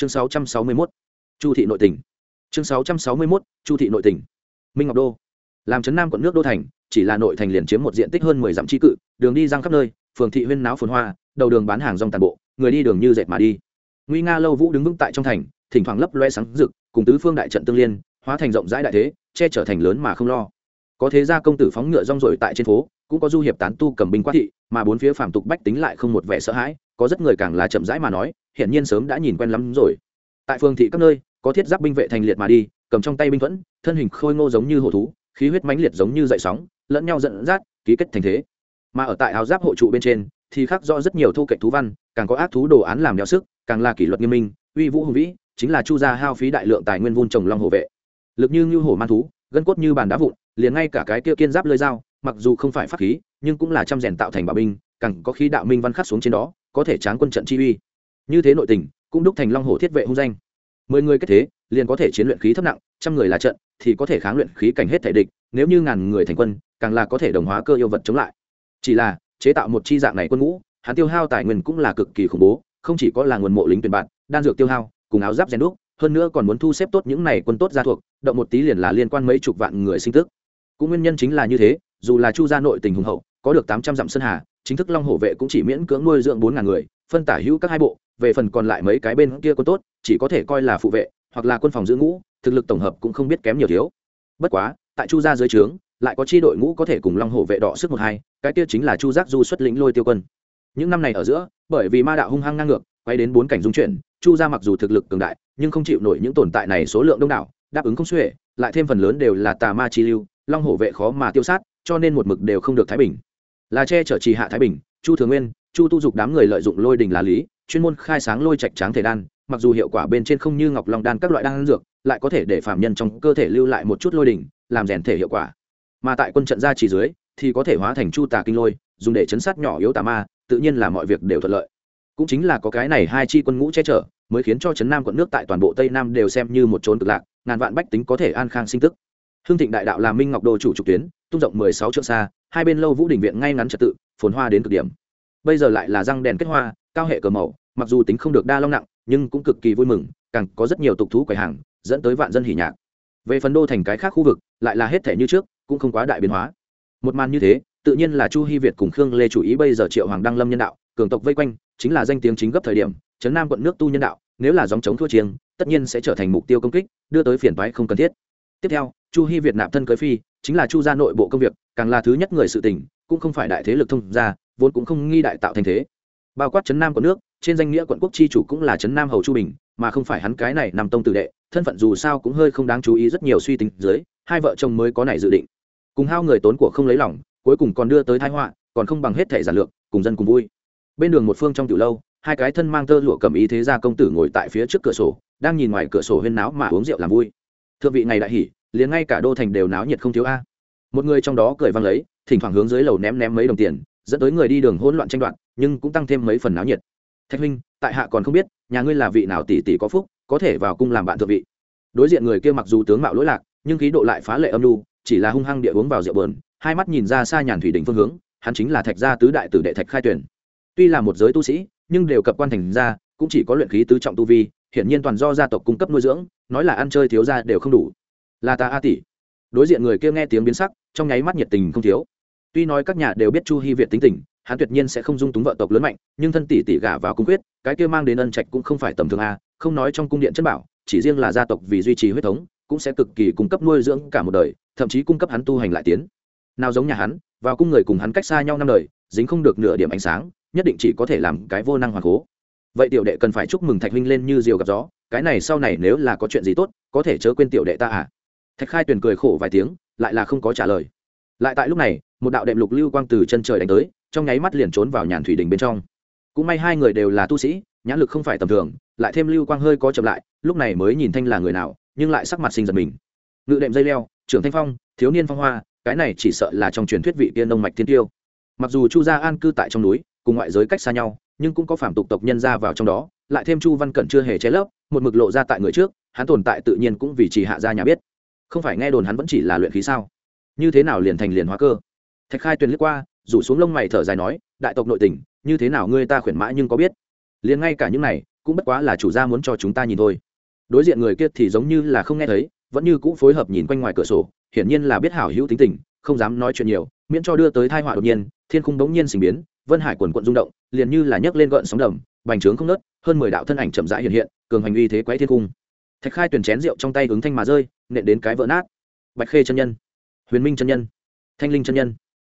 chương 661, chu thị nội tỉnh chương 661, chu thị nội tỉnh minh ngọc đô. Làm trấn nam quận nước đô thành chỉ là nội thành liền chiếm một diện tích hơn mười dặm tri cự đường đi răng khắp nơi phường thị huyên náo phồn hoa đầu đường bán hàng rong tàn bộ người đi đường như dệt mà đi. Nguy nga lâu vũ đứng vững tại trong thành thỉnh thoảng lấp loe sáng rực cùng tứ phương đại trận tương liên hóa thành rộng rãi đại thế che trở thành lớn mà không lo. Có thế gia công tử phóng ngựa rong rổi tại trên phố cũng có du hiệp tán tu cầm binh quát thị mà bốn phía phàm tục bách tính lại không một vẻ sợ hãi có rất người càng là chậm rãi mà nói hiển nhiên sớm đã nhìn quen lắm rồi. Tại phường thị các nơi, có thiết giáp binh vệ thành liệt mà đi, cầm trong tay binh thuẫn, thân hình khôi ngô giống như hổ thú, khí huyết mãnh liệt giống như dậy sóng, lẫn nhau dẫn dắt, ký kết thành thế. Mà ở tại áo giáp hộ trụ bên trên, thì khắc rõ rất nhiều thu kệ thú văn, càng có ác thú đồ án làm đeo sức, càng là kỷ luật nghiêm minh, uy vũ hùng vĩ, chính là chu gia hao phí đại lượng tài nguyên vun trồng long hộ vệ. Lực như như hổ man thú, gân cốt như bàn đá vụn, liền ngay cả cái kia kiên giáp lơi dao, mặc dù không phải pháp khí, nhưng cũng là trăm rèn tạo thành bảo binh, càng có khí đạo minh văn khắc xuống trên đó, có thể tráng quân trận chi uy như thế nội tình, cũng đúc thành long hổ thiết vệ hung danh. Mười người kết thế, liền có thể chiến luyện khí thấp nặng, trăm người là trận, thì có thể kháng luyện khí cảnh hết thể địch, nếu như ngàn người thành quân, càng là có thể đồng hóa cơ yêu vật chống lại. Chỉ là, chế tạo một chi dạng này quân ngũ, hắn tiêu hao tài nguyên cũng là cực kỳ khủng bố, không chỉ có là nguồn mộ lính tuyển bạn, đan dược tiêu hao, cùng áo giáp rèn đúc, hơn nữa còn muốn thu xếp tốt những này quân tốt gia thuộc, động một tí liền là liên quan mấy chục vạn người sinh tức. Cũng nguyên nhân chính là như thế, dù là chu gia nội tình hùng hậu, có được tám trăm dặm sơn hà, chính thức long hổ vệ cũng chỉ miễn cưỡng nuôi dưỡng bốn ngàn người phân tả hữu các hai bộ, về phần còn lại mấy cái bên kia quân tốt, chỉ có thể coi là phụ vệ, hoặc là quân phòng giữ ngũ, thực lực tổng hợp cũng không biết kém nhiều thiếu. Bất quá, tại chu gia dưới trướng, lại có chi đội ngũ có thể cùng long hổ vệ đỏ sức một hai, cái kia chính là chu giác du xuất lĩnh lôi tiêu quân. Những năm này ở giữa, bởi vì ma đạo hung hăng ngang ngược, quay đến bốn cảnh dung chuyển, chu gia mặc dù thực lực cường đại, nhưng không chịu nổi những tồn tại này số lượng đông đảo, đáp ứng không xuể, lại thêm phần lớn đều là tà ma chi lưu, long hổ vệ khó mà tiêu sát, cho nên một mực đều không được thái bình. Là che chở trì hạ thái bình, chu thường nguyên chu tu dục đám người lợi dụng lôi đình là lý, chuyên môn khai sáng lôi trạch tráng thể đan, mặc dù hiệu quả bên trên không như ngọc long đan các loại đan dược, lại có thể để phạm nhân trong cơ thể lưu lại một chút lôi đình, làm rèn thể hiệu quả. Mà tại quân trận gia chỉ dưới, thì có thể hóa thành chu tà kinh lôi, dùng để chấn sát nhỏ yếu tà ma, tự nhiên là mọi việc đều thuận lợi. Cũng chính là có cái này hai chi quân ngũ che chở, mới khiến cho trấn nam quận nước tại toàn bộ tây nam đều xem như một trốn cực lạc, ngàn vạn bách tính có thể an khang sinh tức. Hương thịnh đại đạo là minh ngọc đô chủ trục tuyến, tung rộng mười sáu trượng xa, hai bên lâu vũ đình viện ngay ngắn trật tự, phồn hoa đến cực điểm bây giờ lại là răng đèn kết hoa, cao hệ cờ màu, mặc dù tính không được đa long nặng, nhưng cũng cực kỳ vui mừng, càng có rất nhiều tục thú quầy hàng, dẫn tới vạn dân hỉ nhạc. Về phần đô thành cái khác khu vực, lại là hết thể như trước, cũng không quá đại biến hóa. Một màn như thế, tự nhiên là chu hy việt cùng khương lê chủ ý bây giờ triệu hoàng đăng lâm nhân đạo, cường tộc vây quanh, chính là danh tiếng chính gấp thời điểm trấn nam quận nước tu nhân đạo, nếu là dòng chống thua chiêng, tất nhiên sẽ trở thành mục tiêu công kích, đưa tới phiền toái không cần thiết. Tiếp theo, chu hy việt nạp thân cưới phi, chính là chu gia nội bộ công việc, càng là thứ nhất người sự tình, cũng không phải đại thế lực thông gia vốn cũng không nghi đại tạo thành thế. Bao quát trấn nam của nước, trên danh nghĩa quận quốc chi chủ cũng là trấn nam hầu chu bình, mà không phải hắn cái này nằm tông tử đệ, thân phận dù sao cũng hơi không đáng chú ý rất nhiều suy tính dưới, hai vợ chồng mới có này dự định. Cùng hao người tốn của không lấy lòng, cuối cùng còn đưa tới thái họa, còn không bằng hết thể giản lược, cùng dân cùng vui. Bên đường một phương trong tiểu lâu, hai cái thân mang tơ lụa cầm ý thế gia công tử ngồi tại phía trước cửa sổ, đang nhìn ngoài cửa sổ huyên náo mà uống rượu làm vui. Thượng vị này đại hỉ liền ngay cả đô thành đều náo nhiệt không thiếu a. Một người trong đó cười vang lấy, thỉnh thoảng hướng dưới lầu ném ném mấy đồng tiền dẫn tới người đi đường hỗn loạn tranh đoạt, nhưng cũng tăng thêm mấy phần náo nhiệt. Thạch huynh, tại hạ còn không biết, nhà ngươi là vị nào tỷ tỷ có phúc, có thể vào cung làm bạn thượng vị. Đối diện người kia mặc dù tướng mạo lỗi lạc, nhưng khí độ lại phá lệ âm lưu chỉ là hung hăng địa uống vào rượu bờn hai mắt nhìn ra xa nhàn thủy đỉnh phương hướng, hắn chính là thạch gia tứ đại tử đệ thạch khai tuyển tuy là một giới tu sĩ, nhưng đều cập quan thành gia, cũng chỉ có luyện khí tứ trọng tu vi, hiển nhiên toàn do gia tộc cung cấp nuôi dưỡng, nói là ăn chơi thiếu gia đều không đủ. Là ta a tỷ. Đối diện người kia nghe tiếng biến sắc, trong nháy mắt nhiệt tình không thiếu tuy nói các nhà đều biết chu hy việt tính tình, hắn tuyệt nhiên sẽ không dung túng vợ tộc lớn mạnh, nhưng thân tỷ tỷ gả vào cung quyết, cái kia mang đến ân trạch cũng không phải tầm thường a, không nói trong cung điện chân bảo, chỉ riêng là gia tộc vì duy trì huyết thống, cũng sẽ cực kỳ cung cấp nuôi dưỡng cả một đời, thậm chí cung cấp hắn tu hành lại tiến. Nào giống nhà hắn, vào cung người cùng hắn cách xa nhau năm đời, dính không được nửa điểm ánh sáng, nhất định chỉ có thể làm cái vô năng hoàng cố vậy tiểu đệ cần phải chúc mừng thạch huynh lên như diều gặp gió, cái này sau này nếu là có chuyện gì tốt, có thể chớ quên tiểu đệ ta à. Thạch khai tuyền cười khổ vài tiếng, lại là không có trả lời. Lại tại lúc này một đạo đệm lục lưu quang từ chân trời đánh tới, trong nháy mắt liền trốn vào nhàn thủy đình bên trong. Cũng may hai người đều là tu sĩ, nhãn lực không phải tầm thường, lại thêm lưu quang hơi có chậm lại, lúc này mới nhìn thanh là người nào, nhưng lại sắc mặt sinh giật mình. Ngự đệm dây leo, trưởng thanh phong, thiếu niên phong hoa, cái này chỉ sợ là trong truyền thuyết vị tiên nông mạch thiên tiêu. Mặc dù chu gia an cư tại trong núi, cùng ngoại giới cách xa nhau, nhưng cũng có phạm tục tộc nhân ra vào trong đó, lại thêm chu văn cẩn chưa hề che lấp, một mực lộ ra tại người trước, hắn tồn tại tự nhiên cũng vì chỉ hạ gia nhà biết. Không phải nghe đồn hắn vẫn chỉ là luyện khí sao? Như thế nào liền thành liền hóa cơ? Thạch khai tuyền lướt qua, rủ xuống lông mày thở dài nói, đại tộc nội tình, như thế nào ngươi ta khuyển mã nhưng có biết? Liền ngay cả những này, cũng bất quá là chủ gia muốn cho chúng ta nhìn thôi. Đối diện người kia thì giống như là không nghe thấy, vẫn như cũ phối hợp nhìn quanh ngoài cửa sổ, hiển nhiên là biết hảo hữu tính tình, không dám nói chuyện nhiều, miễn cho đưa tới thai họa đột nhiên, thiên khung bỗng nhiên sinh biến, vân hải quần quận rung động, liền như là nhấc lên gợn sóng đầm, bành trướng không nớt hơn mười đạo thân ảnh chậm rãi hiện hiện, cường hành uy thế quấy thiên cung thạch khai tuyển chén rượu trong tay ứng thanh mà rơi, nện đến cái vỡ nát. Bạch khê chân nhân, huyền minh chân nhân, thanh linh chân nhân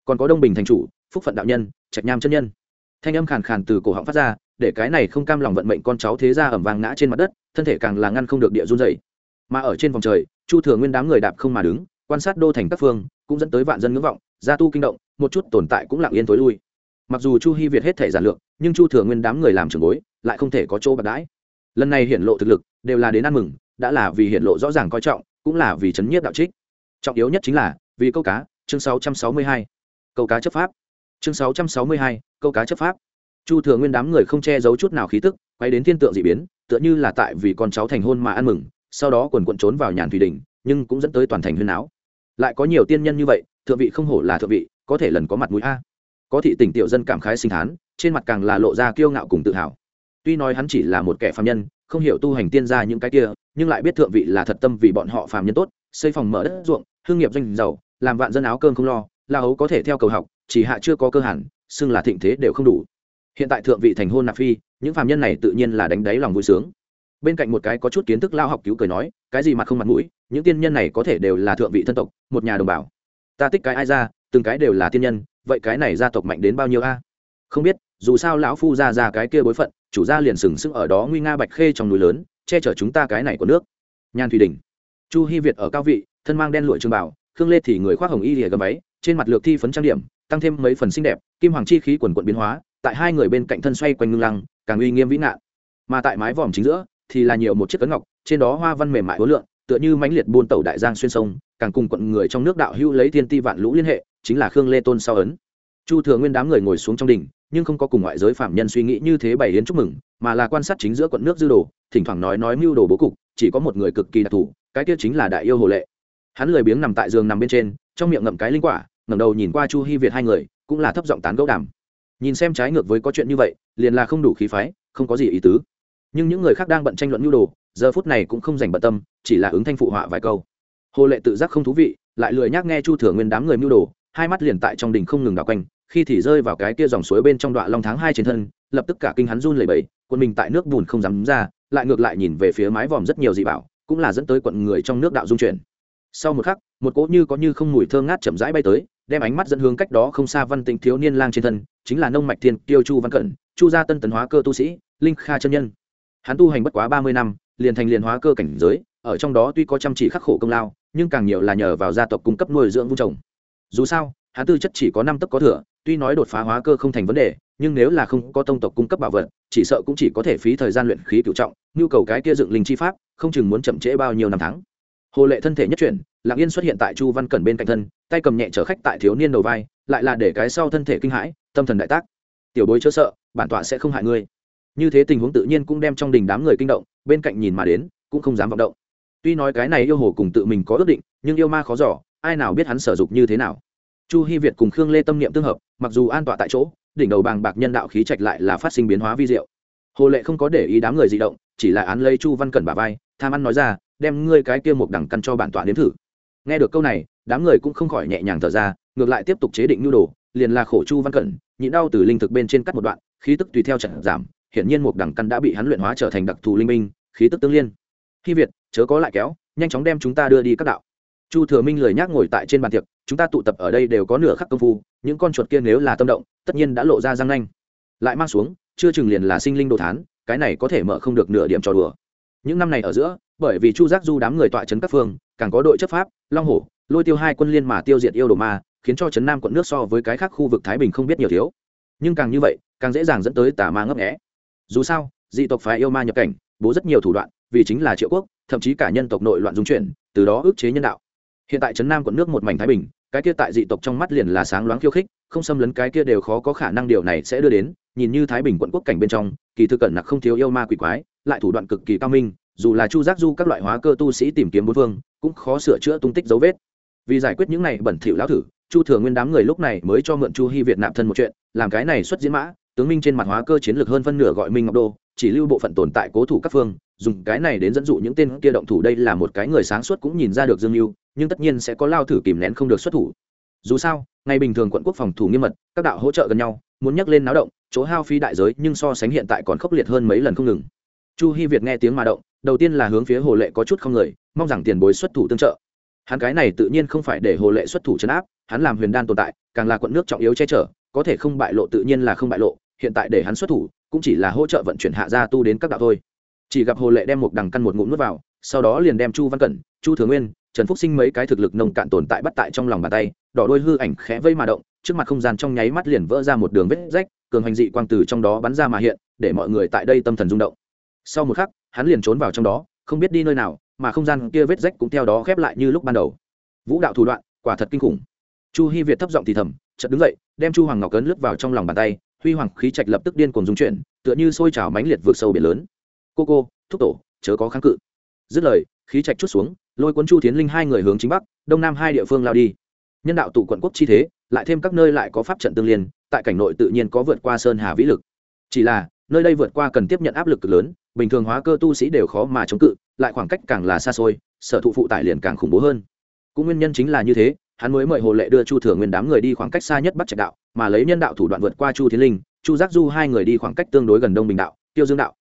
còn có đông bình thành chủ, phúc phận đạo nhân, trạch nham chân nhân. Thanh âm khàn khàn từ cổ họng phát ra, để cái này không cam lòng vận mệnh con cháu thế ra ẩm vàng ngã trên mặt đất, thân thể càng là ngăn không được địa run dày mà ở trên vòng trời, chu thừa nguyên đám người đạp không mà đứng, quan sát đô thành các phương, cũng dẫn tới vạn dân ngưỡng vọng, gia tu kinh động, một chút tồn tại cũng lặng yên tối lui. Mặc dù chu hy việt hết thể giản lược, nhưng chu thừa nguyên đám người làm trường bối, lại không thể có chỗ bạc đãi. Lần này hiện lộ thực lực, đều là đến ăn mừng, đã là vì hiện lộ rõ ràng coi trọng, cũng là vì chấn nhiếp đạo trích. Trọng yếu nhất chính là, vì câu cá, chương 662 câu cá chấp pháp. Chương 662, câu cá chấp pháp. Chu thừa nguyên đám người không che giấu chút nào khí tức quay đến thiên tượng dị biến tựa như là tại vì con cháu thành hôn mà ăn mừng sau đó quần quận trốn vào nhàn thủy đình nhưng cũng dẫn tới toàn thành huyên áo lại có nhiều tiên nhân như vậy thượng vị không hổ là thượng vị có thể lần có mặt mũi a. Có thị tỉnh tiểu dân cảm khái sinh thán trên mặt càng là lộ ra kiêu ngạo cùng tự hào. Tuy nói hắn chỉ là một kẻ phàm nhân không hiểu tu hành tiên gia những cái kia nhưng lại biết thượng vị là thật tâm vì bọn họ phàm nhân tốt xây phòng mở đất ruộng hương nghiệp doanh giàu làm vạn dân áo cơm không lo la hấu có thể theo cầu học, chỉ hạ chưa có cơ hẳn, xưng là thịnh thế đều không đủ. Hiện tại thượng vị thành hôn nạp phi, những phạm nhân này tự nhiên là đánh đáy lòng vui sướng. Bên cạnh một cái có chút kiến thức lao học cứu cười nói, cái gì mặt không mặt mũi, những tiên nhân này có thể đều là thượng vị thân tộc, một nhà đồng bào. Ta tích cái ai ra, từng cái đều là tiên nhân, vậy cái này gia tộc mạnh đến bao nhiêu a? Không biết, dù sao lão phu ra ra cái kia bối phận, chủ gia liền sừng sững ở đó nguy nga bạch khê trong núi lớn, che chở chúng ta cái này của nước. Nhan thủy đình. Chu hy việt ở cao vị, thân mang đen lụa trường bảo khương lê thì người khoác hồng y lìa gầm váy trên mặt lược thi phấn trang điểm, tăng thêm mấy phần xinh đẹp, kim hoàng chi khí quần quận biến hóa, tại hai người bên cạnh thân xoay quanh ngưng lăng, càng uy nghiêm vĩ nạn mà tại mái vòm chính giữa, thì là nhiều một chiếc cấn ngọc, trên đó hoa văn mềm mại hối lượng, tựa như mãnh liệt buôn tàu đại giang xuyên sông, càng cùng quận người trong nước đạo hữu lấy thiên ti vạn lũ liên hệ, chính là khương lê tôn sao ấn. Chu thừa nguyên đám người ngồi xuống trong đình, nhưng không có cùng ngoại giới phạm nhân suy nghĩ như thế bày yến chúc mừng, mà là quan sát chính giữa quận nước dư đồ, thỉnh thoảng nói nói mưu đồ bố cục, chỉ có một người cực kỳ đặc thù, cái kia chính là đại yêu hồ lệ. Hắn lười biếng nằm tại giường nằm bên trên, trong miệng ngậm cái linh quả ngẩng đầu nhìn qua chu Hi việt hai người, cũng là thấp giọng tán gẫu đàm. Nhìn xem trái ngược với có chuyện như vậy, liền là không đủ khí phái, không có gì ý tứ. Nhưng những người khác đang bận tranh luận nhu đồ, giờ phút này cũng không dành bận tâm, chỉ là ứng thanh phụ họa vài câu. Hồ lệ tự giác không thú vị, lại lười nhác nghe chu thừa nguyên đám người mưu đồ, hai mắt liền tại trong đình không ngừng đảo quanh, khi thì rơi vào cái kia dòng suối bên trong đoạn long tháng hai trên thân, lập tức cả kinh hắn run lẩy bẩy, quân mình tại nước bùn không dám ra, lại ngược lại nhìn về phía mái vòm rất nhiều dị bảo, cũng là dẫn tới quận người trong nước đạo dung chuyển sau một khắc, một cỗ như có như không mùi thơ ngát chậm rãi bay tới, đem ánh mắt dẫn hướng cách đó không xa văn tĩnh thiếu niên lang trên thân, chính là nông mạch thiên kiêu chu văn cẩn, chu gia tân tấn hóa cơ tu sĩ, linh kha chân nhân. Hắn tu hành bất quá ba mươi năm, liền thành liền hóa cơ cảnh giới, ở trong đó tuy có chăm chỉ khắc khổ công lao, nhưng càng nhiều là nhờ vào gia tộc cung cấp nuôi dưỡng vung trồng. Dù sao, hắn tư chất chỉ có năm tấc có thừa, tuy nói đột phá hóa cơ không thành vấn đề, nhưng nếu là không có tông tộc cung cấp bảo vật, chỉ sợ cũng chỉ có thể phí thời gian luyện khí cựu trọng, nhu cầu cái kia dựng linh chi pháp, không chừng muốn chậm trễ bao nhiêu năm tháng hồ lệ thân thể nhất chuyển, lặng yên xuất hiện tại chu văn cẩn bên cạnh thân, tay cầm nhẹ chở khách tại thiếu niên đầu vai, lại là để cái sau thân thể kinh hãi, tâm thần đại tác. Tiểu bối chớ sợ, bản tọa sẽ không hại ngươi. Như thế tình huống tự nhiên cũng đem trong đình đám người kinh động, bên cạnh nhìn mà đến, cũng không dám vọng động. Tuy nói cái này yêu hồ cùng tự mình có ước định, nhưng yêu ma khó giỏ ai nào biết hắn sở dục như thế nào. Chu hy việt cùng khương lê tâm niệm tương hợp, mặc dù an tọa tại chỗ, đỉnh đầu bàng bạc nhân đạo khí trạch lại là phát sinh biến hóa vi diệu. Hồ lệ không có để ý đám người di động, chỉ là án lấy chu văn cẩn bà vai, tham ăn nói ra đem ngươi cái kia một đẳng căn cho bản tọa nếm thử. Nghe được câu này, đám người cũng không khỏi nhẹ nhàng thở ra, ngược lại tiếp tục chế định nhu đồ, liền là khổ chu văn cẩn, nhịn đau từ linh thực bên trên cắt một đoạn, khí tức tùy theo trận giảm, hiển nhiên một đẳng căn đã bị hắn luyện hóa trở thành đặc thù linh minh khí tức tương liên. Khi việt, chớ có lại kéo, nhanh chóng đem chúng ta đưa đi các đạo. Chu thừa minh lời nhắc ngồi tại trên bàn tiệc, chúng ta tụ tập ở đây đều có nửa khắc công phu, những con chuột kia nếu là tâm động, tất nhiên đã lộ ra răng nanh. Lại mang xuống, chưa chừng liền là sinh linh đồ thán, cái này có thể mở không được nửa điểm trò đùa. Những năm này ở giữa bởi vì chu giác du đám người tọa trấn các phương, càng có đội chấp pháp, long hổ, lôi tiêu hai quân liên mà tiêu diệt yêu đồ ma, khiến cho trấn nam quận nước so với cái khác khu vực thái bình không biết nhiều thiếu. Nhưng càng như vậy, càng dễ dàng dẫn tới tà ma ngấp nghẽ dù sao, dị tộc phái yêu ma nhập cảnh, bố rất nhiều thủ đoạn, vì chính là triệu quốc, thậm chí cả nhân tộc nội loạn dung chuyển, từ đó ức chế nhân đạo. Hiện tại trấn nam quận nước một mảnh thái bình, cái kia tại dị tộc trong mắt liền là sáng loáng khiêu khích, không xâm lấn cái kia đều khó có khả năng điều này sẽ đưa đến, nhìn như thái bình quận quốc cảnh bên trong, kỳ thư cẩn nặc không thiếu yêu ma quỷ quái, lại thủ đoạn cực kỳ cao minh dù là chu giác du các loại hóa cơ tu sĩ tìm kiếm bốn phương, cũng khó sửa chữa tung tích dấu vết. Vì giải quyết những này bẩn thỉu lão thử, chu thừa nguyên đám người lúc này mới cho mượn chu hy việt nạp thân một chuyện, làm cái này xuất diễn mã, tướng minh trên mặt hóa cơ chiến lược hơn phân nửa gọi minh ngọc đô, chỉ lưu bộ phận tồn tại cố thủ các phương, dùng cái này đến dẫn dụ những tên kia động thủ đây là một cái người sáng suốt cũng nhìn ra được dương mưu nhưng tất nhiên sẽ có lao thử kìm nén không được xuất thủ. Dù sao ngày bình thường quận quốc phòng thủ nghiêm mật, các đạo hỗ trợ gần nhau, muốn nhắc lên náo động, chỗ hao phí đại giới nhưng so sánh hiện tại còn khốc liệt hơn mấy lần không ngừng. Chu hy việt nghe tiếng mà động đầu tiên là hướng phía hồ lệ có chút không người, mong rằng tiền bối xuất thủ tương trợ. Hắn cái này tự nhiên không phải để hồ lệ xuất thủ chấn áp, hắn làm huyền đan tồn tại, càng là quận nước trọng yếu che chở, có thể không bại lộ tự nhiên là không bại lộ, hiện tại để hắn xuất thủ, cũng chỉ là hỗ trợ vận chuyển hạ gia tu đến các đạo thôi. Chỉ gặp hồ lệ đem một đằng căn một ngụm nước vào, sau đó liền đem chu văn cẩn, chu thừa nguyên, trần phúc sinh mấy cái thực lực nông cạn tồn tại bắt tại trong lòng bàn tay, đỏ đôi hư ảnh khẽ vây mà động, trước mặt không gian trong nháy mắt liền vỡ ra một đường vết rách, cường hành dị quang từ trong đó bắn ra mà hiện, để mọi người tại đây tâm thần rung động sau một khắc, hắn liền trốn vào trong đó, không biết đi nơi nào, mà không gian kia vết rách cũng theo đó khép lại như lúc ban đầu. Vũ đạo thủ đoạn, quả thật kinh khủng. Chu hy việt thấp giọng thì thầm, chợt đứng dậy, đem chu hoàng ngọc cấn lướt vào trong lòng bàn tay, huy hoàng khí trạch lập tức điên cuồng dung chuyển, tựa như sôi trào mánh liệt vượt sâu biển lớn. Cô cô, thúc tổ, chớ có kháng cự. Dứt lời, khí trạch chút xuống, lôi cuốn chu tiến linh hai người hướng chính bắc, đông nam hai địa phương lao đi. Nhân đạo tụ quận quốc chi thế, lại thêm các nơi lại có pháp trận tương liên, tại cảnh nội tự nhiên có vượt qua sơn hà vĩ lực. Chỉ là, nơi đây vượt qua cần tiếp nhận áp lực cực lớn bình thường hóa cơ tu sĩ đều khó mà chống cự, lại khoảng cách càng là xa xôi, sở thụ phụ tải liền càng khủng bố hơn. Cũng nguyên nhân chính là như thế, hắn mới mời hồ lệ đưa chu thừa nguyên đám người đi khoảng cách xa nhất bắt trạch đạo, mà lấy nhân đạo thủ đoạn vượt qua chu thiên linh, chu giác du hai người đi khoảng cách tương đối gần đông bình đạo, tiêu dương đạo.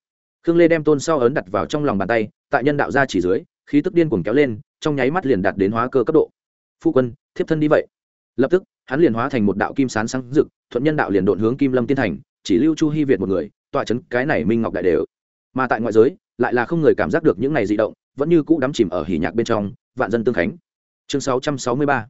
Khương lê đem tôn sau ấn đặt vào trong lòng bàn tay, tại nhân đạo ra chỉ dưới, khí tức điên cuồng kéo lên, trong nháy mắt liền đạt đến hóa cơ cấp độ. Phu quân, thiếp thân đi vậy. Lập tức, hắn liền hóa thành một đạo kim sán sáng rực, thuận nhân đạo liền độn hướng kim lâm tiên thành, chỉ lưu chu hy việt một người, tọa chấn cái này minh ngọc đại đều mà tại ngoại giới, lại là không người cảm giác được những này dị động, vẫn như cũ đắm chìm ở hỉ nhạc bên trong, vạn dân tương khánh. Chương 663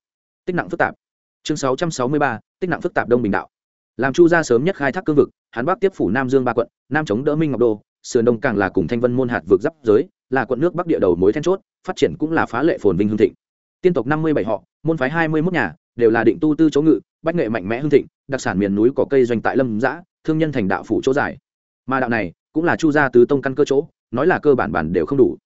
tích nặng phức tạp. Chương 663 tích nặng phức tạp đông bình đạo. Làm chu gia sớm nhất khai thác cương vực, hắn bắc tiếp phủ nam dương ba quận, nam chống đỡ minh ngọc đô, sườn đông càng là cùng thanh vân môn hạt vực giáp giới, là quận nước bắc địa đầu mối then chốt, phát triển cũng là phá lệ phồn vinh hương thịnh. Tiên tộc năm mươi bảy họ, môn phái hai mươi mốt nhà, đều là định tu tư chỗ ngự, bách nghệ mạnh mẽ hương thịnh, đặc sản miền núi có cây doanh tại lâm giã, thương nhân thành đạo phủ chỗ dài mà đạo này cũng là chu gia tứ tông căn cơ chỗ, nói là cơ bản bản đều không đủ.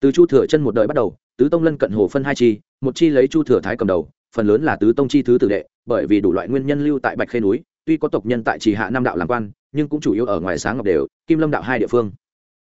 Từ chu thừa chân một đời bắt đầu, tứ tông lân cận hồ phân hai chi, một chi lấy chu thừa thái cầm đầu, phần lớn là tứ tông chi thứ tử đệ, bởi vì đủ loại nguyên nhân lưu tại bạch khê núi, tuy có tộc nhân tại trì hạ nam đạo làm quan, nhưng cũng chủ yếu ở ngoài sáng ngọc đều, kim lâm đạo hai địa phương.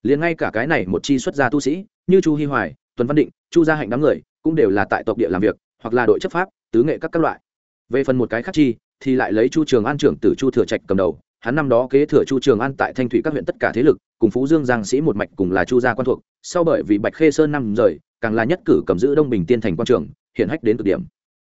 Liền ngay cả cái này một chi xuất gia tu sĩ, như chu hi hoài tuấn văn định, chu gia hạnh đám người, cũng đều là tại tộc địa làm việc, hoặc là đội chấp pháp, tứ nghệ các các loại. Về phần một cái khác chi, thì lại lấy chu trường an trưởng từ chu thừa trạch cầm đầu hắn năm đó kế thừa chu trường an tại thanh thủy các huyện tất cả thế lực, cùng phú dương giang sĩ một mạch cùng là chu gia quan thuộc, sau bởi vì bạch khê sơn năm rời, càng là nhất cử cầm giữ đông bình tiên thành quan trường hiện hách đến cực điểm.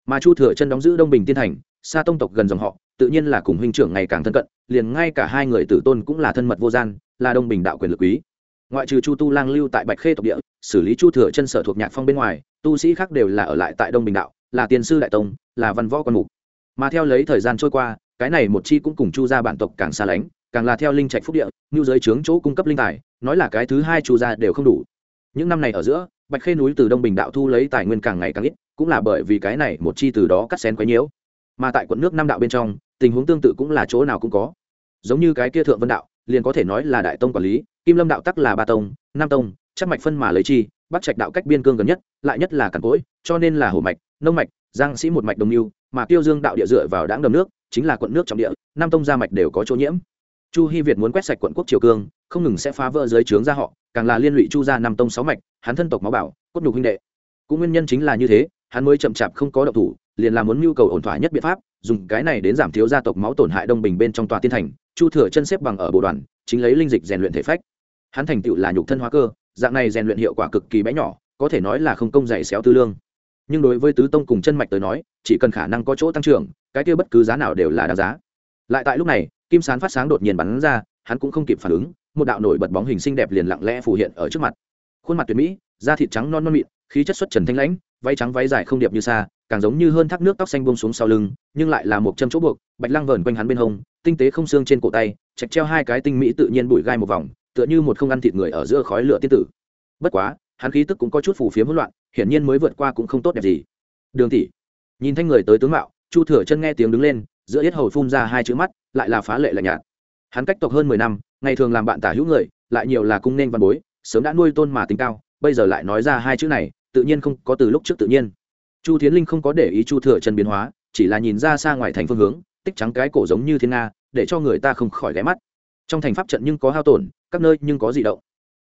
Mà chu thừa chân đóng giữ đông bình tiên thành xa tông tộc gần dòng họ, tự nhiên là cùng huynh trưởng ngày càng thân cận, liền ngay cả hai người tử tôn cũng là thân mật vô gian, là đông bình đạo quyền lực quý. Ngoại trừ chu tu lang lưu tại bạch khê tộc địa, xử lý chu thừa chân sở thuộc nhạc phong bên ngoài, tu sĩ khác đều là ở lại tại đông bình đạo, là tiền sư đại tông, là văn võ quan mục. Mà theo lấy thời gian trôi qua cái này một chi cũng cùng chu gia bản tộc càng xa lánh, càng là theo linh trạch phúc địa, như giới trướng chỗ cung cấp linh tài, nói là cái thứ hai chu gia đều không đủ. Những năm này ở giữa, bạch khê núi từ đông bình đạo thu lấy tài nguyên càng ngày càng ít, cũng là bởi vì cái này một chi từ đó cắt xén quấy nhiễu. Mà tại quận nước nam đạo bên trong, tình huống tương tự cũng là chỗ nào cũng có. Giống như cái kia thượng vân đạo, liền có thể nói là đại tông quản lý, kim lâm đạo tắc là ba tông, nam tông chắc mạch phân mà lấy chi, bắc trạch đạo cách biên cương gần nhất, lại nhất là càn cỗi, cho nên là hổ mạch, nông mạch, giang sĩ một mạch đồng mưu mà tiêu dương đạo địa dựa vào đáng đầm nước chính là quận nước trọng địa, nam tông gia mạch đều có chỗ nhiễm. Chu hy việt muốn quét sạch quận quốc triều cương, không ngừng sẽ phá vỡ giới trướng ra họ, càng là liên lụy chu gia nam tông sáu mạch, hắn thân tộc máu bảo, cốt nhục huynh đệ. Cũng nguyên nhân chính là như thế, hắn mới chậm chạp không có động thủ, liền là muốn mưu cầu ổn thỏa nhất biện pháp, dùng cái này đến giảm thiếu gia tộc máu tổn hại đông bình bên trong tòa tiên thành, chu thừa chân xếp bằng ở bộ đoàn, chính lấy linh dịch rèn luyện thể phách. Hắn thành tựu là nhục thân hóa cơ, dạng này rèn luyện hiệu quả cực kỳ bé nhỏ, có thể nói là không công dày xéo tư lương. Nhưng đối với tứ tông cùng chân mạch tới nói, chỉ cần khả năng có chỗ tăng trưởng cái kia bất cứ giá nào đều là đáng giá. Lại tại lúc này, kim sán phát sáng đột nhiên bắn ra, hắn cũng không kịp phản ứng, một đạo nổi bật bóng hình xinh đẹp liền lặng lẽ phù hiện ở trước mặt. Khuôn mặt tuyệt mỹ, da thịt trắng non non mịn, khí chất xuất trần thanh lãnh, váy trắng váy dài không điệp như xa, càng giống như hơn thác nước tóc xanh buông xuống sau lưng, nhưng lại là một châm chỗ buộc, bạch lăng vờn quanh hắn bên hông, tinh tế không xương trên cổ tay, chạch treo hai cái tinh mỹ tự nhiên bụi gai một vòng, tựa như một không ăn thịt người ở giữa khói lửa tiên tử. Bất quá, hắn khí tức cũng có chút phù phiếm hỗn loạn, hiển nhiên mới vượt qua cũng không tốt đẹp gì. Đường tỷ. Nhìn thanh người tới tướng mạo chu thừa chân nghe tiếng đứng lên, giữa yết hầu phun ra hai chữ mắt, lại là phá lệ lạnh nhạt. Hắn cách tộc hơn mười năm, ngày thường làm bạn tả hữu người, lại nhiều là cung nên văn bối, sớm đã nuôi tôn mà tính cao, bây giờ lại nói ra hai chữ này, tự nhiên không có từ lúc trước tự nhiên. Chu thiến linh không có để ý chu thừa chân biến hóa, chỉ là nhìn ra xa ngoài thành phương hướng, tích trắng cái cổ giống như thiên nga, để cho người ta không khỏi ghé mắt. Trong thành pháp trận nhưng có hao tổn, các nơi nhưng có gì động.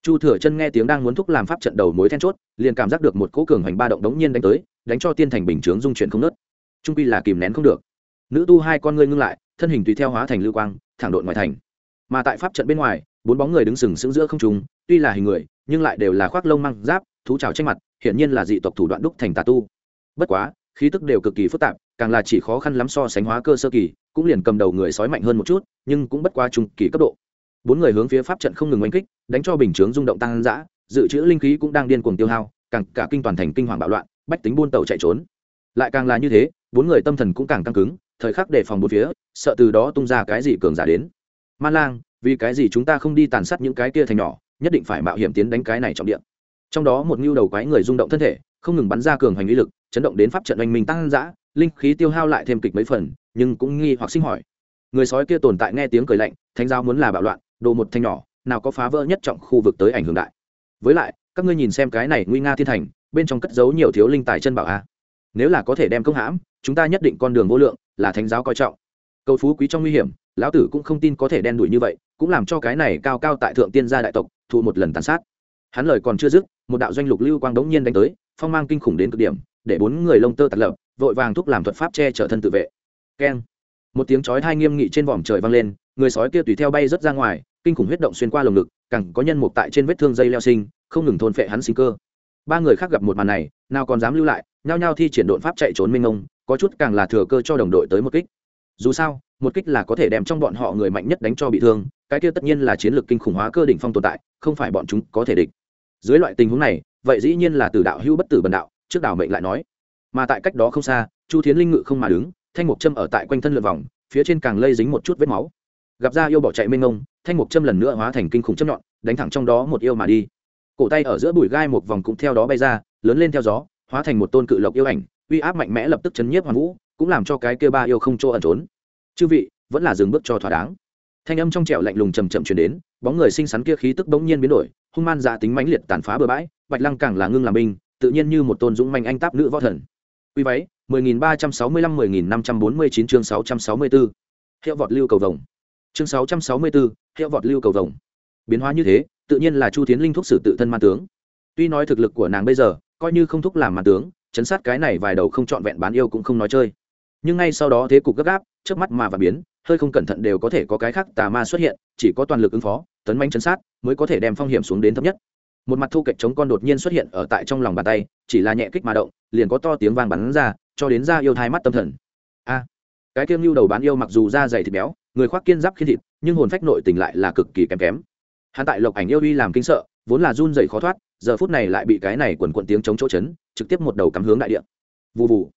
Chu thừa chân nghe tiếng đang muốn thúc làm pháp trận đầu mối then chốt, liền cảm giác được một cỗ cường hoành ba động đống nhiên đánh tới, đánh cho tiên thành bình chướng dung chuyển không nớt trung quy là kìm nén không được. Nữ tu hai con ngươi ngưng lại, thân hình tùy theo hóa thành lưu quang, thẳng độn ngoài thành. Mà tại pháp trận bên ngoài, bốn bóng người đứng sừng sững giữa không trung, tuy là hình người, nhưng lại đều là khoác lông măng giáp, thú trào tranh mặt, hiển nhiên là dị tộc thủ đoạn đúc thành tà tu. Bất quá, khí tức đều cực kỳ phức tạp, càng là chỉ khó khăn lắm so sánh hóa cơ sơ kỳ, cũng liền cầm đầu người sói mạnh hơn một chút, nhưng cũng bất qua trung kỳ cấp độ. Bốn người hướng phía pháp trận không ngừng oanh kích, đánh cho bình chướng rung động tăng dã, dự trữ linh khí cũng đang điên cuồng tiêu hao, càng cả kinh toàn thành kinh hoàng bạo loạn, bách tính buôn tàu chạy trốn. Lại càng là như thế bốn người tâm thần cũng càng căng cứng, thời khắc đề phòng bốn phía, sợ từ đó tung ra cái gì cường giả đến. Man lang, vì cái gì chúng ta không đi tàn sát những cái kia thành nhỏ, nhất định phải mạo hiểm tiến đánh cái này trọng điện trong đó một ngưu đầu quái người rung động thân thể, không ngừng bắn ra cường hành lý lực, chấn động đến pháp trận oanh minh tăng dã, linh khí tiêu hao lại thêm kịch mấy phần, nhưng cũng nghi hoặc sinh hỏi. Người sói kia tồn tại nghe tiếng cười lạnh, thánh giáo muốn là bạo loạn, đồ một thanh nhỏ, nào có phá vỡ nhất trọng khu vực tới ảnh hưởng đại. Với lại, các ngươi nhìn xem cái này nguy nga thiên thành, bên trong cất giấu nhiều thiếu linh tài chân bảo a nếu là có thể đem công hãm, chúng ta nhất định con đường vô lượng, là thánh giáo coi trọng. Cầu phú quý trong nguy hiểm, lão tử cũng không tin có thể đen đuổi như vậy, cũng làm cho cái này cao cao tại thượng tiên gia đại tộc, thụ một lần tàn sát. Hắn lời còn chưa dứt, một đạo doanh lục lưu quang đống nhiên đánh tới, phong mang kinh khủng đến cực điểm, để bốn người lông tơ tạt lập vội vàng thúc làm thuật pháp che chở thân tự vệ. Keng. Một tiếng chói thai nghiêm nghị trên vòm trời vang lên, người sói kia tùy theo bay rớt ra ngoài, kinh khủng huyết động xuyên qua lồng ngực cẳng có nhân mục tại trên vết thương dây leo sinh, không ngừng thôn phệ hắn sinh cơ. Ba người khác gặp một màn này, nào còn dám lưu lại nhao nhao thi triển độn pháp chạy trốn minh ông có chút càng là thừa cơ cho đồng đội tới một kích. Dù sao, một kích là có thể đem trong bọn họ người mạnh nhất đánh cho bị thương, cái kia tất nhiên là chiến lược kinh khủng hóa cơ đỉnh phong tồn tại, không phải bọn chúng có thể địch. Dưới loại tình huống này, vậy dĩ nhiên là từ đạo hữu bất tử bần đạo, trước đảo mệnh lại nói. Mà tại cách đó không xa, chu thiến linh ngự không mà đứng, thanh mục châm ở tại quanh thân lượt vòng, phía trên càng lây dính một chút vết máu. Gặp ra yêu bỏ chạy mênh ngông, thanh mục châm lần nữa hóa thành kinh khủng châm nhọn, đánh thẳng trong đó một yêu mà đi. Cổ tay ở giữa bụi gai một vòng cũng theo đó bay ra, lớn lên theo gió hóa thành một tôn cự lộc yêu ảnh uy áp mạnh mẽ lập tức chấn nhiếp hoàn vũ cũng làm cho cái kia ba yêu không chỗ ẩn trốn. Chư vị vẫn là dừng bước cho thỏa đáng. Thanh âm trong trẻo lạnh lùng chầm chậm chuyển đến bóng người xinh xắn kia khí tức bỗng nhiên biến đổi hung man dạ tính mãnh liệt tàn phá bừa bãi bạch lăng càng là ngưng làm binh tự nhiên như một tôn dũng manh anh táp nữ võ thần. Quy váy 10.365 10.549 chương 664. hiệu vọt lưu cầu vồng. Chương 664, hiệu vọt lưu cầu vồng. Biến hóa như thế tự nhiên là chu tiến linh thúc sử tự thân man tướng. Tuy nói thực lực của nàng bây giờ coi như không thúc làm màn tướng, chấn sát cái này vài đầu không trọn vẹn bán yêu cũng không nói chơi. Nhưng ngay sau đó thế cục gấp gáp trước mắt mà và biến, hơi không cẩn thận đều có thể có cái khác tà ma xuất hiện, chỉ có toàn lực ứng phó, tấn manh chấn sát mới có thể đem phong hiểm xuống đến thấp nhất. Một mặt thu kệch chống con đột nhiên xuất hiện ở tại trong lòng bàn tay, chỉ là nhẹ kích mà động, liền có to tiếng vang bắn ra, cho đến ra yêu thai mắt tâm thần. A! Cái kiêng lưu đầu bán yêu mặc dù da dày thịt béo, người khoác kiên giáp khiên thịt, nhưng hồn phách nội tình lại là cực kỳ kém kém. Hắn tại lộc ảnh yêu uy làm kinh sợ, vốn là run dày khó thoát giờ phút này lại bị cái này quần quận tiếng chống chỗ chấn, trực tiếp một đầu cắm hướng đại địa. Vụ vụ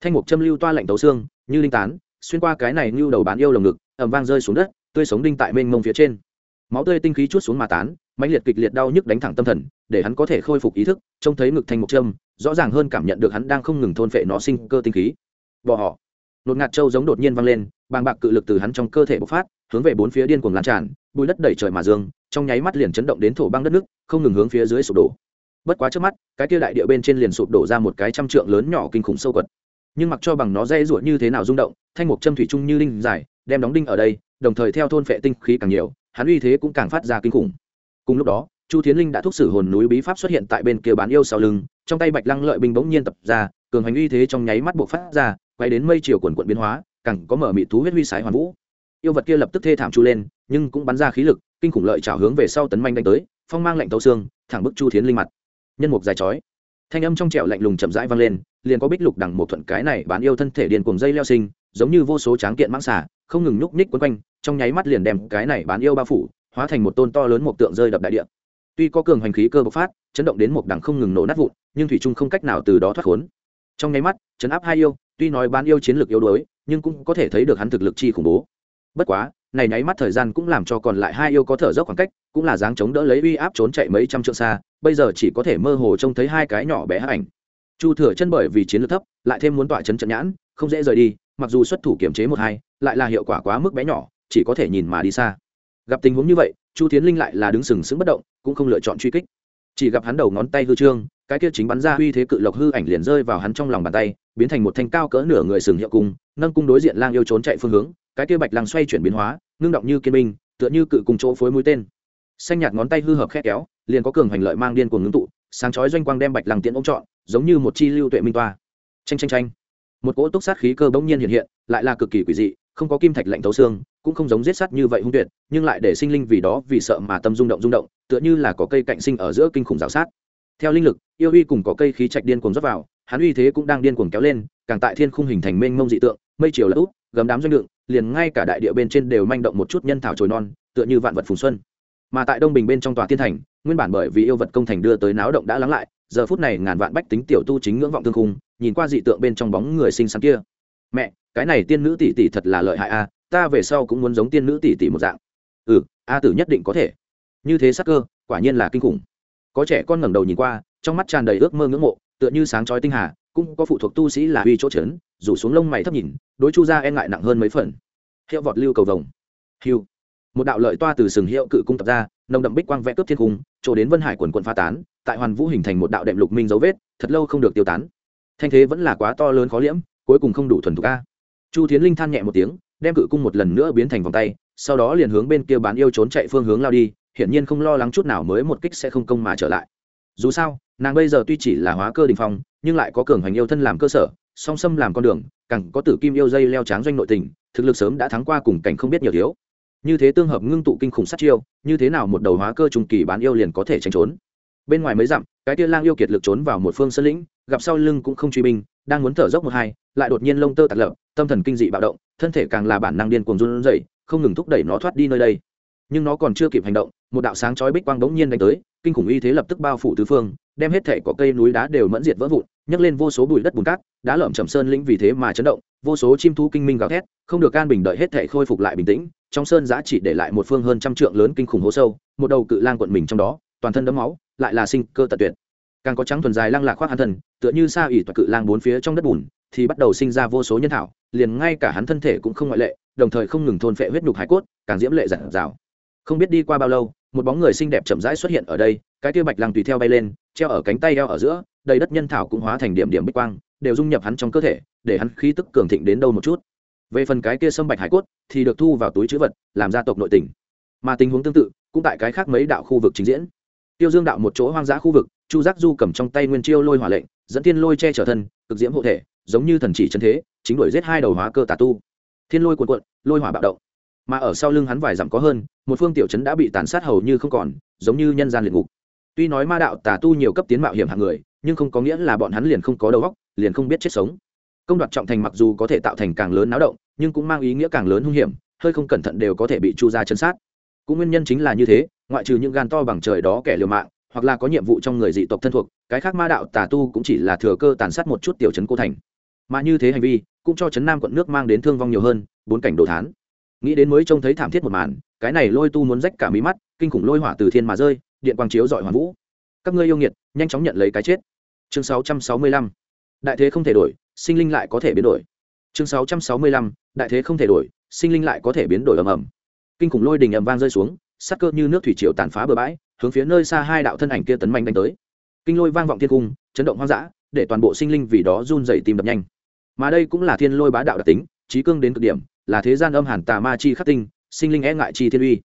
thanh mục châm lưu toa lạnh tấu xương, như linh tán, xuyên qua cái này như đầu bán yêu lồng ngực ẩm vang rơi xuống đất, tươi sống đinh tại mênh mông phía trên. Máu tươi tinh khí chút xuống mà tán, mãnh liệt kịch liệt đau nhức đánh thẳng tâm thần, để hắn có thể khôi phục ý thức, trông thấy ngực thanh mục châm, rõ ràng hơn cảm nhận được hắn đang không ngừng thôn phệ nó sinh cơ tinh khí. Bỏ họ. Nột ngạt trâu giống đột nhiên vang lên, bàng bạc cự lực từ hắn trong cơ thể bộc phát, hướng về bốn phía điên cuồng lan tràn bùi đất đẩy trời mà dương trong nháy mắt liền chấn động đến thổ băng đất nước, không ngừng hướng phía dưới sụp đổ. Bất quá trước mắt, cái kia đại địa bên trên liền sụp đổ ra một cái trăm trượng lớn nhỏ kinh khủng sâu quật. Nhưng mặc cho bằng nó dây ruột như thế nào rung động, thanh mục châm thủy chung như linh dài, đem đóng đinh ở đây, đồng thời theo thôn phệ tinh khí càng nhiều, hắn uy thế cũng càng phát ra kinh khủng. Cùng lúc đó, chu thiến linh đã thúc sử hồn núi bí pháp xuất hiện tại bên kia bán yêu sau lưng, trong tay bạch lăng lợi binh bỗng nhiên tập ra, cường hành uy thế trong nháy mắt buộc phát ra, quay đến mây chiều quần quận biến hóa, càng có mở mị thú huyết huy sái hoàn vũ. Yêu vật kia lập tức thê thảm chu lên, nhưng cũng bắn ra khí lực kinh khủng lợi trào hướng về sau tấn manh đánh tới, phong mang lạnh tấu xương, thẳng bức chu thiến linh mặt. Nhân mục dài chói. Thanh âm trong trẻo lạnh lùng chậm rãi vang lên, liền có bích lục đằng một thuận cái này bán yêu thân thể điền cuồng dây leo sinh, giống như vô số tráng kiện mãng xả không ngừng nhúc nhích quấn quanh, trong nháy mắt liền đem cái này bán yêu bao phủ, hóa thành một tôn to lớn một tượng rơi đập đại địa. Tuy có cường hành khí cơ bộc phát, chấn động đến một đằng không ngừng nổ nát vụn, nhưng thủy trung không cách nào từ đó thoát khốn. Trong nháy mắt, chấn áp hai yêu, tuy nói bán yêu chiến lược yếu đuối, nhưng cũng có thể thấy được hắn thực lực chi khủng bố. Bất quá này nháy mắt thời gian cũng làm cho còn lại hai yêu có thở dốc khoảng cách, cũng là dáng chống đỡ lấy uy áp trốn chạy mấy trăm trượng xa, bây giờ chỉ có thể mơ hồ trông thấy hai cái nhỏ bé hấp ảnh. Chu thừa chân bởi vì chiến lược thấp, lại thêm muốn tỏa chấn trận nhãn, không dễ rời đi, mặc dù xuất thủ kiểm chế một hai, lại là hiệu quả quá mức bé nhỏ, chỉ có thể nhìn mà đi xa. Gặp tình huống như vậy, chu tiến linh lại là đứng sừng sững bất động, cũng không lựa chọn truy kích. Chỉ gặp hắn đầu ngón tay hư trương cái kia chính bắn ra uy thế cự lộc hư ảnh liền rơi vào hắn trong lòng bàn tay, biến thành một thanh cao cỡ nửa người sừng hiệu cung, nâng cung đối diện lang yêu trốn chạy phương hướng, cái kia bạch lang xoay chuyển biến hóa, ngưng động như kiên binh, tựa như cự cùng chỗ phối mũi tên. Xanh nhạt ngón tay hư hợp khét kéo, liền có cường hành lợi mang điên cuồng ngưng tụ, sáng chói doanh quang đem bạch lăng tiễn ống trọn, giống như một chi lưu tuệ minh toa. Tranh tranh tranh một cỗ túc sát khí cơ bỗng nhiên hiện hiện, lại là cực kỳ quỷ dị, không có kim thạch lạnh thấu xương, cũng không giống giết sắt như vậy hung tuyệt, nhưng lại để sinh linh vì đó vì sợ mà tâm rung động rung động, tựa như là có cây cạnh sinh ở giữa kinh khủng rào sát theo linh lực, yêu uy cùng có cây khí trạch điên cuồng dốc vào, hắn uy thế cũng đang điên cuồng kéo lên, càng tại thiên khung hình thành mênh mông dị tượng, mây chiều lỡ út gấm đám doanh lượng liền ngay cả đại địa bên trên đều manh động một chút nhân thảo trồi non, tựa như vạn vật phùng xuân. Mà tại đông bình bên trong tòa thiên thành, nguyên bản bởi vì yêu vật công thành đưa tới náo động đã lắng lại, giờ phút này ngàn vạn bách tính tiểu tu chính ngưỡng vọng thương khung, nhìn qua dị tượng bên trong bóng người sinh sáng kia. Mẹ, cái này tiên nữ tỷ tỷ thật là lợi hại a, ta về sau cũng muốn giống tiên nữ tỷ tỷ một dạng. Ừ a tử nhất định có thể. Như thế sắc cơ, quả nhiên là kinh khủng có trẻ con ngẩng đầu nhìn qua, trong mắt tràn đầy ước mơ ngưỡng mộ, tựa như sáng chói tinh hà, cũng có phụ thuộc tu sĩ là uy chỗ trấn rủ xuống lông mày thấp nhìn, đối chu ra e ngại nặng hơn mấy phần. Hiệu vọt lưu cầu vồng. Hiu một đạo lợi toa từ sừng hiệu cự cung tập ra, nồng đậm bích quang vẽ cướp thiên cung, chỗ đến vân hải quần quận pha tán, tại hoàn vũ hình thành một đạo đệm lục minh dấu vết, thật lâu không được tiêu tán. Thanh thế vẫn là quá to lớn khó liễm, cuối cùng không đủ thuần thục a. Chu tiến linh than nhẹ một tiếng, đem cự cung một lần nữa biến thành vòng tay, sau đó liền hướng bên kia bán yêu trốn chạy phương hướng lao đi hiển nhiên không lo lắng chút nào mới một kích sẽ không công mà trở lại. Dù sao nàng bây giờ tuy chỉ là hóa cơ đình phong nhưng lại có cường hoành yêu thân làm cơ sở song xâm làm con đường càng có tử kim yêu dây leo tráng doanh nội tình thực lực sớm đã thắng qua cùng cảnh không biết nhiều thiếu. Như thế tương hợp ngưng tụ kinh khủng sát chiêu như thế nào một đầu hóa cơ trung kỳ bán yêu liền có thể tránh trốn? Bên ngoài mấy dặm cái tia lang yêu kiệt lực trốn vào một phương sơn lĩnh gặp sau lưng cũng không truy binh đang muốn thở dốc một hai lại đột nhiên lông tơ tạt lợp, tâm thần kinh dị bạo động thân thể càng là bản năng điên cuồng run rẩy không ngừng thúc đẩy nó thoát đi nơi đây nhưng nó còn chưa kịp hành động, một đạo sáng chói bích quang bỗng nhiên đánh tới, kinh khủng uy thế lập tức bao phủ tứ phương, đem hết thể có cây núi đá đều mẫn diệt vỡ vụn, nhấc lên vô số bụi đất bùn cát đá lởm chầm sơn lĩnh vì thế mà chấn động, vô số chim thú kinh minh gào thét, không được can bình đợi hết thể khôi phục lại bình tĩnh, trong sơn giã chỉ để lại một phương hơn trăm trượng lớn kinh khủng hố sâu, một đầu cự lang quận mình trong đó, toàn thân đấm máu, lại là sinh cơ tật tuyệt. Càng có trắng thuần dài lăng lạc khoác hắn thân, tựa như sa ỉ toạc cự lang bốn phía trong đất bùn, thì bắt đầu sinh ra vô số nhân thảo, liền ngay cả hắn thân thể cũng không ngoại lệ, đồng thời không ngừng thôn phệ huyết nhục hải cốt, càng diễm lệ giản rào không biết đi qua bao lâu, một bóng người xinh đẹp chậm rãi xuất hiện ở đây, cái kia bạch lăng tùy theo bay lên, treo ở cánh tay eo ở giữa, đầy đất nhân thảo cũng hóa thành điểm điểm bích quang, đều dung nhập hắn trong cơ thể, để hắn khí tức cường thịnh đến đâu một chút. Về phần cái kia sâm bạch hải cốt, thì được thu vào túi chữ vật, làm gia tộc nội tình. Mà tình huống tương tự, cũng tại cái khác mấy đạo khu vực trình diễn. Tiêu dương đạo một chỗ hoang dã khu vực, chu giác du cầm trong tay nguyên chiêu lôi hỏa lệnh, dẫn thiên lôi che chở thân, cực diễm hộ thể, giống như thần chỉ chân thế, chính đuổi giết hai đầu hóa cơ tà tu. Thiên lôi cuộn cuộn, lôi hỏa bạo động mà ở sau lưng hắn vài dặm có hơn, một phương tiểu trấn đã bị tàn sát hầu như không còn, giống như nhân gian liệt ngục. Tuy nói ma đạo tà tu nhiều cấp tiến mạo hiểm hạng người, nhưng không có nghĩa là bọn hắn liền không có đầu óc, liền không biết chết sống. Công đoạt trọng thành mặc dù có thể tạo thành càng lớn náo động, nhưng cũng mang ý nghĩa càng lớn hung hiểm, hơi không cẩn thận đều có thể bị chu ra chân sát. Cũng nguyên nhân chính là như thế, ngoại trừ những gan to bằng trời đó kẻ liều mạng, hoặc là có nhiệm vụ trong người dị tộc thân thuộc, cái khác ma đạo tà tu cũng chỉ là thừa cơ tàn sát một chút tiểu trấn cô thành. Mà như thế hành vi, cũng cho trấn nam quận nước mang đến thương vong nhiều hơn, bốn cảnh đồ thán nghĩ đến mới trông thấy thảm thiết một màn, cái này lôi tu muốn rách cả mí mắt, kinh khủng lôi hỏa từ thiên mà rơi, điện quang chiếu dọi hoàn vũ. Các ngươi yêu nghiệt, nhanh chóng nhận lấy cái chết. Chương 665. đại thế không thể đổi, sinh linh lại có thể biến đổi. Chương 665. đại thế không thể đổi, sinh linh lại có thể biến đổi ầm ầm. Kinh khủng lôi đình ầm vang rơi xuống, sắc cơ như nước thủy triều tàn phá bờ bãi, hướng phía nơi xa hai đạo thân ảnh kia tấn manh đánh tới. Kinh lôi vang vọng thiên cung, chấn động hoang dã, để toàn bộ sinh linh vì đó run dày tìm đập nhanh. Mà đây cũng là thiên lôi bá đạo đặc tính, trí cương đến cực điểm là thế gian âm hàn tà ma chi khắc tinh, sinh linh e ngại chi thiên uy.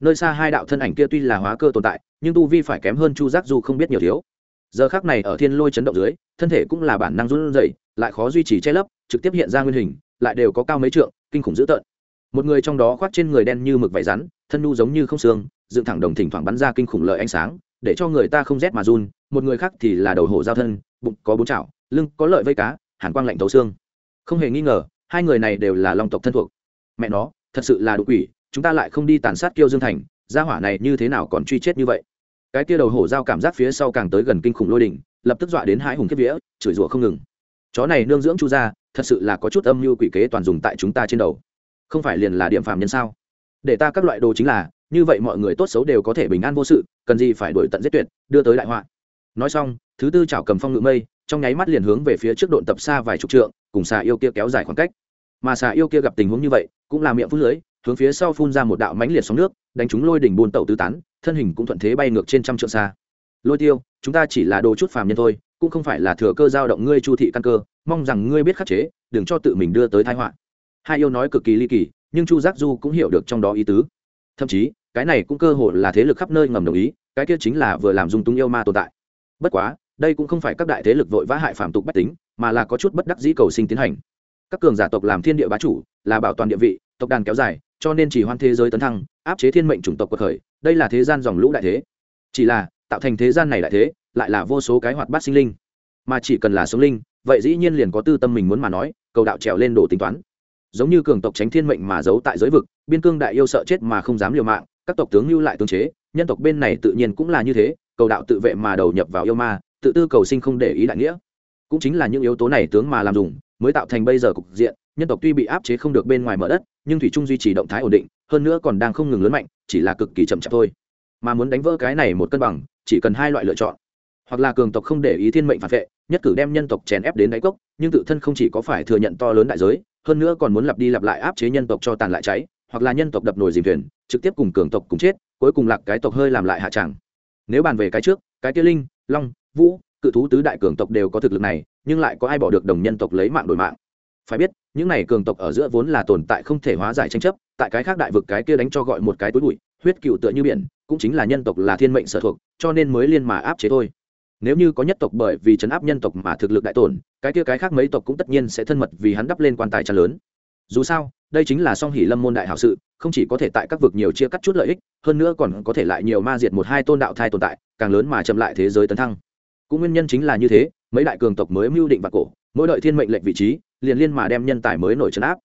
Nơi xa hai đạo thân ảnh kia tuy là hóa cơ tồn tại, nhưng tu vi phải kém hơn chu giác du không biết nhiều thiếu. Giờ khác này ở thiên lôi chấn động dưới, thân thể cũng là bản năng run rẩy, lại khó duy trì che lấp, trực tiếp hiện ra nguyên hình, lại đều có cao mấy trượng, kinh khủng dữ tợn. Một người trong đó khoác trên người đen như mực vải rắn, thân nu giống như không xương, dựng thẳng đồng thỉnh thoảng bắn ra kinh khủng lợi ánh sáng, để cho người ta không rét mà run, một người khác thì là đầu hổ giao thân, bụng có bốn chảo, lưng có lợi vây cá, hàn quang lạnh tấu xương. Không hề nghi ngờ hai người này đều là long tộc thân thuộc. Mẹ nó, thật sự là đục quỷ, chúng ta lại không đi tàn sát kiêu dương thành, gia hỏa này như thế nào còn truy chết như vậy? Cái kia đầu hổ giao cảm giác phía sau càng tới gần kinh khủng lôi đỉnh lập tức dọa đến hai hùng kiếp vía, chửi rủa không ngừng. Chó này nương dưỡng chu gia, thật sự là có chút âm mưu quỷ kế toàn dùng tại chúng ta trên đầu. Không phải liền là điểm phạm nhân sao? Để ta các loại đồ chính là, như vậy mọi người tốt xấu đều có thể bình an vô sự, cần gì phải đuổi tận giết tuyệt, đưa tới đại họa. Nói xong, thứ tư chảo cầm phong ngự mây, trong nháy mắt liền hướng về phía trước độn tập xa vài chục trượng, cùng xà yêu kia kéo dài khoảng cách mà xà yêu kia gặp tình huống như vậy, cũng là miệng phút lưới, hướng phía sau phun ra một đạo mãnh liệt sóng nước, đánh chúng lôi đỉnh buôn tẩu tứ tán, thân hình cũng thuận thế bay ngược trên trăm trượng xa. Lôi tiêu, chúng ta chỉ là đồ chút phàm nhân thôi, cũng không phải là thừa cơ giao động ngươi chu thị căn cơ, mong rằng ngươi biết khắc chế, đừng cho tự mình đưa tới thái họa. Hai yêu nói cực kỳ ly kỳ, nhưng chu giác du cũng hiểu được trong đó ý tứ. Thậm chí, cái này cũng cơ hội là thế lực khắp nơi ngầm đồng ý, cái kia chính là vừa làm dung túng yêu ma tồn tại. Bất quá, đây cũng không phải các đại thế lực vội vã hại phạm tục bách tính, mà là có chút bất đắc dĩ cầu sinh tiến hành các cường giả tộc làm thiên địa bá chủ, là bảo toàn địa vị, tộc đàn kéo dài, cho nên chỉ hoan thế giới tấn thăng, áp chế thiên mệnh chủng tộc cuộc khởi đây là thế gian dòng lũ đại thế. Chỉ là, tạo thành thế gian này đại thế, lại là vô số cái hoạt bát sinh linh. Mà chỉ cần là sống linh, vậy dĩ nhiên liền có tư tâm mình muốn mà nói, cầu đạo trèo lên đổ tính toán. Giống như cường tộc tránh thiên mệnh mà giấu tại giới vực, biên cương đại yêu sợ chết mà không dám liều mạng, các tộc tướng lưu lại tương chế, nhân tộc bên này tự nhiên cũng là như thế, cầu đạo tự vệ mà đầu nhập vào yêu ma, tự tư cầu sinh không để ý đại nghĩa. Cũng chính là những yếu tố này tướng mà làm dùng mới tạo thành bây giờ cục diện, nhân tộc tuy bị áp chế không được bên ngoài mở đất, nhưng thủy trung duy trì động thái ổn định, hơn nữa còn đang không ngừng lớn mạnh, chỉ là cực kỳ chậm chạp thôi. Mà muốn đánh vỡ cái này một cân bằng, chỉ cần hai loại lựa chọn. Hoặc là cường tộc không để ý thiên mệnh phản vệ, nhất cử đem nhân tộc chèn ép đến đáy cốc, nhưng tự thân không chỉ có phải thừa nhận to lớn đại giới, hơn nữa còn muốn lặp đi lặp lại áp chế nhân tộc cho tàn lại cháy, hoặc là nhân tộc đập nồi dìm thuyền, trực tiếp cùng cường tộc cùng chết, cuối cùng lạc cái tộc hơi làm lại hạ tràng. Nếu bàn về cái trước, cái kia linh, long, vũ, cự thú tứ đại cường tộc đều có thực lực này nhưng lại có ai bỏ được đồng nhân tộc lấy mạng đổi mạng. Phải biết, những này cường tộc ở giữa vốn là tồn tại không thể hóa giải tranh chấp, tại cái khác đại vực cái kia đánh cho gọi một cái túi bụi, huyết cựu tựa như biển, cũng chính là nhân tộc là thiên mệnh sở thuộc, cho nên mới liên mà áp chế thôi. Nếu như có nhất tộc bởi vì chấn áp nhân tộc mà thực lực đại tổn, cái kia cái khác mấy tộc cũng tất nhiên sẽ thân mật vì hắn đắp lên quan tài tràn lớn. Dù sao, đây chính là song hỷ lâm môn đại hảo sự, không chỉ có thể tại các vực nhiều chia cắt chút lợi ích, hơn nữa còn có thể lại nhiều ma diệt một hai tôn đạo thai tồn tại, càng lớn mà chậm lại thế giới tấn thăng cũng nguyên nhân chính là như thế, mấy đại cường tộc mới mưu định và cổ, mỗi đợi thiên mệnh lệnh vị trí, liền liên mà đem nhân tài mới nổi trấn áp.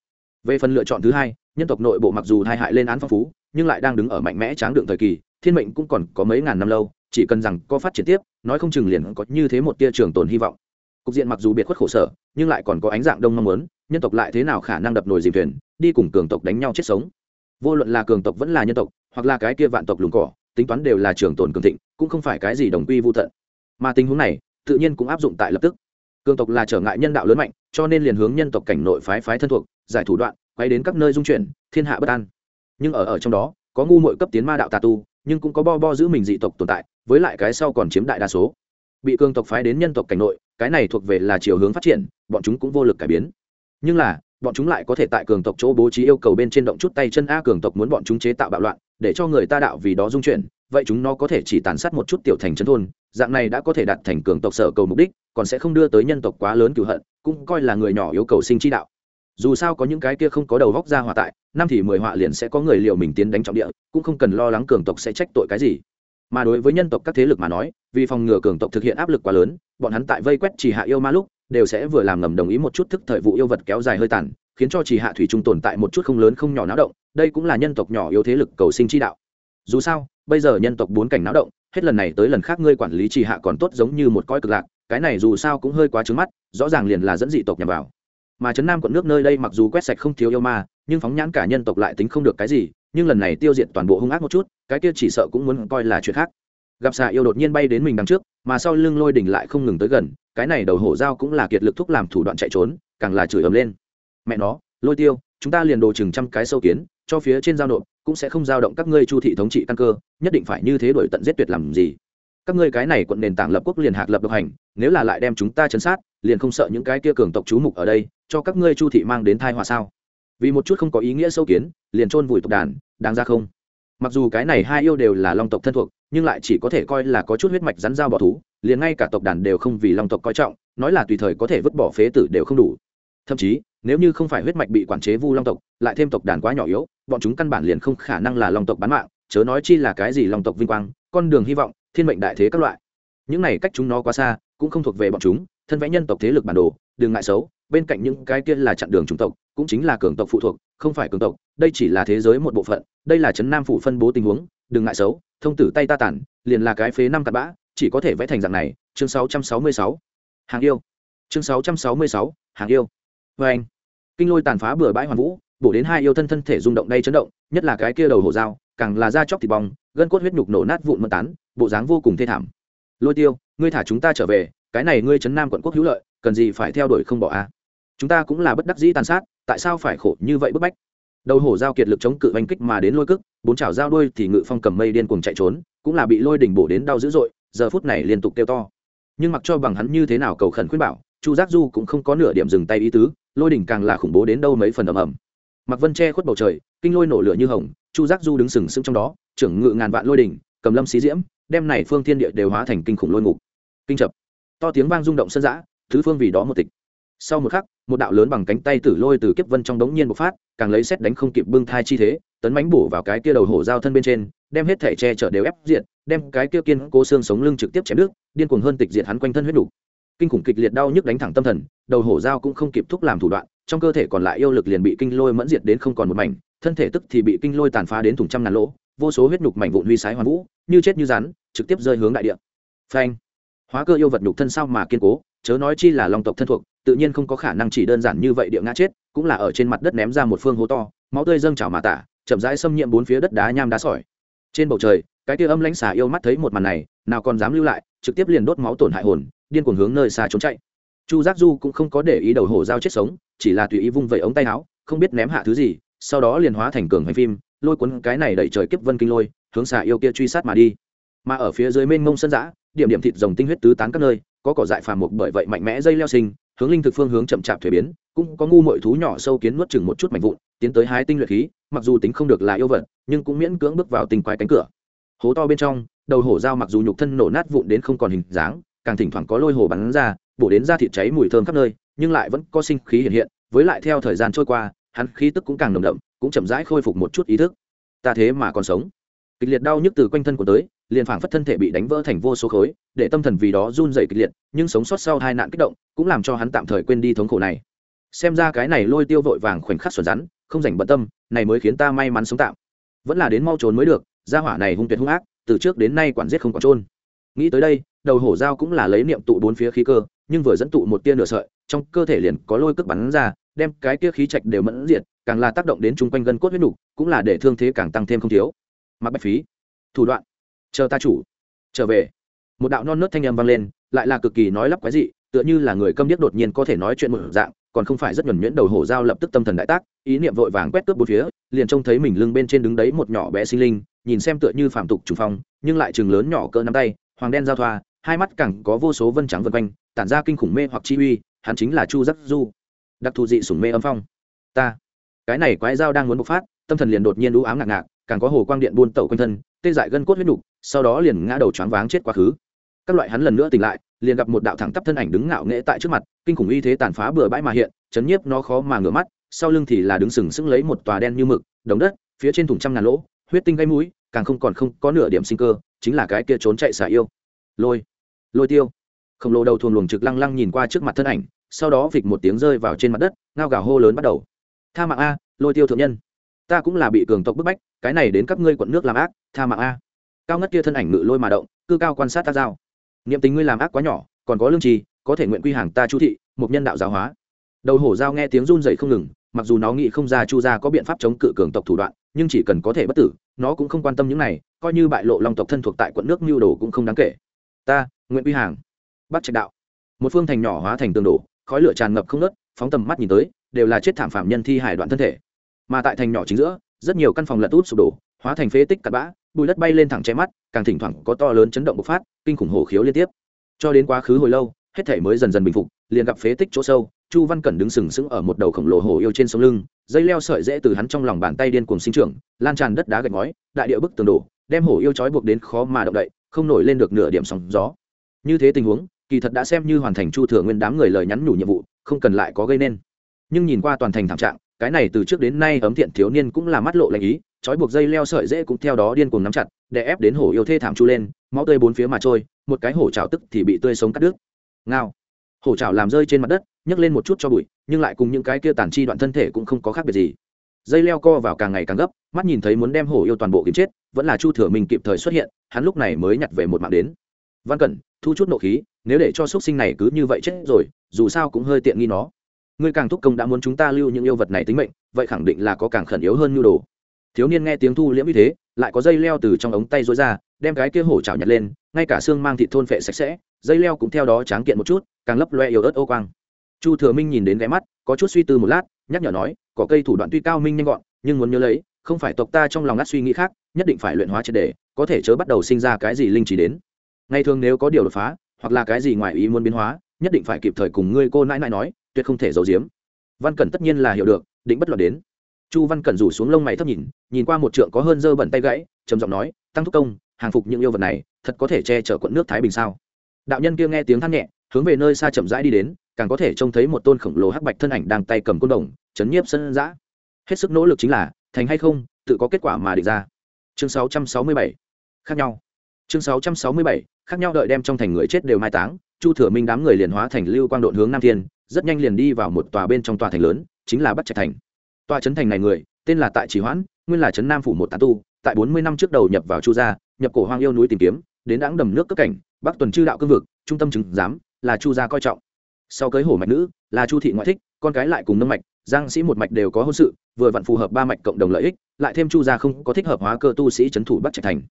Về phần lựa chọn thứ hai, nhân tộc nội bộ mặc dù hai hại lên án phong phú, nhưng lại đang đứng ở mạnh mẽ tráng đựng thời kỳ, thiên mệnh cũng còn có mấy ngàn năm lâu, chỉ cần rằng có phát triển tiếp, nói không chừng liền có như thế một tia trường tồn hy vọng. Cục diện mặc dù biệt khuất khổ sở, nhưng lại còn có ánh dạng đông mong muốn, nhân tộc lại thế nào khả năng đập nồi dìm thuyền, đi cùng cường tộc đánh nhau chết sống. Vô luận là cường tộc vẫn là nhân tộc, hoặc là cái kia vạn tộc lùng cỏ, tính toán đều là trường tồn cường thịnh, cũng không phải cái gì đồng quy vô tận mà tình huống này tự nhiên cũng áp dụng tại lập tức. Cường tộc là trở ngại nhân đạo lớn mạnh, cho nên liền hướng nhân tộc cảnh nội phái phái thân thuộc, giải thủ đoạn quay đến các nơi dung chuyển, thiên hạ bất an. Nhưng ở ở trong đó, có ngu mội cấp tiến ma đạo tà tu, nhưng cũng có bo bo giữ mình dị tộc tồn tại, với lại cái sau còn chiếm đại đa số. Bị cường tộc phái đến nhân tộc cảnh nội, cái này thuộc về là chiều hướng phát triển, bọn chúng cũng vô lực cải biến. Nhưng là, bọn chúng lại có thể tại cường tộc chỗ bố trí yêu cầu bên trên động chút tay chân a cường tộc muốn bọn chúng chế tạo bạo loạn, để cho người ta đạo vì đó dung chuyển vậy chúng nó có thể chỉ tàn sát một chút tiểu thành chân thôn, dạng này đã có thể đạt thành cường tộc sở cầu mục đích, còn sẽ không đưa tới nhân tộc quá lớn cựu hận, cũng coi là người nhỏ yêu cầu sinh chi đạo. Dù sao có những cái kia không có đầu vóc ra hỏa tại, năm thì mười họa liền sẽ có người liệu mình tiến đánh trọng địa, cũng không cần lo lắng cường tộc sẽ trách tội cái gì. Mà đối với nhân tộc các thế lực mà nói, vì phòng ngừa cường tộc thực hiện áp lực quá lớn, bọn hắn tại vây quét chỉ hạ yêu ma lúc, đều sẽ vừa làm ngầm đồng ý một chút thức thời vụ yêu vật kéo dài hơi tàn, khiến cho chỉ hạ thủy trung tồn tại một chút không lớn không nhỏ náo động, đây cũng là nhân tộc nhỏ yếu thế lực cầu sinh chi đạo. Dù sao bây giờ nhân tộc bốn cảnh náo động, hết lần này tới lần khác ngươi quản lý chỉ hạ còn tốt giống như một coi cực lạc, cái này dù sao cũng hơi quá trứng mắt, rõ ràng liền là dẫn dị tộc nhằm vào. Mà trấn nam quận nước nơi đây mặc dù quét sạch không thiếu yêu ma, nhưng phóng nhãn cả nhân tộc lại tính không được cái gì, nhưng lần này tiêu diệt toàn bộ hung ác một chút, cái kia chỉ sợ cũng muốn coi là chuyện khác. Gặp xà yêu đột nhiên bay đến mình đằng trước, mà sau lưng lôi đỉnh lại không ngừng tới gần, cái này đầu hổ dao cũng là kiệt lực thúc làm thủ đoạn chạy trốn, càng là chửi ầm lên. Mẹ nó, lôi tiêu, chúng ta liền đồ chừng trăm cái sâu kiến, cho phía trên giao nộp cũng sẽ không giao động các ngươi chu thị thống trị căn cơ, nhất định phải như thế đổi tận giết tuyệt làm gì. Các ngươi cái này quận nền tảng lập quốc liền hạc lập độc hành, nếu là lại đem chúng ta chấn sát, liền không sợ những cái kia cường tộc chú mục ở đây, cho các ngươi chu thị mang đến thai họa sao? Vì một chút không có ý nghĩa sâu kiến, liền chôn vùi tộc đàn, đáng ra không? Mặc dù cái này hai yêu đều là long tộc thân thuộc, nhưng lại chỉ có thể coi là có chút huyết mạch rắn dao bỏ thú, liền ngay cả tộc đàn đều không vì long tộc coi trọng, nói là tùy thời có thể vứt bỏ phế tử đều không đủ. Thậm chí, nếu như không phải huyết mạch bị quản chế vu long tộc, lại thêm tộc đàn quá nhỏ yếu bọn chúng căn bản liền không khả năng là lòng tộc bán mạng chớ nói chi là cái gì lòng tộc vinh quang con đường hy vọng thiên mệnh đại thế các loại. Những này cách chúng nó quá xa cũng không thuộc về bọn chúng thân vẽ nhân tộc thế lực bản đồ đừng ngại xấu bên cạnh những cái kia là chặn đường chủng tộc cũng chính là cường tộc phụ thuộc không phải cường tộc đây chỉ là thế giới một bộ phận đây là trấn nam phủ phân bố tình huống đừng ngại xấu thông tử tay ta tản liền là cái phế năm cặp bã chỉ có thể vẽ thành dạng này chương 666. hàng yêu. Chương 666, hàng yêu. Vê anh. Kinh lôi tàn phá bừa bãi hoàn vũ bổ đến hai yêu thân thân thể rung động đây chấn động, nhất là cái kia đầu hổ dao, càng là da chóc thịt bong, gân cốt huyết nhục nổ nát vụn mơn tán, bộ dáng vô cùng thê thảm. Lôi tiêu, ngươi thả chúng ta trở về, cái này ngươi trấn nam quận quốc hữu lợi, cần gì phải theo đuổi không bỏ a chúng ta cũng là bất đắc dĩ tàn sát, tại sao phải khổ như vậy bức bách? Đầu hổ dao kiệt lực chống cự oanh kích mà đến lôi cức bốn chảo dao đuôi thì ngự phong cầm mây điên cuồng chạy trốn, cũng là bị lôi đỉnh bổ đến đau dữ dội, giờ phút này liên tục kêu to. Nhưng mặc cho bằng hắn như thế nào cầu khẩn khuyên bảo, chu giác du cũng không có nửa điểm dừng tay ý tứ, lôi đỉnh càng là khủng bố đến đâu mấy phần ầm ầm mặc vân che khuất bầu trời, kinh lôi nổ lửa như hồng, chu giác du đứng sừng sững trong đó, trưởng ngự ngàn vạn lôi đỉnh, cầm lâm xí diễm, đem này phương thiên địa đều hóa thành kinh khủng lôi ngục. Kinh chập. To tiếng vang rung động sân giã thứ phương vì đó một tịch. Sau một khắc, một đạo lớn bằng cánh tay tử lôi từ kiếp vân trong đống nhiên bộc phát, càng lấy xét đánh không kịp bưng thai chi thế, tấn mánh bổ vào cái kia đầu hổ giao thân bên trên, đem hết thể che chở đều ép diện đem cái kia kiên cố xương sống lưng trực tiếp chém nước, điên cuồng hơn tịch diệt hắn quanh thân huyết đủ kinh khủng kịch liệt đau nhức đánh thẳng tâm thần, đầu hổ dao cũng không kịp thúc làm thủ đoạn trong cơ thể còn lại yêu lực liền bị kinh lôi mẫn diệt đến không còn một mảnh, thân thể tức thì bị kinh lôi tàn phá đến thùng trăm ngàn lỗ, vô số huyết nhục mảnh vụn huy sái hoàn vũ, như chết như rắn, trực tiếp rơi hướng đại địa. Phanh! Hóa cơ yêu vật nhục thân sao mà kiên cố, chớ nói chi là long tộc thân thuộc, tự nhiên không có khả năng chỉ đơn giản như vậy địa ngã chết, cũng là ở trên mặt đất ném ra một phương hố to, máu tươi dâng trào mà tả, chậm rãi xâm nhiễm bốn phía đất đá nham đá sỏi. Trên bầu trời, cái kia âm lãnh xà yêu mắt thấy một màn này, nào còn dám lưu lại, trực tiếp liền đốt máu tổn hại hồn, điên cuồng hướng nơi xa trốn chạy chu giác du cũng không có để ý đầu hổ dao chết sống, chỉ là tùy ý vung vẩy ống tay áo, không biết ném hạ thứ gì, sau đó liền hóa thành cường hành phim, lôi cuốn cái này đẩy trời kiếp vân kinh lôi, hướng xà yêu kia truy sát mà đi. Mà ở phía dưới mênh mông sân giã điểm điểm thịt rồng tinh huyết tứ tán các nơi, có cỏ dại phàm mục bởi vậy mạnh mẽ dây leo sinh, hướng linh thực phương hướng chậm chạp thuế biến, cũng có ngu mội thú nhỏ sâu kiến nuốt chừng một chút mạnh vụn, tiến tới hai tinh luyện khí, mặc dù tính không được là yêu vật, nhưng cũng miễn cưỡng bước vào tình quái cánh cửa. Hố to bên trong, đầu hổ dao mặc dù nhục thân nổ nát vụn đến không còn hình dáng, càng thỉnh thoảng có lôi hồ bắn ra bổ đến da thịt cháy mùi thơm khắp nơi, nhưng lại vẫn có sinh khí hiện hiện, với lại theo thời gian trôi qua, hắn khí tức cũng càng nồng đậm, cũng chậm rãi khôi phục một chút ý thức. Ta thế mà còn sống. Kịch liệt đau nhức từ quanh thân của tới, liền phảng phất thân thể bị đánh vỡ thành vô số khối, để tâm thần vì đó run dày kịch liệt, nhưng sống sót sau hai nạn kích động, cũng làm cho hắn tạm thời quên đi thống khổ này. Xem ra cái này lôi tiêu vội vàng khoảnh khắc xuẩn rắn, không dành bận tâm, này mới khiến ta may mắn sống tạm. Vẫn là đến mau trốn mới được, gia hỏa này hung tuyệt hung ác, từ trước đến nay quản giết không còn trôn nghĩ tới đây đầu hổ dao cũng là lấy niệm tụ bốn phía khí cơ, nhưng vừa dẫn tụ một tia nửa sợi, trong cơ thể liền có lôi cước bắn ra, đem cái tia khí trạch đều mẫn diệt, càng là tác động đến chung quanh gân cốt huyết nục, cũng là để thương thế càng tăng thêm không thiếu. Mặc bạch phí, thủ đoạn, chờ ta chủ, trở về. Một đạo non nớt thanh âm vang lên, lại là cực kỳ nói lắp quái dị, tựa như là người câm điếc đột nhiên có thể nói chuyện một dạng, còn không phải rất nhuẩn nhuyễn đầu hổ dao lập tức tâm thần đại tác, ý niệm vội vàng quét cướp bốn phía, liền trông thấy mình lưng bên trên đứng đấy một nhỏ bé sinh linh, nhìn xem tựa như phạm tục trùng phong, nhưng lại chừng lớn nhỏ cỡ nắm tay hoàng đen giao thoa, hai mắt cẳng có vô số vân trắng vân quanh, tản ra kinh khủng mê hoặc chi uy, hắn chính là chu giác du. Đặc thù dị sủng mê âm phong. Ta. Cái này quái dao đang muốn bộc phát, tâm thần liền đột nhiên đũ ám ngạc ngạc, càng có hồ quang điện buôn tẩu quanh thân, tê dại gân cốt huyết nục, sau đó liền ngã đầu choáng váng chết quá khứ. Các loại hắn lần nữa tỉnh lại, liền gặp một đạo thẳng tắp thân ảnh đứng ngạo nghễ tại trước mặt, kinh khủng uy thế tàn phá bừa bãi mà hiện, chấn nhiếp nó khó mà ngửa mắt, sau lưng thì là đứng sừng sững lấy một tòa đen như mực đống đất, phía trên thùng trăm ngàn lỗ, huyết tinh gây mũi, càng không còn không có nửa điểm sinh cơ chính là cái kia trốn chạy xả yêu. Lôi lôi tiêu. Khổng lồ đầu thuồng luồng trực lăng lăng nhìn qua trước mặt thân ảnh, sau đó vịch một tiếng rơi vào trên mặt đất, ngao gào hô lớn bắt đầu. Tha mạng a, lôi tiêu thượng nhân. Ta cũng là bị cường tộc bức bách, cái này đến các ngươi quận nước làm ác, tha mạng a. Cao ngất kia thân ảnh ngự lôi mà động, cư cao quan sát ta giao. Niệm tình ngươi làm ác quá nhỏ, còn có lương trì, có thể nguyện quy hàng ta chu thị, một nhân đạo giáo hóa. Đầu hổ giao nghe tiếng run dậy không ngừng, mặc dù nó nghĩ không ra chu gia có biện pháp chống cự cường tộc thủ đoạn, nhưng chỉ cần có thể bất tử, nó cũng không quan tâm những này coi như bại lộ long tộc thân thuộc tại quận nước mưu đồ cũng không đáng kể. Ta, nguyễn quy hàng bắt trạch đạo. Một phương thành nhỏ hóa thành tường đổ, khói lửa tràn ngập không nớt phóng tầm mắt nhìn tới, đều là chết thảm phạm nhân thi hải đoạn thân thể. Mà tại thành nhỏ chính giữa, rất nhiều căn phòng lật út sụp đổ, hóa thành phế tích cặn bã, bụi đất bay lên thẳng che mắt, càng thỉnh thoảng có to lớn chấn động bộc phát, kinh khủng hổ khiếu liên tiếp. Cho đến quá khứ hồi lâu, hết thể mới dần dần bình phục, liền gặp phế tích chỗ sâu, chu văn cẩn đứng sừng sững ở một đầu khổng lồ hổ yêu trên sông lưng, dây leo sợi dễ từ hắn trong lòng bàn tay điên cuồng sinh trưởng, lan tràn đất đá gạch ngói, đại địa bức tường đổ đem hổ yêu trói buộc đến khó mà động đậy, không nổi lên được nửa điểm sóng gió. Như thế tình huống, kỳ thật đã xem như hoàn thành chu thừa nguyên đám người lời nhắn nhủ nhiệm vụ, không cần lại có gây nên. Nhưng nhìn qua toàn thành thảm trạng, cái này từ trước đến nay ấm thiện thiếu niên cũng là mắt lộ lạnh ý, trói buộc dây leo sợi dễ cũng theo đó điên cuồng nắm chặt để ép đến hổ yêu thê thảm chu lên, máu tươi bốn phía mà trôi, một cái hổ trào tức thì bị tươi sống cắt đứt. Ngao. Hổ trào làm rơi trên mặt đất, nhấc lên một chút cho bụi, nhưng lại cùng những cái kia tàn chi đoạn thân thể cũng không có khác biệt gì dây leo co vào càng ngày càng gấp, mắt nhìn thấy muốn đem hổ yêu toàn bộ kiếm chết, vẫn là chu thừa mình kịp thời xuất hiện, hắn lúc này mới nhặt về một mạng đến. Văn cẩn, thu chút nộ khí, nếu để cho x u ấ t sinh này cứ như vậy chết rồi, dù sao cũng hơi tiện nghi nó. Ngươi càng thúc công đã muốn chúng ta lưu những yêu vật này tính mệnh, vậy khẳng định là có càng khẩn yếu hơn nhu đồ. Thiếu niên nghe tiếng thu liễm như thế, lại có dây leo từ trong ống tay rối ra, đem cái kia hổ chảo nhặt lên, ngay cả xương mang thịt thôn phệ sạch sẽ, dây leo cũng theo đó tráng kiện một chút, càng lấp loe yếu ớt ô quang. Chu thừa minh nhìn đến ghé mắt, có chút suy tư một lát nhắc nhở nói có cây thủ đoạn tuy cao minh nhanh gọn, nhưng muốn nhớ lấy, không phải tộc ta trong lòng ngắt suy nghĩ khác, nhất định phải luyện hóa triệt đề có thể chớ bắt đầu sinh ra cái gì linh chỉ đến. Ngày thường nếu có điều đột phá, hoặc là cái gì ngoài ý muốn biến hóa, nhất định phải kịp thời cùng ngươi cô nãi nãi nói, tuyệt không thể giấu giếm. Văn cẩn tất nhiên là hiểu được, định bất loạn đến. Chu văn cẩn rủ xuống lông mày thấp nhìn nhìn qua một trượng có hơn dơ bẩn tay gãy, trầm giọng nói, tăng thúc công, hàng phục những yêu vật này, thật có thể che chở quận nước thái bình sao? Đạo nhân kia nghe tiếng than nhẹ, hướng về nơi xa chậm rãi đi đến càng có thể trông thấy một tôn khổng lồ hắc bạch thân ảnh đang tay cầm côn đồng, chấn nhiếp sân giã. Hết sức nỗ lực chính là, thành hay không, tự có kết quả mà định ra. Chương 667 khác nhau. Chương 667 khác nhau đợi đem trong thành người chết đều mai táng, chu thừa minh đám người liền hóa thành lưu quang độn hướng nam thiên, rất nhanh liền đi vào một tòa bên trong tòa thành lớn, chính là bắc trạch thành. Tòa trấn thành này người, tên là tại trì hoãn, nguyên là trấn nam phủ một tán tu, tại bốn mươi năm trước đầu nhập vào chu gia, nhập cổ hoang yêu núi tìm kiếm, đến đãng đầm nước cấp cảnh, bắc tuần chư đạo cương vực, trung tâm chứng giám, là chu gia coi trọng sau cưới hổ mạch nữ, là chu thị ngoại thích, con cái lại cùng nâng mạch, giang sĩ một mạch đều có hôn sự, vừa vặn phù hợp ba mạch cộng đồng lợi ích, lại thêm chu gia không có thích hợp hóa cơ tu sĩ trấn thủ bắc trạch thành.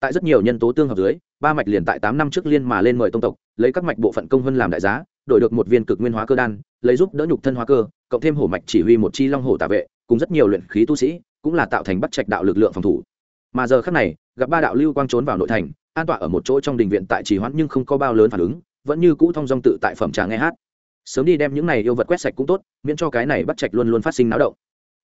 Tại rất nhiều nhân tố tương hợp dưới, ba mạch liền tại tám năm trước liên mà lên mời tông tộc, lấy các mạch bộ phận công vân làm đại giá, đổi được một viên cực nguyên hóa cơ đan, lấy giúp đỡ nhục thân hóa cơ, cộng thêm hổ mạch chỉ huy một chi long hổ tả vệ, cùng rất nhiều luyện khí tu sĩ, cũng là tạo thành bắt trạch đạo lực lượng phòng thủ. Mà giờ khắc này, gặp ba đạo lưu quang trốn vào nội thành, an tọa ở một chỗ trong đình viện tại trì hoãn nhưng không có bao lớn phản ứng vẫn như cũ thong dong tự tại phẩm trà nghe hát. Sớm đi đem những này yêu vật quét sạch cũng tốt, miễn cho cái này bắt trạch luôn luôn phát sinh náo động.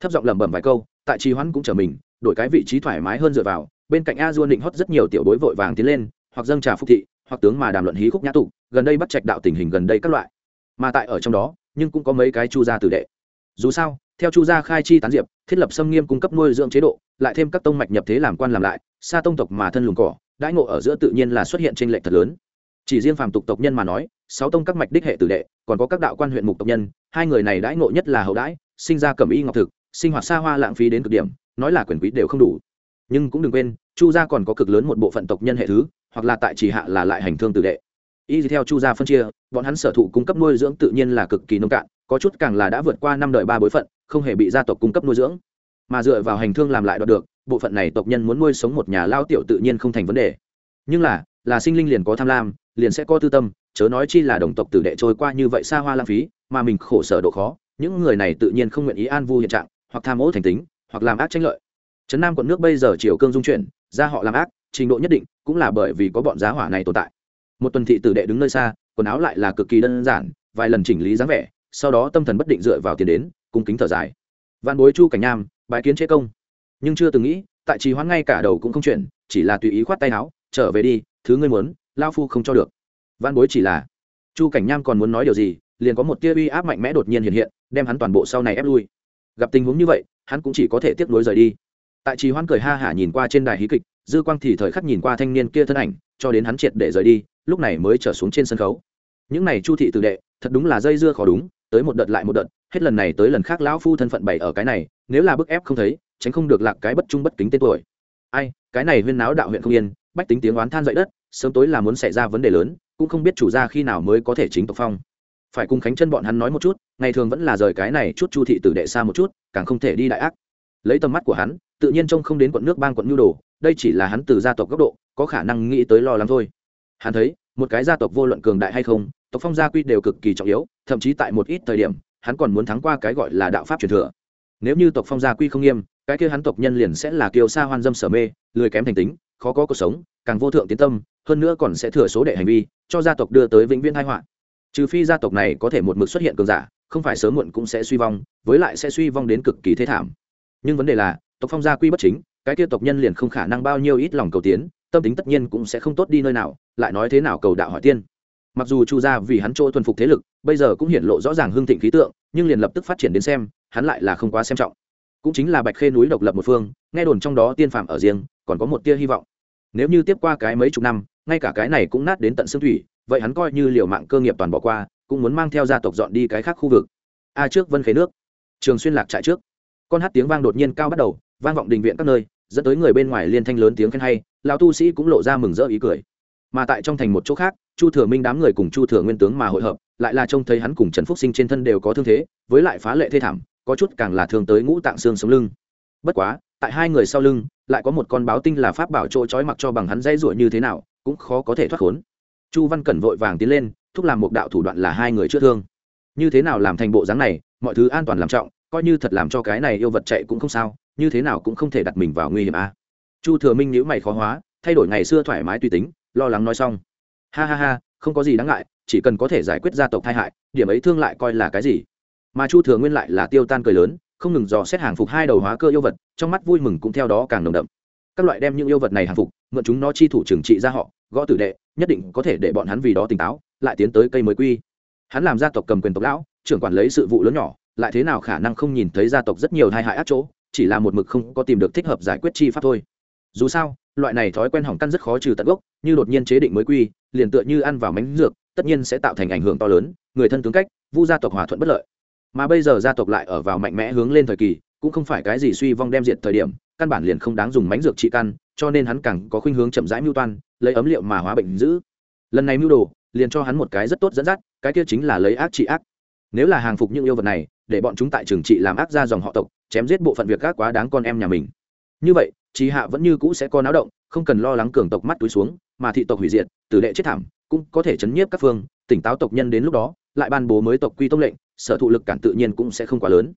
Thấp giọng lẩm bẩm vài câu, tại trì hoãn cũng trở mình, đổi cái vị trí thoải mái hơn dựa vào, bên cạnh a dua định hót rất nhiều tiểu bối vội vàng tiến lên, hoặc dâng trà phúc thị, hoặc tướng mà đàm luận hí khúc nhã tụ gần đây bắt trạch đạo tình hình gần đây các loại. Mà tại ở trong đó, nhưng cũng có mấy cái chu gia tử đệ. Dù sao, theo chu gia khai chi tán diệp, thiết lập xâm nghiêm cung cấp nuôi dưỡng chế độ, lại thêm các tông mạch nhập thế làm quan làm lại xa tông tộc mà thân lùng cỏ, đãi ngộ ở giữa tự nhiên là xuất hiện trên lệch thật lớn chỉ riêng phàm tục tộc nhân mà nói, sáu tông các mạch đích hệ tử đệ, còn có các đạo quan huyện mục tộc nhân, hai người này đãi ngộ nhất là hậu đãi, sinh ra cẩm y ngọc thực, sinh hoạt xa hoa lãng phí đến cực điểm, nói là quyền quý đều không đủ. Nhưng cũng đừng quên, chu gia còn có cực lớn một bộ phận tộc nhân hệ thứ, hoặc là tại chỉ hạ là lại hành thương tử đệ. Y theo chu gia phân chia, bọn hắn sở thụ cung cấp nuôi dưỡng tự nhiên là cực kỳ nông cạn, có chút càng là đã vượt qua năm đời ba bối phận, không hề bị gia tộc cung cấp nuôi dưỡng. Mà dựa vào hành thương làm lại đoạt được, bộ phận này tộc nhân muốn nuôi sống một nhà lao tiểu tự nhiên không thành vấn đề. Nhưng là là sinh linh liền có tham lam liền sẽ có tư tâm, chớ nói chi là đồng tộc tử đệ trôi qua như vậy xa hoa lãng phí, mà mình khổ sở độ khó, những người này tự nhiên không nguyện ý an vu hiện trạng, hoặc tham ô thành tính, hoặc làm ác tranh lợi. Trấn nam quận nước bây giờ chiều cương dung chuyển ra họ làm ác, trình độ nhất định cũng là bởi vì có bọn giá hỏa này tồn tại. Một tuần thị tử đệ đứng nơi xa, quần áo lại là cực kỳ đơn giản, vài lần chỉnh lý dáng vẻ, sau đó tâm thần bất định dựa vào tiền đến, cung kính thở dài. Văn bối chu cảnh nham bái kiến chế công. Nhưng chưa từng nghĩ, tại trì hoãn ngay cả đầu cũng không chuyển, chỉ là tùy ý khoát tay áo, trở về đi, thứ ngươi muốn lao phu không cho được. Văn bối chỉ là, chu cảnh nham còn muốn nói điều gì, liền có một tia uy áp mạnh mẽ đột nhiên hiện hiện, đem hắn toàn bộ sau này ép lui. Gặp tình huống như vậy, hắn cũng chỉ có thể tiếp nối rời đi. Tại trì hoãn cười ha hả nhìn qua trên đài hí kịch, dư quang thì thời khắc nhìn qua thanh niên kia thân ảnh, cho đến hắn triệt để rời đi, lúc này mới trở xuống trên sân khấu. Những này chu thị tử đệ, thật đúng là dây dưa khó đúng, tới một đợt lại một đợt, hết lần này tới lần khác lão phu thân phận bày ở cái này, nếu là bức ép không thấy, tránh không được lạc cái bất trung bất kính tên tuổi. Ai, cái này huyên náo đạo huyện không yên, bách tính tiếng oán than dậy đất sớm tối là muốn xảy ra vấn đề lớn, cũng không biết chủ gia khi nào mới có thể chính tộc phong. Phải cùng khánh chân bọn hắn nói một chút, ngày thường vẫn là rời cái này chút chu thị tử đệ xa một chút, càng không thể đi đại ác. Lấy tầm mắt của hắn, tự nhiên trông không đến quận nước bang quận nhu đồ, đây chỉ là hắn từ gia tộc góc độ, có khả năng nghĩ tới lo lắng thôi. Hắn thấy, một cái gia tộc vô luận cường đại hay không, tộc phong gia quy đều cực kỳ trọng yếu, thậm chí tại một ít thời điểm, hắn còn muốn thắng qua cái gọi là đạo pháp truyền thừa. Nếu như tộc phong gia quy không nghiêm, cái kia hắn tộc nhân liền sẽ là kiêu sa hoan dâm sở mê, lười kém thành tính khó có cuộc sống, càng vô thượng tiến tâm, hơn nữa còn sẽ thừa số đệ hành vi, cho gia tộc đưa tới vĩnh viễn thái họa. Trừ phi gia tộc này có thể một mực xuất hiện cường giả, không phải sớm muộn cũng sẽ suy vong, với lại sẽ suy vong đến cực kỳ thế thảm. Nhưng vấn đề là, tộc phong gia quy bất chính, cái kia tộc nhân liền không khả năng bao nhiêu ít lòng cầu tiến, tâm tính tất nhiên cũng sẽ không tốt đi nơi nào, lại nói thế nào cầu đạo hỏi tiên. Mặc dù chu gia vì hắn chỗ thuần phục thế lực, bây giờ cũng hiện lộ rõ ràng hương thịnh khí tượng, nhưng liền lập tức phát triển đến xem, hắn lại là không quá xem trọng. Cũng chính là bạch khê núi độc lập một phương, nghe đồn trong đó tiên phạm ở riêng còn có một tia hy vọng. Nếu như tiếp qua cái mấy chục năm, ngay cả cái này cũng nát đến tận xương thủy, vậy hắn coi như liều mạng cơ nghiệp toàn bỏ qua, cũng muốn mang theo gia tộc dọn đi cái khác khu vực. A trước vân khế nước. Trường xuyên lạc trại trước. Con hát tiếng vang đột nhiên cao bắt đầu, vang vọng đình viện các nơi, dẫn tới người bên ngoài liên thanh lớn tiếng khen hay, lão tu sĩ cũng lộ ra mừng rỡ ý cười. Mà tại trong thành một chỗ khác, chu thừa minh đám người cùng chu thừa nguyên tướng mà hội hợp, lại là trông thấy hắn cùng trần phúc sinh trên thân đều có thương thế, với lại phá lệ thê thảm, có chút càng là thương tới ngũ tạng xương sống lưng. Bất quá, tại hai người sau lưng lại có một con báo tinh là pháp bảo chỗ trói mặc cho bằng hắn dây ruổi như thế nào, cũng khó có thể thoát khốn. Chu văn cẩn vội vàng tiến lên, thúc làm một đạo thủ đoạn là hai người chữa thương. Như thế nào làm thành bộ dáng này, mọi thứ an toàn làm trọng, coi như thật làm cho cái này yêu vật chạy cũng không sao, như thế nào cũng không thể đặt mình vào nguy hiểm a. À. chu thừa minh nhữ mày khó hóa, thay đổi ngày xưa thoải mái tùy tính, lo lắng nói xong. Ha ha ha, không có gì đáng ngại, chỉ cần có thể giải quyết gia tộc tai hại, điểm ấy thương lại coi là cái gì? Mà chu thừa nguyên lại là tiêu tan cười lớn không ngừng dò xét hàng phục hai đầu hóa cơ yêu vật, trong mắt vui mừng cũng theo đó càng nồng đậm. Các loại đem những yêu vật này hàng phục, mượn chúng nó chi thủ trừng trị ra họ, gõ tử đệ, nhất định có thể để bọn hắn vì đó tỉnh táo, lại tiến tới cây mới quy. Hắn làm gia tộc cầm quyền tộc lão, trưởng quản lấy sự vụ lớn nhỏ, lại thế nào khả năng không nhìn thấy gia tộc rất nhiều tai hại ác chỗ, chỉ là một mực không có tìm được thích hợp giải quyết chi pháp thôi. Dù sao, loại này thói quen hỏng căn rất khó trừ tận gốc, như đột nhiên chế định mới quy, liền tựa như ăn vào mánh dược, tất nhiên sẽ tạo thành ảnh hưởng to lớn, người thân tướng cách, vu gia tộc hòa thuận bất lợi mà bây giờ gia tộc lại ở vào mạnh mẽ hướng lên thời kỳ, cũng không phải cái gì suy vong đem diệt thời điểm, căn bản liền không đáng dùng mánh dược trị căn, cho nên hắn càng có khuynh hướng chậm rãi mưu toan, lấy ấm liệu mà hóa bệnh giữ. Lần này mưu đồ, liền cho hắn một cái rất tốt dẫn dắt, cái kia chính là lấy ác trị ác. Nếu là hàng phục những yêu vật này, để bọn chúng tại trường trị làm ác ra dòng họ tộc, chém giết bộ phận việc gác quá đáng con em nhà mình. Như vậy, trí hạ vẫn như cũ sẽ có náo động, không cần lo lắng cường tộc mắt túi xuống, mà thị tộc hủy diệt, tử đệ chết thảm, cũng có thể chấn nhiếp các phương, tỉnh táo tộc nhân đến lúc đó, lại ban bố mới tộc quy tông lệnh sở thụ lực cản tự nhiên cũng sẽ không quá lớn.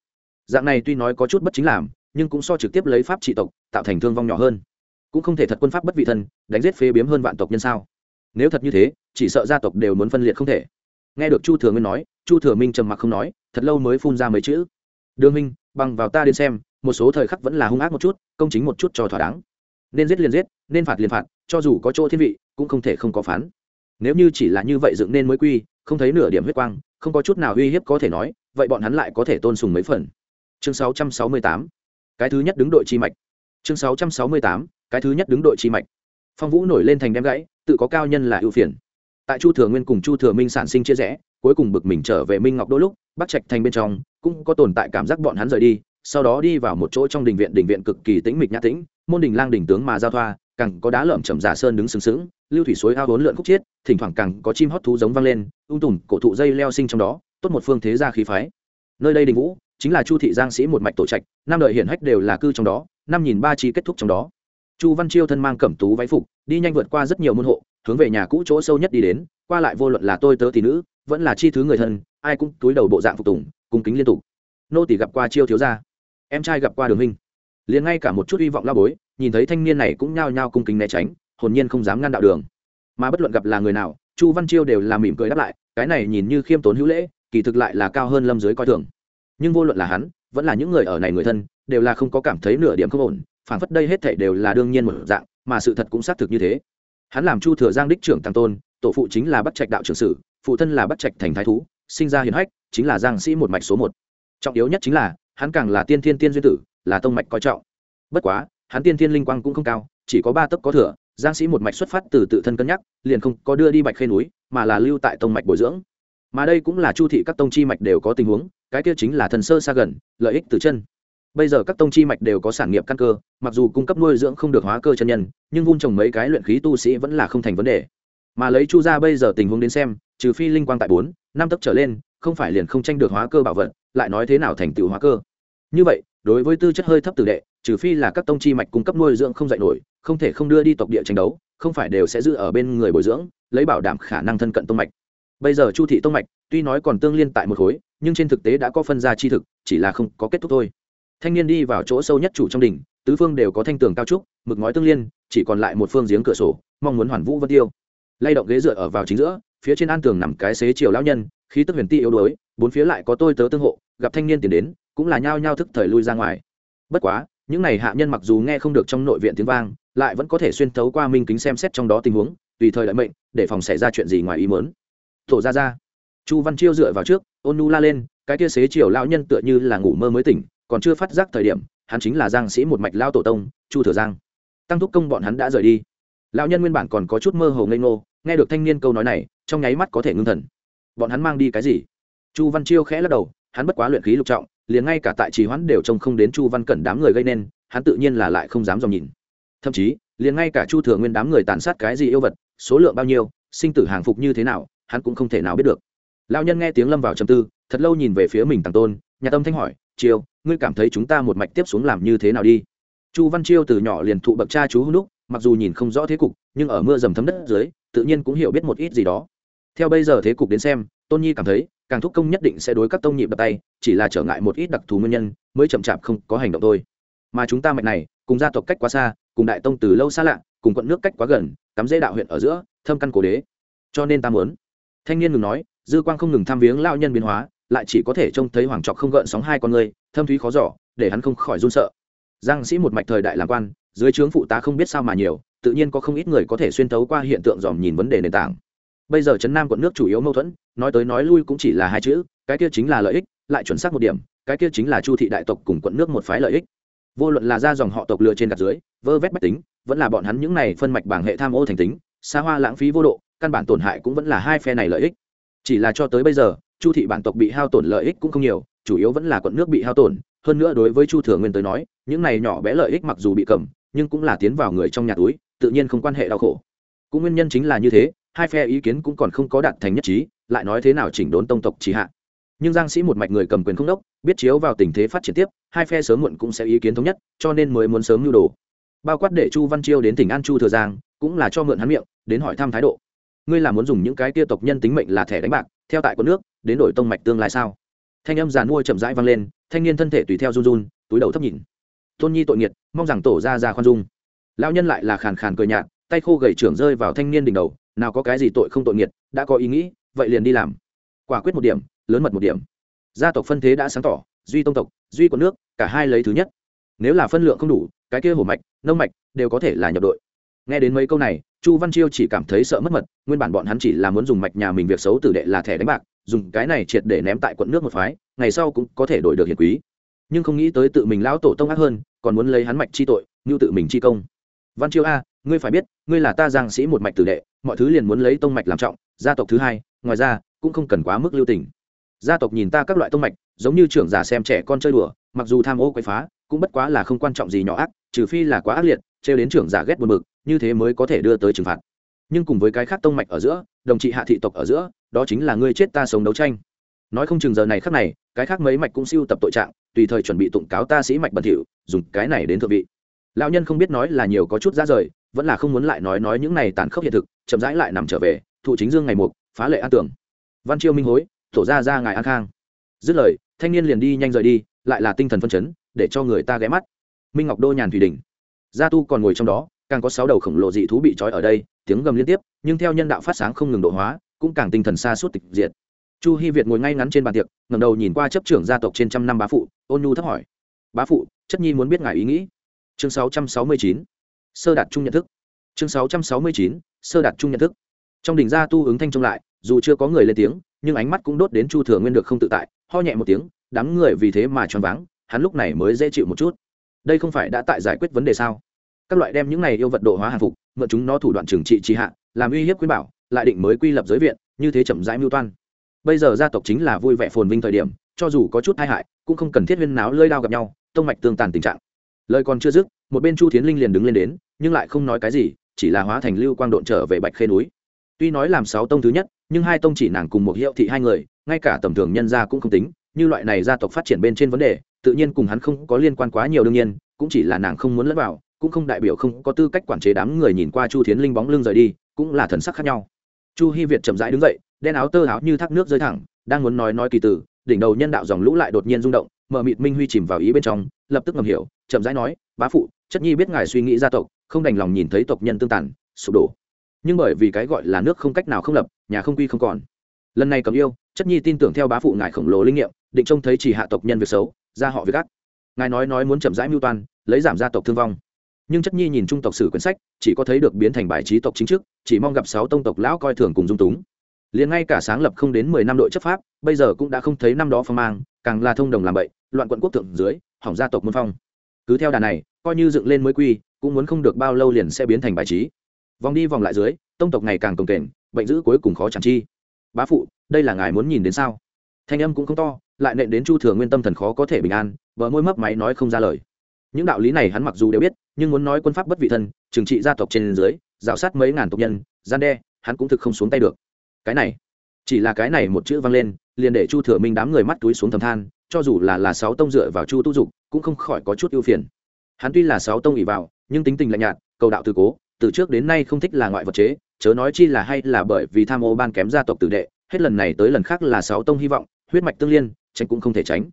Dạng này tuy nói có chút bất chính làm, nhưng cũng so trực tiếp lấy pháp trị tộc, tạo thành thương vong nhỏ hơn. Cũng không thể thật quân pháp bất vị thân, đánh giết phế biếm hơn vạn tộc nhân sao? Nếu thật như thế, chỉ sợ gia tộc đều muốn phân liệt không thể. Nghe được chu thừa nguyên nói, chu thừa minh trầm mặc không nói, thật lâu mới phun ra mấy chữ. Đường minh, bằng vào ta đến xem, một số thời khắc vẫn là hung ác một chút, công chính một chút cho thỏa đáng. Nên giết liền giết, nên phạt liền phạt, cho dù có chỗ thiên vị, cũng không thể không có phán. Nếu như chỉ là như vậy dựng nên mới quy, không thấy nửa điểm huyết quang không có chút nào uy hiếp có thể nói, vậy bọn hắn lại có thể tôn sùng mấy phần. Chương 668 cái thứ nhất đứng đội chi mạch. Chương 668 cái thứ nhất đứng đội chi mạch. Phong vũ nổi lên thành đem gãy, tự có cao nhân là ưu phiền. Tại chu thừa nguyên cùng chu thừa minh sản sinh chia rẽ, cuối cùng bực mình trở về minh ngọc đôi lúc, bắc trạch thành bên trong, cũng có tồn tại cảm giác bọn hắn rời đi, sau đó đi vào một chỗ trong đình viện đình viện cực kỳ tĩnh mịch nhã tĩnh, môn đình lang đình tướng mà giao thoa càng có đá lởm chầm giả sơn đứng sừng sững, lưu thủy suối ao bốn lượn khúc chiết, thỉnh thoảng càng có chim hót thú giống vang lên, ung tùm cổ thụ dây leo sinh trong đó, tốt một phương thế gia khí phái. Nơi đây đình vũ, chính là chu thị giang sĩ một mạch tổ trạch, năm đời hiển hách đều là cư trong đó, năm nhìn ba chi kết thúc trong đó. Chu văn chiêu thân mang cẩm tú váy phục, đi nhanh vượt qua rất nhiều môn hộ, hướng về nhà cũ chỗ sâu nhất đi đến, qua lại vô luận là tôi tớ tỷ nữ, vẫn là chi thứ người thân, ai cũng túi đầu bộ dạng phục tùng, cung kính liên tục. Nô tỷ gặp qua chiêu thiếu gia, em trai gặp qua đường huynh liền ngay cả một chút hy vọng la bối nhìn thấy thanh niên này cũng nhao nhao cung kính né tránh, hồn nhiên không dám ngăn đạo đường. Mà bất luận gặp là người nào, chu văn chiêu đều là mỉm cười đáp lại, cái này nhìn như khiêm tốn hữu lễ, kỳ thực lại là cao hơn lâm giới coi thường. Nhưng vô luận là hắn, vẫn là những người ở này người thân, đều là không có cảm thấy nửa điểm không ổn phản phất đây hết thảy đều là đương nhiên một dạng, mà sự thật cũng xác thực như thế. Hắn làm chu thừa giang đích trưởng tăng tôn, tổ phụ chính là bắt trạch đạo trưởng sử, phụ thân là bắt trạch thành thái thú, sinh ra hiền hách, chính là giang sĩ một mạch số một. Trọng yếu nhất chính là, hắn càng là tiên thiên tiên duyên tử, là tông mạch coi trọng. Bất quá hắn tiên thiên linh quang cũng không cao, chỉ có ba tấc có thừa, giang sĩ một mạch xuất phát từ tự thân cân nhắc, liền không có đưa đi bạch khê núi, mà là lưu tại tông mạch bồi dưỡng. Mà đây cũng là chu thị các tông chi mạch đều có tình huống, cái kia chính là thần sơ xa gần, lợi ích từ chân. Bây giờ các tông chi mạch đều có sản nghiệp căn cơ, mặc dù cung cấp nuôi dưỡng không được hóa cơ chân nhân, nhưng vun trồng mấy cái luyện khí tu sĩ vẫn là không thành vấn đề. Mà lấy chu ra bây giờ tình huống đến xem, trừ phi linh quang tại bốn, năm tấc trở lên, không phải liền không tranh được hóa cơ bảo vật, lại nói thế nào thành tựu hóa cơ? Như vậy, đối với tư chất hơi thấp tử đệ trừ phi là các tông chi mạch cung cấp nuôi dưỡng không dạy nổi, không thể không đưa đi tộc địa tranh đấu, không phải đều sẽ giữ ở bên người bồi dưỡng, lấy bảo đảm khả năng thân cận tông mạch. Bây giờ chu thị tông mạch, tuy nói còn tương liên tại một khối, nhưng trên thực tế đã có phân ra chi thực, chỉ là không có kết thúc thôi. Thanh niên đi vào chỗ sâu nhất chủ trong đỉnh, tứ phương đều có thanh tường cao trúc, mực ngói tương liên, chỉ còn lại một phương giếng cửa sổ, mong muốn hoàn vũ vân tiêu. Lay động ghế dựa ở vào chính giữa, phía trên an tường nằm cái xế chiều lão nhân, khí tức huyền ti yếu đuối, bốn phía lại có tôi tớ tương hộ, gặp thanh niên tiền đến, cũng là nhao nhao thức thời lui ra ngoài. Bất quá những này hạ nhân mặc dù nghe không được trong nội viện tiếng vang, lại vẫn có thể xuyên thấu qua minh kính xem xét trong đó tình huống, tùy thời đợi mệnh, để phòng xảy ra chuyện gì ngoài ý mớn tổ ra ra. Chu văn chiêu dựa vào trước, ôn nu la lên, cái kia xế chiều lão nhân tựa như là ngủ mơ mới tỉnh, còn chưa phát giác thời điểm, hắn chính là giang sĩ một mạch lao tổ tông, chu thừa giang. Tăng thúc công bọn hắn đã rời đi. Lão nhân nguyên bản còn có chút mơ hồ ngây ngô, nghe được thanh niên câu nói này, trong nháy mắt có thể ngưng thần. Bọn hắn mang đi cái gì? Chu văn chiêu khẽ lắc đầu, hắn bất quá luyện khí lục trọng liền ngay cả tại trì hoãn đều trông không đến chu văn cẩn đám người gây nên, hắn tự nhiên là lại không dám dòng nhìn. Thậm chí, liền ngay cả chu thừa nguyên đám người tàn sát cái gì yêu vật, số lượng bao nhiêu, sinh tử hàng phục như thế nào, hắn cũng không thể nào biết được. Lão nhân nghe tiếng lâm vào trầm tư, thật lâu nhìn về phía mình tàng tôn, nhà tâm thanh hỏi chiêu ngươi cảm thấy chúng ta một mạch tiếp xuống làm như thế nào đi? Chu văn chiêu từ nhỏ liền thụ bậc cha chú hữu lúc mặc dù nhìn không rõ thế cục, nhưng ở mưa dầm thấm đất dưới, tự nhiên cũng hiểu biết một ít gì đó. Theo bây giờ thế cục đến xem, tôn nhi cảm thấy càng thúc công nhất định sẽ đối các tông nhịp đập tay, chỉ là trở ngại một ít đặc thù nguyên nhân, mới chậm chạp không có hành động thôi. Mà chúng ta mạch này, cùng gia tộc cách quá xa, cùng đại tông từ lâu xa lạ, cùng quận nước cách quá gần, cắm dễ đạo huyện ở giữa, thâm căn cổ đế. Cho nên ta muốn, thanh niên ngừng nói, dư quang không ngừng tham viếng lao nhân biến hóa, lại chỉ có thể trông thấy hoàng trọc không gợn sóng hai con người, thâm thúy khó giỏ để hắn không khỏi run sợ. Giang sĩ một mạch thời đại làm quan, dưới trướng phụ tá không biết sao mà nhiều, tự nhiên có không ít người có thể xuyên thấu qua hiện tượng dòm nhìn vấn đề nền tảng. Bây giờ trấn nam quận nước chủ yếu mâu thuẫn nói tới nói lui cũng chỉ là hai chữ, cái kia chính là lợi ích, lại chuẩn xác một điểm, cái kia chính là chu thị đại tộc cùng quận nước một phái lợi ích. Vô luận là ra dòng họ tộc lừa trên gạt dưới, vơ vét bách tính, vẫn là bọn hắn những này phân mạch bảng hệ tham ô thành tính, xa hoa lãng phí vô độ, căn bản tổn hại cũng vẫn là hai phe này lợi ích. Chỉ là cho tới bây giờ, chu thị bản tộc bị hao tổn lợi ích cũng không nhiều, chủ yếu vẫn là quận nước bị hao tổn, hơn nữa đối với chu thừa nguyên tới nói, những này nhỏ bé lợi ích mặc dù bị cầm, nhưng cũng là tiến vào người trong nhà túi, tự nhiên không quan hệ đau khổ. Cũng nguyên nhân chính là như thế, hai phe ý kiến cũng còn không có đạt thành nhất trí lại nói thế nào chỉnh đốn tông tộc chỉ hạ. Nhưng giang sĩ một mạch người cầm quyền không đốc, biết chiếu vào tình thế phát triển tiếp, hai phe sớm muộn cũng sẽ ý kiến thống nhất, cho nên mới muốn sớm nhu đồ. Bao quát để chu văn chiêu đến tỉnh an chu thừa giang, cũng là cho mượn hắn miệng, đến hỏi thăm thái độ. Ngươi là muốn dùng những cái tia tộc nhân tính mệnh là thẻ đánh bạc, theo tại con nước, đến đổi tông mạch tương lai sao? Thanh âm giàn mua chậm rãi vang lên, thanh niên thân thể tùy theo run run, túi đầu thấp nhìn. Tôn nhi tội nghiệt, mong rằng tổ ra ra khoan dung. Lao nhân lại là khàn khàn cười nhạt, tay khô gầy trưởng rơi vào thanh niên đỉnh đầu, nào có cái gì tội không tội nghiệt, đã có ý nghĩ vậy liền đi làm. Quả quyết một điểm, lớn mật một điểm. Gia tộc phân thế đã sáng tỏ, duy tông tộc, duy quận nước, cả hai lấy thứ nhất. Nếu là phân lượng không đủ, cái kia hổ mạch, nông mạch đều có thể là nhập đội. Nghe đến mấy câu này, chu văn chiêu chỉ cảm thấy sợ mất mật, nguyên bản bọn hắn chỉ là muốn dùng mạch nhà mình việc xấu tử đệ là thẻ đánh bạc, dùng cái này triệt để ném tại quận nước một phái, ngày sau cũng có thể đổi được hiền quý. Nhưng không nghĩ tới tự mình lão tổ tông ác hơn, còn muốn lấy hắn mạch chi tội, như tự mình chi công. Văn chiêu a ngươi phải biết, ngươi là ta giang sĩ một mạch tử đệ, mọi thứ liền muốn lấy tông mạch làm trọng, gia tộc thứ hai, ngoài ra, cũng không cần quá mức lưu tình. Gia tộc nhìn ta các loại tông mạch, giống như trưởng giả xem trẻ con chơi đùa, mặc dù tham ô quậy phá, cũng bất quá là không quan trọng gì nhỏ ác, trừ phi là quá ác liệt, trêu đến trưởng giả ghét buồn bực, như thế mới có thể đưa tới trừng phạt. Nhưng cùng với cái khác tông mạch ở giữa, đồng trị hạ thị tộc ở giữa, đó chính là ngươi chết ta sống đấu tranh. Nói không chừng giờ này khác này, cái khác mấy mạch cũng siêu tập tội trạng, tùy thời chuẩn bị tụng cáo ta sĩ mạch bẩn thỉu, dùng cái này đến thượng vị. Lão nhân không biết nói là nhiều có chút ra rời vẫn là không muốn lại nói nói những này tàn khốc hiện thực, chậm rãi lại nằm trở về, thụ chính dương ngày một phá lệ an tưởng. Văn chiêu minh hối, thổ ra ra ngài an khang. Dứt lời, thanh niên liền đi nhanh rời đi, lại là tinh thần phân chấn, để cho người ta ghé mắt. Minh ngọc đô nhàn thủy đình gia tu còn ngồi trong đó, càng có sáu đầu khổng lồ dị thú bị trói ở đây, tiếng gầm liên tiếp, nhưng theo nhân đạo phát sáng không ngừng độ hóa, cũng càng tinh thần xa suốt tịch diệt. Chu hy việt ngồi ngay ngắn trên bàn tiệc ngầm đầu nhìn qua chấp trưởng gia tộc trên trăm năm bá phụ, ôn nhu thấp hỏi. Bá phụ, chất nhi muốn biết ngài ý nghĩ. Chương sáu trăm sáu mươi chín sơ đạt chung nhận thức. Chương sáu trăm sáu mươi chín, sơ đạt chung nhận thức. Trong đình gia tu ứng thanh trông lại, dù chưa có người lên tiếng, nhưng ánh mắt cũng đốt đến chu thừa nguyên được không tự tại, ho nhẹ một tiếng, đám người vì thế mà choáng váng, hắn lúc này mới dễ chịu một chút. Đây không phải đã tại giải quyết vấn đề sao? Các loại đem những này yêu vật độ hóa hàng phục, mượn chúng nó thủ đoạn trừng trị trì hạ, làm uy hiếp quyến bảo, lại định mới quy lập giới viện, như thế chậm rãi mưu toan. Bây giờ gia tộc chính là vui vẻ phồn vinh thời điểm, cho dù có chút tai hại, cũng không cần thiết huyên náo lơi đao gặp nhau, tông mạch tương tàn tình trạng lời còn chưa dứt, một bên chu thiến linh liền đứng lên đến, nhưng lại không nói cái gì, chỉ là hóa thành lưu quang độn trở về bạch khê núi. Tuy nói làm sáu tông thứ nhất, nhưng hai tông chỉ nàng cùng một hiệu thị hai người, ngay cả tầm thường nhân gia cũng không tính, như loại này gia tộc phát triển bên trên vấn đề, tự nhiên cùng hắn không có liên quan quá nhiều đương nhiên, cũng chỉ là nàng không muốn lẫn vào, cũng không đại biểu không có tư cách quản chế đám người nhìn qua chu thiến linh bóng lưng rời đi, cũng là thần sắc khác nhau. Chu Hi việt chậm rãi đứng dậy, đen áo tơ áo như thác nước rơi thẳng, đang muốn nói nói kỳ từ đỉnh đầu nhân đạo dòng lũ lại đột nhiên rung động mờ mịt minh huy chìm vào ý bên trong, lập tức ngầm hiểu chậm rãi nói, bá phụ, chất nhi biết ngài suy nghĩ gia tộc, không đành lòng nhìn thấy tộc nhân tương tàn, sụp đổ. Nhưng bởi vì cái gọi là nước không cách nào không lập, nhà không quy không còn. Lần này cầm yêu, chất nhi tin tưởng theo bá phụ ngài khổng lồ linh nghiệm, định trông thấy chỉ hạ tộc nhân việc xấu, ra họ việc gắt ngài nói nói muốn chậm rãi mưu toan, lấy giảm gia tộc thương vong. Nhưng chất nhi nhìn trung tộc sử quyển sách, chỉ có thấy được biến thành bài trí tộc chính chức chỉ mong gặp sáu tông tộc lão coi thường cùng dung túng. Liền ngay cả sáng lập không đến mười năm đội chấp pháp, bây giờ cũng đã không thấy năm đó phong mang, càng là thông đồng làm bậy, loạn quận quốc thượng dưới, hỏng gia tộc môn phong cứ theo đà này, coi như dựng lên mới quy, cũng muốn không được bao lâu liền sẽ biến thành bài trí. Vòng đi vòng lại dưới, tông tộc ngày càng cồng kềnh, bệnh dữ cuối cùng khó chẳng chi. Bá phụ, đây là ngài muốn nhìn đến sao? Thanh âm cũng không to, lại nện đến chu thừa nguyên tâm thần khó có thể bình an vợ môi mấp máy nói không ra lời. Những đạo lý này hắn mặc dù đều biết, nhưng muốn nói quân pháp bất vị thân, trừng trị gia tộc trên dưới, rào sát mấy ngàn tộc nhân, gian đe, hắn cũng thực không xuống tay được. Cái này, chỉ là cái này một chữ vang lên, liền để chu thừa minh đám người mắt túi xuống thầm than, cho dù là là sáu tông dựa vào chu tu dục cũng không khỏi có chút ưu phiền. Hắn tuy là sáu tông ỉ vào, nhưng tính tình lạnh nhạt, cầu đạo từ cố, từ trước đến nay không thích là ngoại vật chế, chớ nói chi là hay là bởi vì tham ô ban kém gia tộc tử đệ, hết lần này tới lần khác là sáu tông hy vọng, huyết mạch tương liên, tránh cũng không thể tránh.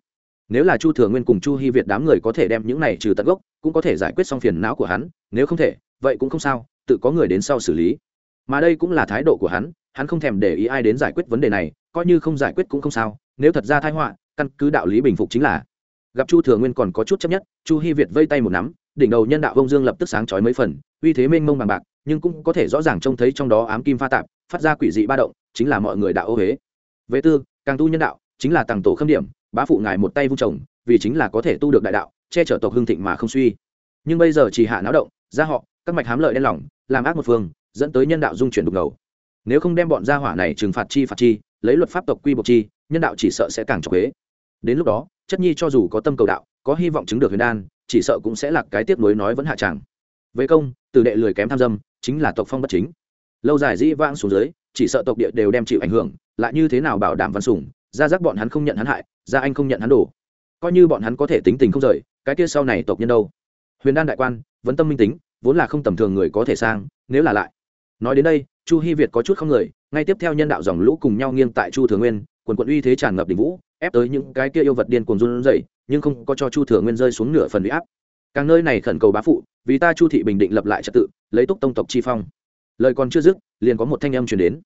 Nếu là chu thừa nguyên cùng chu hy việt đám người có thể đem những này trừ tận gốc, cũng có thể giải quyết xong phiền não của hắn, nếu không thể, vậy cũng không sao, tự có người đến sau xử lý. Mà đây cũng là thái độ của hắn hắn không thèm để ý ai đến giải quyết vấn đề này, coi như không giải quyết cũng không sao, nếu thật ra thái họa, căn cứ đạo lý bình phục chính là gặp chu thừa nguyên còn có chút chấp nhất, chu hy việt vây tay một nắm, đỉnh đầu nhân đạo vông dương lập tức sáng chói mấy phần, uy thế mênh mông bằng bạc, nhưng cũng có thể rõ ràng trông thấy trong đó ám kim pha tạp, phát ra quỷ dị ba động, chính là mọi người đạo ô huế vệ tư, càng tu nhân đạo, chính là tàng tổ khâm điểm, bá phụ ngài một tay vung trồng vì chính là có thể tu được đại đạo, che chở tộc hương thịnh mà không suy. Nhưng bây giờ chỉ hạ náo động, ra họ, các mạch hám lợi đen lỏng, làm ác một phương, dẫn tới nhân đạo dung chuyển đục ngầu. Nếu không đem bọn gia hỏa này trừng phạt chi phạt chi, lấy luật pháp tộc quy buộc chi, nhân đạo chỉ sợ sẽ càng trọc huế đến lúc đó chất nhi cho dù có tâm cầu đạo, có hy vọng chứng được huyền đan, chỉ sợ cũng sẽ là cái tiếc nuối nói vẫn hạ tràng với công, từ đệ lười kém tham dâm, chính là tộc phong bất chính. Lâu dài dĩ vãng xuống dưới, chỉ sợ tộc địa đều đem chịu ảnh hưởng, lại như thế nào bảo đảm văn sủng, ra giác bọn hắn không nhận hắn hại, ra anh không nhận hắn đổ. Coi như bọn hắn có thể tính tình không rời, cái kia sau này tộc nhân đâu? Huyền đan đại quan, vẫn tâm minh tính, vốn là không tầm thường người có thể sang, nếu là lại. Nói đến đây, chu hy việt có chút không người, ngay tiếp theo nhân đạo dòng lũ cùng nhau nghiêng tại chu thừa nguyên quần quận uy thế tràn ngập đỉnh vũ, ép tới những cái kia yêu vật điên cuồng run rẩy, nhưng không có cho chu thừa nguyên rơi xuống nửa phần uy áp. Càng nơi này khẩn cầu bá phụ, vì ta chu thị bình định lập lại trật tự, lấy túc tông tộc chi phong. Lời còn chưa dứt, liền có một thanh âm truyền đến.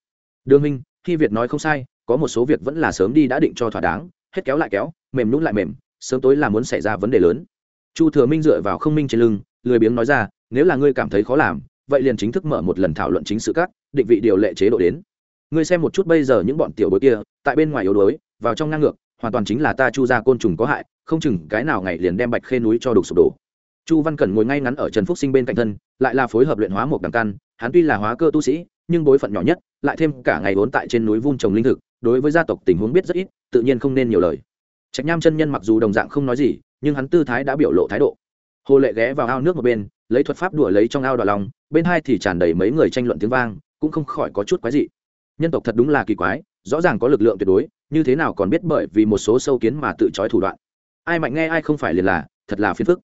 Đương minh khi việt nói không sai, có một số việc vẫn là sớm đi đã định cho thỏa đáng, hết kéo lại kéo, mềm nhún lại mềm, sớm tối là muốn xảy ra vấn đề lớn. Chu thừa minh dựa vào không minh trên lưng, lười biếng nói ra, nếu là ngươi cảm thấy khó làm, vậy liền chính thức mở một lần thảo luận chính sự các, định vị điều lệ chế độ đến ngươi xem một chút bây giờ những bọn tiểu bối kia, tại bên ngoài yếu đuối, vào trong ngang ngược, hoàn toàn chính là ta chu ra côn trùng có hại, không chừng cái nào ngày liền đem bạch khê núi cho đục sụp đổ. Chu văn cẩn ngồi ngay ngắn ở trần phúc sinh bên cạnh thân, lại là phối hợp luyện hóa một đằng căn, hắn tuy là hóa cơ tu sĩ, nhưng bối phận nhỏ nhất, lại thêm cả ngày vốn tại trên núi vun trồng linh thực, đối với gia tộc tình huống biết rất ít, tự nhiên không nên nhiều lời. Trạch nham chân nhân mặc dù đồng dạng không nói gì, nhưng hắn tư thái đã biểu lộ thái độ. Hồ lệ ghé vào ao nước một bên, lấy thuật pháp đùa lấy trong ao đỏ lòng, bên hai thì tràn đầy mấy người tranh luận tiếng vang, cũng không khỏi có chút quái dị nhân tộc thật đúng là kỳ quái, rõ ràng có lực lượng tuyệt đối, như thế nào còn biết bởi vì một số sâu kiến mà tự trói thủ đoạn. Ai mạnh nghe, ai không phải liền là, thật là phiền phức.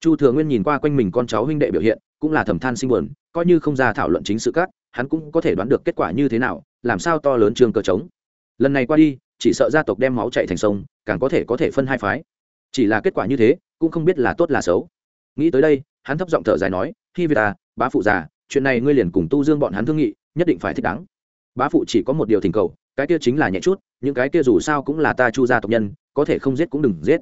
Chu thừa nguyên nhìn qua quanh mình con cháu huynh đệ biểu hiện, cũng là thầm than sinh buồn, coi như không ra thảo luận chính sự các, hắn cũng có thể đoán được kết quả như thế nào, làm sao to lớn trường cờ trống. Lần này qua đi, chỉ sợ gia tộc đem máu chạy thành sông, càng có thể có thể phân hai phái. Chỉ là kết quả như thế, cũng không biết là tốt là xấu. Nghĩ tới đây, hắn thấp giọng thở dài nói khi việt à bá phụ già, chuyện này ngươi liền cùng tu dương bọn hắn thương nghị, nhất định phải thích đáng bá phụ chỉ có một điều thỉnh cầu, cái kia chính là nhẹ chút, những cái kia dù sao cũng là ta chu gia tộc nhân, có thể không giết cũng đừng giết.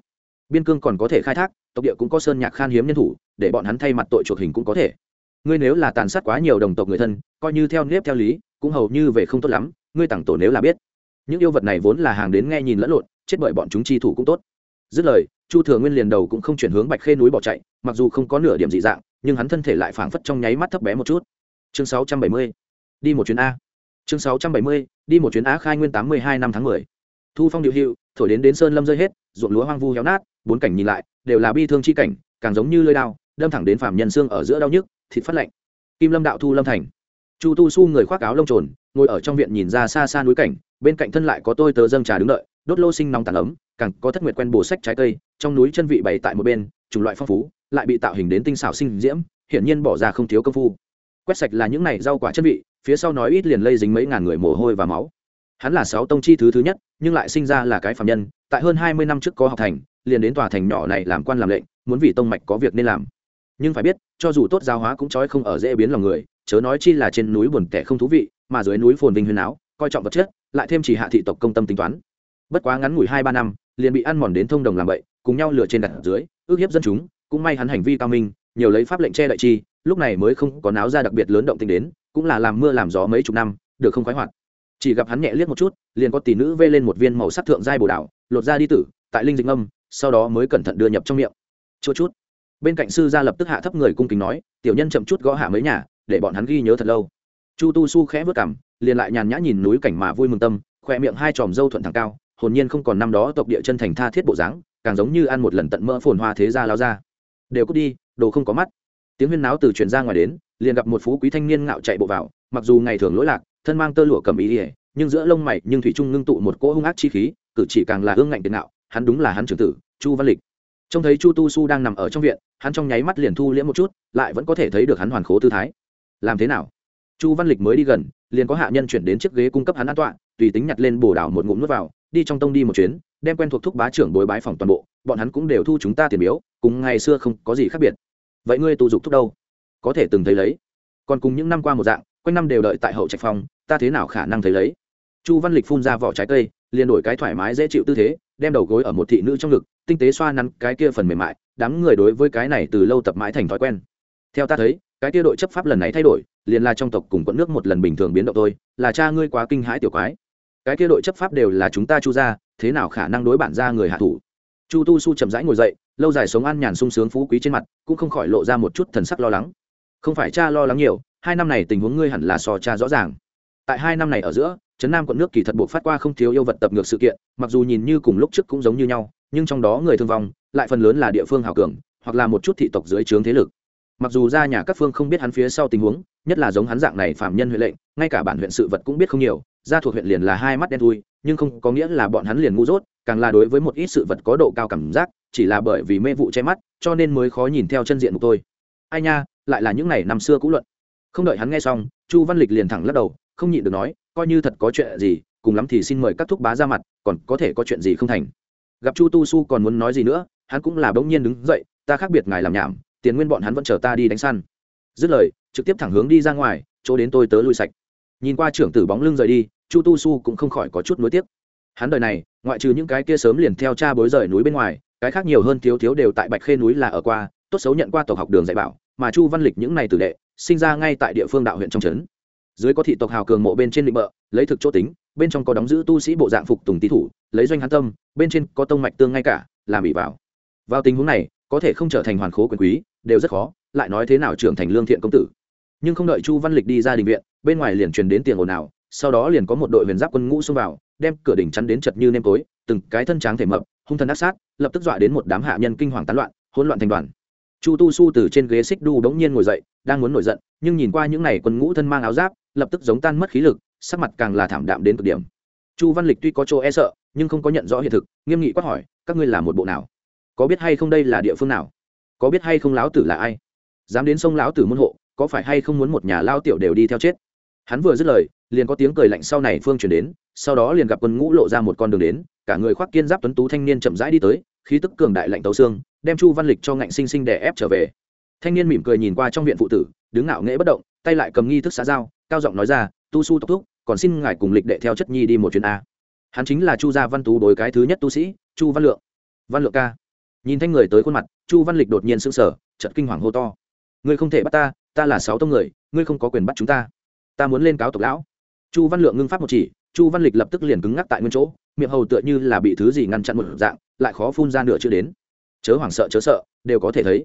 Biên cương còn có thể khai thác, tộc địa cũng có sơn nhạc khan hiếm nhân thủ, để bọn hắn thay mặt tội chuộc hình cũng có thể. Ngươi nếu là tàn sát quá nhiều đồng tộc người thân, coi như theo nếp theo lý, cũng hầu như về không tốt lắm, ngươi tặng tổ nếu là biết. Những yêu vật này vốn là hàng đến nghe nhìn lẫn lộn, chết bởi bọn chúng chi thủ cũng tốt. Dứt lời, chu thừa nguyên liền đầu cũng không chuyển hướng bạch khê núi bỏ chạy, mặc dù không có nửa điểm dị dạng, nhưng hắn thân thể lại phảng phất trong nháy mắt thấp bé một chút. Chương 670. đi một chuyến a chương 670. đi một chuyến á khai nguyên tám mươi hai năm tháng 10. thu phong điệu hiệu, thổi đến đến sơn lâm rơi hết, ruộng lúa hoang vu héo nát, bốn cảnh nhìn lại, đều là bi thương chi cảnh, càng giống như lơi đao, đâm thẳng đến phạm nhân xương ở giữa đau nhức, thịt phát lạnh kim lâm đạo thu lâm thành chu tu su người khoác áo lông trồn, ngồi ở trong viện nhìn ra xa xa núi cảnh, bên cạnh thân lại có tôi tớ dâng trà đứng đợi, đốt lô sinh nóng tàn ấm, càng có thất nguyệt quen bổ sách trái cây, trong núi chân vị bày tại một bên, chủng loại phong phú, lại bị tạo hình đến tinh xảo sinh diễm, hiển nhiên bỏ ra không thiếu công phu quét sạch là những này rau quả chân vị phía sau nói ít liền lây dính mấy ngàn người mồ hôi và máu. Hắn là sáu tông chi thứ thứ nhất, nhưng lại sinh ra là cái phạm nhân, tại hơn hai mươi năm trước có học thành, liền đến tòa thành nhỏ này làm quan làm lệnh, muốn vì tông mạch có việc nên làm. Nhưng phải biết, cho dù tốt giáo hóa cũng trói không ở dễ biến lòng người, chớ nói chi là trên núi buồn tẻ không thú vị, mà dưới núi phồn vinh huyền áo coi trọng vật chất, lại thêm chỉ hạ thị tộc công tâm tính toán. Bất quá ngắn ngủi hai ba năm, liền bị ăn mòn đến thông đồng làm bậy, cùng nhau lừa trên đặt dưới, ước hiếp dân chúng, cũng may hắn hành vi cao minh, nhiều lấy pháp lệnh che đậy chi, lúc này mới không có náo ra đặc biệt lớn động tình đến cũng là làm mưa làm gió mấy chục năm, được không khoái hoạt. Chỉ gặp hắn nhẹ liếc một chút, liền có tỷ nữ vê lên một viên màu sắc thượng giai bồ đảo, lột ra đi tử, tại linh dịch âm sau đó mới cẩn thận đưa nhập trong miệng. Chua chút. Bên cạnh sư gia lập tức hạ thấp người cung kính nói, tiểu nhân chậm chút gõ hạ mấy nhà, để bọn hắn ghi nhớ thật lâu. Chu tu su khẽ vớt cảm liền lại nhàn nhã nhìn núi cảnh mà vui mừng tâm, khoe miệng hai tròm dâu thuận thẳng cao, hồn nhiên không còn năm đó tộc địa chân thành tha thiết bộ dáng, càng giống như ăn một lần tận mỡ phồn hoa thế gia lao ra. Đều cút đi, đồ không có mắt. Tiếng huyên náo từ truyền ra ngoài đến liền gặp một phú quý thanh niên ngạo chạy bộ vào, mặc dù ngày thường lỗi lạc, thân mang tơ lụa cầm ý ỉa nhưng giữa lông mày nhưng thủy trung ngưng tụ một cỗ hung ác chi khí, cử chỉ càng là hương ngạnh tiền ngạo, hắn đúng là hắn trưởng tử, chu văn lịch. Trông thấy chu tu su đang nằm ở trong viện, hắn trong nháy mắt liền thu liễm một chút, lại vẫn có thể thấy được hắn hoàn khố tư thái. Làm thế nào? Chu văn lịch mới đi gần, liền có hạ nhân chuyển đến chiếc ghế cung cấp hắn an tọa, tùy tính nhặt lên bồ đảo một ngụm nước vào, đi trong tông đi một chuyến, đem quen thuộc thúc bá trưởng bối bái phòng toàn bộ, bọn hắn cũng đều thu chúng ta tiền biếu, cùng ngày xưa không có gì khác biệt. Vậy ngươi tu dục thúc đâu? Có thể từng thấy lấy. Còn cùng những năm qua một dạng, quanh năm đều đợi tại hậu trạch phòng ta thế nào khả năng thấy lấy? Chu văn lịch phun ra vỏ trái cây, liền đổi cái thoải mái dễ chịu tư thế, đem đầu gối ở một thị nữ trong ngực, tinh tế xoa nắn cái kia phần mềm mại, đám người đối với cái này từ lâu tập mãi thành thói quen. Theo ta thấy, cái kia đội chấp pháp lần này thay đổi, liền là trong tộc cùng quận nước một lần bình thường biến động thôi, là cha ngươi quá kinh hãi tiểu quái. Cái kia đội chấp pháp đều là chúng ta chu ra thế nào khả năng đối bản ra người hạ thủ? Chu tu su chậm rãi ngồi dậy, lâu dài sống an nhàn sung sướng phú quý trên mặt, cũng không khỏi lộ ra một chút thần sắc lo lắng không phải cha lo lắng nhiều, hai năm này tình huống ngươi hẳn là so cha rõ ràng. Tại hai năm này ở giữa, trấn nam quận nước kỳ thật buộc phát qua không thiếu yêu vật tập ngược sự kiện, mặc dù nhìn như cùng lúc trước cũng giống như nhau, nhưng trong đó người thương vong, lại phần lớn là địa phương hào cường, hoặc là một chút thị tộc dưới trướng thế lực. Mặc dù ra nhà các phương không biết hắn phía sau tình huống, nhất là giống hắn dạng này phạm nhân huệ lệnh, ngay cả bản huyện sự vật cũng biết không nhiều ra thuộc huyện liền là hai mắt đen thui, nhưng không có nghĩa là bọn hắn liền ngu dốt, càng là đối với một ít sự vật có độ cao cảm giác, chỉ là bởi vì mê vụ che mắt, cho nên mới khó nhìn theo chân diện của tôi ai nha lại là những ngày năm xưa cũ luận. Không đợi hắn nghe xong, chu văn lịch liền thẳng lắc đầu, không nhịn được nói, coi như thật có chuyện gì, cùng lắm thì xin mời các thúc bá ra mặt, còn có thể có chuyện gì không thành. Gặp chu tu su còn muốn nói gì nữa, hắn cũng là bỗng nhiên đứng dậy, ta khác biệt ngài làm nhảm, tiền nguyên bọn hắn vẫn chờ ta đi đánh săn. Dứt lời, trực tiếp thẳng hướng đi ra ngoài, chỗ đến tôi tớ lui sạch. Nhìn qua trưởng tử bóng lưng rời đi, chu tu su cũng không khỏi có chút nối tiếc. Hắn đời này, ngoại trừ những cái kia sớm liền theo cha bối rời núi bên ngoài, cái khác nhiều hơn thiếu thiếu đều tại bạch khê núi là ở qua, tốt xấu nhận qua tổ học đường dạy bảo mà chu văn lịch những này tử đệ, sinh ra ngay tại địa phương đạo huyện trong trấn. Dưới có thị tộc hào cường mộ bên trên định bợ, lấy thực chỗ tính, bên trong có đóng giữ tu sĩ bộ dạng phục tùng tý thủ, lấy doanh hán tâm, bên trên có tông mạch tương ngay cả, làm bị vào. Vào tình huống này, có thể không trở thành hoàn khố quyền quý, đều rất khó, lại nói thế nào trưởng thành lương thiện công tử. Nhưng không đợi chu văn lịch đi ra đình viện, bên ngoài liền truyền đến tiền ồn ào, sau đó liền có một đội huyền giáp quân ngũ xông vào, đem cửa đỉnh chắn đến chật như nêm tối, từng cái thân tráng thể mập, hung thần ác sát, lập tức dọa đến một đám hạ nhân kinh hoàng tán loạn, hỗn loạn thành đoàn chu tu su từ trên ghế xích đu đống nhiên ngồi dậy, đang muốn nổi giận, nhưng nhìn qua những n à y quân ngũ thân mang áo giáp, lập tức giống tan mất khí lực, sắc mặt càng là thảm đạm đến cực điểm. Chu văn lịch tuy có chỗ e sợ, nhưng không có nhận rõ hiện thực, nghiêm nghị quát hỏi, các ngươi là một bộ nào? Có biết hay không đây là địa phương nào? Có biết hay không lão tử là ai? Dám đến sông lão tử môn hộ, có phải hay không muốn một nhà lao tiểu đều đi theo chết? Hắn vừa dứt lời, liền có tiếng cười lạnh sau này phương chuyển đến, sau đó liền gặp quân ngũ lộ ra một con đường đến, cả người khoác kiên giáp tuấn tú thanh niên chậm rãi đi tới khí tức cường đại lạnh tấu xương, đem chu văn lịch cho ngạnh sinh sinh đè ép trở về. Thanh niên mỉm cười nhìn qua trong viện phụ tử, đứng ngạo nghễ bất động, tay lại cầm nghi thức xã giao, cao giọng nói ra, tu su tốc thúc, còn xin ngài cùng lịch đệ theo chất nhi đi một chuyến a. Hắn chính là chu gia văn tú đối cái thứ nhất tu sĩ, chu văn lượng. Văn lượng ca. Nhìn thanh người tới khuôn mặt, chu văn lịch đột nhiên sững sờ, chợt kinh hoàng hô to. Ngươi không thể bắt ta ta là sáu tông người, ngươi không có quyền bắt chúng ta. Ta muốn lên cáo tộc lão. Chu văn lượng ngưng pháp một chỉ, chu văn lịch lập tức liền cứng ngắc tại nguyên chỗ, miệng hầu tựa như là bị thứ gì ngăn chặn một dạng lại khó phun ra nửa chưa đến. Chớ hoảng sợ, chớ sợ, đều có thể thấy.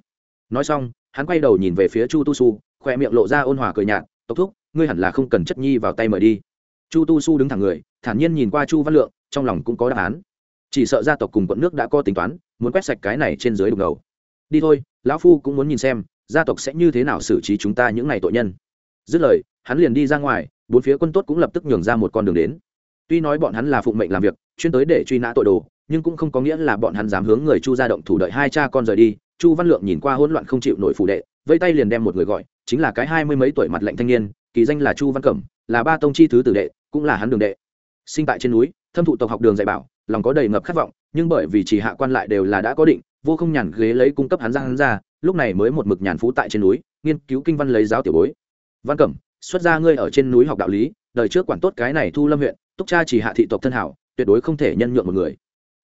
Nói xong, hắn quay đầu nhìn về phía chu tu su khoe miệng lộ ra ôn hòa cười nhạt, tộc thúc, ngươi hẳn là không cần chất nhi vào tay mời đi. Chu tu su đứng thẳng người, thản nhiên nhìn qua chu văn lượng, trong lòng cũng có đáp án. Chỉ sợ gia tộc cùng quận nước đã có tính toán, muốn quét sạch cái này trên dưới đục ngầu. Đi thôi, lão phu cũng muốn nhìn xem, gia tộc sẽ như thế nào xử trí chúng ta những ngày tội nhân. Dứt lời, hắn liền đi ra ngoài, bốn phía quân tốt cũng lập tức nhường ra một con đường đến. Tuy nói bọn hắn là phụng mệnh làm việc, chuyên tới để truy nã tội đồ nhưng cũng không có nghĩa là bọn hắn dám hướng người chu ra động thủ đợi hai cha con rời đi. Chu văn lượng nhìn qua hỗn loạn không chịu nổi phủ đệ vây tay liền đem một người gọi, chính là cái hai mươi mấy tuổi mặt lạnh thanh niên, kỳ danh là chu văn cẩm, là ba tông chi thứ tử đệ, cũng là hắn đường đệ. Sinh tại trên núi, thâm thụ tộc học đường dạy bảo, lòng có đầy ngập khát vọng, nhưng bởi vì chỉ hạ quan lại đều là đã có định, vô không nhàn ghế lấy cung cấp hắn ra hắn ra, lúc này mới một mực nhàn phú tại trên núi, nghiên cứu kinh văn lấy giáo tiểu bối. Văn cẩm, xuất ra ngươi ở trên núi học đạo lý, đời trước quản tốt cái này thu lâm huyện, túc cha chỉ hạ thị tộc thân hảo, tuyệt đối không thể nhân nhượng một người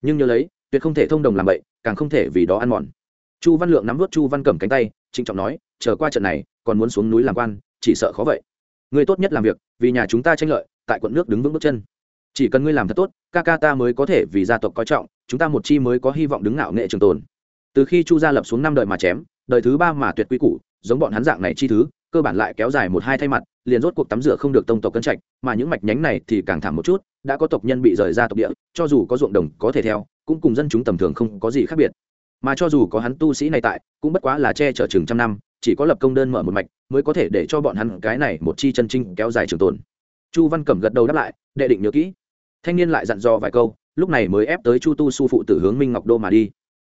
nhưng nhớ lấy, tuyệt không thể thông đồng làm vậy càng không thể vì đó ăn mòn. Chu văn lượng nắm vớt chu văn cẩm cánh tay, trịnh trọng nói, chờ qua trận này, còn muốn xuống núi làm quan, chỉ sợ khó vậy. Ngươi tốt nhất làm việc, vì nhà chúng ta tranh lợi, tại quận nước đứng vững bước chân. Chỉ cần ngươi làm thật tốt, ca ca ta mới có thể vì gia tộc coi trọng, chúng ta một chi mới có hy vọng đứng ngạo nghệ trường tồn. Từ khi chu gia lập xuống năm đời mà chém, đời thứ ba mà tuyệt quy củ, giống bọn hắn dạng này chi thứ, cơ bản lại kéo dài một hai thay mặt liền rốt cuộc tắm rửa không được tông tộc cân trạch, mà những mạch nhánh này thì càng thảm một chút, đã có tộc nhân bị rời ra tộc địa, cho dù có ruộng đồng có thể theo, cũng cùng dân chúng tầm thường không có gì khác biệt. Mà cho dù có hắn tu sĩ này tại, cũng bất quá là che chở chừng trăm năm, chỉ có lập công đơn mở một mạch, mới có thể để cho bọn hắn cái này một chi chân trinh kéo dài trường tồn. Chu văn cẩm gật đầu đáp lại, đệ định nhớ kỹ. Thanh niên lại dặn dò vài câu, lúc này mới ép tới chu tu su phụ tử hướng minh ngọc đô mà đi.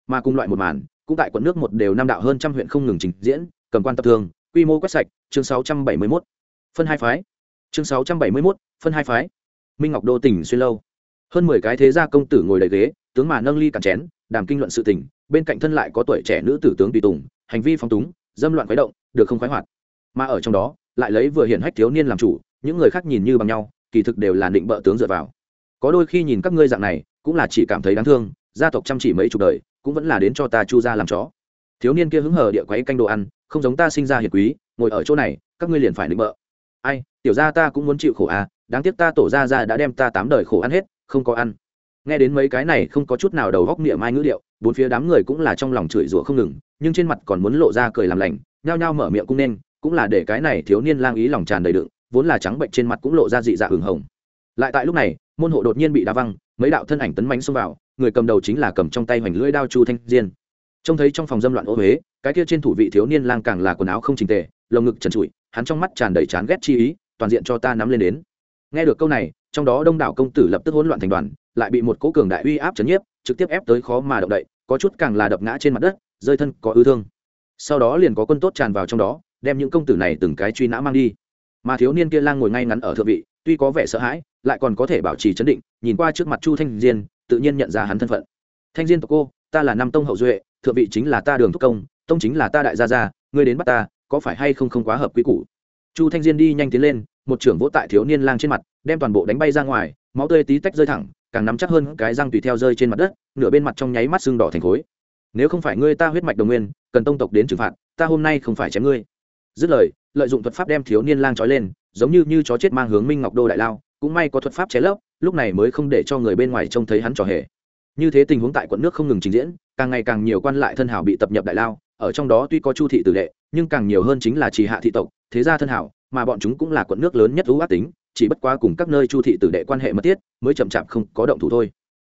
Mà cùng loại một màn, cũng tại quận nước một đều năm đạo hơn trăm huyện không ngừng trình diễn, cầm quan tập thường, quy mô quét sạch, chương 671 phân hai phái. Chương 671, phân hai phái. Minh ngọc đô tỉnh xuyên lâu. Hơn mười cái thế gia công tử ngồi đầy ghế tướng mà nâng ly cản chén đàm kinh luận sự tình bên cạnh thân lại có tuổi trẻ nữ tử tướng tùy tùng hành vi phong túng dâm loạn khuấy động được không khoái hoạt. Mà ở trong đó lại lấy vừa hiển hách thiếu niên làm chủ những người khác nhìn như bằng nhau kỳ thực đều là định bợ tướng dựa vào. Có đôi khi nhìn các ngươi dạng này cũng là chỉ cảm thấy đáng thương gia tộc chăm chỉ mấy chục đời cũng vẫn là đến cho ta chu ra làm chó. Thiếu niên kia hứng hờ địa quấy canh đồ ăn không giống ta sinh ra hiệt quý ngồi ở chỗ này các ngươi liền phải định bợ ai, tiểu ra ta cũng muốn chịu khổ à đáng tiếc ta tổ ra ra đã đem ta tám đời khổ ăn hết, không có ăn. Nghe đến mấy cái này không có chút nào đầu góc niệm mai ngữ điệu, bốn phía đám người cũng là trong lòng chửi rủa không ngừng, nhưng trên mặt còn muốn lộ ra cười làm lành, nhao nhao mở miệng cũng nên, cũng là để cái này thiếu niên lang ý lòng tràn đầy đựng, vốn là trắng bệnh trên mặt cũng lộ ra dị dạ hừng hồng. Lại tại lúc này, môn hộ đột nhiên bị đá văng, mấy đạo thân ảnh tấn mánh xông vào, người cầm đầu chính là cầm trong tay hoành lưỡi đao chu thanh diên. Trông thấy trong phòng dâm loạn ô huế cái kia trên thủ vị thiếu niên lang càng là quần áo không trình tề, lồng ngực trần trụi hắn trong mắt tràn đầy chán ghét chi ý, toàn diện cho ta nắm lên đến. Nghe được câu này, trong đó đông đảo công tử lập tức hỗn loạn thành đoàn, lại bị một cố cường đại uy áp chấn nhiếp, trực tiếp ép tới khó mà động đậy, có chút càng là đập ngã trên mặt đất, rơi thân có ư thương. Sau đó liền có quân tốt tràn vào trong đó, đem những công tử này từng cái truy nã mang đi. Mà thiếu niên kia lang ngồi ngay ngắn ở thượng vị, tuy có vẻ sợ hãi, lại còn có thể bảo trì chấn định, nhìn qua trước mặt chu thanh diên, tự nhiên nhận ra hắn thân phận. Thanh diên tộc cô, ta là Nam tông hậu duệ, thượng vị chính là ta đường thúc công, tông chính là ta đại gia gia, ngươi đến bắt ta có phải hay không không quá hợp quy củ? Chu thanh diên đi nhanh tiến lên, một trưởng vỗ tại thiếu niên lang trên mặt, đem toàn bộ đánh bay ra ngoài, máu tươi tí tách rơi thẳng, càng nắm chắc hơn cái răng tùy theo rơi trên mặt đất, nửa bên mặt trong nháy mắt xương đỏ thành khối. Nếu không phải ngươi ta huyết mạch đồng nguyên, cần tông tộc đến trừng phạt, ta hôm nay không phải chém ngươi. Dứt lời, lợi dụng thuật pháp đem thiếu niên lang trói lên, giống như như chó chết mang hướng minh ngọc đô đại lao, cũng may có thuật pháp chế lấp, lúc này mới không để cho người bên ngoài trông thấy hắn trò hề. Như thế tình huống tại quận nước không ngừng trình diễn, càng ngày càng nhiều quan lại thân hảo bị tập nhập đại lao, ở trong đó tuy có chu thị tử đệ nhưng càng nhiều hơn chính là chỉ hạ thị tộc, thế gia thân hảo, mà bọn chúng cũng là quận nước lớn nhất ưu ác tính, chỉ bất quá cùng các nơi chu thị tử đệ quan hệ mật thiết, mới chậm chạp không có động thủ thôi.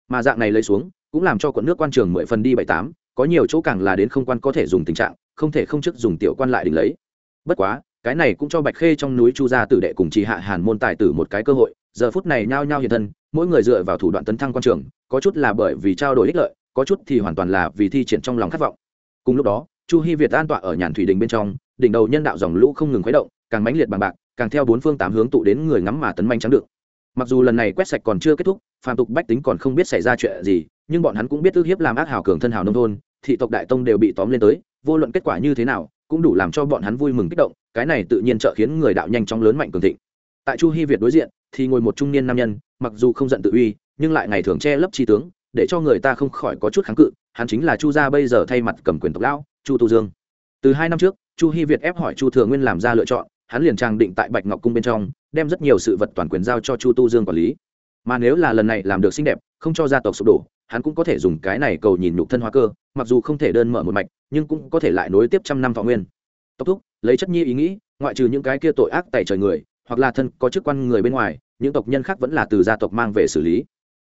Mà dạng này lấy xuống, cũng làm cho quận nước quan trường mười phần đi bảy tám, có nhiều chỗ càng là đến không quan có thể dùng tình trạng, không thể không chức dùng tiểu quan lại đỉnh lấy. Bất quá, cái này cũng cho bạch khê trong núi chu gia tử đệ cùng chỉ hạ hàn môn tài tử một cái cơ hội, giờ phút này nhao nhao hiện thân, mỗi người dựa vào thủ đoạn tấn thăng quan trường, có chút là bởi vì trao đổi ích lợi, có chút thì hoàn toàn là vì thi triển trong lòng khát vọng. Cùng lúc đó chu hy việt an tọa ở nhàn thủy đình bên trong, đỉnh đầu nhân đạo dòng lũ không ngừng khuấy động, càng mãnh liệt bằng bạc, càng theo bốn phương tám hướng tụ đến người ngắm mà tấn manh trắng được. Mặc dù lần này quét sạch còn chưa kết thúc, phàm tục bách tính còn không biết xảy ra chuyện gì, nhưng bọn hắn cũng biết ước hiếp làm ác hào cường thân hào nông thôn, thị tộc đại tông đều bị tóm lên tới, vô luận kết quả như thế nào, cũng đủ làm cho bọn hắn vui mừng kích động, cái này tự nhiên trợ khiến người đạo nhanh chóng lớn mạnh cường thịnh. Tại chu hy việt đối diện, thì ngồi một trung niên nam nhân, mặc dù không giận tự uy, nhưng lại ngày thường che lấp tri tướng, để cho người ta không khỏi có chút kháng cự, hắn chính là chu gia bây giờ thay mặt cầm quyền tộc lão chu tu dương. Từ hai năm trước, chu hy việt ép hỏi chu thừa nguyên làm ra lựa chọn, hắn liền trang định tại bạch ngọc cung bên trong, đem rất nhiều sự vật toàn quyền giao cho chu tu dương quản lý. Mà nếu là lần này làm được xinh đẹp, không cho gia tộc sụp đổ, hắn cũng có thể dùng cái này cầu nhìn nhục thân hóa cơ, mặc dù không thể đơn mở một mạch, nhưng cũng có thể lại nối tiếp trăm năm thọ nguyên. Tốc thúc, lấy chất nhi ý nghĩ, ngoại trừ những cái kia tội ác tại trời người, hoặc là thân có chức quan người bên ngoài, những tộc nhân khác vẫn là từ gia tộc mang về xử lý.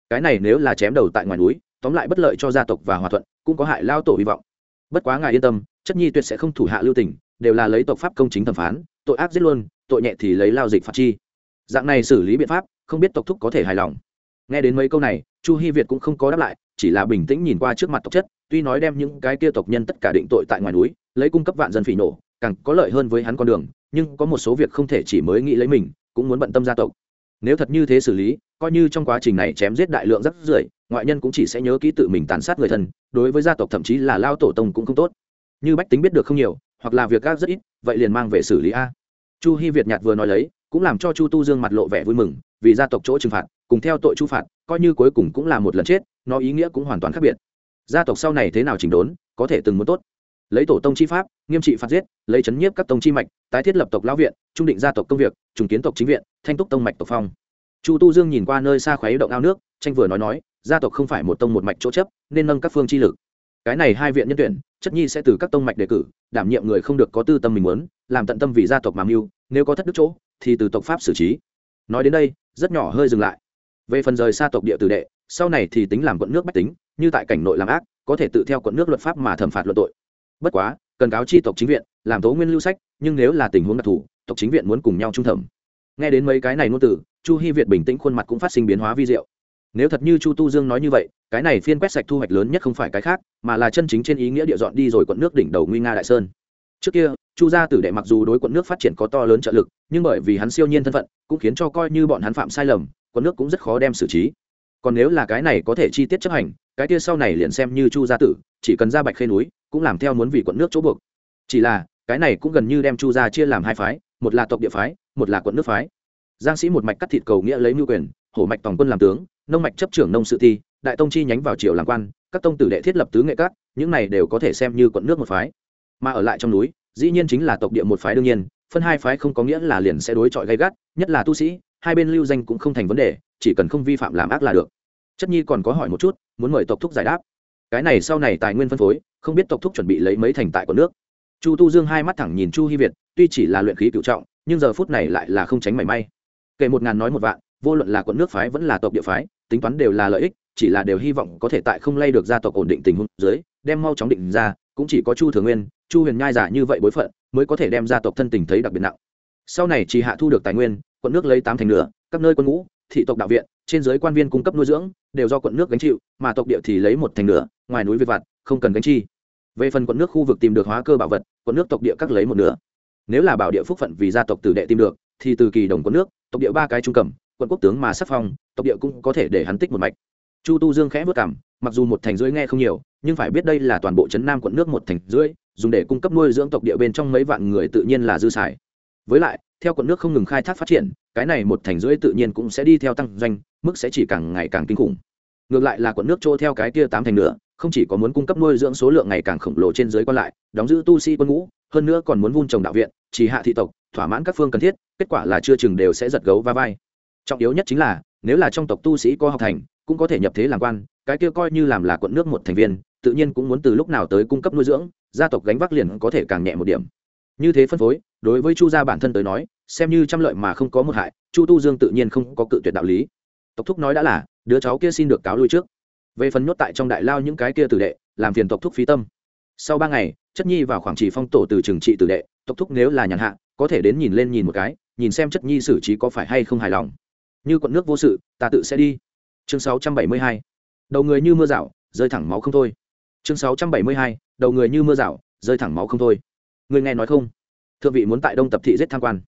Cái này nếu là chém đầu tại ngoài núi, tóm lại bất lợi cho gia tộc và hòa thuận, cũng có hại lao tổ hy vọng bất quá ngài yên tâm, chất nhi tuyệt sẽ không thủ hạ lưu tình, đều là lấy tộc pháp công chính thẩm phán, tội ác giết luôn, tội nhẹ thì lấy lao dịch phạt chi. Dạng này xử lý biện pháp, không biết tộc thúc có thể hài lòng. Nghe đến mấy câu này, chu hy việt cũng không có đáp lại, chỉ là bình tĩnh nhìn qua trước mặt tộc chất, tuy nói đem những cái kia tộc nhân tất cả định tội tại ngoài núi, lấy cung cấp vạn dân phỉ nổ càng có lợi hơn với hắn con đường, nhưng có một số việc không thể chỉ mới nghĩ lấy mình, cũng muốn bận tâm gia tộc. Nếu thật như thế xử lý, coi như trong quá trình này chém giết đại lượng rất rưởi ngoại nhân cũng chỉ sẽ nhớ kỹ tự mình tàn sát người thân, đối với gia tộc thậm chí là lao tổ tông cũng không tốt. Như bách tính biết được không nhiều, hoặc là việc gác rất ít, vậy liền mang về xử lý a. Chu hy việt nhạt vừa nói lấy, cũng làm cho chu tu dương mặt lộ vẻ vui mừng, vì gia tộc chỗ trừng phạt, cùng theo tội chu phạt, coi như cuối cùng cũng là một lần chết, nó ý nghĩa cũng hoàn toàn khác biệt. Gia tộc sau này thế nào chỉnh đốn, có thể từng muốn tốt. Lấy tổ tông chi pháp, nghiêm trị phạt giết, lấy chấn nhiếp các tông chi mạch, tái thiết lập tộc lão viện, trung định gia tộc công việc, trùng kiến tộc chính viện, thanh túc tông mạch tộc phong. Chu tu dương nhìn qua nơi xa khoáy động ao nước, tranh vừa nói nói gia tộc không phải một tông một mạch chỗ chấp, nên nâng các phương chi lực. Cái này hai viện nhân tuyển, chất nhi sẽ từ các tông mạch đề cử, đảm nhiệm người không được có tư tâm mình muốn, làm tận tâm vì gia tộc mà mưu, nếu có thất đức chỗ, thì từ tộc pháp xử trí. Nói đến đây, rất nhỏ hơi dừng lại. Về phần rời xa tộc địa tử đệ, sau này thì tính làm quận nước bách tính, như tại cảnh nội làm ác, có thể tự theo quận nước luật pháp mà thẩm phạt luận tội. Bất quá, cần cáo chi tộc chính viện, làm tố nguyên lưu sách, nhưng nếu là tình huống đặc thù, tộc chính viện muốn cùng nhau trung thẩm. Nghe đến mấy cái này ngôn từ, chu hy việt bình tĩnh khuôn mặt cũng phát sinh biến hóa vi diệu nếu thật như chu tu dương nói như vậy, cái này phiên quét sạch thu hoạch lớn nhất không phải cái khác, mà là chân chính trên ý nghĩa địa dọn đi rồi quận nước đỉnh đầu nguy nga đại sơn. Trước kia, chu gia tử đệ mặc dù đối quận nước phát triển có to lớn trợ lực, nhưng bởi vì hắn siêu nhiên thân phận, cũng khiến cho coi như bọn hắn phạm sai lầm, quận nước cũng rất khó đem xử trí. Còn nếu là cái này có thể chi tiết chấp hành, cái kia sau này liền xem như chu gia tử, chỉ cần ra bạch khê núi, cũng làm theo muốn vì quận nước chỗ buộc. Chỉ là, cái này cũng gần như đem chu gia chia làm hai phái, một là tộc địa phái, một là quận nước phái. Giang sĩ một mạch cắt thịt cầu nghĩa lấy mưu quyền, hổ mạch tòng quân làm tướng nông mạch chấp trưởng nông sự thi, đại tông chi nhánh vào triều làm quan, các tông tử đệ thiết lập tứ nghệ các, những này đều có thể xem như quận nước một phái. Mà ở lại trong núi, dĩ nhiên chính là tộc địa một phái đương nhiên, phân hai phái không có nghĩa là liền sẽ đối chọi gay gắt, nhất là tu sĩ, hai bên lưu danh cũng không thành vấn đề, chỉ cần không vi phạm làm ác là được. Chất nhi còn có hỏi một chút, muốn mời tộc thúc giải đáp. Cái này sau này tài nguyên phân phối, không biết tộc thúc chuẩn bị lấy mấy thành tại của nước. Chu tu dương hai mắt thẳng nhìn chu hy việt, tuy chỉ là luyện khí cựu trọng, nhưng giờ phút này lại là không tránh mảy may. Kể một ngàn nói một vạn vô luận là quận nước phái vẫn là tộc địa phái, tính toán đều là lợi ích, chỉ là đều hy vọng có thể tại không lay được gia tộc ổn định tình huống dưới, đem mau chóng định ra, cũng chỉ có chu thường nguyên, chu huyền nhai giả như vậy bối phận, mới có thể đem gia tộc thân tình thấy đặc biệt nặng. Sau này chỉ hạ thu được tài nguyên, quận nước lấy tám thành nửa, các nơi quân ngũ, thị tộc đạo viện, trên giới quan viên cung cấp nuôi dưỡng, đều do quận nước gánh chịu, mà tộc địa thì lấy một thành nửa, ngoài núi về vặt, không cần gánh chi. Về phần quận nước khu vực tìm được hóa cơ bảo vật, quận nước tộc địa các lấy một nửa. Nếu là bảo địa phúc phận vì gia tộc tử đệ tìm được, thì từ kỳ đồng quận nước, tộc địa ba cái trung cầm quận quốc tướng mà sắc phong, tộc địa cũng có thể để hắn tích một mạch. Chu tu dương khẽ vất cảm mặc dù một thành rưỡi nghe không nhiều, nhưng phải biết đây là toàn bộ trấn nam quận nước một thành rưỡi, dùng để cung cấp nuôi dưỡng tộc địa bên trong mấy vạn người tự nhiên là dư xài. Với lại, theo quận nước không ngừng khai thác phát triển, cái này một thành rưỡi tự nhiên cũng sẽ đi theo tăng doanh, mức sẽ chỉ càng ngày càng kinh khủng. Ngược lại là quận nước trôi theo cái kia tám thành nữa, không chỉ có muốn cung cấp nuôi dưỡng số lượng ngày càng khổng lồ trên dưới quan lại, đóng giữ tu sĩ quân ngũ, hơn nữa còn muốn vun trồng đạo viện, chỉ hạ thị tộc, thỏa mãn các phương cần thiết, kết quả là chưa chừng đều sẽ giật gấu va vai trọng yếu nhất chính là, nếu là trong tộc tu sĩ có học thành, cũng có thể nhập thế làm quan, cái kia coi như làm là quận nước một thành viên, tự nhiên cũng muốn từ lúc nào tới cung cấp nuôi dưỡng, gia tộc gánh vác liền có thể càng nhẹ một điểm. Như thế phân phối, đối với chu gia bản thân tới nói, xem như trăm lợi mà không có một hại, chu tu dương tự nhiên không có cự tuyệt đạo lý. Tộc thúc nói đã là, đứa cháu kia xin được cáo lui trước. Về phần nhốt tại trong đại lao những cái kia tử đệ, làm phiền tộc thúc phí tâm. Sau ba ngày, chất nhi vào khoảng trì phong tổ từ trường trị tử đệ, tộc thúc nếu là nhàn hạ, có thể đến nhìn lên nhìn một cái, nhìn xem chất nhi xử trí có phải hay không hài lòng như quận nước vô sự, ta tự sẽ đi. Chương 672. đầu người như mưa rào, rơi thẳng máu không thôi. Chương 672. đầu người như mưa rào, rơi thẳng máu không thôi. Người nghe nói không? Thượng vị muốn tại đông tập thị giết tham quan.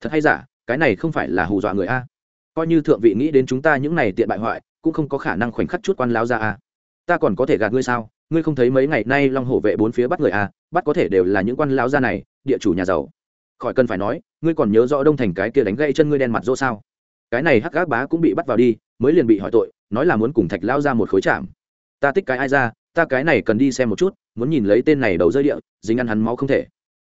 Thật hay giả, cái này không phải là hù dọa người a. Coi như thượng vị nghĩ đến chúng ta những này tiện bại hoại, cũng không có khả năng khoảnh khắc chút quan lao ra a. Ta còn có thể gạt ngươi sao? Ngươi không thấy mấy ngày nay long hổ vệ bốn phía bắt người a, bắt có thể đều là những quan lao ra này, địa chủ nhà giàu. Khỏi cần phải nói, ngươi còn nhớ rõ đông thành cái kia đánh gây chân ngươi đen mặt dỗ sao? Cái này hắc gác bá cũng bị bắt vào đi, mới liền bị hỏi tội, nói là muốn cùng thạch lao ra một khối chạm ta tích cái ai ra, ta cái này cần đi xem một chút, muốn nhìn lấy tên này đầu rơi địa, dính ăn hắn máu không thể.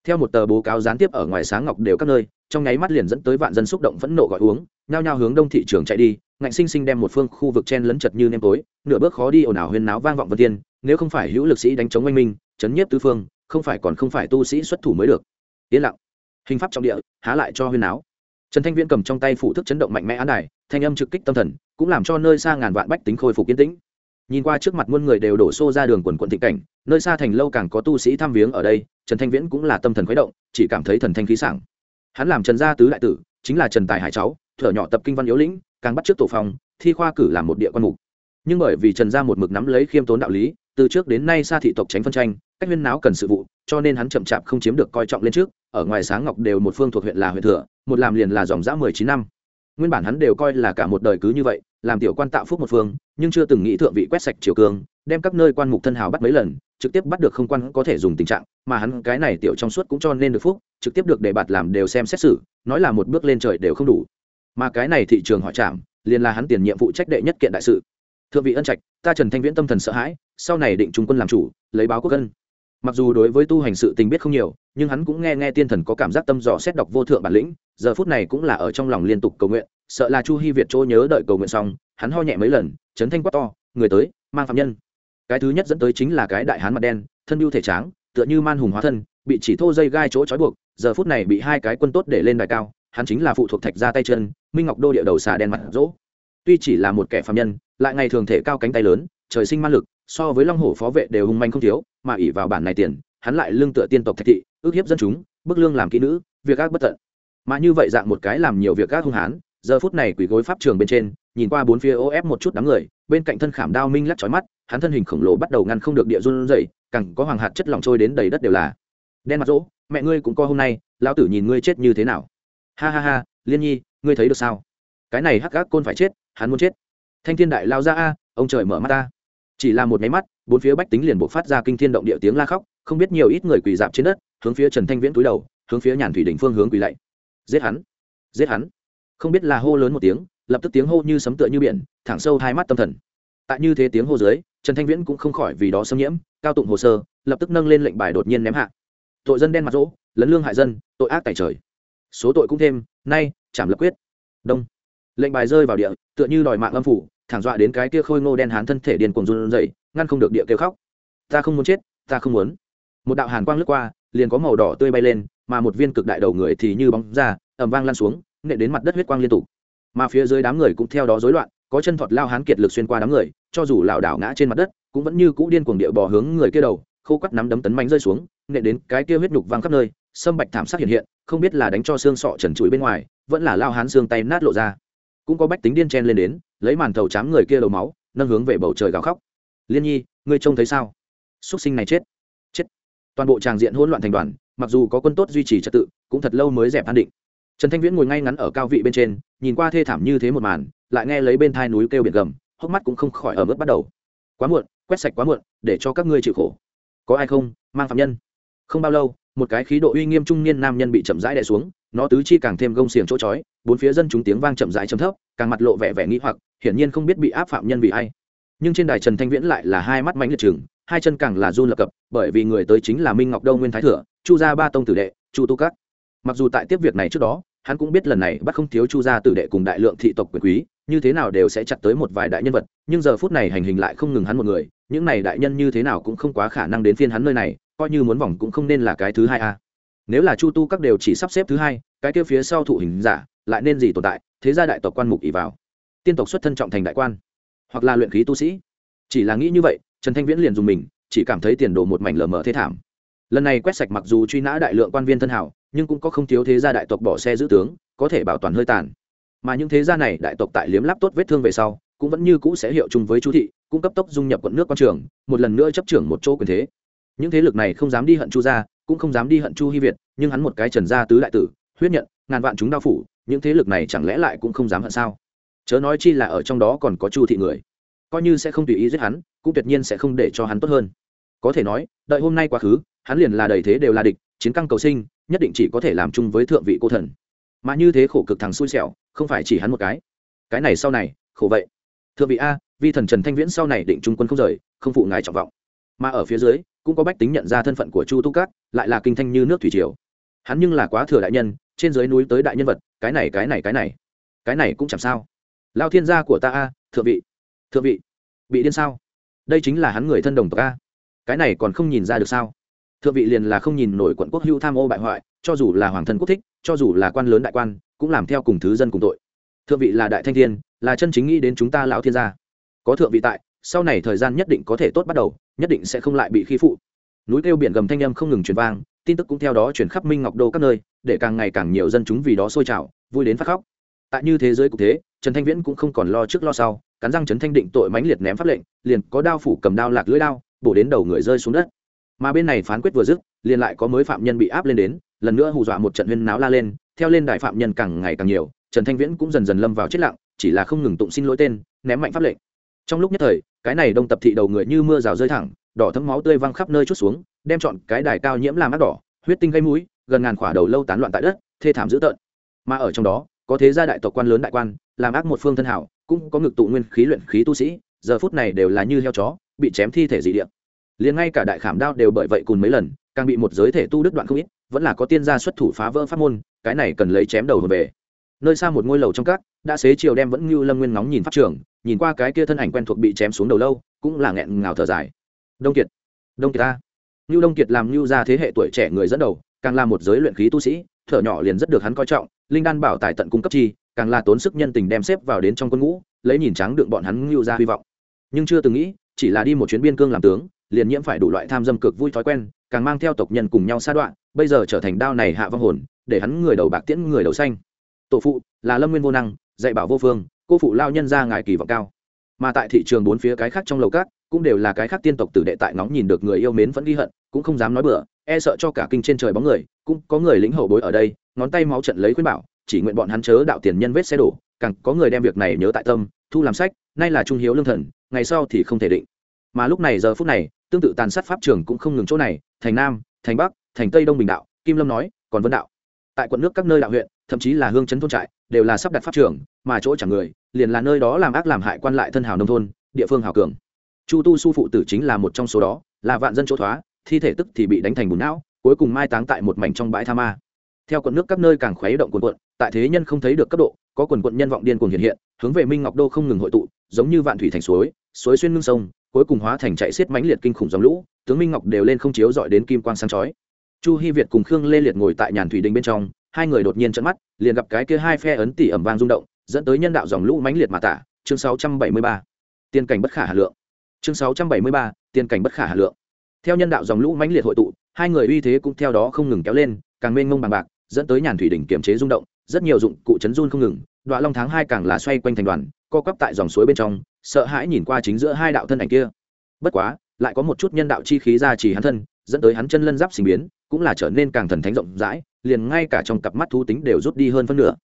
Theo một tờ bố cáo gián tiếp ở ngoài sáng ngọc đều các nơi, trong nháy mắt liền dẫn tới vạn dân xúc động phẫn nộ gọi uống, nhao nhao hướng đông thị trường chạy đi, ngạnh sinh sinh đem một phương khu vực chen lấn chật như nêm tối, nửa bước khó đi ồn ào huyên náo vang vọng vân tiên, nếu không phải hữu lực sĩ đánh chống oanh minh, chấn nhiếp tứ phương, không phải còn không phải tu sĩ xuất thủ mới được. Yên lặng. Hình pháp trọng địa, há lại cho huyên náo trần thanh viễn cầm trong tay phụ thức chấn động mạnh mẽ án đài, thanh âm trực kích tâm thần, cũng làm cho nơi xa ngàn vạn bách tính khôi phục yên tĩnh. Nhìn qua trước mặt muôn người đều đổ xô ra đường quần quận thị cảnh, nơi xa thành lâu càng có tu sĩ thăm viếng ở đây, trần thanh viễn cũng là tâm thần khuấy động, chỉ cảm thấy thần thanh khí sảng. Hắn làm trần gia tứ đại tử, chính là trần tài hải cháu, thở nhỏ tập kinh văn yếu lĩnh, càng bắt trước tổ phòng thi khoa cử làm một địa quan mục. Nhưng bởi vì trần gia một mực nắm lấy khiêm tốn đạo lý, từ trước đến nay xa thị tộc tránh phân tranh, cách huyên náo cần sự vụ, cho nên hắn chậm chạp không chiếm được coi trọng lên trước, ở ngoài sáng ngọc đều một phương thuộc huyện là huyện thừa một làm liền là dòng dã mười chín năm. Nguyên bản hắn đều coi là cả một đời cứ như vậy, làm tiểu quan tạo phúc một phương, nhưng chưa từng nghĩ thượng vị quét sạch triều cường, đem các nơi quan mục thân hào bắt mấy lần, trực tiếp bắt được không quan có thể dùng tình trạng, mà hắn cái này tiểu trong suốt cũng cho nên được phúc, trực tiếp được đề bạt làm đều xem xét xử, nói là một bước lên trời đều không đủ. Mà cái này thị trường họ chạm liền là hắn tiền nhiệm vụ trách đệ nhất kiện đại sự. Thượng vị ân trạch, ta trần thanh viễn tâm thần sợ hãi, sau này định trung quân làm chủ, lấy báo quốc ân mặc dù đối với tu hành sự tình biết không nhiều, nhưng hắn cũng nghe nghe tiên thần có cảm giác tâm dò xét đọc vô thượng bản lĩnh, giờ phút này cũng là ở trong lòng liên tục cầu nguyện, sợ là chu hy việt chỗ nhớ đợi cầu nguyện xong, hắn ho nhẹ mấy lần, chấn thanh quát to, người tới, mang phạm nhân. Cái thứ nhất dẫn tới chính là cái đại hán mặt đen, thân mưu thể tráng, tựa như man hùng hóa thân, bị chỉ thô dây gai chỗ trói buộc, giờ phút này bị hai cái quân tốt để lên đài cao, hắn chính là phụ thuộc thạch ra tay chân, minh ngọc đô địa đầu xà đen mặt rỗ. Tuy chỉ là một kẻ phạm nhân, lại ngày thường thể cao cánh tay lớn, trời sinh man lực, so với long hổ phó vệ đều hung manh không thiếu mà ỷ vào bản này tiền, hắn lại lương tựa tiên tộc thạch thị, ước hiếp dân chúng, bức lương làm kỹ nữ, việc ác bất tận. Mà như vậy dạng một cái làm nhiều việc ác hung hán giờ phút này quỳ gối pháp trường bên trên, nhìn qua bốn phía ô ép một chút đám người, bên cạnh thân khảm đao minh lắc trói mắt, hắn thân hình khổng lồ bắt đầu ngăn không được địa run rẩy cẳng có hoàng hạt chất lỏng trôi đến đầy đất đều là. Đen mặt rỗ, mẹ ngươi cũng co hôm nay, lão tử nhìn ngươi chết như thế nào. Ha ha ha, liên nhi, ngươi thấy được sao? Cái này hắc gác côn phải chết, hắn muốn chết. Thanh thiên đại lao ra a, ông trời mở mắt ta chỉ là một máy mắt, bốn phía bách tính liền buộc phát ra kinh thiên động địa tiếng la khóc, không biết nhiều ít người quỳ dạp trên đất, hướng phía trần thanh viễn túi đầu, hướng phía nhàn thủy đỉnh phương hướng quỳ lạy. Giết hắn! Giết hắn! Không biết là hô lớn một tiếng, lập tức tiếng hô như sấm tựa như biển, thẳng sâu hai mắt tâm thần. Tại như thế tiếng hô dưới, trần thanh viễn cũng không khỏi vì đó xâm nhiễm, cao tụng hồ sơ, lập tức nâng lên lệnh bài đột nhiên ném hạ. Tội dân đen mặt rỗ, lấn lương hại dân, tội ác tại trời. Số tội cũng thêm, nay chảm lập quyết. Đông lệnh bài rơi vào địa, tựa như đòi mạng âm phủ, thẳng dọa đến cái kia khôi ngô đen hán thân thể điên cuồng run rẩy, ngăn không được địa kêu khóc. Ta không muốn chết, ta không muốn. Một đạo hàn quang lướt qua, liền có màu đỏ tươi bay lên, mà một viên cực đại đầu người thì như bóng ra, ầm vang lan xuống, nện đến mặt đất huyết quang liên tục. Mà phía dưới đám người cũng theo đó rối loạn, có chân thọt lao hán kiệt lực xuyên qua đám người, cho dù lảo đảo ngã trên mặt đất, cũng vẫn như cũ điên cuồng địa bò hướng người kia đầu, khô quắt nắm đấm tấn mánh rơi xuống, nện đến cái kia huyết nhục văng khắp nơi, sâm bạch thảm sắc hiện hiện, không biết là đánh cho xương sọ trần trụi bên ngoài, vẫn là lao hán xương tay nát lộ ra cũng có bách tính điên chen lên đến, lấy màn thầu chám người kia đầu máu, nâng hướng về bầu trời gào khóc. Liên nhi, ngươi trông thấy sao? Xuất sinh này chết. Chết. Toàn bộ tràng diện hỗn loạn thành đoàn, mặc dù có quân tốt duy trì trật tự, cũng thật lâu mới dẹp an định. Trần thanh viễn ngồi ngay ngắn ở cao vị bên trên, nhìn qua thê thảm như thế một màn, lại nghe lấy bên thai núi kêu biển gầm, hốc mắt cũng không khỏi ở mức bắt đầu. Quá muộn, quét sạch quá muộn, để cho các ngươi chịu khổ. Có ai không? Mang phạm nhân. Không bao lâu, một cái khí độ uy nghiêm trung niên nam nhân bị chậm rãi đè xuống nó tứ chi càng thêm gông xiềng chỗ chói, bốn phía dân chúng tiếng vang chậm rãi chấm thấp, càng mặt lộ vẻ vẻ nghĩ hoặc, hiển nhiên không biết bị áp phạm nhân vì ai. Nhưng trên đài trần thanh viễn lại là hai mắt mánh liệt chừng hai chân càng là run lập cập, bởi vì người tới chính là minh ngọc đâu nguyên thái thừa chu gia ba tông tử đệ, chu tu cát mặc dù tại tiếp việc này trước đó, hắn cũng biết lần này bắt không thiếu chu gia tử đệ cùng đại lượng thị tộc quyền quý, như thế nào đều sẽ chặt tới một vài đại nhân vật, nhưng giờ phút này hành hình lại không ngừng hắn một người, những này đại nhân như thế nào cũng không quá khả năng đến phiên hắn nơi này, coi như muốn vòng cũng không nên là cái thứ hai a nếu là chu tu các đều chỉ sắp xếp thứ hai, cái kia phía sau thụ hình giả, lại nên gì tồn tại? Thế gia đại tộc quan mục ỷ vào. Tiên tộc xuất thân trọng thành đại quan. Hoặc là luyện khí tu sĩ. Chỉ là nghĩ như vậy, trần thanh viễn liền dùng mình, chỉ cảm thấy tiền đồ một mảnh lờ mờ thế thảm. Lần này quét sạch mặc dù truy nã đại lượng quan viên thân hảo, nhưng cũng có không thiếu thế gia đại tộc bỏ xe giữ tướng, có thể bảo toàn hơi tàn. Mà những thế gia này đại tộc tại liếm láp tốt vết thương về sau, cũng vẫn như cũ sẽ hiệu chung với chú thị, cung cấp tốc dung nhập quận nước quan trường, một lần nữa chấp trưởng một chỗ quyền thế. Những thế lực này không dám đi hận chu gia cũng không dám đi hận chu hy việt, nhưng hắn một cái trần gia tứ đại tử, huyết nhận, ngàn vạn chúng đao phủ, những thế lực này chẳng lẽ lại cũng không dám hận sao? Chớ nói chi là ở trong đó còn có chu thị người, coi như sẽ không tùy ý giết hắn, cũng tuyệt nhiên sẽ không để cho hắn tốt hơn. Có thể nói, đợi hôm nay quá khứ, hắn liền là đầy thế đều là địch, chiến căng cầu sinh, nhất định chỉ có thể làm chung với thượng vị cô thần. Mà như thế khổ cực thằng xui xẻo, không phải chỉ hắn một cái. Cái này sau này, khổ vậy. Thượng vị a, vi thần trần thanh viễn sau này định trung quân không rời, không phụ ngài trọng vọng. Mà ở phía dưới cũng có bách tính nhận ra thân phận của chu tu cát lại là kinh thanh như nước thủy triều. Hắn nhưng là quá thừa đại nhân, trên dưới núi tới đại nhân vật, cái này cái này cái này. Cái này cũng chẳng sao. Lao thiên gia của ta a, thượng vị. Thượng vị. Bị điên sao? Đây chính là hắn người thân đồng tộc a. Cái này còn không nhìn ra được sao? Thượng vị liền là không nhìn nổi quận quốc Hưu tham ô bại hoại, cho dù là hoàng thân quốc thích, cho dù là quan lớn đại quan, cũng làm theo cùng thứ dân cùng tội. Thượng vị là đại thanh thiên, là chân chính nghĩ đến chúng ta lão thiên gia. Có thượng vị tại sau này thời gian nhất định có thể tốt bắt đầu, nhất định sẽ không lại bị khi phụ. Núi kêu biển gầm thanh âm không ngừng truyền vang, tin tức cũng theo đó truyền khắp minh ngọc đô các nơi, để càng ngày càng nhiều dân chúng vì đó sôi trào, vui đến phát khóc. Tại như thế giới cục thế, trần thanh viễn cũng không còn lo trước lo sau, cắn răng trấn thanh định tội mãnh liệt ném pháp lệnh, liền có đao phủ cầm đao lạc lưỡi đao, bổ đến đầu người rơi xuống đất. Mà bên này phán quyết vừa dứt, liền lại có mới phạm nhân bị áp lên đến, lần nữa hù dọa một trận huyên náo la lên, theo lên đại phạm nhân càng ngày càng nhiều, trần thanh viễn cũng dần dần lâm vào chết lặng, chỉ là không ngừng tụng xin lỗi tên, ném mạnh pháp lệnh trong lúc nhất thời, cái này đông tập thị đầu người như mưa rào rơi thẳng, đỏ thấm máu tươi văng khắp nơi chút xuống, đem chọn cái đài cao nhiễm làm ác đỏ, huyết tinh gây mũi, gần ngàn khỏa đầu lâu tán loạn tại đất, thê thảm dữ tợn. Mà ở trong đó, có thế gia đại tộc quan lớn đại quan, làm ác một phương thân hảo, cũng có ngực tụ nguyên khí luyện khí tu sĩ, giờ phút này đều là như heo chó, bị chém thi thể dị địa. Liền ngay cả đại khảm đao đều bởi vậy cùng mấy lần, càng bị một giới thể tu đứt đoạn không ít, vẫn là có tiên gia xuất thủ phá vỡ pháp môn, cái này cần lấy chém đầu về. Nơi xa một ngôi lầu trong các, đã xế chiều đem vẫn như lâm nguyên ngóng nhìn pháp trường nhìn qua cái kia thân ảnh quen thuộc bị chém xuống đầu lâu, cũng là nghẹn ngào thở dài. Đông kiệt đông kiệt ta. Như đông kiệt làm như ra thế hệ tuổi trẻ người dẫn đầu, càng là một giới luyện khí tu sĩ, thở nhỏ liền rất được hắn coi trọng, linh đan bảo tài tận cung cấp chi, càng là tốn sức nhân tình đem xếp vào đến trong quân ngũ, lấy nhìn trắng đựng bọn hắn ngưu ra hy vọng. Nhưng chưa từng nghĩ, chỉ là đi một chuyến biên cương làm tướng, liền nhiễm phải đủ loại tham dâm cực vui thói quen, càng mang theo tộc nhân cùng nhau xa đoạn, bây giờ trở thành đao này hạ vong hồn, để hắn người đầu bạc tiễn người đầu xanh. Tổ phụ, là lâm nguyên vô năng, dạy bảo vô phương cô phụ lao nhân ra ngài kỳ vọng cao. Mà tại thị trường bốn phía cái khác trong lầu cát cũng đều là cái khác tiên tộc tử đệ tại ngóng nhìn được người yêu mến vẫn ghi hận, cũng không dám nói bừa e sợ cho cả kinh trên trời bóng người, cũng có người lĩnh hậu bối ở đây, ngón tay máu trận lấy khuyên bảo, chỉ nguyện bọn hắn chớ đạo tiền nhân vết xe đổ, càng có người đem việc này nhớ tại tâm, thu làm sách, nay là trung hiếu lương thần, ngày sau thì không thể định. Mà lúc này giờ phút này, tương tự tàn sát pháp trường cũng không ngừng chỗ này, thành nam, thành bắc, thành tây đông bình đạo, kim lâm nói, còn vân đạo tại quận nước các nơi đạo huyện, thậm chí là hương chấn thôn trại, đều là sắp đặt pháp trường, mà chỗ chẳng người, liền là nơi đó làm ác làm hại quan lại thân hào nông thôn, địa phương hào cường. Chu tu su phụ tử chính là một trong số đó, là vạn dân chỗ thoá, thi thể tức thì bị đánh thành bùn não, cuối cùng mai táng tại một mảnh trong bãi tha ma. Theo quận nước các nơi càng khuấy động quần quận, tại thế nhân không thấy được cấp độ, có quần quận nhân vọng điên cuồng hiện hiện, hướng về minh ngọc đô không ngừng hội tụ, giống như vạn thủy thành suối suối xuyên ngưng sông, cuối cùng hóa thành chạy xiết mãnh liệt kinh khủng dòng lũ, tướng minh ngọc đều lên không chiếu dọi đến kim quang sáng chói chu hy việt cùng khương lê liệt ngồi tại nhàn thủy đình bên trong hai người đột nhiên trận mắt liền gặp cái kia hai phe ấn tỷ ẩm vang rung động dẫn tới nhân đạo dòng lũ mãnh liệt mà tả chương 673. tiên cảnh bất khả hà lượng chương 673, tiên cảnh bất khả hà lượng theo nhân đạo dòng lũ mãnh liệt hội tụ hai người uy thế cũng theo đó không ngừng kéo lên càng mênh mông bằng bạc dẫn tới nhàn thủy đỉnh kiềm chế rung động rất nhiều dụng cụ chấn run không ngừng đoạn long tháng hai càng là xoay quanh thành đoàn co quắp tại dòng suối bên trong sợ hãi nhìn qua chính giữa hai đạo thân ảnh kia bất quá lại có một chút nhân đạo chi khí ra chỉ hắn thân dẫn tới hắn chân lân giáp sinh biến cũng là trở nên càng thần thánh rộng rãi, liền ngay cả trong cặp mắt thú tính đều rút đi hơn phân nửa.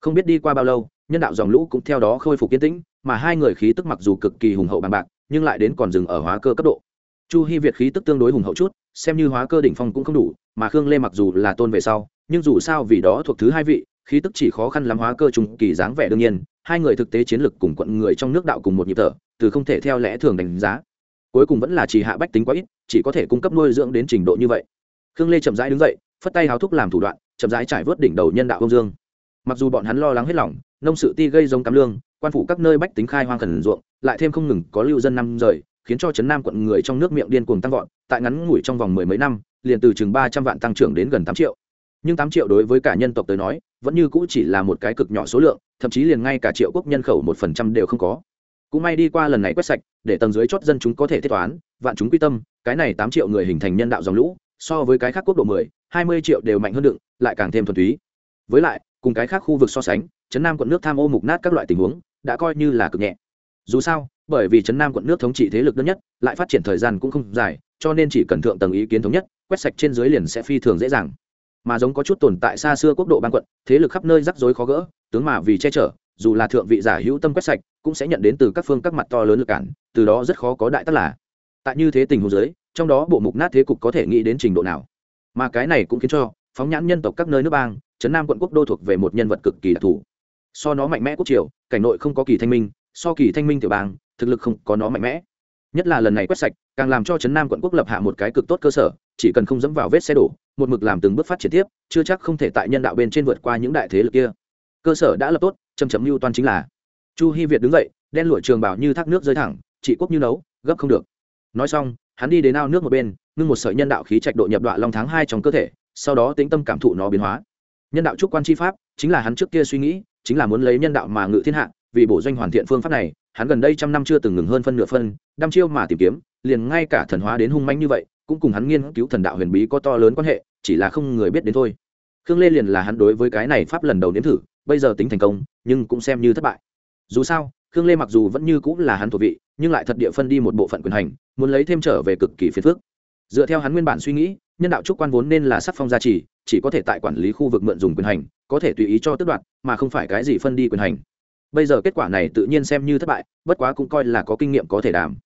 Không biết đi qua bao lâu, nhân đạo dòng lũ cũng theo đó khôi phục yên tĩnh, mà hai người khí tức mặc dù cực kỳ hùng hậu bằng bạc, nhưng lại đến còn dừng ở hóa cơ cấp độ. Chu hy việt khí tức tương đối hùng hậu chút, xem như hóa cơ đỉnh phong cũng không đủ, mà khương lê mặc dù là tôn về sau, nhưng dù sao vì đó thuộc thứ hai vị, khí tức chỉ khó khăn lắm hóa cơ trùng kỳ dáng vẻ đương nhiên, hai người thực tế chiến lực cùng quận người trong nước đạo cùng một nhịp thở, từ không thể theo lẽ thường đánh giá. Cuối cùng vẫn là chỉ hạ bách tính quá ít, chỉ có thể cung cấp nuôi dưỡng đến trình độ như vậy khương lê chậm rãi đứng dậy, phất tay háo thúc làm thủ đoạn, chậm rãi trải vớt đỉnh đầu nhân đạo công dương. Mặc dù bọn hắn lo lắng hết lòng, nông sự ti gây giống cắm lương, quan phủ các nơi bách tính khai hoang khẩn ruộng, lại thêm không ngừng có lưu dân năm rời, khiến cho trấn nam quận người trong nước miệng điên cuồng tăng vọt, tại ngắn ngủi trong vòng mười mấy năm, liền từ chừng ba trăm vạn tăng trưởng đến gần tám triệu. Nhưng tám triệu đối với cả nhân tộc tới nói, vẫn như cũ chỉ là một cái cực nhỏ số lượng, thậm chí liền ngay cả triệu quốc nhân khẩu một phần trăm đều không có. Cũng may đi qua lần này quét sạch, để tầng dưới chót dân chúng có thể thiết toán, vạn chúng quy tâm, cái này tám triệu người hình thành nhân đạo dòng lũ so với cái khác quốc độ mười, hai mươi triệu đều mạnh hơn đựng, lại càng thêm thuần túy. Với lại, cùng cái khác khu vực so sánh, trấn nam quận nước tham ô mục nát các loại tình huống, đã coi như là cực nhẹ. Dù sao, bởi vì trấn nam quận nước thống trị thế lực đơn nhất, lại phát triển thời gian cũng không dài, cho nên chỉ cần thượng tầng ý kiến thống nhất, quét sạch trên dưới liền sẽ phi thường dễ dàng. Mà giống có chút tồn tại xa xưa quốc độ ban quận, thế lực khắp nơi rắc rối khó gỡ, tướng mà vì che chở, dù là thượng vị giả hữu tâm quét sạch, cũng sẽ nhận đến từ các phương các mặt to lớn lực cản, từ đó rất khó có đại tác là. Tại như thế tình huống dưới trong đó bộ mục nát thế cục có thể nghĩ đến trình độ nào. Mà cái này cũng khiến cho phóng nhãn nhân tộc các nơi nước bang, trấn nam quận quốc đô thuộc về một nhân vật cực kỳ đặc thù. So nó mạnh mẽ quốc triều, cảnh nội không có kỳ thanh minh, so kỳ thanh minh tiểu bang, thực lực không có nó mạnh mẽ. Nhất là lần này quét sạch, càng làm cho trấn nam quận quốc lập hạ một cái cực tốt cơ sở, chỉ cần không dẫm vào vết xe đổ, một mực làm từng bước phát triển tiếp, chưa chắc không thể tại nhân đạo bên trên vượt qua những đại thế lực kia. Cơ sở đã lập tốt chấm chấm mưu toan chính là. Chu hy việt đứng dậy, đen lụa trường bảo như thác nước rơi thẳng, trị quốc như nấu, gấp không được nói xong, hắn đi đến ao nước một bên, ngưng một sợi nhân đạo khí trạch độ nhập đoạn long tháng hai trong cơ thể, sau đó tính tâm cảm thụ nó biến hóa. Nhân đạo trúc quan chi pháp, chính là hắn trước kia suy nghĩ, chính là muốn lấy nhân đạo mà ngự thiên hạ, vì bổ doanh hoàn thiện phương pháp này, hắn gần đây trăm năm chưa từng ngừng hơn phân nửa phân, đăm chiêu mà tìm kiếm, liền ngay cả thần hóa đến hung manh như vậy, cũng cùng hắn nghiên cứu thần đạo huyền bí có to lớn quan hệ, chỉ là không người biết đến thôi. Khương lê liền là hắn đối với cái này pháp lần đầu nếm thử, bây giờ tính thành công, nhưng cũng xem như thất bại. Dù sao khương lê mặc dù vẫn như cũng là hắn thuộc vị, nhưng lại thật địa phân đi một bộ phận quyền hành, muốn lấy thêm trở về cực kỳ phiền phức. Dựa theo hắn nguyên bản suy nghĩ, nhân đạo trúc quan vốn nên là sắc phong gia trì, chỉ có thể tại quản lý khu vực mượn dùng quyền hành, có thể tùy ý cho tước đoạt, mà không phải cái gì phân đi quyền hành. Bây giờ kết quả này tự nhiên xem như thất bại, bất quá cũng coi là có kinh nghiệm có thể đảm.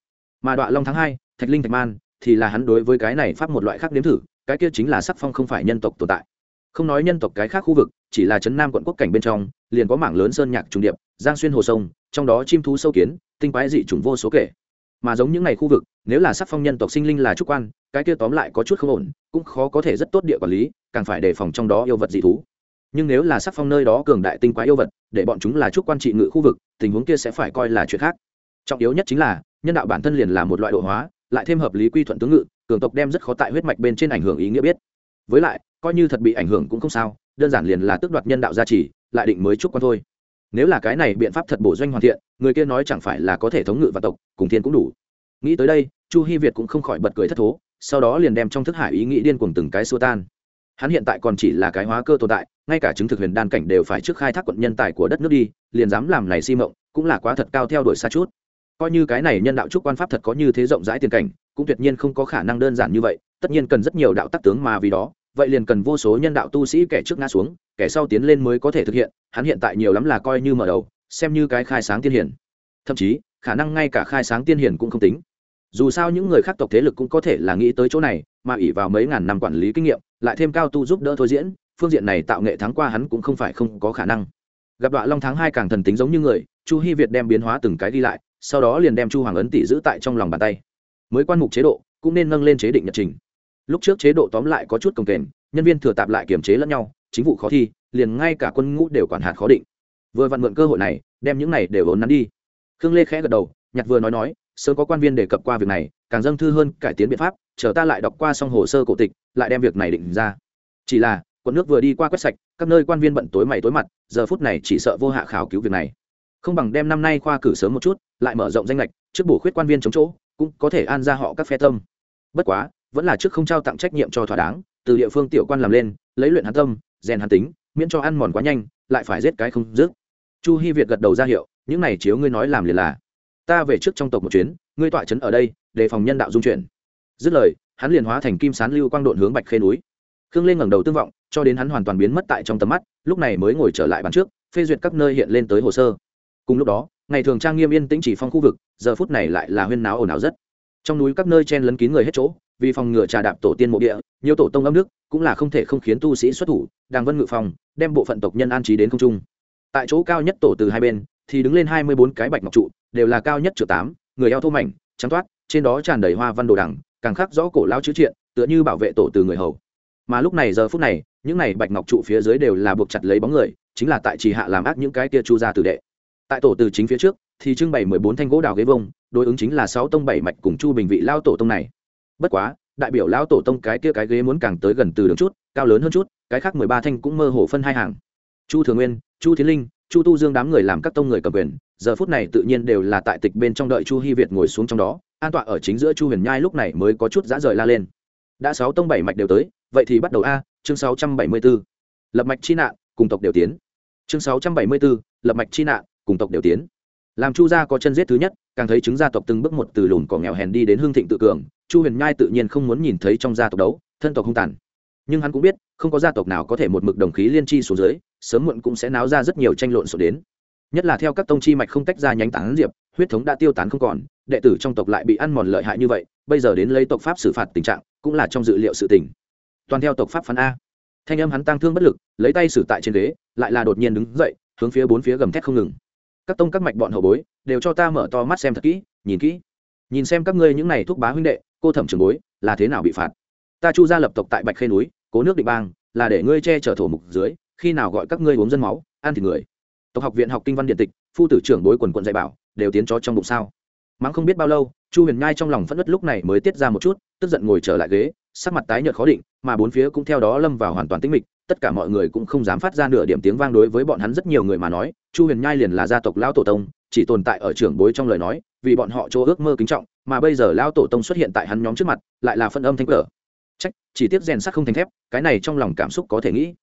Mà đoạn long tháng hai, thạch linh thạch man, thì là hắn đối với cái này pháp một loại khác nếm thử, cái kia chính là sắc phong không phải nhân tộc tồn tại. Không nói nhân tộc cái khác khu vực, chỉ là trấn nam quận quốc cảnh bên trong, liền có mảng lớn sơn nhạc trùng điệp, giang xuyên hồ sông trong đó chim thú sâu kiến, tinh quái dị chủng vô số kể. Mà giống những ngày khu vực, nếu là sắc phong nhân tộc sinh linh là trúc quan, cái kia tóm lại có chút không ổn, cũng khó có thể rất tốt địa quản lý, càng phải đề phòng trong đó yêu vật dị thú. Nhưng nếu là sắc phong nơi đó cường đại tinh quái yêu vật, để bọn chúng là trúc quan trị ngự khu vực, tình huống kia sẽ phải coi là chuyện khác. Trọng yếu nhất chính là, nhân đạo bản thân liền là một loại độ hóa, lại thêm hợp lý quy thuận tướng ngự, cường tộc đem rất khó tại huyết mạch bên trên ảnh hưởng ý nghĩa biết. Với lại, coi như thật bị ảnh hưởng cũng không sao, đơn giản liền là tước đoạt nhân đạo gia trì, lại định mới trúc quan thôi nếu là cái này biện pháp thật bổ doanh hoàn thiện, người kia nói chẳng phải là có thể thống ngự và tộc, cùng thiên cũng đủ. Nghĩ tới đây, chu hy việt cũng không khỏi bật cười thất thố, sau đó liền đem trong thức hải ý nghĩ điên cuồng từng cái xua tan. Hắn hiện tại còn chỉ là cái hóa cơ tồn tại, ngay cả chứng thực huyền đan cảnh đều phải trước khai thác quận nhân tài của đất nước đi, liền dám làm này si mộng, cũng là quá thật cao theo đuổi xa chút. Coi như cái này nhân đạo trúc quan pháp thật có như thế rộng rãi tiền cảnh, cũng tuyệt nhiên không có khả năng đơn giản như vậy, tất nhiên cần rất nhiều đạo tắc tướng mà vì đó vậy liền cần vô số nhân đạo tu sĩ kẻ trước ngã xuống, kẻ sau tiến lên mới có thể thực hiện, hắn hiện tại nhiều lắm là coi như mở đầu, xem như cái khai sáng tiên hiển. Thậm chí, khả năng ngay cả khai sáng tiên hiển cũng không tính. Dù sao những người khác tộc thế lực cũng có thể là nghĩ tới chỗ này, mà ỉ vào mấy ngàn năm quản lý kinh nghiệm, lại thêm cao tu giúp đỡ thôi diễn, phương diện này tạo nghệ thắng qua hắn cũng không phải không có khả năng. Gặp đoạn long tháng hai càng thần tính giống như người, chu hy việt đem biến hóa từng cái đi lại, sau đó liền đem chu hoàng ấn tỷ giữ tại trong lòng bàn tay. Mới quan mục chế độ, cũng nên nâng lên chế định nhật trình lúc trước chế độ tóm lại có chút công kềnh, nhân viên thừa tạp lại kiềm chế lẫn nhau, chính vụ khó thi, liền ngay cả quân ngũ đều quản hạt khó định. Vừa vặn mượn cơ hội này, đem những này đều ốn nắn đi. Khương lê khẽ gật đầu, nhặt vừa nói nói, sớm có quan viên đề cập qua việc này, càng dâng thư hơn cải tiến biện pháp, chờ ta lại đọc qua xong hồ sơ cổ tịch, lại đem việc này định ra. Chỉ là, quận nước vừa đi qua quét sạch, các nơi quan viên bận tối mày tối mặt, giờ phút này chỉ sợ vô hạ khảo cứu việc này. Không bằng đem năm nay khoa cử sớm một chút, lại mở rộng danh lệch, trước bổ khuyết quan viên chống chỗ, cũng có thể an ra họ các phe tâm. Bất quá vẫn là trước không trao tặng trách nhiệm cho thỏa đáng, từ địa phương tiểu quan làm lên, lấy luyện hắn tâm, rèn hắn tính, miễn cho ăn mòn quá nhanh, lại phải giết cái không dứt. Chu hy việt gật đầu ra hiệu, những này chiếu ngươi nói làm liền là. Ta về trước trong tộc một chuyến, ngươi tọa trấn ở đây để phòng nhân đạo dung chuyển. Dứt lời, hắn liền hóa thành kim sán lưu quang độn hướng bạch khê núi. Khương lên ngẩng đầu tương vọng, cho đến hắn hoàn toàn biến mất tại trong tầm mắt, lúc này mới ngồi trở lại bàn trước, phê duyệt các nơi hiện lên tới hồ sơ. Cùng lúc đó, ngày thường trang nghiêm yên tĩnh chỉ phong khu vực, giờ phút này lại là huyên náo ồn ào rất. Trong núi các nơi chen lấn kín người hết chỗ vì phòng ngừa trà đạp tổ tiên mộ địa, nhiều tổ tông âm nước cũng là không thể không khiến tu sĩ xuất thủ, đàng vân ngự phòng, đem bộ phận tộc nhân an trí đến không trung. Tại chỗ cao nhất tổ từ hai bên, thì đứng lên hai mươi bốn cái bạch ngọc trụ, đều là cao nhất trượt tám, người eo thô mảnh, trắng toát, trên đó tràn đầy hoa văn đồ đằng, càng khắc rõ cổ lao chữ triện, tựa như bảo vệ tổ từ người hầu. Mà lúc này giờ phút này, những này bạch ngọc trụ phía dưới đều là buộc chặt lấy bóng người, chính là tại trì hạ làm ác những cái kia chu ra tử đệ. Tại tổ từ chính phía trước, thì trưng bày mười bốn thanh gỗ đào ghế vông, đối ứng chính là sáu tông bảy mạch cùng chu bình vị lao tổ tông này bất quá, đại biểu lão tổ tông cái kia cái ghế muốn càng tới gần từ đường chút, cao lớn hơn chút, cái khác mười ba thanh cũng mơ hồ phân hai hàng. Chu thường nguyên, chu thiến linh, chu tu dương đám người làm các tông người cầm quyền, giờ phút này tự nhiên đều là tại tịch bên trong đợi chu hy việt ngồi xuống trong đó, an tọa ở chính giữa chu huyền nhai lúc này mới có chút dã rời la lên. Đã sáu tông bảy mạch đều tới, vậy thì bắt đầu a, chương sáu trăm bảy mươi b ố lập mạch chi nạn, cùng tộc đều tiến. Chương sáu trăm bảy mươi b ố lập mạch chi nạn, cùng tộc đều tiến làm chu gia có chân giết thứ nhất, càng thấy chứng gia tộc từng bước một từ lùn cỏ nghèo hèn đi đến hương thịnh tự cường, chu huyền nhai tự nhiên không muốn nhìn thấy trong gia tộc đấu, thân tộc không tàn. Nhưng hắn cũng biết, không có gia tộc nào có thể một mực đồng khí liên chi xuống dưới, sớm muộn cũng sẽ náo ra rất nhiều tranh lộn sổ đến. Nhất là theo các tông chi mạch không tách ra nhánh tán diệp, huyết thống đã tiêu tán không còn, đệ tử trong tộc lại bị ăn mòn lợi hại như vậy, bây giờ đến lấy tộc pháp xử phạt tình trạng, cũng là trong dự liệu sự tình. Toàn theo tộc pháp phán a. Thanh âm hắn tăng thương bất lực, lấy tay xử tại trên ghế, lại là đột nhiên đứng dậy, hướng phía bốn phía gầm thét không ngừng các tông các mạch bọn hậu bối, đều cho ta mở to mắt xem thật kỹ, nhìn kỹ. Nhìn xem các ngươi những này thúc bá huynh đệ, cô thẩm trường bối, là thế nào bị phạt? Ta chu gia lập tộc tại bạch khê núi, cố nước định bang, là để ngươi che chở thổ mục dưới, khi nào gọi các ngươi uống dân máu, ăn thịt người. Tộc học viện học kinh văn điện tịch, phu tử trưởng bối quần quận dạy bảo, đều tiến cho trong bụng sao? Mắng không biết bao lâu, chu huyền nhai trong lòng phất đất lúc này mới tiết ra một chút, tức giận ngồi trở lại ghế, sắc mặt tái nhợt khó định, mà bốn phía cũng theo đó lâm vào hoàn toàn tĩnh mịch tất cả mọi người cũng không dám phát ra nửa điểm tiếng vang đối với bọn hắn rất nhiều người mà nói, chu huyền nhai liền là gia tộc lão tổ tông, chỉ tồn tại ở trưởng bối trong lời nói, vì bọn họ chỗ ước mơ kính trọng, mà bây giờ lão tổ tông xuất hiện tại hắn nhóm trước mặt, lại là phân âm thanh cờ. Trách, chỉ tiếc rèn sắt không thành thép, cái này trong lòng cảm xúc có thể nghĩ.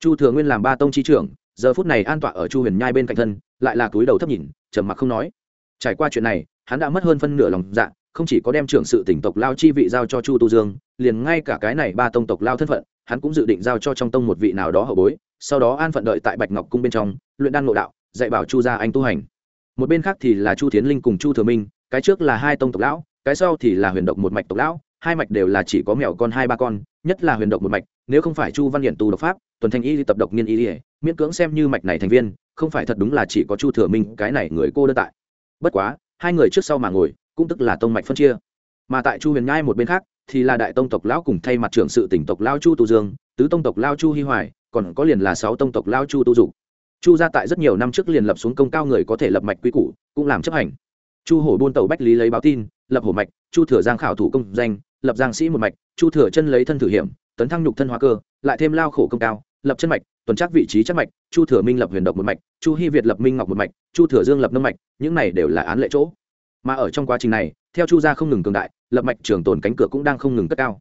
Chu thừa nguyên làm ba tông chi trưởng, giờ phút này an tọa ở chu huyền nhai bên cạnh thân, lại là túi đầu thấp nhìn, trầm mặc không nói. Trải qua chuyện này, hắn đã mất hơn phân nửa lòng dạ không chỉ có đem trưởng sự tỉnh tộc lao chi vị giao cho chu tu dương, liền ngay cả cái này ba tông tộc lao thân phận hắn cũng dự định giao cho trong tông một vị nào đó hậu bối, sau đó an phận đợi tại bạch ngọc cung bên trong, luyện đan nội đạo, dạy bảo chu gia anh tu hành. Một bên khác thì là chu tiến linh cùng chu thừa minh, cái trước là hai tông tộc lão, cái sau thì là huyền độc một mạch tộc lão, hai mạch đều là chỉ có mèo con hai ba con, nhất là huyền độc một mạch, nếu không phải chu văn hiển tu độc pháp, tuần thanh y tập độc nghiên y, miễn cưỡng xem như mạch này thành viên, không phải thật đúng là chỉ có chu thừa minh, cái này người cô đơn tại. Bất quá, hai người trước sau mà ngồi, cũng tức là tông mạch phân chia. Mà tại chu huyền nhai một bên khác thì là đại tông tộc lão cùng thay mặt trưởng sự tỉnh tộc lao chu tu dương, tứ tông tộc lao chu hi hoài, còn có liền là sáu tông tộc lao chu tu dục. Chu ra tại rất nhiều năm trước liền lập xuống công cao người có thể lập mạch quy củ, cũng làm chấp hành. Chu hổ buôn tàu bách lý lấy báo tin, lập hổ mạch, chu thừa giang khảo thủ công danh, lập giang sĩ một mạch, chu thừa chân lấy thân thử hiểm, tấn thăng nhục thân hóa cơ, lại thêm lao khổ công cao, lập chân mạch, tuần chắc vị trí chắc mạch, chu thừa minh lập huyền độc một mạch, chu hy việt lập minh ngọc một mạch, chu thừa dương lập nâm mạch, những này đều là án lệ chỗ. Mà ở trong quá trình này theo chu gia không ngừng cường đại, lập mạch trường tồn cánh cửa cũng đang không ngừng cất cao.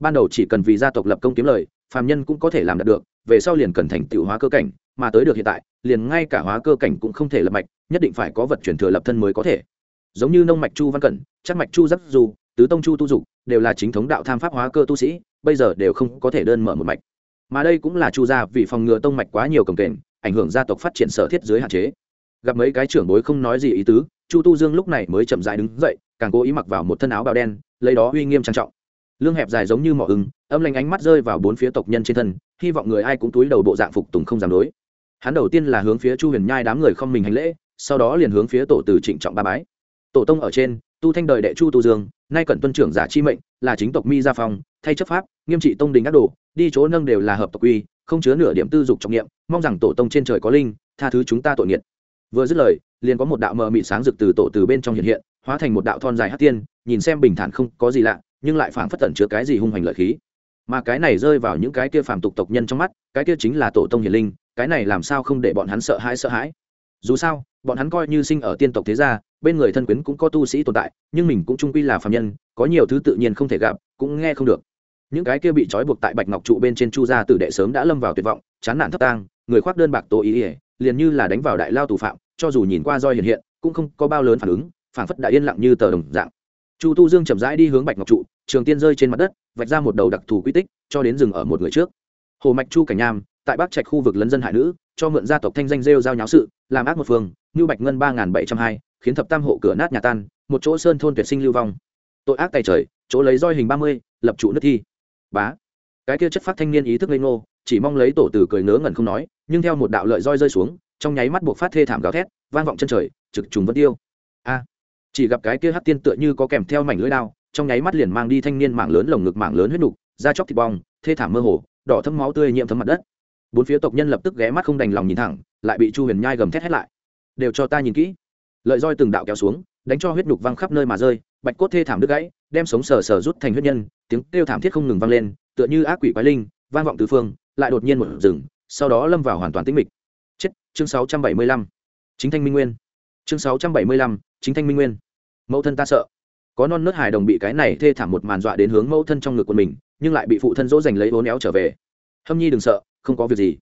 Ban đầu chỉ cần vì gia tộc lập công kiếm lời, phàm nhân cũng có thể làm đạt được, về sau liền cần thành tựu hóa cơ cảnh, mà tới được hiện tại, liền ngay cả hóa cơ cảnh cũng không thể lập mạch, nhất định phải có vật chuyển thừa lập thân mới có thể. Giống như nông mạch chu văn cẩn chắc mạch chu giáp du tứ tông chu tu dục, đều là chính thống đạo tham pháp hóa cơ tu sĩ, bây giờ đều không có thể đơn mở một mạch. Mà đây cũng là chu gia vì phòng ngừa tông mạch quá nhiều cồng kềnh, ảnh hưởng gia tộc phát triển sở thiết dưới hạn chế. Gặp mấy cái trưởng bối không nói gì ý tứ chu tu dương lúc này mới chậm dại đứng dậy, càng cố ý mặc vào một thân áo bào đen, lấy đó uy nghiêm trang trọng. Lương hẹp dài giống như mỏ ứng âm lanh ánh mắt rơi vào bốn phía tộc nhân trên thân, hy vọng người ai cũng túi đầu bộ dạng phục tùng không dám đối. Hắn đầu tiên là hướng phía chu huyền nhai đám người không mình hành lễ, sau đó liền hướng phía tổ từ trịnh trọng ba bái. Tổ tông ở trên, tu thanh đời đệ chu tu dương, nay cận tuân trưởng giả chi mệnh, là chính tộc mi gia phong, thay chấp pháp, nghiêm trị tông đình các đồ, đi chỗ nâng đều là hợp tộc quy không chứa nửa điểm tư dục trọng nghiệm mong rằng tổ tông trên trời có linh, tha thứ chúng ta tội nghiệt vừa dứt lời, liền có một đạo mờ mị sáng rực từ tổ từ bên trong hiện hiện, hóa thành một đạo thon dài hát tiên, nhìn xem bình thản không có gì lạ, nhưng lại phảng phất tẩn chứa cái gì hung hoành lợi khí. Mà cái này rơi vào những cái kia phàm tục tộc nhân trong mắt, cái kia chính là tổ tông hiền linh, cái này làm sao không để bọn hắn sợ hãi sợ hãi. Dù sao, bọn hắn coi như sinh ở tiên tộc thế gia, bên người thân quyến cũng có tu sĩ tồn tại, nhưng mình cũng trung quy là phàm nhân, có nhiều thứ tự nhiên không thể gặp, cũng nghe không được. Những cái kia bị trói buộc tại bạch ngọc trụ bên trên chu gia tử đệ sớm đã lâm vào tuyệt vọng, chán nản thấp tang, người khoác đơn bạc tố ý ỉa, liền như là đánh vào đại lao tù phạm cho dù nhìn qua roi hiện hiện, cũng không có bao lớn phản ứng phản phất đã yên lặng như tờ đồng dạng. Chu tu dương chậm rãi đi hướng bạch ngọc trụ, trường tiên rơi trên mặt đất, vạch ra một đầu đặc thù quy tích, cho đến rừng ở một người trước. Hồ mạch chu cảnh nham tại bắc trạch khu vực lấn dân hải nữ, cho mượn gia tộc thanh danh rêu giao nháo sự, làm ác một phương như bạch ngân ba bảy trăm hai, khiến thập tam hộ cửa nát nhà tan, một chỗ sơn thôn tuyệt sinh lưu vong. Tội ác tay trời, chỗ lấy roi hình ba mươi, lập trụ nước thi. Bá. Cái kia chất phát thanh niên ý thức lên ngô, chỉ mong lấy tổ tử cười ngớ ngẩn không nói, nhưng theo một đạo lợi roi rơi xuống trong nháy mắt buộc phát thê thảm gào thét, vang vọng chân trời, trực trùng vẫn tiêu. A, chỉ gặp cái kia hát tiên tựa như có kèm theo mảnh lưỡi đao, trong nháy mắt liền mang đi thanh niên mảng lớn lồng ngực mảng lớn huyết nục, da chóc thịt bong, thê thảm mơ hồ, đỏ thấm máu tươi nhiễm thấm mặt đất. Bốn phía tộc nhân lập tức ghé mắt không đành lòng nhìn thẳng, lại bị chu huyền nhai gầm thét hết lại. Đều cho ta nhìn kỹ. Lợi roi từng đạo kéo xuống, đánh cho huyết nục văng khắp nơi mà rơi, bạch cốt thê thảm đứt gãy, đem sống sờ sờ rút thành huyết nhân, tiếng kêu thảm thiết không ngừng vang lên, tựa như ác quỷ quái linh, vang vọng tứ phương, lại đột nhiên một rừng sau đó lâm vào hoàn toàn tĩnh mịch chết chương 675. chính thanh minh nguyên. chương 675, chính thanh minh nguyên. mẫu thân ta sợ. có non nớt hài đồng bị cái này thê thảm một màn dọa đến hướng mẫu thân trong ngực của mình nhưng lại bị phụ thân dỗ dành lấy bốn éo trở về. hâm nhi đừng sợ không có việc gì.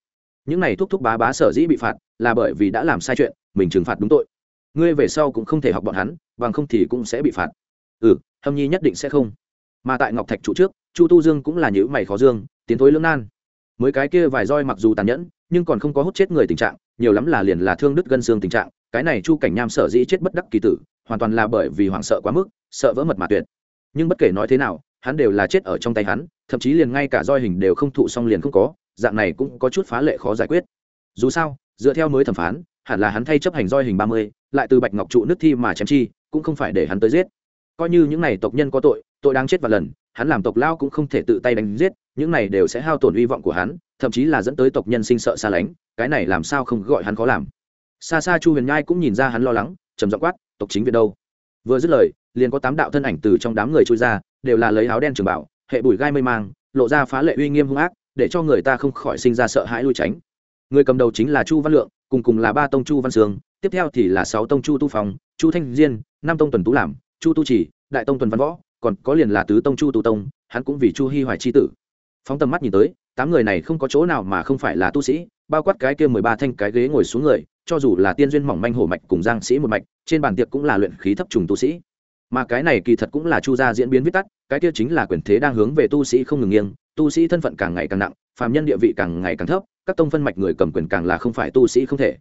những này thúc thúc bá bá sở dĩ bị phạt là bởi vì đã làm sai chuyện mình trừng phạt đúng tội. ngươi về sau cũng không thể học bọn hắn bằng không thì cũng sẽ bị phạt. ừ hâm nhi nhất định sẽ không. mà tại ngọc thạch trụ trước chu tu dương cũng là nhữ mày khó dương tiến thối lưỡng nan. mới cái kia vài roi mặc dù tàn nhẫn nhưng còn không có hút chết người tình trạng nhiều lắm là liền là thương đứt gân xương tình trạng, cái này chu cảnh nham sở dĩ chết bất đắc kỳ tử, hoàn toàn là bởi vì hoảng sợ quá mức, sợ vỡ mật mà tuyệt. Nhưng bất kể nói thế nào, hắn đều là chết ở trong tay hắn, thậm chí liền ngay cả roi hình đều không thụ xong liền không có, dạng này cũng có chút phá lệ khó giải quyết. Dù sao, dựa theo mới thẩm phán, hẳn là hắn thay chấp hành roi hình ba mươi, lại từ bạch ngọc trụ nước thi mà chém chi, cũng không phải để hắn tới giết. Coi như những này tộc nhân có tội tội đang chết và lần, hắn làm tộc lao cũng không thể tự tay đánh giết, những này đều sẽ hao tổn hy vọng của hắn, thậm chí là dẫn tới tộc nhân sinh sợ xa lánh cái này làm sao không gọi hắn khó làm? Xa xa chu huyền nhai cũng nhìn ra hắn lo lắng, trầm giọng quát, tộc chính viện đâu? Vừa dứt lời, liền có tám đạo thân ảnh từ trong đám người trôi ra, đều là lấy áo đen trường bảo, hệ bùi gai mây mang, lộ ra phá lệ uy nghiêm hung ác, để cho người ta không khỏi sinh ra sợ hãi lui tránh. Người cầm đầu chính là chu văn lượng, cùng cùng là ba tông chu văn sương, tiếp theo thì là sáu tông chu tu phòng chu thanh diên, năm tông tuần tú làm, chu tu chỉ, đại tông tuần văn võ, còn có liền là tứ tông chu tu tông, hắn cũng vì chu hi hoài c h i tử. Phóng tầm mắt nhìn tới tám người này không có chỗ nào mà không phải là tu sĩ, bao quát cái kia mười ba thanh cái ghế ngồi xuống người, cho dù là tiên duyên mỏng manh hổ mạch cùng giang sĩ một mạch, trên bàn tiệc cũng là luyện khí thấp trùng tu sĩ. Mà cái này kỳ thật cũng là chu gia diễn biến viết tắt, cái kia chính là quyền thế đang hướng về tu sĩ không ngừng nghiêng, tu sĩ thân phận càng ngày càng nặng, phàm nhân địa vị càng ngày càng thấp, các tông phân mạch người cầm quyền càng là không phải tu sĩ không thể.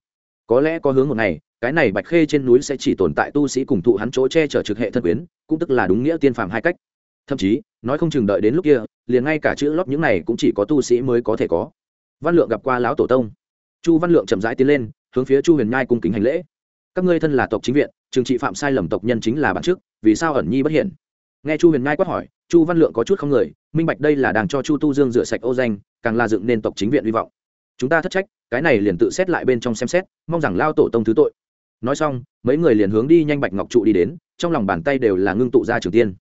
Có lẽ có hướng một ngày, cái này bạch khê trên núi sẽ chỉ tồn tại tu sĩ cùng thụ hắn chỗ che chở trực hệ thân quyến, cũng tức là đúng nghĩa tiên phàm hai cách thậm chí, nói không chừng đợi đến lúc kia, liền ngay cả chữ lót những này cũng chỉ có tu sĩ mới có thể có. Văn lượng gặp qua lão tổ tông. Chu văn lượng chậm rãi tiến lên, hướng phía chu huyền nhai cung kính hành lễ. Các ngươi thân là tộc chính viện trừng trị phạm sai lầm tộc nhân chính là bản trước vì sao ẩn nhi bất hiển? Nghe chu huyền nhai quát hỏi, chu văn lượng có chút không người, minh bạch đây là đang cho chu tu dương rửa sạch ô danh, càng là dựng nên tộc chính viện hy vọng. Chúng ta thất trách, cái này liền tự xét lại bên trong xem xét, mong rằng lao tổ tông thứ tội. Nói xong, mấy người liền hướng đi nhanh bạch ngọc trụ đi đến, trong lòng bàn tay đều là ngưng tụ ra trường tiên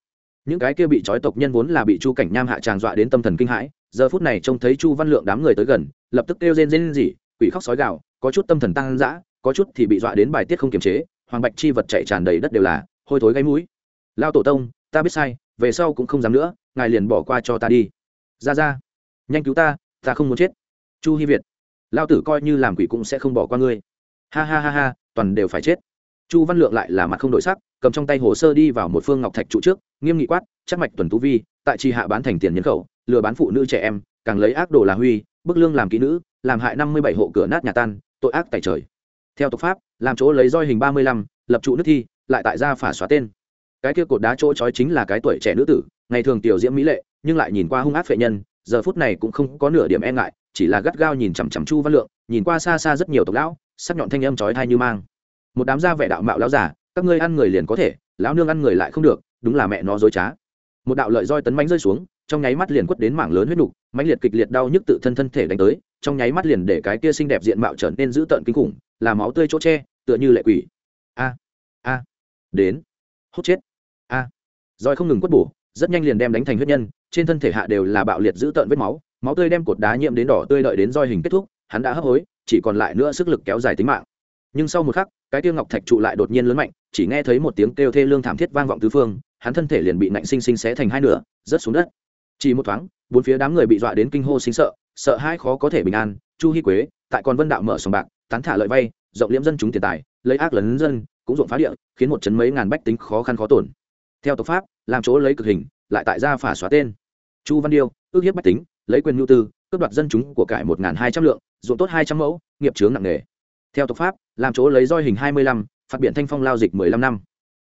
những cái kia bị trói tộc nhân vốn là bị chu cảnh nham hạ tràng dọa đến tâm thần kinh hãi, giờ phút này trông thấy chu văn lượng đám người tới gần, lập tức kêu rên rên rỉ, quỷ khóc sói gạo có chút tâm thần tăng dã, có chút thì bị dọa đến bài tiết không kiềm chế, hoàng bạch chi vật chạy tràn đầy đất đều là, hôi thối gáy mũi. Lao tổ tông, ta biết sai, về sau cũng không dám nữa, ngài liền bỏ qua cho ta đi. Ra ra, nhanh cứu ta ta không muốn chết. Chu hi việt lao tử coi như làm quỷ cũng sẽ không bỏ qua ngươi. Ha ha ha ha, toàn đều phải chết chu văn lượng lại là mặt không đổi sắc, cầm trong tay hồ sơ đi vào một phương ngọc thạch trụ trước, nghiêm nghị quát, chắc mạch tuần tú vi, tại tri hạ bán thành tiền nhân khẩu, lừa bán phụ nữ trẻ em, càng lấy ác đồ là huy, bức lương làm kỹ nữ, làm hại năm mươi bảy hộ cửa nát nhà tan, tội ác tại trời. Theo tục pháp, làm chỗ lấy roi hình ba mươi lăm, lập trụ nước thi, lại tại gia phả xóa tên. Cái kia cột đá chỗ trói chính là cái tuổi trẻ nữ tử, ngày thường tiểu diễm mỹ lệ, nhưng lại nhìn qua hung ác phệ nhân, giờ phút này cũng không có nửa điểm e ngại, chỉ là gắt gao nhìn chằm chằm chu văn lượng, nhìn qua xa xa rất nhiều tộc lão, sắc nhọn thanh âm trói thai như mang một đám da vẻ đạo mạo lão giả các ngươi ăn người liền có thể, lão nương ăn người lại không được, đúng là mẹ nó dối trá. Một đạo lợi roi tấn bánh rơi xuống, trong nháy mắt liền quất đến mảng lớn huyết nục, mãnh liệt kịch liệt đau nhức tự thân thân thể đánh tới, trong nháy mắt liền để cái kia xinh đẹp diện mạo trở nên dữ tợn kinh khủng, là máu tươi chỗ tre tựa như lệ quỷ. A a, đến, hút chết. A, roi không ngừng quất bổ, rất nhanh liền đem đánh thành huyết nhân, trên thân thể hạ đều là bạo liệt dữ tợn vết máu máu tươi đem cột đá nhiễm đến đỏ tươi đợi đến roi hình kết thúc, hắn đã hấp hối, chỉ còn lại nữa sức lực kéo dài tính mạng. Nhưng sau một khắc cái tiêu ngọc thạch trụ lại đột nhiên lớn mạnh, chỉ nghe thấy một tiếng kêu thê lương thảm thiết vang vọng tứ phương, hắn thân thể liền bị nạnh sinh sinh xé thành hai nửa, rớt xuống đất. Chỉ một thoáng, bốn phía đám người bị dọa đến kinh hô sinh sợ sợ hai khó có thể bình an, chu hy quế, tại còn vân đạo mở sòng bạc, tán thả lợi vay, rộng liễm dân chúng tiền tài, lấy ác lấn dân, cũng ruộng phá địa, khiến một chấn mấy ngàn bách tính khó khăn khó tổn. Theo tộc pháp, làm chỗ lấy cực hình, lại tại gia phả xóa tên. Chu văn điêu, ước hiếp bách tính, lấy quyền nhu tư, cướp đoạt dân chúng của cải một hai trăm lượng, ruộng tốt hai trăm mẫu, nghiệp chướng nặng nề theo tộc pháp, làm chỗ lấy roi hình hai mươi lăm, phạt biện thanh phong lao dịch mười lăm năm.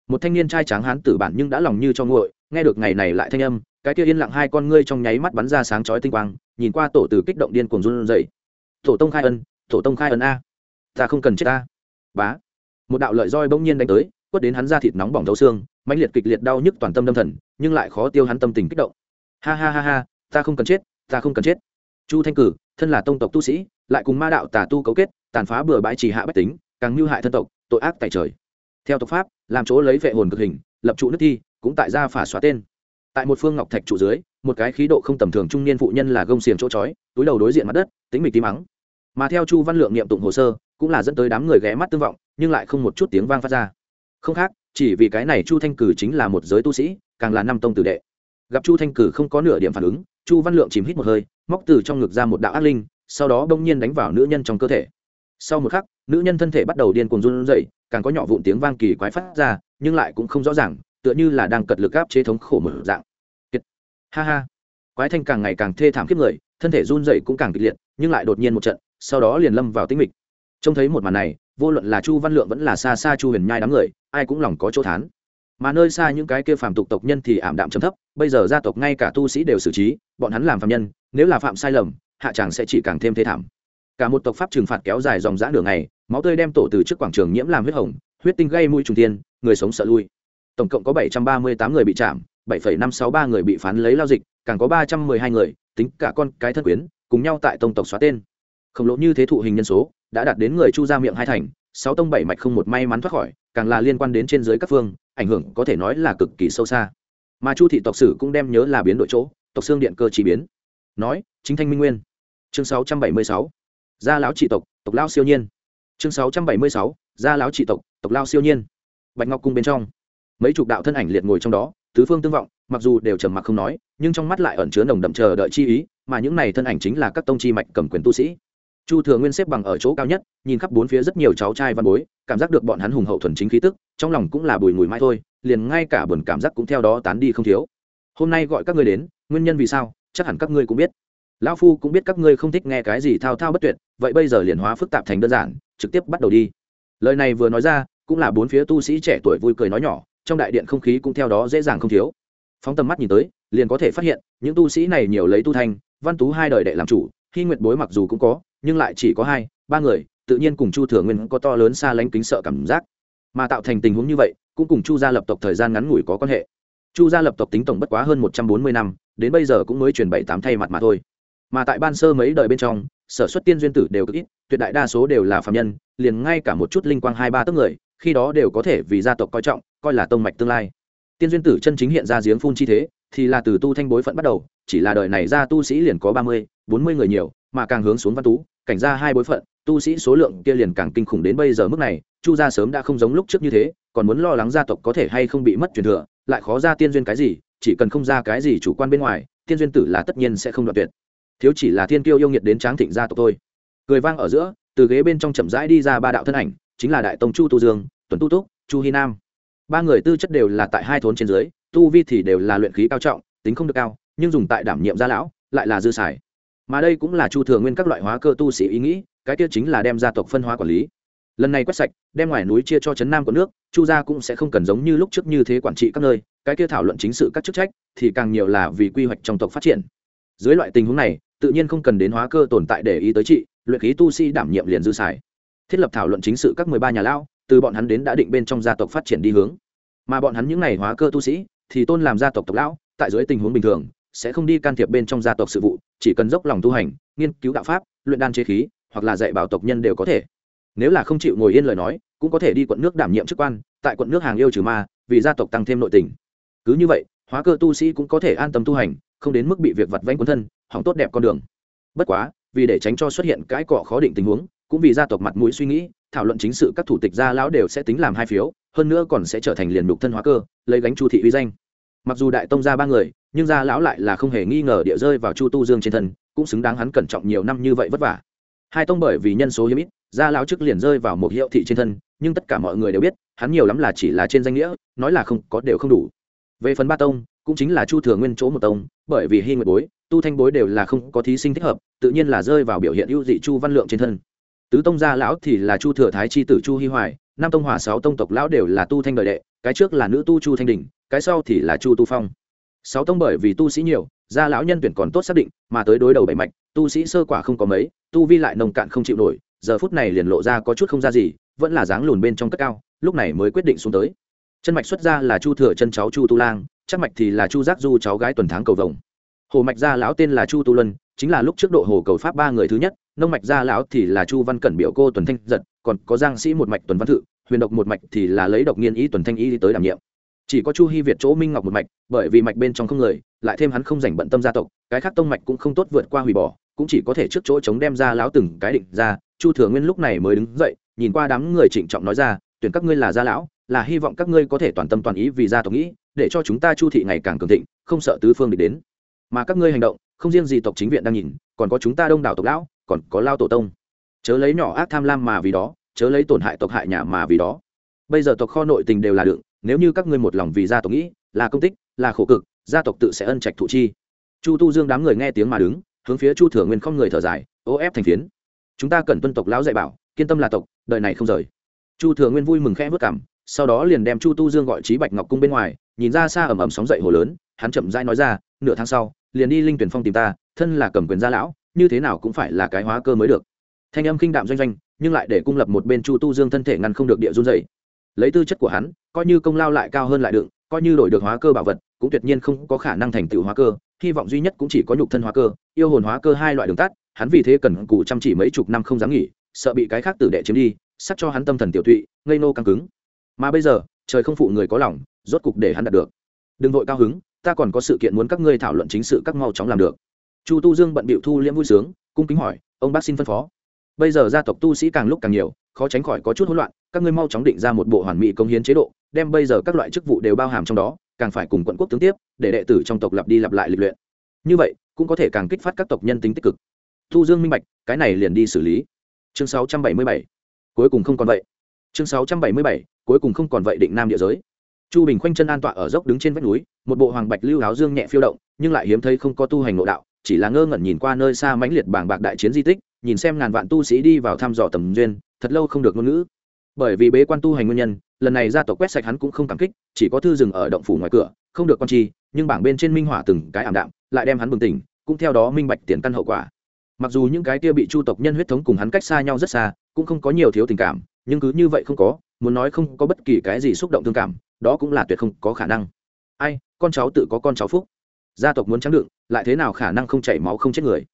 Một thanh niên trai tráng hán tử bản nhưng đã lòng như cho nguội, nghe được ngày này lại thanh âm, cái kia yên lặng hai con ngươi trong nháy mắt bắn ra sáng chói tinh quang, nhìn qua tổ từ kích động điên cuồng run dậy tổ tông khai ân, tổ tông khai ân a, ta không cần chết ta. Bá. Một đạo lợi roi bỗng nhiên đánh tới, quất đến hắn ra thịt nóng bỏng thấu xương, mãnh liệt kịch liệt đau nhức toàn tâm đâm thần, nhưng lại khó tiêu hắn tâm tình kích động. Ha ha ha ha, ta không cần chết, ta không cần chết. Chu thanh cử, thân là tông tộc tu sĩ, lại cùng ma đạo tà tu cấu kết tàn phá bừa bãi trì hạ bách tính, càng mưu hại thân tộc, tội ác tại trời. Theo tộc pháp, làm chỗ lấy vệ hồn cực hình, lập trụ nước thi, cũng tại gia phả xóa tên. Tại một phương ngọc thạch trụ dưới, một cái khí độ không tầm thường trung niên phụ nhân là gông xiềng chỗ chói, túi đầu đối diện mặt đất tính mịch tí mắng. Mà theo chu văn lượng nghiệm tụng hồ sơ, cũng là dẫn tới đám người ghé mắt tương vọng, nhưng lại không một chút tiếng vang phát ra. Không khác, chỉ vì cái này chu thanh cử chính là một giới tu sĩ, càng là năm tông tử đệ. Gặp chu thanh cử không có nửa điểm phản ứng, chu văn lượng chìm hít một hơi, móc từ trong ngực ra một đạo ác linh, sau đó bỗng nhiên đánh vào nữ nhân trong cơ thể sau một khắc, nữ nhân thân thể bắt đầu điên cuồng run rẩy, càng có nhỏ vụn tiếng vang kỳ quái phát ra, nhưng lại cũng không rõ ràng, tựa như là đang cật lực áp chế thống khổ mở dạng. Kiệt. ha ha. Quái thanh càng ngày càng thê thảm kiếp người, thân thể run rẩy cũng càng kịch liệt, nhưng lại đột nhiên một trận, sau đó liền lâm vào tĩnh mịch. Trông thấy một màn này, vô luận là chu văn lượng vẫn là xa xa chu huyền nhai đám người, ai cũng lòng có chỗ thán. Mà nơi xa những cái kia phàm tục tộc nhân thì ảm đạm trầm thấp, bây giờ gia tộc ngay cả tu sĩ đều xử trí, bọn hắn làm phạm nhân, nếu là phạm sai lầm, hạ tràng sẽ chỉ càng thêm thê thảm cả một tộc pháp trừng phạt kéo dài dòng dã nửa ngày máu tươi đem tổ từ trước quảng trường nhiễm làm huyết hồng huyết tinh gây mũi trùng tiên người sống sợ lui tổng cộng có bảy trăm ba mươi tám người bị chạm 7,563 người bị phán lấy lao dịch, càng có 312 người, tính cả con cái thân quyến, cùng nhau tại tông tộc xóa tên. Khổng lỗ như thế thụ hình nhân số, đã đạt đến người Chu ra miệng hai thành, sáu tông bảy mạch không một may mắn thoát khỏi, càng là liên quan đến trên dưới các phương, ảnh hưởng có thể nói là cực kỳ sâu xa. Mà Chu thị tộc sử cũng đem nhớ là biến đổi chỗ, tộc xương điện cơ chỉ biến. Nói, chính thanh minh nguyên. Chương 676 gia lão trị tộc tộc lao siêu nhiên. Chương sáu trăm bảy mươi sáu, gia lão trị tộc tộc lao siêu nhiên. Bạch ngọc cung bên trong, mấy chục đạo thân ảnh liệt ngồi trong đó, tứ phương tương vọng, mặc dù đều trầm mặc không nói, nhưng trong mắt lại ẩn chứa nồng đậm chờ đợi chi ý, mà những này thân ảnh chính là các tông chi mạch cầm quyền tu sĩ. Chu thừa nguyên xếp bằng ở chỗ cao nhất, nhìn khắp bốn phía rất nhiều cháu trai văn bối, cảm giác được bọn hắn hùng hậu thuần chính khí tức, trong lòng cũng là bùi mùi mai thôi, liền ngay cả buồn cảm giác cũng theo đó tán đi không thiếu. Hôm nay gọi các ngươi đến, nguyên nhân vì sao, chắc hẳn các ngươi cũng biết lão phu cũng biết các ngươi không thích nghe cái gì thao thao bất tuyệt, vậy bây giờ liền hóa phức tạp thành đơn giản, trực tiếp bắt đầu đi. Lời này vừa nói ra, cũng là bốn phía tu sĩ trẻ tuổi vui cười nói nhỏ, trong đại điện không khí cũng theo đó dễ dàng không thiếu. Phóng tầm mắt nhìn tới, liền có thể phát hiện, những tu sĩ này nhiều lấy tu thanh văn tú hai đời đệ làm chủ, khi nguyệt bối mặc dù cũng có, nhưng lại chỉ có hai, ba người, tự nhiên cùng chu thừa nguyên có to lớn xa lánh kính sợ cảm giác. Mà tạo thành tình huống như vậy, cũng cùng chu gia lập tộc thời gian ngắn ngủi có quan hệ. Chu gia lập tộc tính tổng bất quá hơn một trăm bốn mươi năm, đến bây giờ cũng mới truyền bảy tám thay mặt mà thôi mà tại ban sơ mấy đời bên trong, sở xuất tiên duyên tử đều cực ít, tuyệt đại đa số đều là phạm nhân, liền ngay cả một chút linh quang hai ba tấc người, khi đó đều có thể vì gia tộc coi trọng, coi là tông mạch tương lai. Tiên duyên tử chân chính hiện ra giếng phun chi thế, thì là từ tu thanh bối phận bắt đầu, chỉ là đời này ra tu sĩ liền có ba mươi, bốn mươi người nhiều, mà càng hướng xuống văn tú, cảnh ra hai bối phận, tu sĩ số lượng kia liền càng kinh khủng đến bây giờ mức này, chu gia sớm đã không giống lúc trước như thế, còn muốn lo lắng gia tộc có thể hay không bị mất truyền thừa, lại khó ra tiên duyên cái gì, chỉ cần không ra cái gì chủ quan bên ngoài, tiên duyên tử là tất nhiên sẽ không đoạn tuyệt thiếu chỉ là thiên kiêu yêu nghiệt đến tráng thịnh gia tộc thôi. Cười vang ở giữa, từ ghế bên trong chậm rãi đi ra ba đạo thân ảnh, chính là đại tông chu tu dương, tuấn tu túc, chu hy nam. Ba người tư chất đều là tại hai thốn trên dưới, tu vi thì đều là luyện khí cao trọng, tính không được cao, nhưng dùng tại đảm nhiệm gia lão, lại là dư xài. Mà đây cũng là chu thừa nguyên các loại hóa cơ tu sĩ ý nghĩ, cái kia chính là đem gia tộc phân hóa quản lý. Lần này quét sạch, đem ngoài núi chia cho trấn nam của nước, chu gia cũng sẽ không cần giống như lúc trước như thế quản trị các nơi, cái kia thảo luận chính sự các chức trách, thì càng nhiều là vì quy hoạch trong tộc phát triển. Dưới loại tình huống này tự nhiên không cần đến hóa cơ tồn tại để ý tới trị luyện khí tu sĩ đảm nhiệm liền dư xài. Thiết lập thảo luận chính sự các mười ba nhà lao, từ bọn hắn đến đã định bên trong gia tộc phát triển đi hướng. Mà bọn hắn những n à y hóa cơ tu sĩ thì tôn làm gia tộc tộc lão tại dưới tình huống bình thường sẽ không đi can thiệp bên trong gia tộc sự vụ chỉ cần dốc lòng tu hành nghiên cứu đạo pháp luyện đan chế khí hoặc là dạy bảo tộc nhân đều có thể. Nếu là không chịu ngồi yên lời nói cũng có thể đi quận nước đảm nhiệm chức quan tại quận nước hàng yêu trừ ma vì gia tộc tăng thêm nội tình. Cứ như vậy hóa cơ tu sĩ cũng có thể an tâm tu hành không đến mức bị việc vặt vanh quấn thân hỏng tốt đẹp con đường. Bất quá, vì để tránh cho xuất hiện cái cọ khó định tình huống, cũng vì gia tộc mặt mũi suy nghĩ, thảo luận chính sự các thủ tịch gia lão đều sẽ tính làm hai phiếu, hơn nữa còn sẽ trở thành liền đục thân hóa cơ, lấy gánh chu thị uy danh. Mặc dù đại tông ra ba người, nhưng gia lão lại là không hề nghi ngờ địa rơi vào chu tu dương trên thân, cũng xứng đáng hắn cẩn trọng nhiều năm như vậy vất vả. Hai tông bởi vì nhân số hiếm ít, gia lão trước liền rơi vào một hiệu thị trên thân, nhưng tất cả mọi người đều biết, hắn nhiều lắm là chỉ là trên danh nghĩa, nói là không có đều không đủ. Về phần ba tông, cũng chính là chu thừa nguyên chỗ một tông, bởi vì hy nguyệt bối tu thanh bối đều là không có thí sinh thích hợp, tự nhiên là rơi vào biểu hiện ưu dị chu văn lượng trên thân. Tứ tông gia lão thì là chu thừa thái chi tử chu hy hoài năm tông hòa sáu tông tộc lão đều là tu thanh đời đệ, cái trước là nữ tu chu thanh đình cái sau thì là chu tu phong. Sáu tông bởi vì tu sĩ nhiều, gia lão nhân tuyển còn tốt xác định, mà tới đối đầu bảy mạch, tu sĩ sơ quả không có mấy, tu vi lại nồng cạn không chịu nổi, giờ phút này liền lộ ra có chút không ra gì, vẫn là dáng lùn bên trong cất cao, lúc này mới quyết định xuống tới. Chân mạch xuất ra là chu thừa chân cháu chu tu lang chắc mạch thì là chu giác du cháu gái tuần tháng cầu vồng hồ mạch gia lão tên là chu tu luân, chính là lúc trước độ hồ cầu pháp ba người thứ nhất, nông mạch gia lão thì là chu văn cẩn biểu cô tuần thanh giật, còn có giang sĩ một mạch tuần văn thự, huyền độc một mạch thì là lấy độc nghiên ý tuần thanh ý tới đảm nhiệm. Chỉ có chu hy việt chỗ minh ngọc một mạch, bởi vì mạch bên trong không người, lại thêm hắn không dành bận tâm gia tộc, cái khác tông mạch cũng không tốt vượt qua hủy bỏ, cũng chỉ có thể trước chỗ chống đem ra lão từng cái định ra. Chu thừa nguyên lúc này mới đứng dậy, nhìn qua đám người trịnh trọng nói ra, tuyển các ngươi là gia lão, là hy vọng các ngươi có thể toàn tâm toàn ý vì gia tộc nghĩ, để cho chúng ta chu thị ngày càng cường thịnh, không sợ tứ phương địch đến mà các ngươi hành động, không riêng gì tộc chính viện đang nhìn, còn có chúng ta đông đảo tộc lão, còn có lao tổ tông. Chớ lấy nhỏ ác tham lam mà vì đó, chớ lấy tổn hại tộc hại nhà mà vì đó. Bây giờ tộc kho nội tình đều là đựng, nếu như các ngươi một lòng vì gia tộc nghĩ, là công tích, là khổ cực, gia tộc tự sẽ ân trạch thụ chi. Chu tu dương đám người nghe tiếng mà đứng, hướng phía chu thừa nguyên không người thở dài, ô ép thành phiến. Chúng ta cần tuân tộc lão dạy bảo, kiên tâm là tộc, đời này không rời. Chu thừa nguyên vui mừng khẽ vất cảm, sau đó liền đem chu tu dương gọi trí bạch ngọc cung bên ngoài, nhìn ra xa ẩm ẩm sóng dậy hồ lớn, hắn chậm rãi nói ra, nửa tháng sau liền đi linh tuyển phong tìm ta, thân là cầm quyền gia lão, như thế nào cũng phải là cái hóa cơ mới được. Thanh âm khinh đạm doanh doanh, nhưng lại để cung lập một bên chu tu dương thân thể ngăn không được địa run dày lấy tư chất của hắn, coi như công lao lại cao hơn lại đựng, coi như đổi được hóa cơ bảo vật, cũng tuyệt nhiên không có khả năng thành tựu hóa cơ, hy vọng duy nhất cũng chỉ có nhục thân hóa cơ, yêu hồn hóa cơ hai loại đường tắt, hắn vì thế cần cù chăm chỉ mấy chục năm không dám nghỉ, sợ bị cái khác tử đệ chiếm đi sắc cho hắn tâm thần tiểu thụy ngây nô căng cứng. Mà bây giờ, trời không phụ người có lòng, rốt cục để hắn đạt được. Đừng vội cao hứng ta còn có sự kiện muốn các ngươi thảo luận chính sự các mau chóng làm được. Chu tu dương bận bịu thu liễm vui sướng, cung kính hỏi, ông bác xin phân phó. Bây giờ gia tộc tu sĩ càng lúc càng nhiều, khó tránh khỏi có chút hỗn loạn, các ngươi mau chóng định ra một bộ hoàn mỹ công hiến chế độ, đem bây giờ các loại chức vụ đều bao hàm trong đó, càng phải cùng quận quốc tướng tiếp, để đệ tử trong tộc lặp đi lặp lại lịch luyện. Như vậy, cũng có thể càng kích phát các tộc nhân tính tích cực. Thu dương minh bạch, cái này liền đi xử lý. Chương 677. cuối cùng không còn vậy. Chương 677. cuối cùng không còn vậy định nam địa giới chu bình khoanh chân an tọa ở dốc đứng trên vách núi, một bộ hoàng bạch lưu áo dương nhẹ phiêu động, nhưng lại hiếm thấy không có tu hành nội đạo, chỉ là ngơ ngẩn nhìn qua nơi xa mãnh liệt bảng bạc đại chiến di tích, nhìn xem ngàn vạn tu sĩ đi vào thăm dò tầm duyên, thật lâu không được ngôn ngữ. Bởi vì bế quan tu hành nguyên nhân, lần này ra tộc quét sạch hắn cũng không cảm kích, chỉ có thư dừng ở động phủ ngoài cửa, không được con chi nhưng bảng bên trên minh hỏa từng cái ảm đạm, lại đem hắn bừng tỉnh, cũng theo đó minh bạch tiền căn hậu quả. Mặc dù những cái kia bị chu tộc nhân huyết thống cùng hắn cách xa nhau rất xa, cũng không có nhiều thiếu tình cảm, nhưng cứ như vậy không có, muốn nói không có bất kỳ cái gì xúc động thương cảm đó cũng là tuyệt không có khả năng. Ai, con cháu tự có con cháu phúc. Gia tộc muốn trắng đựng, lại thế nào khả năng không chảy máu không chết người?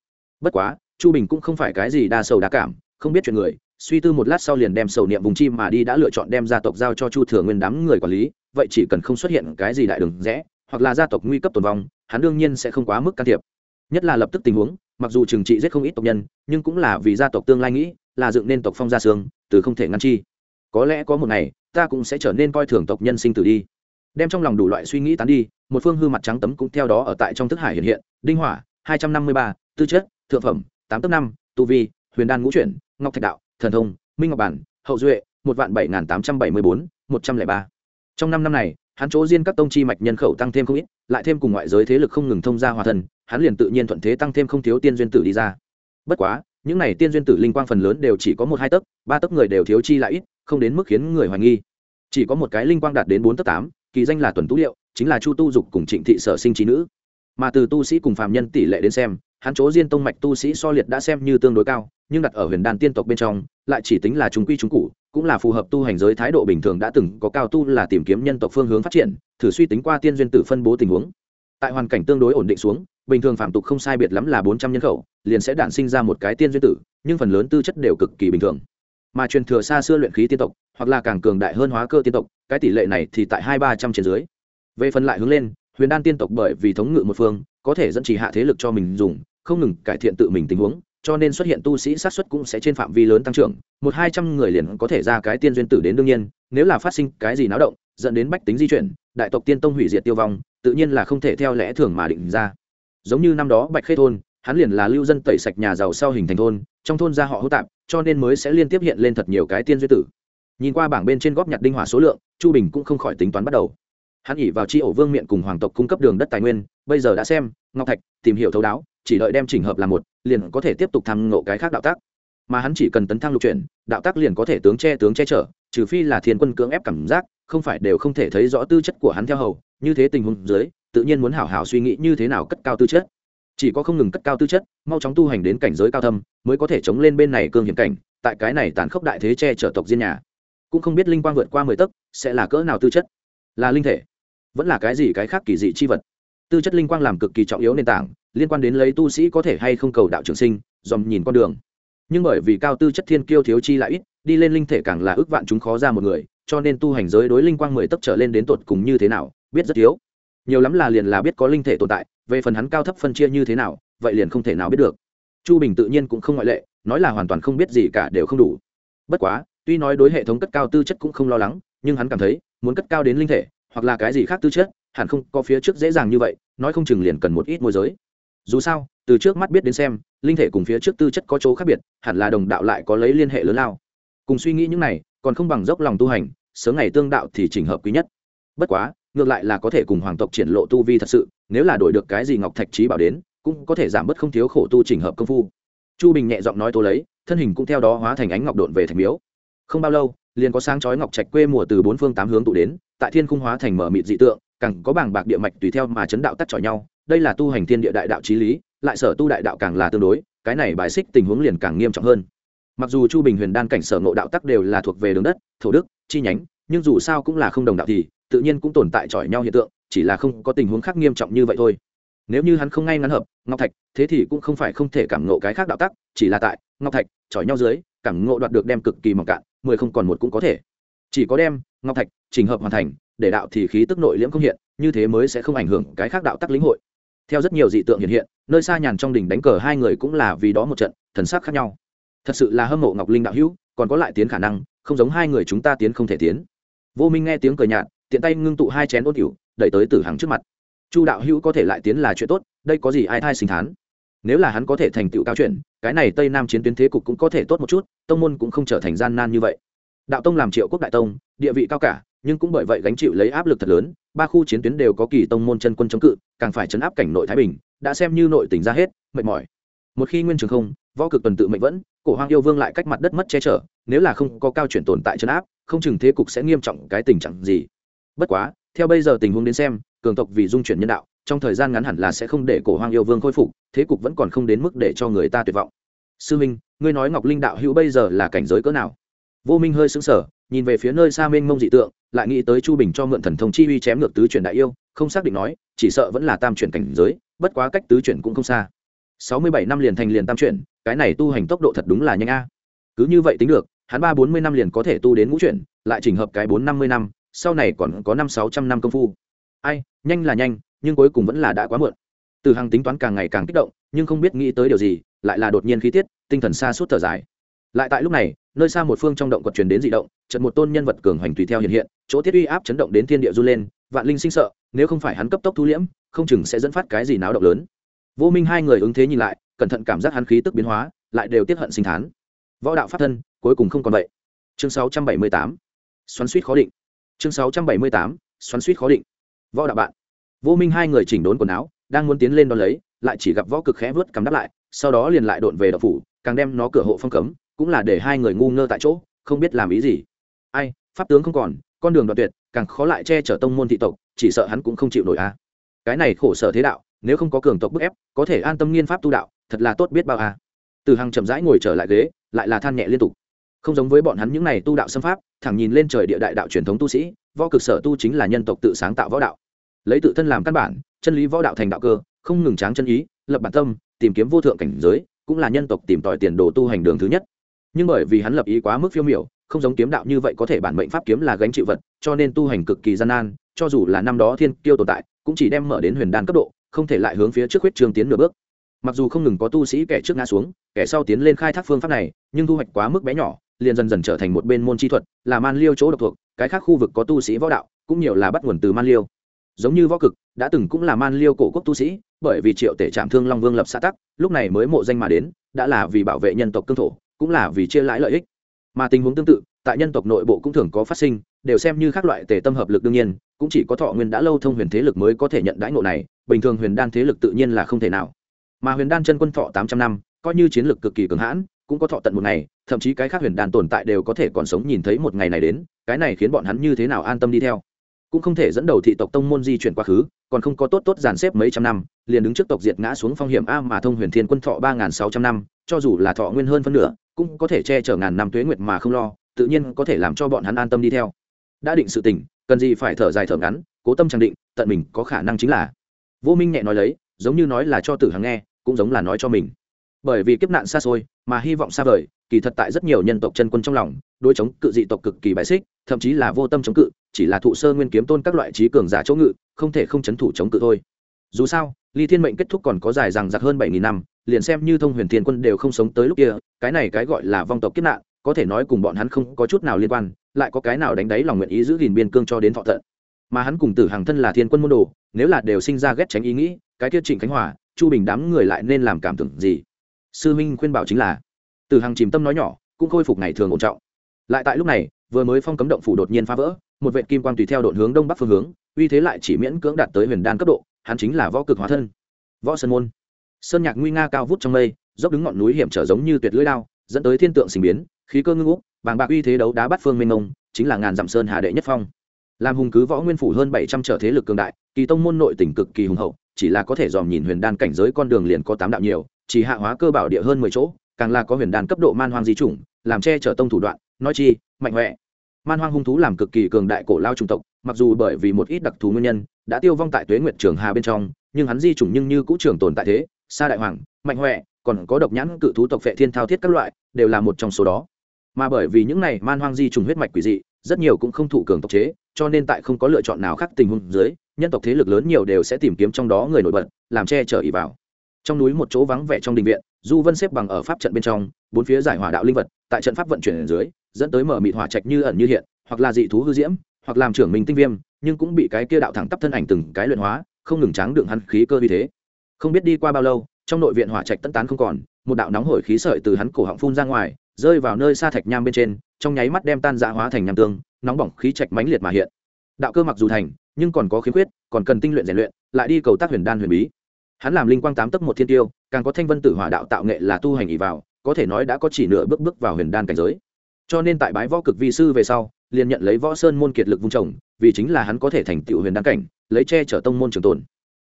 Bất quá, chu bình cũng không phải cái gì đa sầu đa cảm, không biết chuyện người, suy tư một lát sau liền đem sầu niệm vùng chim mà đi đã lựa chọn đem gia tộc giao cho chu thừa nguyên đám người quản lý, vậy chỉ cần không xuất hiện cái gì đại đường rẽ, hoặc là gia tộc nguy cấp tồn vong, hắn đương nhiên sẽ không quá mức can thiệp. Nhất là lập tức tình huống, mặc dù trừng trị giết không ít tộc nhân, nhưng cũng là vì gia tộc tương lai nghĩ, là dựng nên tộc phong gia sương từ không thể ngăn chi có lẽ có một ngày, ta cũng sẽ trở nên coi thường tộc nhân sinh tử đi. Đem trong lòng đủ loại suy nghĩ tán đi, một phương hư mặt trắng tấm cũng theo đó ở tại trong thức hải hiện hiện, đinh hỏa, hai trăm năm mươi ba, tư chất, thượng phẩm, tám tấp năm, tu vi, huyền đan ngũ chuyển, ngọc thạch đạo, thần thông, minh ngọc bản, hậu duệ, một vạn bảy nghìn tám trăm bảy mươi bốn, một trăm lẻ ba. Trong năm năm này, hắn chỗ riêng các tông chi mạch nhân khẩu tăng thêm không ít, lại thêm cùng ngoại giới thế lực không ngừng thông ra hòa thần, hắn liền tự nhiên thuận thế tăng thêm không thiếu tiên duyên tử đi ra. Bất quá, những này tiên duyên tử linh quang phần lớn đều chỉ có một hai tấc, ba tấc người đều thiếu chi lại ít không đến mức khiến người hoài nghi. Chỉ có một cái linh quang đạt đến bốn tấc tám, kỳ danh là tuần tú liệu, chính là chu tu dục cùng trịnh thị sở sinh trí nữ. Mà từ tu sĩ cùng phàm nhân tỷ lệ đến xem, hắn chỗ diên tông mạch tu sĩ so liệt đã xem như tương đối cao, nhưng đặt ở huyền đan tiên tộc bên trong, lại chỉ tính là chúng quy chúng cụ, cũng là phù hợp tu hành giới thái độ bình thường đã từng có cao tu là tìm kiếm nhân tộc phương hướng phát triển, thử suy tính qua tiên duyên tử phân bố tình huống. Tại hoàn cảnh tương đối ổn định xuống, bình thường phạm tục không sai biệt lắm là bốn trăm nhân khẩu, liền sẽ đản sinh ra một cái tiên duyên tử, nhưng phần lớn tư chất đều cực kỳ bình thường mà truyền thừa xa xưa luyện khí tiên tộc, hoặc là càng cường đại hơn hóa cơ tiên tộc, cái tỷ lệ này thì tại hai ba trăm trên dưới. Về phần lại hướng lên, huyền đan tiên tộc bởi vì thống ngự một phương, có thể dẫn chỉ hạ thế lực cho mình dùng, không ngừng cải thiện tự mình tình huống, cho nên xuất hiện tu sĩ sát xuất cũng sẽ trên phạm vi lớn tăng trưởng, một hai trăm người liền có thể ra cái tiên duyên tử đến đương nhiên, nếu là phát sinh cái gì náo động, dẫn đến bách tính di chuyển, đại tộc tiên tông hủy diệt tiêu vong, tự nhiên là không thể theo lẽ thường mà định ra. Giống như năm đó bạch khê thôn, hắn liền là lưu dân tẩy sạch nhà giàu sau hình thành thôn, trong thôn gia họ hữu tạp cho nên mới sẽ liên tiếp hiện lên thật nhiều cái tiên duyên tử. Nhìn qua bảng bên trên góp nhặt đinh hỏa số lượng, chu bình cũng không khỏi tính toán bắt đầu. Hắn ỉ vào chi ổ vương miện cùng hoàng tộc cung cấp đường đất tài nguyên, bây giờ đã xem, ngọc thạch, tìm hiểu thấu đáo, chỉ đợi đem chỉnh hợp làm một, liền có thể tiếp tục thăng ngộ cái khác đạo tác. Mà hắn chỉ cần tấn thăng lục chuyển, đạo tác liền có thể tướng che tướng che chở, trừ phi là thiên quân cưỡng ép cảm giác, không phải đều không thể thấy rõ tư chất của hắn theo hầu. Như thế tình huống dưới, tự nhiên muốn hảo hảo suy nghĩ như thế nào cất cao tư chất chỉ có không ngừng cất cao tư chất, mau chóng tu hành đến cảnh giới cao thâm, mới có thể chống lên bên này cương hiểm cảnh, tại cái này tàn khốc đại thế che chở tộc diên nhà. Cũng không biết linh quang vượt qua mười tấc, sẽ là cỡ nào tư chất? Là linh thể, vẫn là cái gì cái khác kỳ dị chi vật? Tư chất linh quang làm cực kỳ trọng yếu nền tảng, liên quan đến lấy tu sĩ có thể hay không cầu đạo trường sinh, dòm nhìn con đường. Nhưng bởi vì cao tư chất thiên kiêu thiếu chi lại ít, đi lên linh thể càng là ước vạn chúng khó ra một người, cho nên tu hành giới đối linh quang mười tấc trở lên đến tột cùng như thế nào, biết rất thiếu nhiều lắm là liền là biết có linh thể tồn tại, về phần hắn cao thấp phân chia như thế nào, vậy liền không thể nào biết được. Chu bình tự nhiên cũng không ngoại lệ, nói là hoàn toàn không biết gì cả đều không đủ. Bất quá, tuy nói đối hệ thống cất cao tư chất cũng không lo lắng, nhưng hắn cảm thấy, muốn cất cao đến linh thể, hoặc là cái gì khác tư chất, hẳn không có phía trước dễ dàng như vậy, nói không chừng liền cần một ít môi giới. Dù sao, từ trước mắt biết đến xem, linh thể cùng phía trước tư chất có chỗ khác biệt, hẳn là đồng đạo lại có lấy liên hệ lớn lao. Cùng suy nghĩ những này, còn không bằng dốc lòng tu hành, sớm ngày tương đạo thì chỉnh hợp quý nhất. Bất quá ngược lại là có thể cùng hoàng tộc triển lộ tu vi thật sự, nếu là đổi được cái gì ngọc thạch trí bảo đến, cũng có thể giảm bớt không thiếu khổ tu chỉnh hợp công phu. Chu bình nhẹ giọng nói tố lấy, thân hình cũng theo đó hóa thành ánh ngọc đột về thành miếu. Không bao lâu, liền có sáng chói ngọc trạch quê mùa từ bốn phương tám hướng tụ đến, tại thiên khung hóa thành mở mịt dị tượng, càng có bảng bạc địa mạch tùy theo mà chấn đạo tắt chọi nhau. Đây là tu hành thiên địa đại đạo trí lý, lại sở tu đại đạo càng là tương đối, cái này bài xích tình huống liền càng nghiêm trọng hơn. Mặc dù chu bình huyền đan cảnh sở ngộ đạo tắc đều là thuộc về đường đất, thổ đức, chi nhánh, nhưng dù sao cũng là không đồng đạo thì tự nhiên cũng tồn tại chọi nhau hiện tượng, chỉ là không có tình huống khác nghiêm trọng như vậy thôi. Nếu như hắn không ngay ngắn hợp, ngọc thạch, thế thì cũng không phải không thể cảm ngộ cái khác đạo tắc, chỉ là tại ngọc thạch chọi nhau dưới, cảm ngộ đoạt được đem cực kỳ mỏng cạn, mười không còn một cũng có thể. Chỉ có đem ngọc thạch trình hợp hoàn thành, để đạo thì khí tức nội liễm không hiện, như thế mới sẽ không ảnh hưởng cái khác đạo tắc lĩnh hội. Theo rất nhiều dị tượng hiện hiện, nơi xa nhàn trong đỉnh đánh cờ hai người cũng là vì đó một trận, thần sắc khác nhau. Thật sự là hâm mộ ngọc linh đạo hữu, còn có lại tiến khả năng, không giống hai người chúng ta tiến không thể tiến. Vô minh nghe tiếng cười nhạt tiện tay ngưng tụ hai chén ôn cửu đẩy tới tử hằng trước mặt. Chu đạo hữu có thể lại tiến là chuyện tốt, đây có gì ai thai sinh thán? Nếu là hắn có thể thành tựu cao chuyện cái này tây nam chiến tuyến thế cục cũng có thể tốt một chút, tông môn cũng không trở thành gian nan như vậy. Đạo tông làm triệu quốc đại tông, địa vị cao cả, nhưng cũng bởi vậy gánh chịu lấy áp lực thật lớn, ba khu chiến tuyến đều có kỳ tông môn chân quân chống cự, càng phải chấn áp cảnh nội thái bình, đã xem như nội tỉnh ra hết, mệt mỏi. Một khi nguyên trường không, võ cực tuần tự mệnh vẫn, cổ hoang yêu vương lại cách mặt đất mất che chở, nếu là không có cao chuyển tồn tại chấn áp, không chừng thế cục sẽ nghiêm trọng cái tình trạng gì bất quá, theo bây giờ tình huống đến xem, cường tộc vì dung chuyển nhân đạo, trong thời gian ngắn hẳn là sẽ không để cổ hoang yêu vương khôi phục, thế cục vẫn còn không đến mức để cho người ta tuyệt vọng. Sư minh, ngươi nói ngọc linh đạo hữu bây giờ là cảnh giới cỡ nào? Vô minh hơi sững sờ, nhìn về phía nơi xa mênh mông dị tượng, lại nghĩ tới chu bình cho mượn thần thông chi uy chém ngược tứ chuyển đại yêu, không xác định nói, chỉ sợ vẫn là tam chuyển cảnh giới, bất quá cách tứ chuyển cũng không xa. Sáu mươi bảy năm liền thành liền tam chuyển, cái này tu hành tốc độ thật đúng là nhanh a. Cứ như vậy tính được, hắn ba bốn mươi năm liền có thể tu đến ngũ chuyển, lại chỉnh hợp cái bốn năm mươi năm sau này còn có năm sáu trăm năm công phu. Ai, nhanh là nhanh, nhưng cuối cùng vẫn là đã quá muộn. Từ hàng tính toán càng ngày càng kích động, nhưng không biết nghĩ tới điều gì, lại là đột nhiên khí tiết, tinh thần xa suốt thở dài. Lại tại lúc này, nơi xa một phương trong động quật truyền đến dị động trận một tôn nhân vật cường hoành tùy theo hiện hiện, chỗ thiết uy áp chấn động đến thiên địa du lên, vạn linh sinh sợ, nếu không phải hắn cấp tốc thu liễm, không chừng sẽ dẫn phát cái gì náo động lớn. Vô minh hai người ứng thế nhìn lại, cẩn thận cảm giác hắn khí tức biến hóa, lại đều tiết hận sinh thán. Võ đạo pháp thân, cuối cùng không còn vậy. Chương 678 xoắn suýt khó định chương 678 xoắn suýt khó định. Võ đạo bạn. Vô minh hai người chỉnh đốn quần áo, đang muốn tiến lên đón lấy, lại chỉ gặp võ cực khẽ vớt cắm đáp lại, sau đó liền lại đột về đập phủ, càng đem nó cửa hộ phong cấm, cũng là để hai người ngu ngơ tại chỗ, không biết làm ý gì. Ai, pháp tướng không còn, con đường đoạn tuyệt, càng khó lại che chở tông môn thị tộc, chỉ sợ hắn cũng không chịu nổi a. Cái này khổ sở thế đạo, nếu không có cường tộc bức ép, có thể an tâm nghiên pháp tu đạo, thật là tốt biết bao a. Từ hàng chậm rãi ngồi trở lại ghế, lại là than nhẹ liên tục không giống với bọn hắn những này tu đạo xâm pháp, thẳng nhìn lên trời địa đại đạo truyền thống tu sĩ, võ cực sở tu chính là nhân tộc tự sáng tạo võ đạo. Lấy tự thân làm căn bản, chân lý võ đạo thành đạo cơ, không ngừng tráng chân ý, lập bản tâm, tìm kiếm vô thượng cảnh giới, cũng là nhân tộc tìm tòi tiền đồ tu hành đường thứ nhất. Nhưng bởi vì hắn lập ý quá mức phiêu miểu, không giống kiếm đạo như vậy có thể bản mệnh pháp kiếm là gánh chịu vật, cho nên tu hành cực kỳ gian nan, cho dù là năm đó thiên kiêu tồn tại, cũng chỉ đem mở đến huyền đan cấp độ, không thể lại hướng phía trước huyết trường tiến nửa bước. Mặc dù không ngừng có tu sĩ kẻ trước ngã xuống, kẻ sau tiến lên khai thác phương pháp này, nhưng thu hoạch quá mức bé nhỏ liền dần dần trở thành một bên môn chi thuật, là man liêu chỗ độc thuộc, cái khác khu vực có tu sĩ võ đạo, cũng nhiều là bắt nguồn từ man liêu. Giống như võ cực, đã từng cũng là man liêu cổ quốc tu sĩ, bởi vì triệu tể trạm thương long vương lập xã tắc, lúc này mới mộ danh mà đến, đã là vì bảo vệ nhân tộc cương thổ, cũng là vì chia lãi lợi ích. Mà tình huống tương tự, tại nhân tộc nội bộ cũng thường có phát sinh, đều xem như các loại tề tâm hợp lực đương nhiên, cũng chỉ có thọ nguyên đã lâu thông huyền thế lực mới có thể nhận đãi ngộ này, bình thường huyền đan thế lực tự nhiên là không thể nào. Mà huyền đan chân quân thọ tám trăm năm, coi như chiến lược cực kỳ cường hãn, cũng có thọ tận một ngày thậm chí cái khác huyền đan tồn tại đều có thể còn sống nhìn thấy một ngày này đến, cái này khiến bọn hắn như thế nào an tâm đi theo? Cũng không thể dẫn đầu thị tộc tông môn di chuyển quá khứ, còn không có tốt tốt dàn xếp mấy trăm năm, liền đứng trước tộc diệt ngã xuống phong hiểm a mà thông huyền thiên quân thọ ba nghìn sáu trăm năm, cho dù là thọ nguyên hơn phân nửa, cũng có thể che chở ngàn năm tuế nguyệt mà không lo, tự nhiên có thể làm cho bọn hắn an tâm đi theo. Đã định sự tình, cần gì phải thở dài thở ngắn, cố tâm trang định, tận mình có khả năng chính là. Vô minh nhẹ nói lấy, giống như nói là cho tử hằng nghe, cũng giống là nói cho mình bởi vì kiếp nạn xa xôi mà hy vọng xa vời, kỳ thật tại rất nhiều nhân tộc chân quân trong lòng, đối chống cự dị tộc cực kỳ bài xích, thậm chí là vô tâm chống cự, chỉ là thụ sơ nguyên kiếm tôn các loại trí cường giả chỗ ngự, không thể không chấn thủ chống cự thôi. Dù sao, ly thiên mệnh kết thúc còn có dài rằng giặc hơn bảy nghìn năm, liền xem như thông huyền thiên quân đều không sống tới lúc kia, cái này cái gọi là vong tộc kiếp nạn, có thể nói cùng bọn hắn không có chút nào liên quan, lại có cái nào đánh đáy lòng nguyện ý giữ gìn biên cương cho đến thọ tận. Mà hắn cùng tử hàng thân là thiên quân môn đồ, nếu là đều sinh ra ghét tránh ý nghĩ, cái tiết trịnh khánh hòa, chu bình đám người lại nên làm cảm tưởng gì? Sư minh khuyên bảo chính là, từ hàng chìm tâm nói nhỏ, cũng khôi phục ngày thường ổn trọng. Lại tại lúc này, vừa mới phong cấm động phủ đột nhiên phá vỡ, một vệ kim quang tùy theo đột hướng đông bắc phương hướng, uy thế lại chỉ miễn cưỡng đạt tới huyền đan cấp độ, hắn chính là võ cực hóa thân. Võ sơn môn. Sơn nhạc nguy nga cao vút trong mây, dốc đứng ngọn núi hiểm trở giống như tuyệt lưỡi lao dẫn tới thiên tượng sinh biến, khí cơ ngưng úc bàng bạc uy thế đấu đá bắt phương minh ông chính là ngàn dặm sơn hà đệ nhất phong. Làm hùng cứ võ nguyên phủ hơn bảy trăm trở thế lực cường đại, kỳ tông môn nội tỉnh cực kỳ hùng hậu, chỉ là có thể dòm nhìn huyền đan cảnh giới con đường liền có tám đạo nhiều chỉ hạ hóa cơ bảo địa hơn mười chỗ càng là có huyền đan cấp độ man hoang di chủng làm che chở tông thủ đoạn nói chi mạnh mẽ, man hoang hung thú làm cực kỳ cường đại cổ lao chủng tộc mặc dù bởi vì một ít đặc thù nguyên nhân đã tiêu vong tại tuế nguyệt trường hà bên trong nhưng hắn di chủng nhưng như cũ trường tồn tại thế sa đại hoàng mạnh huệ còn có độc nhãn cự thú tộc phệ thiên thao thiết các loại đều là một trong số đó. Mà bởi vì những này man hoang di trùng huyết mạch quỷ dị rất nhiều cũng không thụ cường tộc chế cho nên tại không có lựa chọn nào khác tình huống dưới nhân tộc thế lực lớn nhiều đều sẽ tìm kiếm trong đó người nổi bật làm che chở ý vào trong núi một chỗ vắng vẻ trong đình viện, du vân xếp bằng ở pháp trận bên trong, bốn phía giải hỏa đạo linh vật, tại trận pháp vận chuyển ở dưới, dẫn tới mở mịt hỏa trạch như ẩn như hiện, hoặc là dị thú hư diễm, hoặc làm trưởng mình tinh viêm, nhưng cũng bị cái kia đạo thẳng tắp thân ảnh từng cái luyện hóa, không ngừng tráng đựng hắn khí cơ như thế. Không biết đi qua bao lâu, trong nội viện hỏa trạch tân tán không còn, một đạo nóng hổi khí sợi từ hắn cổ họng phun ra ngoài, rơi vào nơi xa thạch nham bên trên, trong nháy mắt đem tan dạ hóa thành nham tương, nóng bỏng khí trạch mãnh liệt mà hiện. Đạo cơ mặc dù thành, nhưng còn có khiếm khuyết, còn cần tinh luyện rèn luyện, lại đi cầu tác huyền đan huyền bí hắn làm linh quang tám tấc một thiên tiêu, càng có thanh vân tử hỏa đạo tạo nghệ là tu hành ý vào, có thể nói đã có chỉ nửa bước bước vào huyền đan cảnh giới. Cho nên tại bái võ cực vi sư về sau, liền nhận lấy võ sơn môn kiệt lực vung trồng, vì chính là hắn có thể thành tựu huyền đan cảnh, lấy che chở tông môn trường tồn.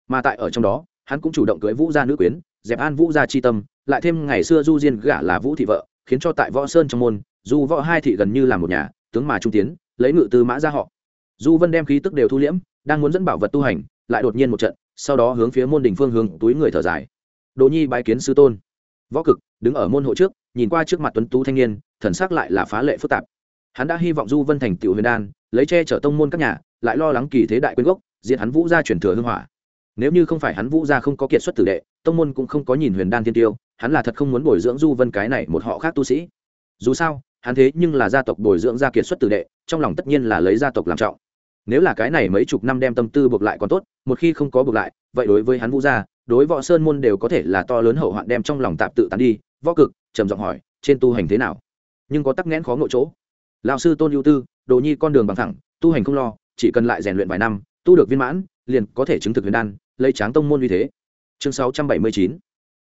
Mà tại ở trong đó, hắn cũng chủ động cưới vũ gia nữ quyến, dẹp an vũ gia chi tâm, lại thêm ngày xưa du diên gả là vũ thị vợ, khiến cho tại võ sơn trong môn, du võ hai thị gần như là một nhà, tướng mà trung tiến, lấy ngự tư mã ra họ. Du vân đem khí tức đều thu liễm, đang muốn dẫn bảo vật tu hành, lại đột nhiên một trận sau đó hướng phía môn đình phương hướng túi người thở dài. Đỗ nhi bái kiến sư tôn. Võ cực, đứng ở môn hộ trước, nhìn qua trước mặt tuấn tú thanh niên, thần sắc lại là phá lệ phức tạp. Hắn đã hy vọng du vân thành tiểu huyền đan, lấy che chở tông môn các nhà, lại lo lắng kỳ thế đại quyên gốc diện hắn vũ gia chuyển thừa hưng hỏa. Nếu như không phải hắn vũ gia không có kiệt xuất tử đệ, tông môn cũng không có nhìn huyền đan thiên tiêu, hắn là thật không muốn bồi dưỡng du vân cái này một họ khác tu sĩ. Dù sao, hắn thế nhưng là gia tộc bồi dưỡng gia kiệt xuất tử đệ, trong lòng tất nhiên là lấy gia tộc làm trọng nếu là cái này mấy chục năm đem tâm tư buộc lại còn tốt, một khi không có buộc lại, vậy đối với hắn vũ gia, đối võ sơn môn đều có thể là to lớn hậu hoạn đem trong lòng tạp tự tán đi, võ cực, trầm giọng hỏi, trên tu hành thế nào? Nhưng có tắc nghẽn khó ngộ chỗ. Lão sư tôn ưu tư, đồ nhi con đường bằng thẳng, tu hành không lo, chỉ cần lại rèn luyện vài năm, tu được viên mãn, liền có thể chứng thực huyền đan, lấy tráng tông môn uy thế. Chương 679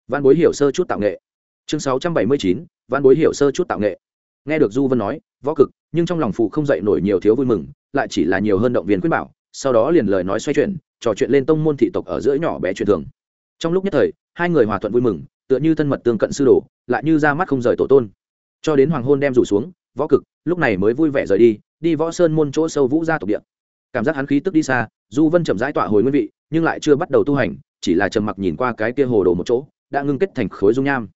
văn bối hiểu sơ chút tạo nghệ. Chương 679 văn bối hiểu sơ chút tạo nghệ. Nghe được du vân nói, võ cực, nhưng trong lòng phụ không dậy nổi nhiều thiếu vui mừng lại chỉ là nhiều hơn động viên khuyên bảo, sau đó liền lời nói xoay chuyển, trò chuyện lên tông môn thị tộc ở giữa nhỏ bé truyền thường. Trong lúc nhất thời, hai người hòa thuận vui mừng, tựa như thân mật tương cận sư đồ, lại như ra mắt không rời tổ tôn. Cho đến hoàng hôn đem rủ xuống, võ cực, lúc này mới vui vẻ rời đi đi võ sơn môn chỗ sâu vũ ra tộc địa. Cảm giác hắn khí tức đi xa, du vân chậm rãi tọa hồi nguyên vị, nhưng lại chưa bắt đầu tu hành, chỉ là trầm mặc nhìn qua cái kia hồ đồ một chỗ, đã ngưng kết thành khối dung nham.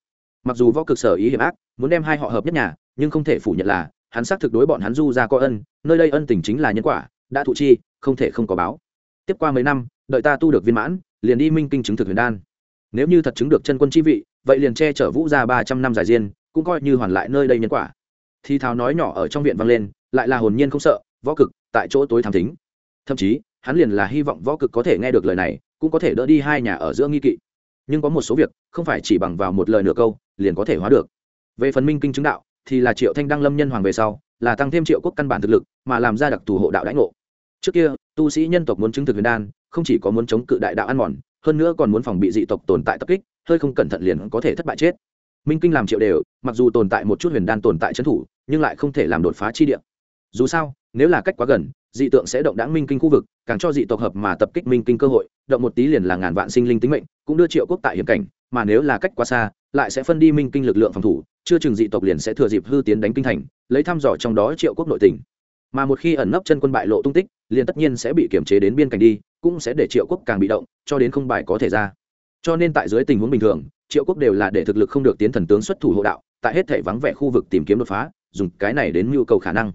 Mặc dù võ cực sở ý hiểm ác, muốn đem hai họ hợp nhất nhà, nhưng không thể phủ nhận là hắn xác thực đối bọn hắn du ra có ân, nơi đây ân tình chính là nhân quả, đã thụ chi, không thể không có báo. Tiếp qua mấy năm, đợi ta tu được viên mãn, liền đi minh kinh chứng thực huyền đan. Nếu như thật chứng được chân quân chi vị, vậy liền che chở vũ ra ba trăm năm giải diên, cũng coi như hoàn lại nơi đây nhân quả. Thì thào nói nhỏ ở trong viện vang lên, lại là hồn nhiên không sợ, võ cực, tại chỗ tối tham tính thậm chí, hắn liền là hy vọng võ cực có thể nghe được lời này, cũng có thể đỡ đi hai nhà ở giữa nghi kỵ. Nhưng có một số việc, không phải chỉ bằng vào một lời nửa câu, liền có thể hóa được. Về phần minh kinh chứng đạo thì là triệu thanh đăng lâm nhân hoàng về sau, là tăng thêm triệu quốc căn bản thực lực, mà làm ra đặc thù hộ đạo đãi ngộ. Trước kia, tu sĩ nhân tộc muốn chứng thực huyền đan, không chỉ có muốn chống cự đại đạo ăn mòn, hơn nữa còn muốn phòng bị dị tộc tồn tại tập kích, hơi không cẩn thận liền có thể thất bại chết. Minh kinh làm triệu đều, mặc dù tồn tại một chút huyền đan tồn tại trấn thủ, nhưng lại không thể làm đột phá chi địa. Dù sao, nếu là cách quá gần, dị tượng sẽ động đáng minh kinh khu vực, càng cho dị tộc hợp mà tập kích minh kinh cơ hội, động một tí liền là ngàn vạn sinh linh tính mệnh, cũng đưa triệu quốc tại hiểm cảnh mà nếu là cách quá xa, lại sẽ phân đi minh kinh lực lượng phòng thủ, chưa chừng dị tộc liền sẽ thừa dịp hư tiến đánh kinh thành, lấy thăm dò trong đó triệu quốc nội tỉnh mà một khi ẩn nấp chân quân bại lộ tung tích, liền tất nhiên sẽ bị kiểm chế đến biên cảnh đi, cũng sẽ để triệu quốc càng bị động, cho đến không bài có thể ra. Cho nên tại dưới tình huống bình thường, triệu quốc đều là để thực lực không được tiến thần tướng xuất thủ hộ đạo, tại hết thể vắng vẻ khu vực tìm kiếm đột phá, dùng cái này đến nhu cầu khả năng.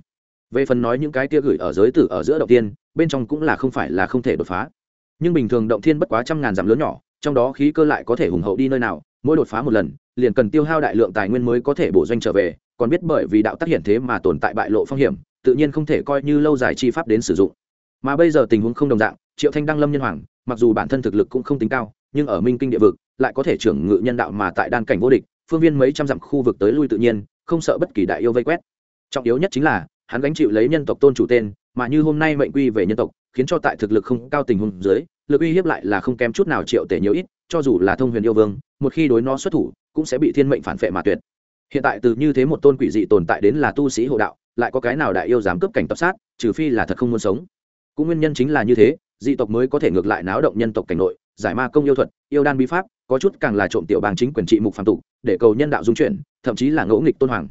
Về phần nói những cái kia gửi ở giới tử ở giữa động tiên bên trong cũng là không phải là không thể đột phá. Nhưng bình thường động thiên bất quá trăm ngàn dặm lớn nhỏ trong đó khí cơ lại có thể hùng hậu đi nơi nào, mỗi đột phá một lần, liền cần tiêu hao đại lượng tài nguyên mới có thể bổ doanh trở về, còn biết bởi vì đạo tác hiện thế mà tồn tại bại lộ phong hiểm, tự nhiên không thể coi như lâu dài chi pháp đến sử dụng. Mà bây giờ tình huống không đồng dạng, triệu thanh đăng lâm nhân hoàng, mặc dù bản thân thực lực cũng không tính cao, nhưng ở minh kinh địa vực, lại có thể trưởng ngự nhân đạo mà tại đan cảnh vô địch, phương viên mấy trăm dặm khu vực tới lui tự nhiên, không sợ bất kỳ đại yêu vây quét. Trọng yếu nhất chính là, hắn gánh chịu lấy nhân tộc tôn chủ tên, mà như hôm nay mệnh quy về nhân tộc, khiến cho tại thực lực không cao tình huống dưới lực uy hiếp lại là không kém chút nào triệu tể nhiều ít, cho dù là thông huyền yêu vương, một khi đối nó xuất thủ, cũng sẽ bị thiên mệnh phản phệ mà tuyệt. Hiện tại từ như thế một tôn quỷ dị tồn tại đến là tu sĩ hộ đạo, lại có cái nào đại yêu dám cướp cảnh tập sát, trừ phi là thật không muốn sống. Cũng nguyên nhân chính là như thế, dị tộc mới có thể ngược lại náo động nhân tộc cảnh nội, giải ma công yêu thuật, yêu đan bí pháp, có chút càng là trộm tiểu bang chính quyền trị mục phạm tục, để cầu nhân đạo dung chuyển, thậm chí là ngẫu nghịch tôn hoàng.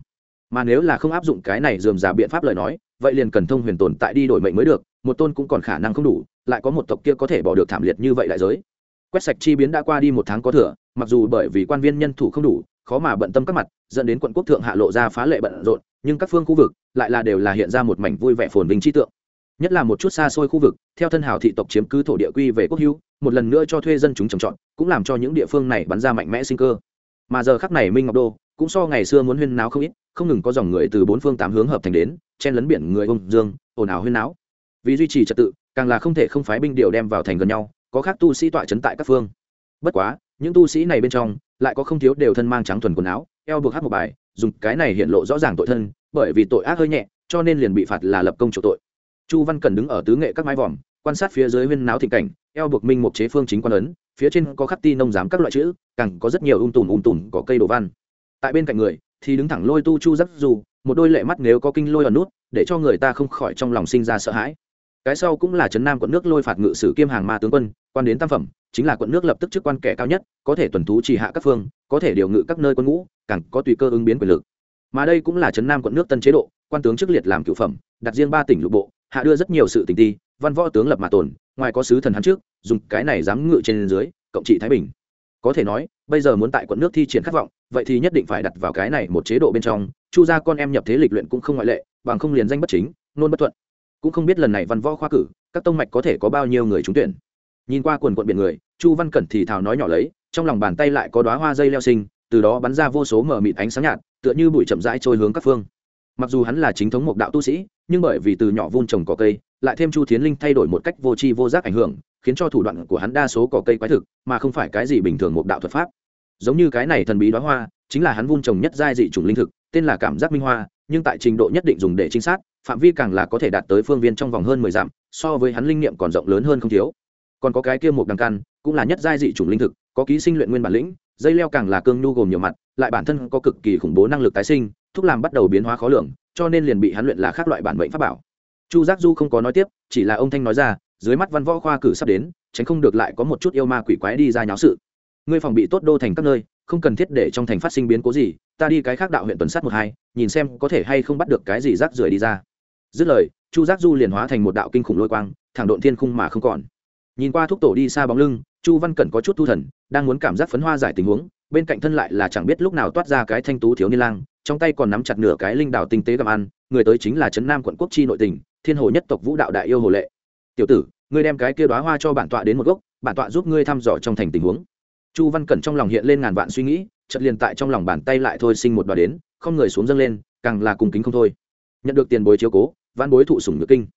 Mà nếu là không áp dụng cái này dườm giả biện pháp lời nói, vậy liền cần thông huyền tồn tại đi đổi mệnh mới được một tôn cũng còn khả năng không đủ, lại có một tộc kia có thể bỏ được thảm liệt như vậy đại giới. Quét sạch chi biến đã qua đi một tháng có thừa, mặc dù bởi vì quan viên nhân thủ không đủ, khó mà bận tâm các mặt, dẫn đến quận quốc thượng hạ lộ ra phá lệ bận rộn, nhưng các phương khu vực lại là đều là hiện ra một mảnh vui vẻ phồn vinh chi tượng. Nhất là một chút xa xôi khu vực, theo thân hào thị tộc chiếm cứ thổ địa quy về quốc hữu, một lần nữa cho thuê dân chúng trồng trọt, cũng làm cho những địa phương này bắn ra mạnh mẽ sinh cơ. Mà giờ khắc này minh ngọc đô cũng so ngày xưa muốn huyên náo không ít, không ngừng có dòng người từ bốn phương tám hướng hợp thành đến, chen lấn biển người ông dương, ồn ào huyên náo vì duy trì trật tự, càng là không thể không phái binh điều đem vào thành gần nhau, có khác tu sĩ tọa trấn tại các phương. Bất quá, những tu sĩ này bên trong, lại có không thiếu đều thân mang trắng thuần quần áo, eo buộc hát một bài, dùng cái này hiện lộ rõ ràng tội thân, bởi vì tội ác hơi nhẹ, cho nên liền bị phạt là lập công chủ tội. Chu văn cần đứng ở tứ nghệ các mái vòm, quan sát phía dưới huyên náo thị cảnh, eo buộc minh một chế phương chính quan ấn, phía trên có khắc ti nông giám các loại chữ, càng có rất nhiều um ung tùm ung um tùm có cây đồ văn. Tại bên cạnh người, thì đứng thẳng lôi tu chu giáp dù một đôi lệ mắt nếu có kinh lôi ở nút, để cho người ta không khỏi trong lòng sinh ra sợ hãi cái sau cũng là trấn nam quận nước lôi phạt ngự sử kiêm hàng ma tướng quân, quan đến tam phẩm, chính là quận nước lập tức chức quan kẻ cao nhất, có thể tuần thú trì hạ các phương, có thể điều ngự các nơi quân ngũ, càng có tùy cơ ứng biến quyền lực. Mà đây cũng là trấn nam quận nước tân chế độ, quan tướng chức liệt làm cựu phẩm, đặt riêng ba tỉnh lục bộ, hạ đưa rất nhiều sự tình ti, văn võ tướng lập mà tồn, ngoài có sứ thần hắn trước, dùng cái này dám ngự trên dưới, cộng trị thái bình. Có thể nói, bây giờ muốn tại quận nước thi triển khát vọng, vậy thì nhất định phải đặt vào cái này một chế độ bên trong, chu gia con em nhập thế lịch luyện cũng không ngoại lệ, bằng không liền danh bất chính, nôn bất thuận cũng không biết lần này văn võ khoa cử, các tông mạch có thể có bao nhiêu người trúng tuyển. Nhìn qua quần quận biển người, chu văn cẩn thì thào nói nhỏ lấy, trong lòng bàn tay lại có đoá hoa dây leo sinh, từ đó bắn ra vô số mờ mịt ánh sáng nhạt, tựa như bụi chậm rãi trôi hướng các phương. Mặc dù hắn là chính thống một đạo tu sĩ, nhưng bởi vì từ nhỏ vun trồng cỏ cây, lại thêm chu thiến linh thay đổi một cách vô tri vô giác ảnh hưởng, khiến cho thủ đoạn của hắn đa số cỏ cây quái thực, mà không phải cái gì bình thường một đạo thuật pháp. Giống như cái này thần bí đoá hoa, chính là hắn vun trồng nhất giai dị chủng linh thực, tên là cảm giác minh hoa nhưng tại trình độ nhất định dùng để trinh sát, phạm vi càng là có thể đạt tới phương viên trong vòng hơn mười dặm, so với hắn linh nghiệm còn rộng lớn hơn không thiếu. Còn có cái kia một đằng căn, cũng là nhất giai dị chủng linh thực, có ký sinh luyện nguyên bản lĩnh, dây leo càng là cương nhu gồm nhiều mặt, lại bản thân có cực kỳ khủng bố năng lực tái sinh, thúc làm bắt đầu biến hóa khó lường, cho nên liền bị hắn luyện là khác loại bản mệnh pháp bảo. Chu giác du không có nói tiếp, chỉ là ông thanh nói ra, dưới mắt văn võ khoa cử sắp đến, tránh không được lại có một chút yêu ma quỷ quái đi ra nháo sự. Ngươi phòng bị tốt đô thành các nơi không cần thiết để trong thành phát sinh biến cố gì, ta đi cái khác đạo huyện tuần sát một hai, nhìn xem có thể hay không bắt được cái gì rác rưởi đi ra. Dứt lời, chu giác du liền hóa thành một đạo kinh khủng lôi quang, thẳng độn thiên khung mà không còn. Nhìn qua thúc tổ đi xa bóng lưng, chu văn cẩn có chút thu thần, đang muốn cảm giác phấn hoa giải tình huống, bên cạnh thân lại là chẳng biết lúc nào toát ra cái thanh tú thiếu niên lang, trong tay còn nắm chặt nửa cái linh đảo tinh tế gặm ăn, người tới chính là trấn nam quận quốc chi nội tình, thiên hồ nhất tộc vũ đạo đại yêu hồ lệ. Tiểu tử, ngươi đem cái kia đoá hoa cho bản tọa đến một gốc, bản tọa giúp ngươi thăm dò trong thành tình huống chu văn cẩn trong lòng hiện lên ngàn vạn suy nghĩ, chợt liền tại trong lòng bàn tay lại thôi sinh một đoạn đến, không người xuống dâng lên, càng là cùng kính không thôi. Nhận được tiền bối chiếu cố văn bối thụ sủng nhược kinh.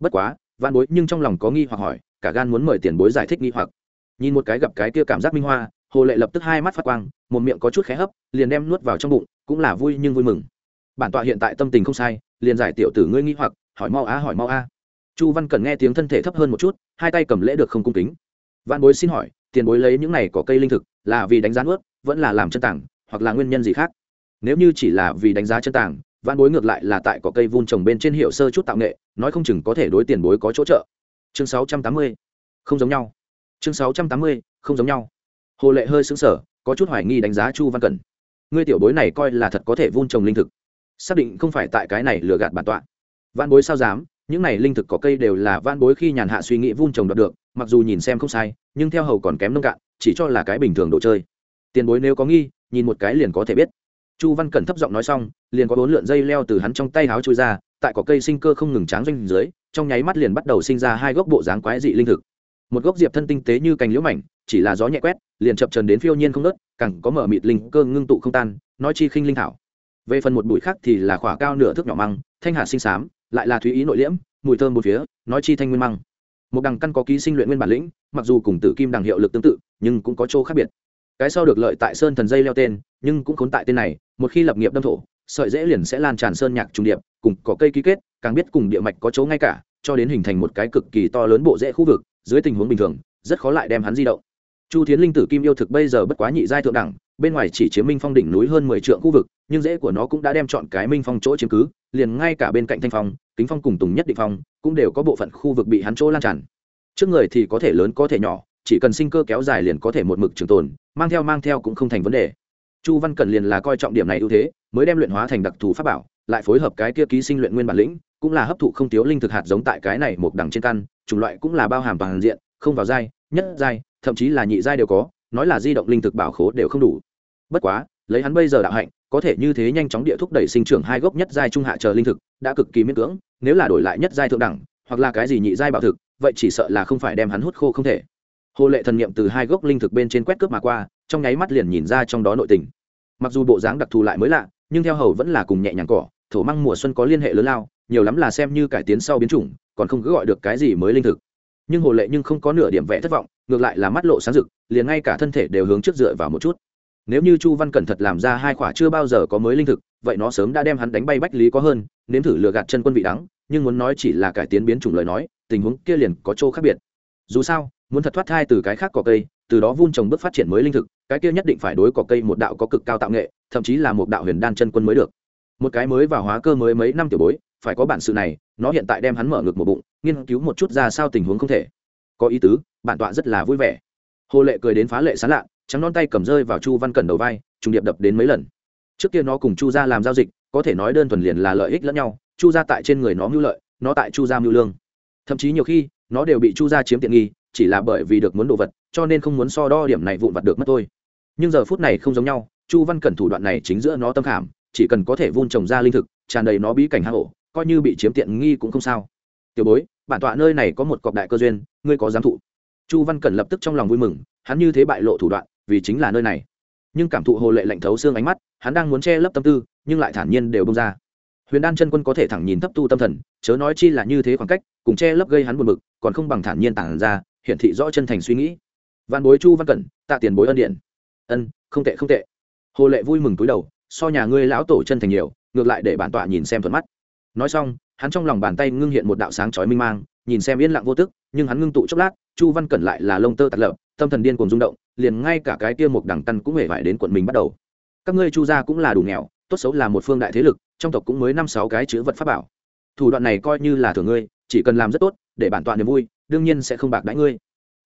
Bất quá văn bối nhưng trong lòng có nghi hoặc hỏi, cả gan muốn mời tiền bối giải thích nghi hoặc. Nhìn một cái gặp cái kia cảm giác minh hoa, hồ lệ lập tức hai mắt phát quang, một miệng có chút khé hấp, liền đem nuốt vào trong bụng, cũng là vui nhưng vui mừng. Bản tọa hiện tại tâm tình không sai, liền giải tiểu tử ngươi nghi hoặc, hỏi mau á, hỏi mau a chu văn cần nghe tiếng thân thể thấp hơn một chút, hai tay cầm lễ được không cung kính. Văn bối xin hỏi tiền bối lấy những này có cây linh thực, là vì đánh giá nuốt, vẫn là làm chân tảng, hoặc là nguyên nhân gì khác? Nếu như chỉ là vì đánh giá chân tảng văn bối ngược lại là tại có cây vun trồng bên trên hiệu sơ chút tạo nghệ, nói không chừng có thể đối tiền bối có chỗ trợ. Chương sáu trăm tám mươi, không giống nhau. Chương sáu trăm tám mươi, không giống nhau. Hồ lệ hơi xứng sở có chút hoài nghi đánh giá chu văn cẩn. Ngươi tiểu bối này coi là thật có thể vun trồng linh thực. Xác định không phải tại cái này lừa gạt bản tọa. Văn bối sao dám, những này linh thực có cây đều là văn bối khi nhàn hạ suy nghĩ vun trồng đoạt được mặc dù nhìn xem không sai, nhưng theo hầu còn kém nông cạn, chỉ cho là cái bình thường đồ chơi. Tiền bối nếu có nghi, nhìn một cái liền có thể biết. Chu văn cẩn thấp giọng nói xong, liền có bốn lượn dây leo từ hắn trong tay háo trôi ra, tại có cây sinh cơ không ngừng tráng doanh dưới, trong nháy mắt liền bắt đầu sinh ra hai gốc bộ dáng quái dị linh thực. Một gốc diệp thân tinh tế như cành liễu mảnh, chỉ là gió nhẹ quét, liền chập trần đến phiêu nhiên không nớt càng có mở mịt linh cơ ngưng tụ không tan, nói chi khinh linh thảo. Về phần một bụi khác thì là khỏa cao nửa thước nhỏ măng, thanh hạ sinh xám, lại là thúy ý nội liễm, mùi thơm một phía, nói chi thanh nguyên măng một đằng căn có ký sinh luyện nguyên bản lĩnh, mặc dù cùng tử kim đằng hiệu lực tương tự, nhưng cũng có chỗ khác biệt. Cái sau được lợi tại sơn thần dây leo tên, nhưng cũng khốn tại tên này, một khi lập nghiệp đâm thổ, sợi dễ liền sẽ lan tràn sơn nhạc trùng điệp, cùng có cây ký kết, càng biết cùng địa mạch có chỗ ngay cả, cho đến hình thành một cái cực kỳ to lớn bộ rễ khu vực, dưới tình huống bình thường, rất khó lại đem hắn di động chu thiến linh tử kim yêu thực bây giờ bất quá nhị giai thượng đẳng, bên ngoài chỉ chiếm minh phong đỉnh núi hơn mười triệu khu vực, nhưng rễ của nó cũng đã đem chọn cái minh phong chỗ chiếm cứ, liền ngay cả bên cạnh thanh phong, kính phong cùng tùng nhất định phong, cũng đều có bộ phận khu vực bị hắn chỗ lan tràn. Trước người thì có thể lớn có thể nhỏ, chỉ cần sinh cơ kéo dài liền có thể một mực trường tồn, mang theo mang theo cũng không thành vấn đề. Chu văn cần liền là coi trọng điểm này ưu thế, mới đem luyện hóa thành đặc thù pháp bảo, lại phối hợp cái kia ký sinh luyện nguyên bản lĩnh, cũng là hấp thụ không thiếu linh thực hạt giống tại cái này một đằng trên căn, chủng loại cũng là bao hàm toàn diện, không vào giai, nhất giai thậm chí là nhị giai đều có, nói là di động linh thực bảo khố đều không đủ. Bất quá, lấy hắn bây giờ đạo hạnh, có thể như thế nhanh chóng địa thúc đẩy sinh trưởng hai gốc nhất giai trung hạ chờ linh thực, đã cực kỳ miễn cưỡng, nếu là đổi lại nhất giai thượng đẳng, hoặc là cái gì nhị giai bảo thực, vậy chỉ sợ là không phải đem hắn hút khô không thể. Hồ lệ thần niệm từ hai gốc linh thực bên trên quét cướp mà qua, trong nháy mắt liền nhìn ra trong đó nội tình. Mặc dù bộ dáng đặc thù lại mới lạ, nhưng theo hầu vẫn là cùng nhẹ nhàng cỏ, thổ măng mùa xuân có liên hệ lớn lao, nhiều lắm là xem như cải tiến sau biến chủng, còn không cứ gọi được cái gì mới linh thực. Nhưng hồ lệ nhưng không có nửa điểm vẽ thất vọng ngược lại là mắt lộ sáng rực, liền ngay cả thân thể đều hướng trước dựa vào một chút. Nếu như chu văn cẩn thật làm ra hai khỏa chưa bao giờ có mới linh thực, vậy nó sớm đã đem hắn đánh bay bách lý có hơn, nếm thử lừa gạt chân quân vị đắng, nhưng muốn nói chỉ là cải tiến biến chủng lời nói, tình huống kia liền có chỗ khác biệt. Dù sao, muốn thật thoát thai từ cái khác cỏ cây, từ đó vun trồng bước phát triển mới linh thực, cái kia nhất định phải đối cỏ cây một đạo có cực cao tạo nghệ, thậm chí là một đạo huyền đan chân quân mới được. Một cái mới vào hóa cơ mới mấy năm tiểu bối, phải có bản sự này, nó hiện tại đem hắn mở ngực một bụng, nghiên cứu một chút ra sao tình huống không thể có ý tứ, bản tọa rất là vui vẻ. Hồ lệ cười đến phá lệ sán lạ, trắng non tay cầm rơi vào chu văn cẩn đầu vai, trùng điệp đập đến mấy lần. Trước kia nó cùng chu ra làm giao dịch, có thể nói đơn thuần liền là lợi ích lẫn nhau, chu ra tại trên người nó mưu lợi, nó tại chu ra mưu lương. Thậm chí nhiều khi, nó đều bị chu ra chiếm tiện nghi, chỉ là bởi vì được muốn đồ vật, cho nên không muốn so đo điểm này vụn vặt được mất thôi. Nhưng giờ phút này không giống nhau, chu văn cẩn thủ đoạn này chính giữa nó tâm khảm, chỉ cần có thể vun trồng ra linh thực, tràn đầy nó bí cảnh hạ ổ, coi như bị chiếm tiện nghi cũng không sao tiểu bối, bản tọa nơi này có một cọc đại cơ duyên, ngươi có giám thụ. Chu văn cẩn lập tức trong lòng vui mừng, hắn như thế bại lộ thủ đoạn, vì chính là nơi này. Nhưng cảm thụ hồ lệ lạnh thấu xương ánh mắt, hắn đang muốn che lấp tâm tư, nhưng lại thản nhiên đều bông ra. Huyền đan chân quân có thể thẳng nhìn thấp tu tâm thần, chớ nói chi là như thế khoảng cách, cùng che lấp gây hắn buồn bực, còn không bằng thản nhiên tản ra, hiển thị rõ chân thành suy nghĩ. Văn bối chu văn cẩn, tạ tiền bối ân điện. Ân, không tệ không tệ. Hồ lệ vui mừng túi đầu, so nhà ngươi lão tổ chân thành nhiều, ngược lại để bản tọa nhìn xem thuận mắt. Nói xong hắn trong lòng bàn tay ngưng hiện một đạo sáng chói minh mang, nhìn xem yên lặng vô tức, nhưng hắn ngưng tụ chốc lát, chu văn cẩn lại là lông tơ tạt lợp tâm thần điên cùng rung động, liền ngay cả cái kia một đẳng căn cũng hề vải đến quận mình bắt đầu. Các ngươi chu gia cũng là đủ nghèo, tốt xấu là một phương đại thế lực, trong tộc cũng mới năm sáu cái chữ vật pháp bảo. Thủ đoạn này coi như là thường ngươi, chỉ cần làm rất tốt, để bản tọa niềm vui, đương nhiên sẽ không bạc đãi ngươi.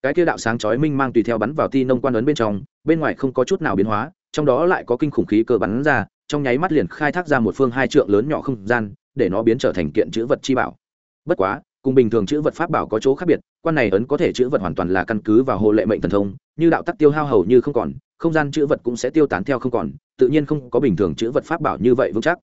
Cái kia đạo sáng chói minh mang tùy theo bắn vào ti nông quan ấn bên trong, bên ngoài không có chút nào biến hóa, trong đó lại có kinh khủng khí cơ bắn ra, trong nháy mắt liền khai thác ra một phương hai trượng lớn nhỏ không gian để nó biến trở thành kiện chữ vật chi bảo. Bất quá, cùng bình thường chữ vật pháp bảo có chỗ khác biệt, quan này ấn có thể chữ vật hoàn toàn là căn cứ vào hồ lệ mệnh thần thông, như đạo tắc tiêu hao hầu như không còn, không gian chữ vật cũng sẽ tiêu tán theo không còn, tự nhiên không có bình thường chữ vật pháp bảo như vậy vững chắc.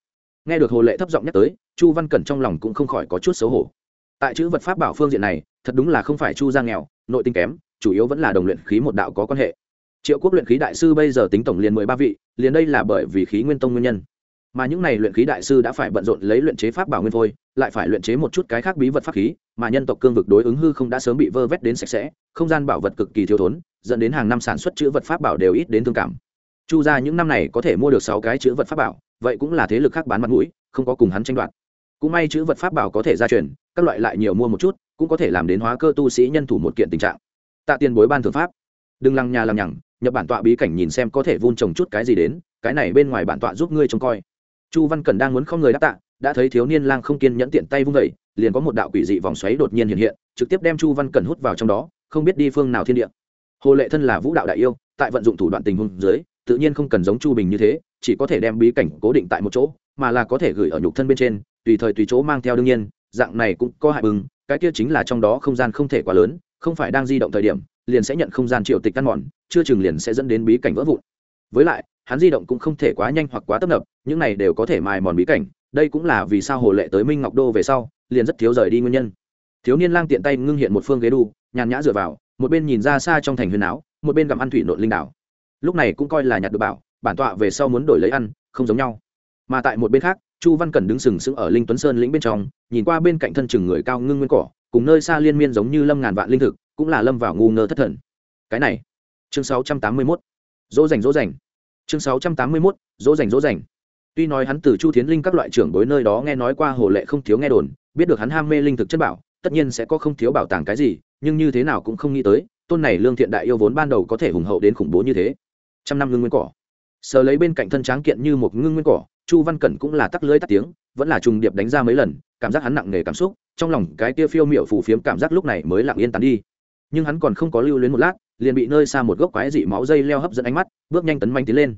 Nghe được hồ lệ thấp giọng nhắc tới, chu văn cẩn trong lòng cũng không khỏi có chút xấu hổ. Tại chữ vật pháp bảo phương diện này, thật đúng là không phải chu ra nghèo, nội tinh kém, chủ yếu vẫn là đồng luyện khí một đạo có quan hệ. Triệu quốc luyện khí đại sư bây giờ tính tổng liền mười ba vị, liền đây là bởi vì khí nguyên tông nguyên nhân mà những này luyện khí đại sư đã phải bận rộn lấy luyện chế pháp bảo nguyên phôi, lại phải luyện chế một chút cái khác bí vật pháp khí, mà nhân tộc cương vực đối ứng hư không đã sớm bị vơ vét đến sạch sẽ, không gian bảo vật cực kỳ thiếu thốn, dẫn đến hàng năm sản xuất chữ vật pháp bảo đều ít đến thương cảm. Chu ra những năm này có thể mua được sáu cái chữ vật pháp bảo, vậy cũng là thế lực khác bán mặt mũi, không có cùng hắn tranh đoạt. Cũng may chữ vật pháp bảo có thể gia truyền, các loại lại nhiều mua một chút, cũng có thể làm đến hóa cơ tu sĩ nhân thủ một kiện tình trạng. Tạ tiền bối ban thượng pháp. Đừng lăng nhà làm nhằng nhập bản tọa bí cảnh nhìn xem có thể vun trồng chút cái gì đến, cái này bên ngoài bản tọa giúp ngươi trông coi chu văn cẩn đang muốn không người đáp tạ, đã thấy thiếu niên lang không kiên nhẫn tiện tay vung vẩy liền có một đạo quỷ dị vòng xoáy đột nhiên hiện hiện, trực tiếp đem chu văn cẩn hút vào trong đó, không biết đi phương nào thiên địa. Hồ lệ thân là vũ đạo đại yêu, tại vận dụng thủ đoạn tình huống dưới, tự nhiên không cần giống chu bình như thế, chỉ có thể đem bí cảnh cố định tại một chỗ, mà là có thể gửi ở nhục thân bên trên, tùy thời tùy chỗ mang theo đương nhiên, dạng này cũng có hại bừng, cái kia chính là trong đó không gian không thể quá lớn, không phải đang di động thời điểm, liền sẽ nhận không gian triệu tịch căn mòn, chưa chừng liền sẽ dẫn đến bí cảnh vỡ vụn. Với lại hắn di động cũng không thể quá nhanh hoặc quá tấp nập, những này đều có thể mài mòn bí cảnh, đây cũng là vì sao hồ lệ tới minh ngọc đô về sau, liền rất thiếu rời đi nguyên nhân. Thiếu niên lang tiện tay ngưng hiện một phương ghế đu, nhàn nhã dựa vào, một bên nhìn ra xa trong thành huyền áo, một bên gặm ăn thủy nội linh đảo. Lúc này cũng coi là nhặt được bảo, bản tọa về sau muốn đổi lấy ăn, không giống nhau. Mà tại một bên khác, chu văn cẩn đứng sừng sững ở linh tuấn sơn lĩnh bên trong, nhìn qua bên cạnh thân chừng người cao ngưng nguyên cỏ, cùng nơi xa liên miên giống như lâm ngàn vạn linh thực, cũng là lâm vào ngu ngơ thất thần. Cái này, chương 681. dỗ dành dỗ dành chương 681. dỗ dành dỗ dành tuy nói hắn từ chu thiến linh các loại trưởng bối nơi đó nghe nói qua hồ lệ không thiếu nghe đồn, biết được hắn ham mê linh thực chất bảo, tất nhiên sẽ có không thiếu bảo tàng cái gì, nhưng như thế nào cũng không nghĩ tới, tôn này lương thiện đại yêu vốn ban đầu có thể hùng hậu đến khủng bố như thế. Trăm năm ngưng nguyên cỏ. Sờ lấy bên cạnh thân tráng kiện như một ngưng nguyên cỏ, chu văn cẩn cũng là tắc lưới tắc tiếng, vẫn là trùng điệp đánh ra mấy lần, cảm giác hắn nặng nề cảm xúc, trong lòng cái kia phiêu miệu phù phiếm cảm giác lúc này mới lặng yên tán đi. Nhưng hắn còn không có lưu luyến một lát liền bị nơi xa một gốc quái dị máu dây leo hấp dẫn ánh mắt, bước nhanh tấn manh tiến lên.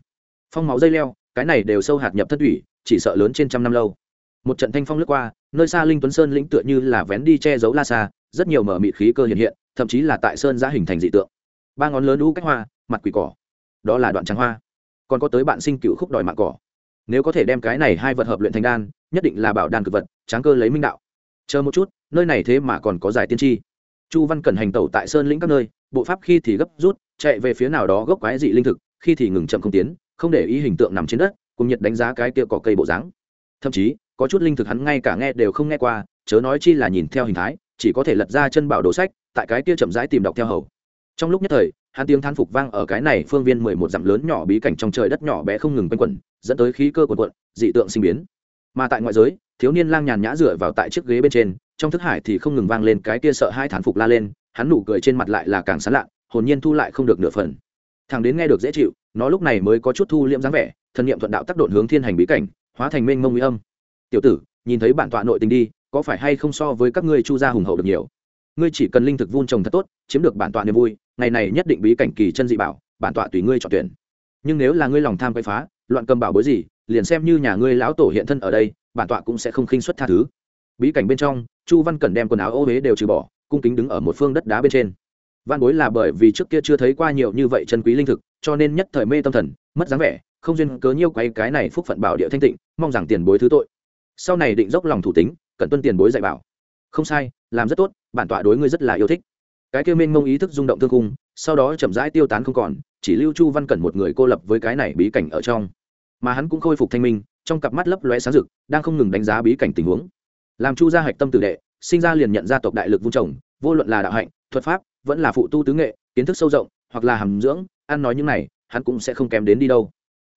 Phong máu dây leo, cái này đều sâu hạt nhập thất thủy, chỉ sợ lớn trên trăm năm lâu. Một trận thanh phong lướt qua, nơi xa linh tuấn sơn lĩnh tựa như là vén đi che giấu la xa rất nhiều mở mịt khí cơ hiện hiện, thậm chí là tại sơn giã hình thành dị tượng. Ba ngón lớn u cách hoa, mặt quỷ cỏ. Đó là đoạn trắng hoa. Còn có tới bạn sinh cựu khúc đòi mạng cỏ. Nếu có thể đem cái này hai vật hợp luyện thành đan, nhất định là bảo đan cực vật, tráng cơ lấy minh đạo. Chờ một chút, nơi này thế mà còn có giải tiên tri. Chu văn cần hành tẩu tại sơn lĩnh các nơi bộ pháp khi thì gấp rút, chạy về phía nào đó gốc quái dị linh thực, khi thì ngừng chậm không tiến, không để ý hình tượng nằm trên đất, cùng nhiệt đánh giá cái kia cỏ cây bộ dáng. Thậm chí, có chút linh thực hắn ngay cả nghe đều không nghe qua, chớ nói chi là nhìn theo hình thái, chỉ có thể lật ra chân bảo đồ sách, tại cái kia chậm rãi tìm đọc theo hầu. Trong lúc nhất thời, hắn tiếng than phục vang ở cái này phương viên mười một dặm lớn nhỏ bí cảnh trong trời đất nhỏ bé không ngừng quanh quẩn, dẫn tới khí cơ quần quận dị tượng sinh biến. Mà tại ngoại giới, thiếu niên lang nhàn nhã dựa vào tại chiếc ghế bên trên, trong thức hải thì không ngừng vang lên cái kia sợ hai thán phục la lên hắn nụ cười trên mặt lại là càng sán lạ hồn nhiên thu lại không được nửa phần. Thằng đến nghe được dễ chịu, nó lúc này mới có chút thu liễm dáng vẻ, thần niệm thuận đạo tác độn hướng thiên hành bí cảnh, hóa thành mênh mông uy âm. Tiểu tử, nhìn thấy bản tọa nội tình đi, có phải hay không so với các ngươi chu gia hùng hậu được nhiều? Ngươi chỉ cần linh thực vun trồng thật tốt, chiếm được bản tọa niềm vui, ngày này nhất định bí cảnh kỳ chân dị bảo, bản tọa tùy ngươi chọn tuyển. Nhưng nếu là ngươi lòng tham quay phá, loạn cầm bảo bối gì, liền xem như nhà ngươi lão tổ hiện thân ở đây, bản tọa cũng sẽ không khinh xuất tha thứ. Bí cảnh bên trong, chu văn cẩn đem quần áo ô huế đều trừ bỏ cung kính đứng ở một phương đất đá bên trên. Văn bối là bởi vì trước kia chưa thấy qua nhiều như vậy chân quý linh thực, cho nên nhất thời mê tâm thần, mất dáng vẻ, không duyên cớ nhiêu quay cái này phúc phận bảo địa thanh tịnh, mong rằng tiền bối thứ tội. Sau này định dốc lòng thủ tính cần tuân tiền bối dạy bảo. Không sai, làm rất tốt, bản tọa đối ngươi rất là yêu thích. Cái kia mênh mông ý thức rung động thương cung sau đó chậm rãi tiêu tán không còn, chỉ lưu chu văn cẩn một người cô lập với cái này bí cảnh ở trong. Mà hắn cũng khôi phục thanh minh, trong cặp mắt lấp lóe sáng rực, đang không ngừng đánh giá bí cảnh tình huống. Làm chu gia hạch tâm tử đệ sinh ra liền nhận ra tộc đại lực vung trồng, vô luận là đạo hạnh, thuật pháp, vẫn là phụ tu tứ nghệ, kiến thức sâu rộng, hoặc là hàm dưỡng, ăn nói những này, hắn cũng sẽ không kém đến đi đâu.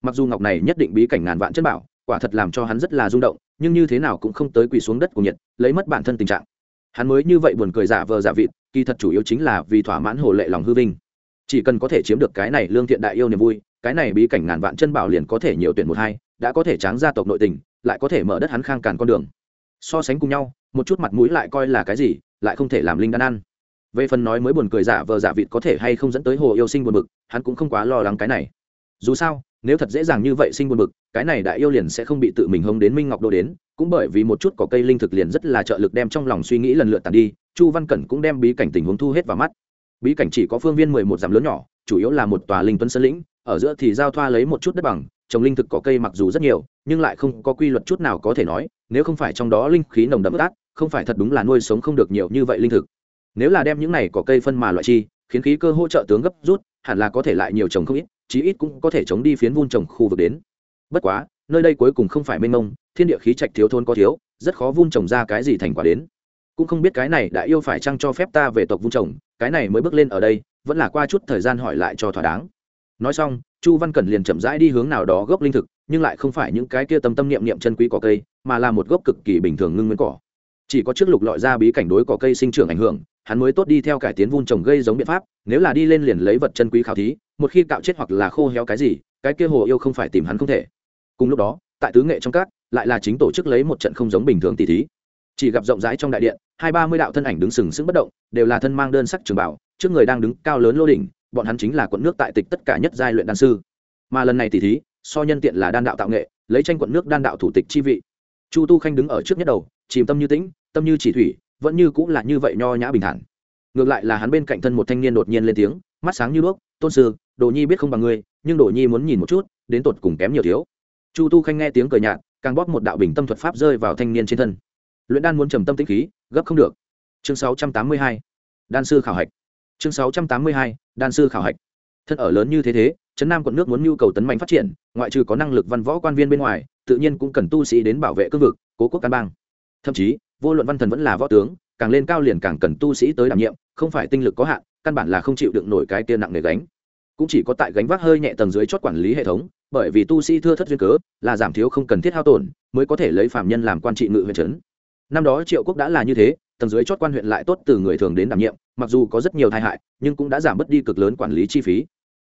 Mặc dù ngọc này nhất định bí cảnh ngàn vạn chân bảo, quả thật làm cho hắn rất là rung động, nhưng như thế nào cũng không tới quỳ xuống đất của nhiệt, lấy mất bản thân tình trạng. Hắn mới như vậy buồn cười giả vờ giả vịt, kỳ thật chủ yếu chính là vì thỏa mãn hồ lệ lòng hư vinh. Chỉ cần có thể chiếm được cái này lương thiện đại yêu niềm vui, cái này bí cảnh ngàn vạn chân bảo liền có thể nhiều tuyển một hai, đã có thể tráng gia tộc nội tình, lại có thể mở đất hắn khang càn con đường. So sánh cùng nhau một chút mặt mũi lại coi là cái gì, lại không thể làm linh đan ăn. Về phần nói mới buồn cười giả vờ giả vịt có thể hay không dẫn tới hồ yêu sinh buồn bực, hắn cũng không quá lo lắng cái này. Dù sao, nếu thật dễ dàng như vậy sinh buồn bực, cái này đại yêu liền sẽ không bị tự mình hông đến minh ngọc đô đến, cũng bởi vì một chút có cây linh thực liền rất là trợ lực đem trong lòng suy nghĩ lần lượt tàn đi, chu văn cẩn cũng đem bí cảnh tình huống thu hết vào mắt. Bí cảnh chỉ có phương viên mười một dặm lớn nhỏ, chủ yếu là một tòa linh tuấn sơn lĩnh, ở giữa thì giao thoa lấy một chút đất bằng trồng linh thực có cây mặc dù rất nhiều, nhưng lại không có quy luật chút nào có thể nói, nếu không phải trong đó linh khí nồng đậm ướt không phải thật đúng là nuôi sống không được nhiều như vậy linh thực. Nếu là đem những này có cây phân mà loại chi, khiến khí cơ hỗ trợ tướng gấp rút, hẳn là có thể lại nhiều trồng không ít, chí ít cũng có thể chống đi phiến vun trồng khu vực đến. Bất quá, nơi đây cuối cùng không phải mênh mông, thiên địa khí trạch thiếu thôn có thiếu, rất khó vun trồng ra cái gì thành quả đến. Cũng không biết cái này đã yêu phải chăng cho phép ta về tộc vun trồng, cái này mới bước lên ở đây, vẫn là qua chút thời gian hỏi lại cho thỏa đáng nói xong, chu văn cẩn liền chậm rãi đi hướng nào đó gốc linh thực, nhưng lại không phải những cái kia tâm tâm niệm niệm chân quý cỏ cây, mà là một gốc cực kỳ bình thường ngưng nguyên cỏ. Chỉ có trước lục lọi ra bí cảnh đối cỏ cây sinh trưởng ảnh hưởng, hắn mới tốt đi theo cải tiến vun trồng gây giống biện pháp, nếu là đi lên liền lấy vật chân quý khảo thí, một khi cạo chết hoặc là khô héo cái gì, cái kia hồ yêu không phải tìm hắn không thể. Cùng lúc đó, tại tứ nghệ trong các, lại là chính tổ chức lấy một trận không giống bình thường tỷ thí. Chỉ gặp rộng rãi trong đại điện, hai ba mươi đạo thân ảnh đứng sừng sững bất động, đều là thân mang đơn sắc trường bảo, trước người đang đứng cao lớn lô đỉnh bọn hắn chính là quận nước tại tịch tất cả nhất giai luyện đan sư. Mà lần này tỷ thí, so nhân tiện là đan đạo tạo nghệ, lấy tranh quận nước đan đạo thủ tịch chi vị. Chu tu khanh đứng ở trước nhất đầu, chìm tâm như tĩnh, tâm như chỉ thủy, vẫn như cũng là như vậy nho nhã bình thản. Ngược lại là hắn bên cạnh thân một thanh niên đột nhiên lên tiếng, mắt sáng như đuốc, tôn sư, đồ nhi biết không bằng ngươi, nhưng đồ nhi muốn nhìn một chút, đến tột cùng kém nhiều thiếu. Chu tu khanh nghe tiếng cười nhạt, càng bóp một đạo bình tâm thuật pháp rơi vào thanh niên trên thân. Luyện đan muốn trầm tâm tĩnh khí, gấp không được. Chương 682. đan sư khảo hạch chương 682. đan sư khảo hạch. Thân ở lớn như thế thế, trấn nam quận nước muốn nhu cầu tấn mạnh phát triển, ngoại trừ có năng lực văn võ quan viên bên ngoài, tự nhiên cũng cần tu sĩ đến bảo vệ cương vực, cố quốc căn bang. Thậm chí, vô luận văn thần vẫn là võ tướng, càng lên cao liền càng cần tu sĩ tới đảm nhiệm, không phải tinh lực có hạn, căn bản là không chịu đựng nổi cái tiên nặng nề gánh. Cũng chỉ có tại gánh vác hơi nhẹ tầng dưới chót quản lý hệ thống, bởi vì tu sĩ thưa thất duyên cớ, là giảm thiếu không cần thiết hao tổn, mới có thể lấy phạm nhân làm quan trị ngự huyện trấn. Năm đó triệu quốc đã là như thế, tầng dưới chót quan huyện lại tốt từ người thường đến đảm nhiệm mặc dù có rất nhiều tai hại, nhưng cũng đã giảm bớt đi cực lớn quản lý chi phí.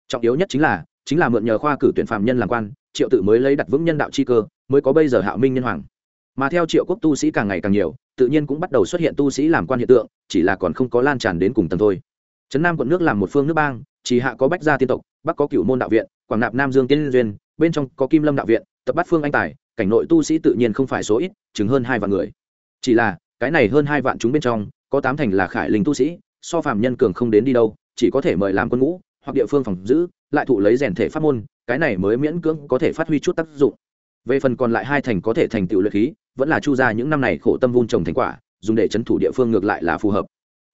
Trọng yếu nhất chính là chính là mượn nhờ khoa cử tuyển phạm nhân làm quan, triệu tự mới lấy đặt vững nhân đạo chi cơ, mới có bây giờ hạo minh nhân hoàng. Mà theo triệu quốc tu sĩ càng ngày càng nhiều, tự nhiên cũng bắt đầu xuất hiện tu sĩ làm quan hiện tượng, chỉ là còn không có lan tràn đến cùng tầng thôi. Trấn nam quận nước làm một phương nước bang, chỉ hạ có bách gia tiên tộc, bắc có cửu môn đạo viện, quảng nạp nam dương tiên duyên, bên trong có kim lâm đạo viện, tập bát phương anh tài, cảnh nội tu sĩ tự nhiên không phải số ít chứng hơn hai vạn người. Chỉ là, cái này hơn hai vạn chúng bên trong, có tám thành là khải linh tu sĩ so phàm nhân cường không đến đi đâu, chỉ có thể mời làm quân ngũ, hoặc địa phương phòng giữ, lại thụ lấy rèn thể pháp môn, cái này mới miễn cưỡng có thể phát huy chút tác dụng. Về phần còn lại hai thành có thể thành tựu luyện khí, vẫn là chu ra những năm này khổ tâm vun trồng thành quả, dùng để chấn thủ địa phương ngược lại là phù hợp.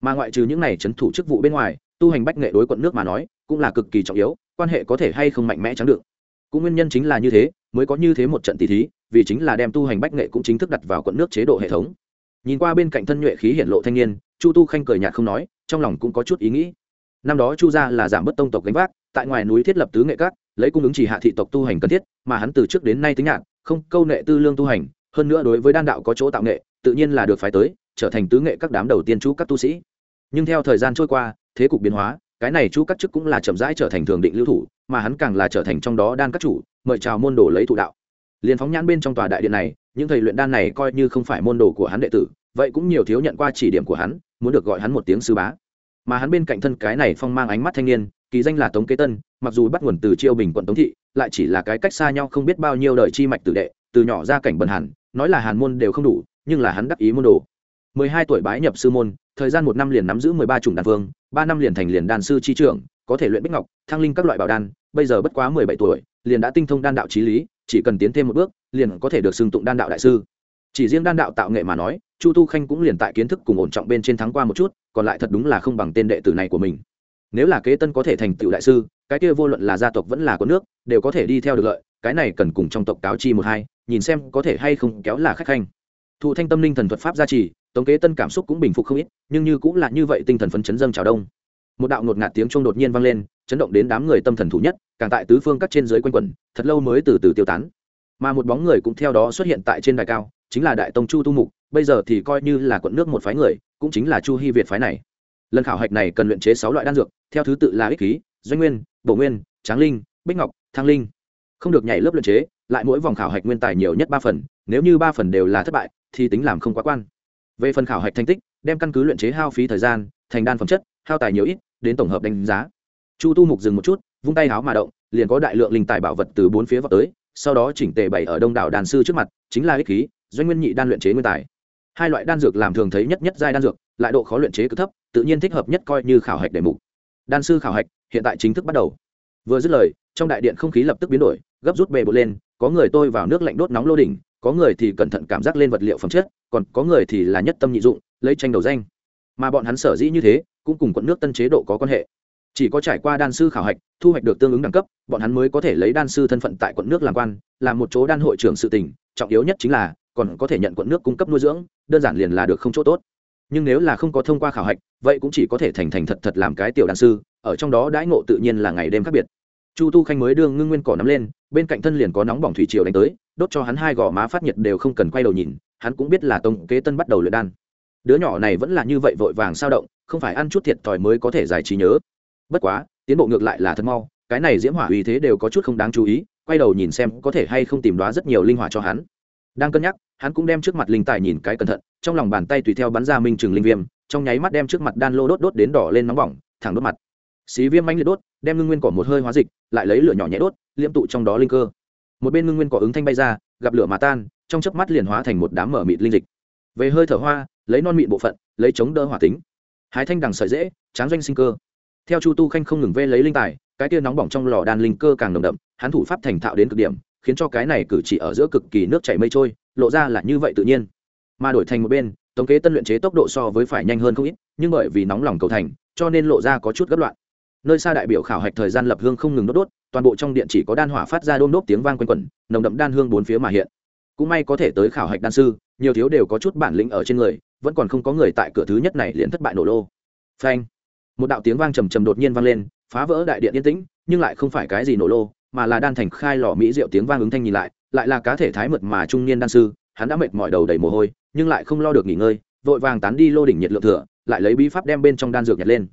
Mà ngoại trừ những này chấn thủ chức vụ bên ngoài, tu hành bách nghệ đối quận nước mà nói, cũng là cực kỳ trọng yếu, quan hệ có thể hay không mạnh mẽ trắng được. Cũng nguyên nhân chính là như thế, mới có như thế một trận tỷ thí, vì chính là đem tu hành bách nghệ cũng chính thức đặt vào quận nước chế độ hệ thống nhìn qua bên cạnh thân nhuệ khí hiện lộ thanh niên, chu tu khanh cười nhạt không nói, trong lòng cũng có chút ý nghĩ. Năm đó chu gia là giảm bớt tông tộc gánh vác, tại ngoài núi thiết lập tứ nghệ các, lấy cung ứng chỉ hạ thị tộc tu hành cần thiết, mà hắn từ trước đến nay tính nhạt, không câu nệ tư lương tu hành, hơn nữa đối với đan đạo có chỗ tạo nghệ, tự nhiên là được phái tới, trở thành tứ nghệ các đám đầu tiên chú các tu sĩ. Nhưng theo thời gian trôi qua, thế cục biến hóa, cái này chú các chức cũng là chậm rãi trở thành thường định lưu thủ, mà hắn càng là trở thành trong đó đan các chủ, mời chào môn đồ lấy thụ đạo. Liền phóng nhãn bên trong tòa đại điện này những thầy luyện đan này coi như không phải môn đồ của hắn đệ tử vậy cũng nhiều thiếu nhận qua chỉ điểm của hắn muốn được gọi hắn một tiếng sư bá. Mà hắn bên cạnh thân cái này phong mang ánh mắt thanh niên kỳ danh là tống kế tân mặc dù bắt nguồn từ chiêu bình quận tống thị lại chỉ là cái cách xa nhau không biết bao nhiêu đời chi mạch tử đệ từ nhỏ ra cảnh bần hàn nói là hàn môn đều không đủ nhưng là hắn đắc ý môn đồ. Mười hai tuổi bái nhập sư môn thời gian một năm liền nắm giữ mười ba chủng đan vương, ba năm liền thành liền đan sư chi trưởng có thể luyện bích ngọc thăng linh các loại bảo đan bây giờ bất quá mười bảy tuổi liền đã tinh thông đan đạo trí lý chỉ cần tiến thêm một bước liền có thể được xưng tụng đan đạo đại sư. Chỉ riêng đan đạo tạo nghệ mà nói, chu tu khanh cũng liền tại kiến thức cùng ổn trọng bên trên thắng qua một chút, còn lại thật đúng là không bằng tên đệ tử này của mình. Nếu là kế tân có thể thành tựu đại sư, cái kia vô luận là gia tộc vẫn là có nước, đều có thể đi theo được lợi, cái này cần cùng trong tộc cáo chi một hai, nhìn xem có thể hay không kéo là khách khanh. Thụ thanh tâm linh thần thuật pháp gia trì, tống kế tân cảm xúc cũng bình phục không ít, nhưng như cũng là như vậy tinh thần phấn chấn dâng trào đông. Một đạo ngột ngạt tiếng chuông đột nhiên vang lên, chấn động đến đám người tâm thần thủ nhất, càng tại tứ phương các trên dưới quanh quẩn, thật lâu mới từ từ tiêu tán mà một bóng người cũng theo đó xuất hiện tại trên đài cao, chính là đại tông chu tu mục, bây giờ thì coi như là quận nước một phái người, cũng chính là chu hy việt phái này. Lần khảo hạch này cần luyện chế sáu loại đan dược, theo thứ tự là ích khí, doanh nguyên, bổ nguyên, tráng linh, bích ngọc thang linh. Không được nhảy lớp luyện chế, lại mỗi vòng khảo hạch nguyên tài nhiều nhất ba phần, nếu như ba phần đều là thất bại, thì tính làm không quá quan. Về phần khảo hạch thành tích, đem căn cứ luyện chế hao phí thời gian, thành đan phẩm chất, hao tài nhiều ít, đến tổng hợp đánh giá. Chu tu mục dừng một chút, vung tay háo mà động, liền có đại lượng linh tài bảo vật từ bốn phía vào tới sau đó chỉnh tề bày ở đông đảo đàn sư trước mặt, chính là ích khí, doanh nguyên nhị đan luyện chế nguyên tài. Hai loại đan dược làm thường thấy nhất nhất giai đan dược, lại độ khó luyện chế cực thấp, tự nhiên thích hợp nhất coi như khảo hạch đề mục. Đan sư khảo hạch hiện tại chính thức bắt đầu. Vừa dứt lời, trong đại điện không khí lập tức biến đổi, gấp rút bề bột lên, có người tôi vào nước lạnh đốt nóng lô đỉnh, có người thì cẩn thận cảm giác lên vật liệu phẩm chất, còn có người thì là nhất tâm nhị dụng, lấy tranh đầu danh. Mà bọn hắn sở dĩ như thế, cũng cùng quận nước tân chế độ có quan hệ chỉ có trải qua đan sư khảo hạch, thu hoạch được tương ứng đẳng cấp, bọn hắn mới có thể lấy đan sư thân phận tại quận nước làm quan, làm một chỗ đan hội trưởng sự tỉnh trọng yếu nhất chính là, còn có thể nhận quận nước cung cấp nuôi dưỡng, đơn giản liền là được không chỗ tốt. Nhưng nếu là không có thông qua khảo hạch, vậy cũng chỉ có thể thành thành thật thật làm cái tiểu đan sư, ở trong đó đãi ngộ tự nhiên là ngày đêm khác biệt. Chu tu khanh mới đưa ngưng nguyên cỏ nắm lên, bên cạnh thân liền có nóng bỏng thủy triều đánh tới, đốt cho hắn hai gò má phát nhiệt đều không cần quay đầu nhìn, hắn cũng biết là tông kế tân bắt đầu luyện đan. Đứa nhỏ này vẫn là như vậy vội vàng sao động, không phải ăn chút thiệt thòi mới có thể giải trí nhớ bất quá, tiến bộ ngược lại là thật mau, cái này diễm hỏa uy thế đều có chút không đáng chú ý, quay đầu nhìn xem có thể hay không tìm đoá rất nhiều linh hỏa cho hắn. Đang cân nhắc, hắn cũng đem trước mặt linh tài nhìn cái cẩn thận, trong lòng bàn tay tùy theo bắn ra minh trừng linh viêm, trong nháy mắt đem trước mặt đan lô đốt đốt đến đỏ lên nóng bỏng, thẳng đốt mặt. Xí viêm manh liệt đốt, đem ngưng nguyên cỏ một hơi hóa dịch, lại lấy lửa nhỏ nhẹ đốt, liễm tụ trong đó linh cơ. Một bên ngưng nguyên cỏ ứng thanh bay ra, gặp lửa mà tan, trong chớp mắt liền hóa thành một đám mở mịt linh dịch. Về hơi thở hoa, lấy non mịn bộ phận, lấy chống đỡ hỏa tính. Hái thanh đằng sợi dễ, tráng doanh sinh cơ theo chu tu khanh không ngừng vê lấy linh tài, cái kia nóng bỏng trong lò đan linh cơ càng nồng đậm, hắn thủ pháp thành thạo đến cực điểm, khiến cho cái này cử chỉ ở giữa cực kỳ nước chảy mây trôi, lộ ra là như vậy tự nhiên. Mà đổi thành một bên tống kế tân luyện chế tốc độ so với phải nhanh hơn không ít, nhưng bởi vì nóng lòng cầu thành, cho nên lộ ra có chút gấp loạn. Nơi xa đại biểu khảo hạch thời gian lập hương không ngừng đốt đốt, toàn bộ trong điện chỉ có đan hỏa phát ra đôm đốt tiếng vang quanh quẩn, nồng đậm đan hương bốn phía mà hiện. Cũng may có thể tới khảo hạch đan sư, nhiều thiếu đều có chút bản lĩnh ở trên người, vẫn còn không có người tại cửa thứ nhất này liền thất bại nổ lô. Phanh một đạo tiếng vang trầm trầm đột nhiên vang lên, phá vỡ đại điện yên tĩnh, nhưng lại không phải cái gì nổ lô, mà là đan thành khai lò mỹ rượu tiếng vang ứng thanh nhìn lại lại là cá thể thái mượt mà trung niên đan sư, hắn đã mệt mỏi đầu đầy mồ hôi, nhưng lại không lo được nghỉ ngơi, vội vàng tán đi lô đỉnh nhiệt lượng thừa, lại lấy bí pháp đem bên trong đan dược nhặt lên.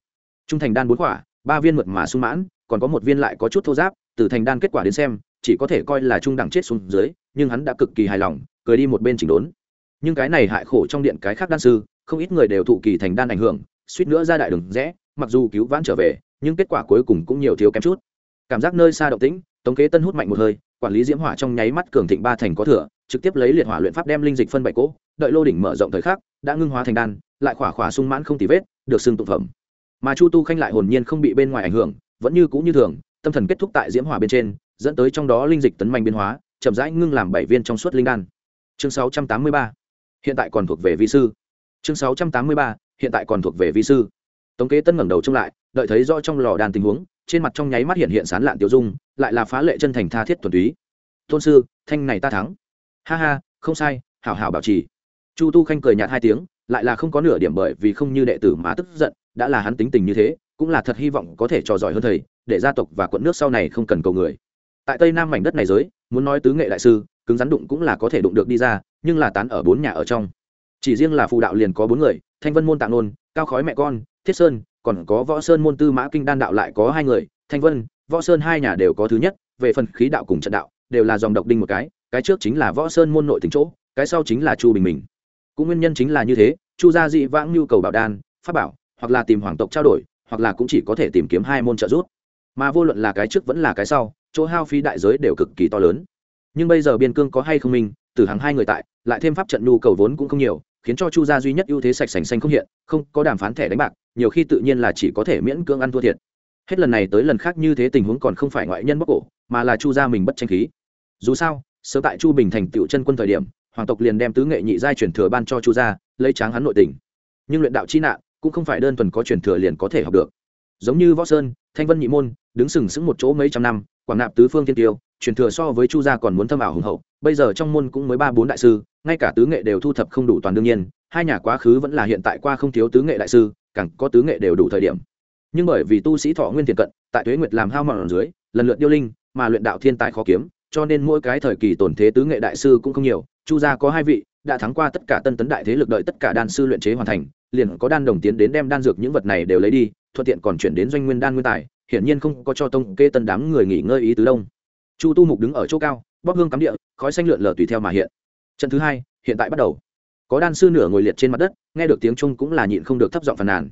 Trung thành đan bốn quả, ba viên mượt mà sung mãn, còn có một viên lại có chút thô giáp, từ thành đan kết quả đến xem, chỉ có thể coi là trung đẳng chết xuống dưới, nhưng hắn đã cực kỳ hài lòng, cười đi một bên chỉnh đốn. Nhưng cái này hại khổ trong điện cái khác đan sư, không ít người đều thụ kỳ thành đan ảnh hưởng, suýt nữa ra đại đường rẽ mặc dù cứu vãn trở về, nhưng kết quả cuối cùng cũng nhiều thiếu kém chút. Cảm giác nơi xa động tĩnh, tống kế tân hút mạnh một hơi, quản lý diễm hỏa trong nháy mắt cường thịnh ba thành có thừa, trực tiếp lấy liệt hỏa luyện pháp đem linh dịch phân bảy cỗ, đợi lô đỉnh mở rộng thời khắc, đã ngưng hóa thành đan, lại khỏa khỏa sung mãn không tì vết, được xưng tụ phẩm. Mà chu tu khanh lại hồn nhiên không bị bên ngoài ảnh hưởng, vẫn như cũ như thường, tâm thần kết thúc tại diễm hỏa bên trên, dẫn tới trong đó linh dịch tấn mạnh biến hóa, chậm rãi ngưng làm bảy viên trong suốt linh đan. Chương 683 hiện tại còn thuộc về vi sư. Chương 683 hiện tại còn thuộc về vi sư tống kế tân ngẩng đầu trông lại, đợi thấy rõ trong lò đàn tình huống, trên mặt trong nháy mắt hiện hiện sán lạn tiêu dung, lại là phá lệ chân thành tha thiết thuần túy. Tôn sư, thanh này ta thắng. Ha ha, không sai, hảo hảo bảo trì. Chu tu khanh cười nhạt hai tiếng, lại là không có nửa điểm bởi vì không như đệ tử mà tức giận, đã là hắn tính tình như thế, cũng là thật hy vọng có thể trò giỏi hơn thầy, để gia tộc và quận nước sau này không cần cầu người. Tại tây nam mảnh đất này giới, muốn nói tứ nghệ đại sư, cứng rắn đụng cũng là có thể đụng được đi ra, nhưng là tán ở bốn nhà ở trong. Chỉ riêng là phù đạo liền có bốn người thanh vân môn tạng nôn, cao khói mẹ con, thiết sơn, còn có võ sơn môn tư mã kinh đan đạo lại có hai người, thanh vân, võ sơn hai nhà đều có thứ nhất, về phần khí đạo cùng trận đạo, đều là dòng độc đinh một cái cái trước chính là võ sơn môn nội tính chỗ, cái sau chính là chu bình mình. Cũng nguyên nhân chính là như thế, chu gia dị vãng nhu cầu bảo đan, pháp bảo, hoặc là tìm hoàng tộc trao đổi, hoặc là cũng chỉ có thể tìm kiếm hai môn trợ giúp. Mà vô luận là cái trước vẫn là cái sau, chỗ hao phí đại giới đều cực kỳ to lớn. Nhưng bây giờ biên cương có hay không minh từ hàng hai người tại, lại thêm pháp trận nhu cầu vốn cũng không nhiều khiến cho chu gia duy nhất ưu thế sạch sành xanh không hiện, không có đàm phán thẻ đánh bạc, nhiều khi tự nhiên là chỉ có thể miễn cưỡng ăn thua thiệt. Hết lần này tới lần khác như thế tình huống còn không phải ngoại nhân bóc cổ, mà là chu gia mình bất tranh khí. Dù sao, sớm tại chu bình thành tựu chân quân thời điểm, hoàng tộc liền đem tứ nghệ nhị giai truyền thừa ban cho chu gia, lấy tráng hắn nội tình. Nhưng luyện đạo chi nạn, cũng không phải đơn thuần có truyền thừa liền có thể học được. Giống như võ sơn, thanh vân nhị môn, đứng sừng sững một chỗ mấy trăm năm, quảng nạp tứ phương tiên tiêu, truyền thừa so với chu gia còn muốn thâm ảo hùng hậu bây giờ trong môn cũng mới ba bốn đại sư, ngay cả tứ nghệ đều thu thập không đủ toàn đương nhiên, hai nhà quá khứ vẫn là hiện tại qua không thiếu tứ nghệ đại sư, càng có tứ nghệ đều đủ thời điểm. Nhưng bởi vì tu sĩ thọ nguyên tiền cận, tại tuế nguyệt làm hao mòn dưới, lần lượt điêu linh, mà luyện đạo thiên tài khó kiếm, cho nên mỗi cái thời kỳ tổn thế tứ nghệ đại sư cũng không nhiều. Chu gia có hai vị, đã thắng qua tất cả tân tấn đại thế lực đợi tất cả đan sư luyện chế hoàn thành, liền có đan đồng tiến đến đem đan dược những vật này đều lấy đi, thuận tiện còn chuyển đến doanh nguyên đan nguyên tài, hiển nhiên không có cho tông kê tân đám người nghỉ ngơi ý tứ đông. Chu tu mục đứng ở chỗ cao, bóp hương cắm địa khói xanh lượn lờ tùy theo mà hiện. Trận thứ hai, hiện tại bắt đầu. Có đan sư nửa ngồi liệt trên mặt đất, nghe được tiếng chung cũng là nhịn không được thấp giọng phàn nàn.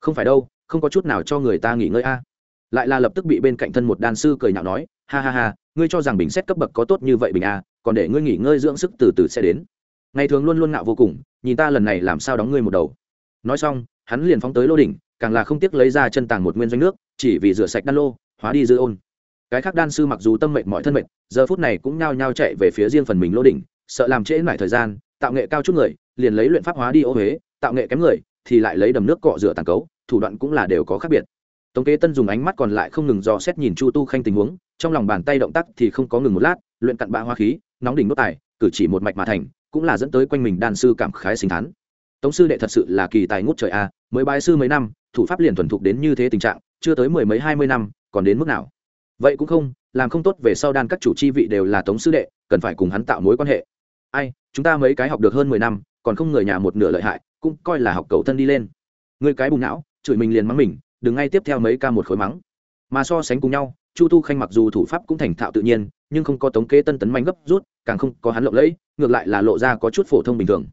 Không phải đâu, không có chút nào cho người ta nghỉ ngơi a. Lại là lập tức bị bên cạnh thân một đan sư cười nhạo nói, ha ha ha, ngươi cho rằng bình xét cấp bậc có tốt như vậy bình a, còn để ngươi nghỉ ngơi dưỡng sức từ từ sẽ đến. Ngày thường luôn luôn ngạo vô cùng, nhìn ta lần này làm sao đóng ngươi một đầu. Nói xong, hắn liền phóng tới lô đỉnh, càng là không tiếc lấy ra chân tàng một nguyên doanh nước, chỉ vì rửa sạch đan lô, hóa đi dư ôn cái khác đan sư mặc dù tâm mệnh mọi thân mệnh giờ phút này cũng nhao nhao chạy về phía riêng phần mình lô đỉnh, sợ làm trễ mải thời gian, tạo nghệ cao chút người, liền lấy luyện pháp hóa đi ô huế, tạo nghệ kém người, thì lại lấy đầm nước cọ rửa tàn cấu, thủ đoạn cũng là đều có khác biệt. Tống kế tân dùng ánh mắt còn lại không ngừng dò xét nhìn chu tu khanh tình huống, trong lòng bàn tay động tác thì không có ngừng một lát, luyện cặn bạ hoa khí, nóng đỉnh đốt tài, cử chỉ một mạch mà thành, cũng là dẫn tới quanh mình đan sư cảm khái sinh thán. Tống sư đệ thật sự là kỳ tài ngút trời a, mới bái sư mấy năm, thủ pháp liền thuần thục đến như thế tình trạng, chưa tới mười mấy hai mươi năm, còn đến mức nào? Vậy cũng không, làm không tốt về sau đan các chủ chi vị đều là tống sư đệ, cần phải cùng hắn tạo mối quan hệ. Ai, chúng ta mấy cái học được hơn mười năm, còn không người nhà một nửa lợi hại, cũng coi là học cầu thân đi lên. Người cái bùng não, chửi mình liền mắng mình, đừng ngay tiếp theo mấy ca một khối mắng. Mà so sánh cùng nhau, chu tu khanh mặc dù thủ pháp cũng thành thạo tự nhiên, nhưng không có tống kế tân tấn manh gấp rút, càng không có hắn lộng lẫy, ngược lại là lộ ra có chút phổ thông bình thường.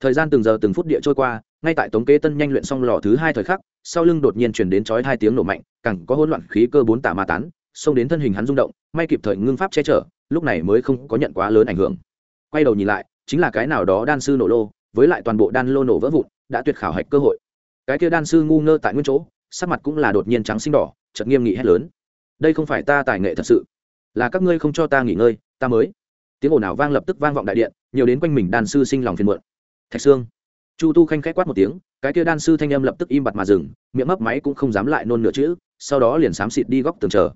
Thời gian từng giờ từng phút địa trôi qua, ngay tại tống kế tân nhanh luyện xong lò thứ hai thời khắc, sau lưng đột nhiên chuyển đến chói hai tiếng nổ mạnh, càng có hỗn loạn khí cơ bốn tả ma tán xông đến thân hình hắn rung động, may kịp thời ngưng pháp che chở, lúc này mới không có nhận quá lớn ảnh hưởng. Quay đầu nhìn lại, chính là cái nào đó đan sư nổ lô, với lại toàn bộ đan lô nổ vỡ vụn, đã tuyệt khảo hạch cơ hội. Cái kia đan sư ngu ngơ tại nguyên chỗ, sắc mặt cũng là đột nhiên trắng xinh đỏ, chợt nghiêm nghị hét lớn. Đây không phải ta tài nghệ thật sự, là các ngươi không cho ta nghỉ ngơi, ta mới. Tiếng ồn ào vang lập tức vang vọng đại điện, nhiều đến quanh mình đan sư sinh lòng phiền muộn. Thạch sương. Chu tu khanh k h á c quát một tiếng, cái kia đan sư thanh âm lập tức im bặt mà dừng, miệng mấp máy cũng không dám lại nôn nửa chữ, sau đó liền xám xịt đi góc tường chờ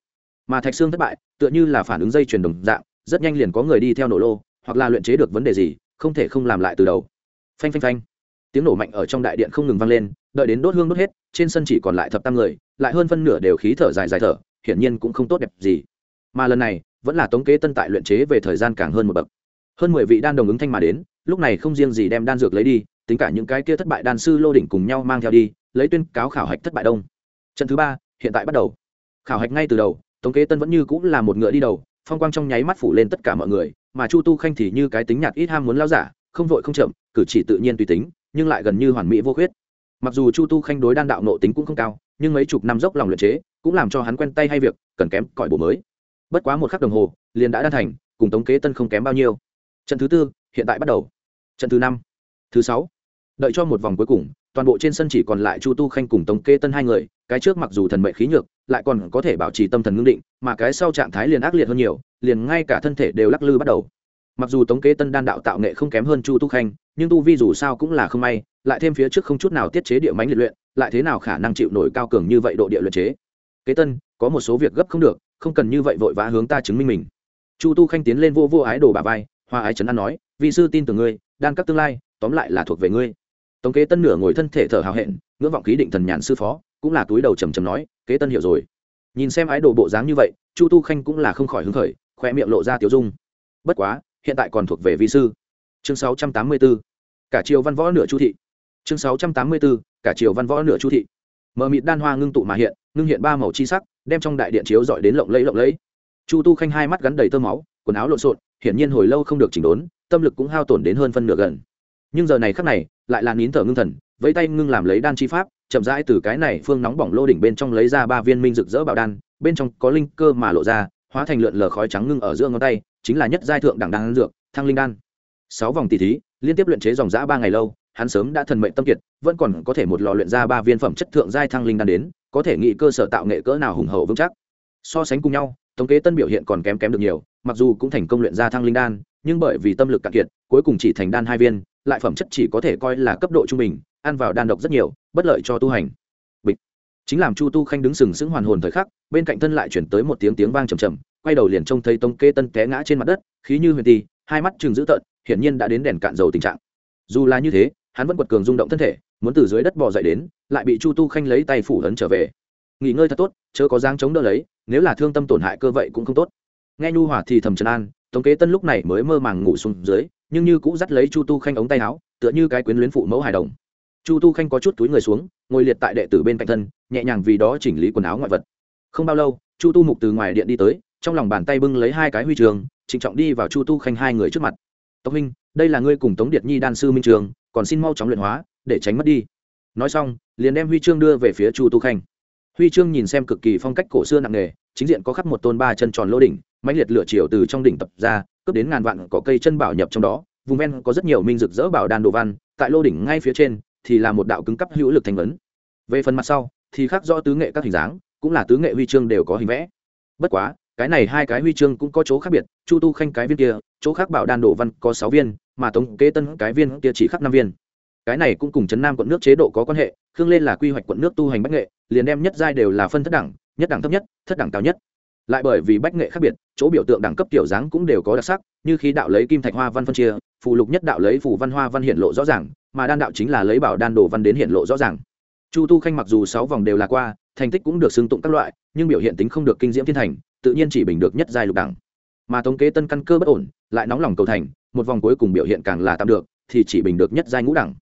mà thạch xương thất bại, tựa như là phản ứng dây chuyển đồng dạng, rất nhanh liền có người đi theo nổ lô, hoặc là luyện chế được vấn đề gì, không thể không làm lại từ đầu. Phanh phanh phanh. Tiếng nổ mạnh ở trong đại điện không ngừng vang lên, đợi đến đốt hương đốt hết, trên sân chỉ còn lại thập tam người, lại hơn phân nửa đều khí thở dài dài thở, hiển nhiên cũng không tốt đẹp gì. Mà lần này, vẫn là tống kế tân tại luyện chế về thời gian càng hơn một bậc. Hơn mười vị đan đồng ứng thanh mà đến, lúc này không riêng gì đem đan dược lấy đi, tính cả những cái kia thất bại đan sư lô đỉnh cùng nhau mang theo đi, lấy tuyên cáo khảo hạch thất bại đông. Trận thứ ba, hiện tại bắt đầu. Khảo hạch ngay từ đầu tống kế tân vẫn như cũng là một ngựa đi đầu, phong quang trong nháy mắt phủ lên tất cả mọi người, mà chu tu khanh thì như cái tính nhạt ít ham muốn lao giả, không vội không chậm, cử chỉ tự nhiên tùy tính, nhưng lại gần như hoàn mỹ vô khuyết. Mặc dù chu tu khanh đối đan đạo nộ tính cũng không cao, nhưng mấy chục năm dốc lòng luyện chế, cũng làm cho hắn quen tay hay việc, cần kém cõi bổ mới. Bất quá một khắc đồng hồ, liền đã đan thành, cùng tống kế tân không kém bao nhiêu. Trận thứ tư, hiện tại bắt đầu. Trận thứ năm, thứ sáu. Đợi cho một vòng cuối cùng toàn bộ trên sân chỉ còn lại chu tu khanh cùng tống kế tân hai người, cái trước mặc dù thần mệnh khí nhược, lại còn có thể bảo trì tâm thần ngưng định, mà cái sau trạng thái liền ác liệt hơn nhiều, liền ngay cả thân thể đều lắc lư bắt đầu. Mặc dù tống kế tân đan đạo tạo nghệ không kém hơn chu tu khanh, nhưng tu vi dù sao cũng là không may, lại thêm phía trước không chút nào tiết chế địa mánh liệt luyện, lại thế nào khả năng chịu nổi cao cường như vậy độ địa luyện chế? Kế tân, có một số việc gấp không được, không cần như vậy vội vã hướng ta chứng minh mình. Chu tu khanh tiến lên vô vô ái đồ bà vai, hoa ái trấn an nói vị sư tin tưởng ngươi, đan các tương lai, tóm lại là thuộc về ngươi tống kế tân nửa ngồi thân thể thở hào hẹn, ngưỡng vọng khí định thần nhàn sư phó, cũng là túi đầu trầm trầm nói, kế tân hiểu rồi. Nhìn xem ái đồ bộ dáng như vậy, chu tu khanh cũng là không khỏi hứng khởi khoe miệng lộ ra tiểu dung. Bất quá, hiện tại còn thuộc về vi sư. Chương 684. cả triều văn võ nửa chu thị. Chương 684. cả triều văn võ nửa chu thị. Mờ mịt đan hoa ngưng tụ mà hiện, ngưng hiện ba màu chi sắc, đem trong đại điện chiếu dọi đến lộng lẫy lộng lẫy. Chu tu khanh hai mắt gắn đầy tơ máu, quần áo lộn xộn, hiển nhiên hồi lâu không được chỉnh đốn, tâm lực cũng hao tổn đến hơn phân nửa gần nhưng giờ này khắc này, lại là nín thở ngưng thần, vẫy tay ngưng làm lấy đan chi pháp, chậm rãi từ cái này phương nóng bỏng lô đỉnh bên trong lấy ra ba viên minh rực rỡ bảo đan, bên trong có linh cơ mà lộ ra, hóa thành lượn lờ khói trắng ngưng ở giữa ngón tay, chính là nhất giai thượng đẳng đan dược, thăng linh đan. Sáu vòng tỷ thí, liên tiếp luyện chế dòng giã ba ngày lâu, hắn sớm đã thần mệnh tâm kiệt, vẫn còn có thể một lò luyện ra ba viên phẩm chất thượng giai thăng linh đan đến, có thể nghĩ cơ sở tạo nghệ cỡ nào hùng hậu vững chắc. So sánh cùng nhau thống kế tân biểu hiện còn kém kém được nhiều, mặc dù cũng thành công luyện ra thăng linh đan, nhưng bởi vì tâm lực cạn kiệt, cuối cùng chỉ thành đan hai viên lại phẩm chất chỉ có thể coi là cấp độ trung bình, ăn vào đan độc rất nhiều, bất lợi cho tu hành. Bịch. Chính làm chu tu khanh đứng sừng sững hoàn hồn thời khắc, bên cạnh thân lại chuyển tới một tiếng tiếng vang trầm trầm, quay đầu liền trông thấy tống kê tân té ngã trên mặt đất, khí như huyền ti, hai mắt chừng dữ tợn, hiển nhiên đã đến đèn cạn dầu tình trạng. Dù là như thế, hắn vẫn quật cường rung động thân thể, muốn từ dưới đất bò dậy đến, lại bị chu tu khanh lấy tay phủ ấn trở về. Nghỉ ngơi thật tốt, chớ có dáng chống đỡ lấy, nếu là thương tâm tổn hại cơ vậy cũng không tốt. Nghe nhu hòa thì thầm trấn an tống kế tân lúc này mới mơ màng ngủ xuống dưới, nhưng như cũ dắt lấy chu tu khanh ống tay áo, tựa như cái quyến luyến phụ mẫu hài đồng. Chu tu khanh có chút túi người xuống, ngồi liệt tại đệ tử bên cạnh thân, nhẹ nhàng vì đó chỉnh lý quần áo ngoại vật. Không bao lâu, chu tu mục từ ngoài điện đi tới, trong lòng bàn tay bưng lấy hai cái huy trường, trịnh trọng đi vào chu tu khanh hai người trước mặt. Tống minh đây là ngươi cùng tống điệt nhi đan sư minh trường, còn xin mau chóng luyện hóa, để tránh mất đi. Nói xong, liền đem huy chương đưa về phía chu tu khanh. Huy chương nhìn xem cực kỳ phong cách cổ xưa nặng nề, chính diện có khắc một tôn ba chân tròn lô đỉnh mãnh liệt lửa chiều từ trong đỉnh tập ra, cướp đến ngàn vạn có cây chân bảo nhập trong đó. Vùng ven có rất nhiều minh rực rỡ bảo đan đồ văn, tại lô đỉnh ngay phía trên thì là một đạo cứng cấp hữu lực thành vấn về phần mặt sau thì khác rõ tứ nghệ các hình dáng, cũng là tứ nghệ huy chương đều có hình vẽ. Bất quá, cái này hai cái huy chương cũng có chỗ khác biệt, chu tu khanh cái viên kia, chỗ khác bảo đan đồ văn có sáu viên, mà tống kế tân cái viên kia chỉ khắc năm viên. Cái này cũng cùng chấn nam quận nước chế độ có quan hệ, khương lên là quy hoạch quận nước tu hành bách nghệ, liền đem nhất giai đều là phân thất đẳng, nhất đẳng thấp nhất, thất đẳng cao nhất. Lại bởi vì bách nghệ khác biệt chỗ biểu tượng đẳng cấp tiểu dáng cũng đều có đặc sắc, như khí đạo lấy kim thạch hoa văn phân chia, phù lục nhất đạo lấy phù văn hoa văn hiện lộ rõ ràng, mà đan đạo chính là lấy bảo đan đồ văn đến hiện lộ rõ ràng. Chu tu khanh mặc dù sáu vòng đều là qua, thành tích cũng được xưng tụng các loại, nhưng biểu hiện tính không được kinh diễm thiên thành, tự nhiên chỉ bình được nhất giai lục đẳng. Mà thống kế tân căn cơ bất ổn, lại nóng lòng cầu thành, một vòng cuối cùng biểu hiện càng là tạm được, thì chỉ bình được nhất giai ngũ đẳng.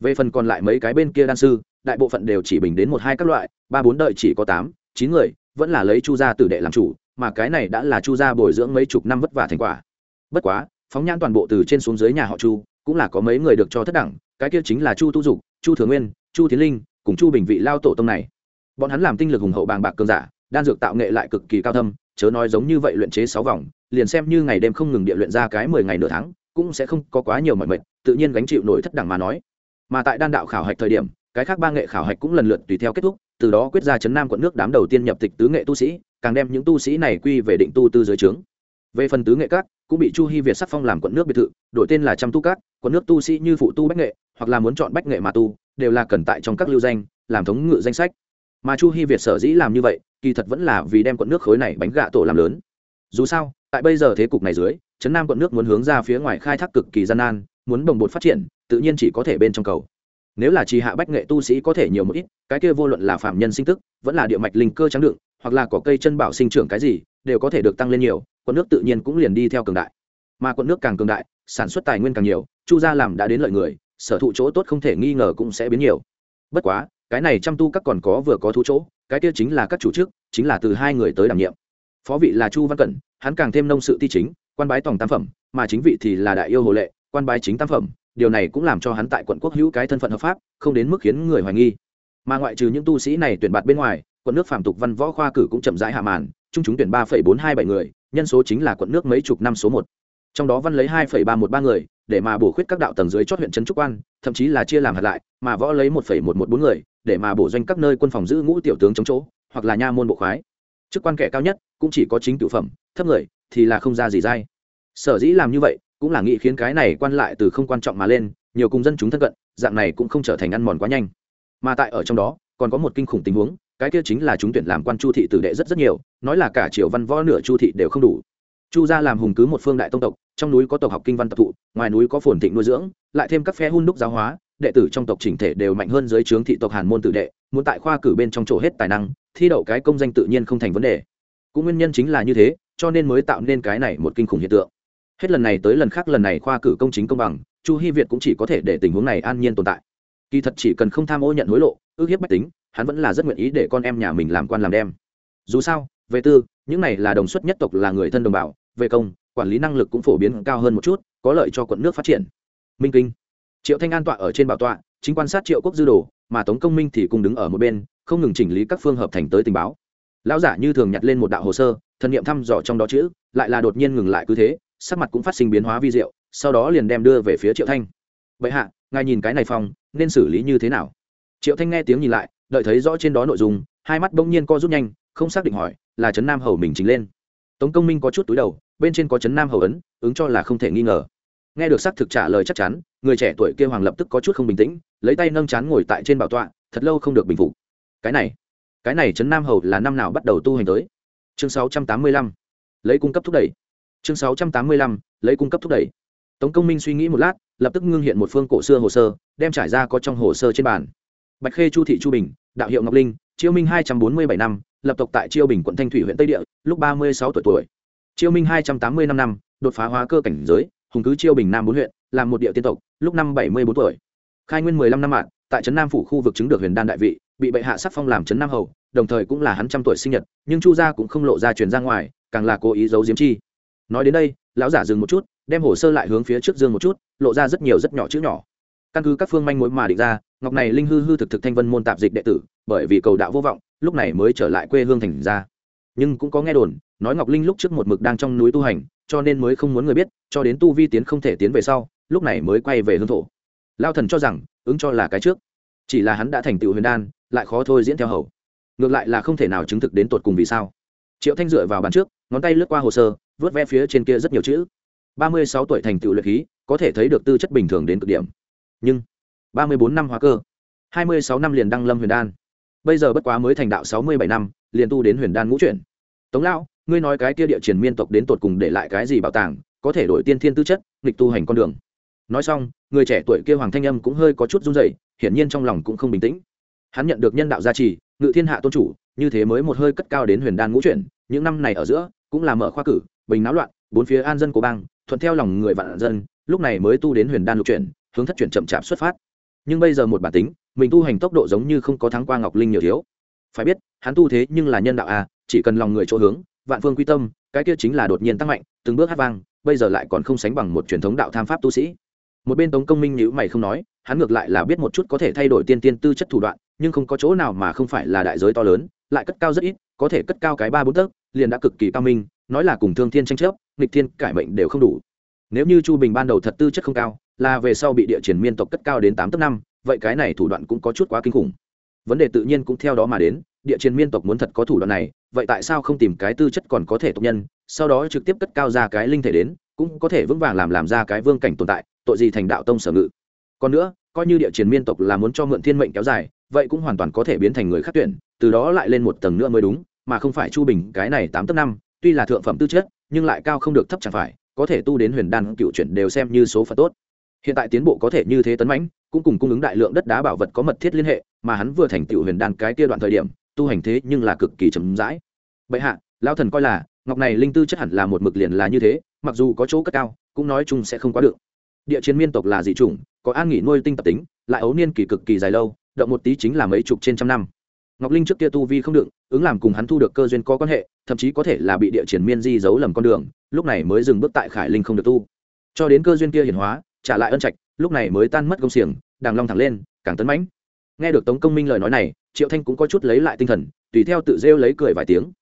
Về phần còn lại mấy cái bên kia đan sư, đại bộ phận đều chỉ bình đến một hai các loại, ba bốn đợi chỉ có tám, chín người, vẫn là lấy chu gia tử đệ làm chủ mà cái này đã là chu gia bồi dưỡng mấy chục năm vất vả thành quả. Bất quá, phóng nhãn toàn bộ từ trên xuống dưới nhà họ chu, cũng là có mấy người được cho thất đẳng, cái kia chính là chu tu dục, chu thừa nguyên, chu tiến linh, cùng chu bình vị lao tổ tông này. Bọn hắn làm tinh lực hùng hậu bàng bạc cơn giả, đan dược tạo nghệ lại cực kỳ cao thâm, chớ nói giống như vậy luyện chế sáu vòng, liền xem như ngày đêm không ngừng địa luyện ra cái mười ngày nửa tháng, cũng sẽ không có quá nhiều mọi mệnh tự nhiên gánh chịu nổi thất đẳng mà nói. Mà tại đan đạo khảo hạch thời điểm, cái khác ba nghệ khảo hạch cũng lần lượt tùy theo kết thúc, từ đó quyết ra chấn nam quận nước đám đầu tiên nhập tịch tứ nghệ tu sĩ càng đem những tu sĩ này quy về định tu tư giới trướng. Về phần tứ nghệ các, cũng bị chu hy việt sắc phong làm quận nước biệt thự, đổi tên là trăm tu các, quận nước tu sĩ như phụ tu bách nghệ, hoặc là muốn chọn bách nghệ mà tu, đều là cần tại trong các lưu danh, làm thống ngự danh sách. Mà chu hy việt sở dĩ làm như vậy, kỳ thật vẫn là vì đem quận nước khối này bánh gạ tổ làm lớn. Dù sao, tại bây giờ thế cục này dưới, trấn nam quận nước muốn hướng ra phía ngoài khai thác cực kỳ gian nan, muốn đồng bột phát triển, tự nhiên chỉ có thể bên trong cầu nếu là trì hạ bách nghệ tu sĩ có thể nhiều một ít, cái kia vô luận là phạm nhân sinh tức, vẫn là địa mạch linh cơ trắng đựng, hoặc là có cây chân bảo sinh trưởng cái gì, đều có thể được tăng lên nhiều, quận nước tự nhiên cũng liền đi theo cường đại. Mà quận nước càng cường đại, sản xuất tài nguyên càng nhiều, chu gia làm đã đến lợi người, sở thụ chỗ tốt không thể nghi ngờ cũng sẽ biến nhiều. Bất quá, cái này chăm tu các còn có vừa có thú chỗ, cái kia chính là các chủ chức, chính là từ hai người tới đảm nhiệm. Phó vị là chu văn cẩn, hắn càng thêm nông sự ti chính, quan bái tổng tam phẩm, mà chính vị thì là đại yêu hồ lệ, quan bái chính tam phẩm điều này cũng làm cho hắn tại quận quốc hữu cái thân phận hợp pháp, không đến mức khiến người hoài nghi. Mà ngoại trừ những tu sĩ này tuyển bạt bên ngoài, quận nước phạm tục văn võ khoa cử cũng chậm rãi hạ màn, trung chúng tuyển ba bốn hai bảy người, nhân số chính là quận nước mấy chục năm số một. Trong đó văn lấy hai ba một ba người, để mà bổ khuyết các đạo tầng dưới chót huyện trấn trúc quan, thậm chí là chia làm hạt lại, mà võ lấy một một một bốn người, để mà bổ doanh các nơi quân phòng giữ ngũ tiểu tướng chống chỗ, hoặc là nha môn bộ khoái. Chức quan kẻ cao nhất cũng chỉ có chính cửu phẩm, thấp người thì là không ra gì dai. Sở dĩ làm như vậy cũng là nghĩ khiến cái này quan lại từ không quan trọng mà lên, nhiều cùng dân chúng thân cận, dạng này cũng không trở thành ăn mòn quá nhanh. Mà tại ở trong đó, còn có một kinh khủng tình huống, cái kia chính là chúng tuyển làm quan chu thị tử đệ rất rất nhiều, nói là cả triều văn võ nửa chu thị đều không đủ. Chu gia làm hùng cứ một phương đại tông tộc, trong núi có tộc học kinh văn tập thụ, ngoài núi có phồn thịnh nuôi dưỡng, lại thêm các phe hun đúc giáo hóa, đệ tử trong tộc chỉnh thể đều mạnh hơn dưới trướng thị tộc hàn môn tử đệ, muốn tại khoa cử bên trong chỗ hết tài năng, thi đậu cái công danh tự nhiên không thành vấn đề. Cũng nguyên nhân chính là như thế, cho nên mới tạo nên cái này một kinh khủng hiện tượng hết lần này tới lần khác lần này khoa cử công chính công bằng, chu hy việt cũng chỉ có thể để tình huống này an nhiên tồn tại. Kỳ thật chỉ cần không tham ô nhận hối lộ, ước hiếp bách tính, hắn vẫn là rất nguyện ý để con em nhà mình làm quan làm đem. Dù sao, về tư, những này là đồng xuất nhất tộc là người thân đồng bào, về công, quản lý năng lực cũng phổ biến cao hơn một chút, có lợi cho quận nước phát triển. Minh kinh. Triệu thanh an tọa ở trên bảo tọa, chính quan sát triệu quốc dư đồ, mà tống công minh thì cùng đứng ở một bên, không ngừng chỉnh lý các phương hợp thành tới tình báo. Lão giả như thường nhặt lên một đạo hồ sơ, thần nghiệm thăm dò trong đó chữ, lại là đột nhiên ngừng lại cứ thế sắc mặt cũng phát sinh biến hóa vi diệu, sau đó liền đem đưa về phía triệu thanh. Vậy hạ, ngài nhìn cái này phong nên xử lý như thế nào? Triệu thanh nghe tiếng nhìn lại, đợi thấy rõ trên đó nội dung, hai mắt bỗng nhiên co rút nhanh, không xác định hỏi, là trấn nam hầu mình chính lên? Tống công minh có chút túi đầu, bên trên có trấn nam hầu ấn, ứng cho là không thể nghi ngờ. Nghe được xác thực trả lời chắc chắn, người trẻ tuổi kia hoàng lập tức có chút không bình tĩnh, lấy tay nâng chán ngồi tại trên bảo tọa, thật lâu không được bình phục. Cái này cái này trấn nam hầu là năm nào bắt đầu tu hành tới? Chương sáu trăm tám mươi lăm. Lấy cung cấp thúc đẩy chương sáu trăm tám mươi lăm, lấy cung cấp thúc đẩy. Tống công minh suy nghĩ một lát, lập tức ngưng hiện một phương cổ xưa hồ sơ, đem trải ra có trong hồ sơ trên bàn. Bạch khê, chu thị, chu bình, đạo hiệu ngọc linh, chiêu minh hai trăm bốn mươi bảy năm, lập tộc tại chiêu bình, quận thanh thủy, huyện tây địa, lúc ba mươi sáu tuổi tuổi. Chiêu minh hai trăm tám mươi năm năm, đột phá hóa cơ cảnh giới, hùng cứ chiêu bình, nam bốn huyện, làm một địa tiên tộc, lúc năm bảy mươi bốn tuổi. Khai nguyên mười lăm năm mạng tại trấn nam phủ khu vực chứng được huyền đan đại vị, bị bệ hạ sắc phong làm trấn nam hầu, đồng thời cũng là hắn trăm tuổi sinh nhật, nhưng chu gia cũng không lộ ra truyền ra ngoài, càng là cố ý giấu diếm chi nói đến đây, lão giả dừng một chút, đem hồ sơ lại hướng phía trước dương một chút, lộ ra rất nhiều rất nhỏ chữ nhỏ. Căn cứ các phương manh mối mà định ra, ngọc này linh hư hư thực thực thanh vân môn tạp dịch đệ tử, bởi vì cầu đạo vô vọng, lúc này mới trở lại quê hương thành ra. Nhưng cũng có nghe đồn, nói ngọc linh lúc trước một mực đang trong núi tu hành, cho nên mới không muốn người biết, cho đến tu vi tiến không thể tiến về sau, lúc này mới quay về hương thổ. Lao thần cho rằng, ứng cho là cái trước. Chỉ là hắn đã thành tựu huyền đan, lại khó thôi diễn theo hầu. Ngược lại là không thể nào chứng thực đến tột cùng vì sao. Triệu thanh dựa vào bàn trước, ngón tay lướt qua hồ sơ vớt ve phía trên kia rất nhiều chữ. Ba mươi sáu tuổi thành tựu luyện khí, có thể thấy được tư chất bình thường đến cực điểm. Nhưng, ba mươi bốn năm hóa cơ, hai mươi sáu năm liền đăng lâm huyền đan. Bây giờ bất quá mới thành đạo sáu mươi bảy năm, liền tu đến huyền đan ngũ chuyển. Tống lão, ngươi nói cái kia địa triển miên tộc đến tột cùng để lại cái gì bảo tàng, có thể đổi tiên thiên tư chất, nghịch tu hành con đường. Nói xong, người trẻ tuổi kia hoàng thanh âm cũng hơi có chút run rẩy, hiển nhiên trong lòng cũng không bình tĩnh. Hắn nhận được nhân đạo gia trì, ngự thiên hạ tôn chủ, như thế mới một hơi cất cao đến huyền đan ngũ chuyển, những năm này ở giữa, cũng là mở khoa cử bình náo loạn bốn phía an dân của bang thuận theo lòng người vạn dân lúc này mới tu đến huyền đan lục chuyển hướng thất chuyển chậm chạp xuất phát. Nhưng bây giờ một bản tính mình tu hành tốc độ giống như không có thắng qua ngọc linh nhiều thiếu. Phải biết hắn tu thế nhưng là nhân đạo à, chỉ cần lòng người chỗ hướng vạn phương quy tâm cái kia chính là đột nhiên tăng mạnh từng bước hát vang bây giờ lại còn không sánh bằng một truyền thống đạo tham pháp tu sĩ. Một bên tống công minh nhữ mày không nói hắn ngược lại là biết một chút có thể thay đổi tiên tiên tư chất thủ đoạn nhưng không có chỗ nào mà không phải là đại giới to lớn lại cất cao rất ít có thể cất cao cái ba bốn tấc liền đã cực kỳ cao minh nói là cùng thương thiên tranh chấp, nghịch thiên cải mệnh đều không đủ. Nếu như chu bình ban đầu thật tư chất không cao, là về sau bị địa triển miên tộc cất cao đến tám tấc năm, vậy cái này thủ đoạn cũng có chút quá kinh khủng. Vấn đề tự nhiên cũng theo đó mà đến, địa triển miên tộc muốn thật có thủ đoạn này, vậy tại sao không tìm cái tư chất còn có thể tộc nhân, sau đó trực tiếp cất cao ra cái linh thể đến, cũng có thể vững vàng làm làm ra cái vương cảnh tồn tại, tội gì thành đạo tông sở ngự. Còn nữa, coi như địa triển miên tộc là muốn cho mượn thiên mệnh kéo dài, vậy cũng hoàn toàn có thể biến thành người khác tuyển, từ đó lại lên một tầng nữa mới đúng, mà không phải chu bình cái này tám tấc năm tuy là thượng phẩm tư chất, nhưng lại cao không được thấp chẳng phải, có thể tu đến huyền đan cựu chuyển đều xem như số phận tốt. Hiện tại tiến bộ có thể như thế tấn mãnh, cũng cùng cung ứng đại lượng đất đá bảo vật có mật thiết liên hệ, mà hắn vừa thành tựu huyền đan cái kia đoạn thời điểm, tu hành thế nhưng là cực kỳ chấm dãi bệ hạ lao thần coi là, ngọc này linh tư chất hẳn là một mực liền là như thế, mặc dù có chỗ cất cao, cũng nói chung sẽ không quá được. Địa chiến miên tộc là dị chủng, có an nghỉ nuôi tinh tập tính, lại ấu niên kỳ cực kỳ dài lâu, động một tí chính là mấy chục trên trăm năm ngọc linh trước kia tu vi không đựng ứng làm cùng hắn thu được cơ duyên có quan hệ, thậm chí có thể là bị địa triển miên di giấu lầm con đường, lúc này mới dừng bước tại khải linh không được tu. Cho đến cơ duyên kia hiển hóa, trả lại ân trạch, lúc này mới tan mất công xiềng, đàng long thẳng lên, càng tấn mãnh. Nghe được tống công minh lời nói này, triệu thanh cũng có chút lấy lại tinh thần, tùy theo tự rêu lấy cười vài tiếng.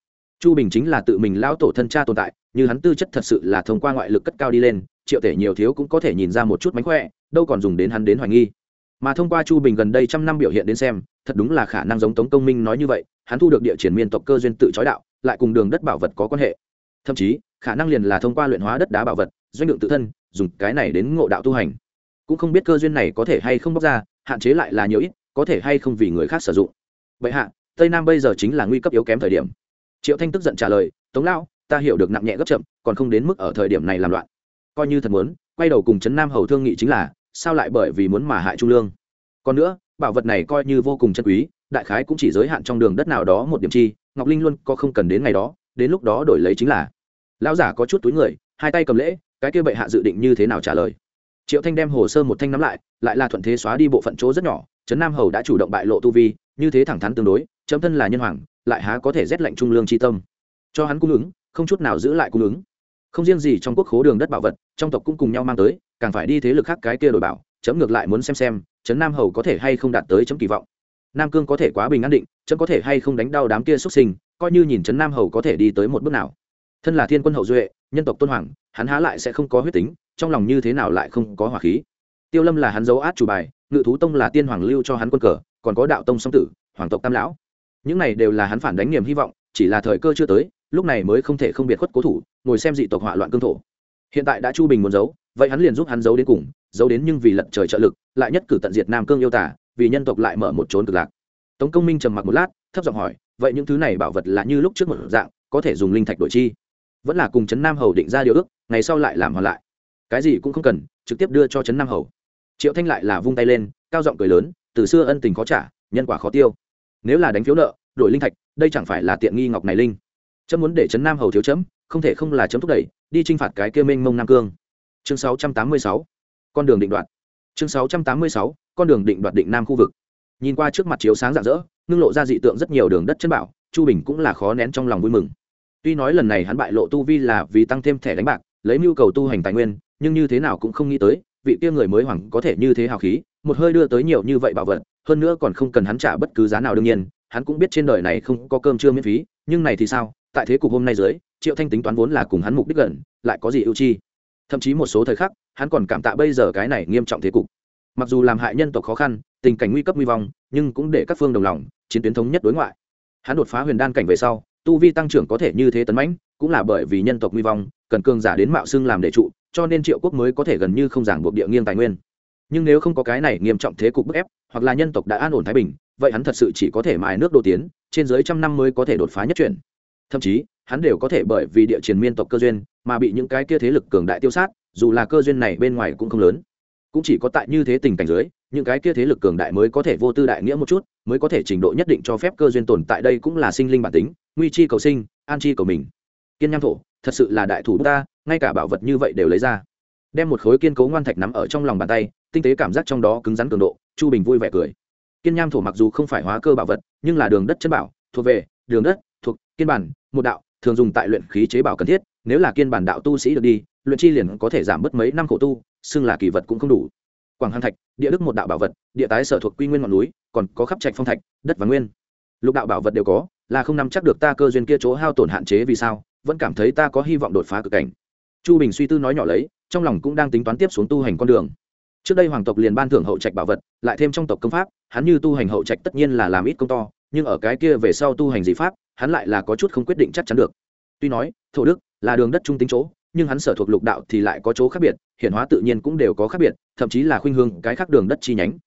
Chu bình chính là tự mình lão tổ thân cha tồn tại, như hắn tư chất thật sự là thông qua ngoại lực cất cao đi lên, triệu tể nhiều thiếu cũng có thể nhìn ra một chút mánh khỏe, đâu còn dùng đến hắn đến hoài nghi. Mà thông qua chu bình gần đây trăm năm biểu hiện đến xem thật đúng là khả năng giống tống công minh nói như vậy, hắn thu được địa triển miên tộc cơ duyên tự chói đạo, lại cùng đường đất bảo vật có quan hệ. Thậm chí, khả năng liền là thông qua luyện hóa đất đá bảo vật, doanh lượng tự thân, dùng cái này đến ngộ đạo tu hành. Cũng không biết cơ duyên này có thể hay không bóc ra, hạn chế lại là nhiều ít, có thể hay không vì người khác sử dụng. Vậy hạ, tây nam bây giờ chính là nguy cấp yếu kém thời điểm. Triệu thanh tức giận trả lời, tống lão, ta hiểu được nặng nhẹ gấp chậm, còn không đến mức ở thời điểm này làm loạn. Coi như thật muốn, quay đầu cùng trấn nam hầu thương nghị chính là, sao lại bởi vì muốn mà hại trung lương? Còn nữa bảo vật này coi như vô cùng chân quý, đại khái cũng chỉ giới hạn trong đường đất nào đó một điểm chi, ngọc linh luôn có không cần đến ngày đó, đến lúc đó đổi lấy chính là. Lão giả có chút túi người, hai tay cầm lễ, cái kia bệ hạ dự định như thế nào trả lời? Triệu thanh đem hồ sơ một thanh nắm lại lại là thuận thế xóa đi bộ phận chỗ rất nhỏ, trấn nam hầu đã chủ động bại lộ tu vi, như thế thẳng thắn tương đối, chấm thân là nhân hoàng, lại há có thể rét lệnh trung lương tri tâm. Cho hắn cung ứng, không chút nào giữ lại cung ứng. Không riêng gì trong quốc khố đường đất bảo vật, trong tộc cũng cùng nhau mang tới, càng phải đi thế lực khác cái kia đổi bảo, chấm ngược lại muốn xem xem trấn nam hầu có thể hay không đạt tới chấm kỳ vọng. Nam cương có thể quá bình an định, chấm có thể hay không đánh đau đám kia xuất sinh, coi như nhìn trấn nam hầu có thể đi tới một bước nào. Thân là thiên quân hậu duệ, nhân tộc tôn hoàng, hắn há lại sẽ không có huyết tính, trong lòng như thế nào lại không có hỏa khí. Tiêu lâm là hắn dấu át chủ bài, ngự thú tông là tiên hoàng lưu cho hắn quân cờ, còn có đạo tông song tử, hoàng tộc tam lão. Những này đều là hắn phản đánh niềm hy vọng, chỉ là thời cơ chưa tới, lúc này mới không thể không biệt khuất cố thủ, ngồi xem dị tộc hỏa loạn cương thổ. Hiện tại đã chu bình muốn giấu, vậy hắn liền giúp hắn giấu đến cùng giấu đến nhưng vì lận trời trợ lực lại nhất cử tận diệt nam cương yêu tả vì nhân tộc lại mở một trốn cực lạc. Tống công minh trầm mặc một lát thấp giọng hỏi vậy những thứ này bảo vật là như lúc trước một dạng có thể dùng linh thạch đổi chi? Vẫn là cùng trấn nam hầu định ra điều ước ngày sau lại làm hoàn lại. Cái gì cũng không cần trực tiếp đưa cho trấn nam hầu. Triệu thanh lại là vung tay lên cao giọng cười lớn từ xưa ân tình khó trả nhân quả khó tiêu. Nếu là đánh phiếu nợ đổi linh thạch đây chẳng phải là tiện nghi ngọc này linh. Chấm muốn để trấn nam hầu thiếu chấm không thể không là chấm thúc đẩy đi t r i n h phạt cái kia mênh mông nam cương. Chương 686, con đường định đoạn chương 686, con đường định đoạt định nam khu vực. Nhìn qua trước mặt chiếu sáng rạng rỡ ngưng lộ ra dị tượng rất nhiều đường đất chân bảo chu bình cũng là khó nén trong lòng vui mừng. Tuy nói lần này hắn bại lộ tu vi là vì tăng thêm thẻ đánh bạc lấy mưu cầu tu hành tài nguyên nhưng như thế nào cũng không nghĩ tới vị kia người mới hoàng có thể như thế hào khí một hơi đưa tới nhiều như vậy bảo vật hơn nữa còn không cần hắn trả bất cứ giá nào đương nhiên hắn cũng biết trên đời này không có cơm trưa miễn phí nhưng này thì sao? Tại thế cục hôm nay dưới triệu thanh tính toán vốn là cùng hắn mục đích gần lại có gì ưu chi? Thậm chí một số thời khắc, hắn còn cảm tạ bây giờ cái này nghiêm trọng thế cục. Mặc dù làm hại nhân tộc khó khăn, tình cảnh nguy cấp nguy vong, nhưng cũng để các phương đồng lòng, chiến tuyến thống nhất đối ngoại. Hắn đột phá huyền đan cảnh về sau, tu vi tăng trưởng có thể như thế tấn mãnh, cũng là bởi vì nhân tộc nguy vong, cần cường giả đến mạo xưng làm đệ trụ, cho nên triệu quốc mới có thể gần như không giảng buộc địa nghiêng tài nguyên. Nhưng nếu không có cái này nghiêm trọng thế cục bức ép, hoặc là nhân tộc đã an ổn thái bình, vậy hắn thật sự chỉ có thể mài nước đồ tiến, trên dưới trăm năm mới có thể đột phá nhất chuyển. Thậm chí hắn đều có thể bởi vì địa chiến miên tộc cơ duyên mà bị những cái kia thế lực cường đại tiêu sát, dù là cơ duyên này bên ngoài cũng không lớn. Cũng chỉ có tại như thế tình cảnh dưới, những cái kia thế lực cường đại mới có thể vô tư đại nghĩa một chút, mới có thể trình độ nhất định cho phép cơ duyên tồn tại đây cũng là sinh linh bản tính, nguy chi cầu sinh, an chi cầu mình. Kiên nham thổ, thật sự là đại thủ ta, ngay cả bảo vật như vậy đều lấy ra. Đem một khối kiên cố ngoan thạch nắm ở trong lòng bàn tay, tinh tế cảm giác trong đó cứng rắn cường độ, chu bình vui vẻ cười. Kiên nham thổ mặc dù không phải hóa cơ bảo vật, nhưng là đường đất chân bảo, thuộc về, đường đất, thuộc kiên bản, một đạo thường dùng tại luyện khí chế bảo cần thiết, nếu là kiên bản đạo tu sĩ được đi, luyện chi liền có thể giảm bớt mấy năm khổ tu, xưng là kỳ vật cũng không đủ. Quảng hàn thạch, địa đức một đạo bảo vật, địa tái sở thuộc quy nguyên ngọn núi, còn có khắp trạch phong thạch, đất và nguyên. Lục đạo bảo vật đều có, là không nắm chắc được ta cơ duyên kia chỗ hao tổn hạn chế vì sao, vẫn cảm thấy ta có hy vọng đột phá cực cảnh. Chu bình suy tư nói nhỏ lấy, trong lòng cũng đang tính toán tiếp xuống tu hành con đường. Trước đây hoàng tộc liền ban thưởng hậu trạch bảo vật, lại thêm trong tộc công pháp, hắn như tu hành hậu trạch tất nhiên là làm ít công to, nhưng ở cái kia về sau tu hành dị pháp hắn lại là có chút không quyết định chắc chắn được. Tuy nói, thổ đức là đường đất trung tính chỗ, nhưng hắn sở thuộc lục đạo thì lại có chỗ khác biệt hiện hóa tự nhiên cũng đều có khác biệt, thậm chí là khuynh hướng cái khác đường đất chi nhánh.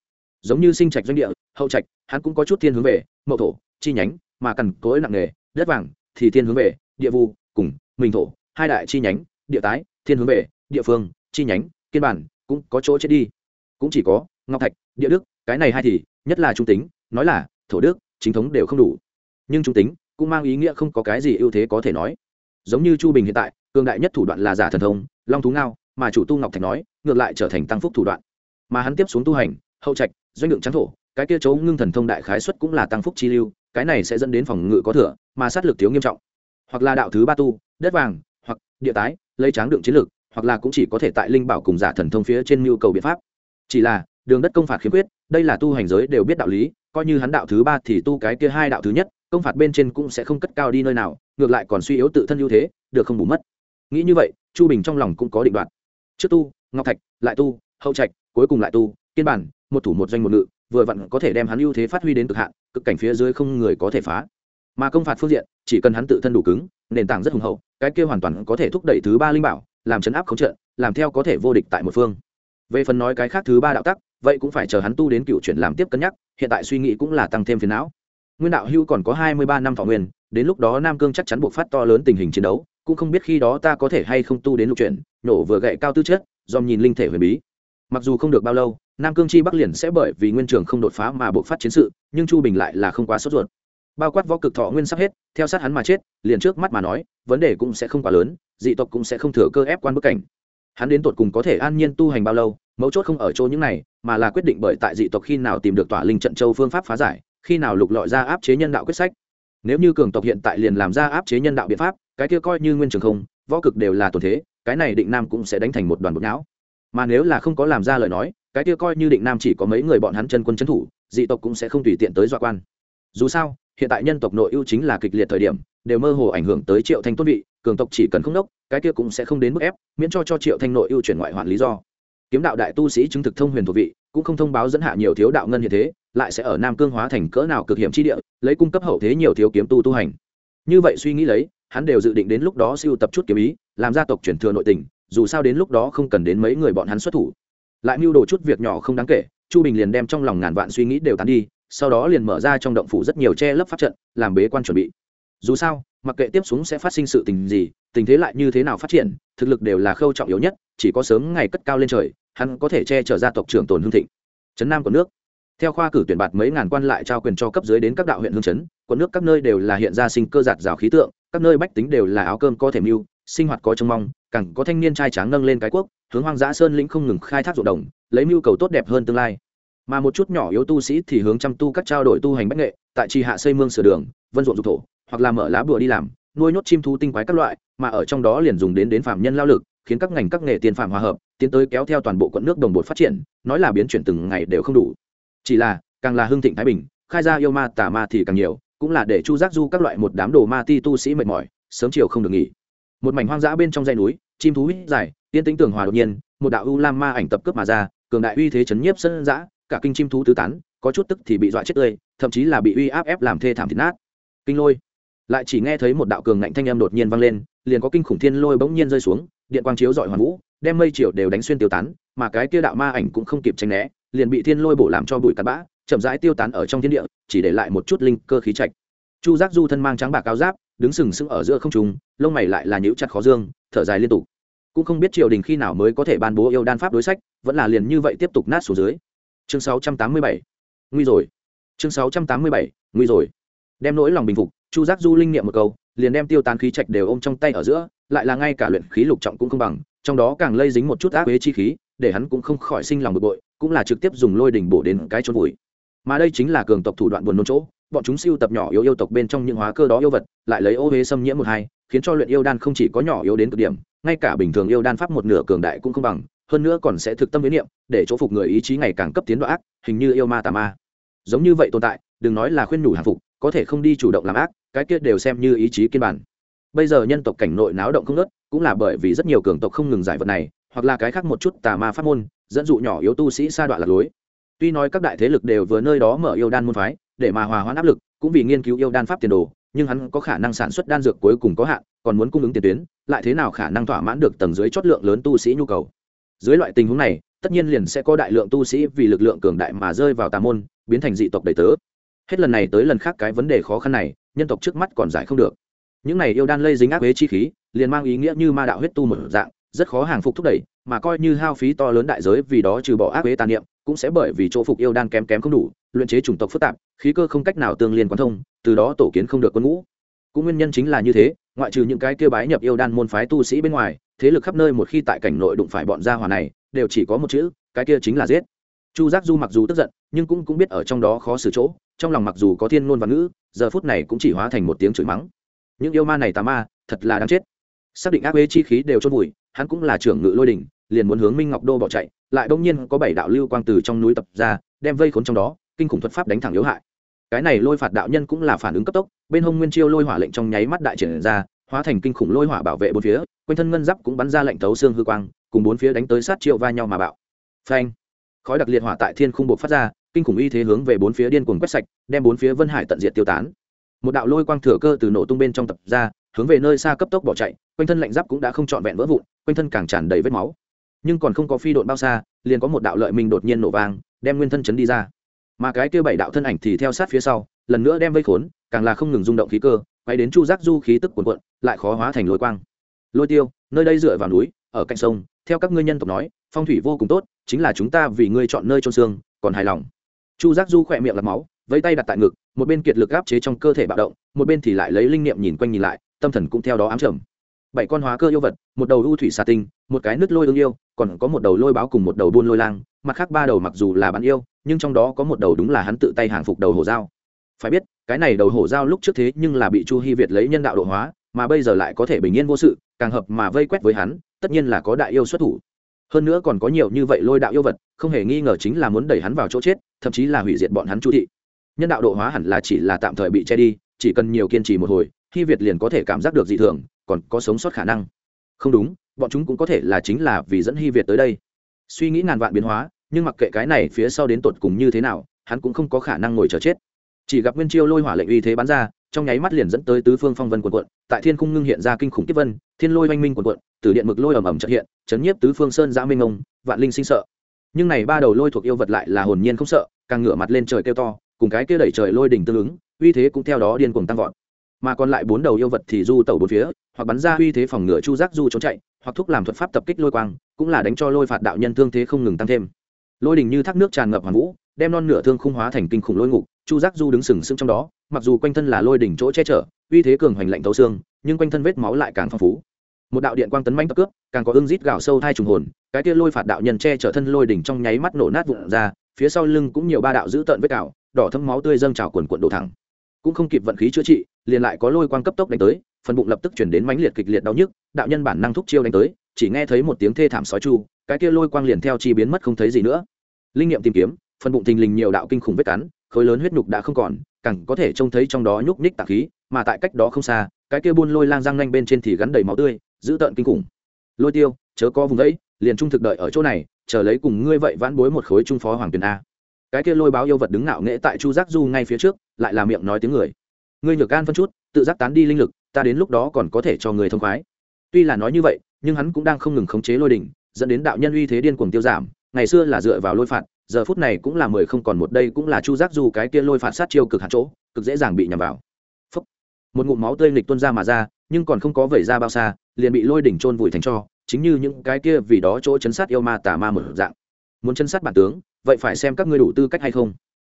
Giống như sinh trạch doanh địa, hậu trạch, hắn cũng có chút thiên hướng về, mậu thổ, chi nhánh, mà cần cối nặng nghề đất vàng thì thiên hướng về, địa vu, cùng, mình thổ, hai đại chi nhánh, địa tái, thiên hướng về, địa phương, chi nhánh, kiên bản, cũng có chỗ chết đi. Cũng chỉ có ngọc thạch, địa đức, cái này hai thì, nhất là trung tính, nói là thổ đức, chính thống đều không đủ. Nhưng trung tính cũng mang ý nghĩa không có cái gì ưu thế có thể nói. Giống như chu bình hiện tại, cường đại nhất thủ đoạn là giả thần thông, long thú ngao, mà chủ tu ngọc thạch nói, ngược lại trở thành tăng phúc thủ đoạn. Mà hắn tiếp xuống tu hành, hậu trạch, doanh lượng trắng thổ, cái kia chấu ngưng thần thông đại khái xuất cũng là tăng phúc chi lưu, cái này sẽ dẫn đến phòng ngự có thừa, mà sát lực thiếu nghiêm trọng. Hoặc là đạo thứ ba tu, đất vàng, hoặc địa tái, lấy tráng đựng chiến lược hoặc là cũng chỉ có thể tại linh bảo cùng giả thần thông phía trên nhu cầu biện pháp. Chỉ là, đường đất công phạt khiếm khuyết, đây là tu hành giới đều biết đạo lý, coi như hắn đạo thứ ba thì tu cái kia hai đạo thứ nhất công phạt bên trên cũng sẽ không cất cao đi nơi nào, ngược lại còn suy yếu tự thân ưu thế, được không bù mất. Nghĩ như vậy, chu bình trong lòng cũng có định đoạt. Trước tu, ngọc thạch, lại tu, hậu trạch, cuối cùng lại tu, kiên bản, một thủ một doanh một ngự, vừa vặn có thể đem hắn ưu thế phát huy đến cực hạn, cực cảnh phía dưới không người có thể phá. Mà công phạt phương diện, chỉ cần hắn tự thân đủ cứng, nền tảng rất hùng hậu, cái kia hoàn toàn có thể thúc đẩy thứ ba linh bảo, làm chấn áp khống trận, làm theo có thể vô địch tại một phương. Về phần nói cái khác thứ ba đạo tắc, vậy cũng phải chờ hắn tu đến cựu chuyển làm tiếp cân nhắc, hiện tại suy nghĩ cũng là tăng thêm phiền não nguyên đạo hưu còn có hai mươi ba năm thọ nguyên, đến lúc đó nam cương chắc chắn buộc phát to lớn tình hình chiến đấu, cũng không biết khi đó ta có thể hay không tu đến lục chuyển, nổ vừa gậy cao tư chất, dòm nhìn linh thể huyền bí. Mặc dù không được bao lâu, nam cương chi bắc liền sẽ bởi vì nguyên trường không đột phá mà buộc phát chiến sự, nhưng chu bình lại là không quá sốt ruột. Bao quát võ cực thọ nguyên sắp hết, theo sát hắn mà chết, liền trước mắt mà nói, vấn đề cũng sẽ không quá lớn, dị tộc cũng sẽ không thừa cơ ép quan bức cảnh. Hắn đến tột cùng có thể an nhiên tu hành bao lâu, mấu chốt không ở chỗ những này, mà là quyết định bởi tại dị tộc khi nào tìm được tỏa linh trận châu phương pháp phá giải khi nào lục lọi ra áp chế nhân đạo quyết sách. Nếu như cường tộc hiện tại liền làm ra áp chế nhân đạo biện pháp, cái kia coi như nguyên trường không, võ cực đều là tổn thế, cái này định nam cũng sẽ đánh thành một đoàn bột não. Mà nếu là không có làm ra lời nói, cái kia coi như định nam chỉ có mấy người bọn hắn chân quân trấn thủ, dị tộc cũng sẽ không tùy tiện tới dọa quan. Dù sao, hiện tại nhân tộc nội ưu chính là kịch liệt thời điểm, đều mơ hồ ảnh hưởng tới triệu thanh tuân vị, cường tộc chỉ cần không đốc cái kia cũng sẽ không đến mức ép, miễn cho cho triệu thanh nội ưu chuyển ngoại hoạn lý do. Kiếm đạo đại tu sĩ chứng thực thông huyền thuộc vị cũng không thông báo dẫn hạ nhiều thiếu đạo ngân như thế, lại sẽ ở nam cương hóa thành cỡ nào cực hiểm chi địa, lấy cung cấp hậu thế nhiều thiếu kiếm tu tu hành. Như vậy suy nghĩ lấy, hắn đều dự định đến lúc đó siêu tập chút kiếm ý, làm gia tộc chuyển thừa nội tình, dù sao đến lúc đó không cần đến mấy người bọn hắn xuất thủ. Lại mưu đồ chút việc nhỏ không đáng kể, chu bình liền đem trong lòng ngàn vạn suy nghĩ đều tán đi, sau đó liền mở ra trong động phủ rất nhiều che lấp pháp trận, làm bế quan chuẩn bị. Dù sao, mặc kệ tiếp xuống sẽ phát sinh sự tình gì, tình thế lại như thế nào phát triển, thực lực đều là khâu trọng yếu nhất, chỉ có sớm ngày cất cao lên trời hắn có thể che chở gia tộc trưởng tồn hương thịnh. Trấn nam của nước. Theo khoa cử tuyển bạt mấy ngàn quan lại trao quyền cho cấp dưới đến các đạo huyện hương chấn, quận nước các nơi đều là hiện ra sinh cơ giạt rào khí tượng, các nơi bách tính đều là áo cơm có thể mưu, sinh hoạt có trông mong, càng có thanh niên trai tráng nâng lên cái quốc, hướng hoang dã sơn lĩnh không ngừng khai thác ruộng đồng, lấy mưu cầu tốt đẹp hơn tương lai. Mà một chút nhỏ yếu tu sĩ thì hướng chăm tu các trao đổi tu hành bách nghệ, tại tri hạ xây mương sửa đường, vân ruộng dục thổ, hoặc là mở lá bùa đi làm, nuôi nhốt chim thú tinh quái các loại, mà ở trong đó liền dùng đến đến phạm nhân lao lực, khiến các ngành các nghề tiền phạm hòa hợp tiến tới kéo theo toàn bộ quận nước đồng bộ phát triển, nói là biến chuyển từng ngày đều không đủ. Chỉ là, càng là hưng thịnh thái bình, khai ra yêu ma tà ma thì càng nhiều, cũng là để chu giác du các loại một đám đồ ma ti tu sĩ mệt mỏi, sớm chiều không được nghỉ. Một mảnh hoang dã bên trong dãy núi, chim thú hít dài, tiên tính tường hòa đột nhiên, một đạo u lam ma ảnh tập cướp mà ra, cường đại uy thế chấn nhiếp sân dã, cả kinh chim thú tứ tán, có chút tức thì bị dọa chết tươi, thậm chí là bị uy áp ép làm thê thảm thịt nát. Kinh lôi. Lại chỉ nghe thấy một đạo cường ngạnh thanh âm đột nhiên vang lên, liền có kinh khủng thiên lôi bỗng nhiên rơi xuống, điện quang chiếu dọi hoàn vũ đem mây chiều đều đánh xuyên tiêu tán, mà cái kia đạo ma ảnh cũng không kịp tranh né, liền bị thiên lôi bổ làm cho bụi cắt bã, chậm rãi tiêu tán ở trong thiên địa, chỉ để lại một chút linh cơ khí trạch. Chu giác du thân mang trắng bạc áo giáp, đứng sừng sững ở giữa không trung, lông mày lại là nhíu chặt khó dương, thở dài liên tục. Cũng không biết triều đình khi nào mới có thể ban bố yêu đan pháp đối sách, vẫn là liền như vậy tiếp tục nát xuống dưới. Chương 687 nguy rồi. Chương 687 nguy rồi. Đem nỗi lòng bình phục, chu giác du linh nghiệm một câu, liền đem tiêu tán khí trạch đều ôm trong tay ở giữa, lại là ngay cả luyện khí lục trọng cũng không bằng trong đó càng lây dính một chút ác quế chi khí, để hắn cũng không khỏi sinh lòng bực bội, cũng là trực tiếp dùng lôi đỉnh bổ đến cái chôn vùi mà đây chính là cường tộc thủ đoạn buồn nôn chỗ, bọn chúng siêu tập nhỏ yếu yêu tộc bên trong những hóa cơ đó yêu vật, lại lấy ô huế xâm nhiễm một hai, khiến cho luyện yêu đan không chỉ có nhỏ yếu đến cực điểm, ngay cả bình thường yêu đan pháp một nửa cường đại cũng không bằng, hơn nữa còn sẽ thực tâm với niệm, để chỗ phục người ý chí ngày càng cấp tiến đoạn ác, hình như yêu ma tà ma. Giống như vậy tồn tại, đừng nói là khuyên nhủ hàng phục, có thể không đi chủ động làm ác, cái kia đều xem như ý chí kiên bản. Bây giờ nhân tộc cảnh nội náo động không nớt cũng là bởi vì rất nhiều cường tộc không ngừng giải vật này, hoặc là cái khác một chút tà ma pháp môn, dẫn dụ nhỏ yếu tu sĩ sa đoạn lạc lối. Tuy nói các đại thế lực đều vừa nơi đó mở yêu đan môn phái, để mà hòa hoãn áp lực, cũng vì nghiên cứu yêu đan pháp tiền đồ, nhưng hắn có khả năng sản xuất đan dược cuối cùng có hạn, còn muốn cung ứng tiền tuyến, lại thế nào khả năng thỏa mãn được tầng dưới chót lượng lớn tu sĩ nhu cầu. Dưới loại tình huống này, tất nhiên liền sẽ có đại lượng tu sĩ vì lực lượng cường đại mà rơi vào tà môn, biến thành dị tộc đầy tớ. Hết lần này tới lần khác cái vấn đề khó khăn này, nhân tộc trước mắt còn giải không được. Những này yêu đan lây dính ác huế chi khí liền mang ý nghĩa như ma đạo huyết tu một dạng, rất khó hàng phục thúc đẩy, mà coi như hao phí to lớn đại giới vì đó trừ bỏ ác huế tàn niệm, cũng sẽ bởi vì chỗ phục yêu đan kém kém không đủ, luyện chế chủng tộc phức tạp, khí cơ không cách nào tương liên quan thông, từ đó tổ kiến không được quân ngũ. Cũng nguyên nhân chính là như thế, ngoại trừ những cái kia bái nhập yêu đan môn phái tu sĩ bên ngoài, thế lực khắp nơi một khi tại cảnh nội đụng phải bọn gia hỏa này, đều chỉ có một chữ, cái kia chính là giết. Chu giác du mặc dù tức giận, nhưng cũng cũng biết ở trong đó khó xử chỗ, trong lòng mặc dù có thiên ngôn và ngữ, giờ phút này cũng chỉ hóa thành một tiếng chửi mắng. Những yêu ma này tà ma, thật là đáng chết xác định ác bế chi khí đều chôn vùi hắn cũng là trưởng ngự lôi đỉnh, liền muốn hướng minh ngọc đô bỏ chạy lại đông nhiên có bảy đạo lưu quang từ trong núi tập ra đem vây khốn trong đó kinh khủng thuật pháp đánh thẳng yếu hại. Cái này lôi phạt đạo nhân cũng là phản ứng cấp tốc bên hông nguyên chiêu lôi hỏa lệnh trong nháy mắt đại triển ra hóa thành kinh khủng lôi hỏa bảo vệ bốn phía quanh thân ngân giáp cũng bắn ra lệnh tấu xương hư quang cùng bốn phía đánh tới sát triệu va nhau mà bạo. Phanh! Khói đặc liệt hỏa tại thiên khung buộc phát ra kinh khủng y thế hướng về bốn phía điên cuồng quét sạch đem bốn phía vân hải tận diệt tiêu tán. Một đạo lôi quang thừa cơ từ nổ tung bên trong tập ra hướng về nơi xa cấp tốc bỏ chạy, quanh thân lạnh giáp cũng đã không trọn vẹn vỡ vụn, quanh thân càng tràn đầy vết máu. Nhưng còn không có phi độn bao xa, liền có một đạo lợi minh đột nhiên nổ vang, đem nguyên thân chấn đi ra. Mà cái kia bảy đạo thân ảnh thì theo sát phía sau, lần nữa đem vây khốn, càng là không ngừng rung động khí cơ, quay đến chu giác du khí tức cuồn cuộn, lại khó hóa thành lôi quang. Lôi tiêu, nơi đây dựa vào núi, ở cạnh sông, theo các ngươi nhân tộc nói, phong thủy vô cùng tốt, chính là chúng ta vì ngươi chọn nơi trôn xương, còn hài lòng. Chu giác du khỏe miệng lật máu, vẫy tay đặt tại ngực, một bên kiệt lực áp chế trong cơ thể bạo động, một bên thì lại lấy linh niệm nhìn quanh nhìn lại tâm thần cũng theo đó ám trầm. Bảy con hóa cơ yêu vật, một đầu u thủy xà tinh, một cái nứt lôi ương yêu, còn có một đầu lôi báo cùng một đầu buôn lôi lang, mặt khác ba đầu mặc dù là bạn yêu, nhưng trong đó có một đầu đúng là hắn tự tay hàng phục đầu hổ dao. Phải biết, cái này đầu hổ dao lúc trước thế nhưng là bị chu hy việt lấy nhân đạo độ hóa, mà bây giờ lại có thể bình yên vô sự, càng hợp mà vây quét với hắn, tất nhiên là có đại yêu xuất thủ. Hơn nữa còn có nhiều như vậy lôi đạo yêu vật, không hề nghi ngờ chính là muốn đẩy hắn vào chỗ chết, thậm chí là hủy diệt bọn hắn chu thị. Nhân đạo độ hóa hẳn là chỉ là tạm thời bị che đi chỉ cần nhiều kiên trì một hồi hy việt liền có thể cảm giác được dị thường, còn có sống sót khả năng. Không đúng, bọn chúng cũng có thể là chính là vì dẫn hy việt tới đây. Suy nghĩ ngàn vạn biến hóa, nhưng mặc kệ cái này phía sau đến tột cùng như thế nào, hắn cũng không có khả năng ngồi chờ chết. Chỉ gặp nguyên chiêu lôi hỏa lệnh uy thế bắn ra, trong nháy mắt liền dẫn tới tứ phương phong vân quần quận tại thiên cung ngưng hiện ra kinh khủng kiếp vân, thiên lôi oanh minh quần quận từ điện mực lôi ầm ầm trợ hiện, chấn nhiếp tứ phương sơn giã minh ông, vạn linh sinh sợ. Nhưng này ba đầu lôi thuộc yêu vật lại là hồn nhiên không sợ, càng ngửa mặt lên trời kêu to, cùng cái kia đẩy trời lôi đỉnh tương ứng uy thế cũng theo đó điên cuồng tăng vọt. Mà còn lại bốn đầu yêu vật thì du tẩu bốn phía, hoặc bắn ra uy thế phòng ngựa chu giác du trốn chạy, hoặc thúc làm thuật pháp tập kích lôi quang, cũng là đánh cho lôi phạt đạo nhân thương thế không ngừng tăng thêm. Lôi đình như thác nước tràn ngập hoàn vũ, đem non nửa thương khung hóa thành kinh khủng lôi ngục, chu giác du đứng sừng sững trong đó, mặc dù quanh thân là lôi đỉnh chỗ che chở, uy thế cường hoành lạnh thấu xương, nhưng quanh thân vết máu lại càng phong phú. Một đạo điện quang tấn manh tập cướp, càng có ương rít gạo sâu thai trùng hồn, cái kia lôi phạt đạo nhân che chở thân lôi đỉnh trong nháy mắt nổ nát vụn ra, phía sau lưng cũng nhiều ba đạo giữ tợn vết cào, đỏ thấm máu tươi dâng trào quần quận đổ thẳng cũng không kịp vận khí chữa trị, liền lại có lôi quang cấp tốc đánh tới, phần bụng lập tức chuyển đến mãnh liệt kịch liệt đau nhức, đạo nhân bản năng thúc chiêu đánh tới, chỉ nghe thấy một tiếng thê thảm sói chu, cái kia lôi quang liền theo chi biến mất không thấy gì nữa. Linh nghiệm tìm kiếm, phần bụng thình lình nhiều đạo kinh khủng vết cắn, khối lớn huyết nhục đã không còn, càng có thể trông thấy trong đó nhúc nhích tạc khí, mà tại cách đó không xa, cái kia buôn lôi lang răng nanh bên trên thì gắn đầy máu tươi giữ tợn kinh khủng. Lôi tiêu, chớ có vùng ấy, liền trung thực đợi ở chỗ này, chờ lấy cùng ngươi vậy vãn bối một khối trung phó hoàng tuyền a. Cái kia lôi báo yêu vật đứng ngạo nghễ tại chu giác du ngay phía trước lại là miệng nói tiếng người. Ngươi nhược gan phân chút, tự giác tán đi linh lực, ta đến lúc đó còn có thể cho người thông khoái. Tuy là nói như vậy, nhưng hắn cũng đang không ngừng khống chế lôi đỉnh, dẫn đến đạo nhân uy thế điên cuồng tiêu giảm. Ngày xưa là dựa vào lôi phạt, giờ phút này cũng là mười không còn một đây cũng là chu giác du cái kia lôi phạt sát chiêu cực hạt chỗ, cực dễ dàng bị nhằm vào. Phúc. một ngụm máu tươi nghịch tuôn ra mà ra, nhưng còn không có vẩy ra bao xa, liền bị lôi đỉnh trôn vùi thành cho, chính như những cái kia vì đó chỗ chấn sát yêu ma tà ma một dạng. Muốn chấn sát bản tướng, vậy phải xem các ngươi đủ tư cách hay không.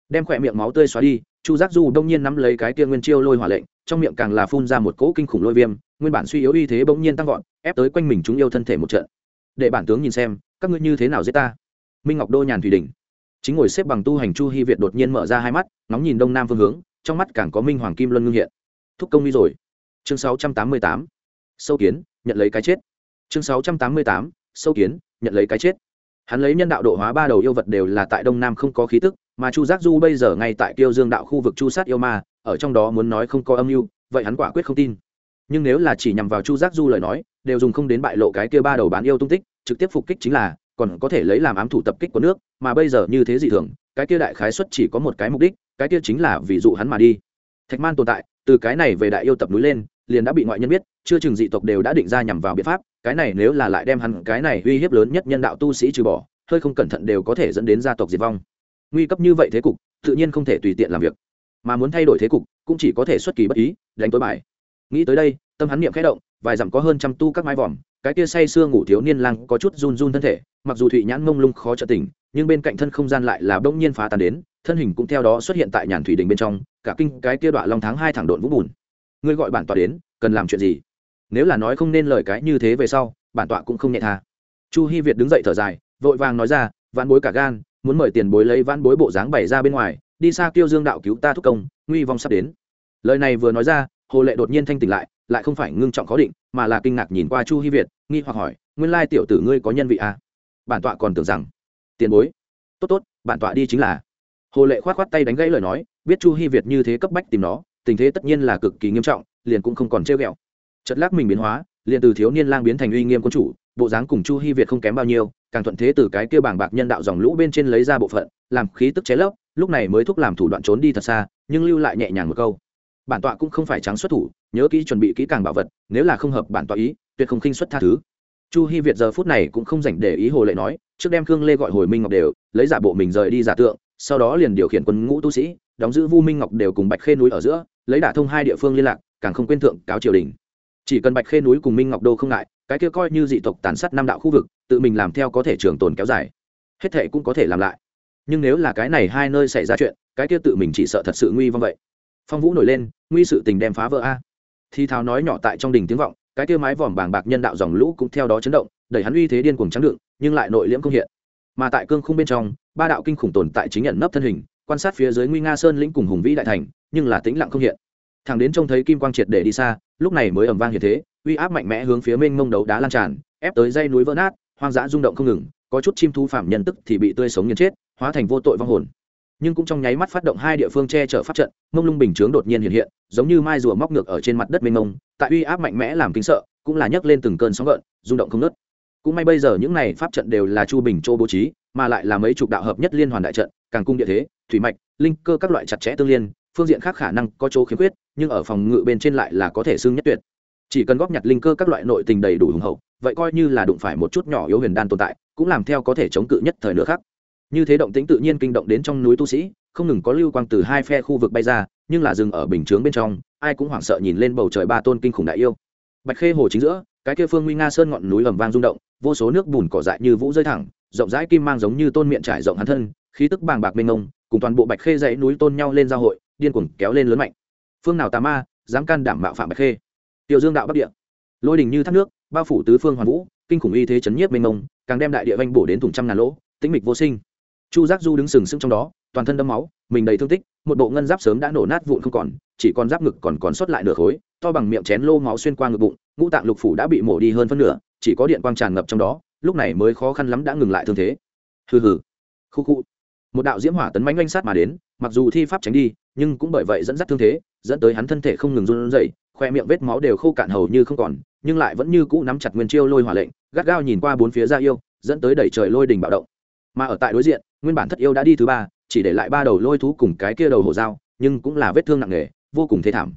Đem khỏe miệng máu tươi xóa đi chu giác du đông nhiên nắm lấy cái kia nguyên chiêu lôi hỏa lệnh, trong miệng càng là phun ra một cỗ kinh khủng lôi viêm, nguyên bản suy yếu uy thế bỗng nhiên tăng vọt, ép tới quanh mình chúng yêu thân thể một trận. Để bản tướng nhìn xem, các ngươi như thế nào giết ta? Minh ngọc đô nhàn thủy đình chính ngồi xếp bằng tu hành chu hy việt đột nhiên mở ra hai mắt nóng nhìn đông nam phương hướng, trong mắt càng có minh hoàng kim luân ngưng hiện. Thúc công đi rồi. Chương 688. sâu kiến, nhận lấy cái chết. Chương 688. sâu kiến, nhận lấy cái chết. Hắn lấy nhân đạo độ hóa ba đầu yêu vật đều là tại đông nam không có khí tức mà chu giác du bây giờ ngay tại kiêu dương đạo khu vực chu sát yêu ma, ở trong đó muốn nói không có âm mưu, vậy hắn quả quyết không tin. Nhưng nếu là chỉ nhằm vào chu giác du lời nói, đều dùng không đến bại lộ cái kia ba đầu bán yêu tung tích, trực tiếp phục kích chính là, còn có thể lấy làm ám thủ tập kích của nước, mà bây giờ như thế dị thường, cái kia đại khái xuất chỉ có một cái mục đích, cái kia chính là ví dụ hắn mà đi. Thạch man tồn tại, từ cái này về đại yêu tập núi lên, liền đã bị ngoại nhân biết, chưa chừng dị tộc đều đã định ra nhằm vào biện pháp, cái này nếu là lại đem hắn cái này uy hiếp lớn nhất nhân đạo tu sĩ trừ bỏ, hơi không cẩn thận đều có thể dẫn đến gia tộc diệt vong nguy cấp như vậy thế cục, tự nhiên không thể tùy tiện làm việc. Mà muốn thay đổi thế cục, cũng chỉ có thể xuất kỳ bất ý, đánh tối bài. Nghĩ tới đây, tâm hắn niệm khẽ động, vài dặm có hơn trăm tu các mái vòm, cái kia say sưa ngủ thiếu niên lang có chút run run thân thể, mặc dù thụy nhãn mông lung khó trợ tỉnh, nhưng bên cạnh thân không gian lại là bỗng nhiên phá tan đến, thân hình cũng theo đó xuất hiện tại nhàn thủy đình bên trong, cả kinh cái kia đoạn long tháng hai thẳng độn vũ bùn. Ngươi gọi bản tọa đến, cần làm chuyện gì? Nếu là nói không nên lời cái như thế về sau, bản tọa cũng không nhẹ tha. Chu hy việt đứng dậy thở dài, vội vàng nói ra ván bối cả gan muốn mời tiền bối lấy vãn bối bộ dáng bày ra bên ngoài, đi xa tiêu dương đạo cứu ta thúc công, nguy vong sắp đến. Lời này vừa nói ra, hồ lệ đột nhiên thanh tỉnh lại lại không phải ngưng trọng khó định, mà là kinh ngạc nhìn qua chu hy việt, nghi hoặc hỏi, nguyên lai tiểu tử ngươi có nhân vị à? bản tọa còn tưởng rằng, tiền bối. Tốt tốt, bản tọa đi chính là. Hồ lệ khoát khoát tay đánh gãy lời nói, biết chu hy việt như thế cấp bách tìm nó, tình thế tất nhiên là cực kỳ nghiêm trọng, liền cũng không còn trêu ghẹo. Chật lắc mình biến hóa, liền từ thiếu niên lang biến thành uy nghiêm quân chủ, bộ dáng cùng chu hy việt không kém bao nhiêu càng thuận thế từ cái kia bảng bạc nhân đạo dòng lũ bên trên lấy ra bộ phận, làm khí tức chế lấp, lúc này mới thúc làm thủ đoạn trốn đi thật xa, nhưng lưu lại nhẹ nhàng một câu. Bản tọa cũng không phải trắng xuất thủ, nhớ kỹ chuẩn bị kỹ càng bảo vật, nếu là không hợp bản tọa ý, tuyệt không khinh xuất tha thứ. Chu hi việt giờ phút này cũng không dành để ý hồ lệ nói, trước đem khương lê gọi hồi minh ngọc đều, lấy giả bộ mình rời đi giả tượng, sau đó liền điều khiển quân ngũ tu sĩ, đóng giữ vu minh ngọc đều cùng bạch khê núi ở giữa, lấy đả thông hai địa phương liên lạc, càng không quên thượng cáo triều đình. Chỉ cần bạch khê núi cùng minh ngọc đô không ngại cái kia coi như dị tộc tàn sát năm đạo khu vực, tự mình làm theo có thể trường tồn kéo dài. Hết thệ cũng có thể làm lại. Nhưng nếu là cái này hai nơi xảy ra chuyện, cái kia tự mình chỉ sợ thật sự nguy vong vậy. Phong vũ nổi lên, nguy sự tình đem phá vỡ a. Thi tháo nói nhỏ tại trong đình tiếng vọng, cái kia mái vòm bàng bạc nhân đạo dòng lũ cũng theo đó chấn động, đẩy hắn uy thế điên cuồng trắng đựng, nhưng lại nội liễm công hiện. Mà tại cương khung bên trong, ba đạo kinh khủng tồn tại chính nhận nấp thân hình, quan sát phía dưới nguy nga sơn lĩnh cùng hùng vĩ đại thành, nhưng là tĩnh lặng không hiện thằng đến trông thấy kim quang triệt để đi xa, lúc này mới ầm vang hiện thế, uy áp mạnh mẽ hướng phía mênh mông đấu đá lan tràn, ép tới dây núi vỡ nát, hoang dã rung động không ngừng, có chút chim thú phạm nhân tức thì bị tươi sống nhân chết, hóa thành vô tội vong hồn. Nhưng cũng trong nháy mắt phát động hai địa phương che chở pháp trận, mông lung bình chướng đột nhiên hiện hiện, giống như mai rùa móc ngược ở trên mặt đất mênh mông, tại uy áp mạnh mẽ làm kính sợ, cũng là nhấc lên từng cơn sóng gợn, rung động không nớt cũng may bây giờ những này pháp trận đều là chu bình châu bố trí, mà lại là mấy chục đạo hợp nhất liên hoàn đại trận, càng cung địa thế, thủy mạch, linh cơ các loại chặt chẽ tương liên phương diện khác khả năng có chỗ khiếm khuyết, nhưng ở phòng ngự bên trên lại là có thể xưng nhất tuyệt. Chỉ cần góp nhặt linh cơ các loại nội tình đầy đủ hùng hậu, vậy coi như là đụng phải một chút nhỏ yếu huyền đan tồn tại, cũng làm theo có thể chống cự nhất thời nữa khác như thế động tĩnh tự nhiên kinh động đến trong núi tu sĩ, không ngừng có lưu quang từ hai phe khu vực bay ra, nhưng là dừng ở bình chướng bên trong, ai cũng hoảng sợ nhìn lên bầu trời ba tôn kinh khủng đại yêu. Bạch khê hồ chính giữa, cái kia phương nguy nga sơn ngọn núi ầm vang rung động, vô số nước bùn cỏ dại như vũ rơi thẳng, rộng rãi kim mang giống như tôn miệng trải rộng hắn thân, khí tức bàng bạc mênh ngông cùng toàn bộ bạch khê dãy núi tôn nhau lên giao hội điên cuồng kéo lên lớn mạnh. Phương nào tà ma, dám can đảm mạo phạm bạch khê? Tiểu dương đạo bắc địa. Lôi đình như thác nước, bao phủ tứ phương hoàn vũ, kinh khủng y thế chấn nhiếp mênh mông, càng đem đại địa vanh bổ đến thùng trăm ngàn lỗ, tĩnh mịch vô sinh. Chu giác du đứng sừng sững trong đó, toàn thân đẫm máu, mình đầy thương tích, một bộ ngân giáp sớm đã nổ nát vụn không còn, chỉ còn giáp ngực còn còn sót lại nửa khối, to bằng miệng chén lô máu xuyên qua ngực bụng, ngũ tạng lục phủ đã bị mổ đi hơn phân nửa, chỉ có điện quang tràn ngập trong đó, lúc này mới khó khăn lắm đã ngừng lại thương thế. Hừ hừ. Khu khu. Một đạo diễm hỏa tấn mánh oanh sát mà đến, mặc dù thi pháp tránh đi nhưng cũng bởi vậy dẫn dắt thương thế, dẫn tới hắn thân thể không ngừng run rẩy, khoe miệng vết máu đều khô cạn hầu như không còn, nhưng lại vẫn như cũ nắm chặt nguyên chiêu lôi hỏa lệnh, gắt gao nhìn qua bốn phía ra yêu, dẫn tới đẩy trời lôi đình bạo động. Mà ở tại đối diện, nguyên bản thất yêu đã đi thứ ba, chỉ để lại ba đầu lôi thú cùng cái kia đầu hổ dao, nhưng cũng là vết thương nặng nề, vô cùng thế thảm.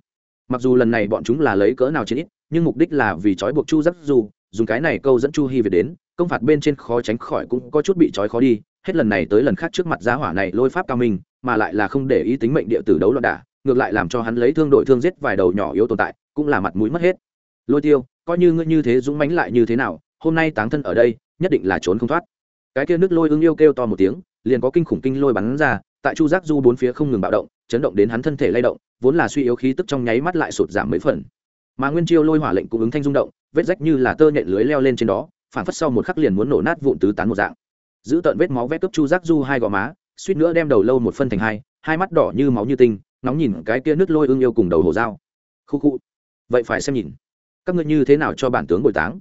Mặc dù lần này bọn chúng là lấy cỡ nào chiến ít, nhưng mục đích là vì trói buộc chu giáp du dùng cái này câu dẫn chu hy về đến, công phạt bên trên khó tránh khỏi cũng có chút bị trói khó đi, hết lần này tới lần khác trước mặt giá hỏa này lôi pháp cao minh mà lại là không để ý tính mệnh địa tử đấu loạn đả, ngược lại làm cho hắn lấy thương đội thương giết vài đầu nhỏ yếu tồn tại, cũng là mặt mũi mất hết. Lôi tiêu, coi như ngươi như thế dũng mãnh lại như thế nào, hôm nay táng thân ở đây, nhất định là trốn không thoát. Cái kia nước lôi ưng yêu kêu to một tiếng, liền có kinh khủng kinh lôi bắn ra, tại chu giác du bốn phía không ngừng bạo động, chấn động đến hắn thân thể lay động, vốn là suy yếu khí tức trong nháy mắt lại sụt giảm mấy phần. Mà nguyên chiêu lôi hỏa lệnh cũng ứng thanh rung động, vết rách như là tơ nhện lưới leo lên trên đó, phản phất sau một khắc liền muốn nổ nát vụn tứ tán một dạng. Giữ tận vết máu vét cướp chu giác du hai gò má suýt nữa đem đầu lâu một phân thành hai hai mắt đỏ như máu như tinh nóng nhìn cái kia nước lôi ưng yêu cùng đầu hổ dao. Khu khu. Vậy phải xem nhìn. Các ngươi như thế nào cho bản tướng bồi táng?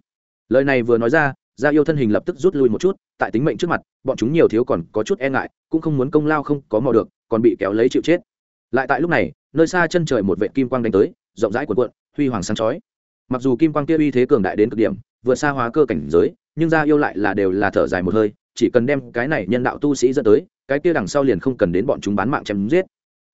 Lời này vừa nói ra, gia yêu thân hình lập tức rút lui một chút, tại tính mệnh trước mặt, bọn chúng nhiều thiếu còn có chút e ngại, cũng không muốn công lao không có mò được, còn bị kéo lấy chịu chết. Lại tại lúc này, nơi xa chân trời một vệ kim quang đánh tới, rộng rãi cuộn cuộn, huy hoàng sáng chói. Mặc dù kim quang kia uy thế cường đại đến cực điểm, vượt xa hóa cơ cảnh giới, nhưng gia yêu lại là đều là thở dài một hơi chỉ cần đem cái này nhân đạo tu sĩ dẫn tới, cái kia đằng sau liền không cần đến bọn chúng bán mạng chém giết.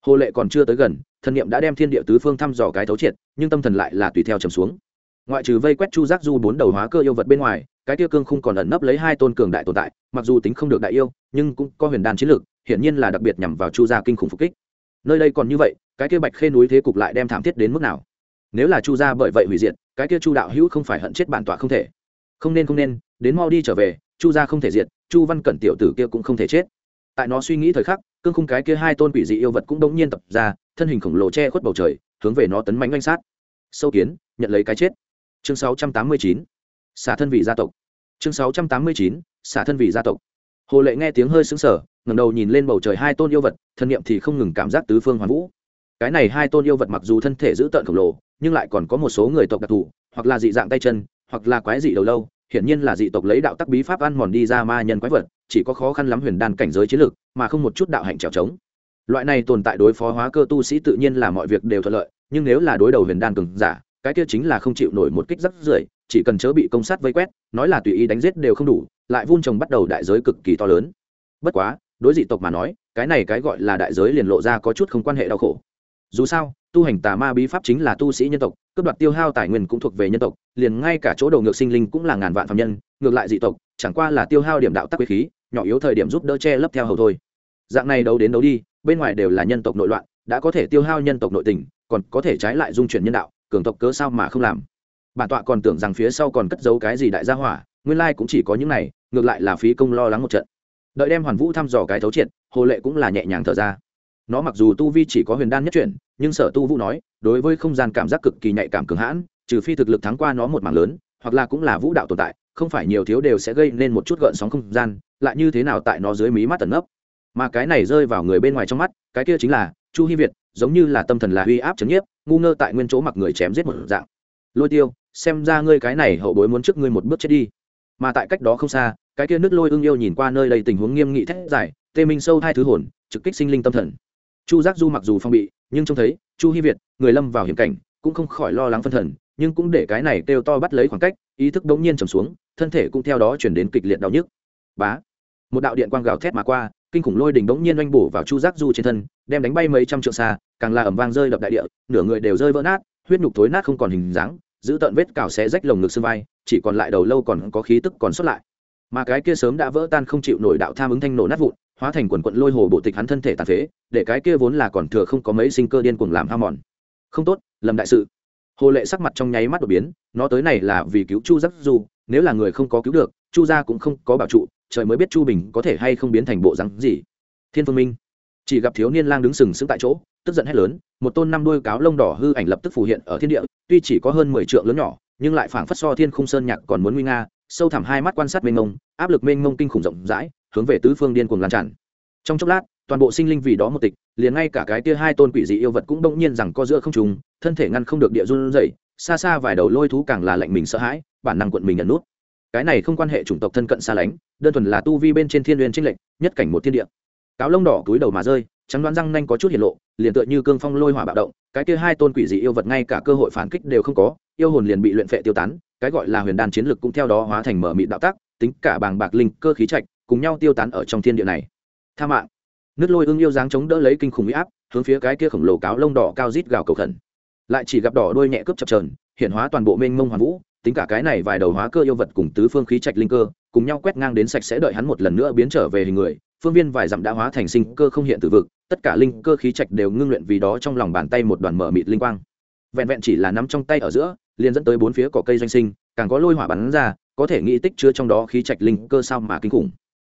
Hồ lệ còn chưa tới gần, thần niệm đã đem thiên địa tứ phương thăm dò cái thấu triệt, nhưng tâm thần lại là tùy theo trầm xuống. Ngoại trừ vây quét chu giác du bốn đầu hóa cơ yêu vật bên ngoài, cái kia cương không còn ẩn nấp lấy hai tôn cường đại tồn tại, mặc dù tính không được đại yêu, nhưng cũng có huyền đan chiến lược hiển nhiên là đặc biệt nhằm vào chu gia kinh khủng phục kích. Nơi đây còn như vậy, cái kia bạch khê núi thế cục lại đem thảm thiết đến mức nào? Nếu là chu gia bởi vậy hủy diệt, cái kia chu đạo hữu không phải hận chết bản tọa không thể. Không nên không nên, đến mau đi trở về, chu gia không thể diệt chu văn cẩn tiểu tử kia cũng không thể chết tại nó suy nghĩ thời khắc, cương khung cái kia hai tôn quỷ dị yêu vật cũng đống nhiên tập ra, thân hình khổng lồ che khuất bầu trời, hướng về nó tấn mánh oanh sát sâu kiến, nhận lấy cái chết chương 689. xả thân vị gia tộc chương 689. xả thân vị gia tộc hồ lệ nghe tiếng hơi sững sờ, ngẩng đầu nhìn lên bầu trời hai tôn yêu vật, thân niệm thì không ngừng cảm giác tứ phương hoàn vũ cái này hai tôn yêu vật mặc dù thân thể giữ tợn khổng lồ, nhưng lại còn có một số người tộc đặc thù, hoặc là dị dạng tay chân, hoặc là quái dị đầu lâu hiển nhiên là dị tộc lấy đạo tắc bí pháp ăn mòn đi ra ma nhân quái vật, chỉ có khó khăn lắm huyền đan cảnh giới chiến lược, mà không một chút đạo hạnh trèo trống. Loại này tồn tại đối phó hóa cơ tu sĩ tự nhiên là mọi việc đều thuận lợi, nhưng nếu là đối đầu huyền đan cường giả, cái kia chính là không chịu nổi một kích rắc rưởi, chỉ cần chớ bị công sát vây quét, nói là tùy ý đánh giết đều không đủ, lại vun trồng bắt đầu đại giới cực kỳ to lớn. Bất quá, đối dị tộc mà nói, cái này cái gọi là đại giới liền lộ ra có chút không quan hệ đau khổ dù sao, tu hành tà ma bí pháp chính là tu sĩ nhân tộc, cướp đoạt tiêu hao tài nguyên cũng thuộc về nhân tộc, liền ngay cả chỗ đầu ngược sinh linh cũng là ngàn vạn phạm nhân, ngược lại dị tộc, chẳng qua là tiêu hao điểm đạo tắc quý khí, nhỏ yếu thời điểm giúp đỡ che lấp theo hầu thôi. Dạng này đấu đến đấu đi, bên ngoài đều là nhân tộc nội loạn, đã có thể tiêu hao nhân tộc nội tình, còn có thể trái lại dung chuyển nhân đạo, cường tộc cớ sao mà không làm. Bản tọa còn tưởng rằng phía sau còn cất giấu cái gì đại gia hỏa, nguyên lai cũng chỉ có những này, ngược lại là phí công lo lắng một trận. Đợi đem hoàn vũ thăm dò cái thấu triệt, hồ lệ cũng là nhẹ nhàng thở ra nó mặc dù tu vi chỉ có huyền đan nhất chuyển, nhưng sở tu vũ nói, đối với không gian cảm giác cực kỳ nhạy cảm cường hãn, trừ phi thực lực thắng qua nó một mảng lớn, hoặc là cũng là vũ đạo tồn tại, không phải nhiều thiếu đều sẽ gây nên một chút gợn sóng không gian, lại như thế nào tại nó dưới mí mắt tận nấp mà cái này rơi vào người bên ngoài trong mắt, cái kia chính là chu hy việt, giống như là tâm thần là uy áp chấn nhiếp, ngu ngơ tại nguyên chỗ mặc người chém giết một dạng. Lôi tiêu, xem ra ngươi cái này hậu bối muốn trước ngươi một bước chết đi. Mà tại cách đó không xa, cái kia nước lôi ưng yêu nhìn qua nơi đây tình huống nghiêm nghị thét giải tê minh sâu hai thứ hồn, trực kích sinh linh tâm thần chu giác du mặc dù phong bị, nhưng trông thấy, chu hy việt, người lâm vào hiểm cảnh, cũng không khỏi lo lắng phân thần, nhưng cũng để cái này kêu to bắt lấy khoảng cách, ý thức đống nhiên trầm xuống, thân thể cũng theo đó chuyển đến kịch liệt đau nhức. Bá! Một đạo điện quang gào thét mà qua, kinh khủng lôi đỉnh đống nhiên oanh bổ vào chu giác du trên thân, đem đánh bay mấy trăm trượng xa, càng là ẩm vang rơi đập đại địa, nửa người đều rơi vỡ nát, huyết nhục thối nát không còn hình dáng, giữ tận vết cào xé rách lồng ngực xương vai, chỉ còn lại đầu lâu còn có khí tức còn xuất lại mà cái kia sớm đã vỡ tan không chịu nổi đạo tham ứng thanh nổ nát vụn, hóa thành quần quận lôi hồ bộ tịch hắn thân thể tàn phế, để cái kia vốn là còn thừa không có mấy sinh cơ điên cuồng làm ham mòn. Không tốt lầm đại sự. Hồ lệ sắc mặt trong nháy mắt đột biến, nó tới này là vì cứu chu giắc du nếu là người không có cứu được, chu gia cũng không có bảo trụ, trời mới biết chu bình có thể hay không biến thành bộ rắn gì. Thiên phương minh. Chỉ gặp thiếu niên lang đứng sừng sững tại chỗ, tức giận hét lớn, một tôn năm đuôi cáo lông đỏ hư ảnh lập tức phù hiện ở thiên địa, tuy chỉ có hơn mười trượng lớn nhỏ, nhưng lại phảng phất so thiên khung sơn nhạc còn muốn nguy nga sâu thẳm hai mắt quan sát mênh mông, áp lực mênh mông kinh khủng rộng rãi, hướng về tứ phương điên cuồng lan tràn. Trong chốc lát, toàn bộ sinh linh vì đó một tịch, liền ngay cả cái tia hai tôn quỷ dị yêu vật cũng bỗng nhiên rằng co giữa không trùng thân thể ngăn không được địa run dậy xa xa vài đầu lôi thú càng là lạnh mình sợ hãi, bản năng quận mình nhận nút. Cái này không quan hệ chủng tộc thân cận xa lánh, đơn thuần là tu vi bên trên thiên n g u y ê n trinh lệnh nhất cảnh một thiên địa. Cáo lông đỏ túi đầu mà rơi, trắng đoán răng nanh có chút hiện lộ, liền tựa như cương phong lôi hỏa bạo động, cái kia hai tôn quỷ dị yêu vật ngay cả cơ hội phản kích đều không có, yêu hồn liền bị luyện phệ tiêu tán cái gọi là huyền đan chiến lực cũng theo đó hóa thành mở mịt đạo tác tính cả bàng bạc linh cơ khí trạch cùng nhau tiêu tán ở trong thiên địa này. Tha mạng. Nước lôi ưng yêu dáng chống đỡ lấy kinh khủng huy áp, hướng phía cái kia khổng lồ cáo lông đỏ cao rít gào cầu khẩn. Lại chỉ gặp đỏ đôi nhẹ cướp chập trờn hiện hóa toàn bộ mênh mông hoàn vũ, tính cả cái này vài đầu hóa cơ yêu vật cùng tứ phương khí trạch linh cơ, cùng nhau quét ngang đến sạch sẽ đợi hắn một lần nữa biến trở về hình người, phương viên vài dặm đã hóa thành sinh cơ không hiện từ vực, tất cả linh cơ khí trạch đều ngưng luyện vì đó trong lòng bàn tay một đoàn mở mịt linh quang vẹn vẹn chỉ là nắm trong tay ở giữa, liền dẫn tới bốn phía cỏ cây doanh sinh, càng có lôi hỏa bắn ra, có thể nghĩ tích chứa trong đó khí trạch linh cơ sao mà kinh khủng.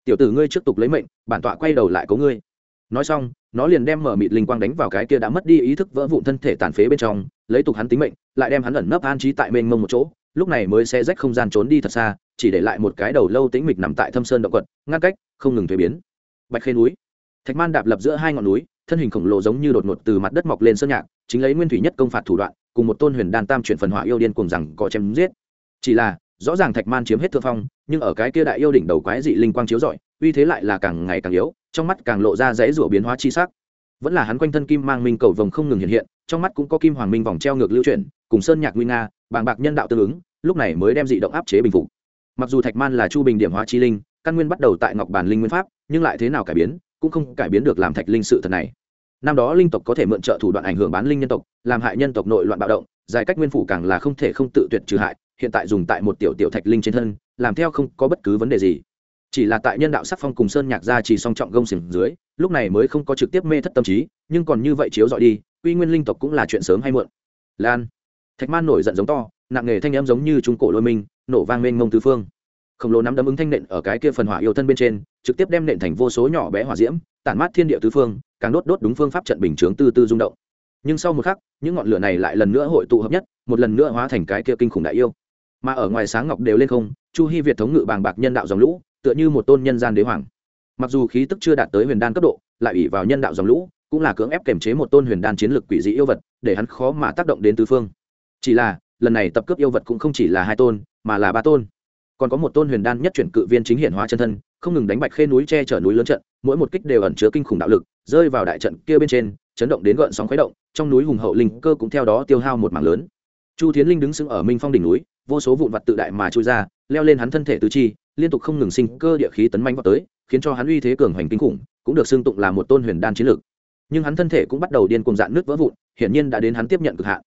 Tiểu tử ngươi trước tục lấy mệnh, bản tọa quay đầu lại có ngươi. Nói xong, nó liền đem mở mịt linh quang đánh vào cái kia đã mất đi ý thức vỡ vụn thân thể tàn phế bên trong, lấy tục hắn tính mệnh, lại đem hắn ẩn nấp an trí tại mênh mông một chỗ, lúc này mới sẽ rách không gian trốn đi thật xa, chỉ để lại một cái đầu lâu tĩnh mịch nằm tại thâm sơn động quật, ngăn cách, không ngừng thuế biến. Bạch khê núi. Thạch man đạp lập giữa hai ngọn núi, thân hình khổng lồ giống như đột ngột từ mặt đất mọc lên sơn nhạc chính lấy nguyên thủy nhất công phạt thủ đoạn, cùng một tôn huyền đan tam chuyển phần hỏa yêu điên cùng rằng có chém giết. Chỉ là, rõ ràng thạch man chiếm hết thượng phong, nhưng ở cái kia đại yêu đỉnh đầu quái dị linh quang chiếu rọi, uy thế lại là càng ngày càng yếu, trong mắt càng lộ ra dãy rủa biến hóa chi sắc. Vẫn là hắn quanh thân kim mang minh cầu vồng không ngừng hiện hiện, trong mắt cũng có kim hoàng minh vòng treo ngược lưu chuyển, cùng sơn nhạc nguy nga, bàng bạc nhân đạo tương ứng, lúc này mới đem dị động áp chế bình phục. Mặc dù thạch man là chu bình điểm hóa chi linh, căn nguyên bắt đầu tại ngọc bản linh nguyên pháp, nhưng lại thế nào cải biến, cũng không cải biến được làm thạch linh sự thật này năm đó linh tộc có thể mượn trợ thủ đoạn ảnh hưởng bán linh nhân tộc, làm hại nhân tộc nội loạn bạo động, giải cách nguyên phủ càng là không thể không tự tuyệt trừ hại, hiện tại dùng tại một tiểu tiểu thạch linh trên thân, làm theo không có bất cứ vấn đề gì. Chỉ là tại nhân đạo sắc phong cùng sơn nhạc gia chỉ song trọng gông xiềng dưới, lúc này mới không có trực tiếp mê thất tâm trí, nhưng còn như vậy chiếu dọi đi, uy nguyên linh tộc cũng là chuyện sớm hay muộn. Lan. Thạch man nổi giận giống to, nặng nghề thanh âm giống như trung cổ lôi minh, nổ vang mênh mông tứ phương. Khổng lồ nắm đấm ứng thanh nện ở cái kia phần hỏa yêu thân bên trên, trực tiếp đem nện thành vô số nhỏ bé hỏa diễm tản mát thiên địa tứ phương, càng đốt đốt đúng phương pháp trận bình chướng tư tư rung động. Nhưng sau một khắc, những ngọn lửa này lại lần nữa hội tụ hợp nhất, một lần nữa hóa thành cái kia kinh khủng đại yêu. Mà ở ngoài sáng ngọc đều lên không, chu hy việt thống ngự bàng bạc nhân đạo dòng lũ, tựa như một tôn nhân gian đế hoàng. Mặc dù khí tức chưa đạt tới huyền đan cấp độ, lại ủy vào nhân đạo dòng lũ, cũng là cưỡng ép kềm chế một tôn huyền đan chiến lược quỷ dị yêu vật, để hắn khó mà tác động đến tứ phương. Chỉ là, lần này tập cướp yêu vật cũng không chỉ là hai tôn, mà là ba tôn. Còn có một tôn huyền đan nhất chuyển cự viên chính hiển hóa chân thân, không ngừng đánh bạch khê núi che chở núi lớn trận mỗi một kích đều ẩn chứa kinh khủng đạo lực, rơi vào đại trận kia bên trên, chấn động đến gợn sóng khuấy động, trong núi hùng hậu linh cơ cũng theo đó tiêu hao một mảng lớn. Chu thiến linh đứng sững ở minh phong đỉnh núi, vô số vụn vặt tự đại mà trôi ra, leo lên hắn thân thể tứ chi, liên tục không ngừng sinh cơ địa khí tấn manh vào tới, khiến cho hắn uy thế cường hoành kinh khủng, cũng được xưng tụng là một tôn huyền đan chiến lược. Nhưng hắn thân thể cũng bắt đầu điên cuồng dạn nước vỡ vụn, hiển nhiên đã đến hắn tiếp nhận cực hạn.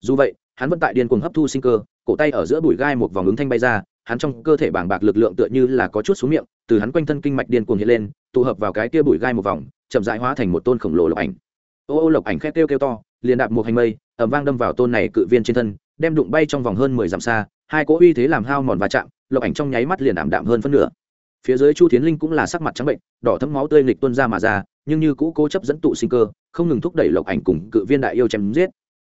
Dù vậy, hắn vẫn tại điên cuồng hấp thu sinh cơ, cổ tay ở giữa bụi gai một vòng ứng thanh bay ra, hắn trong cơ thể bàng bạc lực lượng tựa như là có chút xuống miệng từ hắn quanh thân kinh mạch điên cuồng hiện lên, tụ hợp vào cái kia bụi gai một vòng, chậm rãi hóa thành một tôn khổng lồ lộc ảnh. Ô ô, lộc ảnh khét kêu kêu to, liền đạp một hành mây ẩm vang đâm vào tôn này cự viên trên thân, đem đụng bay trong vòng hơn mười dặm xa, hai cỗ uy thế làm hao mòn va chạm, lộc ảnh trong nháy mắt liền ảm đạm hơn phân nửa. Phía dưới chu thiến linh cũng là sắc mặt trắng bệnh, đỏ thấm máu tươi nghịch tuôn ra mà ra, nhưng như cũ cố chấp dẫn tụ sinh cơ, không ngừng thúc đẩy lộc ảnh cùng cự viên đại yêu chém giết.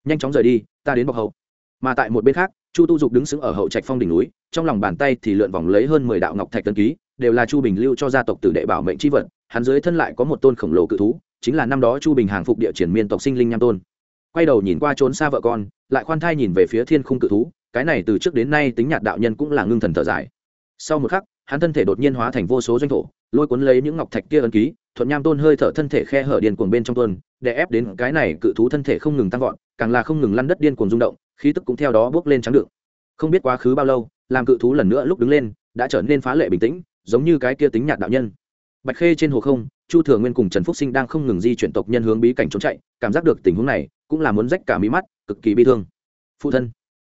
Nhanh chóng rời đi, ta đến bọc hậu. Mà tại một bên khác, chu tu dục đứng sững ở hậu trạch phong đỉnh núi, trong lòng bàn tay thì lượn vòng lấy hơn mười đạo ngọc thạch tân ký đều là chu bình lưu cho gia tộc tử đệ bảo mệnh c h i vật, hắn dưới thân lại có một tôn khổng lồ cự thú, chính là năm đó chu bình hàng phục địa triển miên tộc sinh linh nham tôn. Quay đầu nhìn qua trốn xa vợ con, lại khoan thai nhìn về phía thiên khung cự thú, cái này từ trước đến nay tính nhạt đạo nhân cũng là ngưng thần thở dài. Sau một khắc, hắn thân thể đột nhiên hóa thành vô số doanh thổ, lôi cuốn lấy những ngọc thạch kia ấn ký, thuận nham tôn hơi thở thân thể khe hở điên cuồng bên trong tuần để ép đến cái này cự thú thân thể không ngừng tăng vọt, càng là không ngừng lăn đất điên cuồng rung động, khí tức cũng theo đó bước lên trắng đựng. Không biết quá khứ bao lâu, làm cự thú lần nữa lúc đứng lên, đã trở nên phá lệ bình tĩnh giống như cái kia tính nhạt đạo nhân. Bạch khê trên hồ không, chu thừa nguyên cùng trần phúc sinh đang không ngừng di chuyển tộc nhân hướng bí cảnh trốn chạy, cảm giác được tình huống này cũng là muốn rách cả mí mắt, cực kỳ bi thương. Phụ thân,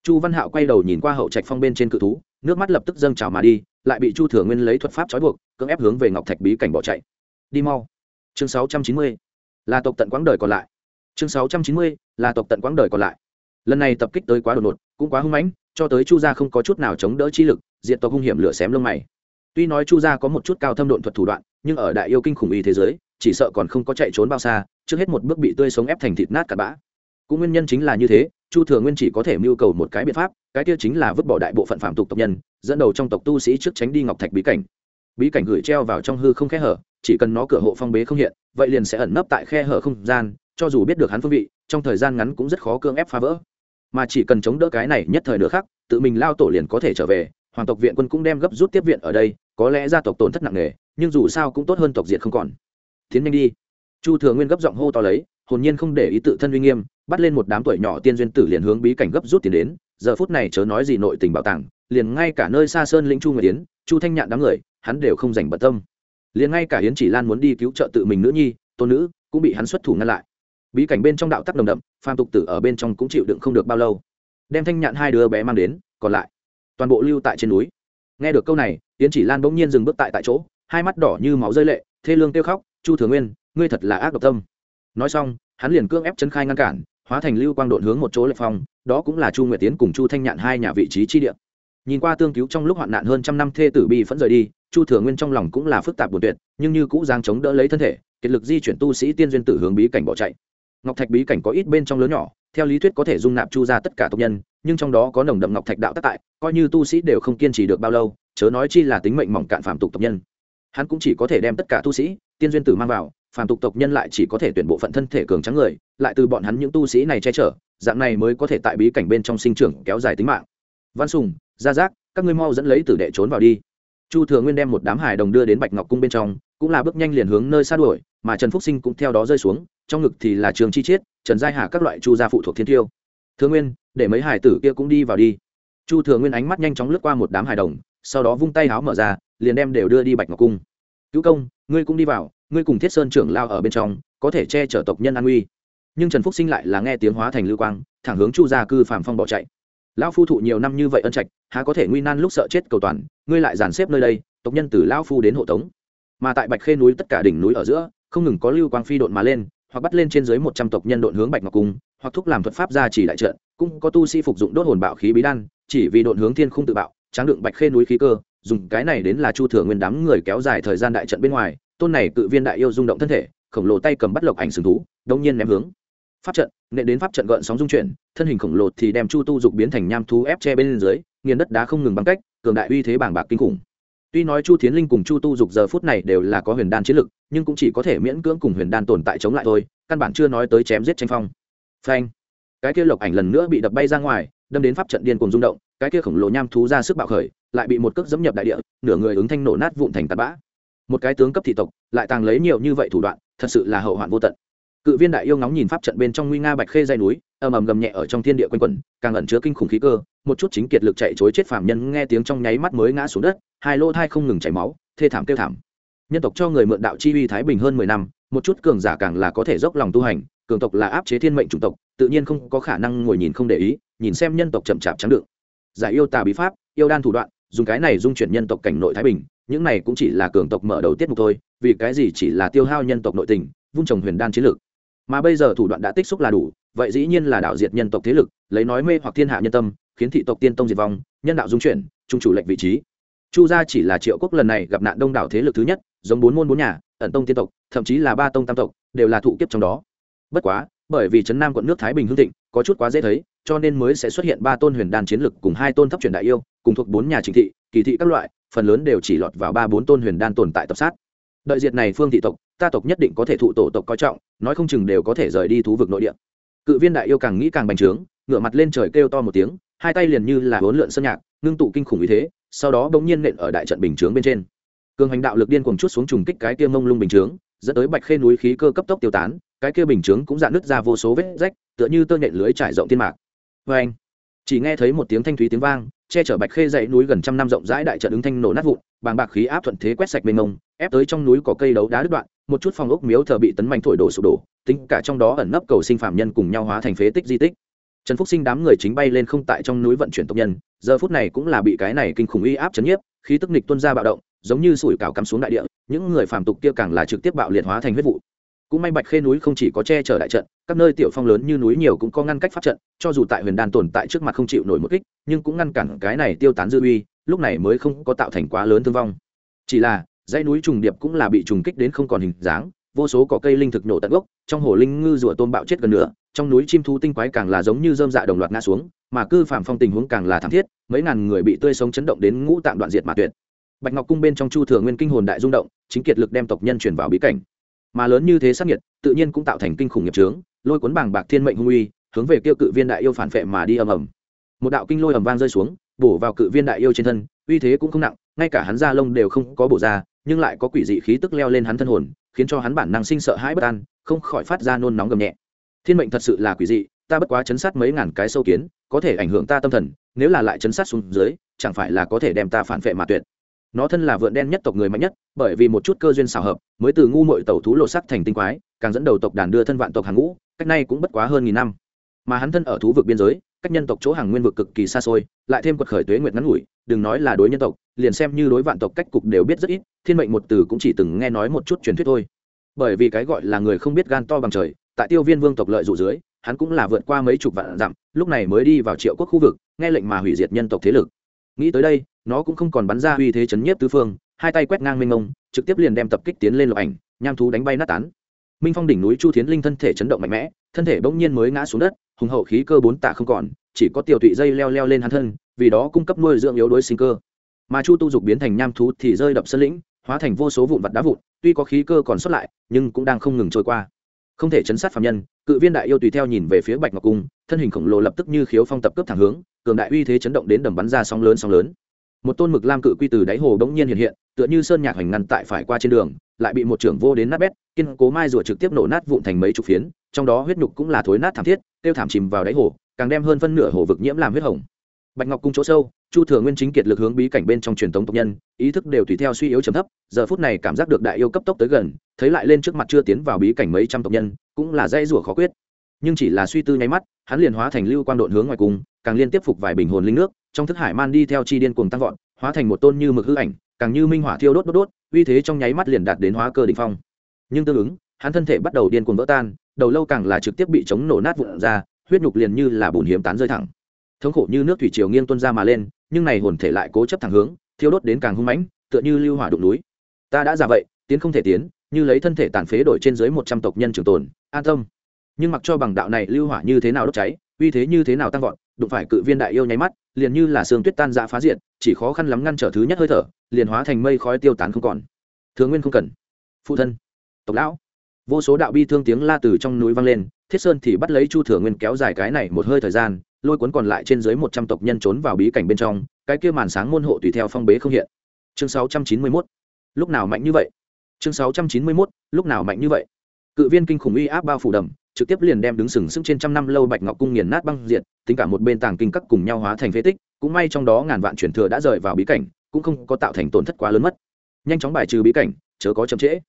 chu văn hạo quay đầu nhìn qua hậu trạch phong bên trên cự thú, nước mắt lập tức dâng trào mà đi, lại bị chu thừa nguyên lấy thuật pháp trói buộc, cưỡng ép hướng về ngọc thạch bí cảnh bỏ chạy. Đi mau. Chương sáu trăm chín mươi, là tộc tận quãng đời còn lại. Chương sáu trăm chín mươi, là tộc tận quãng đời còn lại. Lần này tập kích tới quá đột ngột, cũng quá hung mãnh, cho tới chu gia không có chút nào chống đỡ chi lực diện tộc hung hiểm lửa xém lông mày tuy nói chu gia có một chút cao thâm độn thuật thủ đoạn, nhưng ở đại yêu kinh khủng y thế giới, chỉ sợ còn không có chạy trốn bao xa, trước hết một bước bị tươi sống ép thành thịt nát cặn bã. Cũng nguyên nhân chính là như thế, chu thừa nguyên chỉ có thể mưu cầu một cái biện pháp, cái kia chính là vứt bỏ đại bộ phận phạm tục tộc nhân, dẫn đầu trong tộc tu sĩ trước tránh đi ngọc thạch bí cảnh. Bí cảnh gửi treo vào trong hư không khe hở, chỉ cần nó cửa hộ phong bế không hiện, vậy liền sẽ ẩn nấp tại khe hở không gian, cho dù biết được hắn phương vị, trong thời gian ngắn cũng rất khó cưỡng ép phá vỡ. Mà chỉ cần chống đỡ cái này nhất thời nữa khác tự mình lao tổ liền có thể trở về, hoàng tộc viện quân cũng đem gấp rút tiếp viện ở đây có lẽ gia tộc tổn thất nặng nề, nhưng dù sao cũng tốt hơn tộc diệt không còn. Tiến nhanh đi. Chu thừa nguyên gấp giọng hô to lấy, hồn nhiên không để ý tự thân uy nghiêm, bắt lên một đám tuổi nhỏ tiên duyên tử liền hướng bí cảnh gấp rút tiến đến, giờ phút này chớ nói gì nội tình bảo tàng, liền ngay cả nơi xa sơn lĩnh chu người tiến chu thanh nhạn đám người, hắn đều không dành bận tâm. Liền ngay cả yến chỉ lan muốn đi cứu trợ tự mình nữ nhi, tôn nữ, cũng bị hắn xuất thủ ngăn lại. Bí cảnh bên trong đạo tắc đồng đậm phan tục tử ở bên trong cũng chịu đựng không được bao lâu. Đem thanh nhạn hai đứa bé mang đến, còn lại toàn bộ lưu tại trên núi nghe được câu này tiến chỉ lan bỗng nhiên dừng bước tại tại chỗ, hai mắt đỏ như máu rơi lệ, thê lương kêu khóc, chu thừa nguyên, ngươi thật là ác độc tâm. Nói xong, hắn liền cưỡng ép chân khai ngăn cản, hóa thành lưu quang độn hướng một chỗ lệ phong, đó cũng là chu nguyệt tiến cùng chu thanh nhạn hai nhà vị trí chi địa. Nhìn qua tương cứu trong lúc hoạn nạn hơn trăm năm thê tử bi phẫn rời đi, chu thừa nguyên trong lòng cũng là phức tạp buồn tuyệt, nhưng như cũ giang chống đỡ lấy thân thể, kiệt lực di chuyển tu sĩ tiên duyên tử hướng bí cảnh bỏ chạy. Ngọc thạch bí cảnh có ít bên trong lớn nhỏ theo lý thuyết có thể dung nạp chu ra tất cả tộc nhân, nhưng trong đó có nồng đậm ngọc thạch đạo tác tại, coi như tu sĩ đều không kiên trì được bao lâu, chớ nói chi là tính mệnh mỏng cạn phạm tục tộc nhân. Hắn cũng chỉ có thể đem tất cả tu sĩ, tiên duyên tử mang vào, phàm tục tộc nhân lại chỉ có thể tuyển bộ phận thân thể cường trắng người, lại từ bọn hắn những tu sĩ này che chở, dạng này mới có thể tại bí cảnh bên trong sinh trưởng kéo dài tính mạng. Văn sùng, gia giác, các ngươi mau dẫn lấy tử đệ trốn vào đi. Chu thừa nguyên đem một đám hài đồng đưa đến bạch ngọc cung bên trong, cũng là bước nhanh liền hướng nơi xa đuổi, mà trần phúc sinh cũng theo đó rơi xuống trong ngực thì là trường chi chiết, trần giai hà các loại chu gia phụ thuộc thiên tiêu. Thương nguyên, để mấy hải tử kia cũng đi vào đi. Chu thừa nguyên ánh mắt nhanh chóng lướt qua một đám hài đồng, sau đó vung tay háo mở ra, liền đem đều đưa đi bạch ngọc cung. Cứu công, ngươi cũng đi vào, ngươi cùng thiết sơn trưởng lao ở bên trong, có thể che chở tộc nhân an nguy. Nhưng trần phúc sinh lại là nghe tiếng hóa thành lưu quang, thẳng hướng chu gia cư phàm phong bỏ chạy. Lão phu thụ nhiều năm như vậy ân trạch, há có thể nguy nan lúc sợ chết cầu toàn, ngươi lại dàn xếp nơi đây, tộc nhân từ lão phu đến hộ tống. Mà tại bạch khê núi tất cả đỉnh núi ở giữa, không ngừng có lưu quang phi độn mà lên hoặc bắt lên trên dưới một trăm tộc nhân độn hướng bạch ngọc cung, hoặc thúc làm thuật pháp ra chỉ đại trận, cũng có tu sĩ phục dụng đốt hồn bạo khí bí đan, chỉ vì độn hướng thiên khung tự bạo, tráng đựng bạch khê núi khí cơ, dùng cái này đến là chu thừa nguyên đám người kéo dài thời gian đại trận bên ngoài, tôn này cự viên đại yêu rung động thân thể, khổng lồ tay cầm bắt lộc ảnh sừng thú, đông nhiên ném hướng. Pháp trận, nện đến pháp trận gợn sóng dung chuyển, thân hình khổng lồ thì đem chu tu dục biến thành nham thú ép che bên dưới, nghiền đất đá không ngừng bằng cách, cường đại uy thế bảng bạc kinh khủng tuy nói chu thiến linh cùng chu tu dục giờ phút này đều là có huyền đan chiến lực, nhưng cũng chỉ có thể miễn cưỡng cùng huyền đan tồn tại chống lại thôi, căn bản chưa nói tới chém giết tranh phong. Phanh. Cái kia lộc ảnh lần nữa bị đập bay ra ngoài, đâm đến pháp trận điên cùng rung động, cái kia khổng lồ nham thú ra sức bạo khởi, lại bị một cước dẫm nhập đại địa, nửa người ứng thanh nổ nát vụn thành tạt bã. Một cái tướng cấp thị tộc, lại tàng lấy nhiều như vậy thủ đoạn, thật sự là hậu hoạn vô tận. Cự viên đại yêu ngóng nhìn pháp trận bên trong nguy nga bạch khê dây núi, ầm ầm gầm nhẹ ở trong thiên địa quanh quẩn, càng ẩn chứa kinh khủng khí cơ một chút chính kiệt lực chạy chối chết phạm nhân nghe tiếng trong nháy mắt mới ngã xuống đất, hai lỗ thai không ngừng chảy máu, thê thảm kêu thảm. Nhân tộc cho người mượn đạo chi uy thái bình hơn mười năm, một chút cường giả càng là có thể dốc lòng tu hành, cường tộc là áp chế thiên mệnh chủng tộc, tự nhiên không có khả năng ngồi nhìn không để ý, nhìn xem nhân tộc chậm chạp trắng đựng. Giải yêu tà bí pháp, yêu đan thủ đoạn, dùng cái này dung chuyển nhân tộc cảnh nội thái bình, những này cũng chỉ là cường tộc mở đầu tiết mục thôi, vì cái gì chỉ là tiêu hao nhân tộc nội tình, vung trồng huyền đan chiến lược mà bây giờ thủ đoạn đã tích xúc là đủ, vậy dĩ nhiên là đảo diệt nhân tộc thế lực, lấy nói mê hoặc thiên hạ nhân tâm khiến thị tộc tiên tông diệt vong, nhân đạo dung chuyển, trung chủ lệnh vị trí. Chu gia chỉ là triệu quốc lần này gặp nạn đông đảo thế lực thứ nhất, giống bốn môn bốn nhà, ẩn tông tiên tộc, thậm chí là ba tông tam tộc, đều là thụ kiếp trong đó. Bất quá, bởi vì trấn nam quận nước thái bình hương thịnh, có chút quá dễ thấy, cho nên mới sẽ xuất hiện ba tôn huyền đan chiến lực cùng hai tôn thấp truyền đại yêu, cùng thuộc bốn nhà chính thị, kỳ thị các loại, phần lớn đều chỉ lọt vào ba bốn tôn huyền đan tồn tại tập sát. Đợi diệt này phương thị tộc, ta tộc nhất định có thể thụ tổ tộc coi trọng, nói không chừng đều có thể rời đi thú vực nội địa. Cự viên đại yêu càng nghĩ càng bành trướng, ngửa mặt lên trời kêu to một tiếng hai tay liền như là huấn lượn sơn nhạc, ngưng tụ kinh khủng ý thế, sau đó bỗng nhiên nện ở đại trận bình chướng bên trên. Cường hành đạo lực điên cuồng chút xuống trùng kích cái kia mông lung bình chướng, dẫn tới bạch khê núi khí cơ cấp tốc tiêu tán, cái kia bình chướng cũng dạn nứt ra vô số vết rách, tựa như tơ nhện lưới trải rộng thiên mạc. Vê anh chỉ nghe thấy một tiếng thanh thúy tiếng vang, che chở bạch khê dãy núi gần trăm năm rộng rãi đại trận ứng thanh nổ nát vụn, bàng bạc khí áp thuận thế quét sạch mênh mông, ép tới trong núi có cây đấu đá đứt đoạn, một chút phòng ốc miếu thờ bị tấn mạnh thổi đổ sụp đổ, tính cả trong đó ẩn nấp cầu sinh phạm nhân cùng nhau hóa thành phế tích di tích trần phúc sinh đám người chính bay lên không tại trong núi vận chuyển tộc nhân, giờ phút này cũng là bị cái này kinh khủng uy áp chấn nhiếp, khí tức nịch tuân ra bạo động, giống như sủi cảo cắm xuống đại địa, những người phàm tục kia càng là trực tiếp bạo liệt hóa thành huyết vụ. Cũng may bạch khê núi không chỉ có che chở đại trận, các nơi tiểu phong lớn như núi nhiều cũng có ngăn cách pháp trận, cho dù tại huyền đan tồn tại trước mặt không chịu nổi một kích, nhưng cũng ngăn cản cái này tiêu tán dư uy, lúc này mới không có tạo thành quá lớn thương vong. Chỉ là, dãy núi trùng điệp cũng là bị trùng kích đến không còn hình dáng, vô số cỏ cây linh thực nổ tận gốc, trong hồ linh ngư rùa tôm bạo chết gần nữa trong núi chim thú tinh quái càng là giống như dơm dạ đồng loạt ngã xuống, mà cư phạm phong tình huống càng là thảm thiết, mấy ngàn người bị tươi sống chấn động đến ngũ tạm đoạn diệt mà tuyệt. Bạch ngọc cung bên trong chu thừa nguyên kinh hồn đại rung động, chính kiệt lực đem tộc nhân chuyển vào bí cảnh. Mà lớn như thế sát nhiệt tự nhiên cũng tạo thành kinh khủng nghiệp trướng lôi cuốn bảng bạc thiên mệnh hung uy, hướng về kêu cự viên đại yêu phản phệ mà đi ầm ầm. Một đạo kinh lôi ầm vang rơi xuống, bổ vào cự viên đại yêu trên thân, uy thế cũng không nặng, ngay cả hắn da lông đều không có bổ ra, nhưng lại có quỷ dị khí tức leo lên hắn thân hồn, khiến cho hắn bản năng sinh sợ hãi bất an, không khỏi phát ra nôn nóng gầm nhẹ thiên mệnh thật sự là quỷ dị, ta bất quá chấn sát mấy ngàn cái sâu kiến, có thể ảnh hưởng ta tâm thần, nếu là lại chấn sát xuống dưới, chẳng phải là có thể đem ta phản vệ mà tuyệt. Nó thân là vượn đen nhất tộc người mạnh nhất, bởi vì một chút cơ duyên xảo hợp, mới từ ngu mội tẩu thú lộ sắc thành tinh quái, càng dẫn đầu tộc đàn đưa thân vạn tộc hàng ngũ, cách nay cũng bất quá hơn nghìn năm. Mà hắn thân ở thú vực biên giới, cách nhân tộc chỗ hàng nguyên vực cực kỳ xa xôi, lại thêm quật khởi tuế nguyệt ngắn ngủi, đừng nói là đối nhân tộc, liền xem như đối vạn tộc cách cục đều biết rất ít, thiên mệnh một từ cũng chỉ từng nghe nói một chút truyền thuyết thôi. Bởi vì cái gọi là người không biết gan to bằng trời tại tiêu viên vương tộc lợi dụ dưới, hắn cũng là vượt qua mấy chục vạn dặm, lúc này mới đi vào triệu quốc khu vực, nghe lệnh mà hủy diệt nhân tộc thế lực. Nghĩ tới đây, nó cũng không còn bắn ra uy thế chấn nhiếp tứ phương, hai tay quét ngang mênh mông, trực tiếp liền đem tập kích tiến lên lục ảnh, nham thú đánh bay nát tán. Minh phong đỉnh núi chu thiến linh thân thể chấn động mạnh mẽ, thân thể bỗng nhiên mới ngã xuống đất, hùng hậu khí cơ bốn tạ không còn, chỉ có tiểu tụy dây leo leo lên hắn thân, vì đó cung cấp nuôi dưỡng yếu đuối sinh cơ. Mà chu tu dục biến thành nham thú thì rơi đập sân lĩnh, hóa thành vô số vụn vặt đá vụn, tuy có khí cơ còn sót lại, nhưng cũng đang không ngừng trôi qua không thể chấn sát phạm nhân, cự viên đại yêu tùy theo nhìn về phía bạch ngọc cung, thân hình khổng lồ lập tức như khiếu phong tập cướp thẳng hướng, cường đại uy thế chấn động đến đầm bắn ra sóng lớn sóng lớn. Một tôn mực lam cự quy từ đáy hồ bỗng nhiên hiện hiện, tựa như sơn nhạc hoành ngăn tại phải qua trên đường, lại bị một trưởng vô đến nát bét, kiên cố mai rùa trực tiếp nổ nát vụn thành mấy chục phiến, trong đó huyết nhục cũng là thối nát thảm thiết, tiêu thảm chìm vào đáy hồ, càng đem hơn phân nửa hồ vực nhiễm làm huyết hồng. Bạch ngọc cung chỗ sâu chu thừa nguyên chính kiệt lực hướng bí cảnh bên trong truyền thống tộc nhân ý thức đều tùy theo suy yếu trầm thấp giờ phút này cảm giác được đại yêu cấp tốc tới gần thấy lại lên trước mặt chưa tiến vào bí cảnh mấy trăm tộc nhân cũng là dây rủa khó quyết. Nhưng chỉ là suy tư nháy mắt hắn liền hóa thành lưu quang độn hướng ngoài cùng, càng liên tiếp phục vài bình hồn linh nước trong thức hải man đi theo chi điên cuồng tăng vọt hóa thành một tôn như mực hư ảnh càng như minh hỏa thiêu đốt đốt đốt uy thế trong nháy mắt liền đạt đến hóa cơ đỉnh phong. Nhưng tương ứng hắn thân thể bắt đầu điên cuồng vỡ tan đầu lâu càng là trực tiếp bị chống nổ nát vụn ra huyết nhục liền như là bùn hiếm tán rơi thẳng thống khổ như nước thủy triều nghiêng tuân ra mà lên, nhưng này hồn thể lại cố chấp thẳng hướng, thiêu đốt đến càng hung mãnh, tựa như lưu hỏa đụng núi. Ta đã ra vậy, tiến không thể tiến, như lấy thân thể tàn phế đổi trên dưới một trăm tộc nhân trường tồn, an tâm. Nhưng mặc cho bằng đạo này lưu hỏa như thế nào đốt cháy, uy thế như thế nào tăng vọt, đụng phải cự viên đại yêu nháy mắt, liền như là sương tuyết tan dã phá diện chỉ khó khăn lắm ngăn trở thứ nhất hơi thở, liền hóa thành mây khói tiêu tán không còn. Thường nguyên không cần. Phụ thân. Tộc lão. Vô số đạo bi thương tiếng la từ trong núi vang lên, thiết sơn thì bắt lấy chu thừa nguyên kéo dài cái này một hơi thời gian lôi cuốn còn lại trên dưới một trăm tộc nhân trốn vào bí cảnh bên trong, cái kia màn sáng môn hộ tùy theo phong bế không hiện. Chương sáu trăm chín mươi mốt. Lúc nào mạnh như vậy? Chương sáu trăm chín mươi mốt, lúc nào mạnh như vậy? Cự viên kinh khủng uy áp bao phủ đầm, trực tiếp liền đem đứng sừng sững trên trăm năm lâu bạch ngọc cung nghiền nát băng diệt, tính cả một bên tàng kinh các cùng nhau hóa thành phế tích, cũng may trong đó ngàn vạn truyền thừa đã rời vào bí cảnh, cũng không có tạo thành tổn thất quá lớn mất. Nhanh chóng bài trừ bí cảnh, chớ có chậm trễ.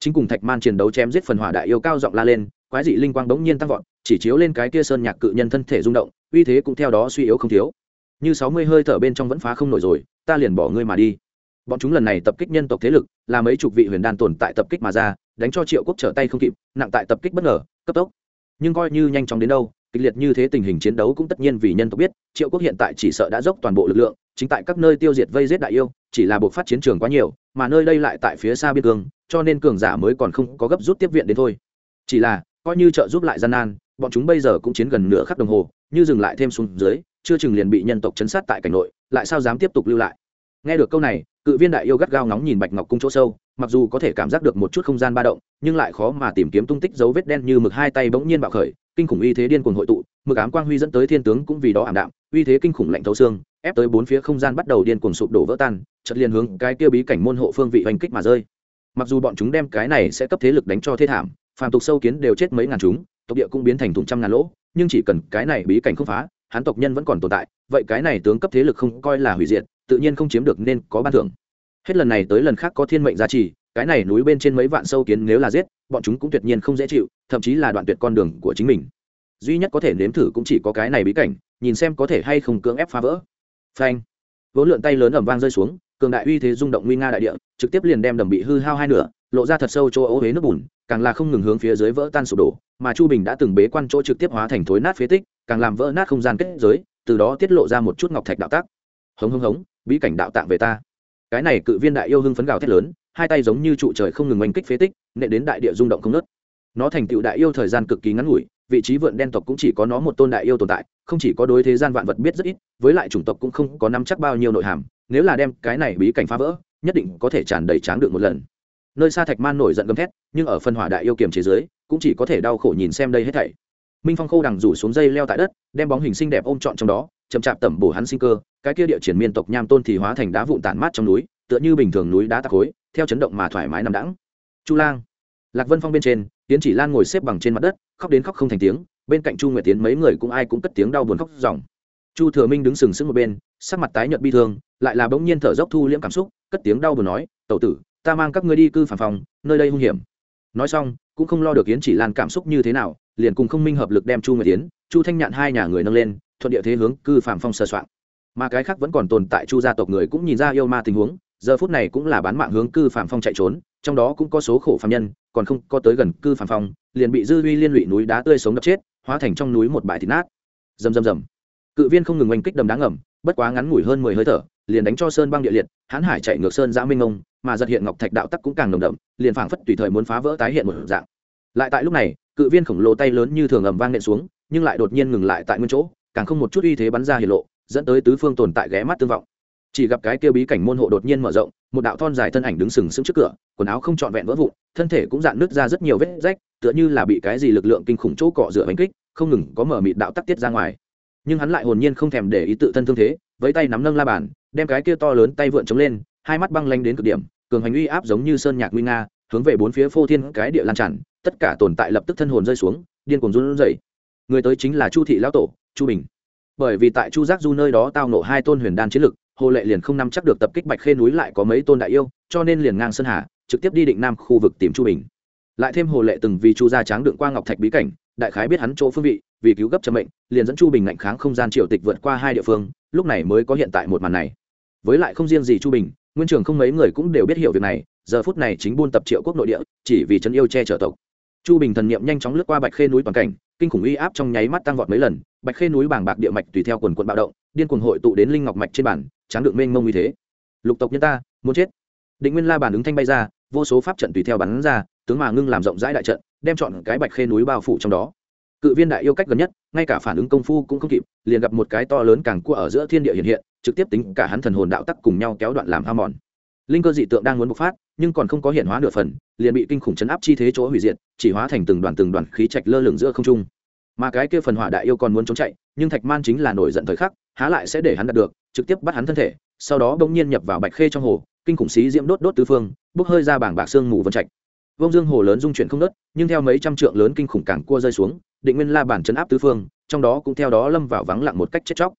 Chính cùng thạch man chiến đấu chém giết phần hỏa đại yêu cao giọng la lên, quái dị linh quang bỗng nhiên tăng vọt, chỉ chiếu lên cái kia sơn nhạc cự nhân thân thể rung động uy thế cũng theo đó suy yếu không thiếu. Như sáu mươi hơi thở bên trong vẫn phá không nổi rồi, ta liền bỏ ngươi mà đi. Bọn chúng lần này tập kích nhân tộc thế lực, là mấy chục vị huyền đan tồn tại tập kích mà ra, đánh cho triệu quốc trở tay không kịp, nặng tại tập kích bất ngờ, cấp tốc. Nhưng coi như nhanh chóng đến đâu, kịch liệt như thế tình hình chiến đấu cũng tất nhiên vì nhân tộc biết, triệu quốc hiện tại chỉ sợ đã dốc toàn bộ lực lượng, chính tại các nơi tiêu diệt vây giết đại yêu, chỉ là buộc phát chiến trường quá nhiều, mà nơi đây lại tại phía xa biên cương, cho nên cường giả mới còn không có gấp rút tiếp viện đến thôi. Chỉ là, coi như trợ giúp lại gian nan bọn chúng bây giờ cũng chiến gần nửa khắc đồng hồ, như dừng lại thêm xuống dưới, chưa chừng liền bị nhân tộc chấn sát tại cảnh nội, lại sao dám tiếp tục lưu lại? Nghe được câu này, cự viên đại yêu gắt gao nóng nhìn bạch ngọc cung chỗ sâu, mặc dù có thể cảm giác được một chút không gian ba động, nhưng lại khó mà tìm kiếm tung tích dấu vết đen như mực hai tay bỗng nhiên bạo khởi, kinh khủng uy thế điên cuồng hội tụ, mực ám quang huy dẫn tới thiên tướng cũng vì đó ảm đạm, uy thế kinh khủng lạnh thấu xương, ép tới bốn phía không gian bắt đầu điên cuồng sụp đổ vỡ tan chật liền hướng cái kia bí cảnh môn hộ phương vị hoành kích mà rơi. Mặc dù bọn chúng đem cái này sẽ cấp thế lực đánh cho thế thảm, phàm tục sâu kiến đều chết mấy ngàn chúng tộc địa cũng biến thành thùng trăm ngàn lỗ, nhưng chỉ cần cái này bí cảnh không phá, hắn tộc nhân vẫn còn tồn tại, vậy cái này tướng cấp thế lực không coi là hủy diệt, tự nhiên không chiếm được nên có ban thưởng. Hết lần này tới lần khác có thiên mệnh giá trị cái này núi bên trên mấy vạn sâu kiến nếu là giết, bọn chúng cũng tuyệt nhiên không dễ chịu, thậm chí là đoạn tuyệt con đường của chính mình. Duy nhất có thể nếm thử cũng chỉ có cái này bí cảnh, nhìn xem có thể hay không cưỡng ép phá vỡ. Phanh. Vỗ lượn tay lớn ẩm vang rơi xuống, cường đại uy thế rung động nguy nga đại địa, trực tiếp liền đem đầm bị hư hao hai nửa lộ ra thật sâu chỗ ố huế nước bùn, càng là không ngừng hướng phía dưới vỡ tan sụp đổ, mà chu bình đã từng bế quan chỗ trực tiếp hóa thành thối nát phế tích, càng làm vỡ nát không gian kết giới, từ đó tiết lộ ra một chút ngọc thạch đạo tác hống hống hống, bí cảnh đạo tạng về ta. Cái này cự viên đại yêu hưng phấn gào thét lớn, hai tay giống như trụ trời không ngừng oanh kích phế tích nệ đến đại địa rung động không nớt nó thành tựu đại yêu thời gian cực kỳ ngắn ngủi, vị trí vượn đen tộc cũng chỉ có nó một tôn đại yêu tồn tại, không chỉ có đối thế gian vạn vật biết rất ít, với lại chủng tộc cũng không có nắm chắc bao nhiêu nội hàm, nếu là đem cái này bí cảnh phá vỡ, nhất định có thể tràn đầy tráng được một lần nơi xa thạch man nổi giận gầm thét, nhưng ở phân hỏa đại yêu kiềm chế giới cũng chỉ có thể đau khổ nhìn xem đây hết thảy. Minh phong khô đằng rủ xuống dây leo tại đất, đem bóng hình xinh đẹp ôm trọn trong đó, chậm chạp tẩm bổ hắn sinh cơ, cái kia địa triển miên tộc nham tôn thì hóa thành đá vụn tản mát trong núi, tựa như bình thường núi đá tạc khối, theo chấn động mà thoải mái nằm đẳng chu lang. Lạc vân phong bên trên tiến chỉ lan ngồi xếp bằng trên mặt đất, khóc đến khóc không thành tiếng, bên cạnh chu nguyệt tiến mấy người cũng ai cũng cất tiếng đau buồn khóc ròng. Chu thừa minh đứng sừng sững một bên, sắc mặt tái nhợt bi thương, lại là bỗng nhiên thở dốc thu liễm cảm xúc, cất tiếng đau buồn nói, tẩu tử ta mang các ngươi đi cư phản phòng, nơi đây hung hiểm. Nói xong, cũng không lo được yến chỉ lan cảm xúc như thế nào, liền cùng không minh hợp lực đem chu người tiến chu thanh nhạn hai nhà người nâng lên, thuận địa thế hướng cư phạm phong sơ soạn mà cái khác vẫn còn tồn tại chu gia tộc người cũng nhìn ra yêu ma tình huống, giờ phút này cũng là bán mạng hướng cư phạm phong chạy trốn, trong đó cũng có số khổ phạm nhân, còn không có tới gần cư phạm phong liền bị dư uy liên lụy núi đá tươi sống đập chết, hóa thành trong núi một bãi thịt nát. Rầm rầm rầm. Cự viên không ngừng oanh kích đầm đá ngầm, bất quá ngắn ngủi hơn mười hơi thở liền đánh cho sơn băng địa liệt, hãn hải chạy ngược sơn giã minh ông, mà giật hiện ngọc thạch đạo tắc cũng càng nồng đậm, liền phảng phất tùy thời muốn phá vỡ tái hiện một dạng. Lại tại lúc này, cự viên khổng lồ tay lớn như thường ầm vang nện xuống, nhưng lại đột nhiên ngừng lại tại nguyên chỗ, càng không một chút uy thế bắn ra hiện lộ, dẫn tới tứ phương tồn tại ghé mắt tương vọng. Chỉ gặp cái kia bí cảnh môn hộ đột nhiên mở rộng, một đạo thon dài thân ảnh đứng sừng sững trước cửa, quần áo không trọn vẹn vỡ vụn, thân thể cũng dạn nứt ra rất nhiều vết rách, tựa như là bị cái gì lực lượng kinh khủng chỗ cọ rửa bánh kích, không ngừng có mở mịt đạo tắc tiết ra ngoài. Nhưng hắn lại hồn nhiên không thèm để ý tự thân thương thế với tay nắm nâng la bàn đem cái kia to lớn tay vượn chống lên, hai mắt băng lanh đến cực điểm, cường hành uy áp giống như sơn nhạc nguy nga, hướng về bốn phía phô thiên cái địa lan tràn, tất cả tồn tại lập tức thân hồn rơi xuống, điên cuồng run rẩy. Người tới chính là chu thị lão tổ, chu bình. Bởi vì tại chu giác du nơi đó tao nộ hai tôn huyền đan chiến lực, hồ lệ liền không nắm chắc được tập kích bạch khê núi lại có mấy tôn đại yêu, cho nên liền ngang sơn hà, trực tiếp đi định nam khu vực tìm chu bình. Lại thêm hồ lệ từng vì chu gia tráng đựng qua ngọc thạch bí cảnh, đại khái biết hắn chỗ phương vị, vì cứu gấp cho mệnh, liền dẫn chu bình ngạnh kháng không gian triều tịch vượt qua hai địa phương, lúc này mới có hiện tại một màn này với lại không riêng gì chu bình, nguyên trường không mấy người cũng đều biết hiểu việc này, giờ phút này chính buôn tập triệu quốc nội địa, chỉ vì chân yêu che chở tộc. Chu bình thần niệm nhanh chóng lướt qua bạch khê núi toàn cảnh, kinh khủng uy áp trong nháy mắt tăng vọt mấy lần, bạch khê núi bảng bạc địa mạch tùy theo quần quận bạo động, điên cuồng hội tụ đến linh ngọc mạch trên bản, tráng được mênh mông như thế. Lục tộc nhân ta, muốn chết. Định nguyên la bản ứng thanh bay ra, vô số pháp trận tùy theo bắn ra, tướng mà ngưng làm rộng rãi đại trận, đem chọn cái bạch khê núi bao phủ trong đó. Cự viên đại yêu cách gần nhất, ngay cả phản ứng công phu cũng không kịp, liền gặp một cái to lớn càng cua ở giữa thiên địa hiện hiện trực tiếp tính cả hắn thần hồn đạo tắc cùng nhau kéo đoạn làm ham mòn. Linh cơ dị tượng đang muốn bộc phát, nhưng còn không có hiện hóa nửa phần, liền bị kinh khủng chấn áp chi thế chỗ hủy diệt, chỉ hóa thành từng đoàn từng đoàn khí trạch lơ lửng giữa không trung. Mà cái kia phần hỏa đại yêu còn muốn trốn chạy, nhưng thạch man chính là nổi giận thời khắc, há lại sẽ để hắn đạt được, trực tiếp bắt hắn thân thể, sau đó bỗng nhiên nhập vào bạch khê trong hồ, kinh khủng xí diễm đốt đốt tứ phương, bốc hơi ra bảng bạc xương mù vân trạch. Vông dương hồ lớn dung chuyển không nớt, nhưng theo mấy trăm trượng lớn kinh khủng cảng cua rơi xuống, định nguyên la bản chấn áp tứ phương, trong đó cũng theo đó lâm vào vắng lặng một cách chết chóc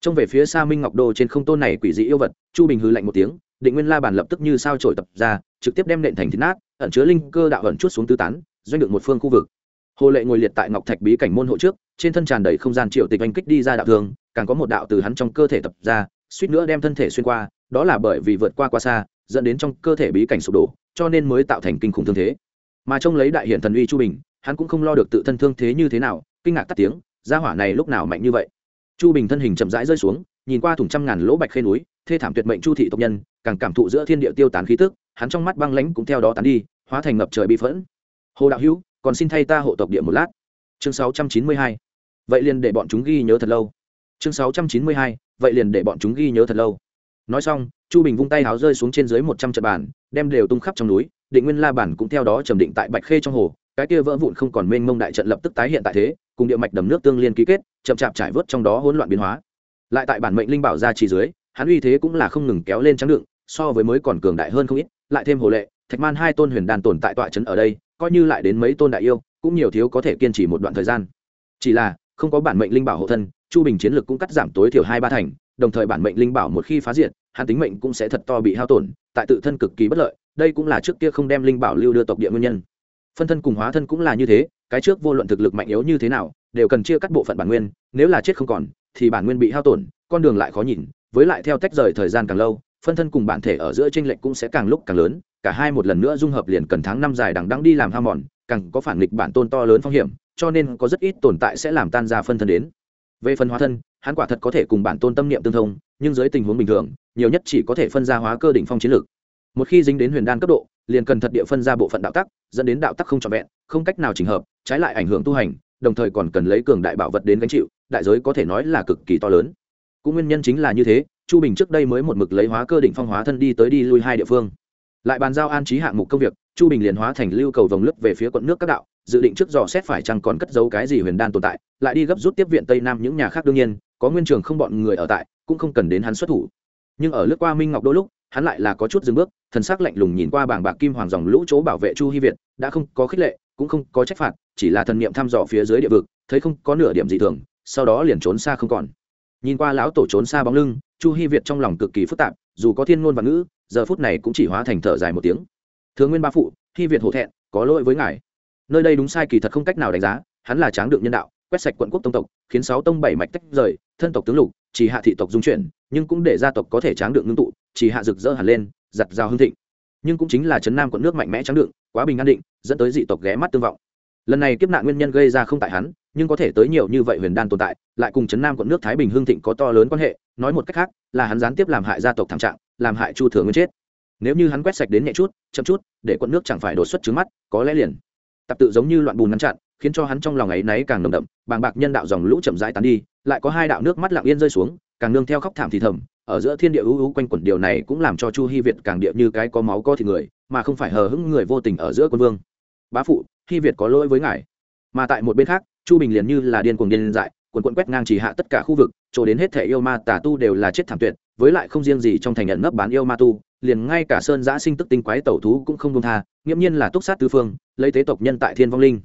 trông về phía xa minh ngọc đô trên không tôn này quỷ dị yêu vật, chu bình hư lạnh một tiếng, định nguyên la bản lập tức như sao trổi tập ra, trực tiếp đem nện thành thịt nát, ẩn chứa linh cơ đạo ẩn chút xuống tứ tán, doanh được một phương khu vực. Hồ lệ ngồi liệt tại ngọc thạch bí cảnh môn hộ trước, trên thân tràn đầy không gian triệu tịch oanh kích đi ra đạo thường, càng có một đạo từ hắn trong cơ thể tập ra, suýt nữa đem thân thể xuyên qua, đó là bởi vì vượt qua qua xa, dẫn đến trong cơ thể bí cảnh sụp đổ, cho nên mới tạo thành kinh khủng thương thế. Mà trông lấy đại hiện thần uy chu bình, hắn cũng không lo được tự thân thương thế như thế nào, kinh ngạc tắt tiếng, gia hỏa này lúc nào mạnh như vậy? Chu bình thân hình chậm rãi rơi xuống, nhìn qua thủng trăm ngàn lỗ bạch khê núi, thê thảm tuyệt mệnh chu thị tộc nhân, càng cảm thụ giữa thiên địa tiêu tán khí tức, hắn trong mắt băng lãnh cũng theo đó tán đi, hóa thành ngập trời bi phẫn hồ đạo hữu, còn xin thay ta hộ tộc địa một lát chương 692. vậy liền để bọn chúng ghi nhớ thật lâu chương 692. vậy liền để bọn chúng ghi nhớ thật lâu nói xong, chu bình vung tay háo rơi xuống trên dưới một trăm trận bàn, đem đều tung khắp trong núi, định nguyên la bản cũng theo đó trầm định tại bạch khê trong hồ cái kia vỡ vụn không còn mênh mông đại trận lập tức tái hiện tại thế, cùng địa mạch đầm nước tương liên ký kết, chậm chạp trải vớt trong đó hỗn loạn biến hóa. Lại tại bản mệnh linh bảo ra chỉ dưới, hắn uy thế cũng là không ngừng kéo lên trắng đựng, so với mới còn cường đại hơn không ít, lại thêm hồ lệ, thạch man hai tôn huyền đàn tồn tại tọa trấn ở đây, coi như lại đến mấy tôn đại yêu, cũng nhiều thiếu có thể kiên trì một đoạn thời gian. Chỉ là, không có bản mệnh linh bảo hộ thân, chu bình chiến lực cũng cắt giảm tối thiểu hai ba thành, đồng thời bản mệnh linh bảo một khi phá diệt, hắn tính mệnh cũng sẽ thật to bị hao tổn, tại tự thân cực kỳ bất lợi, đây cũng là trước kia không đem linh bảo lưu đưa tộc địa nguyên nhân phân thân cùng hóa thân cũng là như thế, cái trước vô luận thực lực mạnh yếu như thế nào, đều cần chia cắt bộ phận bản nguyên, nếu là chết không còn, thì bản nguyên bị hao tổn, con đường lại khó nhìn, với lại theo tách rời thời gian càng lâu, phân thân cùng bản thể ở giữa tranh lệch cũng sẽ càng lúc càng lớn, cả hai một lần nữa dung hợp liền cần tháng năm dài đằng đẵng đi làm ham mòn, càng có phản nghịch bản tôn to lớn phong hiểm, cho nên có rất ít tồn tại sẽ làm tan ra phân thân đến. Về phần hóa thân, hắn quả thật có thể cùng bản tôn tâm niệm tương thông, nhưng dưới tình huống bình thường, nhiều nhất chỉ có thể phân ra hóa cơ đỉnh phong chiến lược một khi dính đến huyền đan cấp độ, liền cần thật địa phân ra bộ phận đạo tắc, dẫn đến đạo tắc không trọn vẹn, không cách nào chỉnh hợp, trái lại ảnh hưởng tu hành, đồng thời còn cần lấy cường đại bảo vật đến gánh chịu, đại giới có thể nói là cực kỳ to lớn. Cũng nguyên nhân chính là như thế, chu bình trước đây mới một mực lấy hóa cơ đỉnh phong hóa thân đi tới đi lui hai địa phương. Lại bàn giao an trí hạng mục công việc, chu bình liền hóa thành lưu cầu vòng lướt về phía quận nước các đạo, dự định trước dò xét phải chăng còn cất giấu cái gì huyền đan tồn tại, lại đi gấp rút tiếp viện tây nam những nhà khác đương nhiên, có nguyên trường không bọn người ở tại, cũng không cần đến hắn xuất thủ. Nhưng ở lướt qua minh ngọc đôi lúc hắn lại là có chút dừng bước, thần sắc lạnh lùng nhìn qua bảng bạc kim hoàng dòng lũ chỗ bảo vệ chu hy việt, đã không có khích lệ, cũng không có trách phạt, chỉ là thần niệm thăm dò phía dưới địa vực, thấy không có nửa điểm gì thường, sau đó liền trốn xa không còn. Nhìn qua lão tổ trốn xa bóng lưng, chu hy việt trong lòng cực kỳ phức tạp, dù có thiên ngôn và ngữ, giờ phút này cũng chỉ hóa thành thở dài một tiếng. Thường nguyên ba phụ hy việt hổ thẹn, có lỗi với ngài. Nơi đây đúng sai kỳ thật không cách nào đánh giá, hắn là tráng đựng nhân đạo, quét sạch quận quốc tông tộc, khiến sáu tông bảy mạch tách rời, thân tộc tướng lục chỉ hạ thị tộc dung chuyển, nhưng cũng để gia tộc có thể tráng đựng ngưng tụ, chỉ hạ rực rỡ hẳn lên, giặt rào hương thịnh. Nhưng cũng chính là chấn nam quận nước mạnh mẽ tráng đựng, quá bình an định, dẫn tới dị tộc ghé mắt tương vọng. Lần này kiếp nạn nguyên nhân gây ra không tại hắn, nhưng có thể tới nhiều như vậy huyền đan tồn tại, lại cùng chấn nam quận nước thái bình hương thịnh có to lớn quan hệ, nói một cách khác, là hắn gián tiếp làm hại gia tộc thảm trạng, làm hại chu thừa nguyên chết. Nếu như hắn quét sạch đến nhẹ chút, chậm chút, để quận nước chẳng phải đột xuất trứng mắt, có lẽ liền. Tập tự giống như loạn bùn ngăn chặn khiến cho hắn trong lòng ấy náy càng nồng đậm, bàng bạc nhân đạo dòng lũ chậm rãi tán đi, lại có hai đạo nước mắt lặng yên rơi xuống, càng nương theo khóc thảm thì thầm, ở giữa thiên địa ưu ưu quanh quẩn điều này cũng làm cho chu hy việt càng địa như cái có máu có thịt người, mà không phải hờ hững người vô tình ở giữa quân vương. Bá phụ hy việt có lỗi với ngài. Mà tại một bên khác, chu bình liền như là điên cuồng điên dại quần quận quét ngang chỉ hạ tất cả khu vực, chỗ đến hết thể yêu ma tà tu đều là chết thảm tuyệt, với lại không riêng gì trong thành nhận nấp bán yêu ma tu, liền ngay cả sơn giã sinh tức tinh quái tẩu thú cũng không công tha, nghiễm nhiên là túc sát tư phương, lấy tế tộc nhân tại thiên vong linh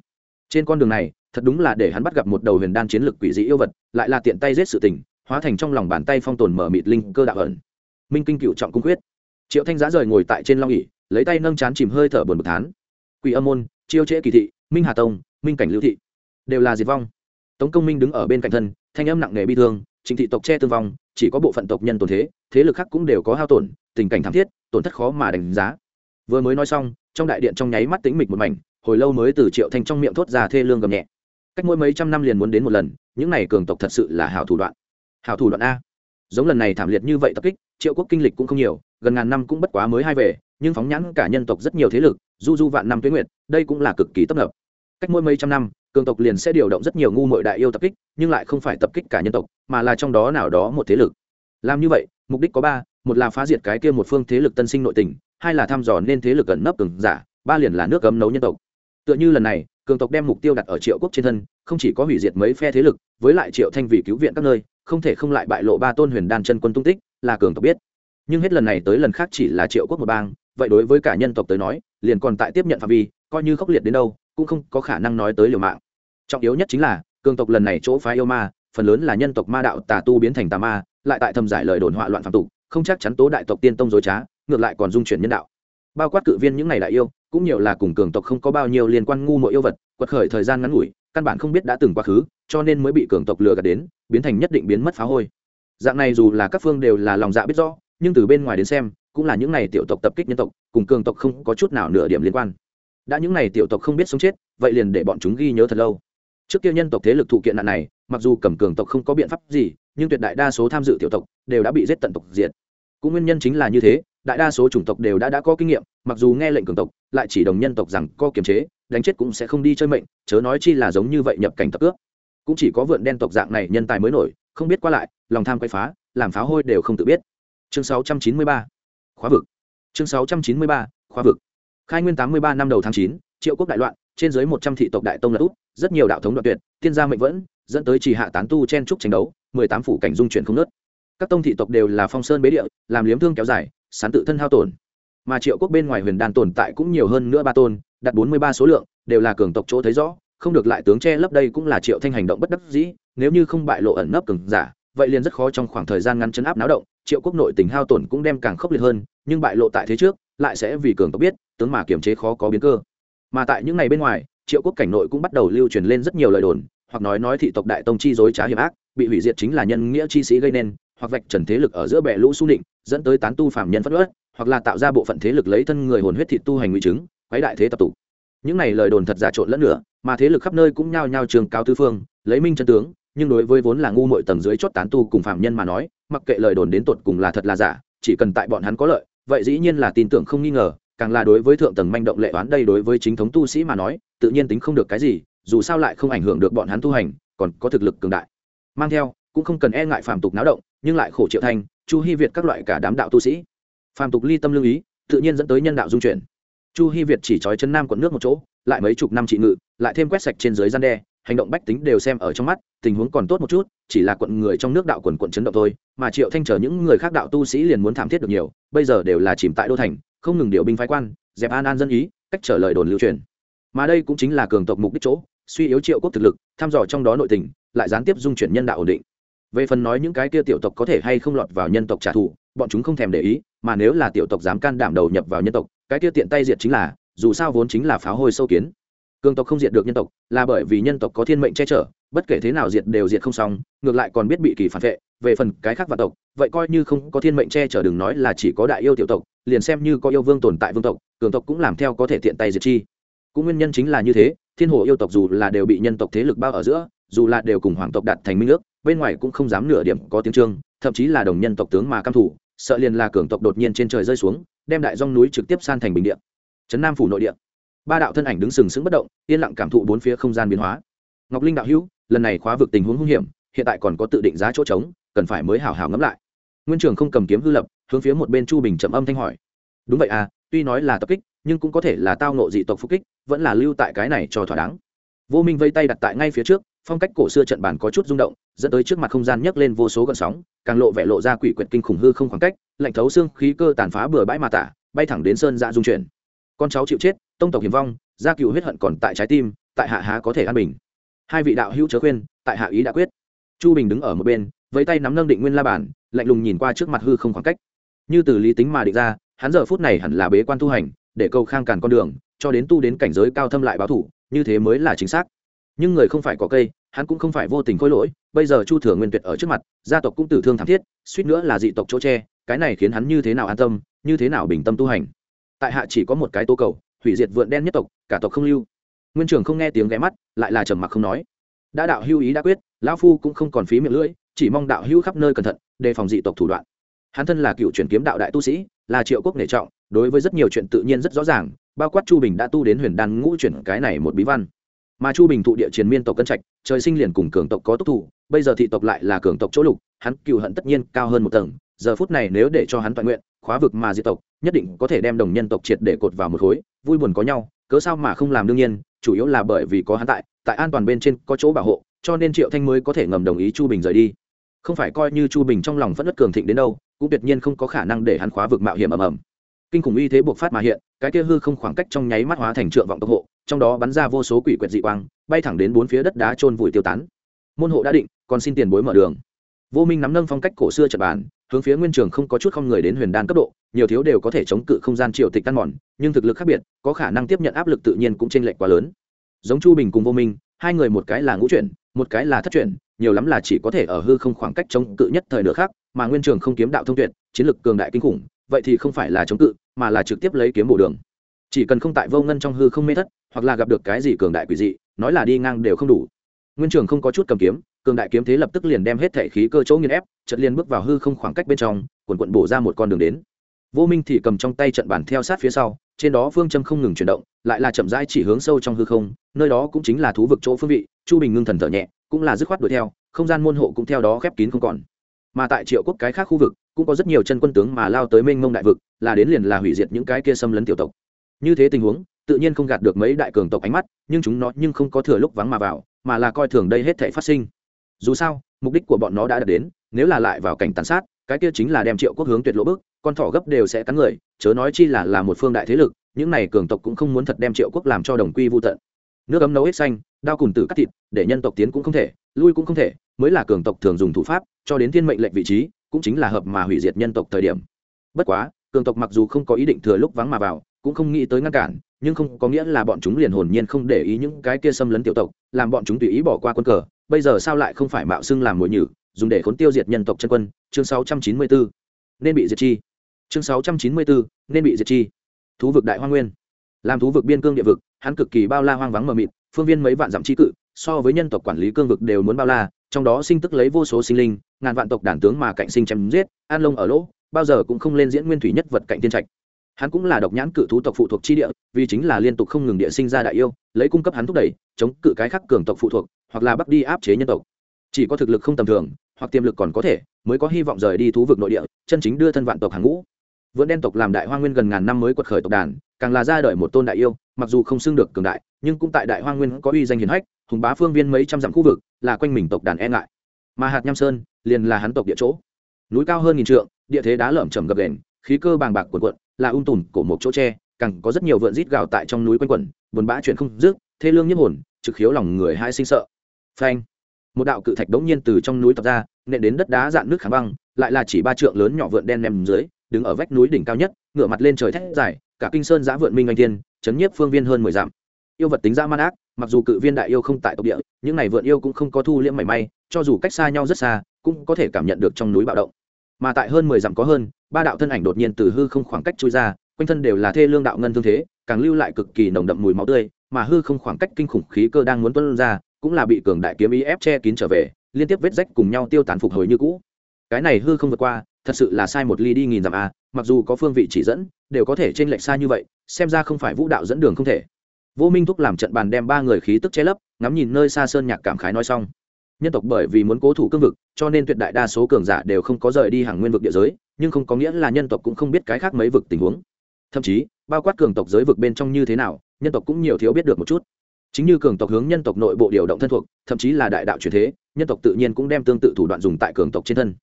trên con đường này, thật đúng là để hắn bắt gặp một đầu huyền đan chiến lực quỷ dị yêu vật, lại là tiện tay giết sự tình, hóa thành trong lòng bàn tay phong tồn mở mịt linh cơ đạo ẩn. Minh kinh cựu trọng cung quyết. Triệu thanh giá rời ngồi tại trên long ỉ lấy tay nâng chán chìm hơi thở buồn bực thán. Quỷ âm môn, chiêu trễ kỳ thị, minh hà tông, minh cảnh lưu thị. Đều là diệt vong. Tống công minh đứng ở bên cạnh thân, thanh âm nặng nề bi thương, trịnh thị tộc che tương vong, chỉ có bộ phận tộc nhân tồn thế thế lực khác cũng đều có hao tổn, tình cảnh thảm thiết, tổn thất khó mà đánh giá. Vừa mới nói xong, trong đại điện trong nháy mắt tĩnh mịch một mảnh hồi lâu mới từ triệu thanh trong miệng thốt ra thê lương gầm nhẹ. Cách mỗi mấy trăm năm liền muốn đến một lần, những này cường tộc thật sự là hảo thủ đoạn. Hảo thủ đoạn a. Giống lần này thảm liệt như vậy tập kích, triệu quốc kinh lịch cũng không nhiều, gần ngàn năm cũng bất quá mới hai về, nhưng phóng nhãn cả nhân tộc rất nhiều thế lực, du du vạn năm tuyến nguyện đây cũng là cực kỳ tấp nập. Cách mỗi mấy trăm năm, cường tộc liền sẽ điều động rất nhiều ngu mội đại yêu tập kích, nhưng lại không phải tập kích cả nhân tộc, mà là trong đó nào đó một thế lực. Làm như vậy, mục đích có ba, một là phá diệt cái kia một phương thế lực tân sinh nội tình, hai là thăm dò nên thế lực gần nấp cường giả, ba liền là nước cấm nấu nhân tộc tựa như lần này, cường tộc đem mục tiêu đặt ở triệu quốc trên thân, không chỉ có hủy diệt mấy phe thế lực, với lại triệu thanh vì cứu viện các nơi, không thể không lại bại lộ ba tôn huyền đan chân quân tung tích, là cường tộc biết. Nhưng hết lần này tới lần khác chỉ là triệu quốc một bang, vậy đối với cả nhân tộc tới nói, liền còn tại tiếp nhận phạm vi, coi như khốc liệt đến đâu, cũng không có khả năng nói tới liều mạng. Trọng yếu nhất chính là, cường tộc lần này chỗ phái yêu ma, phần lớn là nhân tộc ma đạo tà tu biến thành tà ma, lại tại thầm giải lời đồn họa loạn phạm tục, không chắc chắn tố đại tộc tiên tông dối trá, ngược lại còn dung chuyển nhân đạo bao quát cự viên những ngày đại yêu, cũng nhiều là cùng cường tộc không có bao nhiêu liên quan ngu mỗi yêu vật, quật khởi thời gian ngắn ngủi, căn bản không biết đã từng quá khứ, cho nên mới bị cường tộc lừa gạt đến, biến thành nhất định biến mất phá hôi. Dạng này dù là các phương đều là lòng dạ biết rõ, nhưng từ bên ngoài đến xem, cũng là những này tiểu tộc tập kích nhân tộc, cùng cường tộc không có chút nào nửa điểm liên quan. Đã những này tiểu tộc không biết sống chết, vậy liền để bọn chúng ghi nhớ thật lâu. Trước kia nhân tộc thế lực thụ kiện nạn này, mặc dù cầm cường tộc không có biện pháp gì, nhưng tuyệt đại đa số tham dự tiểu tộc đều đã bị giết tận tộc diệt. Cũng nguyên nhân chính là như thế đại đa số chủng tộc đều đã đã có kinh nghiệm mặc dù nghe lệnh cường tộc lại chỉ đồng nhân tộc rằng có kiềm chế đánh chết cũng sẽ không đi chơi mệnh chớ nói chi là giống như vậy nhập cảnh tập ước cũng chỉ có vượn đen tộc dạng này nhân tài mới nổi không biết qua lại lòng tham quay phá làm pháo hôi đều không tự biết. Chương 693 khóa vực. Chương 693 khóa vực. Khai nguyên 83 năm đầu tháng 9, triệu quốc đại loạn trên dưới 100 thị tộc đại tông lật út rất nhiều đạo thống đoạn tuyệt tiên gia mệnh vẫn dẫn tới chỉ hạ tán tu chen trúc tranh đấu 18 phủ cảnh dung chuyển không nớt các tông thị tộc đều là phong sơn bế địa làm liếm thương kéo dài sán tự thân hao tổn. Mà triệu quốc bên ngoài huyền đan tồn tại cũng nhiều hơn nữa ba tôn đạt bốn mươi ba số lượng, đều là cường tộc chỗ thấy rõ, không được lại tướng che lấp đây cũng là triệu thanh hành động bất đắc dĩ, nếu như không bại lộ ẩn nấp cường giả, vậy liền rất khó trong khoảng thời gian ngắn chấn áp náo động, triệu quốc nội tình hao tổn cũng đem càng khốc liệt hơn, nhưng bại lộ tại thế trước, lại sẽ vì cường tộc biết, tướng mà kiềm chế khó có biến cơ. Mà tại những ngày bên ngoài, triệu quốc cảnh nội cũng bắt đầu lưu truyền lên rất nhiều lời đồn, hoặc nói nói thị tộc đại tông chi dối trá hiểm ác, bị hủy diệt chính là nhân nghĩa chi sĩ gây nên hoặc vạch trần thế lực ở giữa bệ lũ su định dẫn tới tán tu phạm nhân phất ớt hoặc là tạo ra bộ phận thế lực lấy thân người hồn huyết thị tu hành nguy chứng quái đại thế tập tụ. Những này lời đồn thật giả trộn lẫn nữa mà thế lực khắp nơi cũng nhao nhao trường cao tư phương, lấy minh chân tướng, nhưng đối với vốn là ngu muội tầng dưới chót tán tu cùng phạm nhân mà nói, mặc kệ lời đồn đến tột cùng là thật là giả, chỉ cần tại bọn hắn có lợi, vậy dĩ nhiên là tin tưởng không nghi ngờ, càng là đối với thượng tầng manh động lệ toán đây đối với chính thống tu sĩ mà nói, tự nhiên tính không được cái gì, dù sao lại không ảnh hưởng được bọn hắn tu hành, còn có thực lực cường đại. Mang theo cũng không cần e ngại phàm tục náo động, nhưng lại khổ triệu thanh, chu hy việt các loại cả đám đạo tu sĩ. Phàm tục ly tâm lưu ý, tự nhiên dẫn tới nhân đạo dung chuyển. Chu hy việt chỉ trói chân nam quận nước một chỗ, lại mấy chục năm trị ngự, lại thêm quét sạch trên dưới gian đe, hành động bách tính đều xem ở trong mắt, tình huống còn tốt một chút, chỉ là quận người trong nước đạo quần quận chấn động thôi, mà triệu thanh chờ những người khác đạo tu sĩ liền muốn thảm thiết được nhiều, bây giờ đều là chìm tại đô thành, không ngừng điều binh phái quan, dẹp an an dân ý, cách trở lời đồn lưu truyền. Mà đây cũng chính là cường tộc mục đích chỗ, suy yếu triệu quốc thực lực, thăm dò trong đó nội tình, lại gián tiếp dung chuyển nhân đạo ổn định về phần nói những cái kia tiểu tộc có thể hay không lọt vào nhân tộc trả thù, bọn chúng không thèm để ý, mà nếu là tiểu tộc dám can đảm đầu nhập vào nhân tộc, cái kia tiện tay diệt chính là, dù sao vốn chính là pháo hôi sâu kiến. Cường tộc không diệt được nhân tộc, là bởi vì nhân tộc có thiên mệnh che chở, bất kể thế nào diệt đều diệt không xong, ngược lại còn biết bị kỳ phản vệ. Về phần cái khác vạn tộc, vậy coi như không có thiên mệnh che chở đừng nói là chỉ có đại yêu tiểu tộc, liền xem như có yêu vương tồn tại vương tộc, cường tộc cũng làm theo có thể tiện tay diệt chi. Cũng nguyên nhân chính là như thế, thiên hồ yêu tộc dù là đều bị nhân tộc thế lực bao ở giữa, dù là đều cùng hoàng tộc đạt thành minh ước bên ngoài cũng không dám nửa điểm có tiếng trương, thậm chí là đồng nhân tộc tướng mà căm thủ, sợ liền là cường tộc đột nhiên trên trời rơi xuống, đem đại dòng núi trực tiếp san thành bình địa. Trấn nam phủ nội địa. Ba đạo thân ảnh đứng sừng sững bất động, yên lặng cảm thụ bốn phía không gian biến hóa. Ngọc linh đạo hữu, lần này khóa vực tình huống hung hiểm, hiện tại còn có tự định giá chỗ trống, cần phải mới hảo hảo ngẫm lại. Nguyên trường không cầm kiếm hư lập, hướng phía một bên chu bình trầm âm thanh hỏi. Đúng vậy à tuy nói là tập kích, nhưng cũng có thể là tao nộ dị tộc phục kích, vẫn là lưu tại cái này cho thỏa đáng. Vô minh vây tay đặt tại ngay phía trước phong cách cổ xưa trận bàn có chút rung động, dẫn tới trước mặt không gian nhấc lên vô số gợn sóng, càng lộ vẻ lộ ra quỷ quyệt kinh khủng hư không khoảng cách, lạnh thấu xương khí cơ tàn phá bừa bãi mà tả, bay thẳng đến sơn dạ dung chuyển. Con cháu chịu chết, tông tộc hiểm vong, gia cựu huyết hận còn tại trái tim, tại hạ há có thể an bình. Hai vị đạo hữu chớ khuyên, tại hạ ý đã quyết. Chu bình đứng ở một bên, với tay nắm nâng định nguyên la bản lạnh lùng nhìn qua trước mặt hư không khoảng cách. Như từ lý tính mà định ra, hắn giờ phút này hẳn là bế quan tu hành, để câu khang càn con đường, cho đến tu đến cảnh giới cao thâm lại báo thủ, như thế mới là chính xác nhưng người không phải có cây, hắn cũng không phải vô tình khôi lỗi, bây giờ chu thừa nguyên tuyệt ở trước mặt, gia tộc cũng tử thương thảm thiết, suýt nữa là dị tộc chỗ tre cái này khiến hắn như thế nào an tâm, như thế nào bình tâm tu hành. Tại hạ chỉ có một cái tố cầu, hủy diệt vượn đen nhất tộc, cả tộc không lưu. Nguyên trưởng không nghe tiếng ghé mắt, lại là trầm mặc không nói. Đã đạo hưu ý đã quyết, lão phu cũng không còn phí miệng lưỡi, chỉ mong đạo hưu khắp nơi cẩn thận, đề phòng dị tộc thủ đoạn. Hắn thân là cựu truyền kiếm đạo đại tu sĩ, là triệu quốc nể trọng, đối với rất nhiều chuyện tự nhiên rất rõ ràng, bao quát chu bình đã tu đến huyền đan ngũ chuyển cái này một bí văn mà chu bình thụ địa chiến miên tộc cân trạch, trời sinh liền cùng cường tộc có tốc thủ, bây giờ thị tộc lại là cường tộc chỗ lục, hắn cựu hận tất nhiên cao hơn một tầng, giờ phút này nếu để cho hắn toàn nguyện, khóa vực mà diệt tộc, nhất định có thể đem đồng nhân tộc triệt để cột vào một khối, vui buồn có nhau, cớ sao mà không làm đương nhiên, chủ yếu là bởi vì có hắn tại tại an toàn bên trên có chỗ bảo hộ, cho nên triệu thanh mới có thể ngầm đồng ý chu bình rời đi. Không phải coi như chu bình trong lòng vẫn rất cường thịnh đến đâu, cũng tuyệt nhiên không có khả năng để hắn khóa vực mạo hiểm ầm ầm. Kinh khủng uy thế buộc phát mà hiện, cái kia hư không khoảng cách trong nháy mắt hóa thành trượng vọng tốc hộ trong đó bắn ra vô số quỷ quyệt dị quang, bay thẳng đến bốn phía đất đá trôn vùi tiêu tán. Môn hộ đã định, còn xin tiền bối mở đường. Vô minh nắm nâng phong cách cổ xưa trật bàn, hướng phía nguyên trường không có chút không người đến huyền đan cấp độ, nhiều thiếu đều có thể chống cự không gian triều tịch tan mòn, nhưng thực lực khác biệt, có khả năng tiếp nhận áp lực tự nhiên cũng t r ê n lệch quá lớn. Giống chu bình cùng vô minh, hai người một cái là ngũ chuyển, một cái là thất chuyển, nhiều lắm là chỉ có thể ở hư không khoảng cách chống cự nhất thời nữa khác, mà nguyên trường không kiếm đạo thông tuyệt, chiến lực cường đại kinh khủng, vậy thì không phải là chống cự, mà là trực tiếp lấy kiếm bổ đường. Chỉ cần không tại vô ngân trong hư không mê thất hoặc là gặp được cái gì cường đại quỷ dị, nói là đi ngang đều không đủ. Nguyên trường không có chút cầm kiếm, cường đại kiếm thế lập tức liền đem hết thể khí cơ chỗ nghiền ép trận liền bước vào hư không khoảng cách bên trong quần quận bổ ra một con đường đến. Vô minh thì cầm trong tay trận bản theo sát phía sau, trên đó phương châm không ngừng chuyển động, lại là chậm rãi chỉ hướng sâu trong hư không, nơi đó cũng chính là thú vực chỗ phương vị, chu bình ngưng thần thở nhẹ, cũng là dứt khoát đuổi theo, không gian môn hộ cũng theo đó khép kín không còn. Mà tại triệu quốc cái khác khu vực, cũng có rất nhiều chân quân tướng mà lao tới mênh mông đại vực, là đến liền là hủy diệt những cái kia xâm lấn tiểu tộc. Như thế tình huống tự nhiên không gạt được mấy đại cường tộc ánh mắt, nhưng chúng nó nhưng không có thừa lúc vắng mà vào, mà là coi thường đây hết thể phát sinh. Dù sao, mục đích của bọn nó đã đạt đến, nếu là lại vào cảnh tàn sát, cái kia chính là đem triệu quốc hướng tuyệt lỗ bức con thỏ gấp đều sẽ cắn người, chớ nói chi là là một phương đại thế lực, những này cường tộc cũng không muốn thật đem triệu quốc làm cho đồng quy vô tận. Nước ấm nấu hết xanh, đao cùng tử cắt thịt, để nhân tộc tiến cũng không thể, lui cũng không thể, mới là cường tộc thường dùng thủ pháp, cho đến thiên mệnh lệnh vị trí, cũng chính là hợp mà hủy diệt nhân tộc thời điểm. Bất quá, cường tộc mặc dù không có ý định thừa lúc vắng mà vào cũng không nghĩ tới ngăn cản nhưng không có nghĩa là bọn chúng liền hồn nhiên không để ý những cái kia xâm lấn tiểu tộc làm bọn chúng tùy ý bỏ qua quân cờ. Bây giờ sao lại không phải mạo xưng làm mồi nhử dùng để khốn tiêu diệt nhân tộc chân quân? Chương 694. nên bị diệt chi. Chương 694, nên bị diệt chi. Thú vực đại hoa nguyên. Làm thú vực biên cương địa vực hắn cực kỳ bao la hoang vắng mờ mịt phương viên mấy vạn dặm trí cự so với nhân tộc quản lý cương vực đều muốn bao la trong đó sinh tức lấy vô số sinh linh ngàn vạn tộc đản tướng mà cạnh sinh chém giết an lông ở lỗ bao giờ cũng không lên diễn nguyên thủy nhất vật cạnh tiên trạch hắn cũng là độc nhãn cự thú tộc phụ thuộc chi địa, vì chính là liên tục không ngừng địa sinh ra đại yêu, lấy cung cấp hắn thúc đẩy, chống cự cái khắc cường tộc phụ thuộc, hoặc là bắt đi áp chế nhân tộc. Chỉ có thực lực không tầm thường, hoặc tiềm lực còn có thể, mới có hy vọng rời đi thú vực nội địa, chân chính đưa thân vạn tộc hàng ngũ. Vượn đen tộc làm đại hoa nguyên gần ngàn năm mới quật khởi tộc đàn, càng là ra đời một tôn đại yêu, mặc dù không xưng được cường đại, nhưng cũng tại đại hoa nguyên có uy danh hiền hách, hùng bá phương viên mấy trăm dặm khu vực, là quanh mình tộc đàn e ngại. Mà hạt nham sơn, liền là hắn tộc địa chỗ. Núi cao hơn nghìn trượng, địa thế đá lởm chầm gập đền khí cơ bàng bạc cuộn cuộn là ung tùm cổ một chỗ tre, càng có rất nhiều vượn rít gạo tại trong núi quanh quẩn, buồn bã chuyện không dứt, thê lương nhiếp hồn, trực khiếu lòng người hai sinh sợ. Phanh. Một đạo cự thạch đống nhiên từ trong núi tập ra, nện đến đất đá dạn nước kháng băng, lại là chỉ ba trượng lớn nhỏ vượn đen nằm dưới, đứng ở vách núi đỉnh cao nhất, ngửa mặt lên trời thét dài, cả kinh sơn giã vượn minh anh thiên, chấn nhiếp phương viên hơn mười dặm. Yêu vật tính ra man ác, mặc dù cự viên đại yêu không tại tộc địa, những này vượn yêu cũng không có thu liễm mảy may, cho dù cách xa nhau rất xa, cũng có thể cảm nhận được trong núi bạo động mà tại hơn mười dặm có hơn, ba đạo thân ảnh đột nhiên từ hư không khoảng cách chui ra, quanh thân đều là thê lương đạo ngân thương thế, càng lưu lại cực kỳ nồng đậm mùi máu tươi, mà hư không khoảng cách kinh khủng khí cơ đang muốn tuân ra, cũng là bị cường đại kiếm ý ép che kín trở về, liên tiếp vết rách cùng nhau tiêu tán phục hồi như cũ. Cái này hư không vượt qua, thật sự là sai một ly đi nghìn dặm a mặc dù có phương vị chỉ dẫn, đều có thể trên lệch xa như vậy, xem ra không phải vũ đạo dẫn đường không thể. Vô minh thúc làm trận bàn đem ba người khí tức che lấp, ngắm nhìn nơi xa sơn nhạc cảm khái nói xong nhân tộc bởi vì muốn cố thủ cương vực, cho nên tuyệt đại đa số cường giả đều không có rời đi hàng nguyên vực địa giới, nhưng không có nghĩa là nhân tộc cũng không biết cái khác mấy vực tình huống. Thậm chí, bao quát cường tộc giới vực bên trong như thế nào, nhân tộc cũng nhiều thiếu biết được một chút. Chính như cường tộc hướng nhân tộc nội bộ điều động thân thuộc, thậm chí là đại đạo truyền thế, nhân tộc tự nhiên cũng đem tương tự thủ đoạn dùng tại cường tộc trên thân.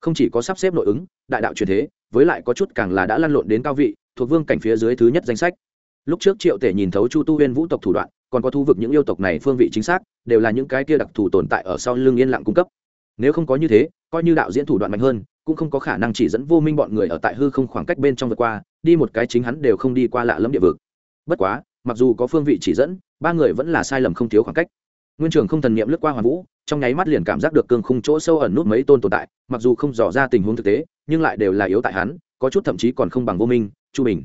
Không chỉ có sắp xếp nội ứng, đại đạo truyền thế, với lại có chút càng là đã lăn lộn đến cao vị, thuộc vương cảnh phía dưới thứ nhất danh sách. Lúc trước triệu tể nhìn thấu chu tu huyên vũ tộc thủ đoạn, còn có thu vực những yêu tộc này phương vị chính xác đều là những cái kia đặc thù tồn tại ở sau lưng yên lặng cung cấp. Nếu không có như thế, coi như đạo diễn thủ đoạn mạnh hơn, cũng không có khả năng chỉ dẫn vô minh bọn người ở tại hư không khoảng cách bên trong vượt qua, đi một cái chính hắn đều không đi qua lạ lẫm địa vực. Bất quá, mặc dù có phương vị chỉ dẫn, ba người vẫn là sai lầm không thiếu khoảng cách. Nguyên trưởng không thần niệm lướt qua hoàng vũ, trong nháy mắt liền cảm giác được cương khung chỗ sâu ẩn nút mấy tôn tồn tại, mặc dù không dò ra tình huống thực tế, nhưng lại đều là yếu tại hắn, có chút thậm chí còn không bằng vô minh, chu bình.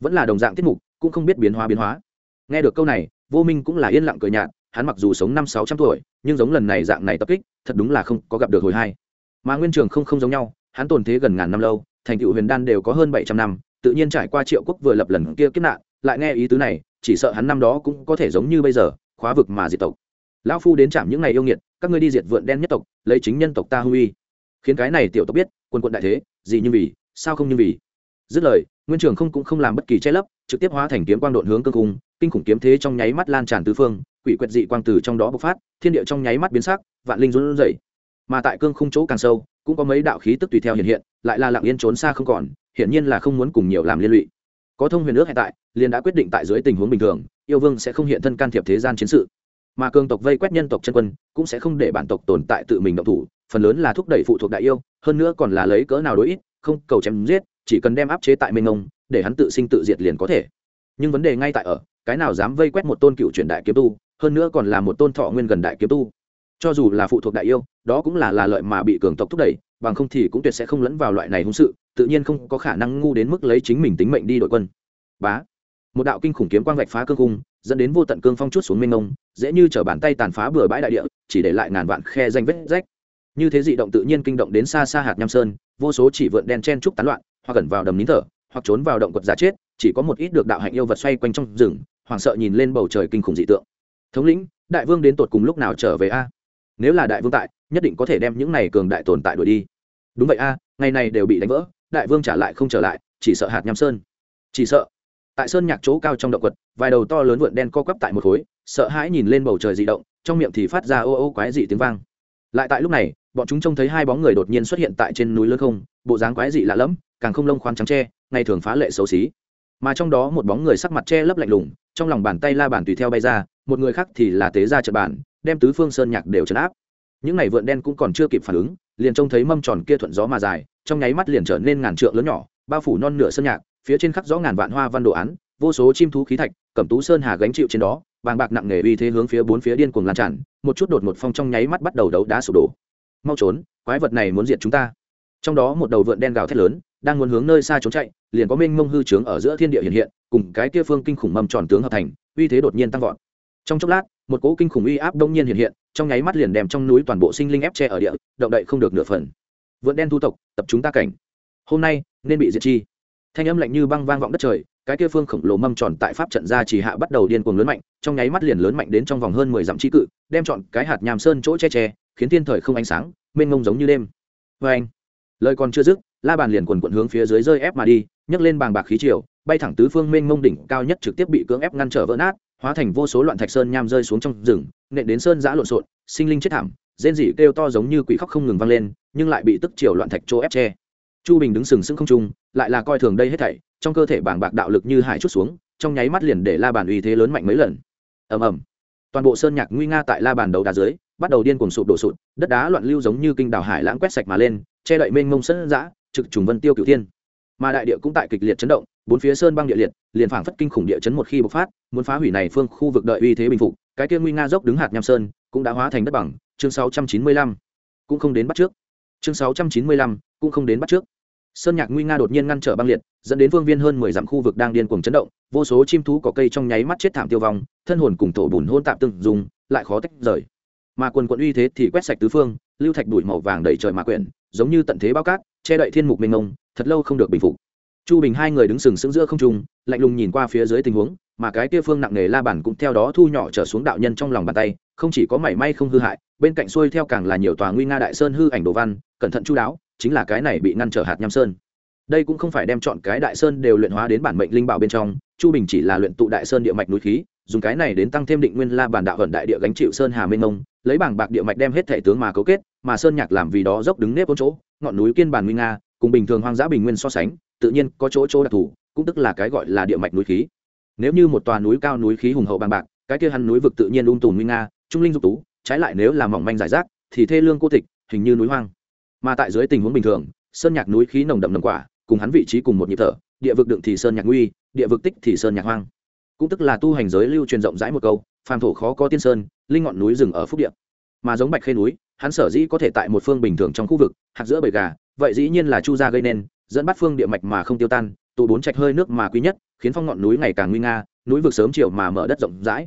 Vẫn là đồng dạng tiết mục, cũng không biết biến hóa biến hóa. Nghe được câu này, vô minh cũng là yên lặng cười nhạt hắn mặc dù sống năm sáu trăm tuổi, nhưng giống lần này dạng này tập kích, thật đúng là không có gặp được hồi hai. Mà nguyên trường không không giống nhau, hắn tồn thế gần ngàn năm lâu, thành tựu huyền đan đều có hơn bảy trăm năm, tự nhiên trải qua triệu quốc vừa lập lần kia kiếp nạn, lại nghe ý tứ này, chỉ sợ hắn năm đó cũng có thể giống như bây giờ, khóa vực mà diệt tộc. Lão phu đến chạm những ngày yêu nghiệt, các ngươi đi diệt vượn đen nhất tộc, lấy chính nhân tộc ta hư uy. Khiến cái này tiểu tộc biết, quân quận đại thế, gì như vì, sao không như vì. Dứt lời, nguyên trường không cũng không làm bất kỳ che lấp, trực tiếp hóa thành kiếm quang độn hướng cương cung kinh khủng kiếm thế trong nháy mắt lan tràn tứ phương quỷ quyệt dị quang từ trong đó bộc phát thiên địa trong nháy mắt biến sắc vạn linh run rẩy. Mà tại cương khung chỗ càng sâu cũng có mấy đạo khí tức tùy theo hiện hiện lại là lặng yên trốn xa không còn hiển nhiên là không muốn cùng nhiều làm liên lụy. Có thông huyền nước hiện tại liền đã quyết định tại dưới tình huống bình thường yêu vương sẽ không hiện thân can thiệp thế gian chiến sự. Mà cường tộc vây quét nhân tộc chân quân cũng sẽ không để bản tộc tồn tại tự mình động thủ phần lớn là thúc đẩy phụ thuộc đại yêu hơn nữa còn là lấy cỡ nào đối ít không cầu chém giết chỉ cần đem áp chế tại mênh ngông, để hắn tự sinh tự diệt liền có thể. Nhưng vấn đề ngay tại ở cái nào dám vây quét một tôn cựu truyền đại kiếm tu, hơn nữa còn là một tôn thọ nguyên gần đại kiếm tu. Cho dù là phụ thuộc đại yêu, đó cũng là là lợi mà bị cường tộc thúc đẩy, bằng không thì cũng tuyệt sẽ không lẫn vào loại này hung sự, tự nhiên không có khả năng ngu đến mức lấy chính mình tính mệnh đi đội quân. Bá. Một đạo kinh khủng kiếm quang vạch phá cương cung, dẫn đến vô tận cương phong chút xuống mênh mông, dễ như t bàn tay tàn phá bừa bãi đại địa, chỉ để lại ngàn vạn khe danh vết rách. Như thế dị động tự nhiên kinh động đến xa xa hạt nham sơn, vô số chỉ vượn đen chen trúc tán loạn, hoặc gần vào đầm nín thở, hoặc trốn vào động quật giả chết, chỉ có một ít được đạo hạnh yêu vật xoay quanh trong rừng hoảng sợ nhìn lên bầu trời kinh khủng dị tượng. Thống lĩnh, đại vương đến tột cùng lúc nào trở về a? Nếu là đại vương tại, nhất định có thể đem những này cường đại tồn tại đuổi đi. Đúng vậy a, ngày này đều bị đánh vỡ, đại vương trả lại không trở lại, chỉ sợ hạt nham sơn. Chỉ sợ. Tại sơn nhạc chỗ cao trong động quật, vài đầu to lớn vượn đen co quắp tại một khối, sợ hãi nhìn lên bầu trời dị động, trong miệng thì phát ra ô ô quái dị tiếng vang. Lại tại lúc này, bọn chúng trông thấy hai bóng người đột nhiên xuất hiện tại trên núi lớn không, bộ dáng quái dị lạ lẫm, càng không lông khoan trắng tre ngày thường phá lệ xấu xí. Mà trong đó một bóng người sắc mặt che lấp lạnh lùng trong lòng bàn tay la bàn tùy theo bay ra, một người khác thì là tế ra trận bàn, đem tứ phương sơn nhạc đều trấn áp. Những này vượn đen cũng còn chưa kịp phản ứng, liền trông thấy mâm tròn kia thuận gió mà dài, trong nháy mắt liền trở nên ngàn trượng lớn nhỏ, bao phủ non nửa sơn nhạc, phía trên khắc rõ ngàn vạn hoa văn đồ án, vô số chim thú khí thạch, cẩm tú sơn hà gánh chịu trên đó vàng bạc nặng nề uy thế hướng phía bốn phía điên cuồng lan tràn, một chút đột một phong trong nháy mắt bắt đầu đấu đá sụp đổ. Mau trốn, quái vật này muốn diệt chúng ta. Trong đó một đầu vượn đen gào thét lớn, đang muốn hướng nơi xa trốn chạy, liền có mênh mông hư trướng ở giữa thiên địa hiện hiện cùng cái kia phương kinh khủng mầm tròn tướng hợp thành, uy thế đột nhiên tăng vọt. Trong chốc lát, một cỗ kinh khủng uy áp đông nhiên hiện hiện, trong nháy mắt liền đem trong núi toàn bộ sinh linh ép che ở địa, động đậy không được nửa phần. Vượn đen thu tộc, tập chúng ta cảnh. Hôm nay, nên bị diệt chi. Thanh âm lạnh như băng vang vọng đất trời, cái kia phương khổng lồ mâm tròn tại pháp trận ra chỉ hạ bắt đầu điên cuồng lớn mạnh, trong nháy mắt liền lớn mạnh đến trong vòng hơn mười dặm chi cự, đem chọn cái hạt nhàm sơn chỗ che che, khiến thiên thời không ánh sáng, mênh ngông giống như đêm. Vê anh lời còn chưa dứt la bàn liền quần quận hướng phía dưới rơi ép mà đi, nhấc lên bàng bạc khí triều, bay thẳng tứ phương mênh mông đỉnh cao nhất trực tiếp bị cưỡng ép ngăn trở vỡ nát, hóa thành vô số loạn thạch sơn nham rơi xuống trong rừng, nện đến sơn giã lộn xộn, sinh linh chết thảm, rên rỉ kêu to giống như quỷ khóc không ngừng vang lên, nhưng lại bị tức chiều loạn thạch chỗ ép che. Chu bình đứng sừng sững không trung, lại là coi thường đây hết thảy, trong cơ thể bàng bạc đạo lực như hải chút xuống, trong nháy mắt liền để la bàn uy thế lớn mạnh mấy lần. Ầm ầm. Toàn bộ sơn nhạc nguy nga tại la bàn đầu đá dưới, bắt đầu điên cuồng sụp đổ sụt, đất đá loạn lưu giống như kinh đảo hải lãng quét sạch mà lên, che đậy mênh mông sơn giã trực trùng vân tiêu cửu thiên. Mà đại địa cũng tại kịch liệt chấn động, bốn phía sơn băng địa liệt, liền phảng phất kinh khủng địa chấn một khi bộc phát, muốn phá hủy này phương khu vực đợi uy thế bình phục, cái kia nguy nga dốc đứng hạt nham sơn, cũng đã hóa thành đất bằng, chương 695 cũng không đến bắt trước. Chương 695 cũng không đến bắt trước. Sơn nhạc nguy nga đột nhiên ngăn trở băng liệt, dẫn đến vương viên hơn mười dặm khu vực đang điên cuồng chấn động, vô số chim thú có cây trong nháy mắt chết thảm tiêu vong, thân hồn cùng thổ bùn hôn tạm từng dùng lại khó tách rời. Mà quần quận uy thế thì quét sạch tứ phương, lưu thạch đuổi màu vàng đầy trời mà quyển, giống như tận thế bao cát che đậy thiên mục mênh mông, thật lâu không được bình phục. Chu bình hai người đứng sừng sững giữa không trung, lạnh lùng nhìn qua phía dưới tình huống, mà cái kia phương nặng nề la bản cũng theo đó thu nhỏ trở xuống đạo nhân trong lòng bàn tay, không chỉ có mảy may không hư hại, bên cạnh xuôi theo càng là nhiều tòa nguy nga đại sơn hư ảnh đồ văn, cẩn thận chu đáo, chính là cái này bị ngăn trở hạt nham sơn. Đây cũng không phải đem chọn cái đại sơn đều luyện hóa đến bản mệnh linh bảo bên trong, chu bình chỉ là luyện tụ đại sơn địa mạch núi khí, dùng cái này đến tăng thêm định nguyên la bản đạo vận đại địa gánh chịu sơn hà mênh mông, lấy bảng bạc địa mạch đem hết thể tướng mà cấu kết mà sơn nhạc làm vì đó dốc đứng nếp ôn chỗ, ngọn núi kiên bản nguy nga, cùng bình thường hoang dã bình nguyên so sánh, tự nhiên có chỗ chỗ đặc thù, cũng tức là cái gọi là địa mạch núi khí. Nếu như một tòa núi cao núi khí hùng hậu bằng bạc, cái kia hắn núi vực tự nhiên ung tùm nguy nga, trung linh dục tú, trái lại nếu là mỏng manh giải rác, thì thê lương cô tịch, hình như núi hoang. Mà tại dưới tình huống bình thường, sơn nhạc núi khí nồng đậm nồng quả, cùng hắn vị trí cùng một nhịp thở, địa vực đựng thì sơn nhạc nguy, địa vực tích thì sơn nhạc hoang. Cũng tức là tu hành giới lưu truyền rộng rãi một câu, phàm thổ khó có tiên sơn, linh ngọn núi rừng ở phúc địa. Mà giống bạch khê núi hắn sở dĩ có thể tại một phương bình thường trong khu vực, hạt giữa bầy gà, vậy dĩ nhiên là chu gia gây nên, dẫn bắt phương địa mạch mà không tiêu tan, tụ bốn trạch hơi nước mà quý nhất, khiến phong ngọn núi ngày càng nguy nga, núi vực sớm chiều mà mở đất rộng rãi.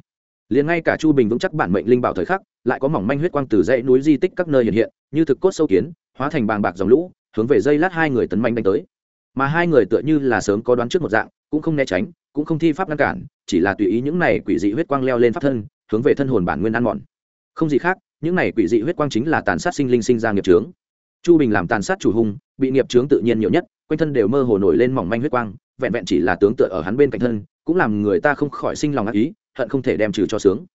Liền ngay cả chu bình vững chắc bản mệnh linh bảo thời khắc, lại có mỏng manh huyết quang từ dãy núi di tích các nơi hiện hiện, như thực cốt sâu kiến, hóa thành bàng bạc dòng lũ, hướng về dây lát hai người tấn manh đánh tới. Mà hai người tựa như là sớm có đoán trước một dạng, cũng không né tránh, cũng không thi pháp ngăn cản, chỉ là tùy ý những này quỷ dị huyết quang leo lên pháp thân, hướng về thân hồn bản nguyên ăn mòn. Không gì khác những này quỷ dị huyết quang chính là tàn sát sinh linh sinh ra nghiệp trướng chu bình làm tàn sát chủ hung, bị nghiệp trướng tự nhiên nhiều nhất, quanh thân đều mơ hồ nổi lên mỏng manh huyết quang, vẹn vẹn chỉ là tướng tựa ở hắn bên cạnh thân, cũng làm người ta không khỏi sinh lòng ác ý, hận không thể đem trừ cho sướng.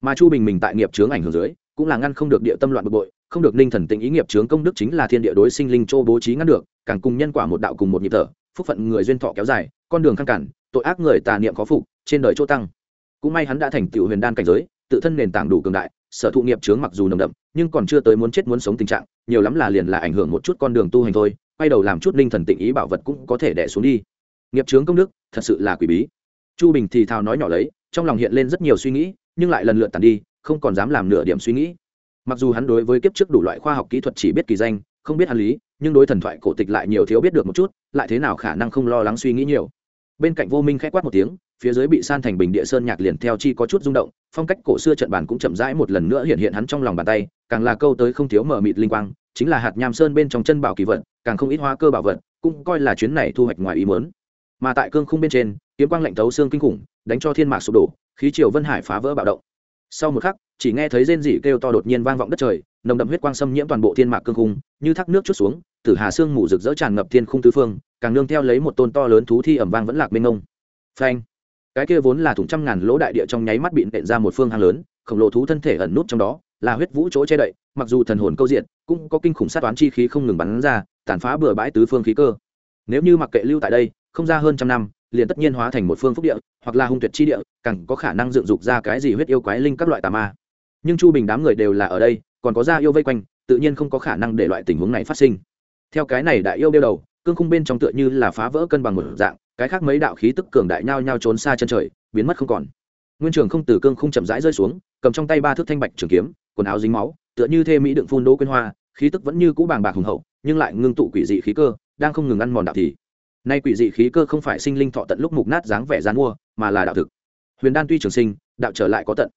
Mà chu bình mình tại nghiệp trướng ảnh hưởng dưới, cũng là ngăn không được địa tâm loạn bực bội, không được ninh thần tình ý nghiệp trướng công đức chính là thiên địa đối sinh linh châu bố trí ngăn được, càng cùng nhân quả một đạo cùng một nhịp thở, phúc phận người duyên thọ kéo dài, con đường khăn cản, tội ác người tà niệm khó phục, trên đời chỗ tăng. Cũng may hắn đã thành tựu huyền đan cảnh giới, tự thân nền tảng đủ cường đại sở thụ nghiệp chướng mặc dù nồng đậm, nhưng còn chưa tới muốn chết muốn sống tình trạng, nhiều lắm là liền là ảnh hưởng một chút con đường tu hành thôi, quay đầu làm chút linh thần tịnh ý bảo vật cũng có thể đẻ xuống đi. Nghiệp chướng công đức, thật sự là quỷ bí. Chu bình thì thào nói nhỏ lấy, trong lòng hiện lên rất nhiều suy nghĩ, nhưng lại lần lượt tàn đi, không còn dám làm nửa điểm suy nghĩ. Mặc dù hắn đối với kiếp trước đủ loại khoa học kỹ thuật chỉ biết kỳ danh, không biết hàn lý, nhưng đối thần thoại cổ tịch lại nhiều thiếu biết được một chút, lại thế nào khả năng không lo lắng suy nghĩ nhiều bên cạnh vô minh k h ẽ quát một tiếng, phía dưới bị san thành bình địa sơn nhạc liền theo chi có chút rung động, phong cách cổ xưa trận bàn cũng chậm rãi một lần nữa hiện hiện hắn trong lòng bàn tay, càng là câu tới không thiếu mở mịt linh quang, chính là hạt nham sơn bên trong chân bảo kỳ vật, càng không ít hoa cơ bảo vật, cũng coi là chuyến này thu hoạch ngoài ý mớn mà tại cương khung bên trên, kiếm quang lạnh thấu xương kinh khủng, đánh cho thiên mạc sụp đổ, khí triều vân hải phá vỡ bạo động. Sau một khắc, chỉ nghe thấy rên rỉ kêu to đột nhiên vang vọng đất trời, nồng đậm huyết quang xâm nhiễm toàn bộ thiên mạc cương khung, như thác nước chút xuống, tử hà sương mù rực rỡ tràn ngập thiên khung tứ phương càng nương theo lấy một tôn to lớn thú thi ẩm vang vẫn lạc bên ngông phanh! Cái kia vốn là thủng trăm ngàn lỗ đại địa trong nháy mắt bị nện ra một phương hang lớn, khổng lồ thú thân thể ẩn nút trong đó, là huyết vũ chỗ che đậy, mặc dù thần hồn câu diện, cũng có kinh khủng sát toán chi khí không ngừng bắn ra, tàn phá bừa bãi tứ phương khí cơ. Nếu như mặc kệ lưu tại đây, không ra hơn trăm năm, liền tất nhiên hóa thành một phương phúc địa, hoặc là hung tuyệt chi địa, càng có khả năng dựng dục ra cái gì huyết yêu quái linh các loại tà ma. Nhưng chu bình đám người đều là ở đây, còn có gia yêu vây quanh, tự nhiên không có khả năng để loại tình huống này phát sinh. Theo cái này đại yêu đeo đầu cương khung bên trong tựa như là phá vỡ cân bằng một dạng, cái khác mấy đạo khí tức cường đại nhao nhao trốn xa chân trời, biến mất không còn. Nguyên trường không từ cương khung chậm rãi rơi xuống, cầm trong tay ba thước thanh bạch trường kiếm, quần áo dính máu, tựa như thê mỹ đựng phun đỗ quyên hoa, khí tức vẫn như cũ bàng bạc hùng hậu, nhưng lại ngưng tụ quỷ dị khí cơ, đang không ngừng ăn mòn đạo thì. Nay quỷ dị khí cơ không phải sinh linh thọ tận lúc mục nát dáng vẻ gian mua, mà là đạo thực. Huyền đan tuy trường sinh, đạo trở lại có tận.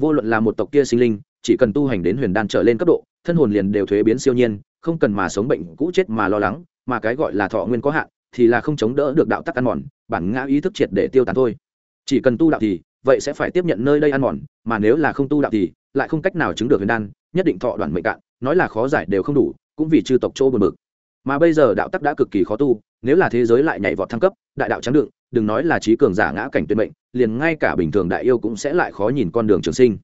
Vô luận là một tộc kia sinh linh, chỉ cần tu hành đến huyền đan trở lên cấp độ, thân hồn liền đều thuế biến siêu nhiên, không cần mà sống bệnh cũ chết mà lo lắng mà cái gọi là thọ nguyên có hạn thì là không chống đỡ được đạo tắc ăn mòn, bản ngã ý thức triệt để tiêu tán thôi. Chỉ cần tu đạo thì, vậy sẽ phải tiếp nhận nơi đây ăn mòn, mà nếu là không tu đạo thì, lại không cách nào chứng được huyền đan, nhất định thọ đoàn mệnh cạn, nói là khó giải đều không đủ, cũng vì chư tộc chỗ buồn bực. Mà bây giờ đạo tắc đã cực kỳ khó tu, nếu là thế giới lại nhảy vọt thăng cấp, đại đạo trắng đựng, đừng nói là trí cường giả ngã cảnh tuyệt mệnh, liền ngay cả bình thường đại yêu cũng sẽ lại khó nhìn con đường trường sinh.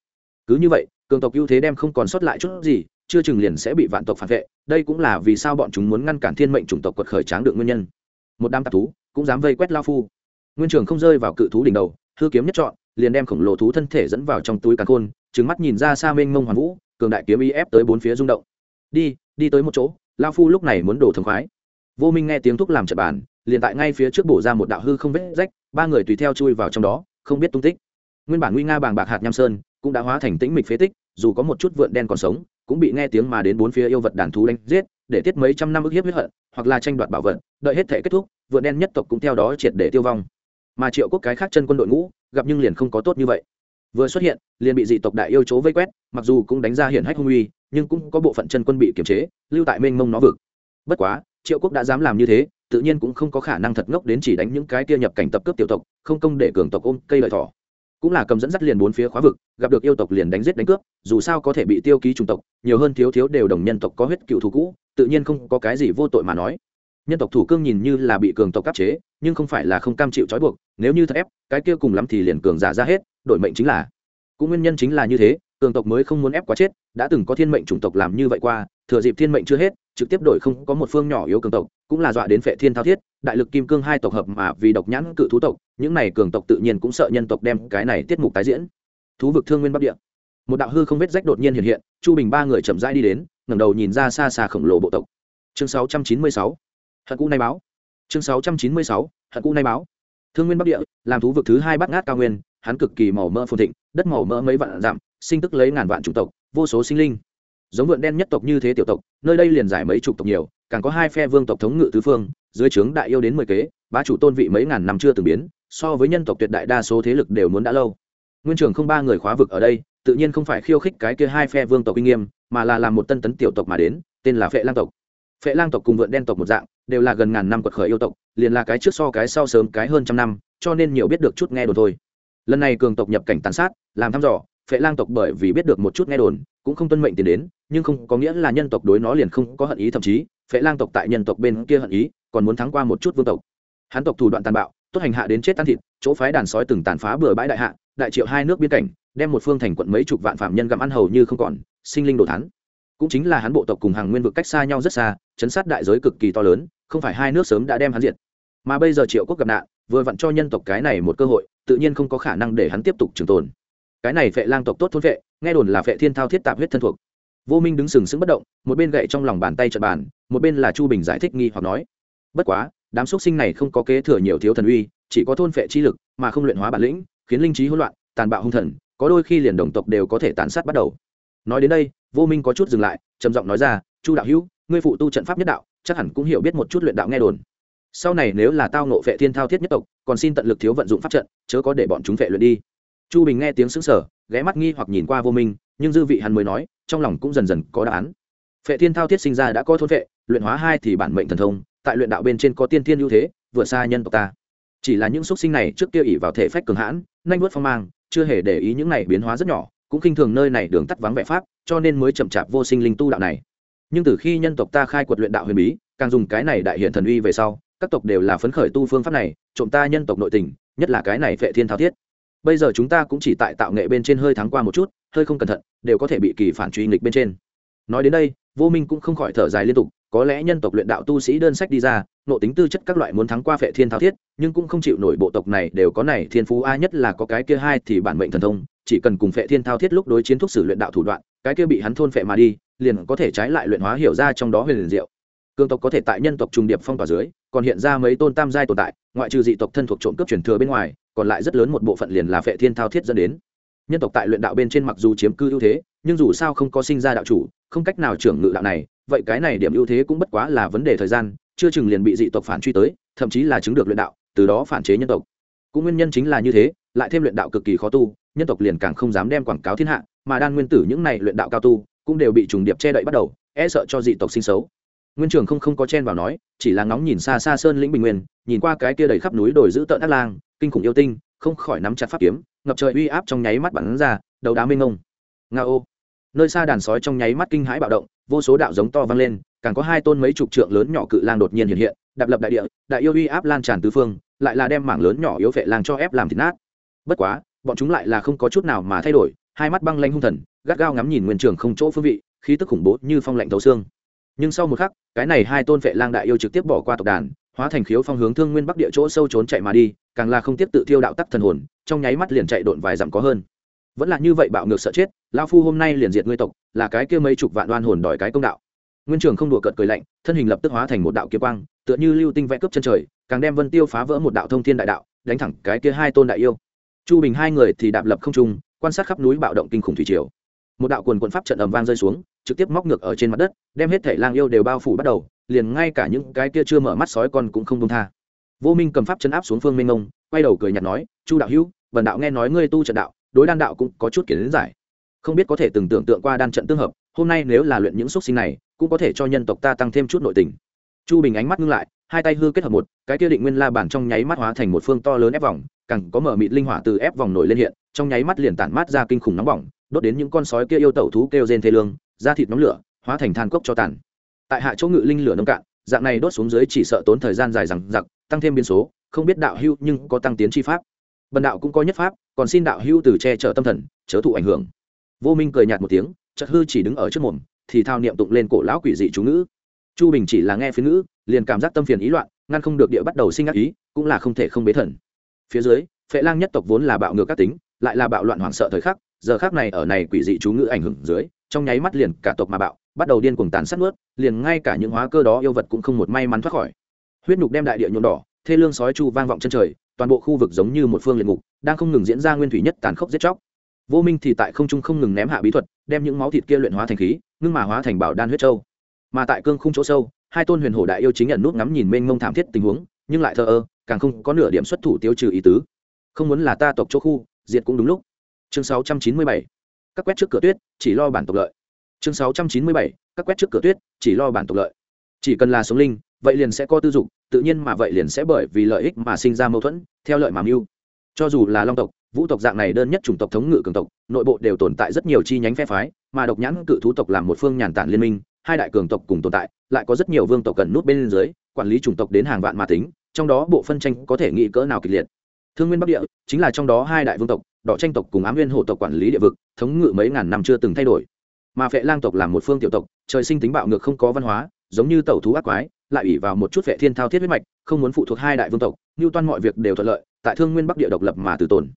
Cứ như vậy, cường tộc ưu thế đem không còn sót lại chút gì chưa chừng liền sẽ bị vạn tộc phản vệ, đây cũng là vì sao bọn chúng muốn ngăn cản thiên mệnh chủng tộc quật khởi tráng được nguyên nhân. Một đám tạp thú cũng dám vây quét lao phu. Nguyên trường không rơi vào cự thú đỉnh đầu, hư kiếm nhất chọn liền đem khổng lồ thú thân thể dẫn vào trong túi càn khôn trứng mắt nhìn ra xa mênh mông hoàn vũ, cường đại kiếm y ép tới bốn phía rung động. Đi đi tới một chỗ. Lao phu lúc này muốn đổ thống khoái. Vô minh nghe tiếng thúc làm trận bàn, liền tại ngay phía trước bổ ra một đạo hư không vết rách, ba người tùy theo chui vào trong đó, không biết tung tích. Nguyên bản nguy nga bàng bạc hạt nham sơn cũng đã hóa thành tĩnh mịch phế tích, dù có một chút vượn đen còn sống cũng bị nghe tiếng mà đến bốn phía yêu vật đàn thú đánh giết, để tiết mấy trăm năm ức hiếp huyết hận, hoặc là tranh đoạt bảo vật, đợi hết thể kết thúc vượn đen nhất tộc cũng theo đó triệt để tiêu vong. Mà triệu quốc cái khác chân quân đội ngũ, gặp nhưng liền không có tốt như vậy. Vừa xuất hiện, liền bị dị tộc đại yêu chố vây quét, mặc dù cũng đánh ra hiển hách hung uy, nhưng cũng có bộ phận chân quân bị kiềm chế, lưu tại mênh mông nó vực. Bất quá, triệu quốc đã dám làm như thế, tự nhiên cũng không có khả năng thật ngốc đến chỉ đánh những cái kia nhập cảnh tập cướp tiểu tộc, không công để cường tộc ôm cây lợi thỏ cũng là cầm dẫn dắt liền bốn phía khóa vực, gặp được yêu tộc liền đánh giết đánh cướp, dù sao có thể bị tiêu ký chủng tộc, nhiều hơn thiếu thiếu đều đồng nhân tộc có huyết cựu thù cũ, tự nhiên không có cái gì vô tội mà nói. Nhân tộc thủ cương nhìn như là bị cường tộc áp chế, nhưng không phải là không cam chịu trói buộc, nếu như thật ép, cái kia cùng lắm thì liền cường giả ra hết, đổi mệnh chính là. Cũng nguyên nhân chính là như thế cường tộc mới không muốn ép quá chết, đã từng có thiên mệnh chủng tộc làm như vậy qua, thừa dịp thiên mệnh chưa hết, trực tiếp đổi không, có một phương nhỏ yếu cường tộc, cũng là dọa đến phệ thiên thao thiết, đại lực kim cương hai tộc hợp mà vì độc nhãn cự thú tộc, những này cường tộc tự nhiên cũng sợ nhân tộc đem cái này tiết mục tái diễn. Thú vực thương nguyên bắc địa. Một đạo hư không vết rách đột nhiên hiện hiện, chu bình ba người chậm rãi đi đến, ngẩng đầu nhìn ra xa xa khổng lồ bộ tộc. Chương 696 hận cũ nay báo. Chương 696 hận cũ nay báo. Thương nguyên bắc địa, làm thú vực thứ hai bắt ngát cao nguyên, hắn cực kỳ màu mỡ phồn thịnh, đất màu mỡ mấy vạn dặm sinh tức lấy ngàn vạn chủng tộc, vô số sinh linh. Giống vượn đen nhất tộc như thế tiểu tộc, nơi đây liền giải mấy chục tộc nhiều, càng có hai phe vương tộc thống ngự tứ phương, dưới trướng đại yêu đến mười kế, bá chủ tôn vị mấy ngàn năm chưa từng biến, so với nhân tộc tuyệt đại đa số thế lực đều muốn đã lâu. Nguyên trưởng không ba người khóa vực ở đây, tự nhiên không phải khiêu khích cái kia hai phe vương tộc uy nghiêm, mà là làm một tân tấn tiểu tộc mà đến, tên là phệ lang tộc. Phệ lang tộc cùng vượn đen tộc một dạng, đều là gần ngàn năm quật khởi yêu tộc, liền là cái trước so cái sau sớm cái hơn trăm năm, cho nên nhiều biết được chút nghe đồn thôi. Lần này cường tộc nhập cảnh tàn sát, làm thăm dò phệ lang tộc bởi vì biết được một chút nghe đồn, cũng không tuân mệnh tiền đến, nhưng không có nghĩa là nhân tộc đối nó liền không có hận ý, thậm chí, phệ lang tộc tại nhân tộc bên kia hận ý, còn muốn thắng qua một chút vương tộc. Hắn tộc thủ đoạn tàn bạo, tốt hành hạ đến chết tan thịt, chỗ phái đàn sói từng tàn phá bừa bãi đại hạ, đại triệu hai nước biên cảnh, đem một phương thành quận mấy chục vạn phạm nhân gặm ăn hầu như không còn, sinh linh đồ thắn cũng chính là hắn bộ tộc cùng hàng nguyên vực cách xa nhau rất xa, chấn sát đại giới cực kỳ to lớn, không phải hai nước sớm đã đem hắn diệt. Mà bây giờ triệu quốc gặp nạn, vừa vặn cho nhân tộc cái này một cơ hội, tự nhiên không có khả năng để hắn tiếp tục trường tồn cái này vệ lang tộc tốt thôn vệ nghe đồn là vệ thiên thao thiết tạp huyết thân thuộc. Vô minh đứng sừng sững bất động, một bên gậy trong lòng bàn tay trận bàn, một bên là chu bình giải thích nghi hoặc nói. Bất quá, đám xuất sinh này không có kế thừa nhiều thiếu thần uy, chỉ có thôn phệ chi lực, mà không luyện hóa bản lĩnh, khiến linh trí hỗn loạn, tàn bạo hung thần, có đôi khi liền đồng tộc đều có thể tàn sát bắt đầu. Nói đến đây, vô minh có chút dừng lại, trầm giọng nói ra, chu đạo hữu, ngươi phụ tu trận pháp nhất đạo, chắc hẳn cũng hiểu biết một chút luyện đạo nghe đồn. Sau này nếu là tao nộ phệ thiên thao thiết nhất tộc, còn xin tận lực thiếu vận dụng pháp trận, chớ có để bọn chúng phệ luyện đi chu bình nghe tiếng xứng sở ghé mắt nghi hoặc nhìn qua vô minh, nhưng dư vị hắn mới nói, trong lòng cũng dần dần có đáp án. Phệ thiên thao thiết sinh ra đã có thôn phệ, luyện hóa hai thì bản mệnh thần thông, tại luyện đạo bên trên có tiên thiên ưu thế, vượt xa nhân tộc ta. Chỉ là những xuất sinh này trước kia ỉ vào thể phách cường hãn, nhanh vớt phong mang, chưa hề để ý những này biến hóa rất nhỏ, cũng khinh thường nơi này đường tắt vắng vẻ pháp, cho nên mới chậm chạp vô sinh linh tu đạo này. Nhưng từ khi nhân tộc ta khai quật luyện đạo huyền bí, càng dùng cái này đại hiện thần uy về sau, các tộc đều là phấn khởi tu phương pháp này, trộm ta nhân tộc nội tình, nhất là cái này phệ thiên thao thiết bây giờ chúng ta cũng chỉ tại tạo nghệ bên trên hơi thắng qua một chút, hơi không cẩn thận, đều có thể bị kỳ phản truy nghịch bên trên. Nói đến đây, vô minh cũng không khỏi thở dài liên tục, có lẽ nhân tộc luyện đạo tu sĩ đơn sách đi ra nộ tính tư chất các loại muốn thắng qua phệ thiên thao thiết, nhưng cũng không chịu nổi bộ tộc này đều có này thiên phú, a, nhất là có cái kia hai thì bản mệnh thần thông, chỉ cần cùng phệ thiên thao thiết lúc đối chiến thuốc sử luyện đạo thủ đoạn, cái kia bị hắn thôn phệ mà đi, liền có thể trái lại luyện hóa hiểu ra trong đó huyền liền diệu. Cường tộc có thể tại nhân tộc trùng điệp phong tỏa dưới, còn hiện ra mấy tôn tam giai tồn tại, ngoại trừ dị tộc thân thuộc trộm cướp truyền thừa bên ngoài còn lại rất lớn một bộ phận liền là phệ thiên thao thiết dẫn đến. Nhân tộc tại luyện đạo bên trên mặc dù chiếm cư ưu thế, nhưng dù sao không có sinh ra đạo chủ, không cách nào trưởng ngự đạo này, vậy cái này điểm ưu thế cũng bất quá là vấn đề thời gian, chưa chừng liền bị dị tộc phản truy tới, thậm chí là chứng được luyện đạo, từ đó phản chế nhân tộc. Cũng nguyên nhân chính là như thế, lại thêm luyện đạo cực kỳ khó tu, nhân tộc liền càng không dám đem quảng cáo thiên hạ, mà đan nguyên tử những này luyện đạo cao tu, cũng đều bị trùng điệp che đậy bắt đầu e sợ cho dị tộc sinh xấu nguyên trường không không có chen vào nói, chỉ là ngóng nhìn xa xa sơn lĩnh bình nguyên, nhìn qua cái kia đầy khắp núi đồi giữ tợn ác lang, kinh khủng yêu tinh, không khỏi nắm chặt pháp kiếm, ngập trời uy áp trong nháy mắt bắn ra, đầu đá mênh ngông nga ô. Nơi xa đàn sói trong nháy mắt kinh hãi bạo động, vô số đạo giống to vang lên, càng có hai tôn mấy chục trượng lớn nhỏ cự lang đột nhiên hiện hiện, đạp lập đại địa, đại yêu uy áp lan tràn tứ phương, lại là đem mảng lớn nhỏ yếu vệ lang cho ép làm thịt nát. Bất quá, bọn chúng lại là không có chút nào mà thay đổi, hai mắt băng lanh hung thần, gắt gao ngắm nhìn nguyên trường không chỗ phương vị, khí tức khủng bố như phong lạnh thấu xương nhưng sau một khắc, cái này hai tôn vệ lang đại yêu trực tiếp bỏ qua tộc đàn, hóa thành khiếu phong hướng thương nguyên bắc địa chỗ sâu trốn chạy mà đi, càng là không tiếp tự thiêu đạo tắc thần hồn, trong nháy mắt liền chạy độn vài dặm có hơn. Vẫn là như vậy bạo ngược sợ chết lao phu hôm nay liền diệt ngươi tộc, là cái kia mấy chục vạn đoan hồn đòi cái công đạo. Nguyên trường không đùa cợt cười lạnh, thân hình lập tức hóa thành một đạo kiếm quang, tựa như lưu tinh vẽ cướp chân trời, càng đem vân tiêu phá vỡ một đạo thông thiên đại đạo, đánh thẳng cái kia hai tôn đại yêu. Chu bình hai người thì đạp lập không trung, quan sát khắp núi bạo động kinh khủng thủy triều. Một đạo quần quần pháp trận ầm vang rơi xuống trực tiếp móc ngược ở trên mặt đất, đem hết thể lang yêu đều bao phủ bắt đầu, liền ngay cả những cái kia chưa mở mắt sói con cũng không buông tha. Vô minh cầm pháp chân áp xuống phương minh ngông, quay đầu cười nhạt nói, chu đạo hữu vần đạo nghe nói ngươi tu trận đạo, đối đan đạo cũng có chút kiến giải. Không biết có thể từng tưởng tượng qua đan trận tương hợp, hôm nay nếu là luyện những xúc sinh này, cũng có thể cho nhân tộc ta tăng thêm chút nội tình. Chu bình ánh mắt ngưng lại, hai tay hư kết hợp một, cái kia định nguyên la bản trong nháy mắt hóa thành một phương to lớn ép vòng, càng có mở mịt linh hỏa từ ép vòng nổi lên hiện, trong nháy mắt liền tản mát ra kinh khủng nóng bỏng, đốt đến những con sói kia yêu tẩu thú kêu rên thê lương da thịt nóng lửa, hóa thành than cốc cho tàn. Tại hạ chỗ ngự linh lửa nông cạn, dạng này đốt xuống dưới chỉ sợ tốn thời gian dài rằng giặc, tăng thêm biến số, không biết đạo hưu nhưng có tăng tiến chi pháp. Bần đạo cũng có nhất pháp, còn xin đạo hưu từ che chở tâm thần, chớ thụ ảnh hưởng. Vô minh cười nhạt một tiếng, chợt hư chỉ đứng ở trước mồm, thì thao niệm tụng lên cổ lão quỷ dị chú ngữ. Chu bình chỉ là nghe phía ngữ, liền cảm giác tâm phiền ý loạn, ngăn không được địa bắt đầu sinh ác ý, cũng là không thể không bế thần. Phía dưới, phệ lang nhất tộc vốn là bạo ngược các tính, lại là bạo loạn hoảng sợ thời khắc, giờ khác này ở này quỷ dị chú ngữ ảnh hưởng dưới trong nháy mắt liền cả tộc mà bạo, bắt đầu điên cuồng tàn sát nuốt, liền ngay cả những hóa cơ đó yêu vật cũng không một may mắn thoát khỏi. Huyết nhục đem đại địa nhuộm đỏ, thê lương sói chu vang vọng chân trời, toàn bộ khu vực giống như một phương liệt ngục, đang không ngừng diễn ra nguyên thủy nhất tàn khốc giết chóc. Vô minh thì tại không trung không ngừng ném hạ bí thuật, đem những máu thịt kia luyện hóa thành khí, ngưng mà hóa thành bảo đan huyết châu. Mà tại cương khung chỗ sâu, hai tôn huyền hổ đại yêu chính nhận nút ngắm nhìn mênh mông thảm thiết tình huống, nhưng lại thờ ơ, càng không có nửa điểm xuất thủ tiêu trừ ý tứ. Không muốn là ta tộc chỗ khu, diệt cũng đúng lúc. Chương 697 các quét trước cửa tuyết, chỉ lo bản tộc lợi. Chương 697. các quét trước cửa tuyết, chỉ lo bản tộc lợi. Chỉ cần là sống linh, vậy liền sẽ có tư dục, tự nhiên mà vậy liền sẽ bởi vì lợi ích mà sinh ra mâu thuẫn, theo lợi mà mưu. Cho dù là long tộc, vũ tộc dạng này đơn nhất chủng tộc thống ngự cường tộc, nội bộ đều tồn tại rất nhiều chi nhánh phe phái, mà độc nhãn cự thú tộc làm một phương nhàn tản liên minh, hai đại cường tộc cùng tồn tại, lại có rất nhiều vương tộc cần nút bên dưới, quản lý chủng tộc đến hàng vạn mà tính, trong đó bộ phân tranh có thể nghĩ cỡ nào kịch liệt. Thương nguyên bắc địa chính là trong đó hai đại vương tộc đỏ tranh tộc cùng ám nguyên hộ tộc quản lý địa vực, thống ngự mấy ngàn năm chưa từng thay đổi. Mà phệ lang tộc là một phương tiểu tộc, trời sinh tính bạo ngược không có văn hóa, giống như tẩu thú ác quái, lại ủy vào một chút vệ thiên thao thiết huyết mạch, không muốn phụ thuộc hai đại vương tộc, như toàn mọi việc đều thuận lợi, tại thương nguyên bắc địa độc lập mà từ tồn.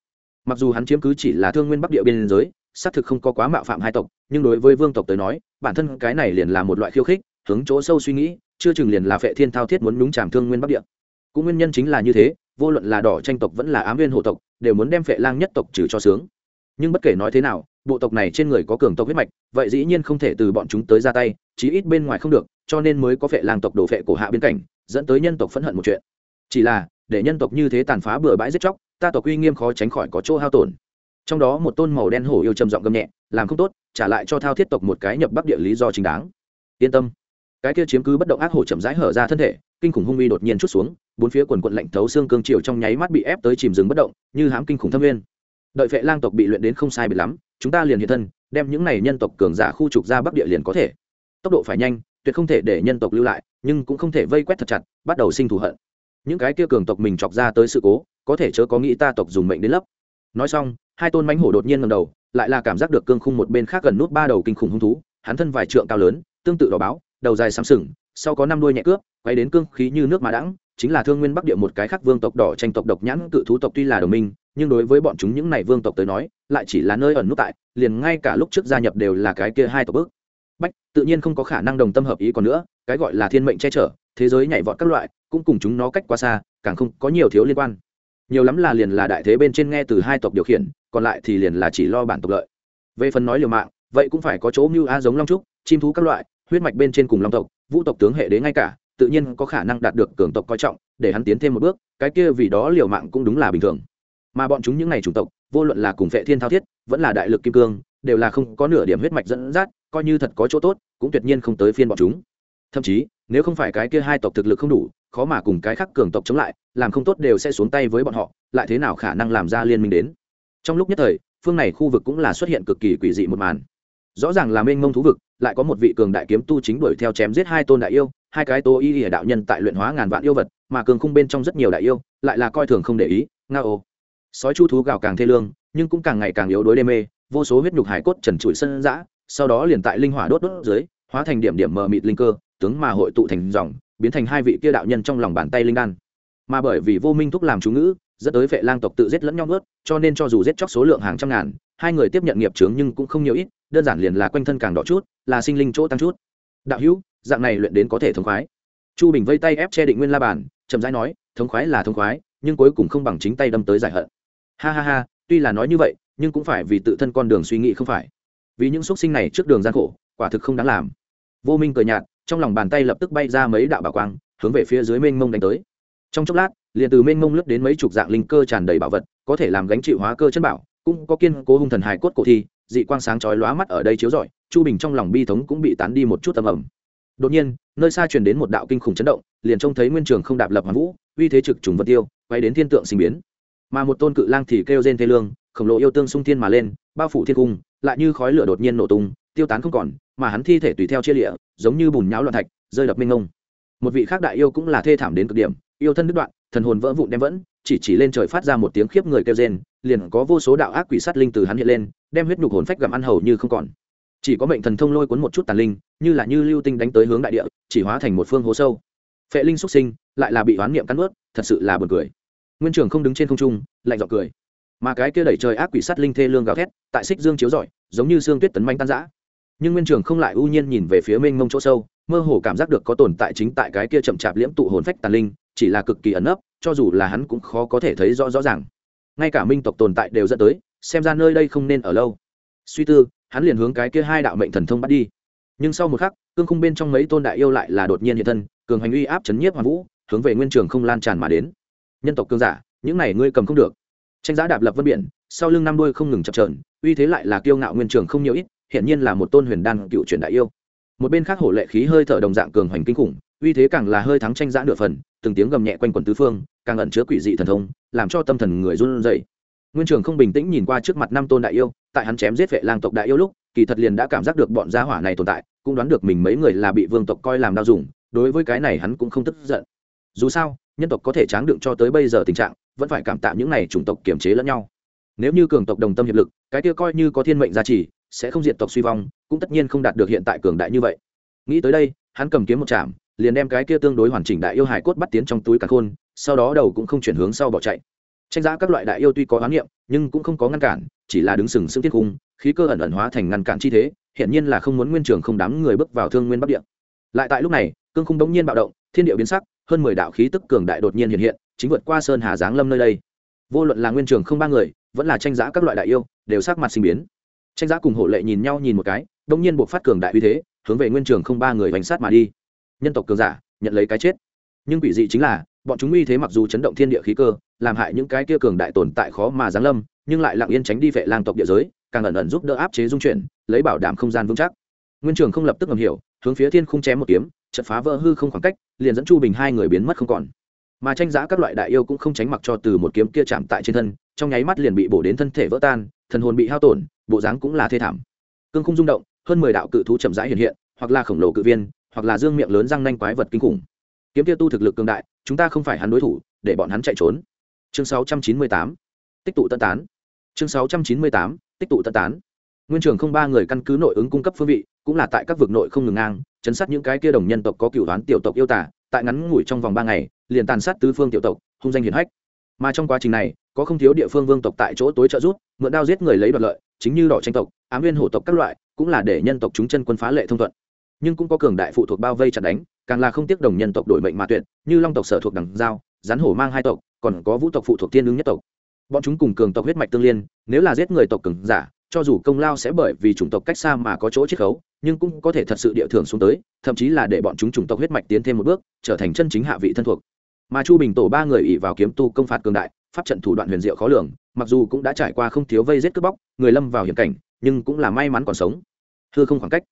Mặc dù hắn chiếm cứ chỉ là thương nguyên bắc địa biên giới, xác thực không có quá mạo phạm hai tộc, nhưng đối với vương tộc tới nói, bản thân cái này liền là một loại khiêu khích, hướng chỗ sâu suy nghĩ, chưa chừng liền là phệ thiên thao thiết muốn đúng tràm thương nguyên bắc địa. Cũng nguyên nhân chính là như thế vô luận là đỏ tranh tộc vẫn là ám viên hộ tộc, đều muốn đem phệ lang nhất tộc trừ cho sướng. Nhưng bất kể nói thế nào, bộ tộc này trên người có cường tộc huyết mạch, vậy dĩ nhiên không thể từ bọn chúng tới ra tay, chí ít bên ngoài không được, cho nên mới có phệ lang tộc đổ phệ cổ hạ biên cảnh, dẫn tới nhân tộc phẫn hận một chuyện. Chỉ là, để nhân tộc như thế tàn phá bừa bãi giết chóc, ta tộc uy nghiêm khó tránh khỏi có chỗ hao tổn. Trong đó một tôn màu đen hổ yêu trầm giọng gầm nhẹ, làm không tốt, trả lại cho thao thiết tộc một cái nhập bắc địa lý do chính đáng. Yên tâm. Cái kia chiếm cứ bất động ác hổ chậm rãi hở ra thân thể kinh khủng hung uy đột nhiên chút xuống, bốn phía quần quận lạnh thấu xương cương triều trong nháy mắt bị ép tới chìm dừng bất động, như hám kinh khủng thâm nguyên. Đợi vệ lang tộc bị luyện đến không sai biệt lắm, chúng ta liền hiện thân, đem những này nhân tộc cường giả khu trục ra bắc địa liền có thể. Tốc độ phải nhanh, tuyệt không thể để nhân tộc lưu lại, nhưng cũng không thể vây quét thật chặt, bắt đầu sinh thù hận. Những cái kia cường tộc mình chọc ra tới sự cố, có thể chớ có nghĩ ta tộc dùng mệnh đến lấp. Nói xong, hai tôn mánh hổ đột nhiên ngầm đầu, lại là cảm giác được cương khung một bên khác gần nút ba đầu kinh khủng hung thú, hắn thân vài trượng cao lớn, tương tự đỏ báo, đầu dài xám sừng, sau có năm đuôi nhẹ cướp quay đến cương khí như nước mà đãng, chính là thương nguyên bắc địa một cái khác vương tộc đỏ tranh tộc độc nhãn cự thú tộc tuy là đồng minh, nhưng đối với bọn chúng những này vương tộc tới nói, lại chỉ là nơi ẩn nút tại, liền ngay cả lúc trước gia nhập đều là cái kia hai tộc bước. Bách, tự nhiên không có khả năng đồng tâm hợp ý còn nữa, cái gọi là thiên mệnh che chở, thế giới nhảy vọt các loại, cũng cùng chúng nó cách quá xa, càng không có nhiều thiếu liên quan. Nhiều lắm là liền là đại thế bên trên nghe từ hai tộc điều khiển, còn lại thì liền là chỉ lo bản tộc lợi. Về phần nói liều mạng, vậy cũng phải có chỗ mưu a giống long trúc, chim thú các loại, huyết mạch bên trên cùng long tộc, vũ tộc tướng hệ đế ngay cả tự nhiên có khả năng đạt được cường tộc coi trọng, để hắn tiến thêm một bước, cái kia vì đó liều mạng cũng đúng là bình thường. Mà bọn chúng những này chủng tộc, vô luận là cùng vệ thiên thao thiết, vẫn là đại lực kim cương, đều là không có nửa điểm huyết mạch dẫn dắt, coi như thật có chỗ tốt, cũng tuyệt nhiên không tới phiên bọn chúng. Thậm chí, nếu không phải cái kia hai tộc thực lực không đủ, khó mà cùng cái khác cường tộc chống lại, làm không tốt đều sẽ xuống tay với bọn họ, lại thế nào khả năng làm ra liên minh đến? Trong lúc nhất thời, phương này khu vực cũng là xuất hiện cực kỳ quỷ dị một màn. Rõ ràng là mênh mông thú vực, lại có một vị cường đại kiếm tu chính đuổi theo chém giết hai tôn đại yêu hai cái tố y ỉa đạo nhân tại luyện hóa ngàn vạn yêu vật, mà cường khung bên trong rất nhiều đại yêu, lại là coi thường không để ý nga ô. Sói chu thú gào càng thê lương, nhưng cũng càng ngày càng yếu đuối đê mê, vô số huyết nhục hải cốt trần trụi sân dã, sau đó liền tại linh hỏa đốt đốt dưới, hóa thành điểm điểm mờ mịt linh cơ, tướng mà hội tụ thành dòng, biến thành hai vị kia đạo nhân trong lòng bàn tay linh đan. Mà bởi vì vô minh thúc làm chú ngữ, dẫn tới vệ lang tộc tự giết lẫn nhau ướt cho nên cho dù giết chóc số lượng hàng trăm ngàn, hai người tiếp nhận nghiệp chướng nhưng cũng không nhiều ít, đơn giản liền là quanh thân càng đỏ chút, là sinh linh chỗ tăng chút. Đạo hữu dạng này luyện đến có thể thống khoái. Chu bình vây tay ép che định nguyên la bàn, chậm rãi nói, thống khoái là thống khoái, nhưng cuối cùng không bằng chính tay đâm tới giải hận. Ha ha ha, tuy là nói như vậy, nhưng cũng phải vì tự thân con đường suy nghĩ không phải. Vì những xúc sinh này trước đường gian khổ, quả thực không đáng làm. Vô minh cười nhạt, trong lòng bàn tay lập tức bay ra mấy đạo bảo quang, hướng về phía dưới mênh mông đánh tới. Trong chốc lát, liền từ mênh mông lướt đến mấy chục dạng linh cơ tràn đầy bảo vật, có thể làm gánh chịu hóa cơ chân bảo, cũng có kiên cố hung thần hài cốt cổ thi, dị quang sáng chói lóa mắt ở đây chiếu rọi, chu bình trong lòng bi thống cũng bị tán đi một chút tầm ẩm đột nhiên, nơi xa truyền đến một đạo kinh khủng chấn động, liền trông thấy nguyên trường không đạp lập hoàn vũ, uy thế trực trùng vật tiêu, quay đến thiên tượng sinh biến. Mà một tôn cự lang thì kêu rên thê lương, khổng lồ yêu tương sung thiên mà lên, bao phủ thiên cung, lại như khói lửa đột nhiên nổ tung, tiêu tán không còn, mà hắn thi thể tùy theo chia lịa, giống như bùn nháo loạn thạch, rơi đập mênh ngông một vị khác đại yêu cũng là thê thảm đến cực điểm, yêu thân đứt đoạn, thần hồn vỡ vụn đem vẫn, chỉ chỉ lên trời phát ra một tiếng khiếp người kêu rên, liền có vô số đạo ác quỷ sát linh từ hắn hiện lên, đem huyết nhục hồn phách gặm ăn hầu như không còn chỉ có mệnh thần thông lôi cuốn một chút tàn linh, như là như lưu tinh đánh tới hướng đại địa, chỉ hóa thành một phương hố sâu. Phệ linh xuất sinh, lại là bị oán niệm cắn ướt thật sự là buồn cười. Nguyên trưởng không đứng trên không trung, lạnh giọng cười. Mà cái kia đẩy trời ác quỷ sát linh thê lương gào thét, tại xích dương chiếu rọi, giống như xương tuyết tấn manh tan rã. Nhưng nguyên trưởng không lại ưu nhiên nhìn về phía mênh mông chỗ sâu, mơ hồ cảm giác được có tồn tại chính tại cái kia chậm chạp liễm tụ hồn phách tàn linh, chỉ là cực kỳ ẩn ấp cho dù là hắn cũng khó có thể thấy rõ rõ ràng. Ngay cả minh tộc tồn tại đều dẫn tới, xem ra nơi đây không nên ở lâu. Suy tư hắn liền hướng cái kia hai đạo mệnh thần thông bắt đi. Nhưng sau một khắc, cương khung bên trong mấy tôn đại yêu lại là đột nhiên hiện thân, cường hành uy áp chấn nhiếp hoàng vũ, hướng về nguyên trường không lan tràn mà đến. Nhân tộc cương giả, những này ngươi cầm không được. Tranh giá đạp lập vân biển, sau lưng năm đuôi không ngừng chập trờn uy thế lại là kiêu ngạo nguyên trường không nhiều ít hiện nhiên là một tôn huyền đan cựu truyền đại yêu. Một bên khác hổ lệ khí hơi thở đồng dạng cường hoành kinh khủng, uy thế càng là hơi thắng tranh giã nửa phần, từng tiếng gầm nhẹ quanh quần tứ phương, càng ẩn chứa quỷ dị thần thông, làm cho tâm thần người run rẩy. Nguyên trường không bình tĩnh nhìn qua trước mặt năm tôn đại yêu tại hắn chém giết vệ lang tộc đại yêu lúc, kỳ thật liền đã cảm giác được bọn gia hỏa này tồn tại, cũng đoán được mình mấy người là bị vương tộc coi làm đau dùng, đối với cái này hắn cũng không tức giận. Dù sao, nhân tộc có thể tráng đựng cho tới bây giờ tình trạng, vẫn phải cảm tạ những này chủng tộc kiềm chế lẫn nhau. Nếu như cường tộc đồng tâm hiệp lực, cái kia coi như có thiên mệnh gia trì, sẽ không diện tộc suy vong, cũng tất nhiên không đạt được hiện tại cường đại như vậy. Nghĩ tới đây, hắn cầm kiếm một chạm, liền đem cái kia tương đối hoàn chỉnh đại yêu hải cốt bắt tiến trong túi cả khôn, sau đó đầu cũng không chuyển hướng sau bỏ chạy tranh giá các loại đại yêu tuy có oán niệm, nhưng cũng không có ngăn cản, chỉ là đứng sừng sững tiết cung, khí cơ ẩn ẩn hóa thành ngăn cản chi thế hiện nhiên là không muốn nguyên trường không đám người bước vào thương nguyên bắc địa. Lại tại lúc này, cương khung đống nhiên bạo động, thiên địa biến sắc, hơn mười đạo khí tức cường đại đột nhiên hiện hiện, chính vượt qua sơn hà giáng lâm nơi đây. Vô luận là nguyên trường không ba người, vẫn là tranh giá các loại đại yêu, đều sắc mặt sinh biến. Tranh giá cùng hộ lệ nhìn nhau nhìn một cái đống nhiên buộc phát cường đại uy thế, hướng về nguyên trường không ba người bánh sát mà đi. Nhân tộc cường giả, nhận lấy cái chết nhưng quỷ dị chính là, bọn chúng uy thế mặc dù chấn động thiên địa khí cơ, làm hại những cái kia cường đại tồn tại khó mà giáng lâm, nhưng lại lặng yên tránh đi vệ lang tộc địa giới, càng ẩn ẩn giúp đỡ áp chế dung chuyển, lấy bảo đảm không gian vững chắc. Nguyên trường không lập tức ngầm hiểu, hướng phía thiên không chém một kiếm chật phá vỡ hư không khoảng cách, liền dẫn chu bình hai người biến mất không còn. Mà tranh giã các loại đại yêu cũng không tránh mặc cho từ một kiếm kia chạm tại trên thân, trong nháy mắt liền bị bổ đến thân thể vỡ tan, thần hồn bị hao tổn, bộ dáng cũng là thê thảm. Cương không rung động, hơn mười đạo cự thú chậm rãi hiện hiện, hoặc là khổng lồ cự viên, hoặc là dương miệng lớn răng nanh quái vật kinh khủng kiếm kia tu thực lực cường đại, chúng ta không phải hắn đối thủ, để bọn hắn chạy trốn. Chương sáu trăm chín mươi tám, tích tụ tân tán. Chương sáu trăm chín mươi tám, tích tụ tân tán. Nguyên trường không ba người căn cứ nội ứng cung cấp phương vị, cũng là tại các vực nội không ngừng ngang, chấn sát những cái kia đồng nhân tộc có cựu đoán tiểu tộc yêu tả tại ngắn ngủi trong vòng ba ngày, liền tàn sát tứ phương tiểu tộc, hung danh hiển hách. Mà trong quá trình này, có không thiếu địa phương vương tộc tại chỗ tối trợ rút mượn đao giết người lấy đoạt lợi, chính như đỏ tranh tộc, ám viên hổ tộc các loại, cũng là để nhân tộc chúng chân quân phá lệ thông thuận nhưng cũng có cường đại phụ thuộc bao vây chặt đánh, càng là không tiếc đồng nhân tộc đổi mệnh mà tuyệt, như long tộc sở thuộc đằng giao, rắn hổ mang hai tộc, còn có vũ tộc phụ thuộc tiên ứng nhất tộc. Bọn chúng cùng cường tộc huyết mạch tương liên, nếu là giết người tộc cường giả, cho dù công lao sẽ bởi vì chủng tộc cách xa mà có chỗ chiết khấu, nhưng cũng có thể thật sự địa thường xuống tới, thậm chí là để bọn chúng chủng tộc huyết mạch tiến thêm một bước, trở thành chân chính hạ vị thân thuộc. Mà chu bình tổ ba người ỉ vào kiếm tu công phạt cường đại, pháp trận thủ đoạn huyền diệu khó lường, mặc dù cũng đã trải qua không thiếu vây giết cướp bóc, người lâm vào hiểm cảnh, nhưng cũng là may mắn còn sống. Thưa không khoảng cách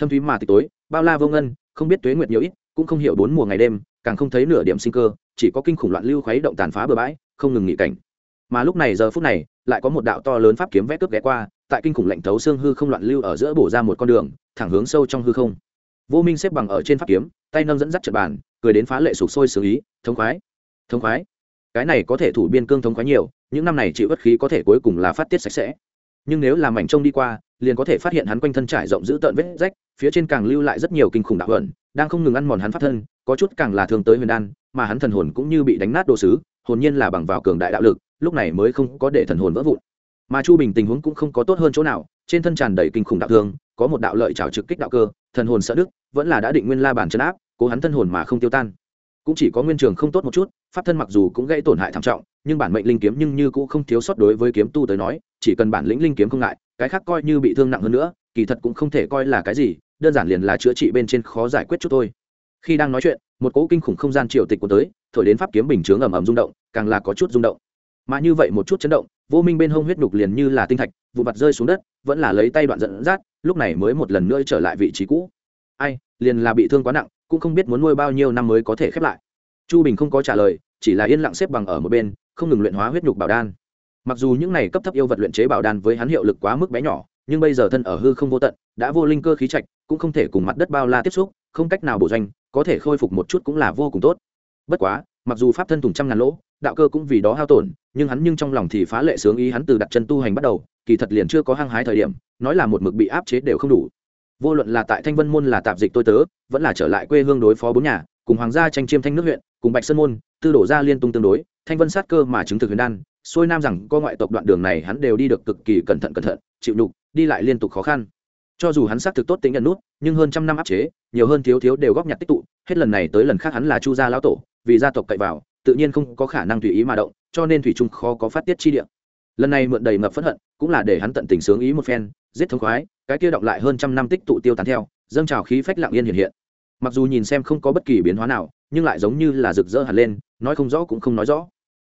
thâm thúy mà tịch tối, bao la vô ngân, không biết tuế nguyệt nhiều ít, cũng không hiểu bốn mùa ngày đêm, càng không thấy nửa điểm sinh cơ, chỉ có kinh khủng loạn lưu khuấy động tàn phá bừa bãi, không ngừng nghỉ cảnh. Mà lúc này giờ phút này, lại có một đạo to lớn pháp kiếm vét cướp ghé qua, tại kinh khủng lạnh thấu xương hư không loạn lưu ở giữa bổ ra một con đường, thẳng hướng sâu trong hư không. Vô minh xếp bằng ở trên pháp kiếm, tay nâng dẫn dắt trật bàn, cười đến phá lệ sụp sôi xử ý, thống khoái thống khoái. Cái này có thể thủ biên cương thống khoái nhiều, những năm này chịu bất khí có thể cuối cùng là phát tiết sạch sẽ. Nhưng nếu làm mảnh trông đi qua liền có thể phát hiện hắn quanh thân trải rộng giữ tợn vết rách, phía trên càng lưu lại rất nhiều kinh khủng đạo hận đang không ngừng ăn mòn hắn phát thân, có chút càng là thương tới huyền đan, mà hắn thần hồn cũng như bị đánh nát đồ sứ, hồn nhiên là bằng vào cường đại đạo lực, lúc này mới không có để thần hồn vỡ vụn. Mà chu bình tình huống cũng không có tốt hơn chỗ nào, trên thân tràn đầy kinh khủng đạo thương, có một đạo lợi trào trực kích đạo cơ, thần hồn sợ đức vẫn là đã định nguyên la bản chấn áp, cố hắn thân hồn mà không tiêu tan. Cũng chỉ có nguyên trường không tốt một chút, pháp thân mặc dù cũng gây tổn hại thảm trọng, nhưng bản mệnh linh kiếm nhưng như cũng không thiếu sót đối với kiếm tu tới nói, chỉ cần bản lĩnh linh kiếm không ngại cái khác coi như bị thương nặng hơn nữa, kỳ thật cũng không thể coi là cái gì, đơn giản liền là chữa trị bên trên khó giải quyết chút thôi. Khi đang nói chuyện, một cỗ kinh khủng không gian triều tịch của tới, thổi đến pháp kiếm bình chướng ầm ầm rung động, càng là có chút rung động. Mà như vậy một chút chấn động, vô minh bên hông huyết nhục liền như là tinh thạch vụ mặt rơi xuống đất, vẫn là lấy tay đoạn dẫn dắt, lúc này mới một lần nữa trở lại vị trí cũ. Ai, liền là bị thương quá nặng, cũng không biết muốn nuôi bao nhiêu năm mới có thể khép lại. Chu bình không có trả lời, chỉ là yên lặng xếp bằng ở một bên, không ngừng luyện hóa huyết nhục bảo đan mặc dù những này cấp thấp yêu vật luyện chế bảo đan với hắn hiệu lực quá mức bé nhỏ, nhưng bây giờ thân ở hư không vô tận, đã vô linh cơ khí trạch, cũng không thể cùng mặt đất bao la tiếp xúc, không cách nào bổ doanh, có thể khôi phục một chút cũng là vô cùng tốt. Bất quá, mặc dù pháp thân thủng trăm ngàn lỗ, đạo cơ cũng vì đó hao tổn, nhưng hắn nhưng trong lòng thì phá lệ sướng ý hắn từ đặt chân tu hành bắt đầu, kỳ thật liền chưa có hăng hái thời điểm, nói là một mực bị áp chế đều không đủ. Vô luận là tại thanh vân môn là tạp dịch tôi tớ, vẫn là trở lại quê hương đối phó bốn nhà, cùng hoàng gia tranh chiêm thanh nước huyện, cùng bạch sơn môn, tư đổ ra liên tung tương đối, thanh vân sát cơ mà chứng thực huyền đan xuôi nam rằng có ngoại tộc đoạn đường này hắn đều đi được cực kỳ cẩn thận cẩn thận, chịu nhục, đi lại liên tục khó khăn. Cho dù hắn xác thực tốt tính nhận nút, nhưng hơn trăm năm áp chế, nhiều hơn thiếu thiếu đều góp nhặt tích tụ, hết lần này tới lần khác hắn là chu gia lão tổ, vì gia tộc cậy vào, tự nhiên không có khả năng tùy ý mà động, cho nên thủy trung khó có phát tiết chi địa. Lần này mượn đầy ngập phẫn hận, cũng là để hắn tận tình sướng ý một phen, giết thống khoái, cái kia động lại hơn trăm năm tích tụ tiêu tán theo, dâng trào khí phách lặng yên hiện hiện. Mặc dù nhìn xem không có bất kỳ biến hóa nào, nhưng lại giống như là rực rỡ hẳn lên, nói không rõ cũng không nói rõ.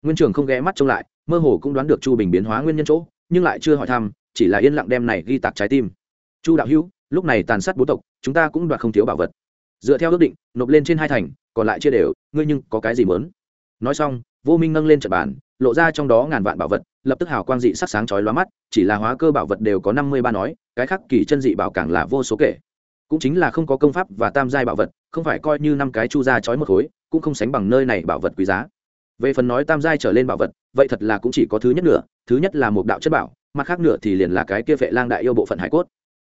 Nguyên trường không ghé mắt trông lại mơ hồ cũng đoán được chu bình biến hóa nguyên nhân chỗ, nhưng lại chưa hỏi thăm, chỉ là yên lặng đem này ghi tạc trái tim. Chu đạo hữu, lúc này tàn sát bố tộc, chúng ta cũng đoạt không thiếu bảo vật. Dựa theo ước định, nộp lên trên hai thành, còn lại chia đều, ngươi nhưng có cái gì mớn nói xong, vô minh nâng lên trận bàn, lộ ra trong đó ngàn vạn bảo vật, lập tức hào quang dị sắc sáng chói lóa mắt, chỉ là hóa cơ bảo vật đều có năm mươi ba nói, cái khác kỳ chân dị bảo càng là vô số kể. Cũng chính là không có công pháp và tam giai bảo vật, không phải coi như năm cái chu ra chói một khối, cũng không sánh bằng nơi này bảo vật quý giá về phần nói tam giai trở lên bảo vật, vậy thật là cũng chỉ có thứ nhất nửa, thứ nhất là một đạo chất bảo, mặt khác nửa thì liền là cái kia vệ lang đại yêu bộ phận hải cốt.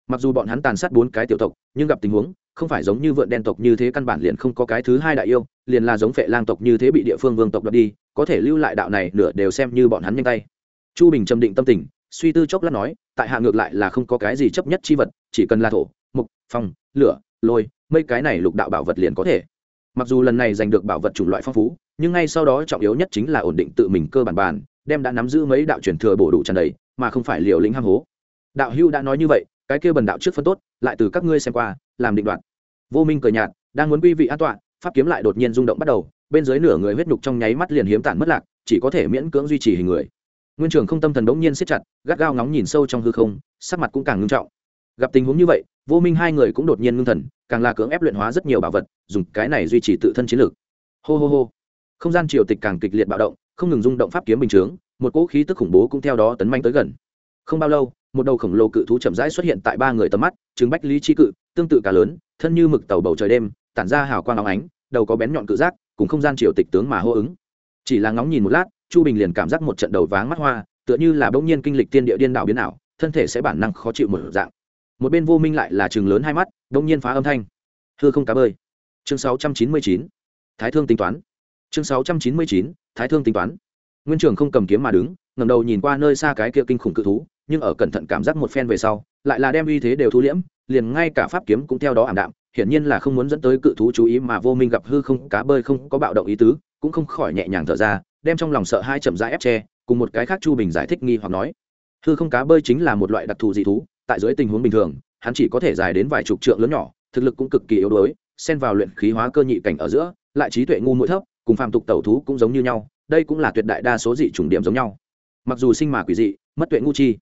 Mặc dù bọn hắn tàn sát bốn cái tiểu tộc, nhưng gặp tình huống, không phải giống như vượn đen tộc như thế căn bản liền không có cái thứ hai đại yêu, liền là giống vệ lang tộc như thế bị địa phương vương tộc đoạt đi, có thể lưu lại đạo này nửa đều xem như bọn hắn nhanh tay. Chu bình trầm định tâm tình, suy tư chốc lát nói, tại hạ ngược lại là không có cái gì chấp nhất chi vật, chỉ cần là thổ, mục, phong, lửa, lôi, mấy cái này lục đạo bảo vật liền có thể mặc dù lần này giành được bảo vật chủng loại phong phú, nhưng ngay sau đó trọng yếu nhất chính là ổn định tự mình cơ bản bàn, đem đã nắm giữ mấy đạo truyền thừa bổ đủ tràn đầy, mà không phải liều lĩnh ham hố. Đạo hưu đã nói như vậy, cái kia bần đạo trước phân tốt, lại từ các ngươi xem qua, làm định đoạn. Vô minh cười nhạt, đang muốn quy vị an toàn pháp kiếm lại đột nhiên rung động bắt đầu, bên dưới nửa người huyết nhục trong nháy mắt liền hiếm tản mất lạc, chỉ có thể miễn cưỡng duy trì hình người. Nguyên trưởng không tâm thần đống nhiên siết chặt, gắt gao ngóng nhìn sâu trong hư không, sắc mặt cũng càng ngưng trọng. Gặp tình huống như vậy vô minh hai người cũng đột nhiên ngưng thần, càng là cưỡng ép luyện hóa rất nhiều bảo vật, dùng cái này duy trì tự thân chiến lược. Hô hô hô. Không gian triều tịch càng kịch liệt bạo động, không ngừng rung động pháp kiếm bình chướng, một cỗ khí tức khủng bố cũng theo đó tấn manh tới gần. Không bao lâu, một đầu khổng lồ cự thú chậm rãi xuất hiện tại ba người tầm mắt, chứng bách lý chi cự, tương tự cả lớn, thân như mực tàu bầu trời đêm, tản ra hào quang óng ánh, đầu có bén nhọn cự giác, cùng không gian triều tịch tướng mà hô ứng. Chỉ là ngóng nhìn một lát, chu bình liền cảm giác một trận đầu váng mắt hoa, tựa như là bỗng nhiên kinh lịch tiên địa điên đảo biến ảo, thân thể sẽ bản năng khó chịu một dạng một bên vô minh lại là chừng lớn hai mắt, đông nhiên phá âm thanh. Thưa không cá bơi. Chương sáu trăm chín mươi chín, thái thương tính toán. Chương sáu trăm chín mươi chín, thái thương tính toán. Nguyên trường không cầm kiếm mà đứng ngầm đầu nhìn qua nơi xa cái kia kinh khủng cự thú, nhưng ở cẩn thận cảm giác một phen về sau, lại là đem uy thế đều thu liễm, liền ngay cả pháp kiếm cũng theo đó ảm đạm, hiển nhiên là không muốn dẫn tới cự thú chú ý mà vô minh gặp hư không cá bơi không có bạo động ý tứ, cũng không khỏi nhẹ nhàng thở ra, đem trong lòng sợ hai chậm rãi ép tre cùng một cái khác chu bình giải thích nghi hoặc nói. Hư không cá bơi chính là một loại đặc thù dị thú tại dưới tình huống bình thường, hắn chỉ có thể dài đến vài chục trượng lớn nhỏ, thực lực cũng cực kỳ yếu đuối, xen vào luyện khí hóa cơ nhị cảnh ở giữa, lại trí tuệ ngu mũi thấp, cùng phàm tục tẩu thú cũng giống như nhau, đây cũng là tuyệt đại đa số dị chủng điểm giống nhau. Mặc dù sinh mà quỷ dị, mất tuệ ngu chi,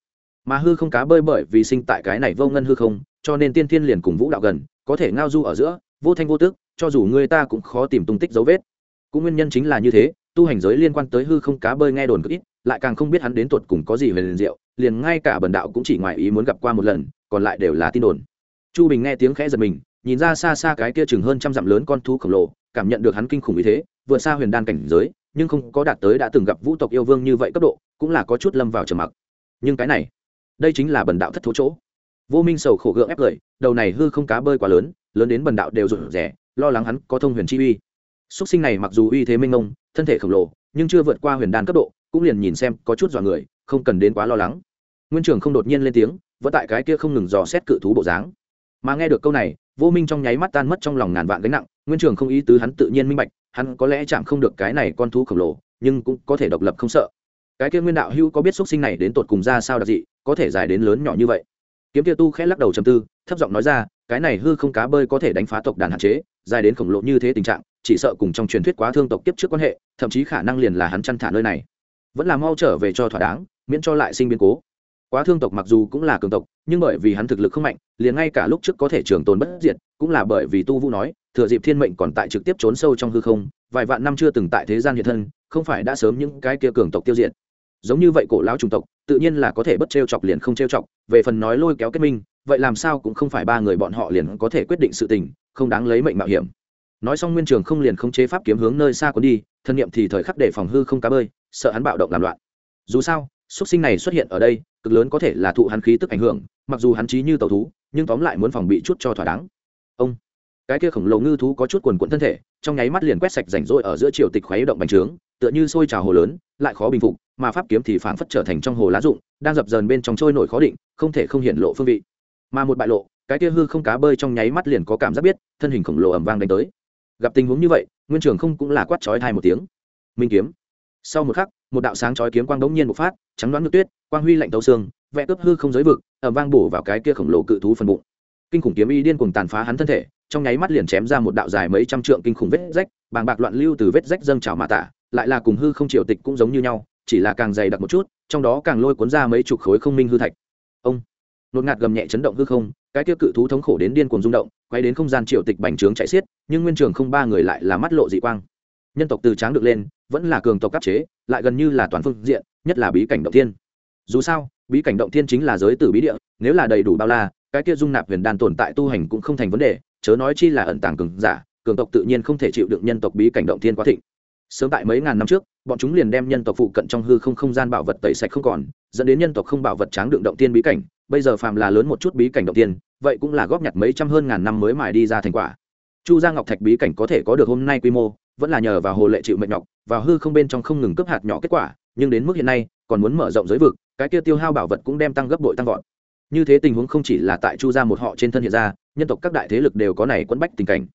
mà hư không cá bơi bởi vì sinh tại cái này vô ngân hư không, cho nên tiên thiên liền cùng vũ đạo gần, có thể ngao du ở giữa, vô thanh vô tức, cho dù người ta cũng khó tìm tung tích dấu vết. Cũng nguyên nhân chính là như thế, tu hành giới liên quan tới hư không cá bơi nghe đồn cực ít lại càng không biết hắn đến tuột cùng có gì về liền diệu, liền ngay cả bần đạo cũng chỉ ngoài ý muốn gặp qua một lần, còn lại đều là tin đồn. Chu bình nghe tiếng khẽ giật mình, nhìn ra xa xa cái kia chừng hơn trăm dặm lớn con thú khổng lồ, cảm nhận được hắn kinh khủng ý thế, vượt xa huyền đan cảnh giới, nhưng không có đạt tới đã từng gặp vũ tộc yêu vương như vậy cấp độ, cũng là có chút lâm vào trầm mặc. Nhưng cái này, đây chính là bần đạo thất thố chỗ. Vô minh sầu khổ gượng ép cười đầu này hư không cá bơi quá lớn lớn đến bần đạo đều rụt rẻ lo lắng hắn có thông huyền chi uy. Xuất sinh này mặc dù uy thế minh ông thân thể khổng lồ, nhưng chưa vượt qua huyền đan cấp độ cũng liền nhìn xem, có chút dọa người, không cần đến quá lo lắng. Nguyên trưởng không đột nhiên lên tiếng, vẫn tại cái kia không ngừng dò xét cự thú bộ dáng. Mà nghe được câu này, vô minh trong nháy mắt tan mất trong lòng ngàn vạn gánh nặng, nguyên trưởng không ý tứ hắn tự nhiên minh bạch, hắn có lẽ chạm không được cái này con thú khổng lồ, nhưng cũng có thể độc lập không sợ. Cái kia nguyên đạo hưu có biết xuất sinh này đến tột cùng ra sao đặc dị, có thể dài đến lớn nhỏ như vậy? Kiếm kia tu khẽ lắc đầu trầm tư, thấp giọng nói ra, cái này hư không cá bơi có thể đánh phá tộc đàn hạn chế, dài đến khổng lồ như thế tình trạng, chỉ sợ cùng trong truyền thuyết quá thương tộc tiếp trước quan hệ, thậm chí khả năng liền là hắn chăn thả nơi này vẫn là mau trở về cho thỏa đáng, miễn cho lại sinh biến cố. Quá thương tộc mặc dù cũng là cường tộc, nhưng bởi vì hắn thực lực không mạnh, liền ngay cả lúc trước có thể trường tồn bất diệt, cũng là bởi vì tu vũ nói, thừa dịp thiên mệnh còn tại trực tiếp trốn sâu trong hư không, vài vạn năm chưa từng tại thế gian hiện thân, không phải đã sớm những cái kia cường tộc tiêu diệt. Giống như vậy cổ lão trung tộc, tự nhiên là có thể bất trêu chọc liền không trêu chọc, về phần nói lôi kéo kết minh, vậy làm sao cũng không phải ba người bọn họ liền có thể quyết định sự tình, không đáng lấy mệnh mạo hiểm nói xong nguyên trường không liền khống chế pháp kiếm hướng nơi xa cuốn đi, thân nhiệm thì thời khắc để phòng hư không cá bơi, sợ hắn bạo động làm loạn. Dù sao xuất sinh này xuất hiện ở đây, cực lớn có thể là thụ hắn khí tức ảnh hưởng, mặc dù hắn trí như tàu thú, nhưng tóm lại muốn phòng bị chút cho thỏa đáng. Ông, cái kia khổng lồ ngư thú có chút quần quẫn thân thể, trong nháy mắt liền quét sạch rảnh rỗi ở giữa triều tịch khuấy động bành trướng, tựa như sôi trào hồ lớn, lại khó bình phục, mà pháp kiếm thì phảng phất trở thành trong hồ lá rụng, đang dập dờn bên trong trôi nổi khó định, không thể không hiện lộ phương vị. Mà một bại lộ, cái kia hư không cá bơi trong nháy mắt liền có cảm giác biết, thân hình khổng lồ ầm vang đánh tới gặp tình huống như vậy, nguyên trường không cũng là quát chói thai một tiếng. Minh kiếm. Sau một khắc, một đạo sáng chói kiếm quang đống nhiên một phát, trắng đoán nước tuyết, quang huy lạnh tấu xương, vẽ cướp hư không giới vực ẩm vang bổ vào cái kia khổng lồ cự thú phần bụng. Kinh khủng kiếm y điên cuồng tàn phá hắn thân thể, trong nháy mắt liền chém ra một đạo dài mấy trăm trượng kinh khủng vết rách, bàng bạc loạn lưu từ vết rách dâng trào mạ tả, lại là cùng hư không triều tịch cũng giống như nhau, chỉ là càng dày đặc một chút, trong đó càng lôi cuốn ra mấy chục khối không minh hư thạch. Ông. Nột ngạt gầm nhẹ chấn động hư không, cái kia cự thú thống khổ đến điên cuồng rung động quay đến không gian triều tịch bành trướng chạy xiết, nhưng nguyên trường không ba người lại là mắt lộ dị quang. Nhân tộc từ tráng được lên, vẫn là cường tộc cấp chế, lại gần như là toàn phương diện, nhất là bí cảnh động thiên. Dù sao, bí cảnh động thiên chính là giới tử bí địa, nếu là đầy đủ bao la, cái kia dung nạp huyền đan tồn tại tu hành cũng không thành vấn đề, chớ nói chi là ẩn tàng cường giả, cường tộc tự nhiên không thể chịu đựng nhân tộc bí cảnh động thiên quá thịnh. Sớm tại mấy ngàn năm trước, bọn chúng liền đem nhân tộc phụ cận trong hư không không gian bảo vật tẩy sạch không còn, dẫn đến nhân tộc không bảo vật tráng đựng động tiên bí cảnh, bây giờ phàm là lớn một chút bí cảnh động tiên vậy cũng là góp nhặt mấy trăm hơn ngàn năm mới mài đi ra thành quả. Chu gia ngọc thạch bí cảnh có thể có được hôm nay quy mô, vẫn là nhờ vào hồ lệ chịu mệt nhọc, vào hư không bên trong không ngừng cấp hạt nhỏ kết quả, nhưng đến mức hiện nay, còn muốn mở rộng giới vực, cái kia tiêu hao bảo vật cũng đem tăng gấp bội tăng vọt. Như thế tình huống không chỉ là tại chu gia một họ trên thân hiện ra, nhân tộc các đại thế lực đều có này quẫn bách tình cảnh.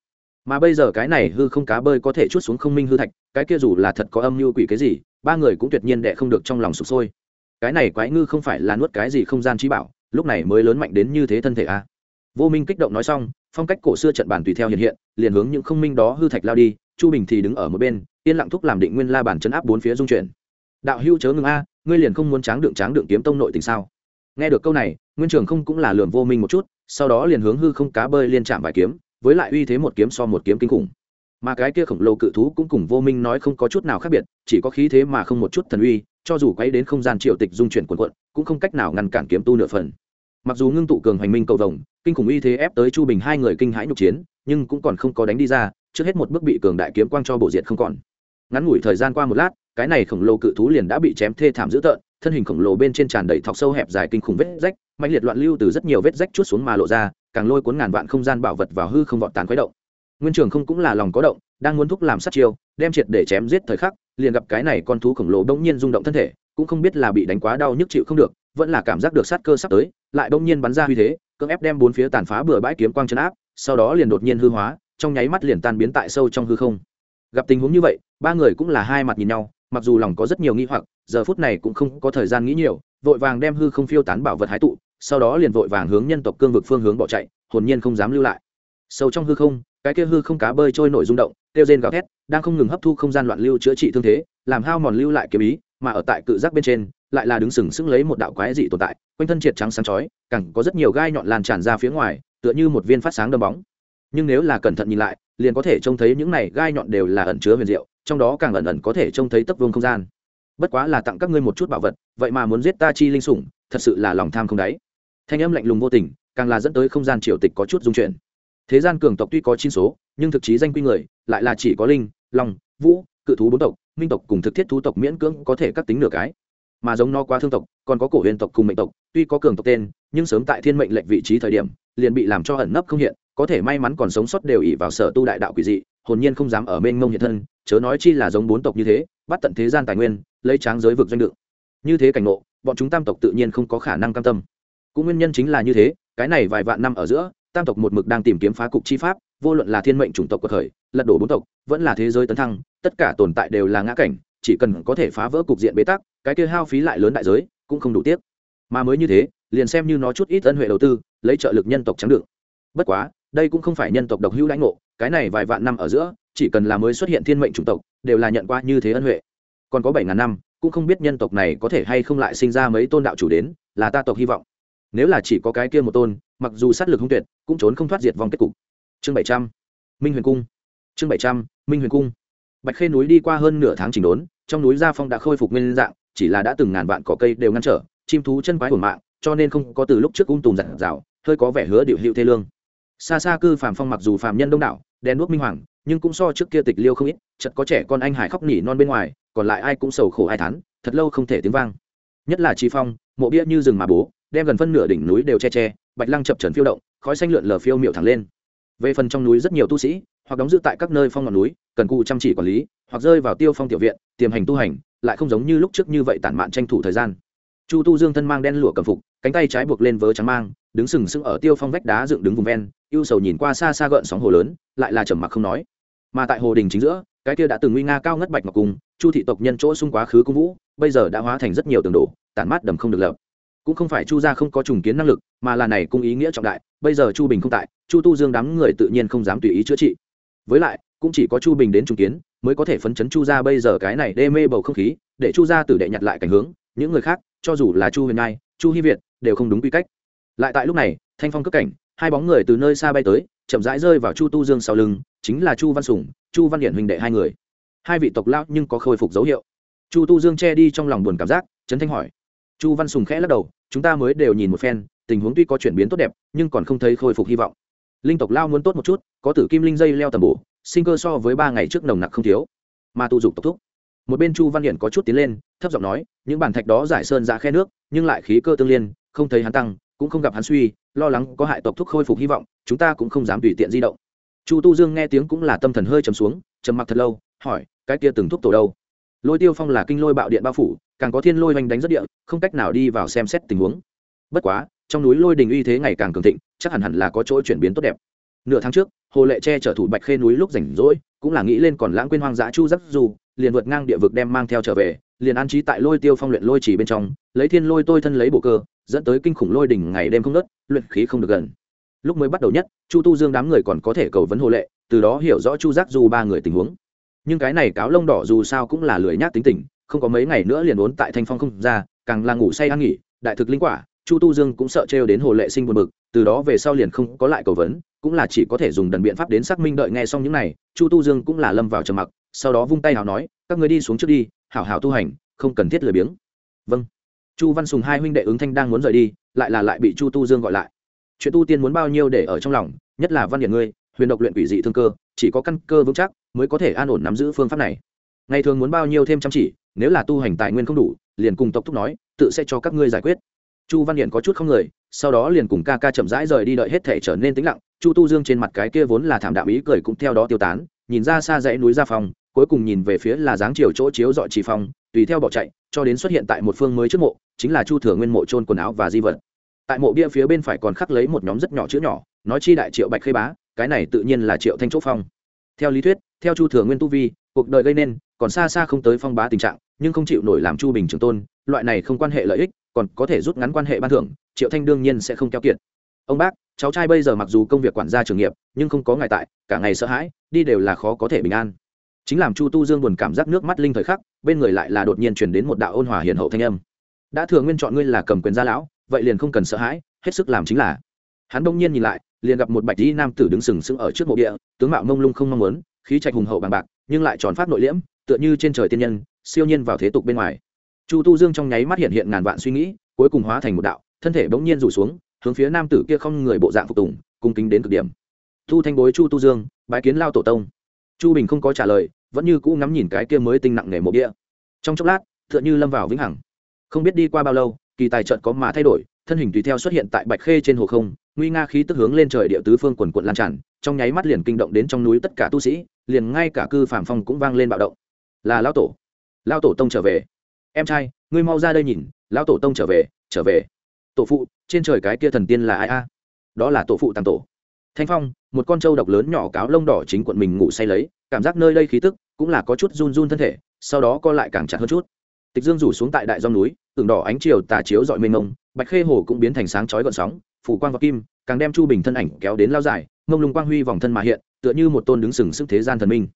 Mà bây giờ cái này hư không cá bơi có thể chút xuống không minh hư thạch, cái kia dù là thật có âm mưu quỷ cái gì, ba người cũng tuyệt nhiên đệ không được trong lòng sụp sôi. Cái này quái ngư không phải là nuốt cái gì không gian trí bảo, lúc này mới lớn mạnh đến như thế thân thể a. à vô minh kích động nói xong, phong cách cổ xưa trận bản tùy theo hiện hiện, liền hướng những không minh đó hư thạch lao đi, chu bình thì đứng ở một bên, yên lặng thúc làm định nguyên la bản chấn áp bốn phía dung chuyển. Đạo hưu chớ ngừng a, ngươi liền không muốn tráng đựng tráng đựng kiếm tông nội tình sao? Nghe được câu này, nguyên trường không cũng là lường vô minh một chút, sau đó liền hướng hư không cá bơi liên chạm vài kiếm, với lại uy thế một kiếm so một kiếm kinh khủng. Mà cái kia khổng lồ cự thú cũng cùng vô minh nói không có chút nào khác biệt, chỉ có khí thế mà không một chút thần uy, cho dù quay đến không gian triệu tịch dung chuyển quần quận cũng không cách nào ngăn cản kiếm tu nửa phần mặc dù ngưng tụ cường hoành minh cầu vồng, kinh khủng uy thế ép tới chu bình hai người kinh hãi nhục chiến, nhưng cũng còn không có đánh đi ra, trước hết một bước bị cường đại kiếm quang cho bộ diệt không còn. Ngắn ngủi thời gian qua một lát, cái này khổng lồ cự thú liền đã bị chém thê thảm dữ tợn, thân hình khổng lồ bên trên tràn đầy thọc sâu hẹp dài kinh khủng vết rách mạnh liệt loạn lưu từ rất nhiều vết rách chút xuống mà lộ ra, càng lôi cuốn ngàn vạn không gian bảo vật vào hư không vọt tán khuấy động. Nguyên trường không cũng là lòng có động, đang muốn thúc làm sát chiêu, đem triệt để chém giết thời khắc, liền gặp cái này con thú khổng lồ đông nhiên rung động thân thể, cũng không biết là bị đánh quá đau nhức chịu không được vẫn là cảm giác được sát cơ sắp tới, lại đột nhiên bắn ra uy thế, cưỡng ép đem bốn phía tàn phá bừa bãi kiếm quang chấn áp, sau đó liền đột nhiên hư hóa, trong nháy mắt liền tan biến tại sâu trong hư không. Gặp tình huống như vậy, ba người cũng là hai mặt nhìn nhau, mặc dù lòng có rất nhiều nghi hoặc, giờ phút này cũng không có thời gian nghĩ nhiều, vội vàng đem hư không phiêu tán bảo vật hái tụ, sau đó liền vội vàng hướng nhân tộc cương vực phương hướng bỏ chạy, hồn nhiên không dám lưu lại. Sâu trong hư không, cái kia hư không cá bơi trôi nổi rung động tiêu rên gào thét, đang không ngừng hấp thu không gian loạn lưu chữa trị thương thế, làm hao mòn lưu lại kiếm ý, mà ở tại cự giác bên trên lại là đứng sừng sững lấy một đạo quái dị tồn tại, quanh thân triệt trắng sáng chói cẳng có rất nhiều gai nhọn lan tràn ra phía ngoài, tựa như một viên phát sáng đâm bóng. Nhưng nếu là cẩn thận nhìn lại, liền có thể trông thấy những này gai nhọn đều là ẩn chứa huyền diệu, trong đó càng ẩn ẩn có thể trông thấy tấp vương không gian. Bất quá là tặng các ngươi một chút bảo vật, vậy mà muốn giết ta chi linh sủng, thật sự là lòng tham không đáy. Thanh âm lạnh lùng vô tình, càng là dẫn tới không gian triều tịch có chút dung chuyển. Thế gian cường tộc tuy có chín số, nhưng thực chí danh quy người, lại là chỉ có linh, long, vũ, cự thú bốn tộc, minh tộc cùng thực thiết thú tộc miễn cưỡng có thể cắt tính nửa cái mà giống nó qua thương tộc, còn có cổ huyền tộc cùng mệnh tộc, tuy có cường tộc tên, nhưng sớm tại thiên mệnh lệnh vị trí thời điểm, liền bị làm cho ẩn nấp không hiện, có thể may mắn còn sống sót đều ỉ vào sở tu đại đạo quỷ dị, hồn nhiên không dám ở bên ngông hiện thân, chớ nói chi là giống bốn tộc như thế, bắt tận thế gian tài nguyên, lấy tráng giới vực doanh đựng như thế cảnh ngộ, bọn chúng tam tộc tự nhiên không có khả năng cam tâm. Cũng nguyên nhân chính là như thế, cái này vài vạn năm ở giữa, tam tộc một mực đang tìm kiếm phá cục chi pháp, vô luận là thiên mệnh chủng tộc của khởi, lật đổ bốn tộc, vẫn là thế giới tấn thăng, tất cả tồn tại đều là ngã cảnh, chỉ cần có thể phá vỡ cục diện bế tắc cái kia hao phí lại lớn đại giới, cũng không đủ tiếc. Mà mới như thế, liền xem như nó chút ít ân huệ đầu tư, lấy trợ lực nhân tộc trắng đựng. Bất quá, đây cũng không phải nhân tộc độc hữu lãnh ngộ, cái này vài vạn năm ở giữa, chỉ cần là mới xuất hiện thiên mệnh chủng tộc, đều là nhận qua như thế ân huệ. Còn có bảy ngàn năm, cũng không biết nhân tộc này có thể hay không lại sinh ra mấy tôn đạo chủ đến, là ta tộc hy vọng. Nếu là chỉ có cái kia một tôn, mặc dù sát lực hung tuyệt, cũng trốn không thoát diệt vong kết cục. Chương bảy trăm, minh huyền cung. Chương bảy trăm, minh huyền cung. Bạch khê núi đi qua hơn nửa tháng chỉnh đốn, trong núi gia phong đã khôi phục nguyên dạng chỉ là đã từng ngàn vạn cỏ cây đều ngăn trở, chim thú chân quái hồn mạng, cho nên không có từ lúc trước ung tùm giặt rào hơi có vẻ hứa điệu hiệu thê lương. Xa xa cư phàm phong mặc dù phàm nhân đông đảo đèn đuốc minh hoàng, nhưng cũng so trước kia tịch liêu không ít chật có trẻ con anh hải khóc nỉ non bên ngoài, còn lại ai cũng sầu khổ ai thán, thật lâu không thể tiếng vang. Nhất là trí phong, mộ bia như rừng mà bố, đem gần phân nửa đỉnh núi đều che che, bạch lăng chập trần phiêu động, khói xanh lượn lờ phiêu miệu thẳng lên. Về phần trong núi rất nhiều tu sĩ, hoặc đóng giữ tại các nơi phong ngọn núi, cần cụ chăm chỉ quản lý, hoặc rơi vào tiêu phong tiểu viện, tiềm hành tu hành lại không giống như lúc trước như vậy tản mạn tranh thủ thời gian. Chu tu dương thân mang đen lụa cầm phục cánh tay trái buộc lên vớ trắng mang đứng sừng sững ở tiêu phong vách đá dựng đứng vùng ven ưu sầu nhìn qua xa xa gợn sóng hồ lớn lại là trầm mặc không nói. Mà tại hồ đình chính giữa cái kia đã từng nguy nga cao ngất bạch ngọc cung, chu thị tộc nhân chỗ xung quá khứ cung vũ bây giờ đã hóa thành rất nhiều tường đổ tản mát đầm không được lập. Cũng không phải chu gia không có trùng kiến năng lực mà là này cung ý nghĩa trọng đại bây giờ chu bình không tại chu tu dương đám người tự nhiên không dám tùy ý chữa trị. Với lại cũng chỉ có chu bình đến trùng kiến mới có thể phấn chấn chu gia bây giờ cái này đê mê bầu không khí, để chu gia tử đệ nhặt lại cảnh hướng, những người khác, cho dù là chu huyền nai chu hy việt, đều không đúng quy cách. Lại tại lúc này, thanh phong cất cảnh, hai bóng người từ nơi xa bay tới, chậm rãi rơi vào chu tu dương sau lưng, chính là chu văn sùng, chu văn hiển huynh đệ hai người. Hai vị tộc lão nhưng có khôi phục dấu hiệu. Chu tu dương che đi trong lòng buồn cảm giác trấn thanh hỏi. Chu văn sùng khẽ lắc đầu, chúng ta mới đều nhìn một phen, tình huống tuy có chuyển biến tốt đẹp, nhưng còn không thấy khôi phục hy vọng. Linh tộc lao muốn tốt một chút, có tử kim linh dây leo tầm bổ sinh cơ so với ba ngày trước nồng nặc không thiếu, mà tu dục tộc thúc. Một bên chu văn hiển có chút tiến lên, thấp giọng nói, những bản thạch đó giải sơn ra khe nước, nhưng lại khí cơ tương liên, không thấy hắn tăng, cũng không gặp hắn suy, lo lắng có hại tộc thúc khôi phục hy vọng, chúng ta cũng không dám tùy tiện di động. Chu tu dương nghe tiếng cũng là tâm thần hơi trầm xuống, trầm mặc thật lâu, hỏi, cái kia từng thúc tổ đâu? Lôi tiêu phong là kinh lôi bạo điện bao phủ, càng có thiên lôi oanh đánh rất địa, không cách nào đi vào xem xét tình huống. Bất quá, trong núi lôi đình uy thế ngày càng cường thịnh, chắc hẳn hẳn là có chỗ chuyển biến tốt đẹp. Nửa tháng trước hồ lệ che trở thủ bạch khê núi lúc rảnh rỗi, cũng là nghĩ lên còn lãng quên hoang dã chu giáp dù liền vượt ngang địa vực đem mang theo trở về, liền an trí tại lôi tiêu phong luyện lôi chỉ bên trong, lấy thiên lôi tôi thân lấy bộ cơ, dẫn tới kinh khủng lôi đỉnh ngày đêm không nớt luyện khí không được gần. Lúc mới bắt đầu nhất, chu tu dương đám người còn có thể cầu vấn hồ lệ, từ đó hiểu rõ chu giác du ba người tình huống. Nhưng cái này cáo lông đỏ dù sao cũng là lười nhác tính tình, không có mấy ngày nữa liền ốn tại thanh phong không ra, càng là ngủ say ăn nghỉ, đại thực linh quả, chu tu dương cũng sợ trêu đến hồ lệ sinh buồn bực, từ đó về sau liền không có lại cầu vấn cũng là chỉ có thể dùng đần biện pháp đến xác minh đợi nghe xong những này, chu tu dương cũng là lâm vào trầm mặc, sau đó vung tay hào nói, các người đi xuống trước đi, hảo hảo tu hành, không cần thiết lười biếng. Vâng. Chu văn sùng hai huynh đệ ứng thanh đang muốn rời đi, lại là lại bị chu tu dương gọi lại. Chuyện tu tiên muốn bao nhiêu để ở trong lòng, nhất là văn điển ngươi, huyền độc luyện quỷ dị thương cơ, chỉ có căn cơ vững chắc mới có thể an ổn nắm giữ phương pháp này. Ngày thường muốn bao nhiêu thêm chăm chỉ, nếu là tu hành tài nguyên không đủ, liền cùng tộc thúc nói, tự sẽ cho các ngươi giải quyết. Chu văn điển có chút không người, sau đó liền cùng ca ca chậm rãi rời đi đợi hết thể trở nên tĩnh lặng chu tu dương trên mặt cái kia vốn là thảm đạm ý cười cũng theo đó tiêu tán, nhìn ra xa dãy núi ra phòng cuối cùng nhìn về phía là dáng chiều chỗ chiếu dọi chỉ phong, tùy theo bỏ chạy, cho đến xuất hiện tại một phương mới trước mộ, chính là chu thừa nguyên mộ trôn quần áo và di vật. Tại mộ bia phía bên phải còn khắc lấy một nhóm rất nhỏ chữ nhỏ, nói chi đại triệu bạch khê bá, cái này tự nhiên là triệu thanh trúc phong. Theo lý thuyết, theo chu thừa nguyên tu vi, cuộc đời gây nên, còn xa xa không tới phong bá tình trạng, nhưng không chịu nổi làm chu bình trường tôn, loại này không quan hệ lợi ích, còn có thể rút ngắn quan hệ ban thưởng, triệu thanh đương nhiên sẽ không keo kiệt. Ông bác cháu trai bây giờ mặc dù công việc quản gia trường nghiệp, nhưng không có ngài tại, cả ngày sợ hãi, đi đều là khó có thể bình an. Chính làm chu tu dương buồn cảm giác nước mắt linh thời khắc, bên người lại là đột nhiên chuyển đến một đạo ôn hòa hiền hậu thanh âm. Đã thừa nguyên chọn ngươi là cầm quyền gia lão, vậy liền không cần sợ hãi, hết sức làm chính là. Hắn đông nhiên nhìn lại, liền gặp một bạch di nam tử đứng sừng sững ở trước mộ địa, tướng mạo mông lung không mong muốn, khí trạch hùng hậu bằng bạc, nhưng lại tròn phát nội liễm, tựa như trên trời tiên nhân, siêu nhiên vào thế tục bên ngoài. Chu tu dương trong nháy mắt hiện hiện ngàn vạn suy nghĩ, cuối cùng hóa thành một đạo, thân thể bỗng nhiên rủ xuống hướng phía nam tử kia không người bộ dạng phục tùng, cung kính đến cực điểm. Thu thanh bối chu tu dương, bái kiến lao tổ tông. Chu bình không có trả lời, vẫn như cũ ngắm nhìn cái kia mới tinh nặng nề mộ bia. Trong chốc lát, tựa như lâm vào vĩnh hằng. Không biết đi qua bao lâu, kỳ tài trợn có mà thay đổi, thân hình tùy theo xuất hiện tại bạch khê trên hồ không, nguy nga khí tức hướng lên trời địa tứ phương quần quận lan tràn, trong nháy mắt liền kinh động đến trong núi tất cả tu sĩ, liền ngay cả cư phàm phong cũng vang lên bạo động. Là lão tổ. Lão tổ tông trở về. Em trai, ngươi mau ra đây nhìn lão tổ tông trở về trở về tổ phụ, trên trời cái kia thần tiên là ai a? Đó là tổ phụ tàng tổ. Thanh phong, một con trâu độc lớn nhỏ cáo lông đỏ chính quận mình ngủ say lấy, cảm giác nơi đây khí tức cũng là có chút run run thân thể, sau đó co lại càng chặt hơn chút. Tịch dương rủ xuống tại đại dòng núi tường đỏ ánh chiều tà chiếu dọi mênh mông, bạch khê hồ cũng biến thành sáng chói gọn sóng, phủ quang và kim, càng đem chu bình thân ảnh kéo đến lao dài ngông lùng quang huy vòng thân mà hiện, tựa như một tôn đứng sừng sức thế gian thần minh.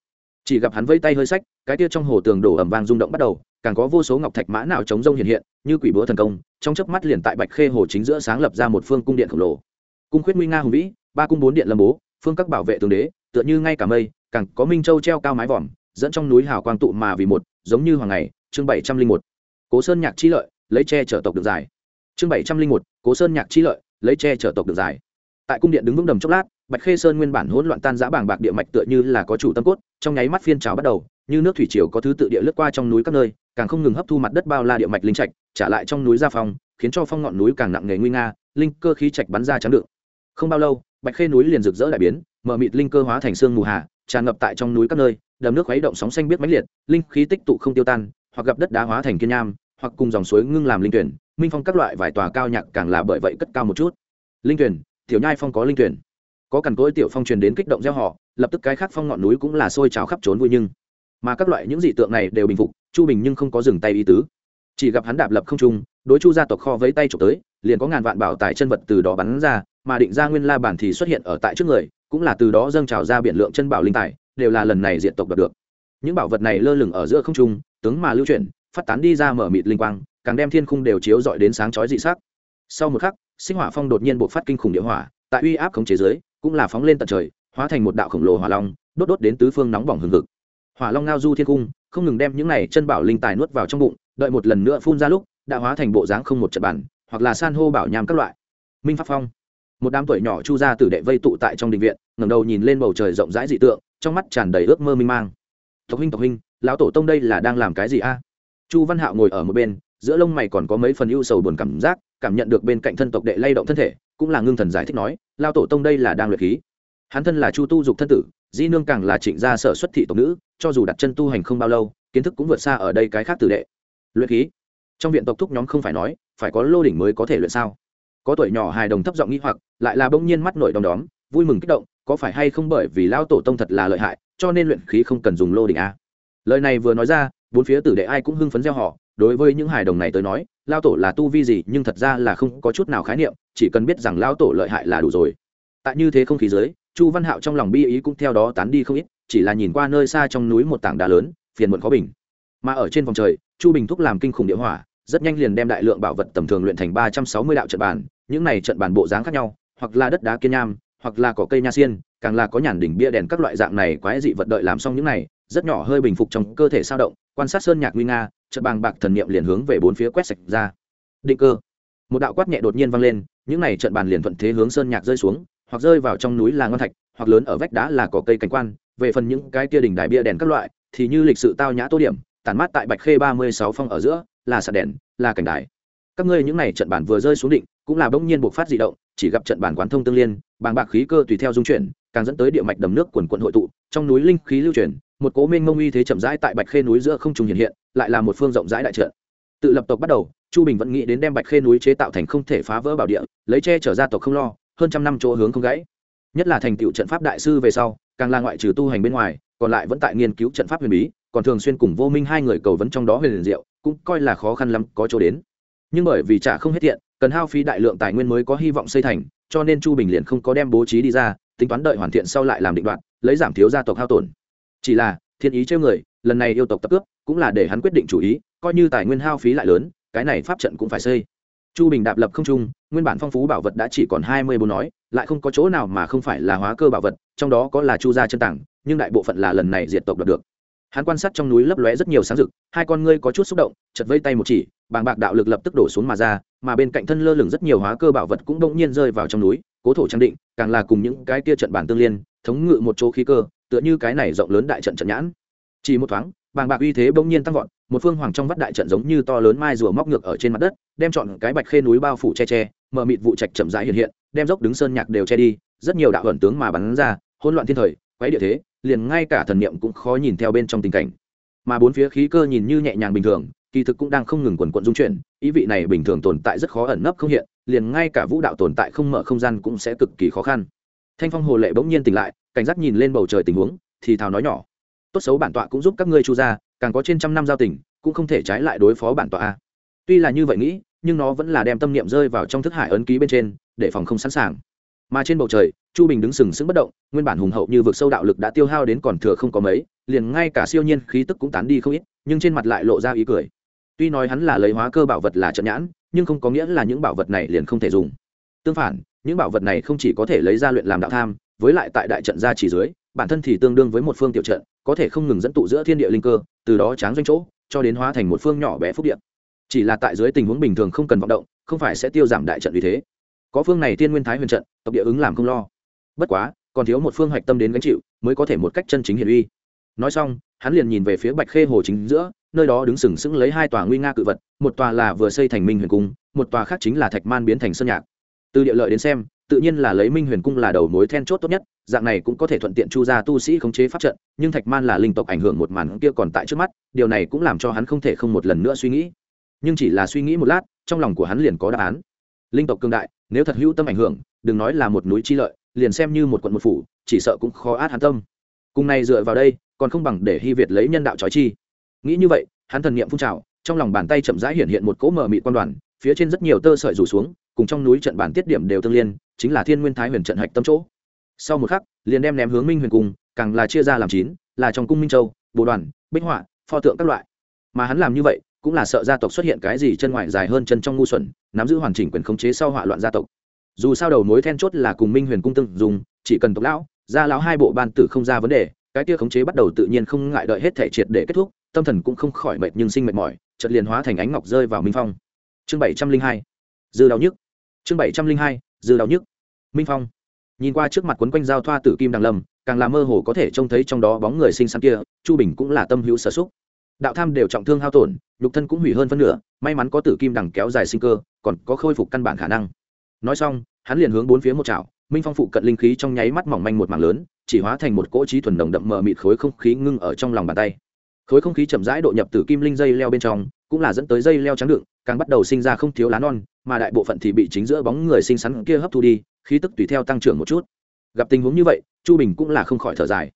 Chỉ gặp hắn vây tay hơi sách cái tia trong hồ tường đổ ẩm vang rung động bắt đầu càng có vô số ngọc thạch mã nào chống rông hiện hiện, như quỷ búa thần công, trong chớp mắt liền tại bạch khê hồ chính giữa sáng lập ra một phương cung điện khổng lồ. Cung khuyết nguy nga hùng vĩ, ba cung bốn điện lâm bố, phương các bảo vệ tường đế, tựa như ngay cả mây, càng có minh châu treo cao mái vòm, dẫn trong núi hào quang tụ mà vì một, giống như hoàng ngày, chương bảy trăm linh một. Cố sơn nhạc chi lợi, lấy che chở tộc được dài chương bảy trăm linh một, cố sơn nhạc chi lợi, lấy che chở tộc được dài tại cung điện đứng vững đầm chốc lát, bạch khê sơn nguyên bản hỗn loạn tan giã bảng bạc địa mạch tựa như là có chủ tâm cốt, trong nháy mắt phiên trào bắt đầu như nước thủy triều có thứ tự địa lướt qua trong núi các nơi, càng không ngừng hấp thu mặt đất bao la địa mạch linh trạch, trả lại trong núi gia phong, khiến cho phong ngọn núi càng nặng nề nguy nga, linh cơ khí trạch bắn ra trắng đựng. Không bao lâu, bạch khê núi liền rực rỡ đại biến mở mịt linh cơ hóa thành sương mù hà, tràn ngập tại trong núi các nơi, đầm nước khuấy động sóng xanh biết mãnh liệt, linh khí tích tụ không tiêu tan, hoặc gặp đất đá hóa thành kiên nham, hoặc cùng dòng suối ngưng làm linh tuyển. Minh phong các loại vài tòa cao nhạc càng là bởi vậy cất cao một chút. Linh tuyển, tiểu nhai phong có linh tuyển. Có cằn cỗi tiểu phong truyền đến kích động gieo họ, lập tức cái khác phong ngọn núi cũng là sôi trào khắp trốn vui nhưng mà các loại những dị tượng này đều bình phục, chu bình nhưng không có dừng tay ý tứ. Chỉ gặp hắn đạp lập không trung, đối chu gia tộc kho vấy tay trộm tới, liền có ngàn vạn bảo tài chân vật từ đó bắn ra, mà định ra nguyên la bản thì xuất hiện ở tại trước người, cũng là từ đó dâng trào ra biển lượng chân bảo linh tài, đều là lần này diện tộc đạt được. Những bảo vật này lơ lửng ở giữa không trung, tướng mà lưu chuyển, phát tán đi ra mở mịt linh quang, càng đem thiên khung đều chiếu dọi đến sáng chói dị sắc. Sau một khắc, sinh hỏa phong đột nhiên bộc phát kinh khủng địa hỏa, tại uy áp khống chế giới cũng là phóng lên tận trời, hóa thành một đạo khổng lồ hỏa long, đốt đốt đến tứ phương nóng bỏng hừng hực hỏa long ngao du thiên cung không ngừng đem những này chân bảo linh tài nuốt vào trong bụng, đợi một lần nữa phun ra lúc, đã hóa thành bộ dáng không một trận bản, hoặc là san hô bảo nham các loại. Minh pháp phong. Một đám tuổi nhỏ chu ra tử đệ vây tụ tại trong đình viện, ngẩng đầu nhìn lên bầu trời rộng rãi dị tượng, trong mắt tràn đầy ước mơ minh mang. Tộc huynh tộc huynh, lão tổ tông đây là đang làm cái gì a? Chu văn hạo ngồi ở một bên, giữa lông mày còn có mấy phần ưu sầu buồn cảm giác, cảm nhận được bên cạnh thân tộc đệ lay động thân thể, cũng là ngưng thần giải thích nói lao tổ tông đây là đang luyện khí hắn thân là chu tu dục thân tử, di nương càng là trịnh gia sở xuất thị tộc nữ, cho dù đặt chân tu hành không bao lâu, kiến thức cũng vượt xa ở đây cái khác tử đệ. Luyện khí. Trong viện tộc thúc nhóm không phải nói, phải có lô đỉnh mới có thể luyện sao? Có tuổi nhỏ hài đồng thấp giọng nghĩ hoặc, lại là bỗng nhiên mắt nổi đom đóm, vui mừng kích động, có phải hay không bởi vì lao tổ tông thật là lợi hại, cho nên luyện khí không cần dùng lô đỉnh a? Lời này vừa nói ra, bốn phía tử đệ ai cũng hưng phấn gieo họ đối với những hài đồng này tới nói lao tổ là tu vi gì, nhưng thật ra là không có chút nào khái niệm, chỉ cần biết rằng lao tổ lợi hại là đủ rồi. Tại như thế không khí dưới chu văn hạo trong lòng bi ý cũng theo đó tán đi không ít, chỉ là nhìn qua nơi xa trong núi một tảng đá lớn, phiền muộn khó bình. Mà ở trên vòng trời, chu bình thúc làm kinh khủng địa hỏa, rất nhanh liền đem đại lượng bảo vật tầm thường luyện thành ba trăm sáu mươi đạo trận bàn, những này trận bàn bộ dáng khác nhau, hoặc là đất đá kiên nham, hoặc là cỏ cây nha xiên, càng là có nhàn đỉnh bia đèn các loại dạng này quái dị vật đợi làm xong những này, rất nhỏ hơi bình phục trong cơ thể sao động, quan sát sơn nhạc nguy nga, trận bàng bạc thần niệm liền hướng về bốn phía quét sạch ra. Định cơ. Một đạo quát nhẹ đột nhiên vang lên, những này trận bàn liền thuận thế hướng sơn nhạc rơi xuống hoặc rơi vào trong núi là ngon thạch, hoặc lớn ở vách đá là cỏ cây cảnh quan, về phần những cái kia đỉnh đài bia đèn các loại, thì như lịch sự tao nhã tô điểm, tản mát tại bạch khê ba mươi sáu phong ở giữa, là sạt đèn, là cảnh đài. Các ngươi những này trận bản vừa rơi xuống định, cũng là bỗng nhiên buộc phát dị động, chỉ gặp trận bản quán thông tương liên, bàng bạc khí cơ tùy theo dung chuyển, càng dẫn tới địa mạch đầm nước quần quận hội tụ, trong núi linh khí lưu chuyển, một cố minh mông uy thế chậm rãi tại bạch khê núi giữa không trùng hiện hiện, lại là một phương rộng rãi đại trận. Tự lập tộc bắt đầu, chu bình vẫn nghĩ đến đem bạch khê núi chế tạo thành không thể phá vỡ bảo địa, lấy che chở ra tộc không lo hơn trăm năm chỗ hướng không gãy. Nhất là thành tựu trận pháp đại sư về sau, càng là ngoại trừ tu hành bên ngoài, còn lại vẫn tại nghiên cứu trận pháp huyền bí, còn thường xuyên cùng vô minh hai người cầu vấn trong đó huyền liền diệu, cũng coi là khó khăn lắm, có chỗ đến. Nhưng bởi vì trả không hết thiện cần hao phí đại lượng tài nguyên mới có hy vọng xây thành, cho nên chu bình liền không có đem bố trí đi ra, tính toán đợi hoàn thiện sau lại làm định đoạn, lấy giảm thiếu gia tộc hao tổn. Chỉ là, thiên ý trêu người, lần này yêu tộc tập cướp, cũng là để hắn quyết định chủ ý, coi như tài nguyên hao phí lại lớn, cái này pháp trận cũng phải xây chu bình đạp lập không trung, nguyên bản phong phú bảo vật đã chỉ còn hai mươi bốn nói, lại không có chỗ nào mà không phải là hóa cơ bảo vật, trong đó có là chu gia chân tảng, nhưng đại bộ phận là lần này diệt tộc đoạt được. Hắn quan sát trong núi lấp lóe rất nhiều sáng rực, hai con ngươi có chút xúc động chật vây tay một chỉ, bàng bạc đạo lực lập tức đổ xuống mà ra, mà bên cạnh thân lơ lửng rất nhiều hóa cơ bảo vật cũng bỗng nhiên rơi vào trong núi, cố thổ trang định, càng là cùng những cái kia trận bản tương liên, thống ngự một chỗ khí cơ, tựa như cái này rộng lớn đại trận trận nhãn. Chỉ một thoáng, bàng bạc uy thế bỗng nhiên tăng vọt một phương hoàng trong vắt đại trận giống như to lớn mai rùa móc ngược ở trên mặt đất, đem chọn cái bạch khê núi bao phủ che che mở mịt vụ trạch chậm rãi hiện hiện, đem dốc đứng sơn nhạc đều che đi, rất nhiều đạo ẩn tướng mà bắn ra, hỗn loạn thiên thời quấy địa thế, liền ngay cả thần niệm cũng khó nhìn theo bên trong tình cảnh. Mà bốn phía khí cơ nhìn như nhẹ nhàng bình thường, kỳ thực cũng đang không ngừng quần quận dung chuyển, ý vị này bình thường tồn tại rất khó ẩn nấp không hiện, liền ngay cả vũ đạo tồn tại không mở không gian cũng sẽ cực kỳ khó khăn. Thanh phong hồ lệ bỗng nhiên tỉnh lại, cảnh giác nhìn lên bầu trời tình huống, thì thào nói nhỏ, tốt xấu bản tọa cũng giúp các ngươi chu ra càng có trên trăm năm giao tình, cũng không thể trái lại đối phó bản tọa a. Tuy là như vậy nghĩ, nhưng nó vẫn là đem tâm niệm rơi vào trong thức hải ấn ký bên trên, để phòng không sẵn sàng. Mà trên bầu trời, chu bình đứng sừng sững bất động, nguyên bản hùng hậu như vực sâu đạo lực đã tiêu hao đến còn thừa không có mấy, liền ngay cả siêu nhiên khí tức cũng tán đi không ít, nhưng trên mặt lại lộ ra ý cười. Tuy nói hắn là lấy hóa cơ bảo vật là trận nhãn, nhưng không có nghĩa là những bảo vật này liền không thể dùng. Tương phản, những bảo vật này không chỉ có thể lấy ra luyện làm đạo tham, với lại tại đại trận gia chỉ dưới bản thân thì tương đương với một phương tiểu trận, có thể không ngừng dẫn tụ giữa thiên địa linh cơ, từ đó tráng doanh chỗ, cho đến hóa thành một phương nhỏ bé phúc điện chỉ là tại dưới tình huống bình thường không cần vọng động, không phải sẽ tiêu giảm đại trận vì thế. Có phương này tiên nguyên thái huyền trận, tộc địa ứng làm không lo. Bất quá, còn thiếu một phương hoạch tâm đến gánh chịu, mới có thể một cách chân chính hiển uy. Nói xong, hắn liền nhìn về phía bạch khê hồ chính giữa, nơi đó đứng sừng sững lấy hai tòa nguy nga cự vật, một tòa là vừa xây thành minh huyền cung, một tòa khác chính là thạch man biến thành sơn nhạc. Từ địa lợi đến xem tự nhiên là lấy minh huyền cung là đầu mối then chốt tốt nhất, dạng này cũng có thể thuận tiện chu ra tu sĩ khống chế pháp trận, nhưng thạch man là linh tộc ảnh hưởng một màn kia còn tại trước mắt, điều này cũng làm cho hắn không thể không một lần nữa suy nghĩ. Nhưng chỉ là suy nghĩ một lát, trong lòng của hắn liền có đáp án. Linh tộc cương đại, nếu thật hữu tâm ảnh hưởng, đừng nói là một núi chi lợi, liền xem như một quận một phủ, chỉ sợ cũng khó át hắn tâm. Cùng này dựa vào đây, còn không bằng để hy việt lấy nhân đạo trói chi. Nghĩ như vậy, hắn thần niệm phun trào, trong lòng bàn tay chậm rãi hiện hiện một cỗ mờ mịt quan đoàn, phía trên rất nhiều tơ sợi rủ xuống, cùng trong núi trận bản tiết điểm đều tương liên chính là thiên nguyên thái huyền trận hạch tâm chỗ. Sau một khắc, liền đem ném hướng minh huyền cung, càng là chia ra làm chín, là trong cung minh châu, bồ đoàn, bích họa, pho tượng các loại. Mà hắn làm như vậy, cũng là sợ gia tộc xuất hiện cái gì chân ngoại dài hơn chân trong ngu xuẩn, nắm giữ hoàn chỉnh quyền khống chế sau hỏa loạn gia tộc. Dù sao đầu mối then chốt là cùng minh huyền cung tương dùng, chỉ cần tộc lão, gia lão hai bộ ban tử không ra vấn đề, cái kia khống chế bắt đầu tự nhiên không ngại đợi hết thể triệt để kết thúc, tâm thần cũng không khỏi mệt nhưng sinh mệt mỏi, chợt liền hóa thành ánh ngọc rơi vào minh phong. Chương bảy trăm linh hai. Dư đau nhức. Chương bảy trăm linh hai dư đau nhức. Minh phong nhìn qua trước mặt quấn quanh giao thoa tử kim đằng lâm, càng là mơ hồ có thể trông thấy trong đó bóng người sinh xắn kia, chu bình cũng là tâm hữu sở xúc. Đạo tham đều trọng thương hao tổn, nhục thân cũng hủy hơn phân nửa, may mắn có tử kim đằng kéo dài sinh cơ, còn có khôi phục căn bản khả năng. Nói xong, hắn liền hướng bốn phía một chảo, minh phong phụ cận linh khí trong nháy mắt mỏng manh một mảng lớn, chỉ hóa thành một cỗ trí thuần đồng đậm mờ mịt khối không khí ngưng ở trong lòng bàn tay. Khối không khí chậm rãi độ nhập từ kim linh dây leo bên trong, cũng là dẫn tới dây leo trắng đựng, càng bắt đầu sinh ra không thiếu lá non mà đại bộ phận thì bị chính giữa bóng người xinh xắn kia hấp thu đi, khí tức tùy theo tăng trưởng một chút. Gặp tình huống như vậy, chu bình cũng là không khỏi thở dài.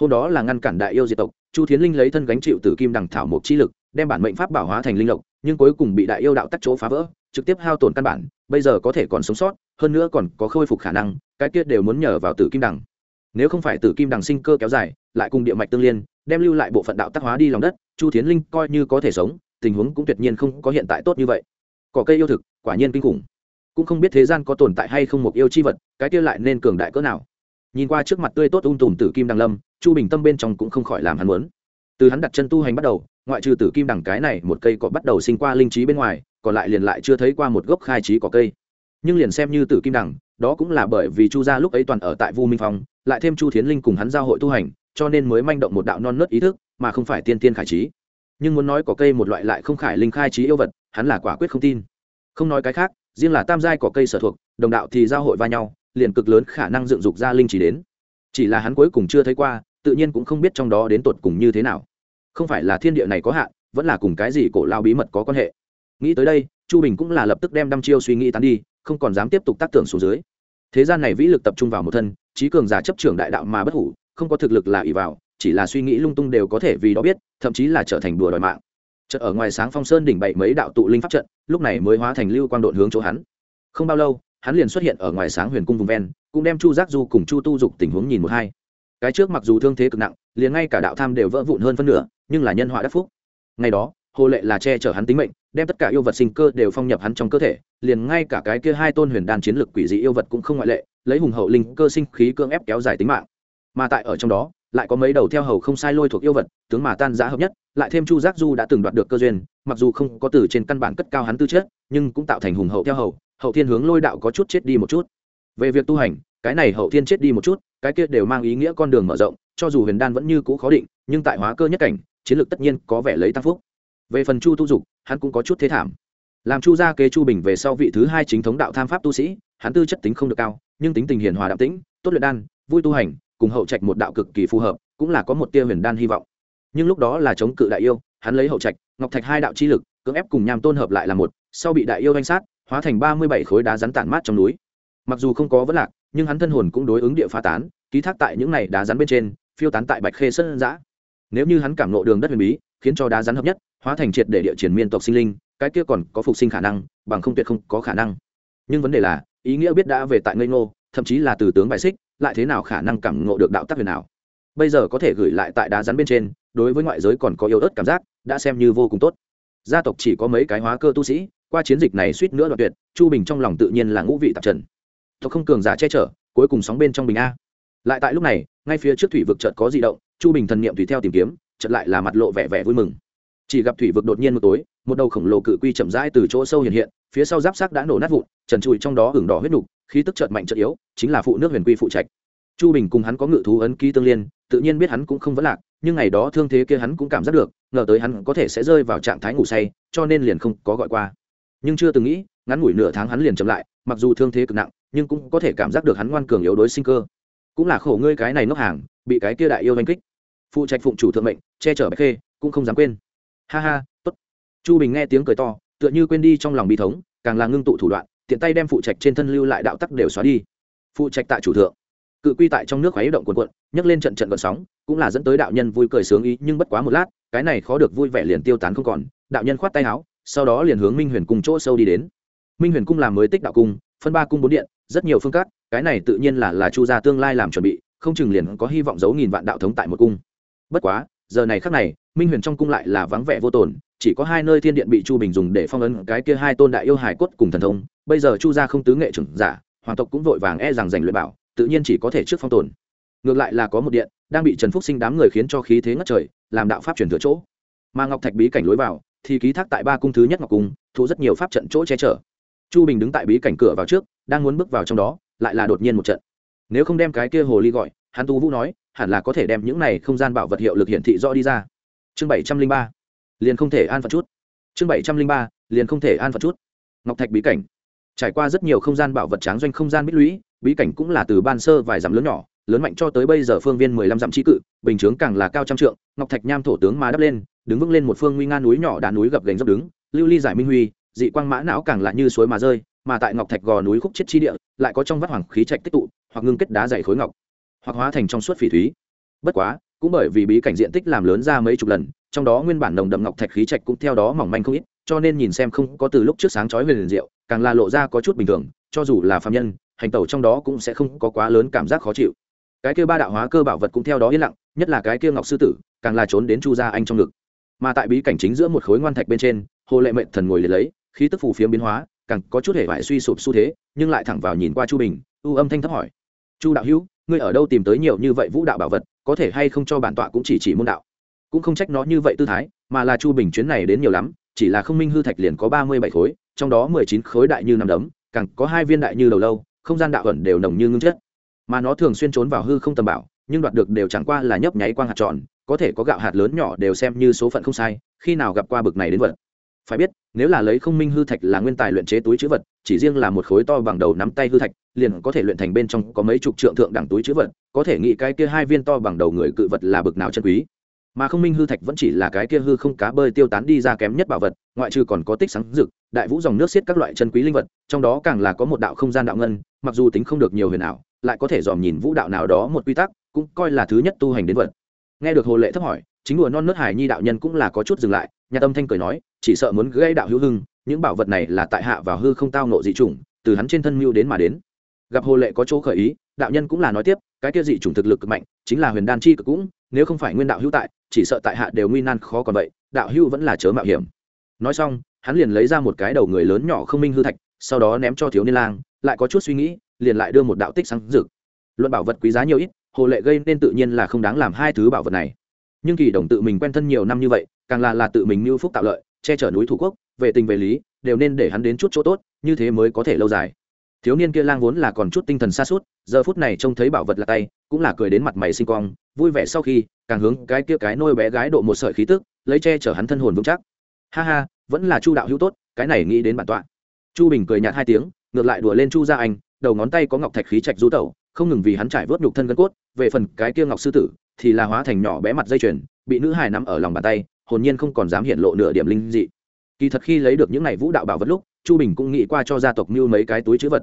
Hôm đó là ngăn cản đại yêu diệt tộc, chu thiến linh lấy thân gánh chịu từ kim đằng thảo một chi lực, đem bản mệnh pháp bảo hóa thành linh lộc, nhưng cuối cùng bị đại yêu đạo tắc chỗ phá vỡ, trực tiếp hao tổn căn bản, bây giờ có thể còn sống sót, hơn nữa còn có khôi phục khả năng, cái kia đều muốn nhờ vào tử kim đằng. Nếu không phải tử kim đằng sinh cơ kéo dài, lại cùng địa mạch tương liên, đem lưu lại bộ phận đạo tác hóa đi lòng đất, chu thiến linh coi như có thể sống, tình huống cũng tuyệt nhiên không có hiện tại tốt như vậy. Cỏ cây yêu thực quả nhiên kinh khủng. Cũng không biết thế gian có tồn tại hay không một yêu chi vật, cái kia lại nên cường đại cỡ nào. Nhìn qua trước mặt tươi tốt ung tùm tử kim đằng lâm, chu bình tâm bên trong cũng không khỏi làm hắn muốn. Từ hắn đặt chân tu hành bắt đầu, ngoại trừ tử kim đằng cái này một cây cỏ bắt đầu sinh qua linh trí bên ngoài, còn lại liền lại chưa thấy qua một gốc khai trí cỏ cây. Nhưng liền xem như tử kim đằng, đó cũng là bởi vì chu gia lúc ấy toàn ở tại vu minh phong, lại thêm chu thiến linh cùng hắn giao hội tu hành, cho nên mới manh động một đạo non nớt ý thức, mà không phải tiên tiên khải trí. Nhưng muốn nói có cây một loại lại không khải linh khai trí yêu vật, hắn là quả quyết không tin không nói cái khác, riêng là tam giai có cây sở thuộc, đồng đạo thì giao hội va nhau, liền cực lớn khả năng dựng dục ra linh chỉ đến. Chỉ là hắn cuối cùng chưa thấy qua, tự nhiên cũng không biết trong đó đến tột cùng như thế nào. Không phải là thiên địa này có hạn, vẫn là cùng cái gì cổ lao bí mật có quan hệ. Nghĩ tới đây, chu bình cũng là lập tức đem đăm chiêu suy nghĩ tán đi, không còn dám tiếp tục tác tưởng xuống dưới. Thế gian này vĩ lực tập trung vào một thân, trí cường giả chấp trưởng đại đạo mà bất hủ, không có thực lực là ỷ vào, chỉ là suy nghĩ lung tung đều có thể vì đó biết, thậm chí là trở thành đùa đòi mạng chợt ở ngoài sáng phong sơn đỉnh bảy mấy đạo tụ linh pháp trận, lúc này mới hóa thành lưu quang độn hướng chỗ hắn. Không bao lâu, hắn liền xuất hiện ở ngoài sáng huyền cung vùng ven, cũng đem chu giác du cùng chu tu dục tình huống nhìn một hai. Cái trước mặc dù thương thế cực nặng, liền ngay cả đạo tham đều vỡ vụn hơn phân nửa, nhưng là nhân họa đắc phúc. Ngày đó, hồ lệ là che chở hắn tính mệnh, đem tất cả yêu vật sinh cơ đều phong nhập hắn trong cơ thể, liền ngay cả cái kia hai tôn huyền đan chiến lực quỷ dị yêu vật cũng không ngoại lệ, lấy hùng hậu linh cơ sinh khí cưỡng ép kéo dài tính mạng. Mà tại ở trong đó lại có mấy đầu theo hầu không sai lôi thuộc yêu vật, tướng mà tan giá hợp nhất, lại thêm chu giác du đã từng đoạt được cơ duyên, mặc dù không có từ trên căn bản cất cao hắn tư chất, nhưng cũng tạo thành hùng hậu theo hầu, hậu thiên hướng lôi đạo có chút chết đi một chút. Về việc tu hành, cái này hậu thiên chết đi một chút, cái kia đều mang ý nghĩa con đường mở rộng, cho dù huyền đan vẫn như cũ khó định, nhưng tại hóa cơ nhất cảnh, chiến lược tất nhiên có vẻ lấy tăng phúc. Về phần chu tu dục, hắn cũng có chút thế thảm. Làm chu gia kế chu bình về sau vị thứ hai chính thống đạo tham pháp tu sĩ, hắn tư chất tính không được cao, nhưng tính tình hiền hòa đạo tĩnh, tốt luyện đan, vui tu hành cùng hậu trạch một đạo cực kỳ phù hợp, cũng là có một tia huyền đan hy vọng. Nhưng lúc đó là chống cự đại yêu, hắn lấy hậu trạch, ngọc thạch hai đạo chi lực, cưỡng ép cùng nham tôn hợp lại là một, sau bị đại yêu danh sát, hóa thành ba mươi bảy khối đá rắn tản mát trong núi. Mặc dù không có vấn lạc, nhưng hắn thân hồn cũng đối ứng địa phá tán, ký thác tại những này đá rắn bên trên, phiêu tán tại bạch khê sơn giã. Nếu như hắn cảm nộ đường đất huyền bí, khiến cho đá rắn hợp nhất, hóa thành triệt để địa triển miên tộc sinh linh, cái kia còn có phục sinh khả năng, bằng không tuyệt không có khả năng. Nhưng vấn đề là, ý nghĩa biết đã về tại ngây ngô, thậm chí là từ tướng bài xích lại thế nào khả năng cảm ngộ được đạo tắc huyền nào bây giờ có thể gửi lại tại đá rắn bên trên, đối với ngoại giới còn có yếu ớt cảm giác, đã xem như vô cùng tốt. Gia tộc chỉ có mấy cái hóa cơ tu sĩ, qua chiến dịch này suýt nữa đoạn tuyệt, chu bình trong lòng tự nhiên là ngũ vị tạp trần. Tộc không cường giả che chở, cuối cùng sóng bên trong bình a. Lại tại lúc này, ngay phía trước thủy vực chợt có di động, chu bình thần niệm tùy theo tìm kiếm, chợt lại là mặt lộ vẻ vẻ vui mừng. Chỉ gặp thủy vực đột nhiên một tối một đầu khổng lồ cự quy chậm rãi từ chỗ sâu hiện hiện, phía sau giáp xác đã nổ nát vụn, trần trụi trong đó hưởng đỏ huyết nục, khí tức chợt mạnh chợt yếu, chính là phụ nước huyền quy phụ trạch. Chu bình cùng hắn có ngự thú ấn ký tương liên, tự nhiên biết hắn cũng không vấn lạc, nhưng ngày đó thương thế kia hắn cũng cảm giác được, ngờ tới hắn có thể sẽ rơi vào trạng thái ngủ say, cho nên liền không có gọi qua. Nhưng chưa từng nghĩ, ngắn ngủi nửa tháng hắn liền chậm lại, mặc dù thương thế cực nặng, nhưng cũng có thể cảm giác được hắn ngoan cường yếu đối sinh cơ. Cũng là khổ ngươi cái này nốc hàng, bị cái kia đại yêu đánh kích. Phụ trạch phụng chủ thượng mệnh, che chở bạch khê, cũng không dám quên. Ha ha chu bình nghe tiếng cười to, tựa như quên đi trong lòng bi thống, càng là ngưng tụ thủ đoạn, tiện tay đem phụ trạch trên thân lưu lại đạo tắc đều xóa đi. Phụ trạch tại chủ thượng, cự quy tại trong nước khoáy động cuộn cuộn, nhấc lên trận trận gợn sóng, cũng là dẫn tới đạo nhân vui cười sướng ý, nhưng bất quá một lát, cái này khó được vui vẻ liền tiêu tán không còn, đạo nhân khoát tay áo, sau đó liền hướng minh huyền cung chỗ sâu đi đến. Minh huyền cung làm mới tích đạo cung, phân ba cung bốn điện, rất nhiều phương cát cái này tự nhiên là là chu gia tương lai làm chuẩn bị, không chừng liền có hy vọng giấu nghìn vạn đạo thống tại một cung. Bất quá giờ này khắc này, minh huyền trong cung lại là vắng vẻ vô tồn, chỉ có hai nơi thiên điện bị chu bình dùng để phong ấn cái kia hai tôn đại yêu hải cốt cùng thần thông. Bây giờ chu gia không tứ nghệ trưởng giả, hoàng tộc cũng vội vàng e rằng giành luyện bảo, tự nhiên chỉ có thể trước phong tồn. Ngược lại là có một điện đang bị trần phúc sinh đám người khiến cho khí thế ngất trời, làm đạo pháp chuyển thừa chỗ. Mà ngọc thạch bí cảnh lối vào, thì ký thác tại ba cung thứ nhất ngọc cung, thu rất nhiều pháp trận chỗ che chở. Chu bình đứng tại bí cảnh cửa vào trước, đang muốn bước vào trong đó, lại là đột nhiên một trận. Nếu không đem cái kia hồ ly gọi, hắn tu vũ nói hẳn là có thể đem những này không gian bảo vật hiệu lực hiển thị rõ đi ra. Chương bảy trăm linh ba, liền không thể an phận chút. Chương bảy trăm linh ba, liền không thể an phận chút. Ngọc thạch bí cảnh. Trải qua rất nhiều không gian bảo vật tráng doanh không gian bích lũy, bí cảnh cũng là từ ban sơ vài dặm lớn nhỏ, lớn mạnh cho tới bây giờ phương viên mười lăm dặm trí cự, bình chướng càng là cao trăm trượng, ngọc thạch nham thổ tướng mà đắp lên, đứng vững lên một phương nguy nga núi nhỏ đá núi gập gành dốc đứng, lưu ly giải minh huy, dị quang mã não càng là như suối mà rơi, mà tại ngọc thạch gò núi khúc chết chi địa, lại có trong vắt hoàng khí trạch tích tụ, hoặc ngưng kết đá dày khối ngọc hoặc hóa thành trong suốt phỉ thúy. Bất quá, cũng bởi vì bí cảnh diện tích làm lớn ra mấy chục lần, trong đó nguyên bản nồng đậm ngọc thạch khí trạch cũng theo đó mỏng manh không ít, cho nên nhìn xem không có từ lúc trước sáng chói huyền liền diệu, càng là lộ ra có chút bình thường, cho dù là phạm nhân, hành tẩu trong đó cũng sẽ không có quá lớn cảm giác khó chịu. Cái kia ba đạo hóa cơ bảo vật cũng theo đó yên lặng, nhất là cái kia ngọc sư tử, càng là trốn đến chu gia anh trong ngực. Mà tại bí cảnh chính giữa một khối ngoan thạch bên trên, hồ lệ mệnh thần ngồi liệt lấy, khí tức phù phiếm biến hóa, càng có chút hệ vải suy sụp xu thế, nhưng lại thẳng vào nhìn qua chu bình, ưu âm thanh thấp hỏi. Chu đạo hữu ngươi ở đâu tìm tới nhiều như vậy vũ đạo bảo vật, có thể hay không cho bản tọa cũng chỉ chỉ môn đạo? Cũng không trách nó như vậy tư thái, mà là chu bình chuyến này đến nhiều lắm, chỉ là không minh hư thạch liền có ba mươi bảy khối, trong đó mười chín khối đại như nằm đấm, càng có hai viên đại như đầu lâu, không gian đạo ẩn đều nồng như ngưng chất. Mà nó thường xuyên trốn vào hư không tầm bảo, nhưng đoạt được đều chẳng qua là nhấp nháy quang hạt tròn, có thể có gạo hạt lớn nhỏ đều xem như số phận không sai, khi nào gặp qua bực này đến vật. Phải biết, nếu là lấy không minh hư thạch là nguyên tài luyện chế túi chữ vật chỉ riêng là một khối to bằng đầu nắm tay hư thạch, liền có thể luyện thành bên trong có mấy chục trượng thượng đẳng túi chữ vật, có thể nghĩ cái kia hai viên to bằng đầu người cự vật là bực nào chân quý. Mà không minh hư thạch vẫn chỉ là cái kia hư không cá bơi tiêu tán đi ra kém nhất bảo vật, ngoại trừ còn có tích sáng rực, đại vũ dòng nước xiết các loại chân quý linh vật, trong đó càng là có một đạo không gian đạo ngân, mặc dù tính không được nhiều huyền ảo, lại có thể dòm nhìn vũ đạo nào đó một quy tắc, cũng coi là thứ nhất tu hành đến vật. Nghe được hồ lệ thấp hỏi, chính đùa non nớt hải nhi đạo nhân cũng là có chút dừng lại, nhà tâm thanh cười nói, chỉ sợ muốn gây đạo hữu hưng những bảo vật này là tại hạ vào hư không tao nộ dị chủng, từ hắn trên thân mưu đến mà đến. Gặp hồ lệ có chỗ khởi ý, đạo nhân cũng là nói tiếp, cái kia dị chủng thực lực cực mạnh, chính là huyền đan chi cực cũng, nếu không phải nguyên đạo hữu tại, chỉ sợ tại hạ đều nguy nan khó còn vậy, đạo hữu vẫn là chớ mạo hiểm. Nói xong, hắn liền lấy ra một cái đầu người lớn nhỏ không minh hư thạch, sau đó ném cho thiếu niên lang, lại có chút suy nghĩ, liền lại đưa một đạo tích sáng rực luận bảo vật quý giá nhiều ít, hồ lệ gây nên tự nhiên là không đáng làm hai thứ bảo vật này. Nhưng kỳ đồng tự mình quen thân nhiều năm như vậy, càng là là tự mình mưu phúc tạo lợi, che chở núi thủ quốc về tình về lý, đều nên để hắn đến chút chỗ tốt, như thế mới có thể lâu dài. Thiếu niên kia lang vốn là còn chút tinh thần xa suốt, giờ phút này trông thấy bảo vật là tay, cũng là cười đến mặt mày sinh cong, vui vẻ sau khi, càng hướng cái kia cái nôi bé gái độ một sợi khí tức, lấy che chở hắn thân hồn vững chắc. Ha ha, vẫn là chu đạo hữu tốt, cái này nghĩ đến bản tọa. Chu bình cười nhạt hai tiếng, ngược lại đùa lên chu gia anh, đầu ngón tay có ngọc thạch khí trạch du tẩu, không ngừng vì hắn trải vớt nhục thân gân cốt, về phần cái kia ngọc sư tử, thì là hóa thành nhỏ bé mặt dây chuyền, bị nữ hài nắm ở lòng bàn tay, hồn nhiên không còn dám hiện lộ nửa điểm linh dị kỳ thật khi lấy được những này vũ đạo bảo vật lúc, chu bình cũng nghĩ qua cho gia tộc mưu mấy cái túi chữ vật.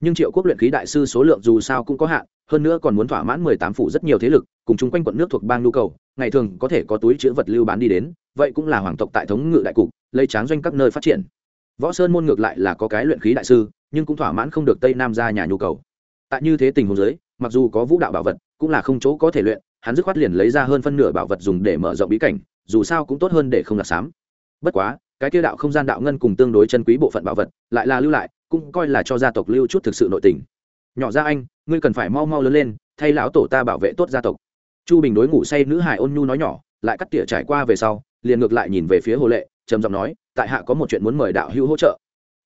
Nhưng triệu quốc luyện khí đại sư số lượng dù sao cũng có hạn, hơn nữa còn muốn thỏa mãn mười tám phủ rất nhiều thế lực, cùng chung quanh quận nước thuộc bang nhu cầu, ngày thường có thể có túi chữ vật lưu bán đi đến, vậy cũng là hoàng tộc tại thống ngự đại cục, lấy tráng doanh các nơi phát triển. Võ sơn môn ngược lại là có cái luyện khí đại sư, nhưng cũng thỏa mãn không được tây nam ra nhà nhu cầu. Tại như thế tình huống giới mặc dù có vũ đạo bảo vật, cũng là không chỗ có thể luyện, hắn dứt khoát liền lấy ra hơn phân nửa bảo vật dùng để mở rộng bí cảnh, dù sao cũng tốt hơn để không là sám. Bất quá cái kia đạo không gian đạo ngân cùng tương đối chân quý bộ phận bảo vật lại là lưu lại, cũng coi là cho gia tộc lưu chút thực sự nội tình. Nhỏ ra anh, ngươi cần phải mau mau lớn lên, thay lão tổ ta bảo vệ tốt gia tộc. Chu bình đối ngủ say nữ hải ôn nhu nói nhỏ, lại cắt tỉa trải qua về sau, liền ngược lại nhìn về phía hồ lệ, trầm giọng nói, tại hạ có một chuyện muốn mời đạo hữu hỗ trợ.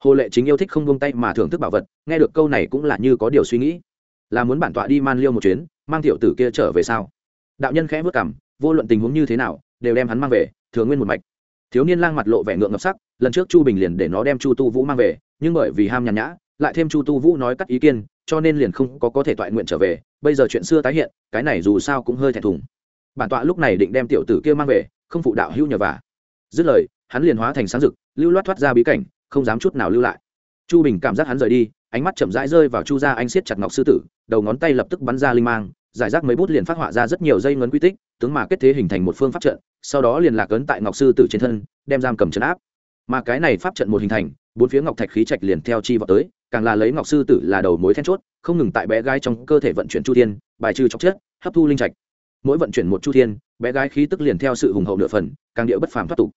Hồ lệ chính yêu thích không buông tay mà thưởng thức bảo vật, nghe được câu này cũng là như có điều suy nghĩ. Là muốn bản tọa đi man liêu một chuyến, mang tiểu tử kia trở về sau đạo nhân khẽ vất cảm vô luận tình huống như thế nào, đều đem hắn mang về, thừa nguyên một mạch thiếu niên lang mặt lộ vẻ ngượng ngập sắc, lần trước chu bình liền để nó đem chu tu vũ mang về, nhưng bởi vì ham nhàn nhã, lại thêm chu tu vũ nói cắt ý kiến, cho nên liền không có có thể toại nguyện trở về. Bây giờ chuyện xưa tái hiện, cái này dù sao cũng hơi thẹn thùng. Bản tọa lúc này định đem tiểu tử kia mang về, không phụ đạo hữu nhờ vả. Dứt lời, hắn liền hóa thành sáng rực, lưu loát thoát ra bí cảnh, không dám chút nào lưu lại. Chu bình cảm giác hắn rời đi, ánh mắt chậm rãi rơi vào chu gia anh siết chặt ngọc sư tử, đầu ngón tay lập tức bắn ra linh mang giải rác mấy bút liền phát họa ra rất nhiều dây ngấn quy tích, tướng mà kết thế hình thành một phương pháp trận, sau đó liền lạc ấn tại ngọc sư tử trên thân, đem giam cầm trấn áp. Mà cái này pháp trận một hình thành, bốn phía ngọc thạch khí trạch liền theo chi vào tới, càng là lấy ngọc sư tử là đầu mối then chốt, không ngừng tại bé gái trong cơ thể vận chuyển chu thiên, bài trừ chóc chết, hấp thu linh trạch. Mỗi vận chuyển một chu thiên, bé gái khí tức liền theo sự hùng hậu nửa phần, càng địa bất phàm thoát tục.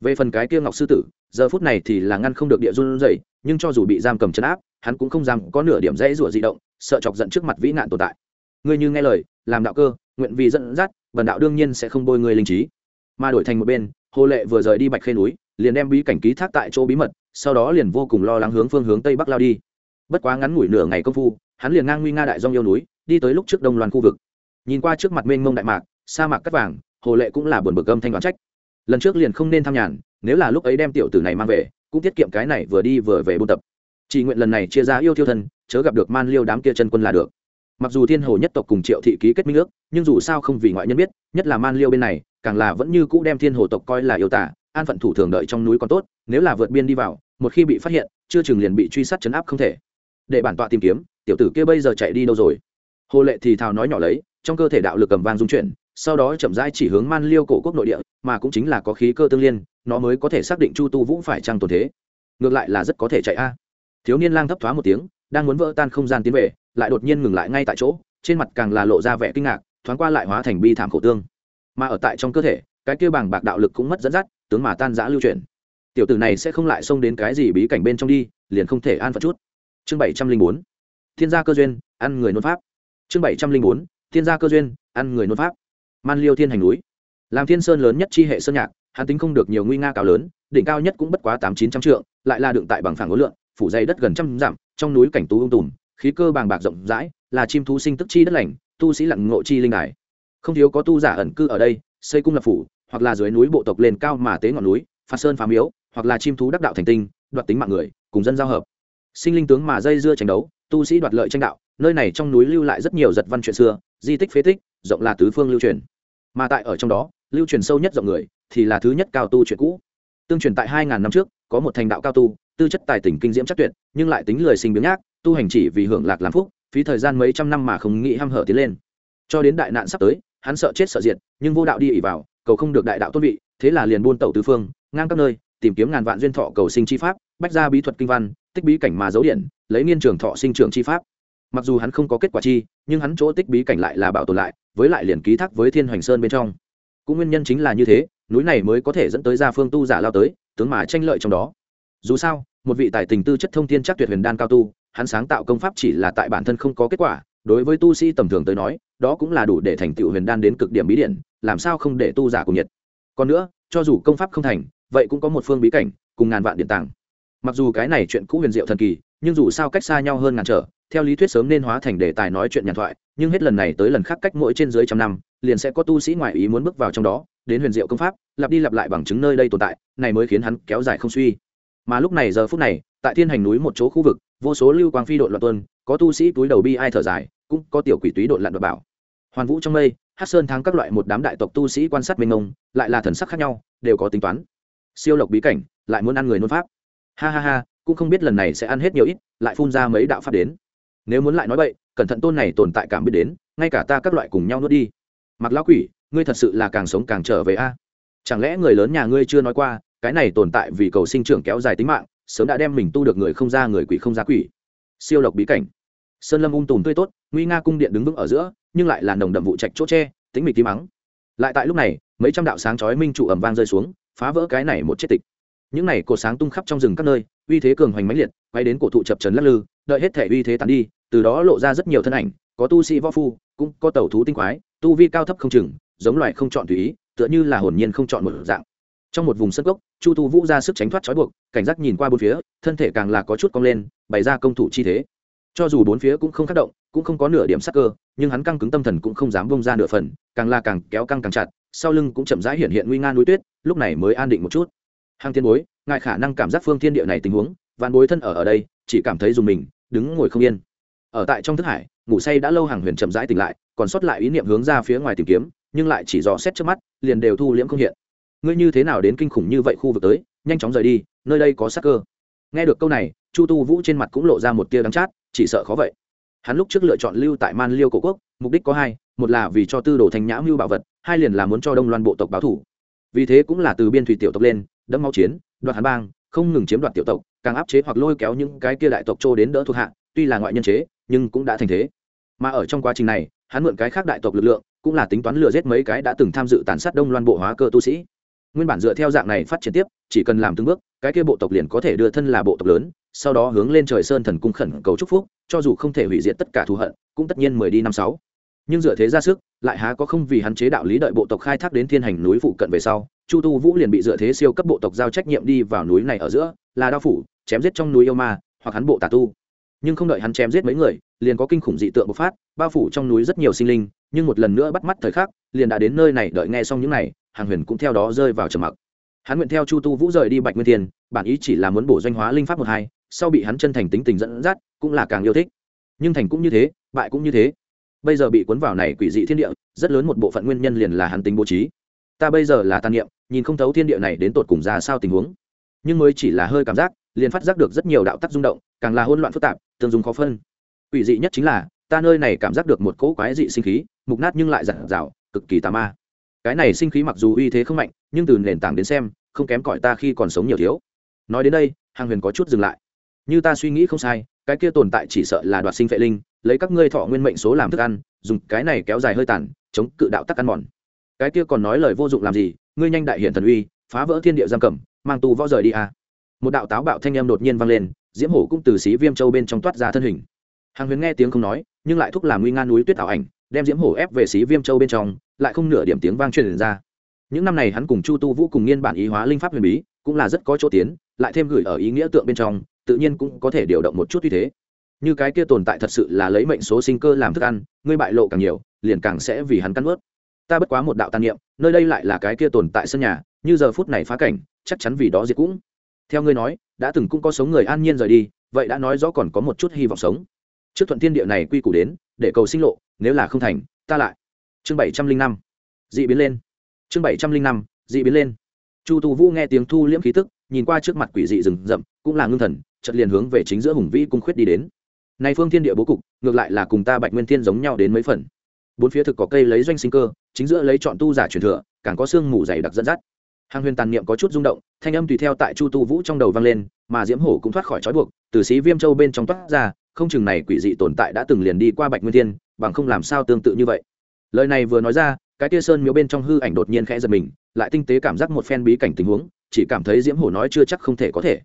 Về phần cái kia ngọc sư tử, giờ phút này thì là ngăn không được địa run rẩy, nhưng cho dù bị giam cầm chấn áp, hắn cũng không dám có nửa điểm dễ rủa di động, sợ chọc giận trước mặt vĩ nạn tồn tại ngươi như nghe lời, làm đạo cơ, nguyện vì dẫn dắt, vần đạo đương nhiên sẽ không bôi người linh trí. Mà đổi thành một bên, hồ lệ vừa rời đi bạch khê núi, liền đem bí cảnh ký thác tại chỗ bí mật, sau đó liền vô cùng lo lắng hướng phương hướng tây bắc lao đi. Bất quá ngắn ngủi nửa ngày công phu, hắn liền ngang nguy nga đại dong yêu núi, đi tới lúc trước đông loan khu vực. Nhìn qua trước mặt mênh mông đại mạc, sa mạc cắt vàng, hồ lệ cũng là buồn bực âm thanh đoán trách. Lần trước liền không nên tham nhàn, nếu là lúc ấy đem tiểu tử này mang về, cũng tiết kiệm cái này vừa đi vừa về buôn tập. Chỉ nguyện lần này chia ra yêu thiêu thân, chớ gặp được man liêu đám kia chân quân là được mặc dù thiên hồ nhất tộc cùng triệu thị ký kết minh ước, nhưng dù sao không vì ngoại nhân biết, nhất là man liêu bên này, càng là vẫn như cũ đem thiên hồ tộc coi là yêu tả, an phận thủ thường đợi trong núi còn tốt, nếu là vượt biên đi vào, một khi bị phát hiện, chưa chừng liền bị truy sát chấn áp không thể. Để bản tọa tìm kiếm, tiểu tử kia bây giờ chạy đi đâu rồi? Hồ lệ thì thào nói nhỏ lấy, trong cơ thể đạo lực cầm vang dung chuyển, sau đó chậm rãi chỉ hướng man liêu cổ quốc nội địa, mà cũng chính là có khí cơ tương liên, nó mới có thể xác định chu tu vũ phải trăng tồn thế. Ngược lại là rất có thể chạy a. Thiếu niên lang thấp thoá một tiếng, đang muốn vỡ tan không gian tiến về lại đột nhiên ngừng lại ngay tại chỗ, trên mặt càng là lộ ra vẻ kinh ngạc, thoáng qua lại hóa thành bi thảm khổ tương. Mà ở tại trong cơ thể, cái kia bảng bạc đạo lực cũng mất dẫn dắt, tướng mà tan giã lưu chuyển. Tiểu tử này sẽ không lại xông đến cái gì bí cảnh bên trong đi, liền không thể an phận chút. Chương bảy trăm linh bốn. Thiên gia cơ duyên, ăn người nôn pháp. Chương bảy trăm linh bốn. Thiên gia cơ duyên, ăn người nôn pháp. Man liêu thiên hành núi. Làm thiên sơn lớn nhất chi hệ sơn nhạc, hắn tính không được nhiều nguy nga cao lớn, đỉnh cao nhất cũng bất quá tám chín trăm trượng, lại là đựng tại bằng phẳng ối lượng, phủ dây đất gần trăm dặm, trong núi cảnh tú ung tùm khí cơ bàng bạc rộng rãi, là chim thú sinh tức chi đất lành, tu sĩ lặng ngộ chi linh đài. Không thiếu có tu giả ẩn cư ở đây, xây cung lập phủ, hoặc là dưới núi bộ tộc lên cao mà tế ngọn núi, phạt sơn phá miếu, hoặc là chim thú đắc đạo thành tinh, đoạt tính mạng người, cùng dân giao hợp. Sinh linh tướng mà dây dưa tranh đấu, tu sĩ đoạt lợi tranh đạo, nơi này trong núi lưu lại rất nhiều giật văn chuyện xưa, di tích phế tích, rộng là tứ phương lưu truyền. Mà tại ở trong đó, lưu truyền sâu nhất rộng người, thì là thứ nhất cao tu chuyện cũ. Tương truyền tại hai ngàn năm trước, có một thành đạo cao tu, tư chất tài tỉnh kinh diễm chắc tuyệt, nhưng lại tính lười sinh biếng nhác tu hành chỉ vì hưởng lạc làm phúc, phí thời gian mấy trăm năm mà không nghĩ h hở tiến lên. Cho đến đại nạn sắp tới, hắn sợ chết sợ diệt, nhưng vô đạo đi ỉ vào, cầu không được đại đạo tôn vị, thế là liền buôn tẩu tứ phương, ngang các nơi, tìm kiếm ngàn vạn duyên thọ cầu sinh chi pháp, bách ra bí thuật kinh văn, tích bí cảnh mà dấu điện, lấy niên trường thọ sinh trường chi pháp. Mặc dù hắn không có kết quả chi, nhưng hắn chỗ tích bí cảnh lại là bảo tồn lại, với lại liền ký thác với thiên hoành sơn bên trong. Cũng nguyên nhân chính là như thế, núi này mới có thể dẫn tới gia phương tu giả lao tới, tướng mà tranh lợi trong đó. Dù sao, một vị tài tình tư chất thông thiên chắc tuyệt huyền đan cao tu hắn sáng tạo công pháp chỉ là tại bản thân không có kết quả, đối với tu sĩ tầm thường tới nói, đó cũng là đủ để thành tựu huyền đan đến cực điểm bí điện làm sao không để tu giả cùng nhiệt. Còn nữa, cho dù công pháp không thành, vậy cũng có một phương bí cảnh, cùng ngàn vạn điện tàng. Mặc dù cái này chuyện cũ huyền diệu thần kỳ, nhưng dù sao cách xa nhau hơn ngàn trở, theo lý thuyết sớm nên hóa thành đề tài nói chuyện nhàn thoại, nhưng hết lần này tới lần khác cách mỗi trên dưới trăm năm, liền sẽ có tu sĩ ngoại ý muốn bước vào trong đó, đến huyền diệu công pháp, lặp đi lặp lại bằng chứng nơi đây tồn tại, này mới khiến hắn kéo dài không suy. Mà lúc này giờ phút này, tại thiên hành núi một chỗ khu vực vô số lưu quang phi đội loạn tuân, có tu sĩ túi đầu bi ai thở dài, cũng có tiểu quỷ túy đội lặn đ bảo. Hoàn vũ trong mây hát sơn thắng các loại một đám đại tộc tu sĩ quan sát mênh mông, lại là thần sắc khác nhau, đều có tính toán. Siêu lộc bí cảnh, lại muốn ăn người nôn pháp. Ha ha ha, cũng không biết lần này sẽ ăn hết nhiều ít, lại phun ra mấy đạo pháp đến. Nếu muốn lại nói vậy cẩn thận tôn này tồn tại cảm biết đến, ngay cả ta các loại cùng nhau nuốt đi. Mặc lão quỷ, ngươi thật sự là càng sống càng trở về a. Chẳng lẽ người lớn nhà ngươi chưa nói qua, cái này tồn tại vì cầu sinh trưởng kéo dài tính mạng sớm đã đem mình tu được người không ra người quỷ không ra quỷ. Siêu lộc bí cảnh. Sơn lâm ung tùm tươi tốt, nguy nga cung điện đứng vững ở giữa, nhưng lại là nồng đậm vụ trạch chỗ tre tính mịch tí mắng. Lại tại lúc này, mấy trăm đạo sáng chói minh trụ ẩm vang rơi xuống, phá vỡ cái này một chết tịch. Những này cột sáng tung khắp trong rừng các nơi, uy thế cường hoành mãnh liệt, quay đến cổ thụ chập trấn lắc lư, đợi hết thể uy thế tán đi, từ đó lộ ra rất nhiều thân ảnh, có tu sĩ võ phu, cũng có tẩu thú tinh quái, tu vi cao thấp không chừng, giống loài không chọn tùy ý, tựa như là hồn nhiên không chọn một dạng trong một vùng sân gốc chu tu vũ ra sức tránh thoát trói buộc, cảnh giác nhìn qua bốn phía, thân thể càng là có chút cong lên, bày ra công thủ chi thế. Cho dù bốn phía cũng không khắc động, cũng không có nửa điểm sắc cơ, nhưng hắn căng cứng tâm thần cũng không dám bông ra nửa phần, càng là càng kéo căng càng chặt, sau lưng cũng chậm rãi hiện hiện nguy nga núi tuyết, lúc này mới an định một chút. Hàng tiên bối ngại khả năng cảm giác phương thiên địa này tình huống, vạn bối thân ở ở đây, chỉ cảm thấy dùng mình, đứng ngồi không yên. Ở tại trong thức hải, ngủ say đã lâu hàng huyền chậm rãi tỉnh lại, còn sót lại ý niệm hướng ra phía ngoài tìm kiếm, nhưng lại chỉ dò xét trước mắt, liền đều thu liễm không hiện ngươi như thế nào đến kinh khủng như vậy khu vực tới, nhanh chóng rời đi, nơi đây có sắc cơ. Nghe được câu này, chu tu vũ trên mặt cũng lộ ra một tia đắng chát, chỉ sợ khó vậy. Hắn lúc trước lựa chọn lưu tại man liêu cổ quốc, mục đích có hai, một là vì cho tư đồ thành nhã mưu bảo vật, hai liền là muốn cho đông loan bộ tộc báo thủ. Vì thế cũng là từ biên thủy tiểu tộc lên, đẫm máu chiến, đoạt hàn bang, không ngừng chiếm đoạt tiểu tộc, càng áp chế hoặc lôi kéo những cái kia đại tộc trô đến đỡ thuộc hạ, tuy là ngoại nhân chế, nhưng cũng đã thành thế. Mà ở trong quá trình này, hắn mượn cái khác đại tộc lực lượng, cũng là tính toán lừa giết mấy cái đã từng tham dự tàn sát đông loan bộ hóa cơ tu sĩ nguyên bản dựa theo dạng này phát triển tiếp, chỉ cần làm từng bước, cái kia bộ tộc liền có thể đưa thân là bộ tộc lớn, sau đó hướng lên trời sơn thần cung khẩn cầu chúc phúc, cho dù không thể hủy diệt tất cả thù hận, cũng tất nhiên mười đi năm sáu. Nhưng dựa thế ra sức, lại há có không vì hắn chế đạo lý đợi bộ tộc khai thác đến thiên hành núi phụ cận về sau, chu tu vũ liền bị dựa thế siêu cấp bộ tộc giao trách nhiệm đi vào núi này ở giữa, là đao phủ, chém giết trong núi yêu ma, hoặc hắn bộ tà tu. Nhưng không đợi hắn chém giết mấy người, liền có kinh khủng dị tượng bộc phát, bao phủ trong núi rất nhiều sinh linh, nhưng một lần nữa bắt mắt thời khắc, liền đã đến nơi này đợi nghe xong những này hàng huyền cũng theo đó rơi vào trầm mặc. Hắn nguyện theo chu tu vũ rời đi bạch nguyên thiên bản ý chỉ là muốn bổ doanh hóa linh pháp một hai sau bị hắn chân thành tính tình dẫn dắt cũng là càng yêu thích. Nhưng thành cũng như thế bại cũng như thế. Bây giờ bị cuốn vào này quỷ dị thiên địa rất lớn một bộ phận nguyên nhân liền là hắn tính bố trí. Ta bây giờ là tàn niệm nhìn không thấu thiên địa này đến tột cùng ra sao tình huống. Nhưng mới chỉ là hơi cảm giác liền phát giác được rất nhiều đạo tắc rung động càng là hỗn loạn phức tạp tương dùng khó phân. Quỷ dị nhất chính là ta nơi này cảm giác được một cỗ quái dị sinh khí mục nát nhưng lại giản dào, cực kỳ tà ma cái này sinh khí mặc dù uy thế không mạnh, nhưng từ nền tảng đến xem, không kém cỏi ta khi còn sống nhiều thiếu. Nói đến đây, hàng huyền có chút dừng lại. Như ta suy nghĩ không sai, cái kia tồn tại chỉ sợ là đoạt sinh vệ linh, lấy các ngươi thọ nguyên mệnh số làm thức ăn, dùng cái này kéo dài hơi tàn, chống cự đạo tắc ăn mòn. Cái kia còn nói lời vô dụng làm gì, ngươi nhanh đại hiện thần uy, phá vỡ thiên địa giam cầm, mang tù võ rời đi à. một đạo táo bạo thanh em đột nhiên vang lên, diễm hổ cũng từ xí viêm châu bên trong toát ra thân hình. Hàng huyền nghe tiếng không nói, nhưng lại thúc làm nguy nga núi tuyết ảo ảnh đem diễm hổ ép về xí viêm châu bên trong, lại không nửa điểm tiếng vang truyền ra. Những năm này hắn cùng chu tu vũ cùng nghiên bản ý hóa linh pháp huyền bí, cũng là rất có chỗ tiến, lại thêm gửi ở ý nghĩa tượng bên trong, tự nhiên cũng có thể điều động một chút như thế. Như cái kia tồn tại thật sự là lấy mệnh số sinh cơ làm thức ăn, ngươi bại lộ càng nhiều, liền càng sẽ vì hắn cắn ướt ta bất quá một đạo tàn niệm, nơi đây lại là cái kia tồn tại sân nhà, như giờ phút này phá cảnh, chắc chắn vì đó diệt cũng. Theo ngươi nói, đã từng cũng có sống người an nhiên rời đi, vậy đã nói rõ còn có một chút hy vọng sống. Trước thuận thiên địa này quy củ đến, để cầu sinh lộ nếu là không thành, ta lại. Chương bảy trăm linh năm, dị biến lên. Chương bảy trăm linh năm, dị biến lên. Chu tu vũ nghe tiếng thu liễm khí tức, nhìn qua trước mặt quỷ dị rừng rậm, cũng là ngưng thần chật liền hướng về chính giữa hùng vĩ cung khuyết đi đến. Nay phương thiên địa bố cục, ngược lại là cùng ta bạch nguyên thiên giống nhau đến mấy phần. Bốn phía thực có cây lấy doanh sinh cơ, chính giữa lấy chọn tu giả truyền thừa, càng có xương mù dày đặc dẫn dắt. Hàng huyền tàn niệm có chút rung động, thanh âm tùy theo tại chu tu vũ trong đầu vang lên, mà diễm hổ cũng thoát khỏi trói buộc, từ sĩ viêm châu bên trong toát ra, không chừng này quỷ dị tồn tại đã từng liền đi qua bạch nguyên thiên bằng không làm sao tương tự như vậy. Lời này vừa nói ra, cái tia sơn miếu bên trong hư ảnh đột nhiên khẽ giật mình, lại tinh tế cảm giác một phen bí cảnh tình huống, chỉ cảm thấy diễm hổ nói chưa chắc không thể có thể.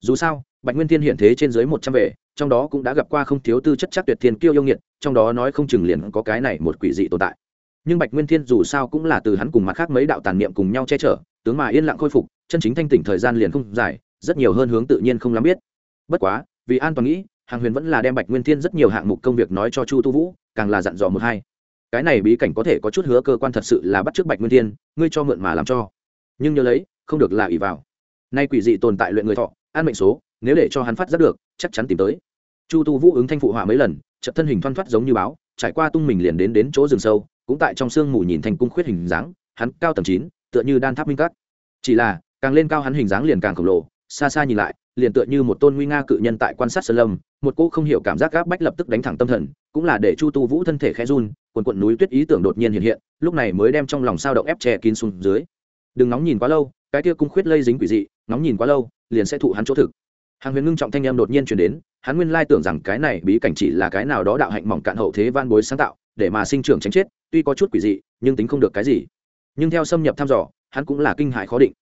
Dù sao, bạch nguyên thiên hiện thế trên dưới một trăm vệ, trong đó cũng đã gặp qua không thiếu tư chất chắc tuyệt thiên kiêu yêu nghiệt, trong đó nói không chừng liền có cái này một quỷ dị tồn tại. Nhưng bạch nguyên thiên dù sao cũng là từ hắn cùng mặt khác mấy đạo tàn niệm cùng nhau che chở, tướng mà yên lặng khôi phục, chân chính thanh tỉnh thời gian liền không dài, rất nhiều hơn hướng tự nhiên không lắm biết. Bất quá, vì an toàn nghĩ, hàng huyền vẫn là đem bạch nguyên thiên rất nhiều hạng mục công việc nói cho chu tu vũ càng là dặn dò một hai. Cái này bí cảnh có thể có chút hứa cơ quan thật sự là bắt t r ư ớ c bạch nguyên thiên, ngươi cho mượn mà làm cho. Nhưng nhớ lấy, không được là ỷ vào. Nay quỷ dị tồn tại luyện người thọ, an mệnh số, nếu để cho hắn phát giác được, chắc chắn tìm tới. Chu tu vũ ứng thanh phụ hỏa mấy lần, chợt thân hình thoăn thoắt giống như báo, trải qua tung mình liền đến đến chỗ rừng sâu, cũng tại trong sương mù nhìn thành cung khuyết hình dáng, hắn cao tầm chín, tựa như đan tháp minh cắt chỉ là, càng lên cao hắn hình dáng liền càng khổng lồ, xa xa nhìn lại, liền tựa như một tôn nguy nga cự nhân tại quan sát sơn lâm, một cô không hiểu cảm giác gáp bách lập tức đánh thẳng tâm thần cũng là để chu tu vũ thân thể khẽ run, quần quận núi tuyết ý tưởng đột nhiên hiện hiện, lúc này mới đem trong lòng sao động ép che kín xuống dưới. Đừng nóng nhìn quá lâu, cái kia cung khuyết lây dính quỷ dị, nóng nhìn quá lâu, liền sẽ thụ hắn chỗ thực. Hàng huyền ngưng trọng thanh em đột nhiên chuyển đến, hắn nguyên lai tưởng rằng cái này bí cảnh chỉ là cái nào đó đạo hạnh mỏng cạn hậu thế van bối sáng tạo, để mà sinh trưởng tránh chết, tuy có chút quỷ dị, nhưng tính không được cái gì. Nhưng theo xâm nhập thăm dò, hắn cũng là kinh hại khó định.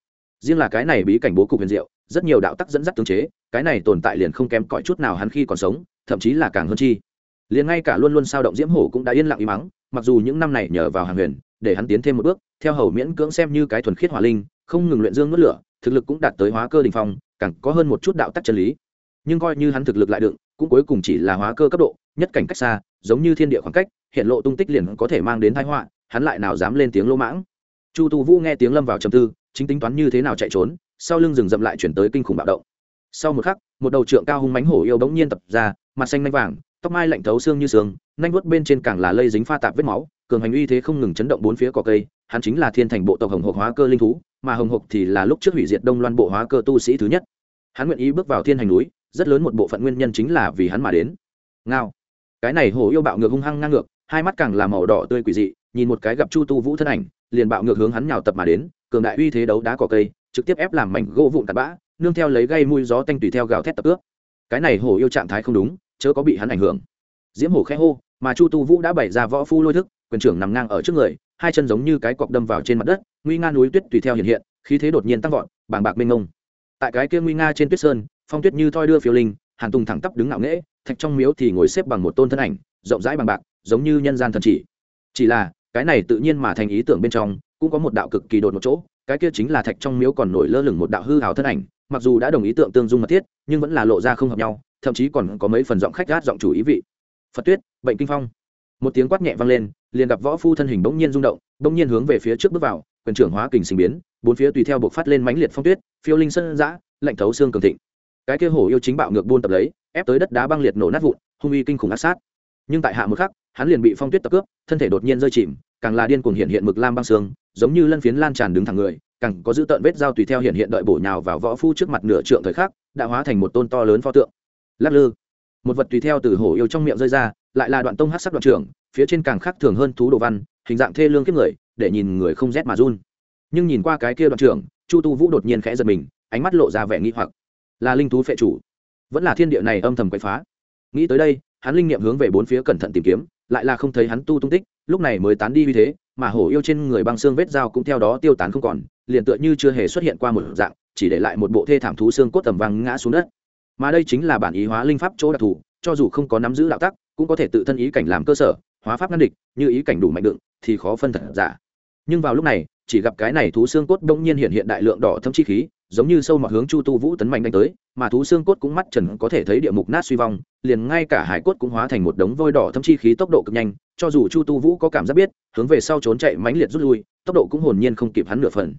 Riêng là cái này bí cảnh bố cục huyền diệu, rất nhiều đạo tắc dẫn dắt tương chế, cái này tồn tại liền không kém cỏi chút nào hắn khi còn sống, thậm chí là càng hơn chi liền ngay cả luôn luôn sao động diễm hổ cũng đã yên lặng im mắng, mặc dù những năm này nhờ vào hàng huyền, để hắn tiến thêm một bước, theo hầu miễn cưỡng xem như cái thuần khiết hỏa linh, không ngừng luyện dương nuốt lửa, thực lực cũng đạt tới hóa cơ đình phong, càng có hơn một chút đạo tắc chân lý. Nhưng coi như hắn thực lực lại đựng, cũng cuối cùng chỉ là hóa cơ cấp độ, nhất cảnh cách xa, giống như thiên địa khoảng cách, hiện lộ tung tích liền có thể mang đến thái họa, hắn lại nào dám lên tiếng lỗ mãng. Chu tu vũ nghe tiếng lâm vào trầm tư, chính tính toán như thế nào chạy trốn, sau lưng rừng rậm lại chuyển tới kinh khủng bạo động. Sau một khắc, một đầu trượng cao hung mánh hổ yêu bỗng nhiên tập ra, mặt xanh manh vàng tóc mai lạnh thấu xương như sương nanh vuốt bên trên càng là lây dính pha tạp vết máu, cường hành uy thế không ngừng chấn động bốn phía cỏ cây, hắn chính là thiên thành bộ tộc hồng hộc hóa cơ linh thú, mà hồng hộc thì là lúc trước hủy diệt đông loan bộ hóa cơ tu sĩ thứ nhất. Hắn nguyện ý bước vào thiên hành núi, rất lớn một bộ phận nguyên nhân chính là vì hắn mà đến. Ngao. Cái này hổ yêu bạo ngược hung hăng ngang ngược, hai mắt càng là màu đỏ tươi quỷ dị, nhìn một cái gặp chu tu vũ thân ảnh, liền bạo ngược hướng hắn nhào tập mà đến, cường đại uy thế đấu đá cỏ cây, trực tiếp ép làm mảnh gỗ vụn tạt bã, nương theo lấy gây mùi gió tanh tùy theo gào thét tập ước. Cái này hổ yêu trạng thái không đúng chớ có bị hắn ảnh hưởng. Diễm hổ khẽ hô, mà chu tu vũ đã bày ra võ phu lôi thức, quyền trưởng nằm ngang ở trước người, hai chân giống như cái cọc đâm vào trên mặt đất, nguy nga núi tuyết tùy theo hiện hiện, khí thế đột nhiên tăng vọt, bàng bạc mênh ngông tại cái kia nguy nga trên tuyết sơn, phong tuyết như thoi đưa phiêu linh, hàn tùng thẳng tắp đứng ngạo nghễ, thạch trong miếu thì ngồi xếp bằng một tôn thân ảnh, rộng rãi bằng bạc, giống như nhân gian thần chỉ. Chỉ là, cái này tự nhiên mà thành ý tưởng bên trong, cũng có một đạo cực kỳ đột một chỗ, cái kia chính là thạch trong miếu còn nổi lơ lửng một đạo hư hào thân ảnh, mặc dù đã đồng ý tượng tương dung mật thiết, nhưng vẫn là lộ ra không hợp nhau thậm chí còn có mấy phần giọng khách gát giọng chủ ý vị. Phật tuyết, bệnh kinh phong. Một tiếng quát nhẹ vang lên, liền gặp võ phu thân hình bỗng nhiên rung động, bỗng nhiên hướng về phía trước bước vào, quyền trưởng hóa kình sinh biến, bốn phía tùy theo buộc phát lên mãnh liệt phong tuyết, phiêu linh sân giã lạnh thấu xương cường thịnh. Cái kia hổ yêu chính bạo ngược buôn tập lấy, ép tới đất đá băng liệt nổ nát vụn, hung uy kinh khủng ác sát. Nhưng tại hạ một khắc, hắn liền bị phong tuyết tập cướp, thân thể đột nhiên rơi chìm, càng là điên cuồng hiện hiện mực lam băng xương, giống như lân phiến lan tràn đứng thẳng người, càng có giữ tợn vết dao tùy theo hiện hiện đợi bổ nhào vào võ phu trước mặt nửa trượng thời khắc, đã hóa thành một tôn to lớn pho tượng lắc lư. Một vật tùy theo từ hổ yêu trong miệng rơi ra, lại là đoạn tông hát sắc đoạn trưởng, phía trên càng khác thường hơn thú đồ văn, hình dạng thê lương kiếp người, để nhìn người không rét mà run. Nhưng nhìn qua cái kia đoạn trưởng, chu tu vũ đột nhiên khẽ giật mình, ánh mắt lộ ra vẻ nghi hoặc. Là linh thú phệ chủ. Vẫn là thiên địa này âm thầm quậy phá. Nghĩ tới đây, hắn linh nghiệm hướng về bốn phía cẩn thận tìm kiếm, lại là không thấy hắn tu tung tích, lúc này mới tán đi vì thế, mà hổ yêu trên người băng xương vết dao cũng theo đó tiêu tán không còn, liền tựa như chưa hề xuất hiện qua một dạng, chỉ để lại một bộ thê thảm thú xương cốt tầm vàng ngã xuống đất mà đây chính là bản ý hóa linh pháp chỗ đặc thù, cho dù không có nắm giữ đạo tắc, cũng có thể tự thân ý cảnh làm cơ sở, hóa pháp ngăn địch, như ý cảnh đủ mạnh đựng, thì khó phân thật giả. Nhưng vào lúc này, chỉ gặp cái này thú xương cốt đông nhiên hiện hiện đại lượng đỏ thâm chi khí, giống như sâu mọt hướng chu tu vũ tấn mạnh đánh tới, mà thú xương cốt cũng mắt trần có thể thấy địa mục nát suy vong, liền ngay cả hải cốt cũng hóa thành một đống vôi đỏ thâm chi khí tốc độ cực nhanh, cho dù chu tu vũ có cảm giác biết, hướng về sau trốn chạy mãnh liệt rút lui, tốc độ cũng hồn nhiên không kịp hắn nửa phần.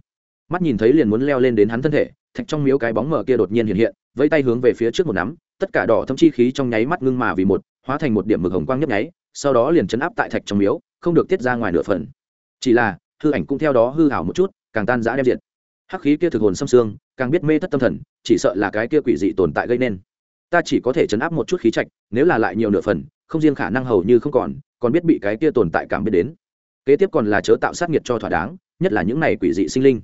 Mắt nhìn thấy liền muốn leo lên đến hắn thân thể thạch trong miếu cái bóng mờ kia đột nhiên hiện hiện, vẫy tay hướng về phía trước một nắm, tất cả đỏ thâm chi khí trong nháy mắt ngưng mà vì một, hóa thành một điểm mực hồng quang nhấp nháy, sau đó liền chấn áp tại thạch trong miếu, không được tiết ra ngoài nửa phần. Chỉ là, hư ảnh cũng theo đó hư hảo một chút, càng tan rã đem diệt. Hắc khí kia thực hồn xâm xương, càng biết mê thất tâm thần, chỉ sợ là cái kia quỷ dị tồn tại gây nên. Ta chỉ có thể chấn áp một chút khí trạch, nếu là lại nhiều nửa phần, không riêng khả năng hầu như không còn còn biết bị cái kia tồn tại cảm biết đến. Kế tiếp còn là chớ tạo sát nghiệt cho thỏa đáng, nhất là những này quỷ dị sinh linh.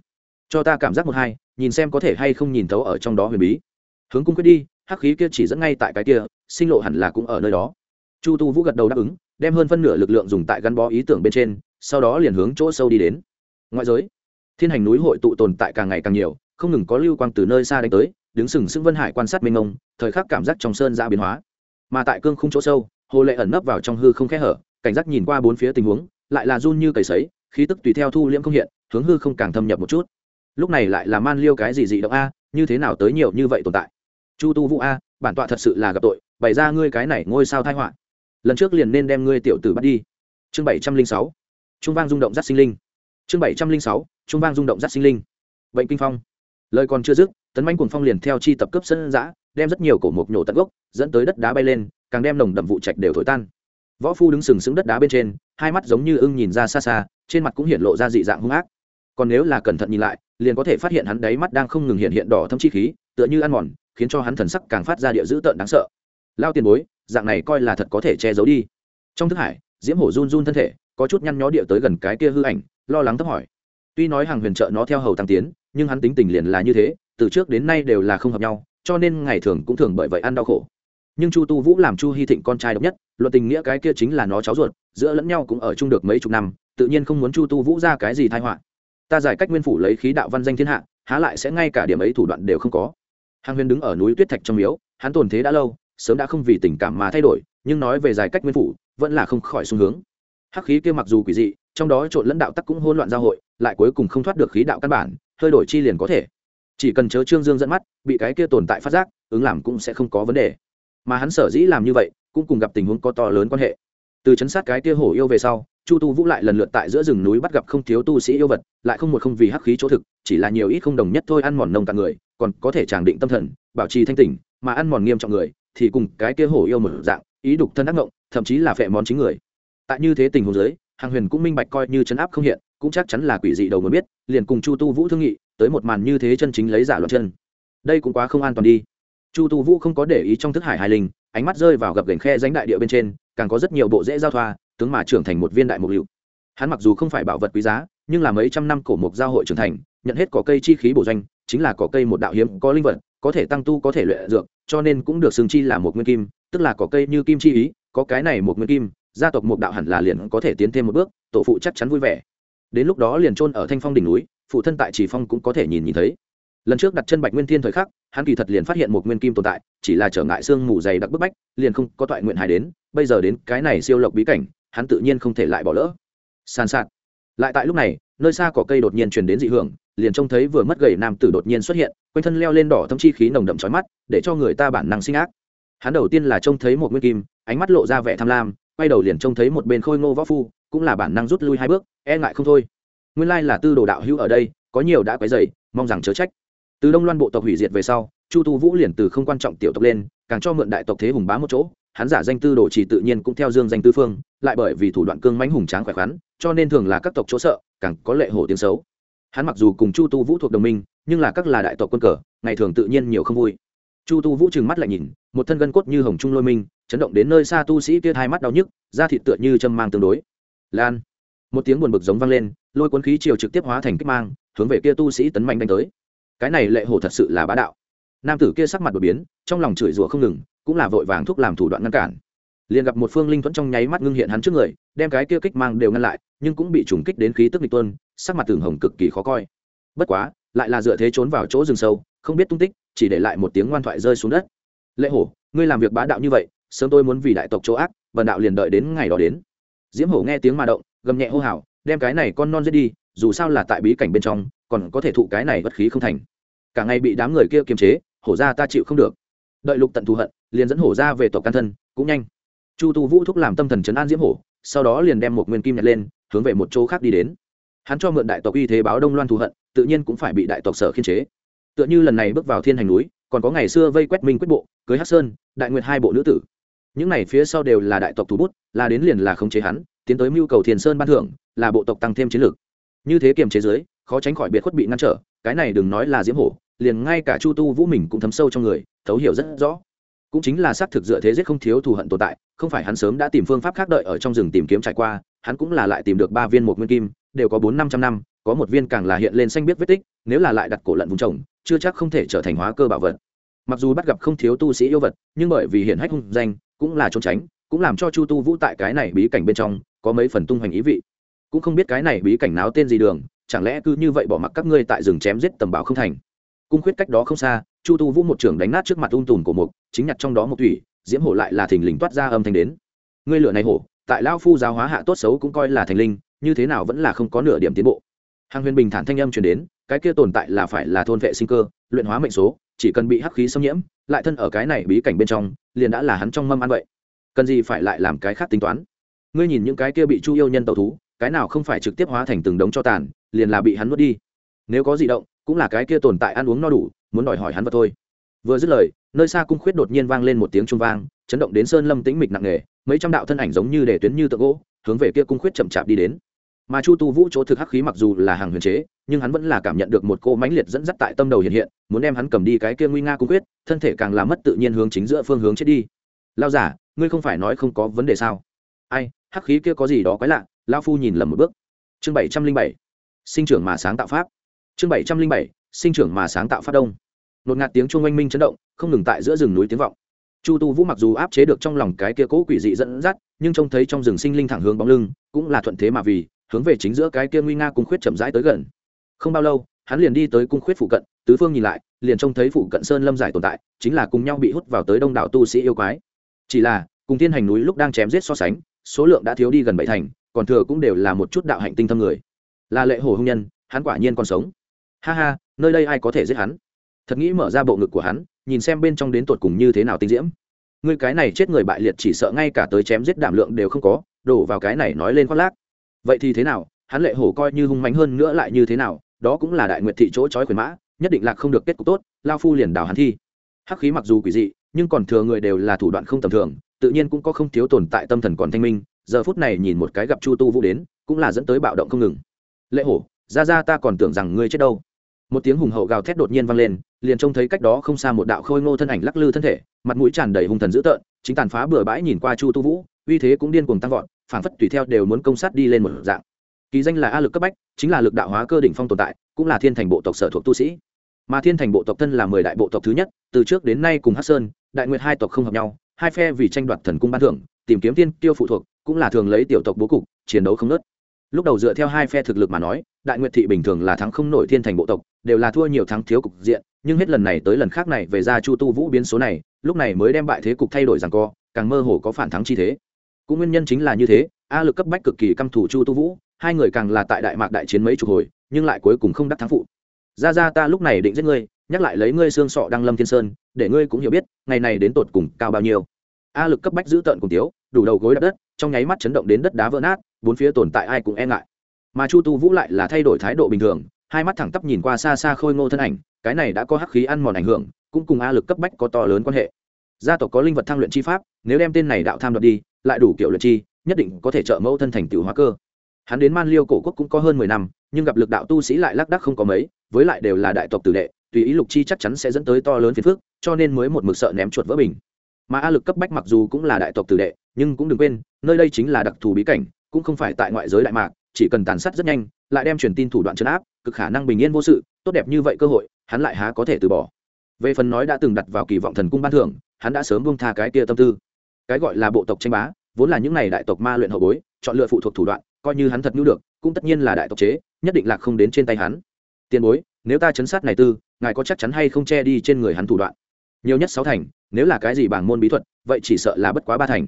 Cho ta cảm giác một hai nhìn xem có thể hay không nhìn thấu ở trong đó huyền bí. Hướng cung quyết đi, hắc khí kia chỉ dẫn ngay tại cái kia, sinh lộ hẳn là cũng ở nơi đó. Chu tu vũ gật đầu đáp ứng, đem hơn phân nửa lực lượng dùng tại gắn bó ý tưởng bên trên, sau đó liền hướng chỗ sâu đi đến. Ngoại giới, thiên hành núi hội tụ tồn tại càng ngày càng nhiều, không ngừng có lưu quang từ nơi xa đánh tới, đứng sừng sững vân hải quan sát mênh mông, thời khắc cảm giác trong sơn ra biến hóa. Mà tại cương khung chỗ sâu, hồ lệ ẩn nấp vào trong hư không khẽ hở, cảnh giác nhìn qua bốn phía tình huống, lại là run như cầy sấy, khí tức tùy theo thu liễm không hiện, hướng hư không càng thâm nhập một chút lúc này lại là man liêu cái gì dị động a, như thế nào tới nhiều như vậy tồn tại? Chu tu vũ a, bản tọa thật sự là gặp tội, bày ra ngươi cái này ngôi sao thai họa. Lần trước liền nên đem ngươi tiểu tử bắt đi. Chương bảy trăm linh sáu. Trung vang rung động giắt sinh linh. Chương bảy trăm linh sáu. Trung vang rung động giắt sinh linh. Bệnh kinh phong. Lời còn chưa dứt, tấn manh cuồng phong liền theo chi tập cấp sân giã, đem rất nhiều cổ mục nhổ tận gốc, dẫn tới đất đá bay lên, càng đem nồng đậm vụ trạch đều thổi tan. Võ phu đứng sừng sững đất đá bên trên, hai mắt giống như ưng nhìn ra xa xa, trên mặt cũng hiện lộ ra dị dạng hung ác. Còn nếu là cẩn thận nhìn lại liền có thể phát hiện hắn đáy mắt đang không ngừng hiện hiện đỏ thâm chi khí, tựa như ăn mòn, khiến cho hắn thần sắc càng phát ra địa dữ tợn đáng sợ. Lao tiền bối, dạng này coi là thật có thể che giấu đi. Trong thức hải, diễm hổ run run thân thể, có chút nhăn nhó địa tới gần cái kia hư ảnh, lo lắng thấp hỏi. Tuy nói hàng huyền trợ nó theo hầu tăng tiến, nhưng hắn tính tình liền là như thế, từ trước đến nay đều là không hợp nhau, cho nên ngày thường cũng thường bởi vậy ăn đau khổ. Nhưng chu tu vũ làm chu hy thịnh con trai độc nhất, luận tình nghĩa cái kia chính là nó cháu ruột, giữa lẫn nhau cũng ở chung được mấy chục năm, tự nhiên không muốn chu tu vũ ra cái gì thai họa ta giải cách nguyên phủ lấy khí đạo văn danh thiên hạ, há lại sẽ ngay cả điểm ấy thủ đoạn đều không có. Hàng huyền đứng ở núi tuyết thạch trong miếu, hắn tồn thế đã lâu, sớm đã không vì tình cảm mà thay đổi, nhưng nói về giải cách nguyên phủ, vẫn là không khỏi xu hướng. Hắc khí kia mặc dù quỷ dị, trong đó trộn lẫn đạo tắc cũng hỗn loạn giao hội, lại cuối cùng không thoát được khí đạo căn bản, hơi đổi chi liền có thể. Chỉ cần chớ trương dương dẫn mắt, bị cái kia tồn tại phát giác, ứng làm cũng sẽ không có vấn đề. Mà hắn sở dĩ làm như vậy, cũng cùng gặp tình huống có to lớn quan hệ. Từ chấn sát cái kia hổ yêu về sau chu tu vũ lại lần lượt tại giữa rừng núi bắt gặp không thiếu tu sĩ yêu vật, lại không một không vì hắc khí chỗ thực, chỉ là nhiều ít không đồng nhất thôi ăn mòn nông tạng người, còn có thể tràng định tâm thần, bảo trì thanh tỉnh, mà ăn mòn nghiêm trọng người, thì cùng cái kia hổ yêu một dạng, ý đục thân ác ngộng, thậm chí là phệ món chính người. Tại như thế tình huống giới hàng huyền cũng minh bạch coi như chấn áp không hiện, cũng chắc chắn là quỷ dị đầu mới biết, liền cùng chu tu vũ thương nghị, tới một màn như thế chân chính lấy giả loạn chân. Đây cũng quá không an toàn đi. Chu tu vũ không có để ý trong thức hải hài linh, ánh mắt rơi vào gập gành khe ránh đại địa bên trên, càng có rất nhiều bộ dễ giao thoa tướng mà trưởng thành một viên đại mục liệu hắn mặc dù không phải bảo vật quý giá, nhưng là mấy trăm năm cổ mục giao hội trưởng thành, nhận hết cỏ cây chi khí bổ doanh, chính là cỏ cây một đạo hiếm có linh vật, có thể tăng tu, có thể luyện dược, cho nên cũng được xưng chi là một nguyên kim, tức là cỏ cây như kim chi ý, có cái này một nguyên kim, gia tộc một đạo hẳn là liền có thể tiến thêm một bước, tổ phụ chắc chắn vui vẻ. Đến lúc đó liền trôn ở thanh phong đỉnh núi, phụ thân tại chỉ phong cũng có thể nhìn nhìn thấy. Lần trước đặt chân bạch nguyên thiên thời khắc, hắn kỳ thật liền phát hiện một nguyên kim tồn tại, chỉ là trở ngại xương mù dày đặc bức bách, liền không có toại nguyện hài đến, bây giờ đến cái này siêu lộc bí cảnh hắn tự nhiên không thể lại bỏ lỡ. Sàn sạt. Lại tại lúc này, nơi xa có cây đột nhiên truyền đến dị hưởng, liền trông thấy vừa mất gầy nam tử đột nhiên xuất hiện, quanh thân leo lên đỏ thâm chi khí nồng đậm trói mắt, để cho người ta bản năng sinh ác. Hắn đầu tiên là trông thấy một nguyên kim, ánh mắt lộ ra vẻ tham lam, quay đầu liền trông thấy một bên khôi ngô võ phu, cũng là bản năng rút lui hai bước e ngại không thôi. Nguyên lai là tư đồ đạo hữu ở đây, có nhiều đã quấy dày mong rằng chớ trách. Từ đông loan bộ tộc hủy diệt về sau, chu tu vũ liền từ không quan trọng tiểu tộc lên, càng cho mượn đại tộc thế hùng bá một chỗ hắn giả danh tư đồ chỉ tự nhiên cũng theo dương danh tư phương, lại bởi vì thủ đoạn cương mãnh hùng tráng khỏe khoắn, cho nên thường là các tộc chỗ sợ, càng có lệ hổ tiếng xấu. Hắn mặc dù cùng chu tu vũ thuộc đồng minh, nhưng là các là đại tộc quân cờ, ngày thường tự nhiên nhiều không vui. Chu tu vũ trừng mắt lại nhìn, một thân gân cốt như hồng trung lôi minh, chấn động đến nơi xa tu sĩ kia hai mắt đau nhức, da thịt tựa như châm mang tương đối. Lan, một tiếng buồn bực giống vang lên, lôi cuốn khí chiều trực tiếp hóa thành kích mang, hướng về kia tu sĩ tấn mạnh đánh tới. Cái này lệ hổ thật sự là bá đạo. Nam tử kia sắc mặt đột biến, trong lòng chửi rủa không ngừng cũng là vội vàng thúc làm thủ đoạn ngăn cản. Liền gặp một phương linh thuẫn trong nháy mắt ngưng hiện hắn trước người, đem cái kia kích mang đều ngăn lại, nhưng cũng bị trùng kích đến khí tức nghịch tuân, sắc mặt tường hồng cực kỳ khó coi. Bất quá, lại là dựa thế trốn vào chỗ rừng sâu, không biết tung tích, chỉ để lại một tiếng ngoan thoại rơi xuống đất. Lệ hổ, ngươi làm việc bá đạo như vậy, sớm tôi muốn vì đại tộc chỗ ác vần đạo liền đợi đến ngày đó đến. Diễm hổ nghe tiếng mà động, gầm nhẹ hô hào, đem cái này con non giết đi, dù sao là tại bí cảnh bên trong, còn có thể thụ cái này bất khí không thành. Cả ngày bị đám người kia kiềm chế, hổ ra ta chịu không được. Đợi lục tận thù hận liền dẫn hổ ra về tộc can thân, cũng nhanh. Chu tu vũ thúc làm tâm thần chấn an diễm hổ, sau đó liền đem một nguyên kim nhặt lên, hướng về một chỗ khác đi đến. Hắn cho mượn đại tộc uy thế báo đông loan thù hận, tự nhiên cũng phải bị đại tộc sở khiên chế. Tựa như lần này bước vào thiên hành núi, còn có ngày xưa vây quét minh quyết bộ, cưới hát sơn, đại nguyệt hai bộ nữ tử. Những này phía sau đều là đại tộc thủ bút, là đến liền là khống chế hắn, tiến tới mưu cầu thiền sơn ban thưởng, là bộ tộc tăng thêm chiến lược. Như thế kiềm chế giới khó tránh khỏi biệt khuất bị ngăn trở, cái này đừng nói là diễm hổ, liền ngay cả chu tu vũ mình cũng thấm sâu trong người, thấu hiểu rất rõ cũng chính là xác thực dựa thế giết không thiếu thù hận tồn tại, không phải hắn sớm đã tìm phương pháp khác đợi ở trong rừng tìm kiếm trải qua, hắn cũng là lại tìm được ba viên một nguyên kim, đều có bốn năm trăm năm, có một viên càng là hiện lên xanh biết vết tích, nếu là lại đặt cổ lận vùng trồng, chưa chắc không thể trở thành hóa cơ bảo vật. Mặc dù bắt gặp không thiếu tu sĩ yêu vật, nhưng bởi vì hiện hách hung danh, cũng là trốn tránh, cũng làm cho chu tu vũ tại cái này bí cảnh bên trong có mấy phần tung hoành ý vị. Cũng không biết cái này bí cảnh náo tên gì đường, chẳng lẽ cứ như vậy bỏ mặc các ngươi tại rừng chém giết tầm bảo không thành? Cung khuyết cách đó không xa, chu tu vũ một trưởng đánh nát trước mặt ung tùn của mục, chính nhặt trong đó một thủy, diễm hổ lại là thình lình toát ra âm thanh đến. Ngươi lửa này hổ, tại lao phu giáo hóa hạ tốt xấu cũng coi là thành linh, như thế nào vẫn là không có nửa điểm tiến bộ. Hàng huyền bình thản thanh âm truyền đến, cái kia tồn tại là phải là thôn vệ sinh cơ, luyện hóa mệnh số, chỉ cần bị hắc khí xâm nhiễm, lại thân ở cái này bí cảnh bên trong, liền đã là hắn trong mâm ăn vậy. Cần gì phải lại làm cái khác tính toán? Ngươi nhìn những cái kia bị chu yêu nhân tẩu thú, cái nào không phải trực tiếp hóa thành từng đống cho tàn, liền là bị hắn nuốt đi. Nếu có di động cũng là cái kia tồn tại ăn uống no đủ, muốn đòi hỏi hắn vật thôi. Vừa dứt lời, nơi xa cung khuyết đột nhiên vang lên một tiếng trung vang, chấn động đến sơn lâm tĩnh mịch nặng nề, mấy trăm đạo thân ảnh giống như để tuyến như tượng gỗ, hướng về kia cung khuyết chậm chạp đi đến. Mà chu tu vũ chỗ thực hắc khí mặc dù là hàng huyền chế, nhưng hắn vẫn là cảm nhận được một cô mãnh liệt dẫn dắt tại tâm đầu hiện hiện, muốn đem hắn cầm đi cái kia nguy nga cung khuyết, thân thể càng làm mất tự nhiên hướng chính giữa phương hướng chết đi. Lao giả, ngươi không phải nói không có vấn đề sao? Ai, hắc khí kia có gì đó quái lạ? Lao phu nhìn lầm một bước. Chương bảy trăm linh bảy, sinh trưởng mà sáng tạo pháp chương bảy trăm linh bảy, sinh trưởng mà sáng tạo phát đông. Nột ngạt tiếng chuông oanh minh chấn động, không ngừng tại giữa rừng núi tiếng vọng. Chu tu vũ mặc dù áp chế được trong lòng cái kia cố quỷ dị dẫn dắt, nhưng trông thấy trong rừng sinh linh thẳng hướng bóng lưng, cũng là thuận thế mà vì, hướng về chính giữa cái kia nguy nga cung khuyết chậm rãi tới gần. Không bao lâu, hắn liền đi tới cung khuyết phụ cận, tứ phương nhìn lại, liền trông thấy phụ cận sơn lâm giải tồn tại, chính là cùng nhau bị hút vào tới đông đảo tu sĩ yêu quái. Chỉ là, cùng thiên hành núi lúc đang chém giết so sánh, số lượng đã thiếu đi gần bảy thành, còn thừa cũng đều là một chút đạo hạnh tinh thâm người. Là lệ hồ hưng nhân, hắn quả nhiên còn sống ha ha, nơi đây ai có thể giết hắn? Thật nghĩ mở ra bộ ngực của hắn, nhìn xem bên trong đến tột cùng như thế nào tinh diễm. Ngươi cái này chết người bại liệt chỉ sợ ngay cả tới chém giết đảm lượng đều không có, đổ vào cái này nói lên khoác lác. Vậy thì thế nào? Hắn lệ hổ coi như hung mạnh hơn nữa lại như thế nào? Đó cũng là đại nguyệt thị chỗ trói quyền mã, nhất định là không được kết cục tốt, lao phu liền đào hắn thi. Hắc khí mặc dù quỷ dị, nhưng còn thừa người đều là thủ đoạn không tầm thường, tự nhiên cũng có không thiếu tồn tại tâm thần còn thanh minh. Giờ phút này nhìn một cái gặp chu tu vũ đến, cũng là dẫn tới bạo động không ngừng. Lệ hổ, ra ra ta còn tưởng rằng ngươi chết đâu một tiếng hùng hậu gào thét đột nhiên vang lên, liền trông thấy cách đó không xa một đạo khôi ngô thân ảnh lắc lư thân thể, mặt mũi tràn đầy hung thần dữ tợn, chính tàn phá bừa bãi nhìn qua chu tu vũ, uy thế cũng điên cuồng tăng vọt, phảng phất tùy theo đều muốn công sát đi lên một dạng. Kỳ danh là a lực cấp bách, chính là lực đạo hóa cơ đỉnh phong tồn tại, cũng là thiên thành bộ tộc sở thuộc tu sĩ. Mà thiên thành bộ tộc thân là mười đại bộ tộc thứ nhất, từ trước đến nay cùng hát sơn, đại nguyệt hai tộc không hợp nhau, hai phe vì tranh đoạt thần cung ban thưởng, tìm kiếm tiên tiêu phụ thuộc, cũng là thường lấy tiểu tộc bố cục, chiến đấu không nớt lúc đầu dựa theo hai phe thực lực mà nói đại nguyệt thị bình thường là thắng không nổi thiên thành bộ tộc, đều là thua nhiều thắng thiếu cục diện, nhưng hết lần này tới lần khác này về ra chu tu vũ biến số này, lúc này mới đem bại thế cục thay đổi rằng co, càng mơ hồ có phản thắng chi thế. Cũng nguyên nhân chính là như thế, a lực cấp bách cực kỳ căm thủ chu tu vũ, hai người càng là tại đại mạc đại chiến mấy chục hồi, nhưng lại cuối cùng không đắc thắng phụ. Ra ra ta lúc này định giết ngươi, nhắc lại lấy ngươi xương sọ đăng lâm thiên sơn, để ngươi cũng hiểu biết, ngày này đến tột cùng cao bao nhiêu. A lực cấp bách giữ tợn cùng tiếu, đủ đầu gối đập đất, trong nháy mắt chấn động đến đất đá vỡ nát, bốn phía tồn tại ai cũng e ngại mà chu tu vũ lại là thay đổi thái độ bình thường, hai mắt thẳng tắp nhìn qua xa xa khôi ngô thân ảnh, cái này đã có hắc khí ăn mòn ảnh hưởng, cũng cùng a lực cấp bách có to lớn quan hệ. Gia tộc có linh vật thăng luyện chi pháp, nếu đem tên này đạo tham đoạt đi, lại đủ kiểu luyện chi, nhất định có thể trợ mẫu thân thành tựu hóa cơ. Hắn đến man liêu cổ quốc cũng có hơn mười năm, nhưng gặp lực đạo tu sĩ lại lác đắc không có mấy, với lại đều là đại tộc tử đệ, tùy ý lục chi chắc chắn sẽ dẫn tới to lớn phiền phức, cho nên mới một mực sợ ném chuột vỡ bình. Mà a lực cấp bách mặc dù cũng là đại tộc tử đệ, nhưng cũng đừng quên, nơi đây chính là đặc thù bí cảnh, cũng không phải tại ngoại giới đại mạc chỉ cần tàn sát rất nhanh, lại đem truyền tin thủ đoạn chấn áp, cực khả năng bình yên vô sự, tốt đẹp như vậy cơ hội, hắn lại há có thể từ bỏ. Về phần nói đã từng đặt vào kỳ vọng thần cung ban thưởng, hắn đã sớm buông tha cái kia tâm tư. Cái gọi là bộ tộc tranh bá, vốn là những n à y đại tộc ma luyện hậu bối, chọn lựa phụ thuộc thủ đoạn, coi như hắn thật nhu được, cũng tất nhiên là đại tộc chế, nhất định là không đến trên tay hắn. Tiền bối, nếu ta chấn sát này tư, ngài có chắc chắn hay không che đi trên người hắn thủ đoạn? Nhiều nhất sáu thành, nếu là cái gì bảng môn bí thuật, vậy chỉ sợ là bất quá ba thành.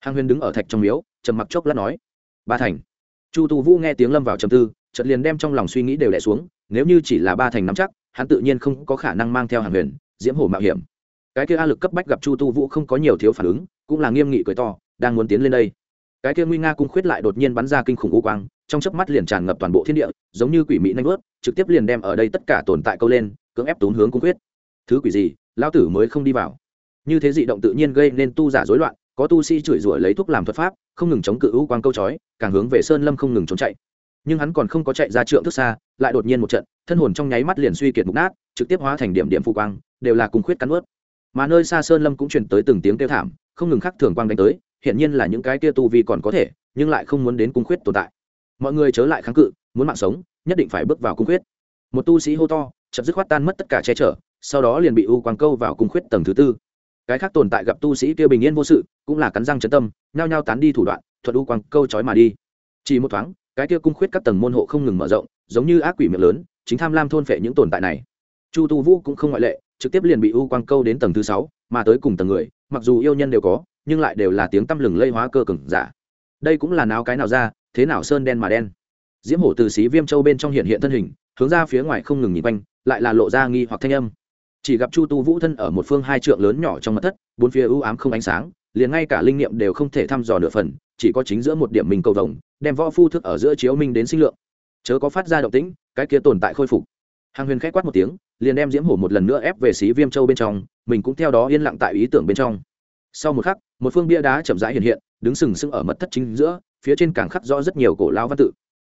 Hàng huyền đứng ở thạch trong miếu, trầm mặc chốc lát nói, ba thành chu tu vũ nghe tiếng lâm vào trầm tư, chợt liền đem trong lòng suy nghĩ đều đẻ xuống, nếu như chỉ là ba thành nắm chắc, hắn tự nhiên không có khả năng mang theo hàng huyền, diễm hổ mạo hiểm. Cái kia a lực cấp bách gặp chu tu vũ không có nhiều thiếu phản ứng, cũng là nghiêm nghị cười to, đang muốn tiến lên đây. Cái kia nguy nga cung khuyết lại đột nhiên bắn ra kinh khủng u quang, trong chớp mắt liền tràn ngập toàn bộ thiên địa, giống như quỷ mỹ nanh vớt trực tiếp liền đem ở đây tất cả tồn tại câu lên, cưỡng ép tốn hướng cung khuyết. Thứ quỷ gì? Lão tử mới không đi vào. Như thế dị động tự nhiên gây nên tu giả rối loạn có tu sĩ chửi rủa lấy thuốc làm thuật pháp, không ngừng chống cự u quang câu chói, càng hướng về sơn lâm không ngừng trốn chạy. Nhưng hắn còn không có chạy ra trượng thức xa, lại đột nhiên một trận, thân hồn trong nháy mắt liền suy kiệt mục nát, trực tiếp hóa thành điểm điểm phụ quang, đều là cùng khuyết cắn ướt. Mà nơi xa sơn lâm cũng truyền tới từng tiếng kêu thảm, không ngừng khắc thường quang đánh tới hiện nhiên là những cái kia tu vi còn có thể, nhưng lại không muốn đến cung khuyết tồn tại. Mọi người chớ lại kháng cự, muốn mạng sống, nhất định phải bước vào cung khuyết. Một tu sĩ hô to chậm dứt khoát tan mất tất cả che chở, sau đó liền bị u quang câu vào cung khuyết tầng thứ tư cái khác tồn tại gặp tu sĩ kia bình yên vô sự, cũng là cắn răng chấn tâm, nhao nhao tán đi thủ đoạn, thuật u quang câu trói mà đi. Chỉ một thoáng, cái kia cung khuyết các tầng môn hộ không ngừng mở rộng, giống như ác quỷ miệng lớn, chính tham lam thôn phệ những tồn tại này. Chu tu vũ cũng không ngoại lệ, trực tiếp liền bị u quang câu đến tầng thứ sáu, mà tới cùng tầng người, mặc dù yêu nhân đều có, nhưng lại đều là tiếng tăm lừng lây hóa cơ cừng giả. Đây cũng là nào cái nào ra, thế nào sơn đen mà đen. Diễm hổ từ xí viêm châu bên trong hiện hiện thân hình, hướng ra phía ngoài không ngừng nhìn quanh, lại là lộ ra nghi hoặc thanh âm chỉ gặp chu tu vũ thân ở một phương hai trượng lớn nhỏ trong mặt thất, bốn phía ưu ám không ánh sáng, liền ngay cả linh nghiệm đều không thể thăm dò nửa phần, chỉ có chính giữa một điểm mình cầu vồng, đem võ phu thức ở giữa chiếu minh đến sinh lượng. Chớ có phát ra động tĩnh, cái kia tồn tại khôi phục. Hàng huyền k h á quát một tiếng, liền đem diễm hổ một lần nữa ép về xí viêm châu bên trong, mình cũng theo đó yên lặng tại ý tưởng bên trong. Sau một khắc, một phương bia đá chậm rãi hiện hiện, đứng sừng sững ở mật thất chính giữa, phía trên càng khắc rõ rất nhiều cổ lao văn tự.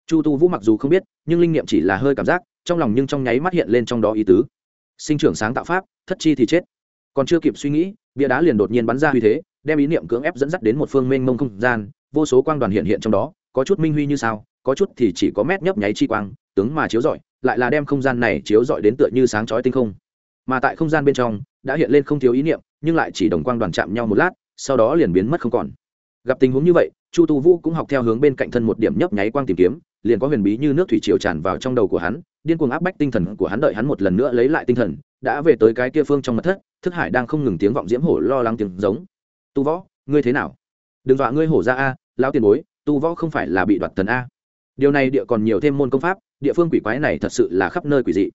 Chu tu vũ mặc dù không biết, nhưng linh nghiệm chỉ là hơi cảm giác, trong lòng nhưng trong nháy mắt hiện lên trong đó ý tứ sinh trưởng sáng tạo pháp, thất chi thì chết. Còn chưa kịp suy nghĩ, bia đá liền đột nhiên bắn ra uy thế, đem ý niệm cưỡng ép dẫn dắt đến một phương mênh mông không gian, vô số quang đoàn hiện hiện trong đó, có chút minh huy như sao, có chút thì chỉ có mét nhấp nháy chi quang, tướng mà chiếu rọi, lại là đem không gian này chiếu rọi đến tựa như sáng chói tinh không. Mà tại không gian bên trong, đã hiện lên không thiếu ý niệm, nhưng lại chỉ đồng quang đoàn chạm nhau một lát, sau đó liền biến mất không còn. Gặp tình huống như vậy, chu tu vũ cũng học theo hướng bên cạnh thân một điểm nhấp nháy quang tìm kiếm, liền có huyền bí như nước thủy triều tràn vào trong đầu của hắn điên cuồng áp bách tinh thần của hắn đợi hắn một lần nữa lấy lại tinh thần, đã về tới cái kia phương trong mật thất, thức hải đang không ngừng tiếng vọng diễm hổ lo lắng tiếng giống. Tu võ, ngươi thế nào? Đừng dọa ngươi hổ ra a, lão tiền bối, tu võ không phải là bị đoạt thần a. Điều này địa còn nhiều thêm môn công pháp, địa phương quỷ quái này thật sự là khắp nơi quỷ dị.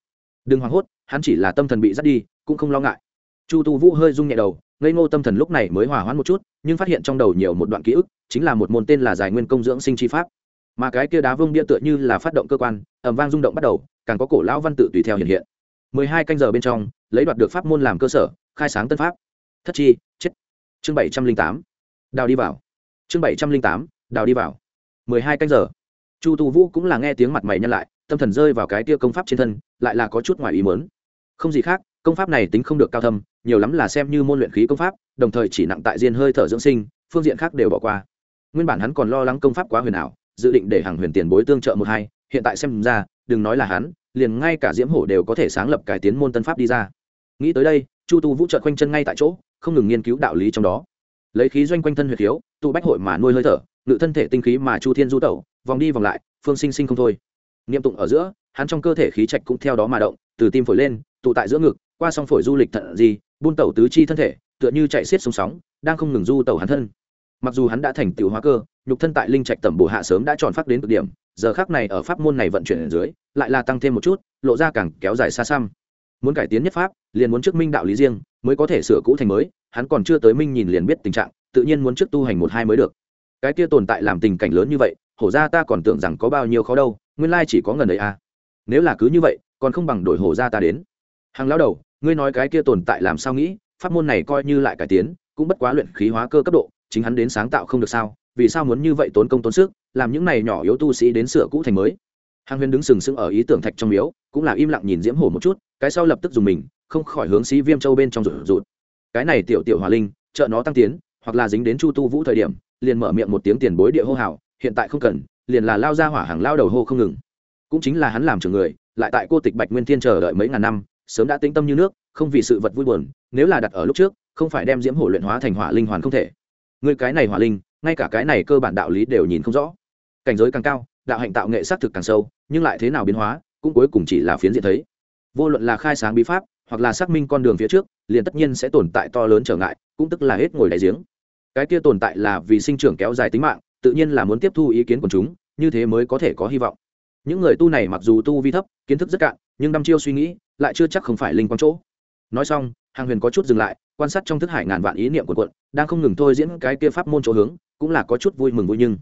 Đừng hoảng hốt, hắn chỉ là tâm thần bị dắt đi, cũng không lo ngại. Chu tu vũ hơi rung nhẹ đầu, ngây ngô tâm thần lúc này mới hỏa hoãn một chút, nhưng phát hiện trong đầu nhiều một đoạn ký ức, chính là một môn tên là giải nguyên công dưỡng sinh chi pháp. Mà cái kia đá vương bia tựa như là phát động cơ quan ẩm vang rung động bắt đầu càng có cổ lão văn tự tùy theo hiện hiện. Mười hai canh giờ bên trong, lấy đoạt được pháp môn làm cơ sở, khai sáng tân pháp. Thất chi, chết. Chương bảy trăm linh tám. Đào đi vào. Chương bảy trăm linh tám, đào đi vào. Mười hai canh giờ. Chu tu vũ cũng là nghe tiếng mặt mày nhân lại, tâm thần rơi vào cái tia công pháp trên thân, lại là có chút ngoài ý mớn không gì khác, công pháp này tính không được cao thâm, nhiều lắm là xem như môn luyện khí công pháp, đồng thời chỉ nặng tại diên hơi thở dưỡng sinh, phương diện khác đều bỏ qua. Nguyên bản hắn còn lo lắng công pháp quá huyền ảo, dự định để hàng huyền tiền bối tương trợ một hai, hiện tại xem ra đừng nói là hắn, liền ngay cả diễm hổ đều có thể sáng lập cải tiến môn tân pháp đi ra. Nghĩ tới đây, chu tu vũ trợ quanh chân ngay tại chỗ, không ngừng nghiên cứu đạo lý trong đó. Lấy khí doanh quanh thân huyệt khiếu, tụ bách hội mà nuôi hơi thở, ngự thân thể tinh khí mà chu thiên du tẩu, vòng đi vòng lại, phương sinh sinh không thôi. Niệm tụng ở giữa, hắn trong cơ thể khí trạch cũng theo đó mà động, từ tim phổi lên, tụ tại giữa ngực, qua song phổi du lịch thận gì, buôn tẩu tứ chi thân thể, tựa như chạy xiết sông sóng, đang không ngừng du tẩu hắn thân mặc dù hắn đã thành tiểu hóa cơ, nhục thân tại linh trạch tẩm bổ hạ sớm đã tròn phát đến cực điểm, giờ khác này ở pháp môn này vận chuyển ở dưới, lại là tăng thêm một chút, lộ ra càng kéo dài xa xăm. Muốn cải tiến nhất pháp, liền muốn trước minh đạo lý riêng, mới có thể sửa cũ thành mới, hắn còn chưa tới minh nhìn liền biết tình trạng, tự nhiên muốn trước tu hành một hai mới được. Cái kia tồn tại làm tình cảnh lớn như vậy, hổ ra ta còn tưởng rằng có bao nhiêu khó đâu, nguyên lai chỉ có ngần ấy à. Nếu là cứ như vậy, còn không bằng đổi hổ ra ta đến. Hàng lão đầu, ngươi nói cái kia tồn tại làm sao nghĩ, pháp môn này coi như lại cải tiến, cũng bất quá luyện khí hóa cơ cấp độ chính hắn đến sáng tạo không được sao, vì sao muốn như vậy tốn công tốn sức, làm những này nhỏ yếu tu sĩ đến sửa cũ thành mới? Hàng huyền đứng sừng sững ở ý tưởng thạch trong miếu, cũng là im lặng nhìn diễm hổ một chút, cái sau lập tức dùng mình, không khỏi hướng sĩ viêm châu bên trong rụt rụt. Cái này tiểu tiểu hòa linh trợ nó tăng tiến, hoặc là dính đến chu tu vũ thời điểm, liền mở miệng một tiếng tiền bối địa hô hào, hiện tại không cần, liền là lao ra hỏa hàng lao đầu hô không ngừng. Cũng chính là hắn làm trưởng người, lại tại cô tịch bạch nguyên thiên chờ đợi mấy ngàn năm, sớm đã tĩnh tâm như nước, không vì sự vật vui buồn, nếu là đặt ở lúc trước, không phải đem diễm hổ luyện hóa thành hỏa linh hoàn không thể người cái này hỏa linh, ngay cả cái này cơ bản đạo lý đều nhìn không rõ. Cảnh giới càng cao, đạo hạnh tạo nghệ xác thực càng sâu, nhưng lại thế nào biến hóa, cũng cuối cùng chỉ là phiến diện thấy. Vô luận là khai sáng bí pháp, hoặc là xác minh con đường phía trước, liền tất nhiên sẽ tồn tại to lớn trở ngại, cũng tức là hết ngồi đại giếng. Cái kia tồn tại là vì sinh trưởng kéo dài tính mạng, tự nhiên là muốn tiếp thu ý kiến của chúng, như thế mới có thể có hy vọng. Những người tu này mặc dù tu vi thấp, kiến thức rất cạn, nhưng đăm chiêu suy nghĩ, lại chưa chắc không phải linh quang chỗ. Nói xong, hàng huyền có chút dừng lại quan sát trong thức hải ngàn vạn ý niệm của quận, đang không ngừng thôi diễn cái kia pháp môn chỗ hướng, cũng là có chút vui mừng vui nhưng.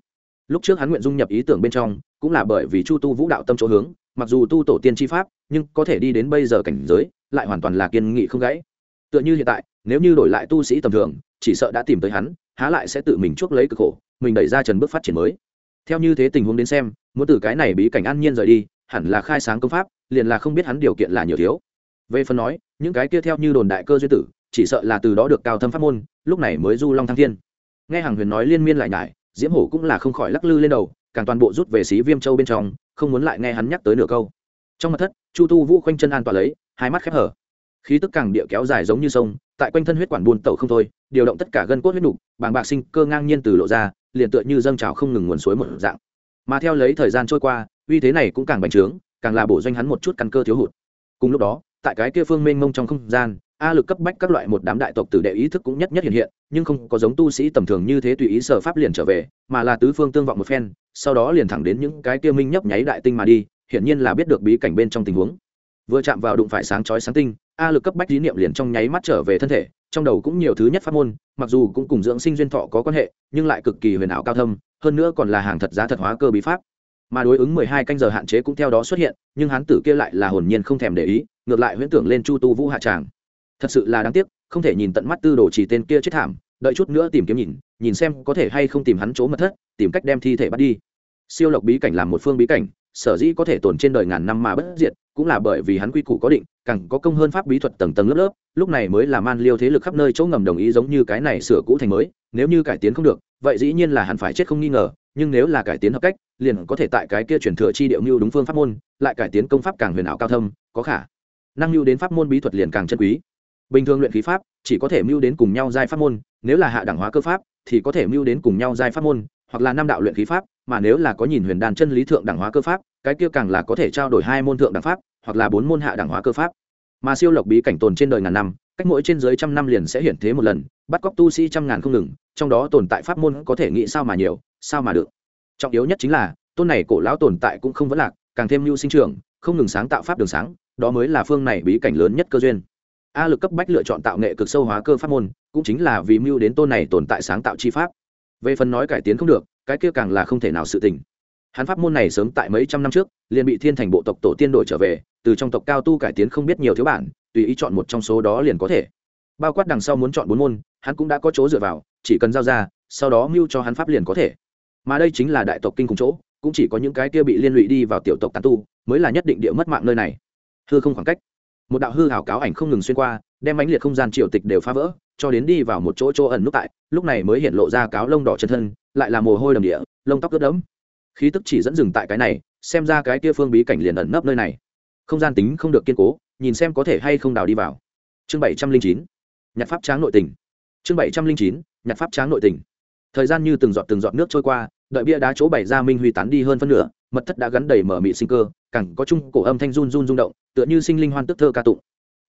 Lúc trước hắn nguyện dung nhập ý tưởng bên trong, cũng là bởi vì chu tu vũ đạo tâm chỗ hướng, mặc dù tu tổ tiên tri pháp, nhưng có thể đi đến bây giờ cảnh giới, lại hoàn toàn là kiên nghị không gãy. Tựa như hiện tại, nếu như đổi lại tu sĩ tầm thường, chỉ sợ đã tìm tới hắn, há lại sẽ tự mình chuốc lấy cực khổ, mình đẩy ra trần bước phát triển mới. Theo như thế tình huống đến xem, muốn từ cái này bí cảnh an nhiên rời đi, hẳn là khai sáng công pháp, liền là không biết hắn điều kiện là nhiều thiếu. Về phần nói, những cái kia theo như đồn đại cơ duy tử chỉ sợ là từ đó được cao thâm pháp môn, lúc này mới du long thăng thiên. Nghe hàng huyền nói liên miên lại nhải, diễm hổ cũng là không khỏi lắc lư lên đầu, càng toàn bộ rút về xí viêm châu bên trong, không muốn lại nghe hắn nhắc tới nửa câu. Trong mặt thất, chu tu vũ khoanh chân an toàn lấy, hai mắt khép hở. Khí tức càng địa kéo dài giống như sông, tại quanh thân huyết quản buôn tẩu không thôi, điều động tất cả gân cốt huyết nục, bàng bạc sinh cơ ngang nhiên từ lộ ra, liền tựa như dâng trào không ngừng nguồn suối một dạng. Mà theo lấy thời gian trôi qua, uy thế này cũng càng bành trướng, càng là bổ doanh hắn một chút căn cơ thiếu hụt. Cùng lúc đó, tại cái kia phương mênh mông trong không gian a lực cấp bách các loại một đám đại tộc tử đệ ý thức cũng nhất nhất hiện hiện, nhưng không có giống tu sĩ tầm thường như thế tùy ý sở pháp liền trở về, mà là tứ phương tương vọng một phen, sau đó liền thẳng đến những cái kia minh nhấp nháy đại tinh mà đi, hiển nhiên là biết được bí cảnh bên trong tình huống. Vừa chạm vào đụng phải sáng chói sáng tinh, a lực cấp bách lý niệm liền trong nháy mắt trở về thân thể, trong đầu cũng nhiều thứ nhất pháp môn, mặc dù cũng cùng dưỡng sinh duyên thọ có quan hệ, nhưng lại cực kỳ huyền ảo cao thâm, hơn nữa còn là hàng thật giá thật hóa cơ bí pháp. Mà đối ứng mười hai canh giờ hạn chế cũng theo đó xuất hiện, nhưng hán tử kia lại là hồn nhiên không thèm để ý, ngược lại huyễn tưởng lên chu tu vũ hạ tràng thật sự là đáng tiếc, không thể nhìn tận mắt tư đồ chỉ tên kia chết thảm, đợi chút nữa tìm kiếm nhìn nhìn xem có thể hay không tìm hắn chỗ mật thất, tìm cách đem thi thể bắt đi. Siêu lộc bí cảnh là một phương bí cảnh, sở dĩ có thể tồn trên đời ngàn năm mà bất diệt, cũng là bởi vì hắn quy củ có định, càng có công hơn pháp bí thuật tầng tầng lớp lớp, lúc này mới là man liêu thế lực khắp nơi chỗ ngầm đồng ý giống như cái này sửa cũ thành mới, nếu như cải tiến không được, vậy dĩ nhiên là hắn phải chết không nghi ngờ, nhưng nếu là cải tiến hợp cách, liền có thể tại cái kia chuyển thừa chi điệu mưu đúng phương pháp môn, lại cải tiến công pháp càng huyền ảo cao thâm, có khả năng mưu đến pháp môn bí thuật liền càng chân quý bình thường luyện khí pháp, chỉ có thể mưu đến cùng nhau giai pháp môn, nếu là hạ đẳng hóa cơ pháp, thì có thể mưu đến cùng nhau giai pháp môn, hoặc là năm đạo luyện khí pháp, mà nếu là có nhìn huyền đàn chân lý thượng đẳng hóa cơ pháp, cái kia càng là có thể trao đổi hai môn thượng đẳng pháp, hoặc là bốn môn hạ đẳng hóa cơ pháp. Mà siêu lộc bí cảnh tồn trên đời ngàn năm, cách mỗi trên dưới trăm năm liền sẽ hiện thế một lần, bắt cóc tu sĩ trăm ngàn không ngừng, trong đó tồn tại pháp môn có thể nghĩ sao mà nhiều, sao mà được. Trọng yếu nhất chính là, tôn này cổ lão tồn tại cũng không vẫn lạc, càng thêm lưu sinh trường không ngừng sáng tạo pháp đường sáng, đó mới là phương này bí cảnh lớn nhất cơ duyên a lực cấp bách lựa chọn tạo nghệ cực sâu hóa cơ pháp môn, cũng chính là vì mưu đến tôn này tồn tại sáng tạo chi pháp. Về phần nói cải tiến không được, cái kia càng là không thể nào sự tình. Hắn pháp môn này sớm tại mấy trăm năm trước, liền bị thiên thành bộ tộc tổ tiên đổi trở về, từ trong tộc cao tu cải tiến không biết nhiều thiếu bản, tùy ý chọn một trong số đó liền có thể. Bao quát đằng sau muốn chọn bốn môn, hắn cũng đã có chỗ dựa vào, chỉ cần giao ra, sau đó mưu cho hắn pháp liền có thể. Mà đây chính là đại tộc kinh cùng chỗ, cũng chỉ có những cái kia bị liên lụy đi vào tiểu tộc tàn tu, mới là nhất định địa mất mạng nơi này. Hư không khoảng cách một đạo hư hào cáo ảnh không ngừng xuyên qua, đem ánh liệt không gian triều tịch đều phá vỡ, cho đến đi vào một chỗ chỗ ẩn nút tại, lúc này mới hiện lộ ra cáo lông đỏ chân thân, lại là mồ hôi đầm địa, lông tóc ướt đẫm. Khí tức chỉ dẫn dừng tại cái này, xem ra cái kia phương bí cảnh liền ẩn nấp nơi này. Không gian tính không được kiên cố, nhìn xem có thể hay không đào đi vào. Chương bảy trăm linh chín nhạc pháp tráng nội tình. Chương bảy trăm linh chín nhạc pháp tráng nội tình. Thời gian như từng giọt từng giọt nước trôi qua, đợi bia đá chỗ bày ra minh huy tán đi hơn phân nửa, mật thất đã gắn đầy mở mị sinh cơ cẳng có chung cổ âm thanh run run rung động, tựa như sinh linh hoan tức thơ ca tụng.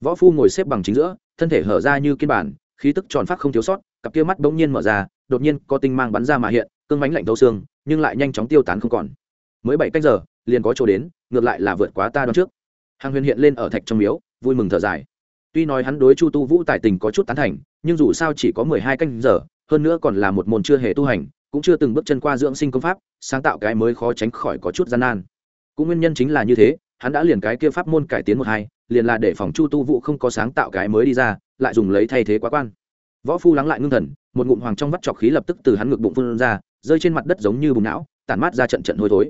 Võ phu ngồi xếp bằng chính giữa, thân thể hở ra như kiên bản, khí tức tròn phát không thiếu sót, cặp kia mắt bỗng nhiên mở ra, đột nhiên có tinh mang bắn ra mà hiện, cương bánh lạnh thấu xương, nhưng lại nhanh chóng tiêu tán không còn. Mới bảy cách giờ, liền có chỗ đến, ngược lại là vượt quá ta đón trước. Hàng huyền hiện lên ở thạch trong miếu, vui mừng thở dài. Tuy nói hắn đối chu tu vũ tài tình có chút tán thành, nhưng dù sao chỉ có mười hai canh giờ, hơn nữa còn là một môn chưa hề tu hành, cũng chưa từng bước chân qua dưỡng sinh công pháp, sáng tạo cái mới khó tránh khỏi có chút gian nan cũng nguyên nhân chính là như thế, hắn đã liền cái kia pháp môn cải tiến một hai, liền là để phòng chu tu vụ không có sáng tạo cái mới đi ra, lại dùng lấy thay thế quá quan. Võ phu lắng lại ngưng thần, một ngụm hoàng trong vắt trọc khí lập tức từ hắn ngực bụng phun ra, rơi trên mặt đất giống như bùng não, tản mát ra trận trận hôi thối.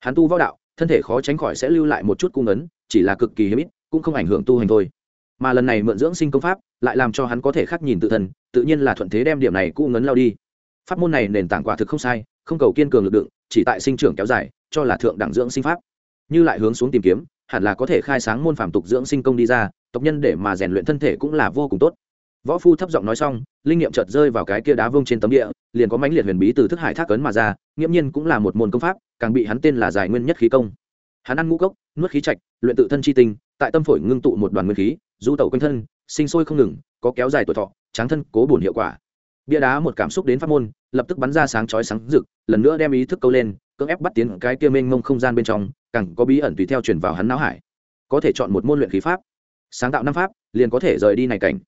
Hắn tu võ đạo, thân thể khó tránh khỏi sẽ lưu lại một chút cung ấn, chỉ là cực kỳ hiếm ít, cũng không ảnh hưởng tu hành thôi. Mà lần này mượn dưỡng sinh công pháp, lại làm cho hắn có thể khắc nhìn tự thân, tự nhiên là thuận thế đem điểm này cung ấn lao đi. Pháp môn này nền tảng quả thực không sai, không cầu kiên cường lực lượng chỉ tại sinh trưởng kéo dài, cho là thượng đẳng dưỡng sinh pháp. Như lại hướng xuống tìm kiếm, hẳn là có thể khai sáng môn phàm tục dưỡng sinh công đi ra, tộc nhân để mà rèn luyện thân thể cũng là vô cùng tốt. Võ phu thấp giọng nói xong, linh nghiệm chợt rơi vào cái kia đá vông trên tấm địa, liền có mãnh liệt huyền bí từ thức hải thác cấn mà ra, nghiễm nhiên cũng là một môn công pháp, càng bị hắn tên là giải nguyên nhất khí công. Hắn ăn ngũ cốc, nuốt khí trạch, luyện tự thân chi tinh, tại tâm phổi ngưng tụ một đoàn nguyên khí, du tẩu quanh thân, sinh sôi không ngừng, có kéo dài tuổi thọ, tráng thân cố bổn hiệu quả bia đá một cảm xúc đến pháp môn, lập tức bắn ra sáng chói sáng rực, lần nữa đem ý thức câu lên, cưỡng ép bắt tiến cái kia mênh mông không gian bên trong, càng có bí ẩn tùy theo chuyển vào hắn não hải. Có thể chọn một môn luyện khí pháp, sáng tạo năm pháp, liền có thể rời đi này cảnh.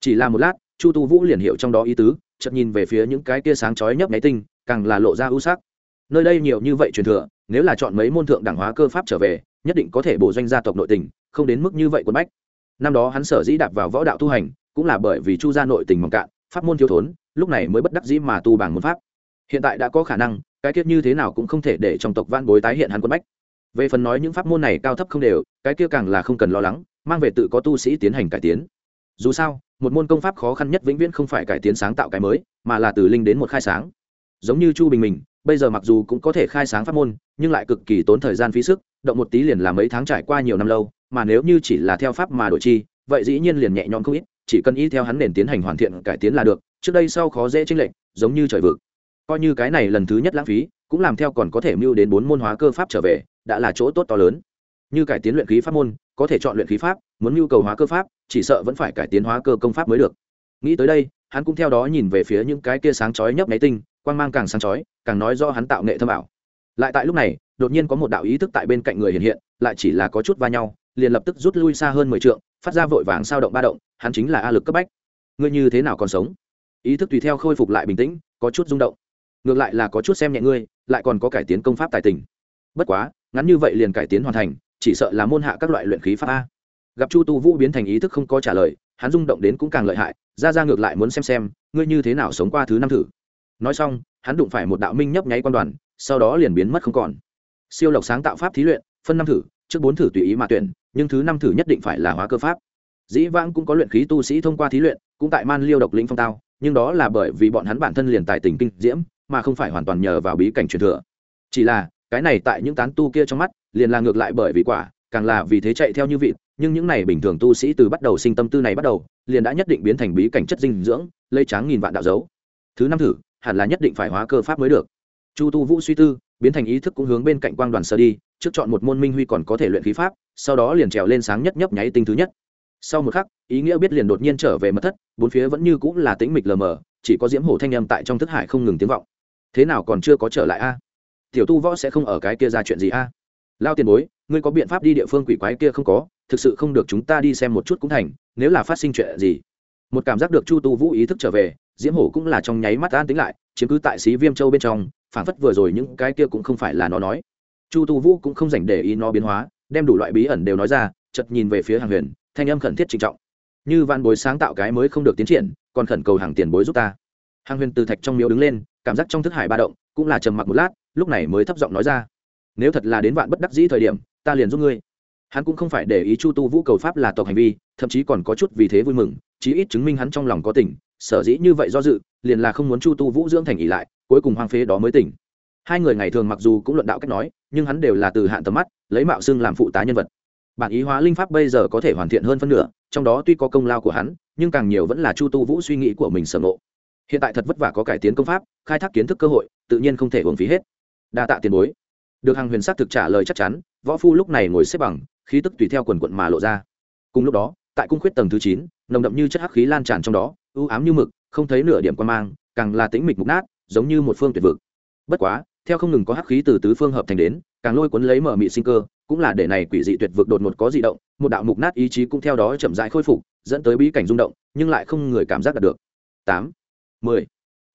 Chỉ là một lát, chu tu vũ liền hiểu trong đó ý tứ, chợt nhìn về phía những cái kia sáng chói nhấp nháy tinh, càng là lộ ra ưu sắc. Nơi đây nhiều như vậy truyền thừa, nếu là chọn mấy môn thượng đẳng hóa cơ pháp trở về, nhất định có thể bổ doanh gia tộc nội tình, không đến mức như vậy quân bách. Năm đó hắn sở dĩ đạp vào võ đạo tu hành, cũng là bởi vì chu gia nội tình mỏng cạn, pháp môn thiếu thốn lúc này mới bất đắc dĩ mà tu bảng môn pháp. Hiện tại đã có khả năng, cái kiết như thế nào cũng không thể để trong tộc van bối tái hiện hắn quân bách. Về phần nói những pháp môn này cao thấp không đều, cái kia càng là không cần lo lắng, mang về tự có tu sĩ tiến hành cải tiến. Dù sao, một môn công pháp khó khăn nhất vĩnh viễn không phải cải tiến sáng tạo cái mới, mà là từ linh đến một khai sáng. Giống như chu bình mình, bây giờ mặc dù cũng có thể khai sáng pháp môn, nhưng lại cực kỳ tốn thời gian phí sức, động một tí liền là mấy tháng trải qua nhiều năm lâu, mà nếu như chỉ là theo pháp mà đổi chi, vậy dĩ nhiên liền nhẹ nhõm không ít, chỉ cần y theo hắn nền tiến hành hoàn thiện cải tiến là được trước đây sau khó dễ chênh lệch, giống như trời vực. Coi như cái này lần thứ nhất lãng phí, cũng làm theo còn có thể mưu đến bốn môn hóa cơ pháp trở về, đã là chỗ tốt to lớn. Như cải tiến luyện khí pháp môn, có thể chọn luyện khí pháp, muốn nhu cầu hóa cơ pháp, chỉ sợ vẫn phải cải tiến hóa cơ công pháp mới được. Nghĩ tới đây, hắn cũng theo đó nhìn về phía những cái kia sáng chói nhấp nháy tinh, quang mang càng sáng chói, càng nói do hắn tạo nghệ thâm ảo. Lại tại lúc này, đột nhiên có một đạo ý thức tại bên cạnh người hiện hiện, lại chỉ là có chút va nhau, liền lập tức rút lui xa hơn mười trượng, phát ra vội vàng sao động ba động, hắn chính là a lực cấp bách. Ngươi như thế nào còn sống? Ý thức tùy theo khôi phục lại bình tĩnh, có chút rung động. Ngược lại là có chút xem nhẹ ngươi, lại còn có cải tiến công pháp tài tình. Bất quá, ngắn như vậy liền cải tiến hoàn thành, chỉ sợ là môn hạ các loại luyện khí pháp a. Gặp chu tu vũ biến thành ý thức không có trả lời, hắn rung động đến cũng càng lợi hại, ra ra ngược lại muốn xem xem, ngươi như thế nào sống qua thứ năm thử. Nói xong, hắn đụng phải một đạo minh nhấp nháy quan đoàn, sau đó liền biến mất không còn. Siêu lộc sáng tạo pháp thí luyện, phân năm thử, trước bốn thử tùy ý mà tuyển, nhưng thứ năm thử nhất định phải là hóa cơ pháp. Dĩ vãng cũng có luyện khí tu sĩ thông qua thí luyện, cũng tại man liêu độc lĩnh phong tao nhưng đó là bởi vì bọn hắn bản thân liền tài tình kinh diễm, mà không phải hoàn toàn nhờ vào bí cảnh truyền thừa. Chỉ là, cái này tại những tán tu kia trong mắt, liền là ngược lại bởi vì quả, càng là vì thế chạy theo như vị nhưng những này bình thường tu sĩ từ bắt đầu sinh tâm tư này bắt đầu, liền đã nhất định biến thành bí cảnh chất dinh dưỡng lây tráng nghìn vạn đạo dấu. Thứ năm thử, hẳn là nhất định phải hóa cơ pháp mới được. Chu tu vũ suy tư, biến thành ý thức cũng hướng bên cạnh quang đoàn sơ đi, trước chọn một môn minh huy còn có thể luyện khí pháp, sau đó liền trèo lên sáng nhất nhấp nháy tinh thứ nhất sau một khắc, ý nghĩa biết liền đột nhiên trở về mật thất, bốn phía vẫn như cũng là tĩnh mịch lờ mờ, chỉ có diễm hổ thanh âm tại trong thức hải không ngừng tiếng vọng. Thế nào còn chưa có trở lại a? Tiểu tu võ sẽ không ở cái kia ra chuyện gì a? Lao tiền bối, ngươi có biện pháp đi địa phương quỷ quái kia không có, thực sự không được chúng ta đi xem một chút cũng thành, nếu là phát sinh chuyện gì. Một cảm giác được chu tu vũ ý thức trở về, diễm hổ cũng là trong nháy mắt an tính lại, chiếm cứ tại xí viêm châu bên trong, phản phất vừa rồi những cái kia cũng không phải là nó nói. Chu tu vũ cũng không dành để ý nó biến hóa, đem đủ loại bí ẩn đều nói ra chật nhìn về phía hàng huyền thanh âm khẩn thiết trịnh trọng. Như văn bối sáng tạo cái mới không được tiến triển, còn khẩn cầu hàng tiền bối giúp ta. Hàng huyền từ thạch trong miếu đứng lên, cảm giác trong thức hải ba động, cũng là trầm mặc một lát, lúc này mới thấp giọng nói ra. Nếu thật là đến vạn bất đắc dĩ thời điểm, ta liền giúp ngươi. Hắn cũng không phải để ý chu tu vũ cầu pháp là tộc hành vi, thậm chí còn có chút vì thế vui mừng, chí ít chứng minh hắn trong lòng có tỉnh sở dĩ như vậy do dự, liền là không muốn chu tu vũ dưỡng thành ỉ lại, cuối cùng hoang phế đó mới tỉnh. Hai người ngày thường mặc dù cũng luận đạo cách nói, nhưng hắn đều là từ hạn tầm mắt, lấy mạo xưng làm phụ tá nhân vật bản ý hóa linh pháp bây giờ có thể hoàn thiện hơn phân nửa, trong đó tuy có công lao của hắn, nhưng càng nhiều vẫn là chu tu vũ suy nghĩ của mình sở ngộ. Hiện tại thật vất vả có cải tiến công pháp, khai thác kiến thức cơ hội, tự nhiên không thể hưởng phí hết. Đa tạ tiền bối. Được hàng huyền sắc thực trả lời chắc chắn, võ phu lúc này ngồi xếp bằng, khí tức tùy theo quần quận mà lộ ra. Cùng lúc đó, tại cung khuyết tầng thứ chín, nồng đậm như chất hắc khí lan tràn trong đó ưu ám như mực, không thấy nửa điểm quan mang, càng là tĩnh mịch mục nát, giống như một phương tuyệt vực. Bất quá, theo không ngừng có hắc khí từ tứ phương hợp thành đến, càng lôi cuốn lấy mở mị sinh cơ cũng là để này quỷ dị tuyệt vực đột ngột có dị động, một đạo mục nát ý chí cũng theo đó chậm rãi khôi phục, dẫn tới bí cảnh rung động, nhưng lại không người cảm giác đạt được. Tám, mười,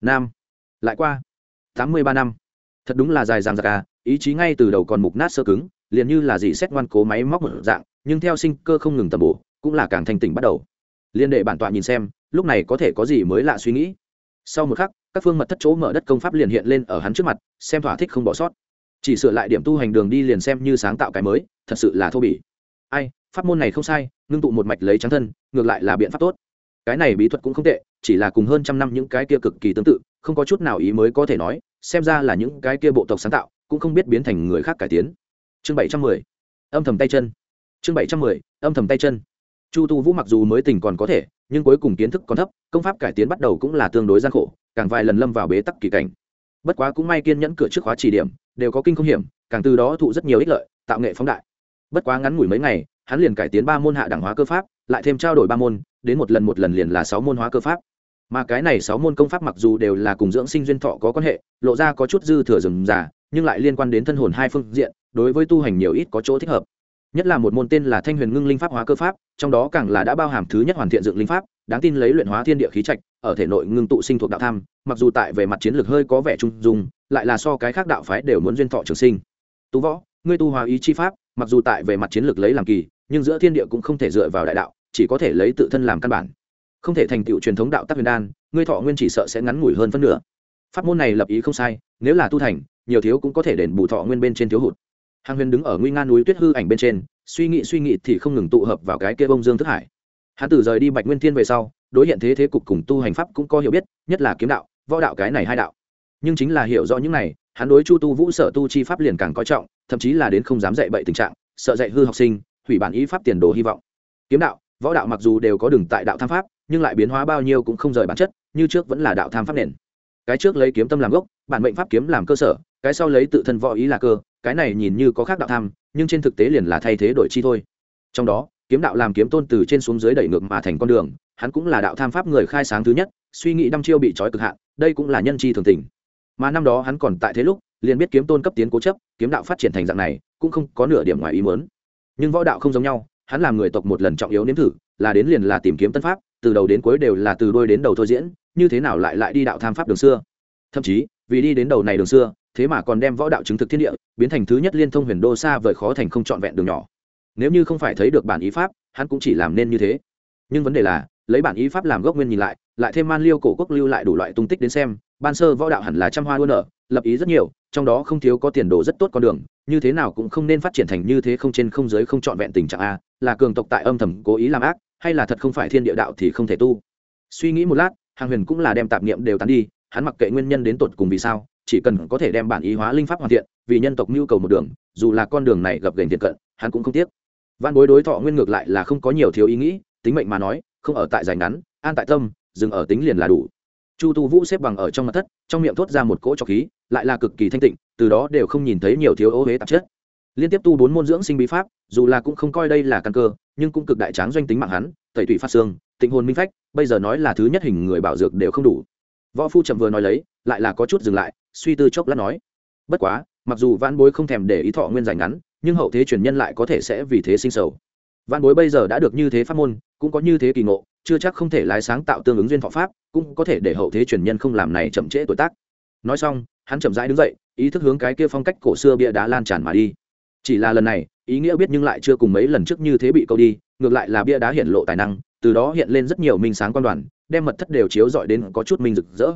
năm, lại qua. Tám mươi ba năm. Thật đúng là dài dằng dặc à ý chí ngay từ đầu còn mục nát sơ cứng, liền như là gì xét ngoan cố máy móc một dạng, nhưng theo sinh cơ không ngừng tầm bổ, cũng là càng thanh tỉnh bắt đầu. Liên đệ bản tọa nhìn xem, lúc này có thể có gì mới lạ suy nghĩ. Sau một khắc, các phương mật thất chỗ mở đất công pháp liền hiện lên ở hắn trước mặt, xem thỏa thích không bỏ sót chỉ sửa lại điểm tu hành đường đi liền xem như sáng tạo cái mới, thật sự là thô bỉ. Ai, pháp môn này không sai, ngưng tụ một mạch lấy trắng thân, ngược lại là biện pháp tốt. Cái này bí thuật cũng không tệ, chỉ là cùng hơn trăm năm những cái kia cực kỳ tương tự, không có chút nào ý mới có thể nói, xem ra là những cái kia bộ tộc sáng tạo, cũng không biết biến thành người khác cải tiến. Chương bảy trăm mười. Âm thầm tay chân. Chương bảy trăm mười, âm thầm tay chân. Chu tu vũ mặc dù mới tỉnh còn có thể, nhưng cuối cùng kiến thức còn thấp, công pháp cải tiến bắt đầu cũng là tương đối gian khổ, càng vài lần lâm vào bế tắc kỳ cảnh bất quá cũng may kiên nhẫn cửa trước khóa chỉ điểm, đều có kinh không hiểm, càng từ đó thụ rất nhiều ích lợi, tạo nghệ phóng đại. Bất quá ngắn ngủi mấy ngày, hắn liền cải tiến ba môn hạ đẳng hóa cơ pháp, lại thêm trao đổi ba môn, đến một lần một lần liền là sáu môn hóa cơ pháp. Mà cái này sáu môn công pháp mặc dù đều là cùng dưỡng sinh duyên thọ có quan hệ, lộ ra có chút dư thừa rừng già nhưng lại liên quan đến thân hồn hai phương diện, đối với tu hành nhiều ít có chỗ thích hợp nhất là một môn tên là thanh huyền ngưng linh pháp hóa cơ pháp, trong đó càng là đã bao hàm thứ nhất hoàn thiện dựng linh pháp, đáng tin lấy luyện hóa thiên địa khí trạch, ở thể nội ngưng tụ sinh thuộc đạo tham, mặc dù tại về mặt chiến lược hơi có vẻ trung dung, lại là so cái khác đạo phái đều muốn duyên thọ trường sinh. Tú võ, ngươi tu hóa ý chi pháp, mặc dù tại về mặt chiến lược lấy làm kỳ, nhưng giữa thiên địa cũng không thể dựa vào đại đạo, chỉ có thể lấy tự thân làm căn bản. Không thể thành tựu truyền thống đạo tắc huyền đan, ngươi thọ nguyên chỉ sợ sẽ ngắn ngủi hơn phân nửa. Pháp môn này lập ý không sai, nếu là tu thành, nhiều thiếu cũng có thể đền bù thọ nguyên bên trên thiếu hụt hàng huyền đứng ở nguy nga núi tuyết hư ảnh bên trên, suy nghĩ suy nghĩ thì không ngừng tụ hợp vào cái kia bông dương thức hải. Hắn từ rời đi bạch nguyên thiên về sau, đối hiện thế thế cục cùng tu hành pháp cũng có hiểu biết, nhất là kiếm đạo, võ đạo cái này hai đạo. Nhưng chính là hiểu rõ những này, hắn đối chu tu vũ sở tu chi pháp liền càng coi trọng, thậm chí là đến không dám dạy bậy tình trạng, sợ dạy hư học sinh, hủy bản ý pháp tiền đồ hy vọng. Kiếm đạo, võ đạo mặc dù đều có đường tại đạo tham pháp, nhưng lại biến hóa bao nhiêu cũng không rời bản chất, như trước vẫn là đạo tham pháp nền. Cái trước lấy kiếm tâm làm gốc, bản mệnh pháp kiếm làm cơ sở, cái sau lấy tự thân võ ý là cơ cái này nhìn như có khác đạo tham, nhưng trên thực tế liền là thay thế đổi chi thôi. Trong đó, kiếm đạo làm kiếm tôn từ trên xuống dưới đẩy ngược mà thành con đường, hắn cũng là đạo tham pháp người khai sáng thứ nhất, suy nghĩ đăm chiêu bị trói cực hạn, đây cũng là nhân chi thường tình. Mà năm đó hắn còn tại thế lúc, liền biết kiếm tôn cấp tiến cố chấp, kiếm đạo phát triển thành dạng này, cũng không có nửa điểm ngoài ý muốn. Nhưng võ đạo không giống nhau, hắn làm người tộc một lần trọng yếu nếm thử, là đến liền là tìm kiếm tân pháp, từ đầu đến cuối đều là từ đôi đến đầu thôi diễn, như thế nào lại lại đi đạo tham pháp đường xưa? Thậm chí, vì đi đến đầu này đường xưa thế mà còn đem võ đạo chứng thực thiên địa, biến thành thứ nhất liên thông huyền đô xa vời khó thành không trọn vẹn đường nhỏ. Nếu như không phải thấy được bản ý pháp, hắn cũng chỉ làm nên như thế. Nhưng vấn đề là, lấy bản ý pháp làm gốc nguyên nhìn lại lại thêm man liêu cổ quốc lưu lại đủ loại tung tích đến xem, ban sơ võ đạo hẳn là trăm hoa luôn nở, lập ý rất nhiều, trong đó không thiếu có tiền đồ rất tốt con đường, như thế nào cũng không nên phát triển thành như thế không trên không dưới không trọn vẹn tình trạng a, là cường tộc tại âm thầm cố ý làm ác, hay là thật không phải thiên địa đạo thì không thể tu. Suy nghĩ một lát, hàng huyền cũng là đem tạp niệm đều tán đi, hắn mặc kệ nguyên nhân đến tột cùng vì sao chỉ cần có thể đem bản ý hóa linh pháp hoàn thiện, vì nhân tộc nhu cầu một đường, dù là con đường này gặp gành thiện cận, hắn cũng không tiếc. Văn bối đối thọ nguyên ngược lại là không có nhiều thiếu ý nghĩ, tính mệnh mà nói, không ở tại dài ngắn, an tại tâm, dừng ở tính liền là đủ. Chu tu vũ xếp bằng ở trong mặt thất, trong miệng thốt ra một cỗ trọc khí, lại là cực kỳ thanh tịnh, từ đó đều không nhìn thấy nhiều thiếu ô huế tạp chất. Liên tiếp tu bốn môn dưỡng sinh bí pháp, dù là cũng không coi đây là căn cơ, nhưng cũng cực đại tráng doanh tính mạng hắn, tẩy tủy phát xương, tịnh hồn minh phách, bây giờ nói là thứ nhất hình người bảo dược đều không đủ võ phu chậm vừa nói lấy, lại là có chút dừng lại, suy tư chốc lát nói. Bất quá, mặc dù văn bối không thèm để ý thọ nguyên dài ngắn, nhưng hậu thế truyền nhân lại có thể sẽ vì thế sinh sầu. Văn bối bây giờ đã được như thế pháp môn, cũng có như thế kỳ ngộ, chưa chắc không thể lái sáng tạo tương ứng duyên thọ pháp, cũng có thể để hậu thế truyền nhân không làm này chậm trễ tuổi tác. Nói xong, hắn chậm rãi đứng dậy, ý thức hướng cái kia phong cách cổ xưa bia đá lan tràn mà đi. Chỉ là lần này, ý nghĩa biết nhưng lại chưa cùng mấy lần trước như thế bị câu đi, ngược lại là bia đá hiện lộ tài năng, từ đó hiện lên rất nhiều minh sáng quan đoàn đem mật thất đều chiếu dọi đến có chút minh rực rỡ.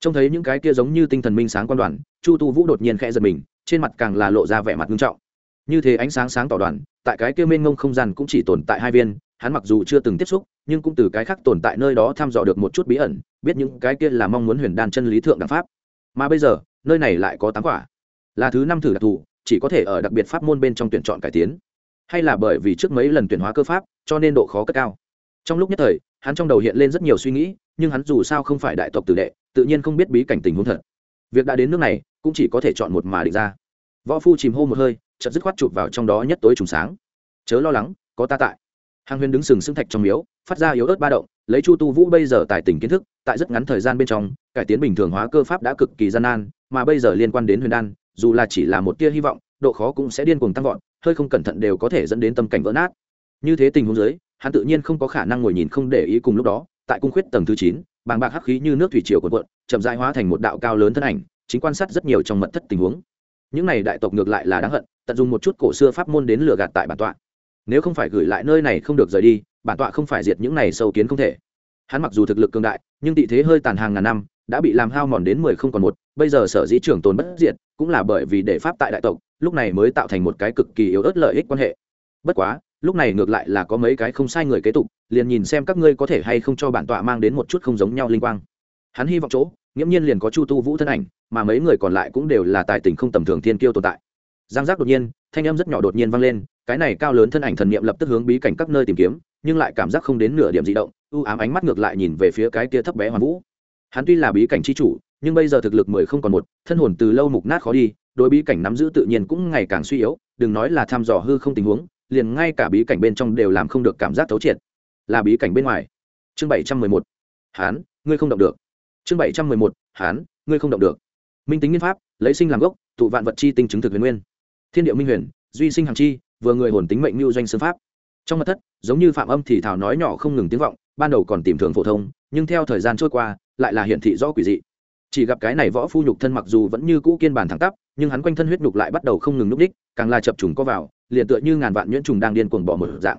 Trông thấy những cái kia giống như tinh thần minh sáng quan đoàn, chu tu vũ đột nhiên khẽ giật mình, trên mặt càng là lộ ra vẻ mặt nghiêm trọng. Như thế ánh sáng sáng tỏ đoàn, tại cái kia mênh ngông không gian cũng chỉ tồn tại hai viên, hắn mặc dù chưa từng tiếp xúc, nhưng cũng từ cái khác tồn tại nơi đó thăm dò được một chút bí ẩn, biết những cái kia là mong muốn huyền đan chân lý thượng đẳng pháp. Mà bây giờ, nơi này lại có tám quả. Là thứ năm thử đặc thù, chỉ có thể ở đặc biệt pháp môn bên trong tuyển chọn cải tiến. Hay là bởi vì trước mấy lần tuyển hóa cơ pháp, cho nên độ khó cất cao. Trong lúc nhất thời hắn trong đầu hiện lên rất nhiều suy nghĩ, nhưng hắn dù sao không phải đại tộc tử đệ, tự nhiên không biết bí cảnh tình huống thật. Việc đã đến nước này, cũng chỉ có thể chọn một mà định ra. Võ phu chìm hô một hơi, chợt dứt khoát chụp vào trong đó nhất tối trùng sáng. Chớ lo lắng, có ta tại. Hàng huyền đứng sừng sững thạch trong miếu, phát ra yếu ớt ba động, lấy chu tu vũ bây giờ tài tình kiến thức, tại rất ngắn thời gian bên trong, cải tiến bình thường hóa cơ pháp đã cực kỳ gian nan, mà bây giờ liên quan đến huyền đan, dù là chỉ là một tia hy vọng, độ khó cũng sẽ điên cuồng tăng vọt, hơi không cẩn thận đều có thể dẫn đến tâm cảnh vỡ nát. Như thế tình huống dưới hắn tự nhiên không có khả năng ngồi nhìn không để ý cùng lúc đó, tại cung khuyết tầng thứ chín, bàng bạc hắc khí như nước thủy triều cuộn cuộn, chậm rãi hóa thành một đạo cao lớn thân ảnh, chính quan sát rất nhiều trong mật thất tình huống. Những này đại tộc ngược lại là đáng hận, tận dụng một chút cổ xưa pháp môn đến lừa gạt tại bản tọa. Nếu không phải gửi lại nơi này không được rời đi, bản tọa không phải diệt những này sâu kiến không thể. Hắn mặc dù thực lực cường đại, nhưng tị thế hơi tàn hàng ngàn năm, đã bị làm hao mòn đến mười không còn một, bây giờ sở dĩ trưởng tồn bất diệt, cũng là bởi vì để pháp tại đại tộc, lúc này mới tạo thành một cái cực kỳ yếu ớt lợi ích quan hệ. Bất quá lúc này ngược lại là có mấy cái không sai người kế tục, liền nhìn xem các ngươi có thể hay không cho bản tọa mang đến một chút không giống nhau linh quang. Hắn hy vọng chỗ, nghiễm nhiên liền có chu tu vũ thân ảnh, mà mấy người còn lại cũng đều là tài tình không tầm thường thiên kiêu tồn tại. Giang giác đột nhiên, thanh âm rất nhỏ đột nhiên vang lên, cái này cao lớn thân ảnh thần niệm lập tức hướng bí cảnh các nơi tìm kiếm, nhưng lại cảm giác không đến nửa điểm di động ưu ám ánh mắt ngược lại nhìn về phía cái kia thấp bé hoàn vũ. Hắn tuy là bí cảnh chi chủ, nhưng bây giờ thực lực mười không còn một, thân hồn từ lâu mục nát khó đi, đối bí cảnh nắm giữ tự nhiên cũng ngày càng suy yếu, đừng nói là thăm dò hư không tình huống liền ngay cả bí cảnh bên trong đều làm không được cảm giác thấu triệt. Là bí cảnh bên ngoài. Chương bảy trăm mười một. Hán, ngươi không động được. Chương bảy trăm mười một. Hán, ngươi không động được. Minh tính nghiên pháp, lấy sinh làm gốc, tụ vạn vật chi tinh chứng thực huyền nguyên. Thiên điệu minh huyền, duy sinh hàng chi, vừa người hồn tính mệnh mưu doanh sư pháp. Trong mặt thất, giống như phạm âm thì thảo nói nhỏ không ngừng tiếng vọng, ban đầu còn tìm thường phổ thông, nhưng theo thời gian trôi qua, lại là hiển thị rõ quỷ dị. Chỉ gặp cái này võ phu nhục thân mặc dù vẫn như cũ kiên bản thẳng tắp nhưng hắn quanh thân huyết nhục lại bắt đầu không ngừng núp đích càng là chập trùng có vào, liền tựa như ngàn vạn nhuyễn trùng đang điên cuồng bỏ một dạng.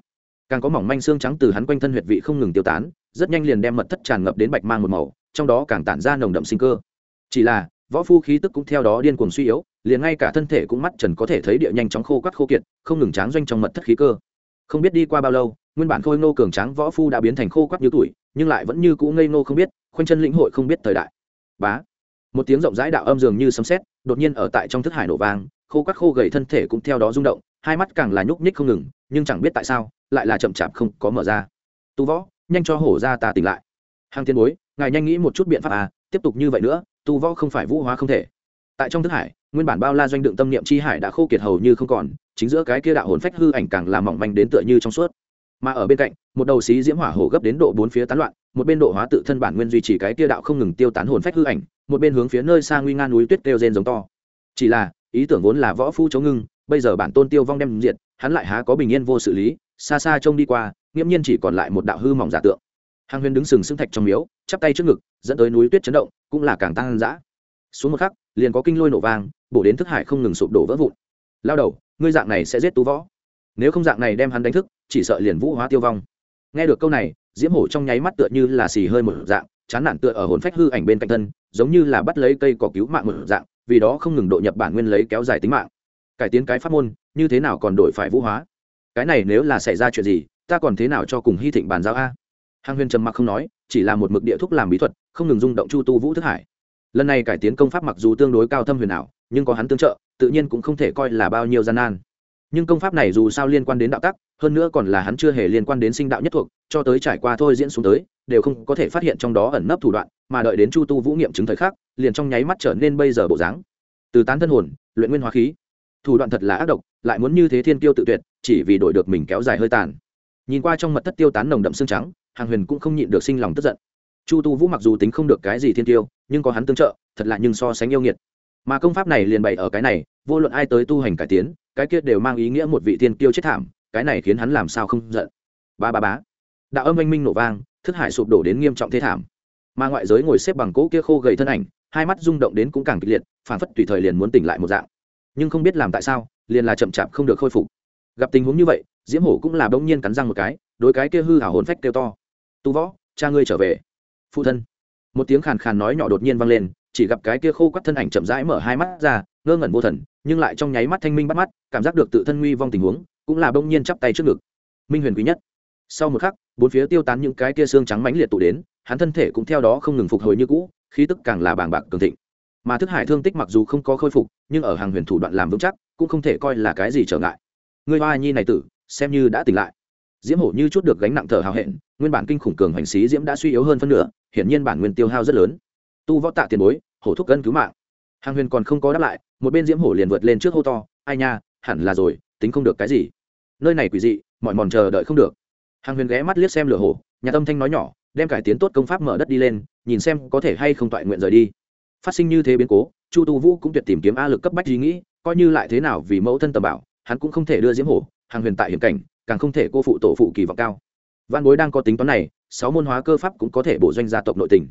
Càng có mỏng manh xương trắng từ hắn quanh thân huyệt vị không ngừng tiêu tán, rất nhanh liền đem mật thất tràn ngập đến bạch mang một màu, trong đó càng tản ra nồng đậm sinh cơ. Chỉ là, võ phu khí tức cũng theo đó điên cuồng suy yếu, liền ngay cả thân thể cũng mắt trần có thể thấy địa nhanh chóng khô quắt khô kiệt, không ngừng tráng doanh trong mật thất khí cơ. Không biết đi qua bao lâu, nguyên bản khôi ngô cường tráng võ phu đã biến thành khô quắt như tuổi, nhưng lại vẫn như cũ ngây ngô không biết, khoanh chân lĩnh hội không biết thời đại. Bá một tiếng rộng rãi đạo âm dường như sấm sét, đột nhiên ở tại trong thức hải nổ vang, khô quắt khô gầy thân thể cũng theo đó rung động, hai mắt càng là nhúc nhích không ngừng, nhưng chẳng biết tại sao, lại là chậm chạp không có mở ra. Tu võ, nhanh cho hổ ra ta tỉnh lại. Hàng tiên bối, ngài nhanh nghĩ một chút biện pháp à tiếp tục như vậy nữa, tu võ không phải vũ hóa không thể. Tại trong thức hải, nguyên bản bao la doanh đựng tâm niệm chi hải đã khô kiệt hầu như không còn, chính giữa cái kia đạo hồn phách hư ảnh càng làm mỏng manh đến tựa như trong suốt. Mà ở bên cạnh, một đầu xí diễm hỏa hổ gấp đến độ bốn phía tán loạn, một bên độ hóa tự thân bản nguyên duy trì cái kia đạo không ngừng tiêu tán hồn phách hư ảnh một bên hướng phía nơi xa nguy nga núi tuyết kêu rên giống to. Chỉ là, ý tưởng vốn là võ phu chống ngưng, bây giờ bản tôn tiêu vong đem diệt, hắn lại há có bình yên vô xử lý, xa xa trông đi qua, nghiễm nhiên chỉ còn lại một đạo hư mỏng giả tượng. Hàng huyền đứng sừng sững thạch trong miếu, chắp tay trước ngực, dẫn tới núi tuyết chấn động, cũng là càng tăng dã. Xuống một khắc, liền có kinh lôi nổ vang, bổ đến thức hải không ngừng sụp đổ vỡ vụn. Lao đầu, ngươi dạng này sẽ giết tú võ. Nếu không dạng này đem hắn đánh thức, chỉ sợ liền vũ hóa tiêu vong. Nghe được câu này, diễm hổ trong nháy mắt tựa như là xì hơi một dạng, chán nản tựa ở hồn phách hư ảnh bên cạnh thân giống như là bắt lấy cây cỏ cứu mạng một dạng, vì đó không ngừng độ nhập bản nguyên lấy kéo dài tính mạng. Cải tiến cái pháp môn, như thế nào còn đổi phải vũ hóa? Cái này nếu là xảy ra chuyện gì, ta còn thế nào cho cùng hy thịnh bàn giao a? Hàng huyền trầm mặc không nói, chỉ là một mực địa thúc làm bí thuật, không ngừng rung động chu tu vũ thức hải. Lần này cải tiến công pháp mặc dù tương đối cao thâm huyền ảo, nhưng có hắn tương trợ, tự nhiên cũng không thể coi là bao nhiêu gian nan. Nhưng công pháp này dù sao liên quan đến đạo tắc, hơn nữa còn là hắn chưa hề liên quan đến sinh đạo nhất thuộc, cho tới trải qua thôi diễn xuống tới đều không có thể phát hiện trong đó ẩn nấp thủ đoạn, mà đợi đến chu tu vũ nghiệm chứng thời khắc, liền trong nháy mắt trở nên bây giờ bộ dáng. Từ tán thân hồn, luyện nguyên hóa khí. Thủ đoạn thật là ác độc, lại muốn như thế thiên tiêu tự tuyệt, chỉ vì đổi được mình kéo dài hơi tàn. Nhìn qua trong mật thất tiêu tán nồng đậm xương trắng, hàng huyền cũng không nhịn được sinh lòng tức giận. Chu tu vũ mặc dù tính không được cái gì thiên tiêu nhưng có hắn tương trợ, thật là nhưng so sánh yêu nghiệt. Mà công pháp này liền bày ở cái này, vô luận ai tới tu hành cải tiến, cái kia đều mang ý nghĩa một vị thiên tiêu chết thảm, cái này khiến hắn làm sao không giận. Ba ba bá đạo âm anh minh nổ vang thức hải sụp đổ đến nghiêm trọng thế thảm. Mà ngoại giới ngồi xếp bằng cỗ kia khô gầy thân ảnh, hai mắt rung động đến cũng càng kịch liệt phản phất tùy thời liền muốn tỉnh lại một dạng. Nhưng không biết làm tại sao, liền là chậm chạp không được khôi phục. Gặp tình huống như vậy, diễm hổ cũng là bỗng nhiên cắn răng một cái, đối cái kia hư hảo hồn phách kêu to. Tu võ, cha ngươi trở về. Phụ thân. Một tiếng khàn khàn nói nhỏ đột nhiên vang lên, chỉ gặp cái kia khô quắt thân ảnh chậm rãi mở hai mắt ra, ngơ ngẩn vô thần, nhưng lại trong nháy mắt thanh minh bắt mắt, cảm giác được tự thân nguy vong tình huống, cũng là bỗng nhiên chắp tay trước ngực. Minh huyền quý nhất sau một khắc, bốn phía tiêu tán những cái kia xương trắng mãnh liệt tụ đến, hắn thân thể cũng theo đó không ngừng phục hồi như cũ, khí tức càng là bàng bạc cường thịnh. Mà thức hải thương tích mặc dù không có khôi phục, nhưng ở hàng huyền thủ đoạn làm vững chắc, cũng không thể coi là cái gì trở ngại. Người hoa nhi này tử, xem như đã tỉnh lại. Diễm hổ như chút được gánh nặng thở hào hẹn, nguyên bản kinh khủng cường hành xí diễm đã suy yếu hơn phân nửa, hiển nhiên bản nguyên tiêu hao rất lớn. Tu võ tạ tiền bối, hổ thúc gân cứu mạng. Hàng huyền còn không có đáp lại, một bên diễm hổ liền vượt lên trước hô to, ai nha, hẳn là rồi, tính không được cái gì. Nơi này quỷ dị, mọi mòn chờ đợi không được hàng huyền ghé mắt liếc xem lửa hổ nhà tâm thanh nói nhỏ, đem cải tiến tốt công pháp mở đất đi lên, nhìn xem có thể hay không toại nguyện rời đi. Phát sinh như thế biến cố, chu tu vũ cũng tuyệt tìm kiếm a lực cấp bách ý nghĩ, coi như lại thế nào vì mẫu thân tầm bảo, hắn cũng không thể đưa diễm hổ hàng huyền tại hiểm cảnh, càng không thể cô phụ tổ phụ kỳ vọng cao. Văn bối đang có tính toán này, sáu môn hóa cơ pháp cũng có thể bổ doanh gia tộc nội tình.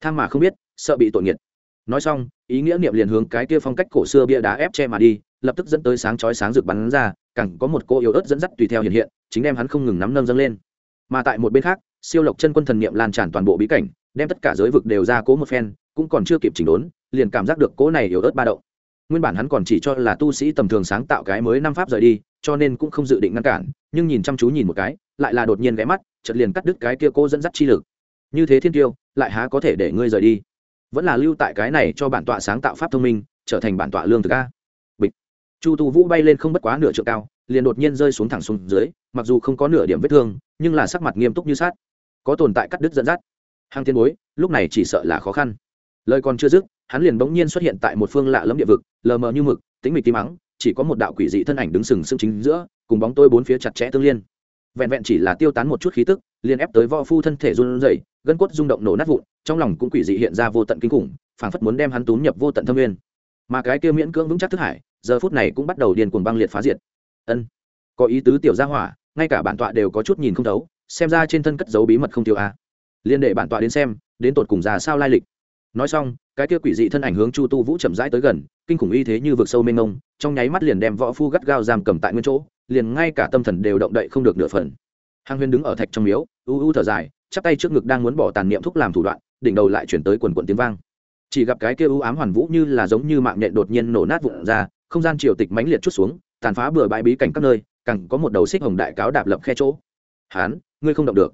Tham mà không biết, sợ bị tội nghiệt. Nói xong, ý nghĩa niệm liền hướng cái kia phong cách cổ xưa bia đá ép che mà đi, lập tức dẫn tới sáng chói sáng rực bắn ra càng có một cô yếu ớt dẫn dắt tùy theo hiện hiện, chính đem hắn không ngừng nắm nâng dâng lên. Mà tại một bên khác, siêu lộc chân quân thần niệm lan tràn toàn bộ bí cảnh, đem tất cả giới vực đều ra cố một phen, cũng còn chưa kịp chỉnh đốn, liền cảm giác được cố này yếu ớt ba động. Nguyên bản hắn còn chỉ cho là tu sĩ tầm thường sáng tạo cái mới năm pháp rời đi, cho nên cũng không dự định ngăn cản, nhưng nhìn chăm chú nhìn một cái, lại là đột nhiên ghé mắt, chợt liền cắt đứt cái kia cô dẫn dắt chi lực. Như thế thiên tiêu, lại há có thể để ngươi rời đi? Vẫn là lưu tại cái này cho bản tọa sáng tạo pháp thông minh, trở thành bản tọa lương thực a chu tu vũ bay lên không bất quá nửa trượng cao, liền đột nhiên rơi xuống thẳng xuống dưới, mặc dù không có nửa điểm vết thương, nhưng là sắc mặt nghiêm túc như sát có tồn tại cắt đứt dẫn dắt. Hàng tiên bối, lúc này chỉ sợ là khó khăn. Lời còn chưa dứt, hắn liền bỗng nhiên xuất hiện tại một phương lạ lẫm địa vực, lờ mờ như mực tính mịch tí mắng, chỉ có một đạo quỷ dị thân ảnh đứng sừng sững chính giữa, cùng bóng tôi bốn phía chặt chẽ tương liên. Vẹn vẹn chỉ là tiêu tán một chút khí tức, liền ép tới võ phu thân thể run rẩy, gân cốt rung động nổ nát vụn, trong lòng cũng quỷ dị hiện ra vô tận kinh khủng, phảng phất muốn đem hắn túm nhập vô tận thâm nguyên. Mà cái kia miễn cưỡng vững chắc thức hải giờ phút này cũng bắt đầu điên cuồng băng liệt phá diệt. Ân, có ý tứ tiểu gia hỏa, ngay cả bản tọa đều có chút nhìn không thấu, xem ra trên thân cất dấu bí mật không tiêu a. Liên đệ bản tọa đến xem, đến tột cùng già sao lai lịch. Nói xong, cái kia quỷ dị thân ảnh hướng chu tu vũ chậm rãi tới gần, kinh khủng y thế như vực sâu mênh mông, trong nháy mắt liền đem võ phu gắt gao giam cầm tại nguyên chỗ, liền ngay cả tâm thần đều động đậy không được nửa phần. Hàng huyền đứng ở thạch trong miếu, u u thở dài, chắp tay trước ngực đang muốn bỏ tàn niệm thúc làm thủ đoạn, đỉnh đầu lại chuyển tới quần quần tiếng vang. Chỉ gặp cái kia u ám hoàn vũ như là giống như mạng nhện đột nhiên nổ nát vụn ra không gian triều tịch mãnh liệt chút xuống, tàn phá bừa bãi bí cảnh các nơi, càng có một đầu xích hồng đại cáo đạp lập khe chỗ. Hán, ngươi không động được.